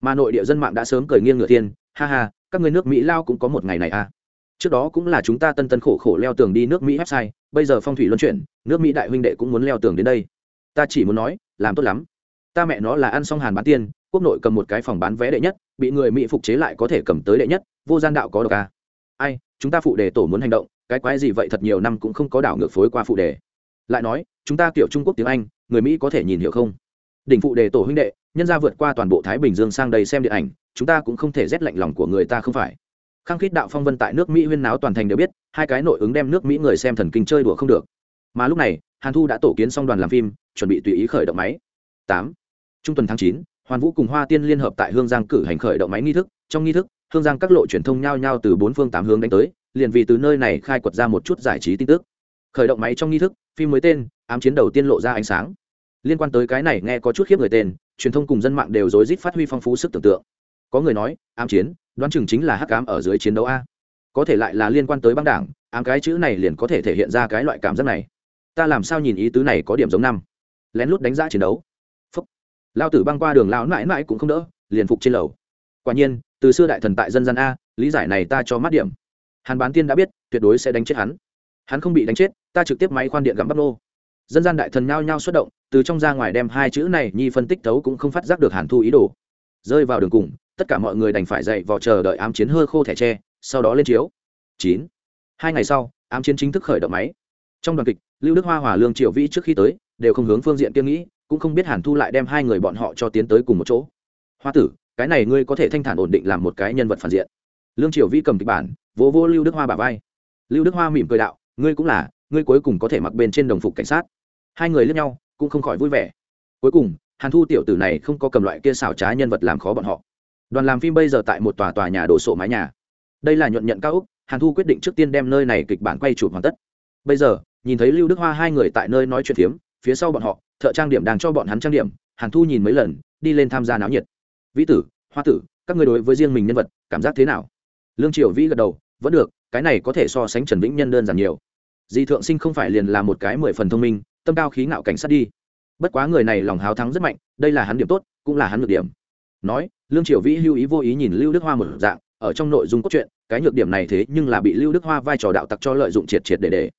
S1: Mà nội địa dân mạng đã sớm cởi nghiêng ngựa thiên ha ha các người nước mỹ lao cũng có một ngày này à? Trước đó cũng là chúng ta tân tân khổ khổ leo tường đi nước mỹ website bây giờ phong thủy luân chuyển nước mỹ đại huynh đệ cũng muốn leo tường đến đây. Ta chỉ muốn nói làm tốt lắm. Ta mẹ nó là ăn xong hàn bán tiền, quốc nội cầm một cái phòng bán vé đệ nhất bị người mỹ phục chế lại có thể cầm tới đệ nhất vô gian đạo có độc à. ai chúng ta phụ đề tổ muốn hành động cái quái gì vậy thật nhiều năm cũng không có đảo ngược phối qua phụ đề. Lại nói chúng ta kiểu trung quốc tiếng anh người mỹ có thể nhìn hiểu không? Đỉnh phụ đề tổ huynh đệ nhân ra vượt qua toàn bộ thái bình dương sang đây xem điện ảnh chúng ta cũng không thể rét lạnh lòng của người ta không phải. Khăng khít đạo phong vân tại nước mỹ huyên náo toàn thành đều biết, hai cái nội ứng đem nước mỹ người xem thần kinh chơi đùa không được. Mà lúc này, hàn thu đã tổ kiến xong đoàn làm phim, chuẩn bị tùy ý khởi động máy. Tám. Trung tuần tháng chín, hoàn vũ cùng hoa tiên liên hợp tại hương giang cử hành khởi động máy nghi thức. Trong nghi thức, hương giang các lộ truyền thông nhao nhao từ bốn phương tám hướng đánh tới, liền vì từ nơi này khai quật ra một chút giải trí tin tức. Khởi động máy trong nghi thức, phim mới tên, ám chiến đầu tiên lộ ra ánh sáng. Liên quan tới cái này nghe có chút khiếp người tên, truyền thông cùng dân mạng đều rối rít phát huy phong phú sức tưởng tượng có người nói, ám chiến, đoán chừng chính là hắc ám ở dưới chiến đấu a. Có thể lại là liên quan tới băng đảng, ám cái chữ này liền có thể thể hiện ra cái loại cảm giác này. Ta làm sao nhìn ý tứ này có điểm giống năm? Lén lút đánh giá chiến đấu. Phúc. Lao tử băng qua đường lão mãi mãi cũng không đỡ, liền phục trên lầu. Quả nhiên, từ xưa đại thần tại dân gian a, lý giải này ta cho mát điểm. Hàn bán tiên đã biết, tuyệt đối sẽ đánh chết hắn. Hắn không bị đánh chết, ta trực tiếp máy khoan điện gắm bắp nô. Dân gian đại thần nhao nhao xuất động, từ trong ra ngoài đem hai chữ này nhi phân tích thấu cũng không phát giác được hàn thu ý đồ. Rơi vào đường cùng tất cả mọi người đành phải dậy vào chờ đợi ám chiến hơ khô thẻ tre, sau đó lên chiếu. Chín. Hai ngày sau, ám chiến chính thức khởi động máy. Trong đoàn kịch, lưu đức hoa, hòa lương, triệu vĩ trước khi tới, đều không hướng phương diện kiêng nghĩ, cũng không biết hàn thu lại đem hai người bọn họ cho tiến tới cùng một chỗ. Hoa tử, cái này ngươi có thể thanh thản ổn định làm một cái nhân vật phản diện. Lương triều vĩ cầm kịch bản, vỗ vô lưu đức hoa bà vai. Lưu đức hoa mỉm cười đạo, ngươi cũng là, ngươi cuối cùng có thể mặc bên trên đồng phục cảnh sát. Hai người lướt nhau, cũng không khỏi vui vẻ. Cuối cùng, hàn thu tiểu tử này không có cầm loại kia xảo trá nhân vật làm khó bọn họ đoàn làm phim bây giờ tại một tòa tòa nhà đổ sộ mái nhà. Đây là nhuận nhận cao úc, hàn thu quyết định trước tiên đem nơi này kịch bản quay chụp hoàn tất. Bây giờ, nhìn thấy lưu đức hoa hai người tại nơi nói chuyện phiếm, phía sau bọn họ, thợ trang điểm đang cho bọn hắn trang điểm, hàn thu nhìn mấy lần, đi lên tham gia náo nhiệt. Vĩ tử, hoa tử, các người đối với riêng mình nhân vật, cảm giác thế nào? Lương triều vĩ gật đầu, vẫn được, cái này có thể so sánh trần vĩnh nhân đơn giản nhiều. Di thượng sinh không phải liền là một cái mười phần thông minh, tâm cao khí ngạo cảnh sát đi. Bất quá người này lòng háo thắng rất mạnh, đây là hắn điểm tốt, cũng là hắn được điểm nói, lương triều vĩ lưu ý vô ý nhìn lưu đức hoa một dạng, ở trong nội dung cốt truyện, cái nhược điểm này thế nhưng là bị lưu đức hoa vai trò đạo tặc cho lợi dụng triệt triệt để để.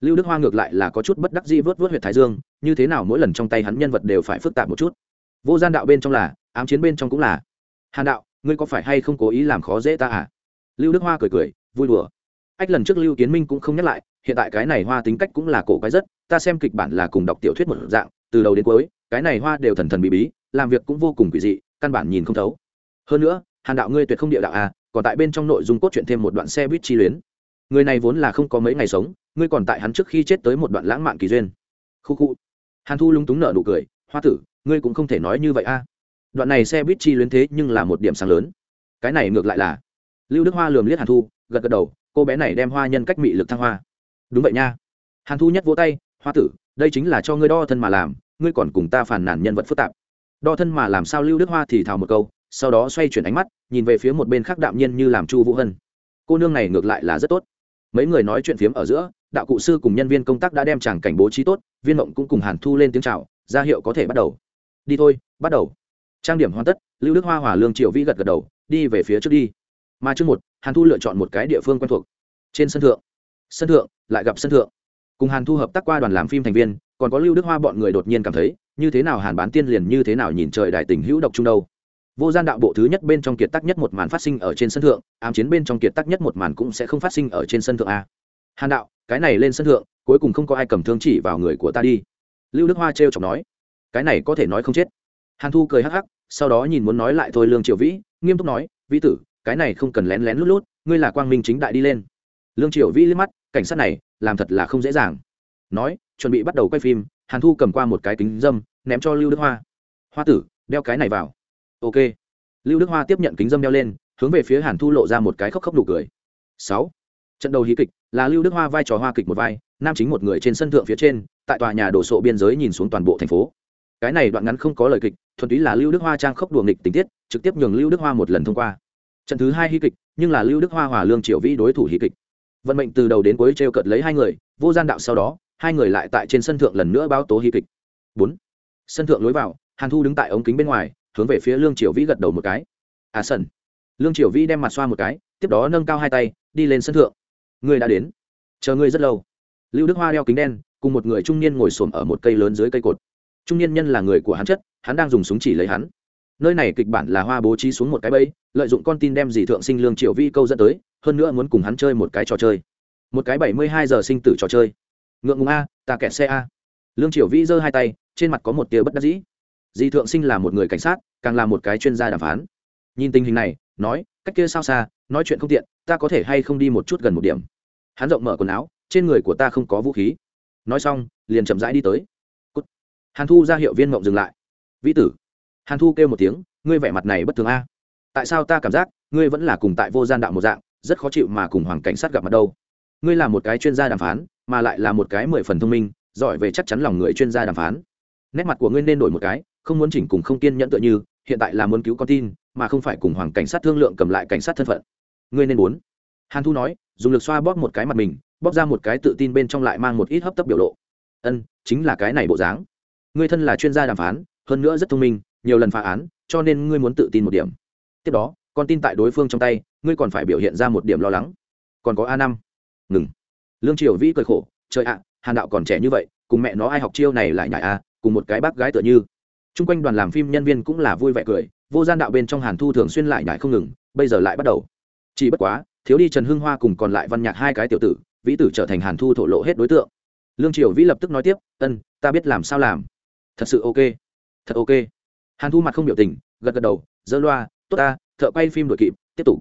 S1: Lưu đức hoa ngược lại là có chút bất đắc dĩ vớt vớt huyệt thái dương, như thế nào mỗi lần trong tay hắn nhân vật đều phải phức tạp một chút. Vô gian đạo bên trong là, ám chiến bên trong cũng là. Hàn đạo, ngươi có phải hay không cố ý làm khó dễ ta à? Lưu đức hoa cười cười, vui đùa. Ách, lần trước lưu kiến minh cũng không nhắc lại, hiện tại cái này hoa tính cách cũng là cổ quái rất, ta xem kịch bản là cùng đọc tiểu thuyết một dạng, từ đầu đến cuối, cái này hoa đều thần thần bí bí, làm việc cũng vô cùng quỷ dị căn bản nhìn không thấu. Hơn nữa, hàn đạo ngươi tuyệt không địa đạo à còn tại bên trong nội dung cốt truyện thêm một đoạn xe buýt chi luyến. Người này vốn là không có mấy ngày sống, ngươi còn tại hắn trước khi chết tới một đoạn lãng mạn kỳ duyên. Khu khu. Hàn thu lúng túng nở nụ cười, hoa tử, ngươi cũng không thể nói như vậy a à. đoạn này xe buýt chi luyến thế nhưng là một điểm sáng lớn. Cái này ngược lại là. Lưu đức hoa lườm liếc hàn thu, gật gật đầu, cô bé này đem hoa nhân cách mị lực thăng hoa. Đúng vậy nha. Hàn thu nhất vỗ tay, hoa tử, đây chính là cho ngươi đo thân mà làm, ngươi còn cùng ta phàn nàn nhân vật phức tạp đo thân mà làm sao lưu đức hoa thì thào một câu, sau đó xoay chuyển ánh mắt, nhìn về phía một bên khác đạm nhiên như làm chu vũ hân. Cô nương này ngược lại là rất tốt. Mấy người nói chuyện phiếm ở giữa, đạo cụ sư cùng nhân viên công tác đã đem chàng cảnh bố trí tốt, viên mộng cũng cùng hàn thu lên tiếng c h à o ra hiệu có thể bắt đầu. Đi thôi, bắt đầu. Trang điểm hoàn tất, lưu đức hoa hòa lương triệu vĩ gật gật đầu, đi về phía trước đi. Mà chương một, hàn thu lựa chọn một cái địa phương quen thuộc. Trên sân thượng. Sân thượng, lại gặp sân thượng. Cùng hàn thu hợp tác qua đoàn làm phim thành viên, còn có lưu đức hoa bọn người đột nhiên cảm thấy như thế nào hàn bán tiên liền như thế nào nhìn trời đại tình hữu độc trung đâu. Vô gian đạo bộ thứ nhất bên trong kiệt tác nhất một màn phát sinh ở trên sân thượng, ám chiến bên trong kiệt tác nhất một màn cũng sẽ không phát sinh ở trên sân thượng a. Hàn đạo, cái này lên sân thượng, cuối cùng không có ai cầm thương chỉ vào người của ta đi. Lưu đức hoa t chọc nói, cái này có thể nói không chết. Hàn thu cười hắc hắc, sau đó nhìn muốn nói lại thôi lương triều vĩ, nghiêm túc nói, vĩ tử, cái này không cần lén lén lút lút, ngươi là quang minh chính đại đi lên. Lương triều vĩ liếc mắt, cảnh sát này, làm thật là không dễ dàng. Nói, chuẩn bị bắt đầu quay phim hàn thu cầm qua một cái kính dâm, ném cho lưu đức hoa. Hoa tử, đeo cái này vào. Ok. Lưu đức hoa tiếp nhận kính dâm đeo lên, hướng về phía hàn thu lộ ra một cái khóc khóc đủ cười. Sáu. Trận đầu hí kịch, là lưu đức hoa vai trò hoa kịch một vai, nam chính một người trên sân thượng phía trên, tại tòa nhà đổ sộ biên giới nhìn xuống toàn bộ thành phố. Cái này đoạn ngắn không có lời kịch, thuần túy là lưu đức hoa trang khốc đùa nghịch tình tiết, trực tiếp nhường lưu đức hoa một lần thông qua. Trận thứ hai hí kịch, nhưng là lưu đức hoa hòa lương triệu vĩ đối thủ hí kịch. Vận mệnh từ đầu đến cuối t r e o cợt lấy hai người, vô gian đạo sau đó hai người lại tại trên sân thượng lần nữa báo tố hy kịch. Bốn. Sân thượng lối vào, hàn thu đứng tại ống kính bên ngoài, hướng về phía lương triều vĩ gật đầu một cái. À sân. Lương triều vĩ đem mặt xoa một cái, tiếp đó nâng cao hai tay, đi lên sân thượng. Người đã đến. Chờ ngươi rất lâu. Lưu đức hoa đeo kính đen, cùng một người trung niên ngồi xổm ở một cây lớn dưới cây cột. Trung niên nhân là người của hắn chất, hắn đang dùng súng chỉ lấy hắn. Nơi này kịch bản là hoa bố trí xuống một cái bẫy, lợi dụng con tin đem dì thượng sinh lương triệu vi câu dẫn tới, hơn nữa muốn cùng hắn chơi một cái trò chơi. Một cái bảy mươi hai giờ sinh tử trò chơi ngượng ngùng a, ta kẹt xe a. Lương triều vĩ giơ hai tay, trên mặt có một tia bất đắc dĩ. Di thượng sinh là một người cảnh sát, càng là một cái chuyên gia đàm phán. Nhìn tình hình này, nói, cách kia sao xa, nói chuyện không tiện, ta có thể hay không đi một chút gần một điểm. Hắn rộng mở quần áo, trên người của ta không có vũ khí. Nói xong, liền chậm rãi đi tới. Hàn thu ra hiệu viên mộng dừng lại. Vĩ tử. Hàn thu kêu một tiếng, ngươi vẻ mặt này bất thường a. Tại sao ta cảm giác, ngươi vẫn là cùng tại vô gian đạo một dạng, rất khó chịu mà cùng hoàng cảnh sát gặp mặt đâu? Ngươi là một cái chuyên gia đàm phán mà lại là một cái mười phần thông minh, giỏi về chắc chắn lòng người chuyên gia đàm phán. Nét mặt của ngươi nên đổi một cái, không muốn chỉnh cùng không kiên nhẫn tựa như, hiện tại là muốn cứu con tin, mà không phải cùng hoàng cảnh sát thương lượng cầm lại cảnh sát thân phận. Ngươi nên muốn. Hàn thu nói, dùng lực xoa bóp một cái mặt mình, bóp ra một cái tự tin bên trong lại mang một ít hấp tấp biểu lộ. Ân, chính là cái này bộ dáng. Ngươi thân là chuyên gia đàm phán, hơn nữa rất thông minh, nhiều lần phá án, cho nên ngươi muốn tự tin một điểm. Tiếp đó, con tin tại đối phương trong tay, ngươi còn phải biểu hiện ra một điểm lo lắng. Còn có a năm. Ngừng lương triều vĩ cười khổ, trời ạ, hàn đạo còn trẻ như vậy, cùng mẹ nó ai học chiêu này lại nhảy a cùng một cái bác gái tựa như. T r u n g quanh đoàn làm phim nhân viên cũng là vui vẻ cười, vô gian đạo bên trong hàn thu thường xuyên lại nhảy không ngừng, bây giờ lại bắt đầu. Chỉ bất quá, thiếu đi trần hưng hoa cùng còn lại văn nhạc hai cái tiểu tử, vĩ tử trở thành hàn thu thổ lộ hết đối tượng. Lương triều vĩ lập tức nói tiếp, ân, ta biết làm sao làm. Thật sự ok, thật ok. Hàn thu mặt không biểu tình, gật gật đầu, dơ loa, tốt ta, thợ quay phim đội kịp, tiếp tục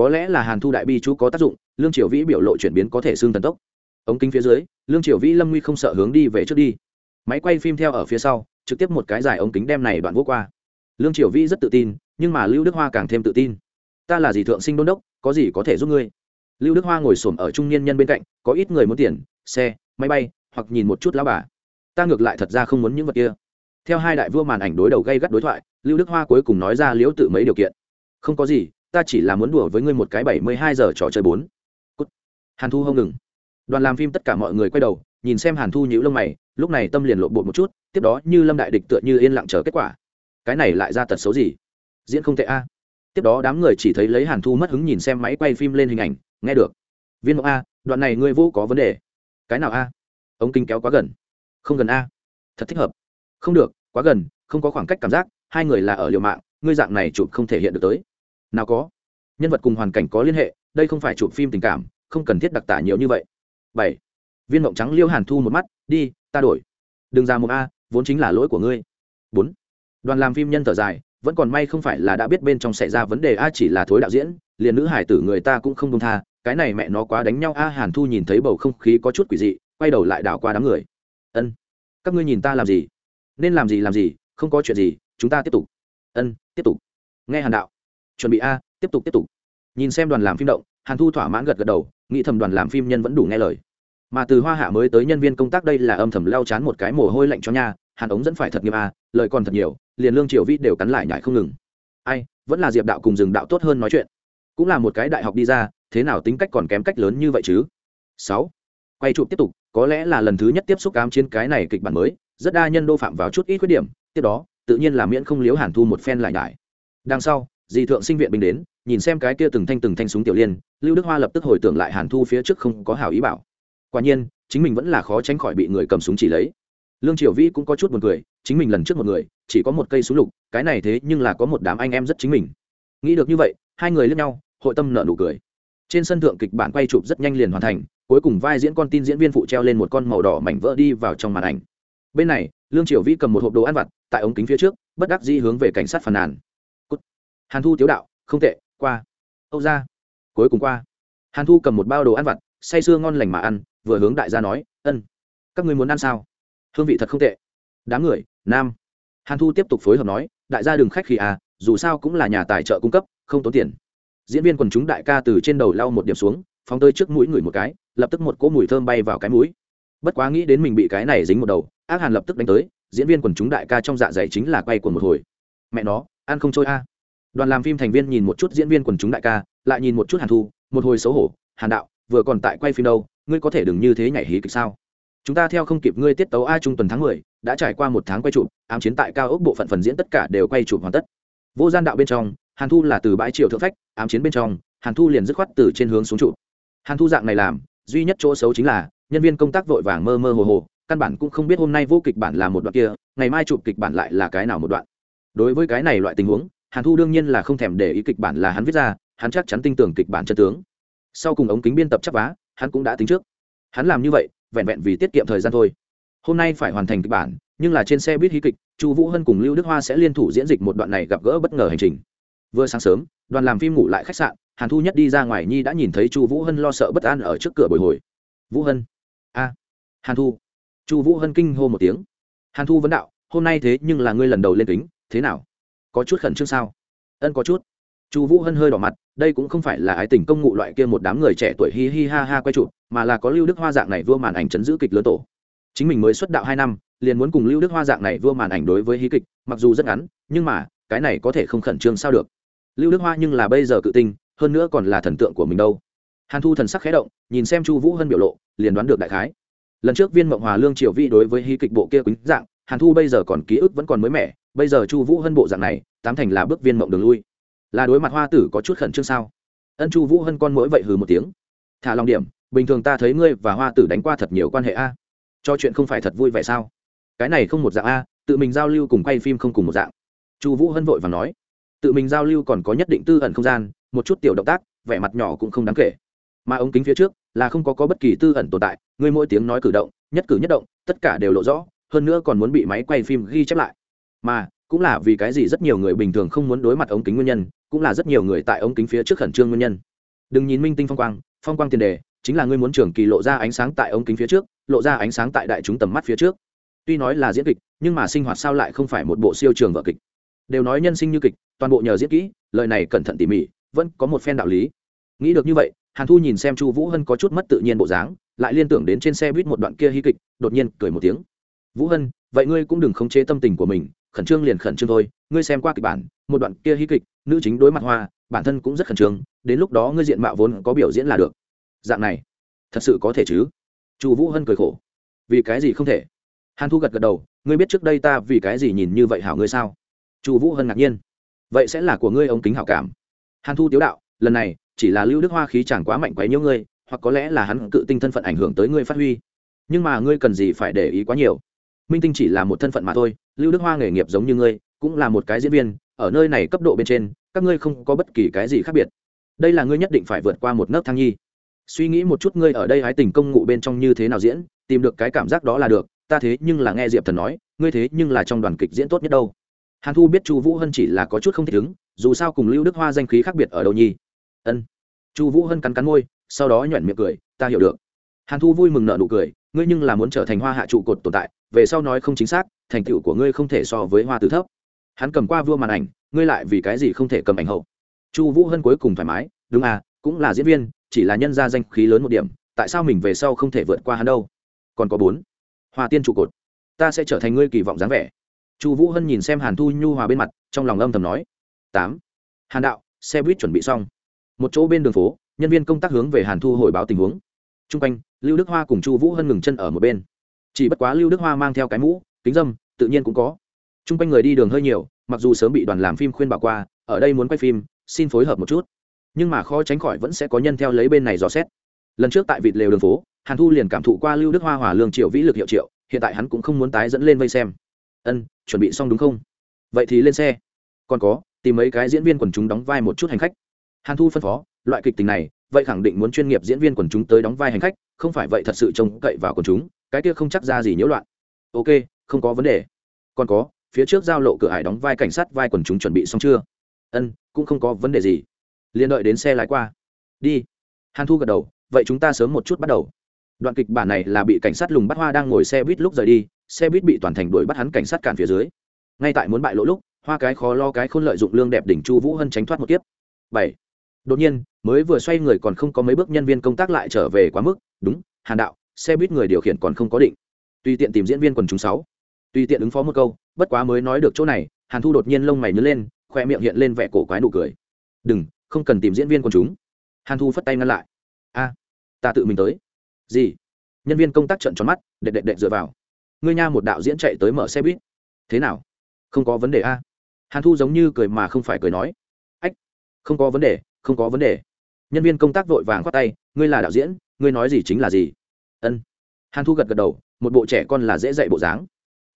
S1: có lẽ là hàn thu đại bi chú có tác dụng, lương triều vĩ biểu lộ chuyển biến có thể xương tần tốc. Ống kính phía dưới, lương triều vĩ lâm nguy không sợ hướng đi về trước đi. Máy quay phim theo ở phía sau, trực tiếp một cái dài ống kính đem này đoạn vô qua. Lương triều vĩ rất tự tin, nhưng mà lưu đức hoa càng thêm tự tin. Ta là gì thượng sinh đôn đốc, có gì có thể giúp ngươi? Lưu đức hoa ngồi s ổ m ở trung niên nhân bên cạnh, có ít người muốn tiền, xe, máy bay, hoặc nhìn một chút lão bà. Ta ngược lại thật ra không muốn những vật kia. Theo hai đại vua màn ảnh đối đầu gây gắt đối thoại, lưu đức hoa cuối cùng nói ra liễu tự mấy điều kiện. Không có gì ta chỉ là muốn đùa với ngươi một cái bảy mươi hai giờ trò chơi bốn. Cút. hàn thu không ngừng. Đoàn làm phim tất cả mọi người quay đầu, nhìn xem hàn thu nhữ lông mày, lúc này tâm liền lộn bột một chút, tiếp đó như lâm đại địch tựa như yên lặng chờ kết quả. Cái này lại ra tật xấu gì? Diễn không tệ a. Tiếp đó đám người chỉ thấy lấy hàn thu mất hứng nhìn xem máy quay phim lên hình ảnh, nghe được. Viên mộng a, đoạn này ngươi vô có vấn đề. Cái nào a? Ống kinh kéo quá gần. Không gần a. Thật thích hợp. Không được, quá gần, không có khoảng cách cảm giác, hai người là ở liều mạng, ngươi dạng này chụp không thể hiện được tới nào có. Nhân vật cùng hoàn cảnh có liên hệ, đây không phải chụp phim tình cảm, không cần thiết đặc tả nhiều như vậy. Bảy. Viên mộng trắng liêu hàn thu một mắt, đi, ta đổi. Đừng ra một a, vốn chính là lỗi của ngươi. Bốn. Đoàn làm phim nhân thở dài, vẫn còn may không phải là đã biết bên trong xảy ra vấn đề a chỉ là thối đạo diễn, liền nữ hải tử người ta cũng không công tha, cái này mẹ nó quá đánh nhau a. Hàn thu nhìn thấy bầu không khí có chút quỷ dị, quay đầu lại đảo qua đám người. Ân, các ngươi nhìn ta làm gì? Nên làm gì làm gì, không có chuyện gì, chúng ta tiếp tục. Ân, tiếp tục. Nghe hàn đạo chuẩn bị a, tiếp tục tiếp tục. Nhìn xem đoàn làm phim động, hàn thu thỏa mãn gật gật đầu, nghĩ thầm đoàn làm phim nhân vẫn đủ nghe lời. Mà từ hoa hạ mới tới nhân viên công tác đây là âm thầm leo chán một cái mồ hôi lạnh cho nha, hàn ống dẫn phải thật nghiêm à lời còn thật nhiều, liền lương triều vi đều cắn lại nhải không ngừng. Ai, vẫn là diệp đạo cùng rừng đạo tốt hơn nói chuyện. Cũng là một cái đại học đi ra, thế nào tính cách còn kém cách lớn như vậy chứ? Sáu, quay chụp tiếp tục, có lẽ là lần thứ nhất tiếp xúc cám chiến cái này kịch bản mới, rất đa nhân đô phạm vào chút ít khuyết điểm, tiếp đó, tự nhiên là miễn không liếu hàn thu một phen lại nhải đằng sau dì thượng sinh viện binh đến, nhìn xem cái kia từng thanh từng thanh súng tiểu liên, lưu đức hoa lập tức hồi tưởng lại hàn thu phía trước không có hảo ý bảo. Quả nhiên, chính mình vẫn là khó tránh khỏi bị người cầm súng chỉ lấy. Lương triều vĩ cũng có chút buồn cười, chính mình lần trước một người, chỉ có một cây súng lục, cái này thế nhưng là có một đám anh em rất chính mình. Nghĩ được như vậy, hai người lướt nhau, hội tâm nợ nụ cười. Trên sân thượng kịch bản quay chụp rất nhanh liền hoàn thành, cuối cùng vai diễn con tin diễn viên phụ treo lên một con màu đỏ mảnh vỡ đi vào trong màn ảnh. Bên này, lương triều vĩ cầm một hộp đồ ăn vặt, tại ống kính phía trước, bất đắc dĩ hướng về cảnh sát phàn nàn hàn thu tiếu đạo, không tệ, qua. Âu ra. Cuối cùng qua. Hàn thu cầm một bao đồ ăn vặt, say sưa ngon lành mà ăn, vừa hướng đại gia nói, ân, các người muốn ăn sao? Hương vị thật không tệ. Đám người, nam. Hàn thu tiếp tục phối hợp nói, đại gia đừng khách khi à dù sao cũng là nhà tài trợ cung cấp, không tốn tiền. Diễn viên quần chúng đại ca từ trên đầu lau một điểm xuống, phóng tới trước mũi ngửi một cái, lập tức một cỗ mùi thơm bay vào cái mũi. Bất quá nghĩ đến mình bị cái này dính một đầu, ác hàn lập tức đánh tới, diễn viên quần chúng đại ca trong dạ dày chính là quay của một hồi. Mẹ nó, ăn không trôi a đoàn làm phim thành viên nhìn một chút diễn viên quần chúng đại ca, lại nhìn một chút hàn thu, một hồi xấu hổ, hàn đạo, vừa còn tại quay phim đâu, ngươi có thể đừng như thế nhảy hí kịch sao? Chúng ta theo không kịp ngươi tiết tấu a trung tuần tháng mười, đã trải qua một tháng quay chụp, ám chiến tại cao ốc bộ phận phần diễn tất cả đều quay chụp hoàn tất. Vô gian đạo bên trong, hàn thu là từ bãi triều thượng phách, ám chiến bên trong, hàn thu liền dứt khoát từ trên hướng xuống trụ hàn thu dạng này làm, duy nhất chỗ xấu chính là, nhân viên công tác vội vàng mơ mơ hồ hồ, căn bản cũng không biết hôm nay vô kịch bản là một đoạn kia, ngày mai chụp kịch bản lại là cái nào một đoạn. Đối với cái này loại tình huống hàn thu đương nhiên là không thèm để ý kịch bản là hắn viết ra, hắn chắc chắn tin tưởng kịch bản chân tướng. Sau cùng ống kính biên tập chắp vá, hắn cũng đã tính trước. Hắn làm như vậy, vẹn vẹn vì tiết kiệm thời gian thôi. Hôm nay phải hoàn thành kịch bản, nhưng là trên xe buýt hí kịch, chu vũ hân cùng lưu đức hoa sẽ liên thủ diễn dịch một đoạn này gặp gỡ bất ngờ hành trình. Vừa sáng sớm, đoàn làm phim ngủ lại khách sạn, hàn thu nhất đi ra ngoài nhi đã nhìn thấy chu vũ hân lo sợ bất an ở trước cửa bồi hồi. Vũ hân? A. Hàn thu. Chu vũ hân kinh hô một tiếng. Hàn thu vấn đạo, hôm nay thế nhưng là ngươi lần đầu lên kính, thế nào? Có chút khẩn trương sao? Ân có chút. Chu vũ hân hơi đỏ mặt, đây cũng không phải là ái tình công ngụ loại kia một đám người trẻ tuổi hi hi ha ha quay trụ mà là có lưu đức hoa dạng này vua màn ảnh chấn giữ kịch lớn tổ. Chính mình mới xuất đạo hai năm, liền muốn cùng lưu đức hoa dạng này vua màn ảnh đối với hí kịch, mặc dù rất ngắn, nhưng mà, cái này có thể không khẩn trương sao được. Lưu đức hoa nhưng là bây giờ cự tinh, hơn nữa còn là thần tượng của mình đâu. Hàn thu thần sắc khẽ động, nhìn xem chu vũ hân biểu lộ, liền đoán được đại khái. Lần trước viên mộng hòa lương triều vi đối với hí kịch bộ kia quýnh dạng, hàn thu bây giờ còn ký ức vẫn còn mới mẻ bây giờ chu vũ hân bộ dạng này, tám thành là bước viên mộng đường lui. Là đối mặt hoa tử có chút khẩn trương sao? Ân chu vũ hân con mỗi vậy hừ một tiếng. Thả lòng điểm, bình thường ta thấy ngươi và hoa tử đánh qua thật nhiều quan hệ a. Cho chuyện không phải thật vui vẻ sao? Cái này không một dạng a, tự mình giao lưu cùng quay phim không cùng một dạng. Chu vũ hân vội và nói. Tự mình giao lưu còn có nhất định tư ẩn không gian, một chút tiểu động tác, vẻ mặt nhỏ cũng không đáng kể. Mà ống kính phía trước, là không có có bất kỳ tư ẩn tồn tại, ngươi mỗi tiếng nói cử động, nhất cử nhất động, tất cả đều lộ rõ, hơn nữa còn muốn bị máy quay phim ghi chép lại mà cũng là vì cái gì rất nhiều người bình thường không muốn đối mặt ống kính nguyên nhân, cũng là rất nhiều người tại ống kính phía trước khẩn trương nguyên nhân. Đừng nhìn minh tinh phong quang phong quang tiền đề, chính là ngươi muốn trường kỳ lộ ra ánh sáng tại ống kính phía trước, lộ ra ánh sáng tại đại chúng tầm mắt phía trước. Tuy nói là diễn kịch, nhưng mà sinh hoạt sao lại không phải một bộ siêu trường vở kịch. Đều nói nhân sinh như kịch, toàn bộ nhờ diễn kỹ, lời này cẩn thận tỉ mỉ, vẫn có một phen đạo lý. Nghĩ được như vậy, hàn thu nhìn xem chu vũ hân có chút mất tự nhiên bộ dáng, lại liên tưởng đến trên xe buýt một đoạn kia hy kịch, đột nhiên cười một tiếng. Vũ hân, vậy ngươi cũng đừng khống chế tâm tình của mình khẩn trương liền khẩn trương thôi, ngươi xem qua kịch bản, một đoạn kia hí kịch, nữ chính đối mặt hoa, bản thân cũng rất khẩn trương, đến lúc đó ngươi diện mạo vốn có biểu diễn là được. Dạng này, thật sự có thể chứ? Chu vũ hân cười khổ. Vì cái gì không thể? Hàn thu gật gật đầu, ngươi biết trước đây ta vì cái gì nhìn như vậy hảo ngươi sao? Chu vũ hân ngạc nhiên. Vậy sẽ là của ngươi ống kính hảo cảm. Hàn thu tiếu đạo, lần này, chỉ là lưu đức hoa khí chẳng quá mạnh quấy nhiễu ngươi, hoặc có lẽ là hắn cự tinh thân phận ảnh hưởng tới ngươi phát huy. Nhưng mà ngươi cần gì phải để ý quá nhiều? Minh tinh chỉ là một thân phận mà thôi, lưu đức hoa nghề nghiệp giống như ngươi, cũng là một cái diễn viên, ở nơi này cấp độ bên trên, các ngươi không có bất kỳ cái gì khác biệt. Đây là ngươi nhất định phải vượt qua một nấc thang nhi. Suy nghĩ một chút ngươi ở đây hái tình công ngụ bên trong như thế nào diễn, tìm được cái cảm giác đó là được, ta thế nhưng là nghe diệp thần nói, ngươi thế nhưng là trong đoàn kịch diễn tốt nhất đâu. Hàn thu biết chu vũ hân chỉ là có chút không thể ứng, dù sao cùng lưu đức hoa danh khí khác biệt ở đâu nhi. Ân. Chu vũ hân cắn cắn môi, sau đó nhoẻn miệng cười, ta hiểu được. Hàn thu vui mừng nợ nụ cười, ngươi nhưng là muốn trở thành hoa hạ trụ cột tồn tại về sau nói không chính xác, thành tựu của ngươi không thể so với hoa tử thấp. Hắn cầm qua vua màn ảnh, ngươi lại vì cái gì không thể cầm ảnh hậu? Chu vũ hân cuối cùng thoải mái, đúng à cũng là diễn viên, chỉ là nhân gia danh khí lớn một điểm, tại sao mình về sau không thể vượt qua hắn đâu? Còn có bốn. Hoa tiên trụ cột. Ta sẽ trở thành ngươi kỳ vọng dáng vẻ. Chu vũ hân nhìn xem hàn thu nhu hòa bên mặt, trong lòng âm thầm nói. Tám. Hàn đạo, xe buýt chuẩn bị xong. Một chỗ bên đường phố, nhân viên công tác hướng về hàn thu hồi báo tình huống. T r u n g quanh, lưu đức hoa cùng chu vũ hân ngừng chân ở một bên chỉ bất quá lưu đức hoa mang theo cái mũ, kính dâm, tự nhiên cũng có. T r u n g quanh người đi đường hơi nhiều, mặc dù sớm bị đoàn làm phim khuyên bảo qua, ở đây muốn quay phim, xin phối hợp một chút. Nhưng mà khó tránh khỏi vẫn sẽ có nhân theo lấy bên này dò xét. Lần trước tại vịt lều đường phố, hàn thu liền cảm thụ qua lưu đức hoa hỏa lương triệu vĩ lực hiệu triệu, hiện tại hắn cũng không muốn tái dẫn lên vây xem. Ân, chuẩn bị xong đúng không? Vậy thì lên xe. Còn có, tìm mấy cái diễn viên quần chúng đóng vai một chút hành khách. Hàn thu phân phó, loại kịch tình này, vậy khẳng định muốn chuyên nghiệp diễn viên quần chúng tới đóng vai hành khách, không phải vậy thật sự trông cậy vào quần chúng cái kia không chắc ra gì nhiễu loạn. Ok, không có vấn đề. Còn có, phía trước giao lộ cửa hải đóng vai cảnh sát vai quần chúng chuẩn bị xong chưa? Ân, cũng không có vấn đề gì. Liền đợi đến xe lái qua. Đi. Hàn thu gật đầu, vậy chúng ta sớm một chút bắt đầu. Đoạn kịch bản này là bị cảnh sát lùng bắt hoa đang ngồi xe buýt lúc rời đi, xe buýt bị toàn thành đuổi bắt hắn cảnh sát cản phía dưới. Ngay tại muốn bại lỗ lúc, hoa cái khó lo cái khôn lợi dụng lương đẹp đỉnh chu vũ hân tránh thoát một kiếp. Bảy. Đột nhiên, mới vừa xoay người còn không có mấy bước nhân viên công tác lại trở về quá mức. Đúng, hàn đạo xe buýt người điều khiển còn không có định. Tùy tiện tìm diễn viên quần chúng sáu. Tùy tiện ứng phó một câu, bất quá mới nói được chỗ này, hàn thu đột nhiên lông mày nhớ lên, khoe miệng hiện lên vẻ cổ quái nụ cười. Đừng, không cần tìm diễn viên quần chúng. Hàn thu phất tay ngăn lại. A, ta tự mình tới. Gì? Nhân viên công tác trận tròn mắt đệ đệ đệ dựa vào. Ngươi nha một đạo diễn chạy tới mở xe buýt. Thế nào? Không có vấn đề, a. Hàn thu giống như cười mà không phải cười nói. Ách, không có vấn đề, không có vấn đề. Nhân viên công tác vội vàng khoát tay. Ngươi là đạo diễn, ngươi nói gì chính là gì? Ân. Hàn thu gật gật đầu, một bộ trẻ con là dễ dạy bộ dáng.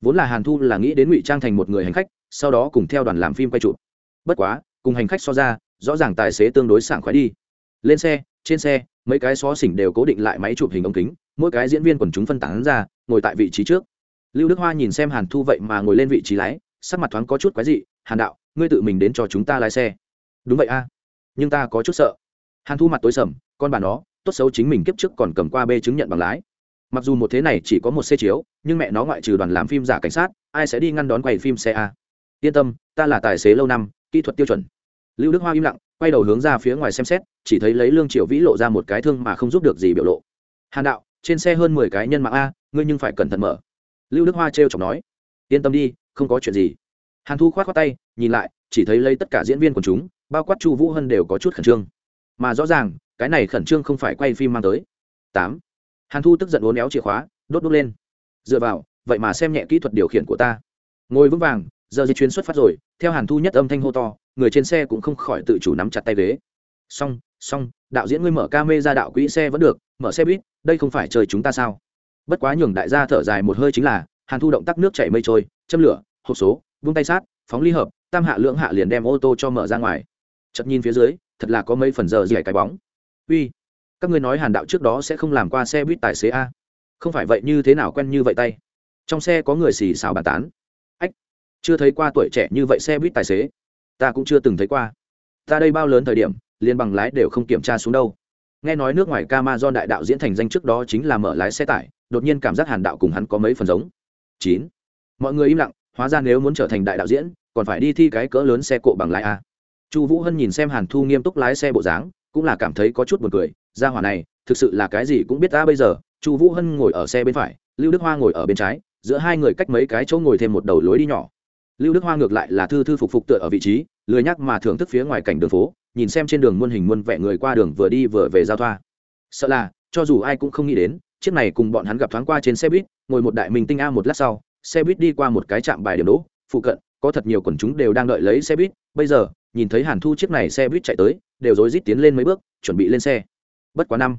S1: Vốn là hàn thu là nghĩ đến ngụy trang thành một người hành khách, sau đó cùng theo đoàn làm phim quay chụp. Bất quá, cùng hành khách so ra, rõ ràng tài xế tương đối sảng khoái đi. Lên xe, trên xe, mấy cái xó xỉnh đều cố định lại máy chụp hình ống kính, mỗi cái diễn viên quần chúng phân tán ra, ngồi tại vị trí trước. Lưu đức hoa nhìn xem hàn thu vậy mà ngồi lên vị trí lái, sắc mặt thoáng có chút quái dị, hàn đạo, ngươi tự mình đến cho chúng ta lái xe. Đúng vậy a, nhưng ta có chút sợ. Hàn thu mặt tối sầm, con bà nó tốt xấu chính mình kiếp trước còn cầm qua bê chứng nhận bằng lái. Mặc dù một thế này chỉ có một xe chiếu, nhưng mẹ nó ngoại trừ đoàn làm phim giả cảnh sát, ai sẽ đi ngăn đón quầy phim xe a? Yên tâm, ta là tài xế lâu năm, kỹ thuật tiêu chuẩn. Lưu đức hoa im lặng, quay đầu hướng ra phía ngoài xem xét, chỉ thấy lấy lương triệu vĩ lộ ra một cái thương mà không giúp được gì biểu lộ. Hàn đạo, trên xe hơn mười cái nhân mạng a, ngươi nhưng phải cẩn thận mở. Lưu đức hoa t r chọc nói. Yên tâm đi, không có chuyện gì. Hàn thu khoát khoát tay, nhìn lại, chỉ thấy lấy tất cả diễn viên của chúng, bao quát chu vũ hân đều có chút khẩn trương. Mà rõ ràng cái này khẩn trương không phải quay phim mang tới. Tám. Hàn thu tức giận uốn éo chìa khóa, đốt đốt lên. Dựa vào, vậy mà xem nhẹ kỹ thuật điều khiển của ta. Ngồi vững vàng, giờ di chuyến xuất phát rồi, theo hàn thu nhất âm thanh hô to, người trên xe cũng không khỏi tự chủ nắm chặt tay ghế. Xong xong, đạo diễn ngươi mở ca mê ra đạo quỹ xe vẫn được, mở xe buýt, đây không phải chơi chúng ta sao? Bất quá nhường đại gia thở dài một hơi chính là, hàn thu động tác nước chảy mây trôi, châm lửa, hộp số, vung tay sát, phóng ly hợp, tam hạ lưỡng hạ liền đem ô tô cho mở ra ngoài. Chật nhìn phía dưới, thật là có mấy phần giờ dày cái bóng uy, các ngươi nói hàn đạo trước đó sẽ không làm qua xe buýt tài xế a. Không phải vậy như thế nào quen như vậy tay? Trong xe có người xì xào bàn tán. Ách, chưa thấy qua tuổi trẻ như vậy xe buýt tài xế. Ta cũng chưa từng thấy qua. Ta đây bao lớn thời điểm liên bằng lái đều không kiểm tra xuống đâu. Nghe nói nước ngoài ca ma do đại đạo diễn thành danh trước đó chính là mở lái xe tải, đột nhiên cảm giác hàn đạo cùng hắn có mấy phần giống. Chín. Mọi người im lặng, hóa ra nếu muốn trở thành đại đạo diễn, còn phải đi thi cái cỡ lớn xe cộ bằng lái a. Chu vũ hân nhìn xem hàn thu nghiêm túc lái xe bộ dáng cũng là cảm thấy có chút buồn cười ra hỏa này, thực sự là cái gì cũng biết ta bây giờ, chu vũ hân ngồi ở xe bên phải, lưu đức hoa ngồi ở bên trái, giữa hai người cách mấy cái chỗ ngồi thêm một đầu lối đi nhỏ. Lưu đức hoa ngược lại là thư thư phục phục tựa ở vị trí, lười nhắc mà thưởng thức phía ngoài cảnh đường phố, nhìn xem trên đường muôn hình muôn vẻ người qua đường vừa đi vừa về giao thoa. Sợ là, cho dù ai cũng không nghĩ đến, chiếc này cùng bọn hắn gặp thoáng qua trên xe buýt, ngồi một đại mình tinh a một lát sau, xe buýt đi qua một cái trạm bài điểm đỗ, phụ cận, có thật nhiều quần chúng đều đang đợi lấy xe buýt, bây giờ nhìn thấy hàn thu chiếc này xe buýt chạy tới, đều rối rít tiến lên mấy bước, chuẩn bị lên xe. Bất quá năm,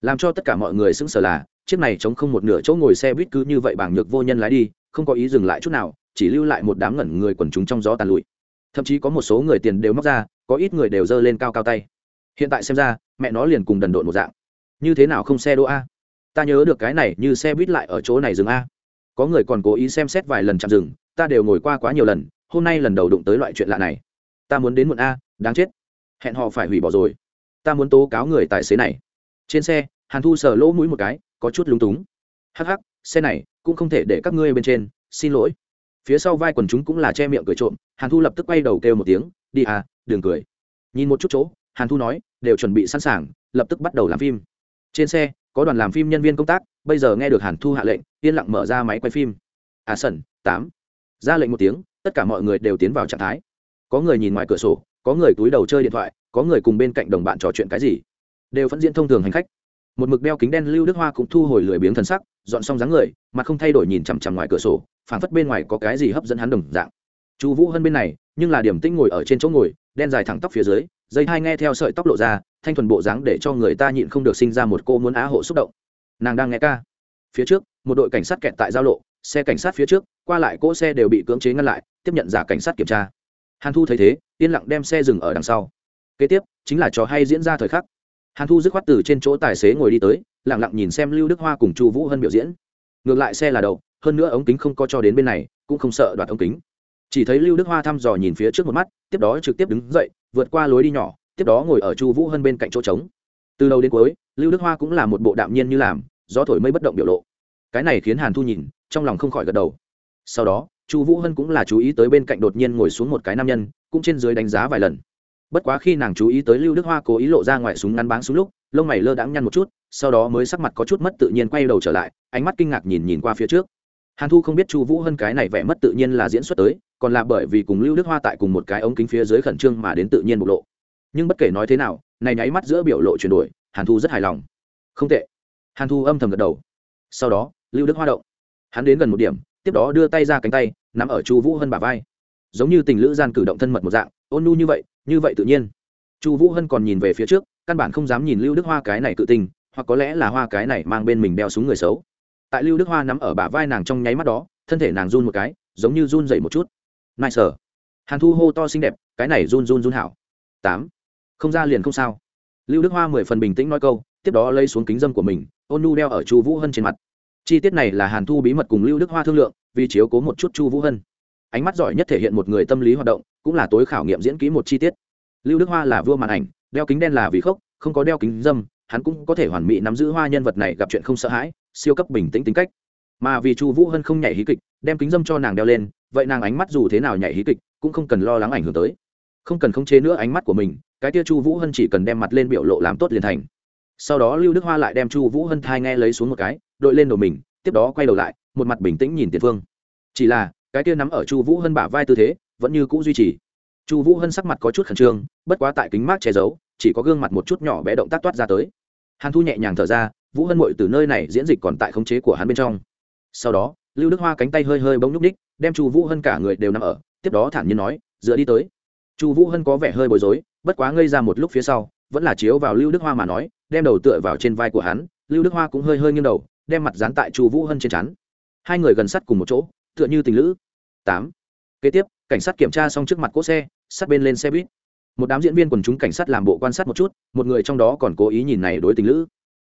S1: làm cho tất cả mọi người sững sờ là, chiếc này chống không một nửa chỗ ngồi xe buýt cứ như vậy bảng nhược vô nhân lái đi, không có ý dừng lại chút nào, chỉ lưu lại một đám ngẩn người quần chúng trong gió tàn lụi. Thậm chí có một số người tiền đều móc ra, có ít người đều giơ lên cao cao tay. Hiện tại xem ra, mẹ nó liền cùng đần độn một dạng. Như thế nào không xe đỗ a? Ta nhớ được cái này, như xe buýt lại ở chỗ này dừng a. Có người còn cố ý xem xét vài lần chạm dừng, ta đều ngồi qua quá nhiều lần, hôm nay lần đầu đụng tới loại chuyện lạ này ta muốn đến muộn a, đáng chết. Hẹn họ phải hủy bỏ rồi. Ta muốn tố cáo người tài xế này. Trên xe, hàn thu sờ lỗ mũi một cái, có chút lúng túng. Hắc hắc, xe này cũng không thể để các ngươi bên trên, xin lỗi. Phía sau vai quần chúng cũng là che miệng cười trộm, hàn thu lập tức quay đầu kêu một tiếng, đi à đừng cười. Nhìn một chút chỗ, hàn thu nói, đều chuẩn bị sẵn sàng, lập tức bắt đầu làm phim. Trên xe, có đoàn làm phim nhân viên công tác, bây giờ nghe được hàn thu hạ lệnh, yên lặng mở ra máy quay phim. À sẩn, tám. Ra lệnh một tiếng, tất cả mọi người đều tiến vào trạng thái có người nhìn ngoài cửa sổ, có người túi đầu chơi điện thoại, có người cùng bên cạnh đồng bạn trò chuyện cái gì, đều phẫn diễn thông thường hành khách. Một mực đeo kính đen lưu đức hoa cũng thu hồi lười biếng thần sắc, dọn xong dáng người, mà không thay đổi nhìn chằm chằm ngoài cửa sổ, phảng phất bên ngoài có cái gì hấp dẫn hắn đồng dạng. Chu vũ hơn bên này, nhưng là điểm tinh ngồi ở trên chỗ ngồi, đen dài thẳng tóc phía dưới, dây hai nghe theo sợi tóc lộ ra, thanh thuần bộ dáng để cho người ta nhịn không được sinh ra một cô muốn á hộ xúc động. Nàng đang nghe ca. Phía trước, một đội cảnh sát kẹt tại giao lộ, xe cảnh sát phía trước, qua lại cỗ xe đều bị cưỡng chế ngăn lại, tiếp nhận giả cảnh sát kiểm tra hàn thu thấy thế, yên lặng đem xe dừng ở đằng sau. Kế tiếp, chính là trò hay diễn ra thời khắc. Hàn thu dứt khoát từ trên chỗ tài xế ngồi đi tới, lặng lặng nhìn xem lưu đức hoa cùng chu vũ hân biểu diễn. Ngược lại xe là đầu hơn nữa ống kính không có cho đến bên này, cũng không sợ đoạt ống kính. Chỉ thấy lưu đức hoa thăm dò nhìn phía trước một mắt, tiếp đó trực tiếp đứng dậy, vượt qua lối đi nhỏ, tiếp đó ngồi ở chu vũ hân bên cạnh chỗ trống. Từ đầu đến cuối, lưu đức hoa cũng là một bộ đạm nhiên như làm, gió thổi mây bất động biểu lộ. Cái này khiến hàn thu nhìn, trong lòng không khỏi gật đầu. Sau đó chu vũ hân cũng là chú ý tới bên cạnh đột nhiên ngồi xuống một cái nam nhân, cũng trên dưới đánh giá vài lần. Bất quá khi nàng chú ý tới lưu đức hoa cố ý lộ ra ngoài súng ngắn báng súng lúc, lông mày lơ đãng nhăn một chút, sau đó mới sắc mặt có chút mất tự nhiên quay đầu trở lại, ánh mắt kinh ngạc nhìn nhìn qua phía trước. Hàn thu không biết chu vũ hân cái này vẻ mất tự nhiên là diễn xuất tới, còn là bởi vì cùng lưu đức hoa tại cùng một cái ống kính phía dưới khẩn trương mà đến tự nhiên bộc lộ. Nhưng bất kể nói thế nào, này nháy mắt giữa biểu lộ chuyển đổi, hàn thu rất hài lòng. Không tệ. Hàn thu âm thầm gật đầu. Sau đó, lưu đức hoa động. Hắn đến gần một điểm tiếp đó đưa tay ra cánh tay, nắm ở chu vũ hân bà vai. Giống như tình lữ gian cử động thân mật một dạng, ôn nu như vậy như vậy tự nhiên. Chu vũ hân còn nhìn về phía trước, căn bản không dám nhìn lưu đức hoa cái này cự tình, hoặc có lẽ là hoa cái này mang bên mình đeo súng người xấu. Tại lưu đức hoa nắm ở bả vai nàng trong nháy mắt đó, thân thể nàng run một cái, giống như run dậy một chút. Nai sở hàn thu hô to xinh đẹp, cái này run run run hảo. Tám. Không ra liền không sao. Lưu đức hoa mười phần bình tĩnh nói câu, tiếp đó lấy xuống kính dâm của mình, ôn nu đeo ở chu vũ hân trên mặt chi tiết này là hàn thu bí mật cùng lưu đức hoa thương lượng, vì chiếu cố một chút chu vũ hân. Ánh mắt giỏi nhất thể hiện một người tâm lý hoạt động, cũng là tối khảo nghiệm diễn kỹ một chi tiết. Lưu đức hoa là vua màn ảnh, đeo kính đen là vì khốc, không có đeo kính dâm, hắn cũng có thể hoàn mỹ nắm giữ hoa nhân vật này gặp chuyện không sợ hãi, siêu cấp bình tĩnh tính cách. Mà vì chu vũ hân không nhảy hí kịch, đem kính dâm cho nàng đeo lên, vậy nàng ánh mắt dù thế nào nhảy hí kịch, cũng không cần lo lắng ảnh hưởng tới. Không cần khống chế nữa ánh mắt của mình, cái tia chu vũ hân chỉ cần đem mặt lên biểu lộ làm tốt liền thành. Sau đó lưu đức hoa lại đem chu vũ hân thai nghe lấy xuống một cái đội lên đầu mình, tiếp đó quay đầu lại, một mặt bình tĩnh nhìn tiền phương. Chỉ là, cái tia nắm ở chu vũ hân bả vai tư thế, vẫn như cũ duy trì. Chu vũ hân sắc mặt có chút khẩn trương, bất quá tại kính mát che giấu, chỉ có gương mặt một chút nhỏ bé động tác toát ra tới. Hàn thu nhẹ nhàng thở ra, vũ hân mội từ nơi này diễn dịch còn tại khống chế của hắn bên trong. Sau đó, lưu đức hoa cánh tay hơi hơi bông nhúc ních đem chu vũ hân cả người đều nằm ở, tiếp đó thản nhiên nói, dựa đi tới. Chu vũ hân có vẻ hơi bối rối, bất quá ngây ra một lúc phía sau, vẫn là chiếu vào lưu đức hoa mà nói, đem đầu tựa vào trên vai của hắn, lưu đức hoa cũng hơi hơi nghiêng đầu đem mặt dán tại chu vũ hân trên chắn hai người gần sát cùng một chỗ, tựa như tình lữ. Tám. Kế tiếp, cảnh sát kiểm tra xong trước mặt cỗ xe, sát bên lên xe buýt. Một đám diễn viên quần chúng cảnh sát làm bộ quan sát một chút, một người trong đó còn cố ý nhìn này đối tình lữ.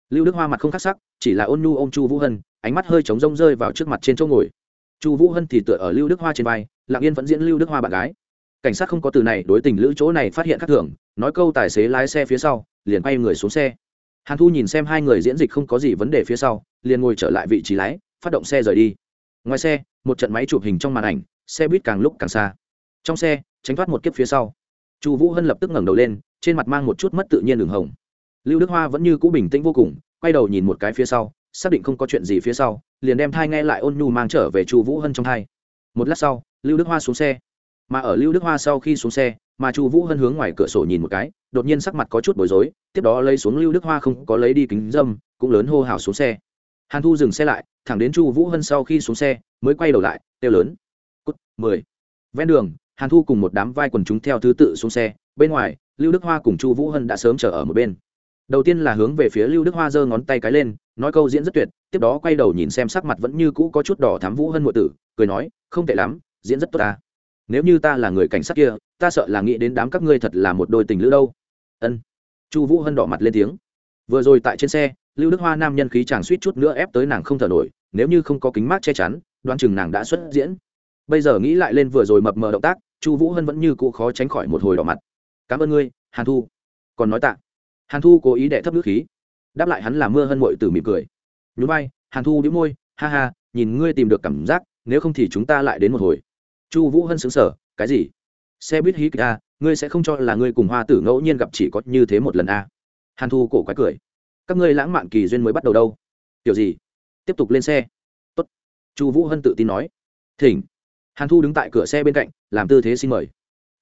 S1: Lưu đức hoa mặt không khắc sắc, chỉ là ôn nhu ô m chu vũ hân, ánh mắt hơi trống rông rơi vào trước mặt trên chỗ ngồi. Chu vũ hân thì tựa ở lưu đức hoa trên vai, lặng yên vẫn diễn lưu đức hoa bạn gái. Cảnh sát không có từ này đối tình lữ chỗ này phát hiện khắc thường, nói câu tài xế lái xe phía sau, liền bay người xuống xe hàn thu nhìn xem hai người diễn dịch không có gì vấn đề phía sau, liền ngồi trở lại vị trí lái, phát động xe rời đi. Ngoài xe, một trận máy chụp hình trong màn ảnh, xe buýt càng lúc càng xa. Trong xe, tránh thoát một kiếp phía sau, chu vũ hân lập tức ngẩng đầu lên, trên mặt mang một chút mất tự nhiên đường hồng. Lưu đức hoa vẫn như cũ bình tĩnh vô cùng, quay đầu nhìn một cái phía sau, xác định không có chuyện gì phía sau, liền đem thai nghe lại ôn nhu mang trở về chu vũ hân trong thai. Một lát sau, lưu đức hoa xuống xe. Mà ở lưu đức hoa sau khi xuống xe, mà chu vũ hân hướng ngoài cửa sổ nhìn một cái đột nhiên sắc mặt có chút bối rối, tiếp đó lấy xuống lưu đức hoa không có lấy đi kính dâm, cũng lớn hô hào xuống xe. Hàn thu dừng xe lại, thẳng đến chu vũ hân sau khi xuống xe, mới quay đầu lại, kêu lớn. Cút, mười. Ven đường, hàn thu cùng một đám vai quần chúng theo thứ tự xuống xe, bên ngoài, lưu đức hoa cùng chu vũ hân đã sớm chờ ở một bên. Đầu tiên là hướng về phía lưu đức hoa giơ ngón tay cái lên, nói câu diễn rất tuyệt, tiếp đó quay đầu nhìn xem sắc mặt vẫn như cũ có chút đỏ thám vũ hân ngụ tử, cười nói, không tệ lắm, diễn rất tốt ta. Nếu như ta là người cảnh sát kia, ta sợ là nghĩ đến đám các ngươi thật là một đôi tình lữ đâu ân chu vũ hân đỏ mặt lên tiếng vừa rồi tại trên xe lưu đức hoa nam nhân khí chàng suýt chút nữa ép tới nàng không thở nổi nếu như không có kính mát che chắn đoan chừng nàng đã xuất diễn bây giờ nghĩ lại lên vừa rồi mập mờ động tác chu vũ hân vẫn như cụ khó tránh khỏi một hồi đỏ mặt cảm ơn ngươi hàn thu còn nói tạ hàn thu cố ý đệ thấp nước khí đáp lại hắn là mưa hân mội từ mỉm cười nhún vai, hàn thu đĩu môi, ha ha, nhìn ngươi tìm được cảm giác, nếu không thì chúng ta lại đến một hồi. chu vũ hân xứng sở cái gì? xe buýt hí kịch a ngươi sẽ không cho là ngươi cùng hoa tử ngẫu nhiên gặp chỉ có như thế một lần a hàn thu cổ quái cười. Các ngươi lãng mạn kỳ duyên mới bắt đầu đâu. Kiểu gì? Tiếp tục lên xe. Tốt. Chu vũ hân tự tin nói. Thỉnh. Hàn thu đứng tại cửa xe bên cạnh, làm tư thế xin mời.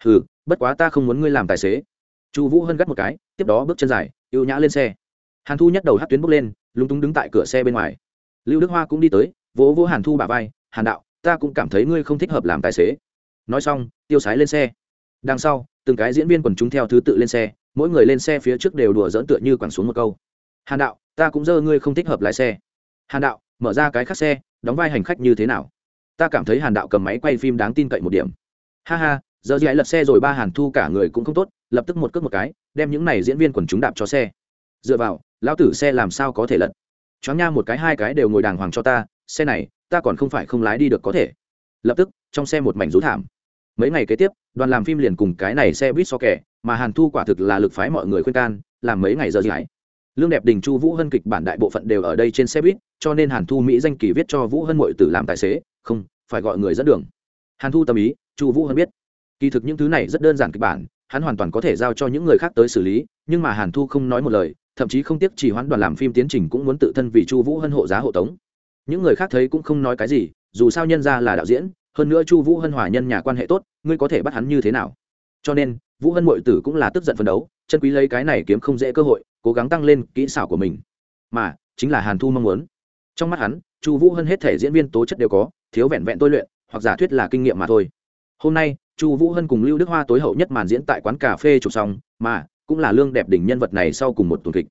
S1: Hừ, bất quá ta không muốn ngươi làm tài xế. Chu vũ hân gắt một cái, tiếp đó bước chân dài, ưu nhã lên xe. Hàn thu nhắc đầu hát tuyến bước lên, lúng túng đứng tại cửa xe bên ngoài. Lưu đức hoa cũng đi tới, vỗ vỗ hàn thu bà vai, hàn đạo, ta cũng cảm thấy ngươi không thích hợp làm tài xế. Nói xong, tiêu sái lên xe đằng sau, từng cái diễn viên quần chúng theo thứ tự lên xe, mỗi người lên xe phía trước đều đùa dỡn tựa như quẳng xuống một câu. Hàn đạo, ta cũng dơ ngươi không thích hợp lái xe. Hàn đạo, mở ra cái khác xe, đóng vai hành khách như thế nào? Ta cảm thấy hàn đạo cầm máy quay phim đáng tin cậy một điểm. Ha ha, giờ gì ấy lật xe rồi ba hàn thu cả người cũng không tốt, lập tức một cước một cái, đem những này diễn viên quần chúng đạp cho xe. Dựa vào, lão tử xe làm sao có thể lật? Choáng nha một cái hai cái đều ngồi đàng hoàng cho ta, xe này, ta còn không phải không lái đi được có thể. Lập tức, trong xe một mảnh rú thảm mấy ngày kế tiếp, đoàn làm phim liền cùng cái này xe buýt so kẻ mà hàn thu quả thực là lực phái mọi người khuyên can, làm mấy ngày giờ gì ấy lương đẹp đình, chu vũ hân kịch bản đại bộ phận đều ở đây trên xe buýt, cho nên hàn thu mỹ danh kỳ viết cho vũ hân mội tử làm tài xế, không, phải gọi người dẫn đường. Hàn thu tâm ý, chu vũ hân biết. Kỳ thực những thứ này rất đơn giản kịch bản, hắn hoàn toàn có thể giao cho những người khác tới xử lý, nhưng mà hàn thu không nói một lời, thậm chí không tiếc chỉ hoãn đoàn làm phim tiến trình cũng muốn tự thân vì chu vũ hân hộ giá hộ tống. Những người khác thấy cũng không nói cái gì, dù sao nhân ra là đạo diễn hơn nữa chu vũ hân hòa nhân nhà quan hệ tốt, ngươi có thể bắt hắn như thế nào? Cho nên, vũ hân mội tử cũng là tức giận phấn đấu, chân quý lấy cái này kiếm không dễ cơ hội, cố gắng tăng lên kỹ xảo của mình. Mà, chính là hàn thu mong muốn. Trong mắt hắn, chu vũ hân hết thể diễn viên tố chất đều có, thiếu vẹn vẹn tôi luyện, hoặc giả thuyết là kinh nghiệm mà thôi. Hôm nay, chu vũ hân cùng lưu đức hoa tối hậu nhất màn diễn tại quán cà phê chụp xong, mà, cũng là lương đẹp đỉnh nhân vật này sau cùng một tuần kịch.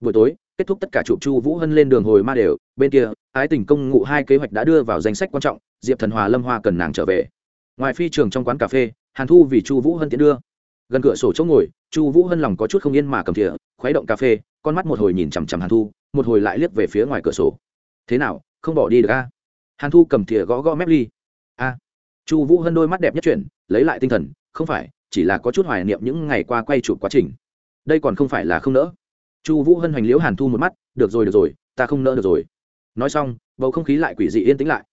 S1: Buổi tối, kết thúc tất cả chụp chu vũ hân lên đường hồi ma đều, bên kia, ái tình công ngụ hai kế hoạch đã đưa vào danh sách quan trọng diệp thần hòa lâm hoa cần nàng trở về. Ngoài phi trường trong quán cà phê, hàn thu vì chu vũ hân tiễn đưa. Gần cửa sổ chỗ ngồi, chu vũ hân lòng có chút không yên mà cầm thìa, khuấy động cà phê, con mắt một hồi nhìn chằm chằm hàn thu, một hồi lại liếc về phía ngoài cửa sổ. Thế nào, không bỏ đi được a? Hàn thu cầm thìa gõ gõ mép ly. A. Chu vũ hân đôi mắt đẹp nhất chuyển, lấy lại tinh thần, không phải, chỉ là có chút hoài niệm những ngày qua quay chụp quá trình. Đây còn không phải là không nỡ. Chu vũ hân hoành liễu hàn thu một mắt, được rồi được rồi, ta không nỡ được rồi. Nói xong, bầu không khí lại quỷ dị yên tĩnh lại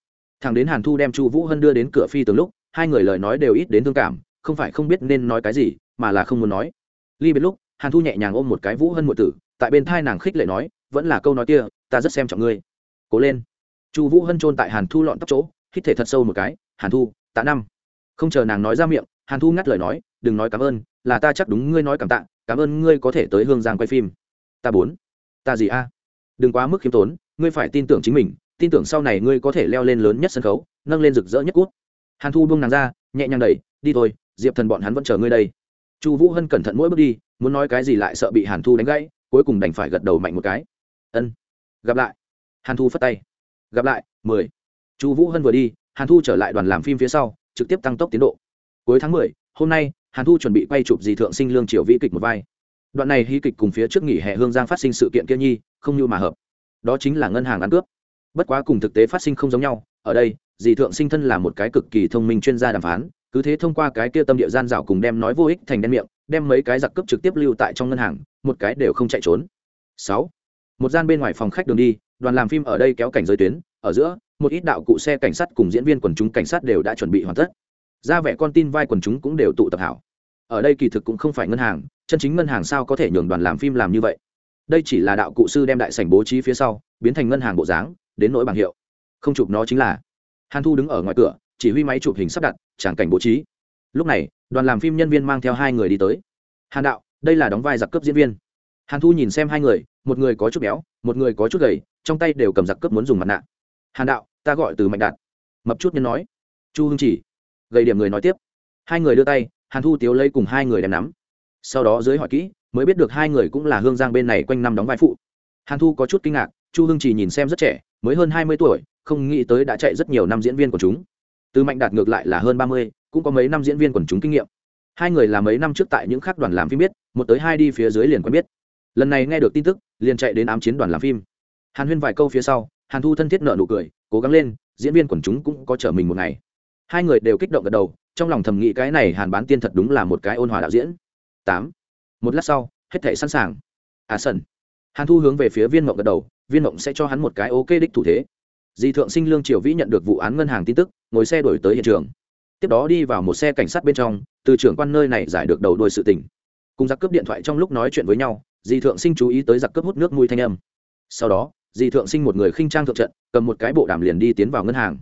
S1: thằng đến hàn thu đem chu vũ hân đưa đến cửa phi tường lúc, hai người lời nói đều ít đến thương cảm, không phải không biết nên nói cái gì, mà là không muốn nói. Ly biệt lúc, hàn thu nhẹ nhàng ôm một cái vũ hân m tử, tại bên thai nàng khích lệ nói, vẫn là câu nói kia, ta rất xem trọng ngươi. Cố lên. Chu vũ hân trôn tại hàn thu lọn tóc chỗ, hít thể thật sâu một cái, hàn thu, tạ năm. Không chờ nàng nói ra miệng, hàn thu ngắt lời nói, đừng nói cảm ơn, là ta chắc đúng ngươi nói cảm tạ, cảm ơn ngươi có thể tới hương giang quay phim. Ta bốn. Ta gì a? Đừng quá mức khiêm tốn, ngươi phải tin tưởng chính mình tin tưởng sau này ngươi có thể leo lên lớn nhất sân khấu, nâng lên rực rỡ nhất cút. Hàn thu buông nàng ra, nhẹ nhàng đẩy, đi thôi, diệp thần bọn hắn vẫn chờ ngươi đây. Chu vũ hân cẩn thận mỗi bước đi, muốn nói cái gì lại sợ bị hàn thu đánh gãy, cuối cùng đành phải gật đầu mạnh một cái. Ân, gặp lại. Hàn thu phất tay. Gặp lại, mười. Chu vũ hân vừa đi, hàn thu trở lại đoàn làm phim phía sau, trực tiếp tăng tốc tiến độ. Cuối tháng mười, hôm nay, hàn thu chuẩn bị quay chụp dì thượng sinh lương triều vĩ kịch một vai. Đoạn này hy kịch cùng phía trước nghỉ hè hương giang phát sinh sự kiện kia nhi, không như mà hợp. Đó chính là ngân hàng ăn cướp bất quá cùng thực tế phát sinh không giống nhau, ở đây, dì thượng sinh thân là một cái cực kỳ thông minh chuyên gia đàm phán, cứ thế thông qua cái kia tâm địa gian dạo cùng đem nói vô ích thành đen miệng, đem mấy cái giặc cướp trực tiếp lưu tại trong ngân hàng, một cái đều không chạy trốn. Sáu, một gian bên ngoài phòng khách đường đi, đoàn làm phim ở đây kéo cảnh giới tuyến, ở giữa, một ít đạo cụ xe cảnh sát cùng diễn viên quần chúng cảnh sát đều đã chuẩn bị hoàn tất. Ra vẻ con tin vai quần chúng cũng đều tụ tập hảo. Ở đây kỳ thực cũng không phải ngân hàng, chân chính ngân hàng sao có thể nhường đoàn làm phim làm như vậy? Đây chỉ là đạo cụ sư đem đại sảnh bố trí phía sau, biến thành ngân hàng bộ dáng đến nỗi bảng hiệu. Không chụp nó chính là. Hàn thu đứng ở ngoài cửa, chỉ huy máy chụp hình sắp đặt, tràng cảnh bố trí. Lúc này, đoàn làm phim nhân viên mang theo hai người đi tới. Hàn đạo, đây là đóng vai giặc cướp diễn viên. Hàn thu nhìn xem hai người, một người có chút béo, một người có chút gầy, trong tay đều cầm giặc cướp muốn dùng mặt nạ. Hàn đạo, ta gọi từ mạnh đạt. Mập chút nhân nói. Chu hưng chỉ. Gầy điểm người nói tiếp. Hai người đưa tay, hàn thu tiếu lấy cùng hai người đem nắm. Sau đó dưới hỏi kỹ, mới biết được hai người cũng là hương giang bên này quanh năm đóng vai phụ. Hàn thu có chút kinh ngạc, chu hưng chỉ nhìn xem rất trẻ mới hơn hai mươi tuổi, không nghĩ tới đã chạy rất nhiều năm diễn viên của chúng. Từ mạnh đạt ngược lại là hơn ba mươi, cũng có mấy năm diễn viên quần chúng kinh nghiệm. Hai người là mấy năm trước tại những khác đoàn làm phim biết, một tới hai đi phía dưới liền quen biết. Lần này nghe được tin tức, liền chạy đến ám chiến đoàn làm phim. Hàn huyên vài câu phía sau, hàn thu thân thiết nợ nụ cười, cố gắng lên, diễn viên quần chúng cũng có trở mình một ngày. Hai người đều kích động gật đầu, trong lòng thầm nghĩ cái này hàn bán tiên thật đúng là một cái ôn hòa đạo diễn. Tám. Một lát sau, hết thể sẵn sàng. À sân hàn thu hướng về phía viên mộng gật đầu, viên mộng sẽ cho hắn một cái ok đích thủ thế. Di thượng sinh lương triều vĩ nhận được vụ án ngân hàng tin tức, ngồi xe đổi tới hiện trường. Tiếp đó đi vào một xe cảnh sát bên trong, từ trưởng quan nơi này giải được đầu đuôi sự tình. Cùng giặc cướp điện thoại trong lúc nói chuyện với nhau, Di thượng sinh chú ý tới giặc cướp hút nước mùi thanh âm. Sau đó, Di thượng sinh một người khinh trang thượng trận, cầm một cái bộ đàm liền đi tiến vào ngân hàng.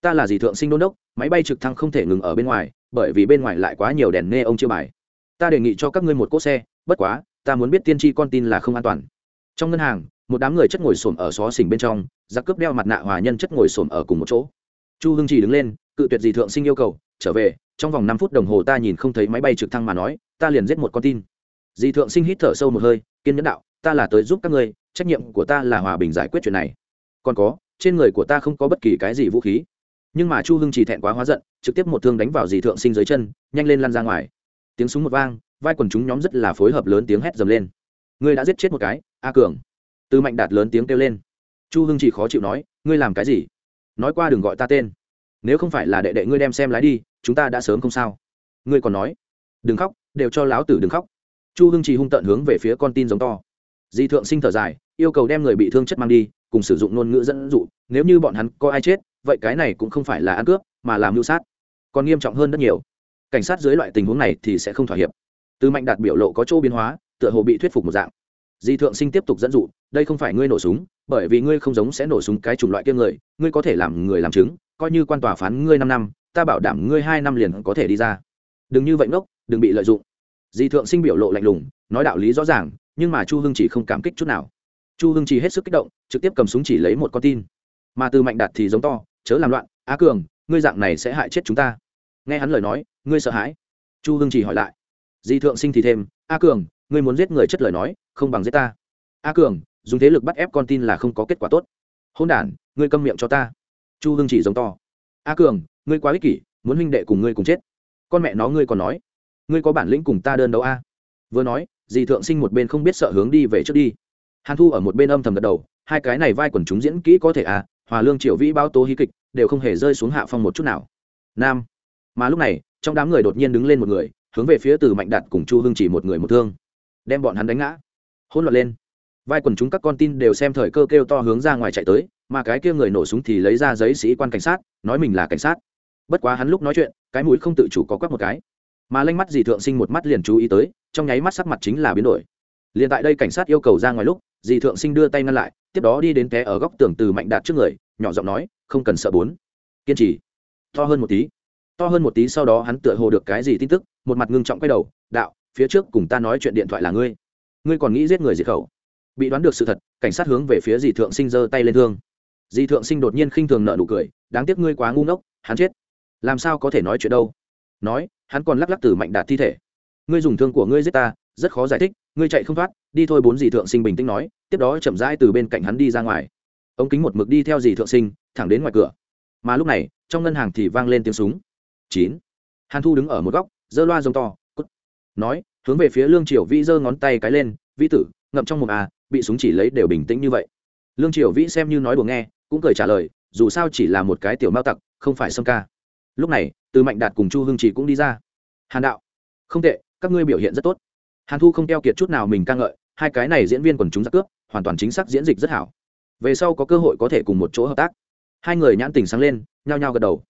S1: Ta là Di thượng sinh đôn đốc, máy bay trực thăng không thể ngừng ở bên ngoài, bởi vì bên ngoài lại quá nhiều đèn nê ông chưa bài. Ta đề nghị cho các ngươi một cỗ xe, bất quá, ta muốn biết tiên tri con tin là không an toàn trong ngân hàng, một đám người chất ngồi xổm ở xó xỉnh bên trong, giặc cướp đeo mặt nạ hòa nhân chất ngồi xổm ở cùng một chỗ. Chu hưng chỉ đứng lên, cự tuyệt dì thượng sinh yêu cầu, trở về, trong vòng năm phút đồng hồ ta nhìn không thấy máy bay trực thăng mà nói, ta liền giết một con tin. Dì thượng sinh hít thở sâu một hơi, kiên nhẫn đạo, ta là tới giúp các ngươi, trách nhiệm của ta là hòa bình giải quyết chuyện này. Còn có, trên người của ta không có bất kỳ cái gì vũ khí. Nhưng mà chu hưng chỉ thẹn quá hóa giận, trực tiếp một thương đánh vào dì thượng sinh dưới chân, nhanh lên lăn ra ngoài. Tiếng súng một vang, vai quần chúng nhóm rất là phối hợp lớn tiếng hét dầm lên ngươi đã giết chết một cái, a cường. Tư mạnh đạt lớn tiếng kêu lên. Chu hưng chỉ khó chịu nói, ngươi làm cái gì? Nói qua đừng gọi ta tên. Nếu không phải là đệ đệ ngươi đem xem lái đi, chúng ta đã sớm không sao. Ngươi còn nói, đừng khóc, đều cho láo tử đừng khóc. Chu hưng chỉ hung tận hướng về phía con tin giống to. Di thượng sinh thở dài, yêu cầu đem người bị thương chất mang đi, cùng sử dụng ngôn ngữ dẫn dụ, nếu như bọn hắn có ai chết, vậy cái này cũng không phải là ăn cướp, mà làm mưu sát. Còn nghiêm trọng hơn rất nhiều. Cảnh sát dưới loại tình huống này thì sẽ không thỏa hiệp. Từ mạnh đạt biểu lộ có chỗ biến hóa tựa hồ bị thuyết phục một dạng. Di thượng sinh tiếp tục dẫn dụ, đây không phải ngươi nổ súng, bởi vì ngươi không giống sẽ nổ súng cái chủng loại kia người, ngươi có thể làm người làm chứng, coi như quan tòa phán ngươi năm năm, ta bảo đảm ngươi hai năm liền có thể đi ra. Đừng như vậy ngốc, đừng bị lợi dụng. Di thượng sinh biểu lộ lạnh lùng, nói đạo lý rõ ràng, nhưng mà chu hưng chỉ không cảm kích chút nào. Chu hưng chỉ hết sức kích động, trực tiếp cầm súng chỉ lấy một con tin. Mà từ mạnh đạt thì giống to, chớ làm loạn, á cường, ngươi dạng này sẽ hại chết chúng ta. Nghe hắn lời nói, ngươi sợ hãi. Chu hưng chỉ hỏi lại. Di thượng sinh thì thêm a cường ngươi muốn giết người chất lời nói, không bằng giết ta. A cường, dùng thế lực bắt ép con tin là không có kết quả tốt. Hôn đản, ngươi câm miệng cho ta. Chu hưng chỉ giống to. A cường, ngươi quá ích kỷ, muốn huynh đệ cùng ngươi cùng chết. Con mẹ nó ngươi còn nói. Ngươi có bản lĩnh cùng ta đơn đấu a? Vừa nói, dì thượng sinh một bên không biết sợ hướng đi về trước đi. Hàn thu ở một bên âm thầm gật đầu, hai cái này vai quần chúng diễn kỹ có thể à hòa lương, triệu vĩ, báo tố, hí kịch, đều không hề rơi xuống hạ phong một chút nào. Nam. Mà lúc này, trong đám người đột nhiên đứng lên một người, hướng về phía từ mạnh đạt cùng chu hưng chỉ một người một thương đem bọn hắn đánh ngã. Hỗn loạn lên. Vai quần chúng các con tin đều xem thời cơ kêu to hướng ra ngoài chạy tới, mà cái kia người nổ súng thì lấy ra giấy sĩ quan cảnh sát, nói mình là cảnh sát. Bất quá hắn lúc nói chuyện, cái mũi không tự chủ có quắc một cái. Mà lanh mắt dì thượng sinh một mắt liền chú ý tới, trong nháy mắt sắc mặt chính là biến đổi. Liền tại đây cảnh sát yêu cầu ra ngoài lúc, dì thượng sinh đưa tay ngăn lại, tiếp đó đi đến té ở góc tường từ mạnh đạt trước người, nhỏ giọng nói, không cần sợ bốn. Kiên trì. To hơn một tí. To hơn một tí sau đó hắn tựa hồ được cái gì tin tức, một mặt ngưng trọng quay đầu, đạo phía trước cùng ta nói chuyện điện thoại là ngươi. Ngươi còn nghĩ giết người diệt khẩu. Bị đoán được sự thật, cảnh sát hướng về phía dì thượng sinh giơ tay lên thương. Dì thượng sinh đột nhiên khinh thường nợ nụ cười, đáng tiếc ngươi quá ngu ngốc, hắn chết. Làm sao có thể nói chuyện đâu? Nói, hắn còn lắc lắc từ mạnh đạt thi thể. Ngươi dùng thương của ngươi giết ta, rất khó giải thích, ngươi chạy không thoát, đi thôi bốn dì thượng sinh bình tĩnh nói, tiếp đó chậm rãi từ bên cạnh hắn đi ra ngoài. Ống kính một mực đi theo dì thượng sinh, thẳng đến ngoài cửa. Mà lúc này, trong ngân hàng thì vang lên tiếng súng. Chín. Hàn thu đứng ở một góc, giơ loa rông to nói, hướng về phía lương triều vĩ giơ ngón tay cái lên, vĩ tử, ngậm trong một à bị súng chỉ lấy đều bình tĩnh như vậy. Lương triều vĩ xem như nói đùa nghe, cũng cười trả lời, dù sao chỉ là một cái tiểu mao tặc, không phải sâm ca. Lúc này, từ mạnh đạt cùng chu hưng chỉ cũng đi ra. Hàn đạo, không tệ, các ngươi biểu hiện rất tốt. Hàn thu không keo kiệt chút nào mình ca ngợi, hai cái này diễn viên quần chúng giặc cướp, hoàn toàn chính xác diễn dịch rất hảo. Về sau có cơ hội có thể cùng một chỗ hợp tác. Hai người nhãn tình sáng lên, nhao nhao gật đầu.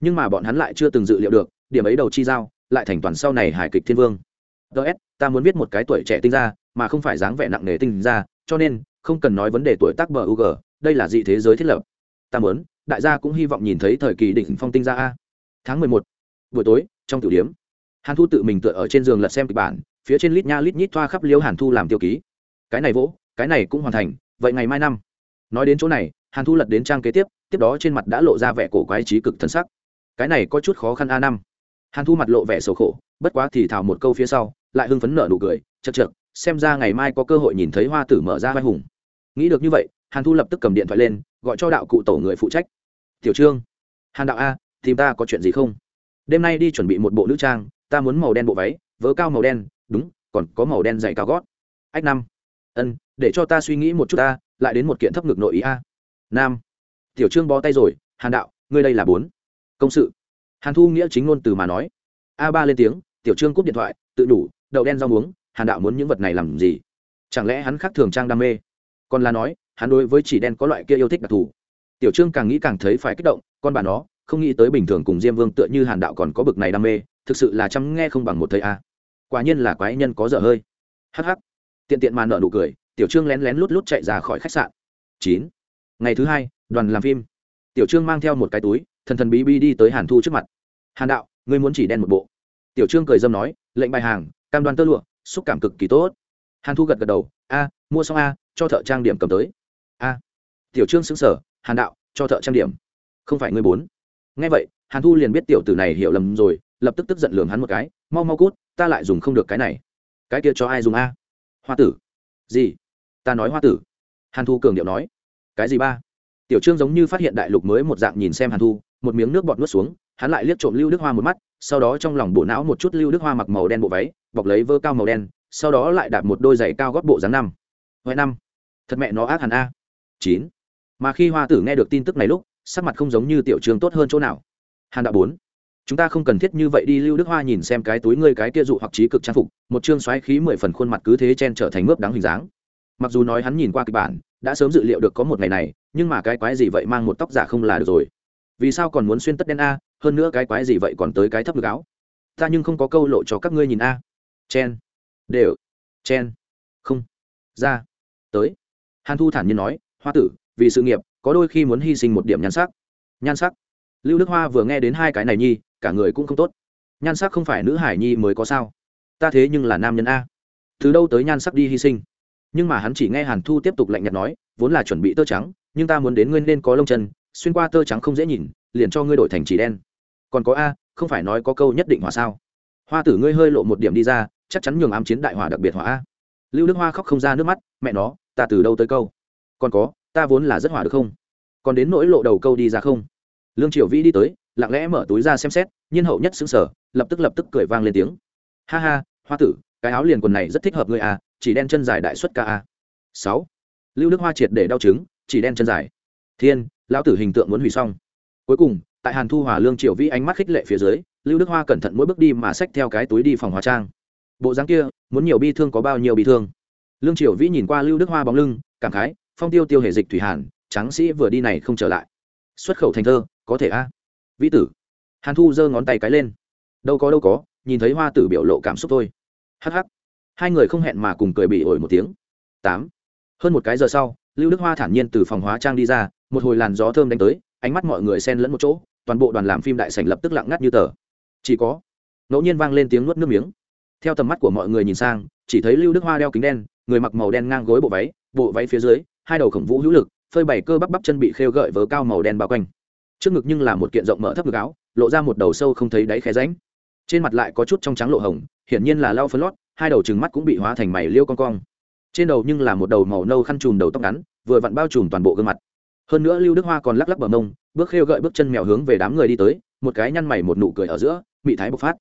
S1: Nhưng mà bọn hắn lại chưa từng dự liệu được, điểm ấy đầu chi giao, lại thành toàn sau này hài kịch thiên vương ts ta muốn viết một cái tuổi trẻ tinh ra mà không phải dáng vẻ nặng nề tinh ra cho nên, không cần nói vấn đề tuổi tác bờ u g đây là dị thế giới thiết lập. Ta muốn, đại gia cũng hy vọng nhìn thấy thời kỳ đỉnh phong tinh ra a. Tháng mười một, buổi tối, trong tiểu điếm hàn thu tự mình tựa ở trên giường lật xem kịch bản, phía trên lít nha lít nhít thoa khắp liêu hàn thu làm tiêu ký. Cái này vỗ, cái này cũng hoàn thành, vậy ngày mai năm. Nói đến chỗ này, hàn thu lật đến trang kế tiếp tiếp đó trên mặt đã lộ ra vẻ cổ quái trí cực thân sắc. Cái này có chút khó khăn a năm. Hàn thu mặt lộ vẻ sầu khổ bất quá thì thảo một câu phía sau, lại hưng phấn nở nụ cười chật chật xem ra ngày mai có cơ hội nhìn thấy hoa tử mở ra vai hùng. Nghĩ được như vậy, hàn thu lập tức cầm điện thoại lên, gọi cho đạo cụ tổ người phụ trách. Tiểu trương, hàn đạo a, tìm ta có chuyện gì không? Đêm nay đi chuẩn bị một bộ nữ trang, ta muốn màu đen bộ váy, vớ cao màu đen, đúng, còn có màu đen dày cao gót. Ách năm ân, để cho ta suy nghĩ một chút ta, lại đến một kiện thấp ngực nội ý a. Nam, tiểu trương bó tay rồi, hàn đạo, ngươi đây là bốn. Công sự. Hàn thu nghĩa chính ngôn từ mà nói. A ba lên tiếng tiểu trương cúp điện thoại, tự đủ đậu đen rau muống, hàn đạo muốn những vật này làm gì? Chẳng lẽ hắn khác thường trang đam mê? Còn là nói, hắn đối với chỉ đen có loại kia yêu thích đặc thù. Tiểu trương càng nghĩ càng thấy phải kích động, con bà nó, không nghĩ tới bình thường cùng diêm vương tựa như hàn đạo còn có bực này đam mê, thực sự là chăm nghe không bằng một thầy a. Quả nhiên là quái nhân có dở hơi. Hh tiện tiện mà nợ nụ cười, tiểu trương lén lén lút lút chạy ra khỏi khách sạn. Chín. Ngày thứ hai, đoàn làm phim. Tiểu trương mang theo một cái túi, thần thần bí bí đi tới hàn thu trước mặt. Hàn đạo, ngươi muốn chỉ đen một bộ tiểu trương cười dâm nói, lệnh bài hàng, cam đoan tơ lụa, xúc cảm cực kỳ tốt. Hàn thu gật gật đầu, a, mua xong a, cho thợ trang điểm cầm tới. A. Tiểu trương xứng sở hàn đạo, cho thợ trang điểm. Không phải người bốn ngay vậy, hàn thu liền biết tiểu tử này hiểu lầm rồi, lập tức tức giận lường hắn một cái, mau mau cút, ta lại dùng không được cái này. Cái kia cho ai dùng a? Hoa tử. Gì? Ta nói hoa tử. Hàn thu cường điệu nói. Cái gì ba? Tiểu trương giống như phát hiện đại lục mới một dạng nhìn xem hàn thu, một miếng nước bọt nuốt xuống, hắn lại liếc trộm lưu đức hoa một mắt sau đó trong lòng bộ não một chút lưu đức hoa mặc màu đen bộ váy, bọc lấy vơ cao màu đen, sau đó lại đạp một đôi giày cao gót bộ dáng năm. Huệ năm. Thật mẹ nó ác hẳn a. Chín. Mà khi hoa tử nghe được tin tức này lúc, sắc mặt không giống như tiểu trương tốt hơn chỗ nào. Hàn đạo bốn. Chúng ta không cần thiết như vậy đi, lưu đức hoa nhìn xem cái túi ngươi cái kia dụ hoặc trí cực trang phục, một chương xoáy khí mười phần khuôn mặt cứ thế chen trở thành mướp đáng hình dáng. Mặc dù nói hắn nhìn qua kịch bản, đã sớm dự liệu được có một ngày này, nhưng mà cái quái gì vậy mang một tóc giả không là được rồi. Vì sao còn muốn xuyên tất đen a? Hơn nữa cái quái gì vậy còn tới cái thấp ngực áo? Ta nhưng không có câu lộ cho các ngươi nhìn a. Chen. Đều. Chen. Không. Ra. Tới. Hàn thu thản nhiên nói, hoa tử, vì sự nghiệp, có đôi khi muốn hy sinh một điểm nhan sắc. Nhan sắc. Lưu đức hoa vừa nghe đến hai cái này nhi, cả người cũng không tốt. Nhan sắc không phải nữ hải nhi mới có sao? Ta thế nhưng là nam nhân a. Từ đâu tới nhan sắc đi hy sinh? Nhưng mà hắn chỉ nghe hàn thu tiếp tục lạnh nhạt nói, vốn là chuẩn bị tơ trắng, nhưng ta muốn đến ngươi nên có lông chân, xuyên qua tơ trắng không dễ nhìn, liền cho ngươi đổi thành chỉ đen còn có a, không phải nói có câu nhất định hỏa sao? Hoa tử ngươi hơi lộ một điểm đi ra, chắc chắn nhường ám chiến đại hỏa đặc biệt hỏa a. Lưu đức hoa khóc không ra nước mắt, mẹ nó, ta từ đâu tới câu? Còn có, ta vốn là rất hỏa được không? Còn đến nỗi lộ đầu câu đi ra không? Lương triều vĩ đi tới, lặng lẽ mở túi ra xem xét, nhiên hậu nhất xứng sở, lập tức lập tức cười vang lên tiếng. Ha ha, hoa tử, cái áo liền quần này rất thích hợp ngươi a, chỉ đen chân dài đại xuất ca a. Sáu. Lưu đức hoa triệt để đau chứng, chỉ đen chân dài. Thiên, lão tử hình tượng muốn hủy xong. Cuối cùng tại hàn thu hòa lương triều vĩ ánh mắt khích lệ phía dưới, lưu đức hoa cẩn thận mỗi bước đi mà xách theo cái túi đi phòng hóa trang. Bộ dáng kia, muốn nhiều bi thương có bao nhiêu bi thương. Lương triều vĩ nhìn qua lưu đức hoa bóng lưng, cảm khái, phong tiêu tiêu hệ dịch thủy hàn, tráng sĩ vừa đi này không trở lại. Xuất khẩu thành thơ, có thể a? Vĩ tử. Hàn thu giơ ngón tay cái lên. Đâu có đâu có, nhìn thấy hoa tử biểu lộ cảm xúc thôi. Hh hai người không hẹn mà cùng cười bị ổi một tiếng. Tám. Hơn một cái giờ sau, lưu đức hoa thản nhiên từ phòng hóa trang đi ra, một hồi làn gió thơm đánh tới, ánh mắt mọi người xen lẫn một chỗ toàn bộ đoàn làm phim đại sảnh lập tức lặng ngắt như tờ. Chỉ có, ngẫu nhiên vang lên tiếng nuốt nước miếng. Theo tầm mắt của mọi người nhìn sang, chỉ thấy lưu đức hoa đeo kính đen, người mặc màu đen ngang gối bộ váy bộ váy phía dưới, hai đầu khổng vũ hữu lực, phơi bảy cơ bắp bắp chân bị khêu gợi vớ cao màu đen bao quanh. Trước ngực nhưng là một kiện rộng mở thấp ngực áo, lộ ra một đầu sâu không thấy đáy khe ránh trên mặt lại có chút trong trắng lộ hồng, hiển nhiên là lau phấn lót, hai đầu trừng mắt cũng bị hóa thành mày liêu con cong. Trên đầu nhưng là một đầu màu nâu khăn trùm đầu tóc ngắn, vừa vặn bao trùm toàn bộ gương mặt. Hơn nữa lưu đức hoa còn lắc lắc bờ mông bước khêu gợi bước chân mèo hướng về đám người đi tới, một cái nhăn mày một nụ cười ở giữa bị thái bộc phát.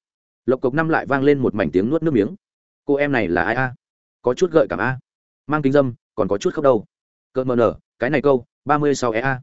S1: Lộc cộc năm lại vang lên một mảnh tiếng nuốt nước miếng. Cô em này là ai a? Có chút gợi cảm a. Mang kính dâm, còn có chút khóc đâu. Cợt mờ nở, cái này câu, ba mươi sáu e a.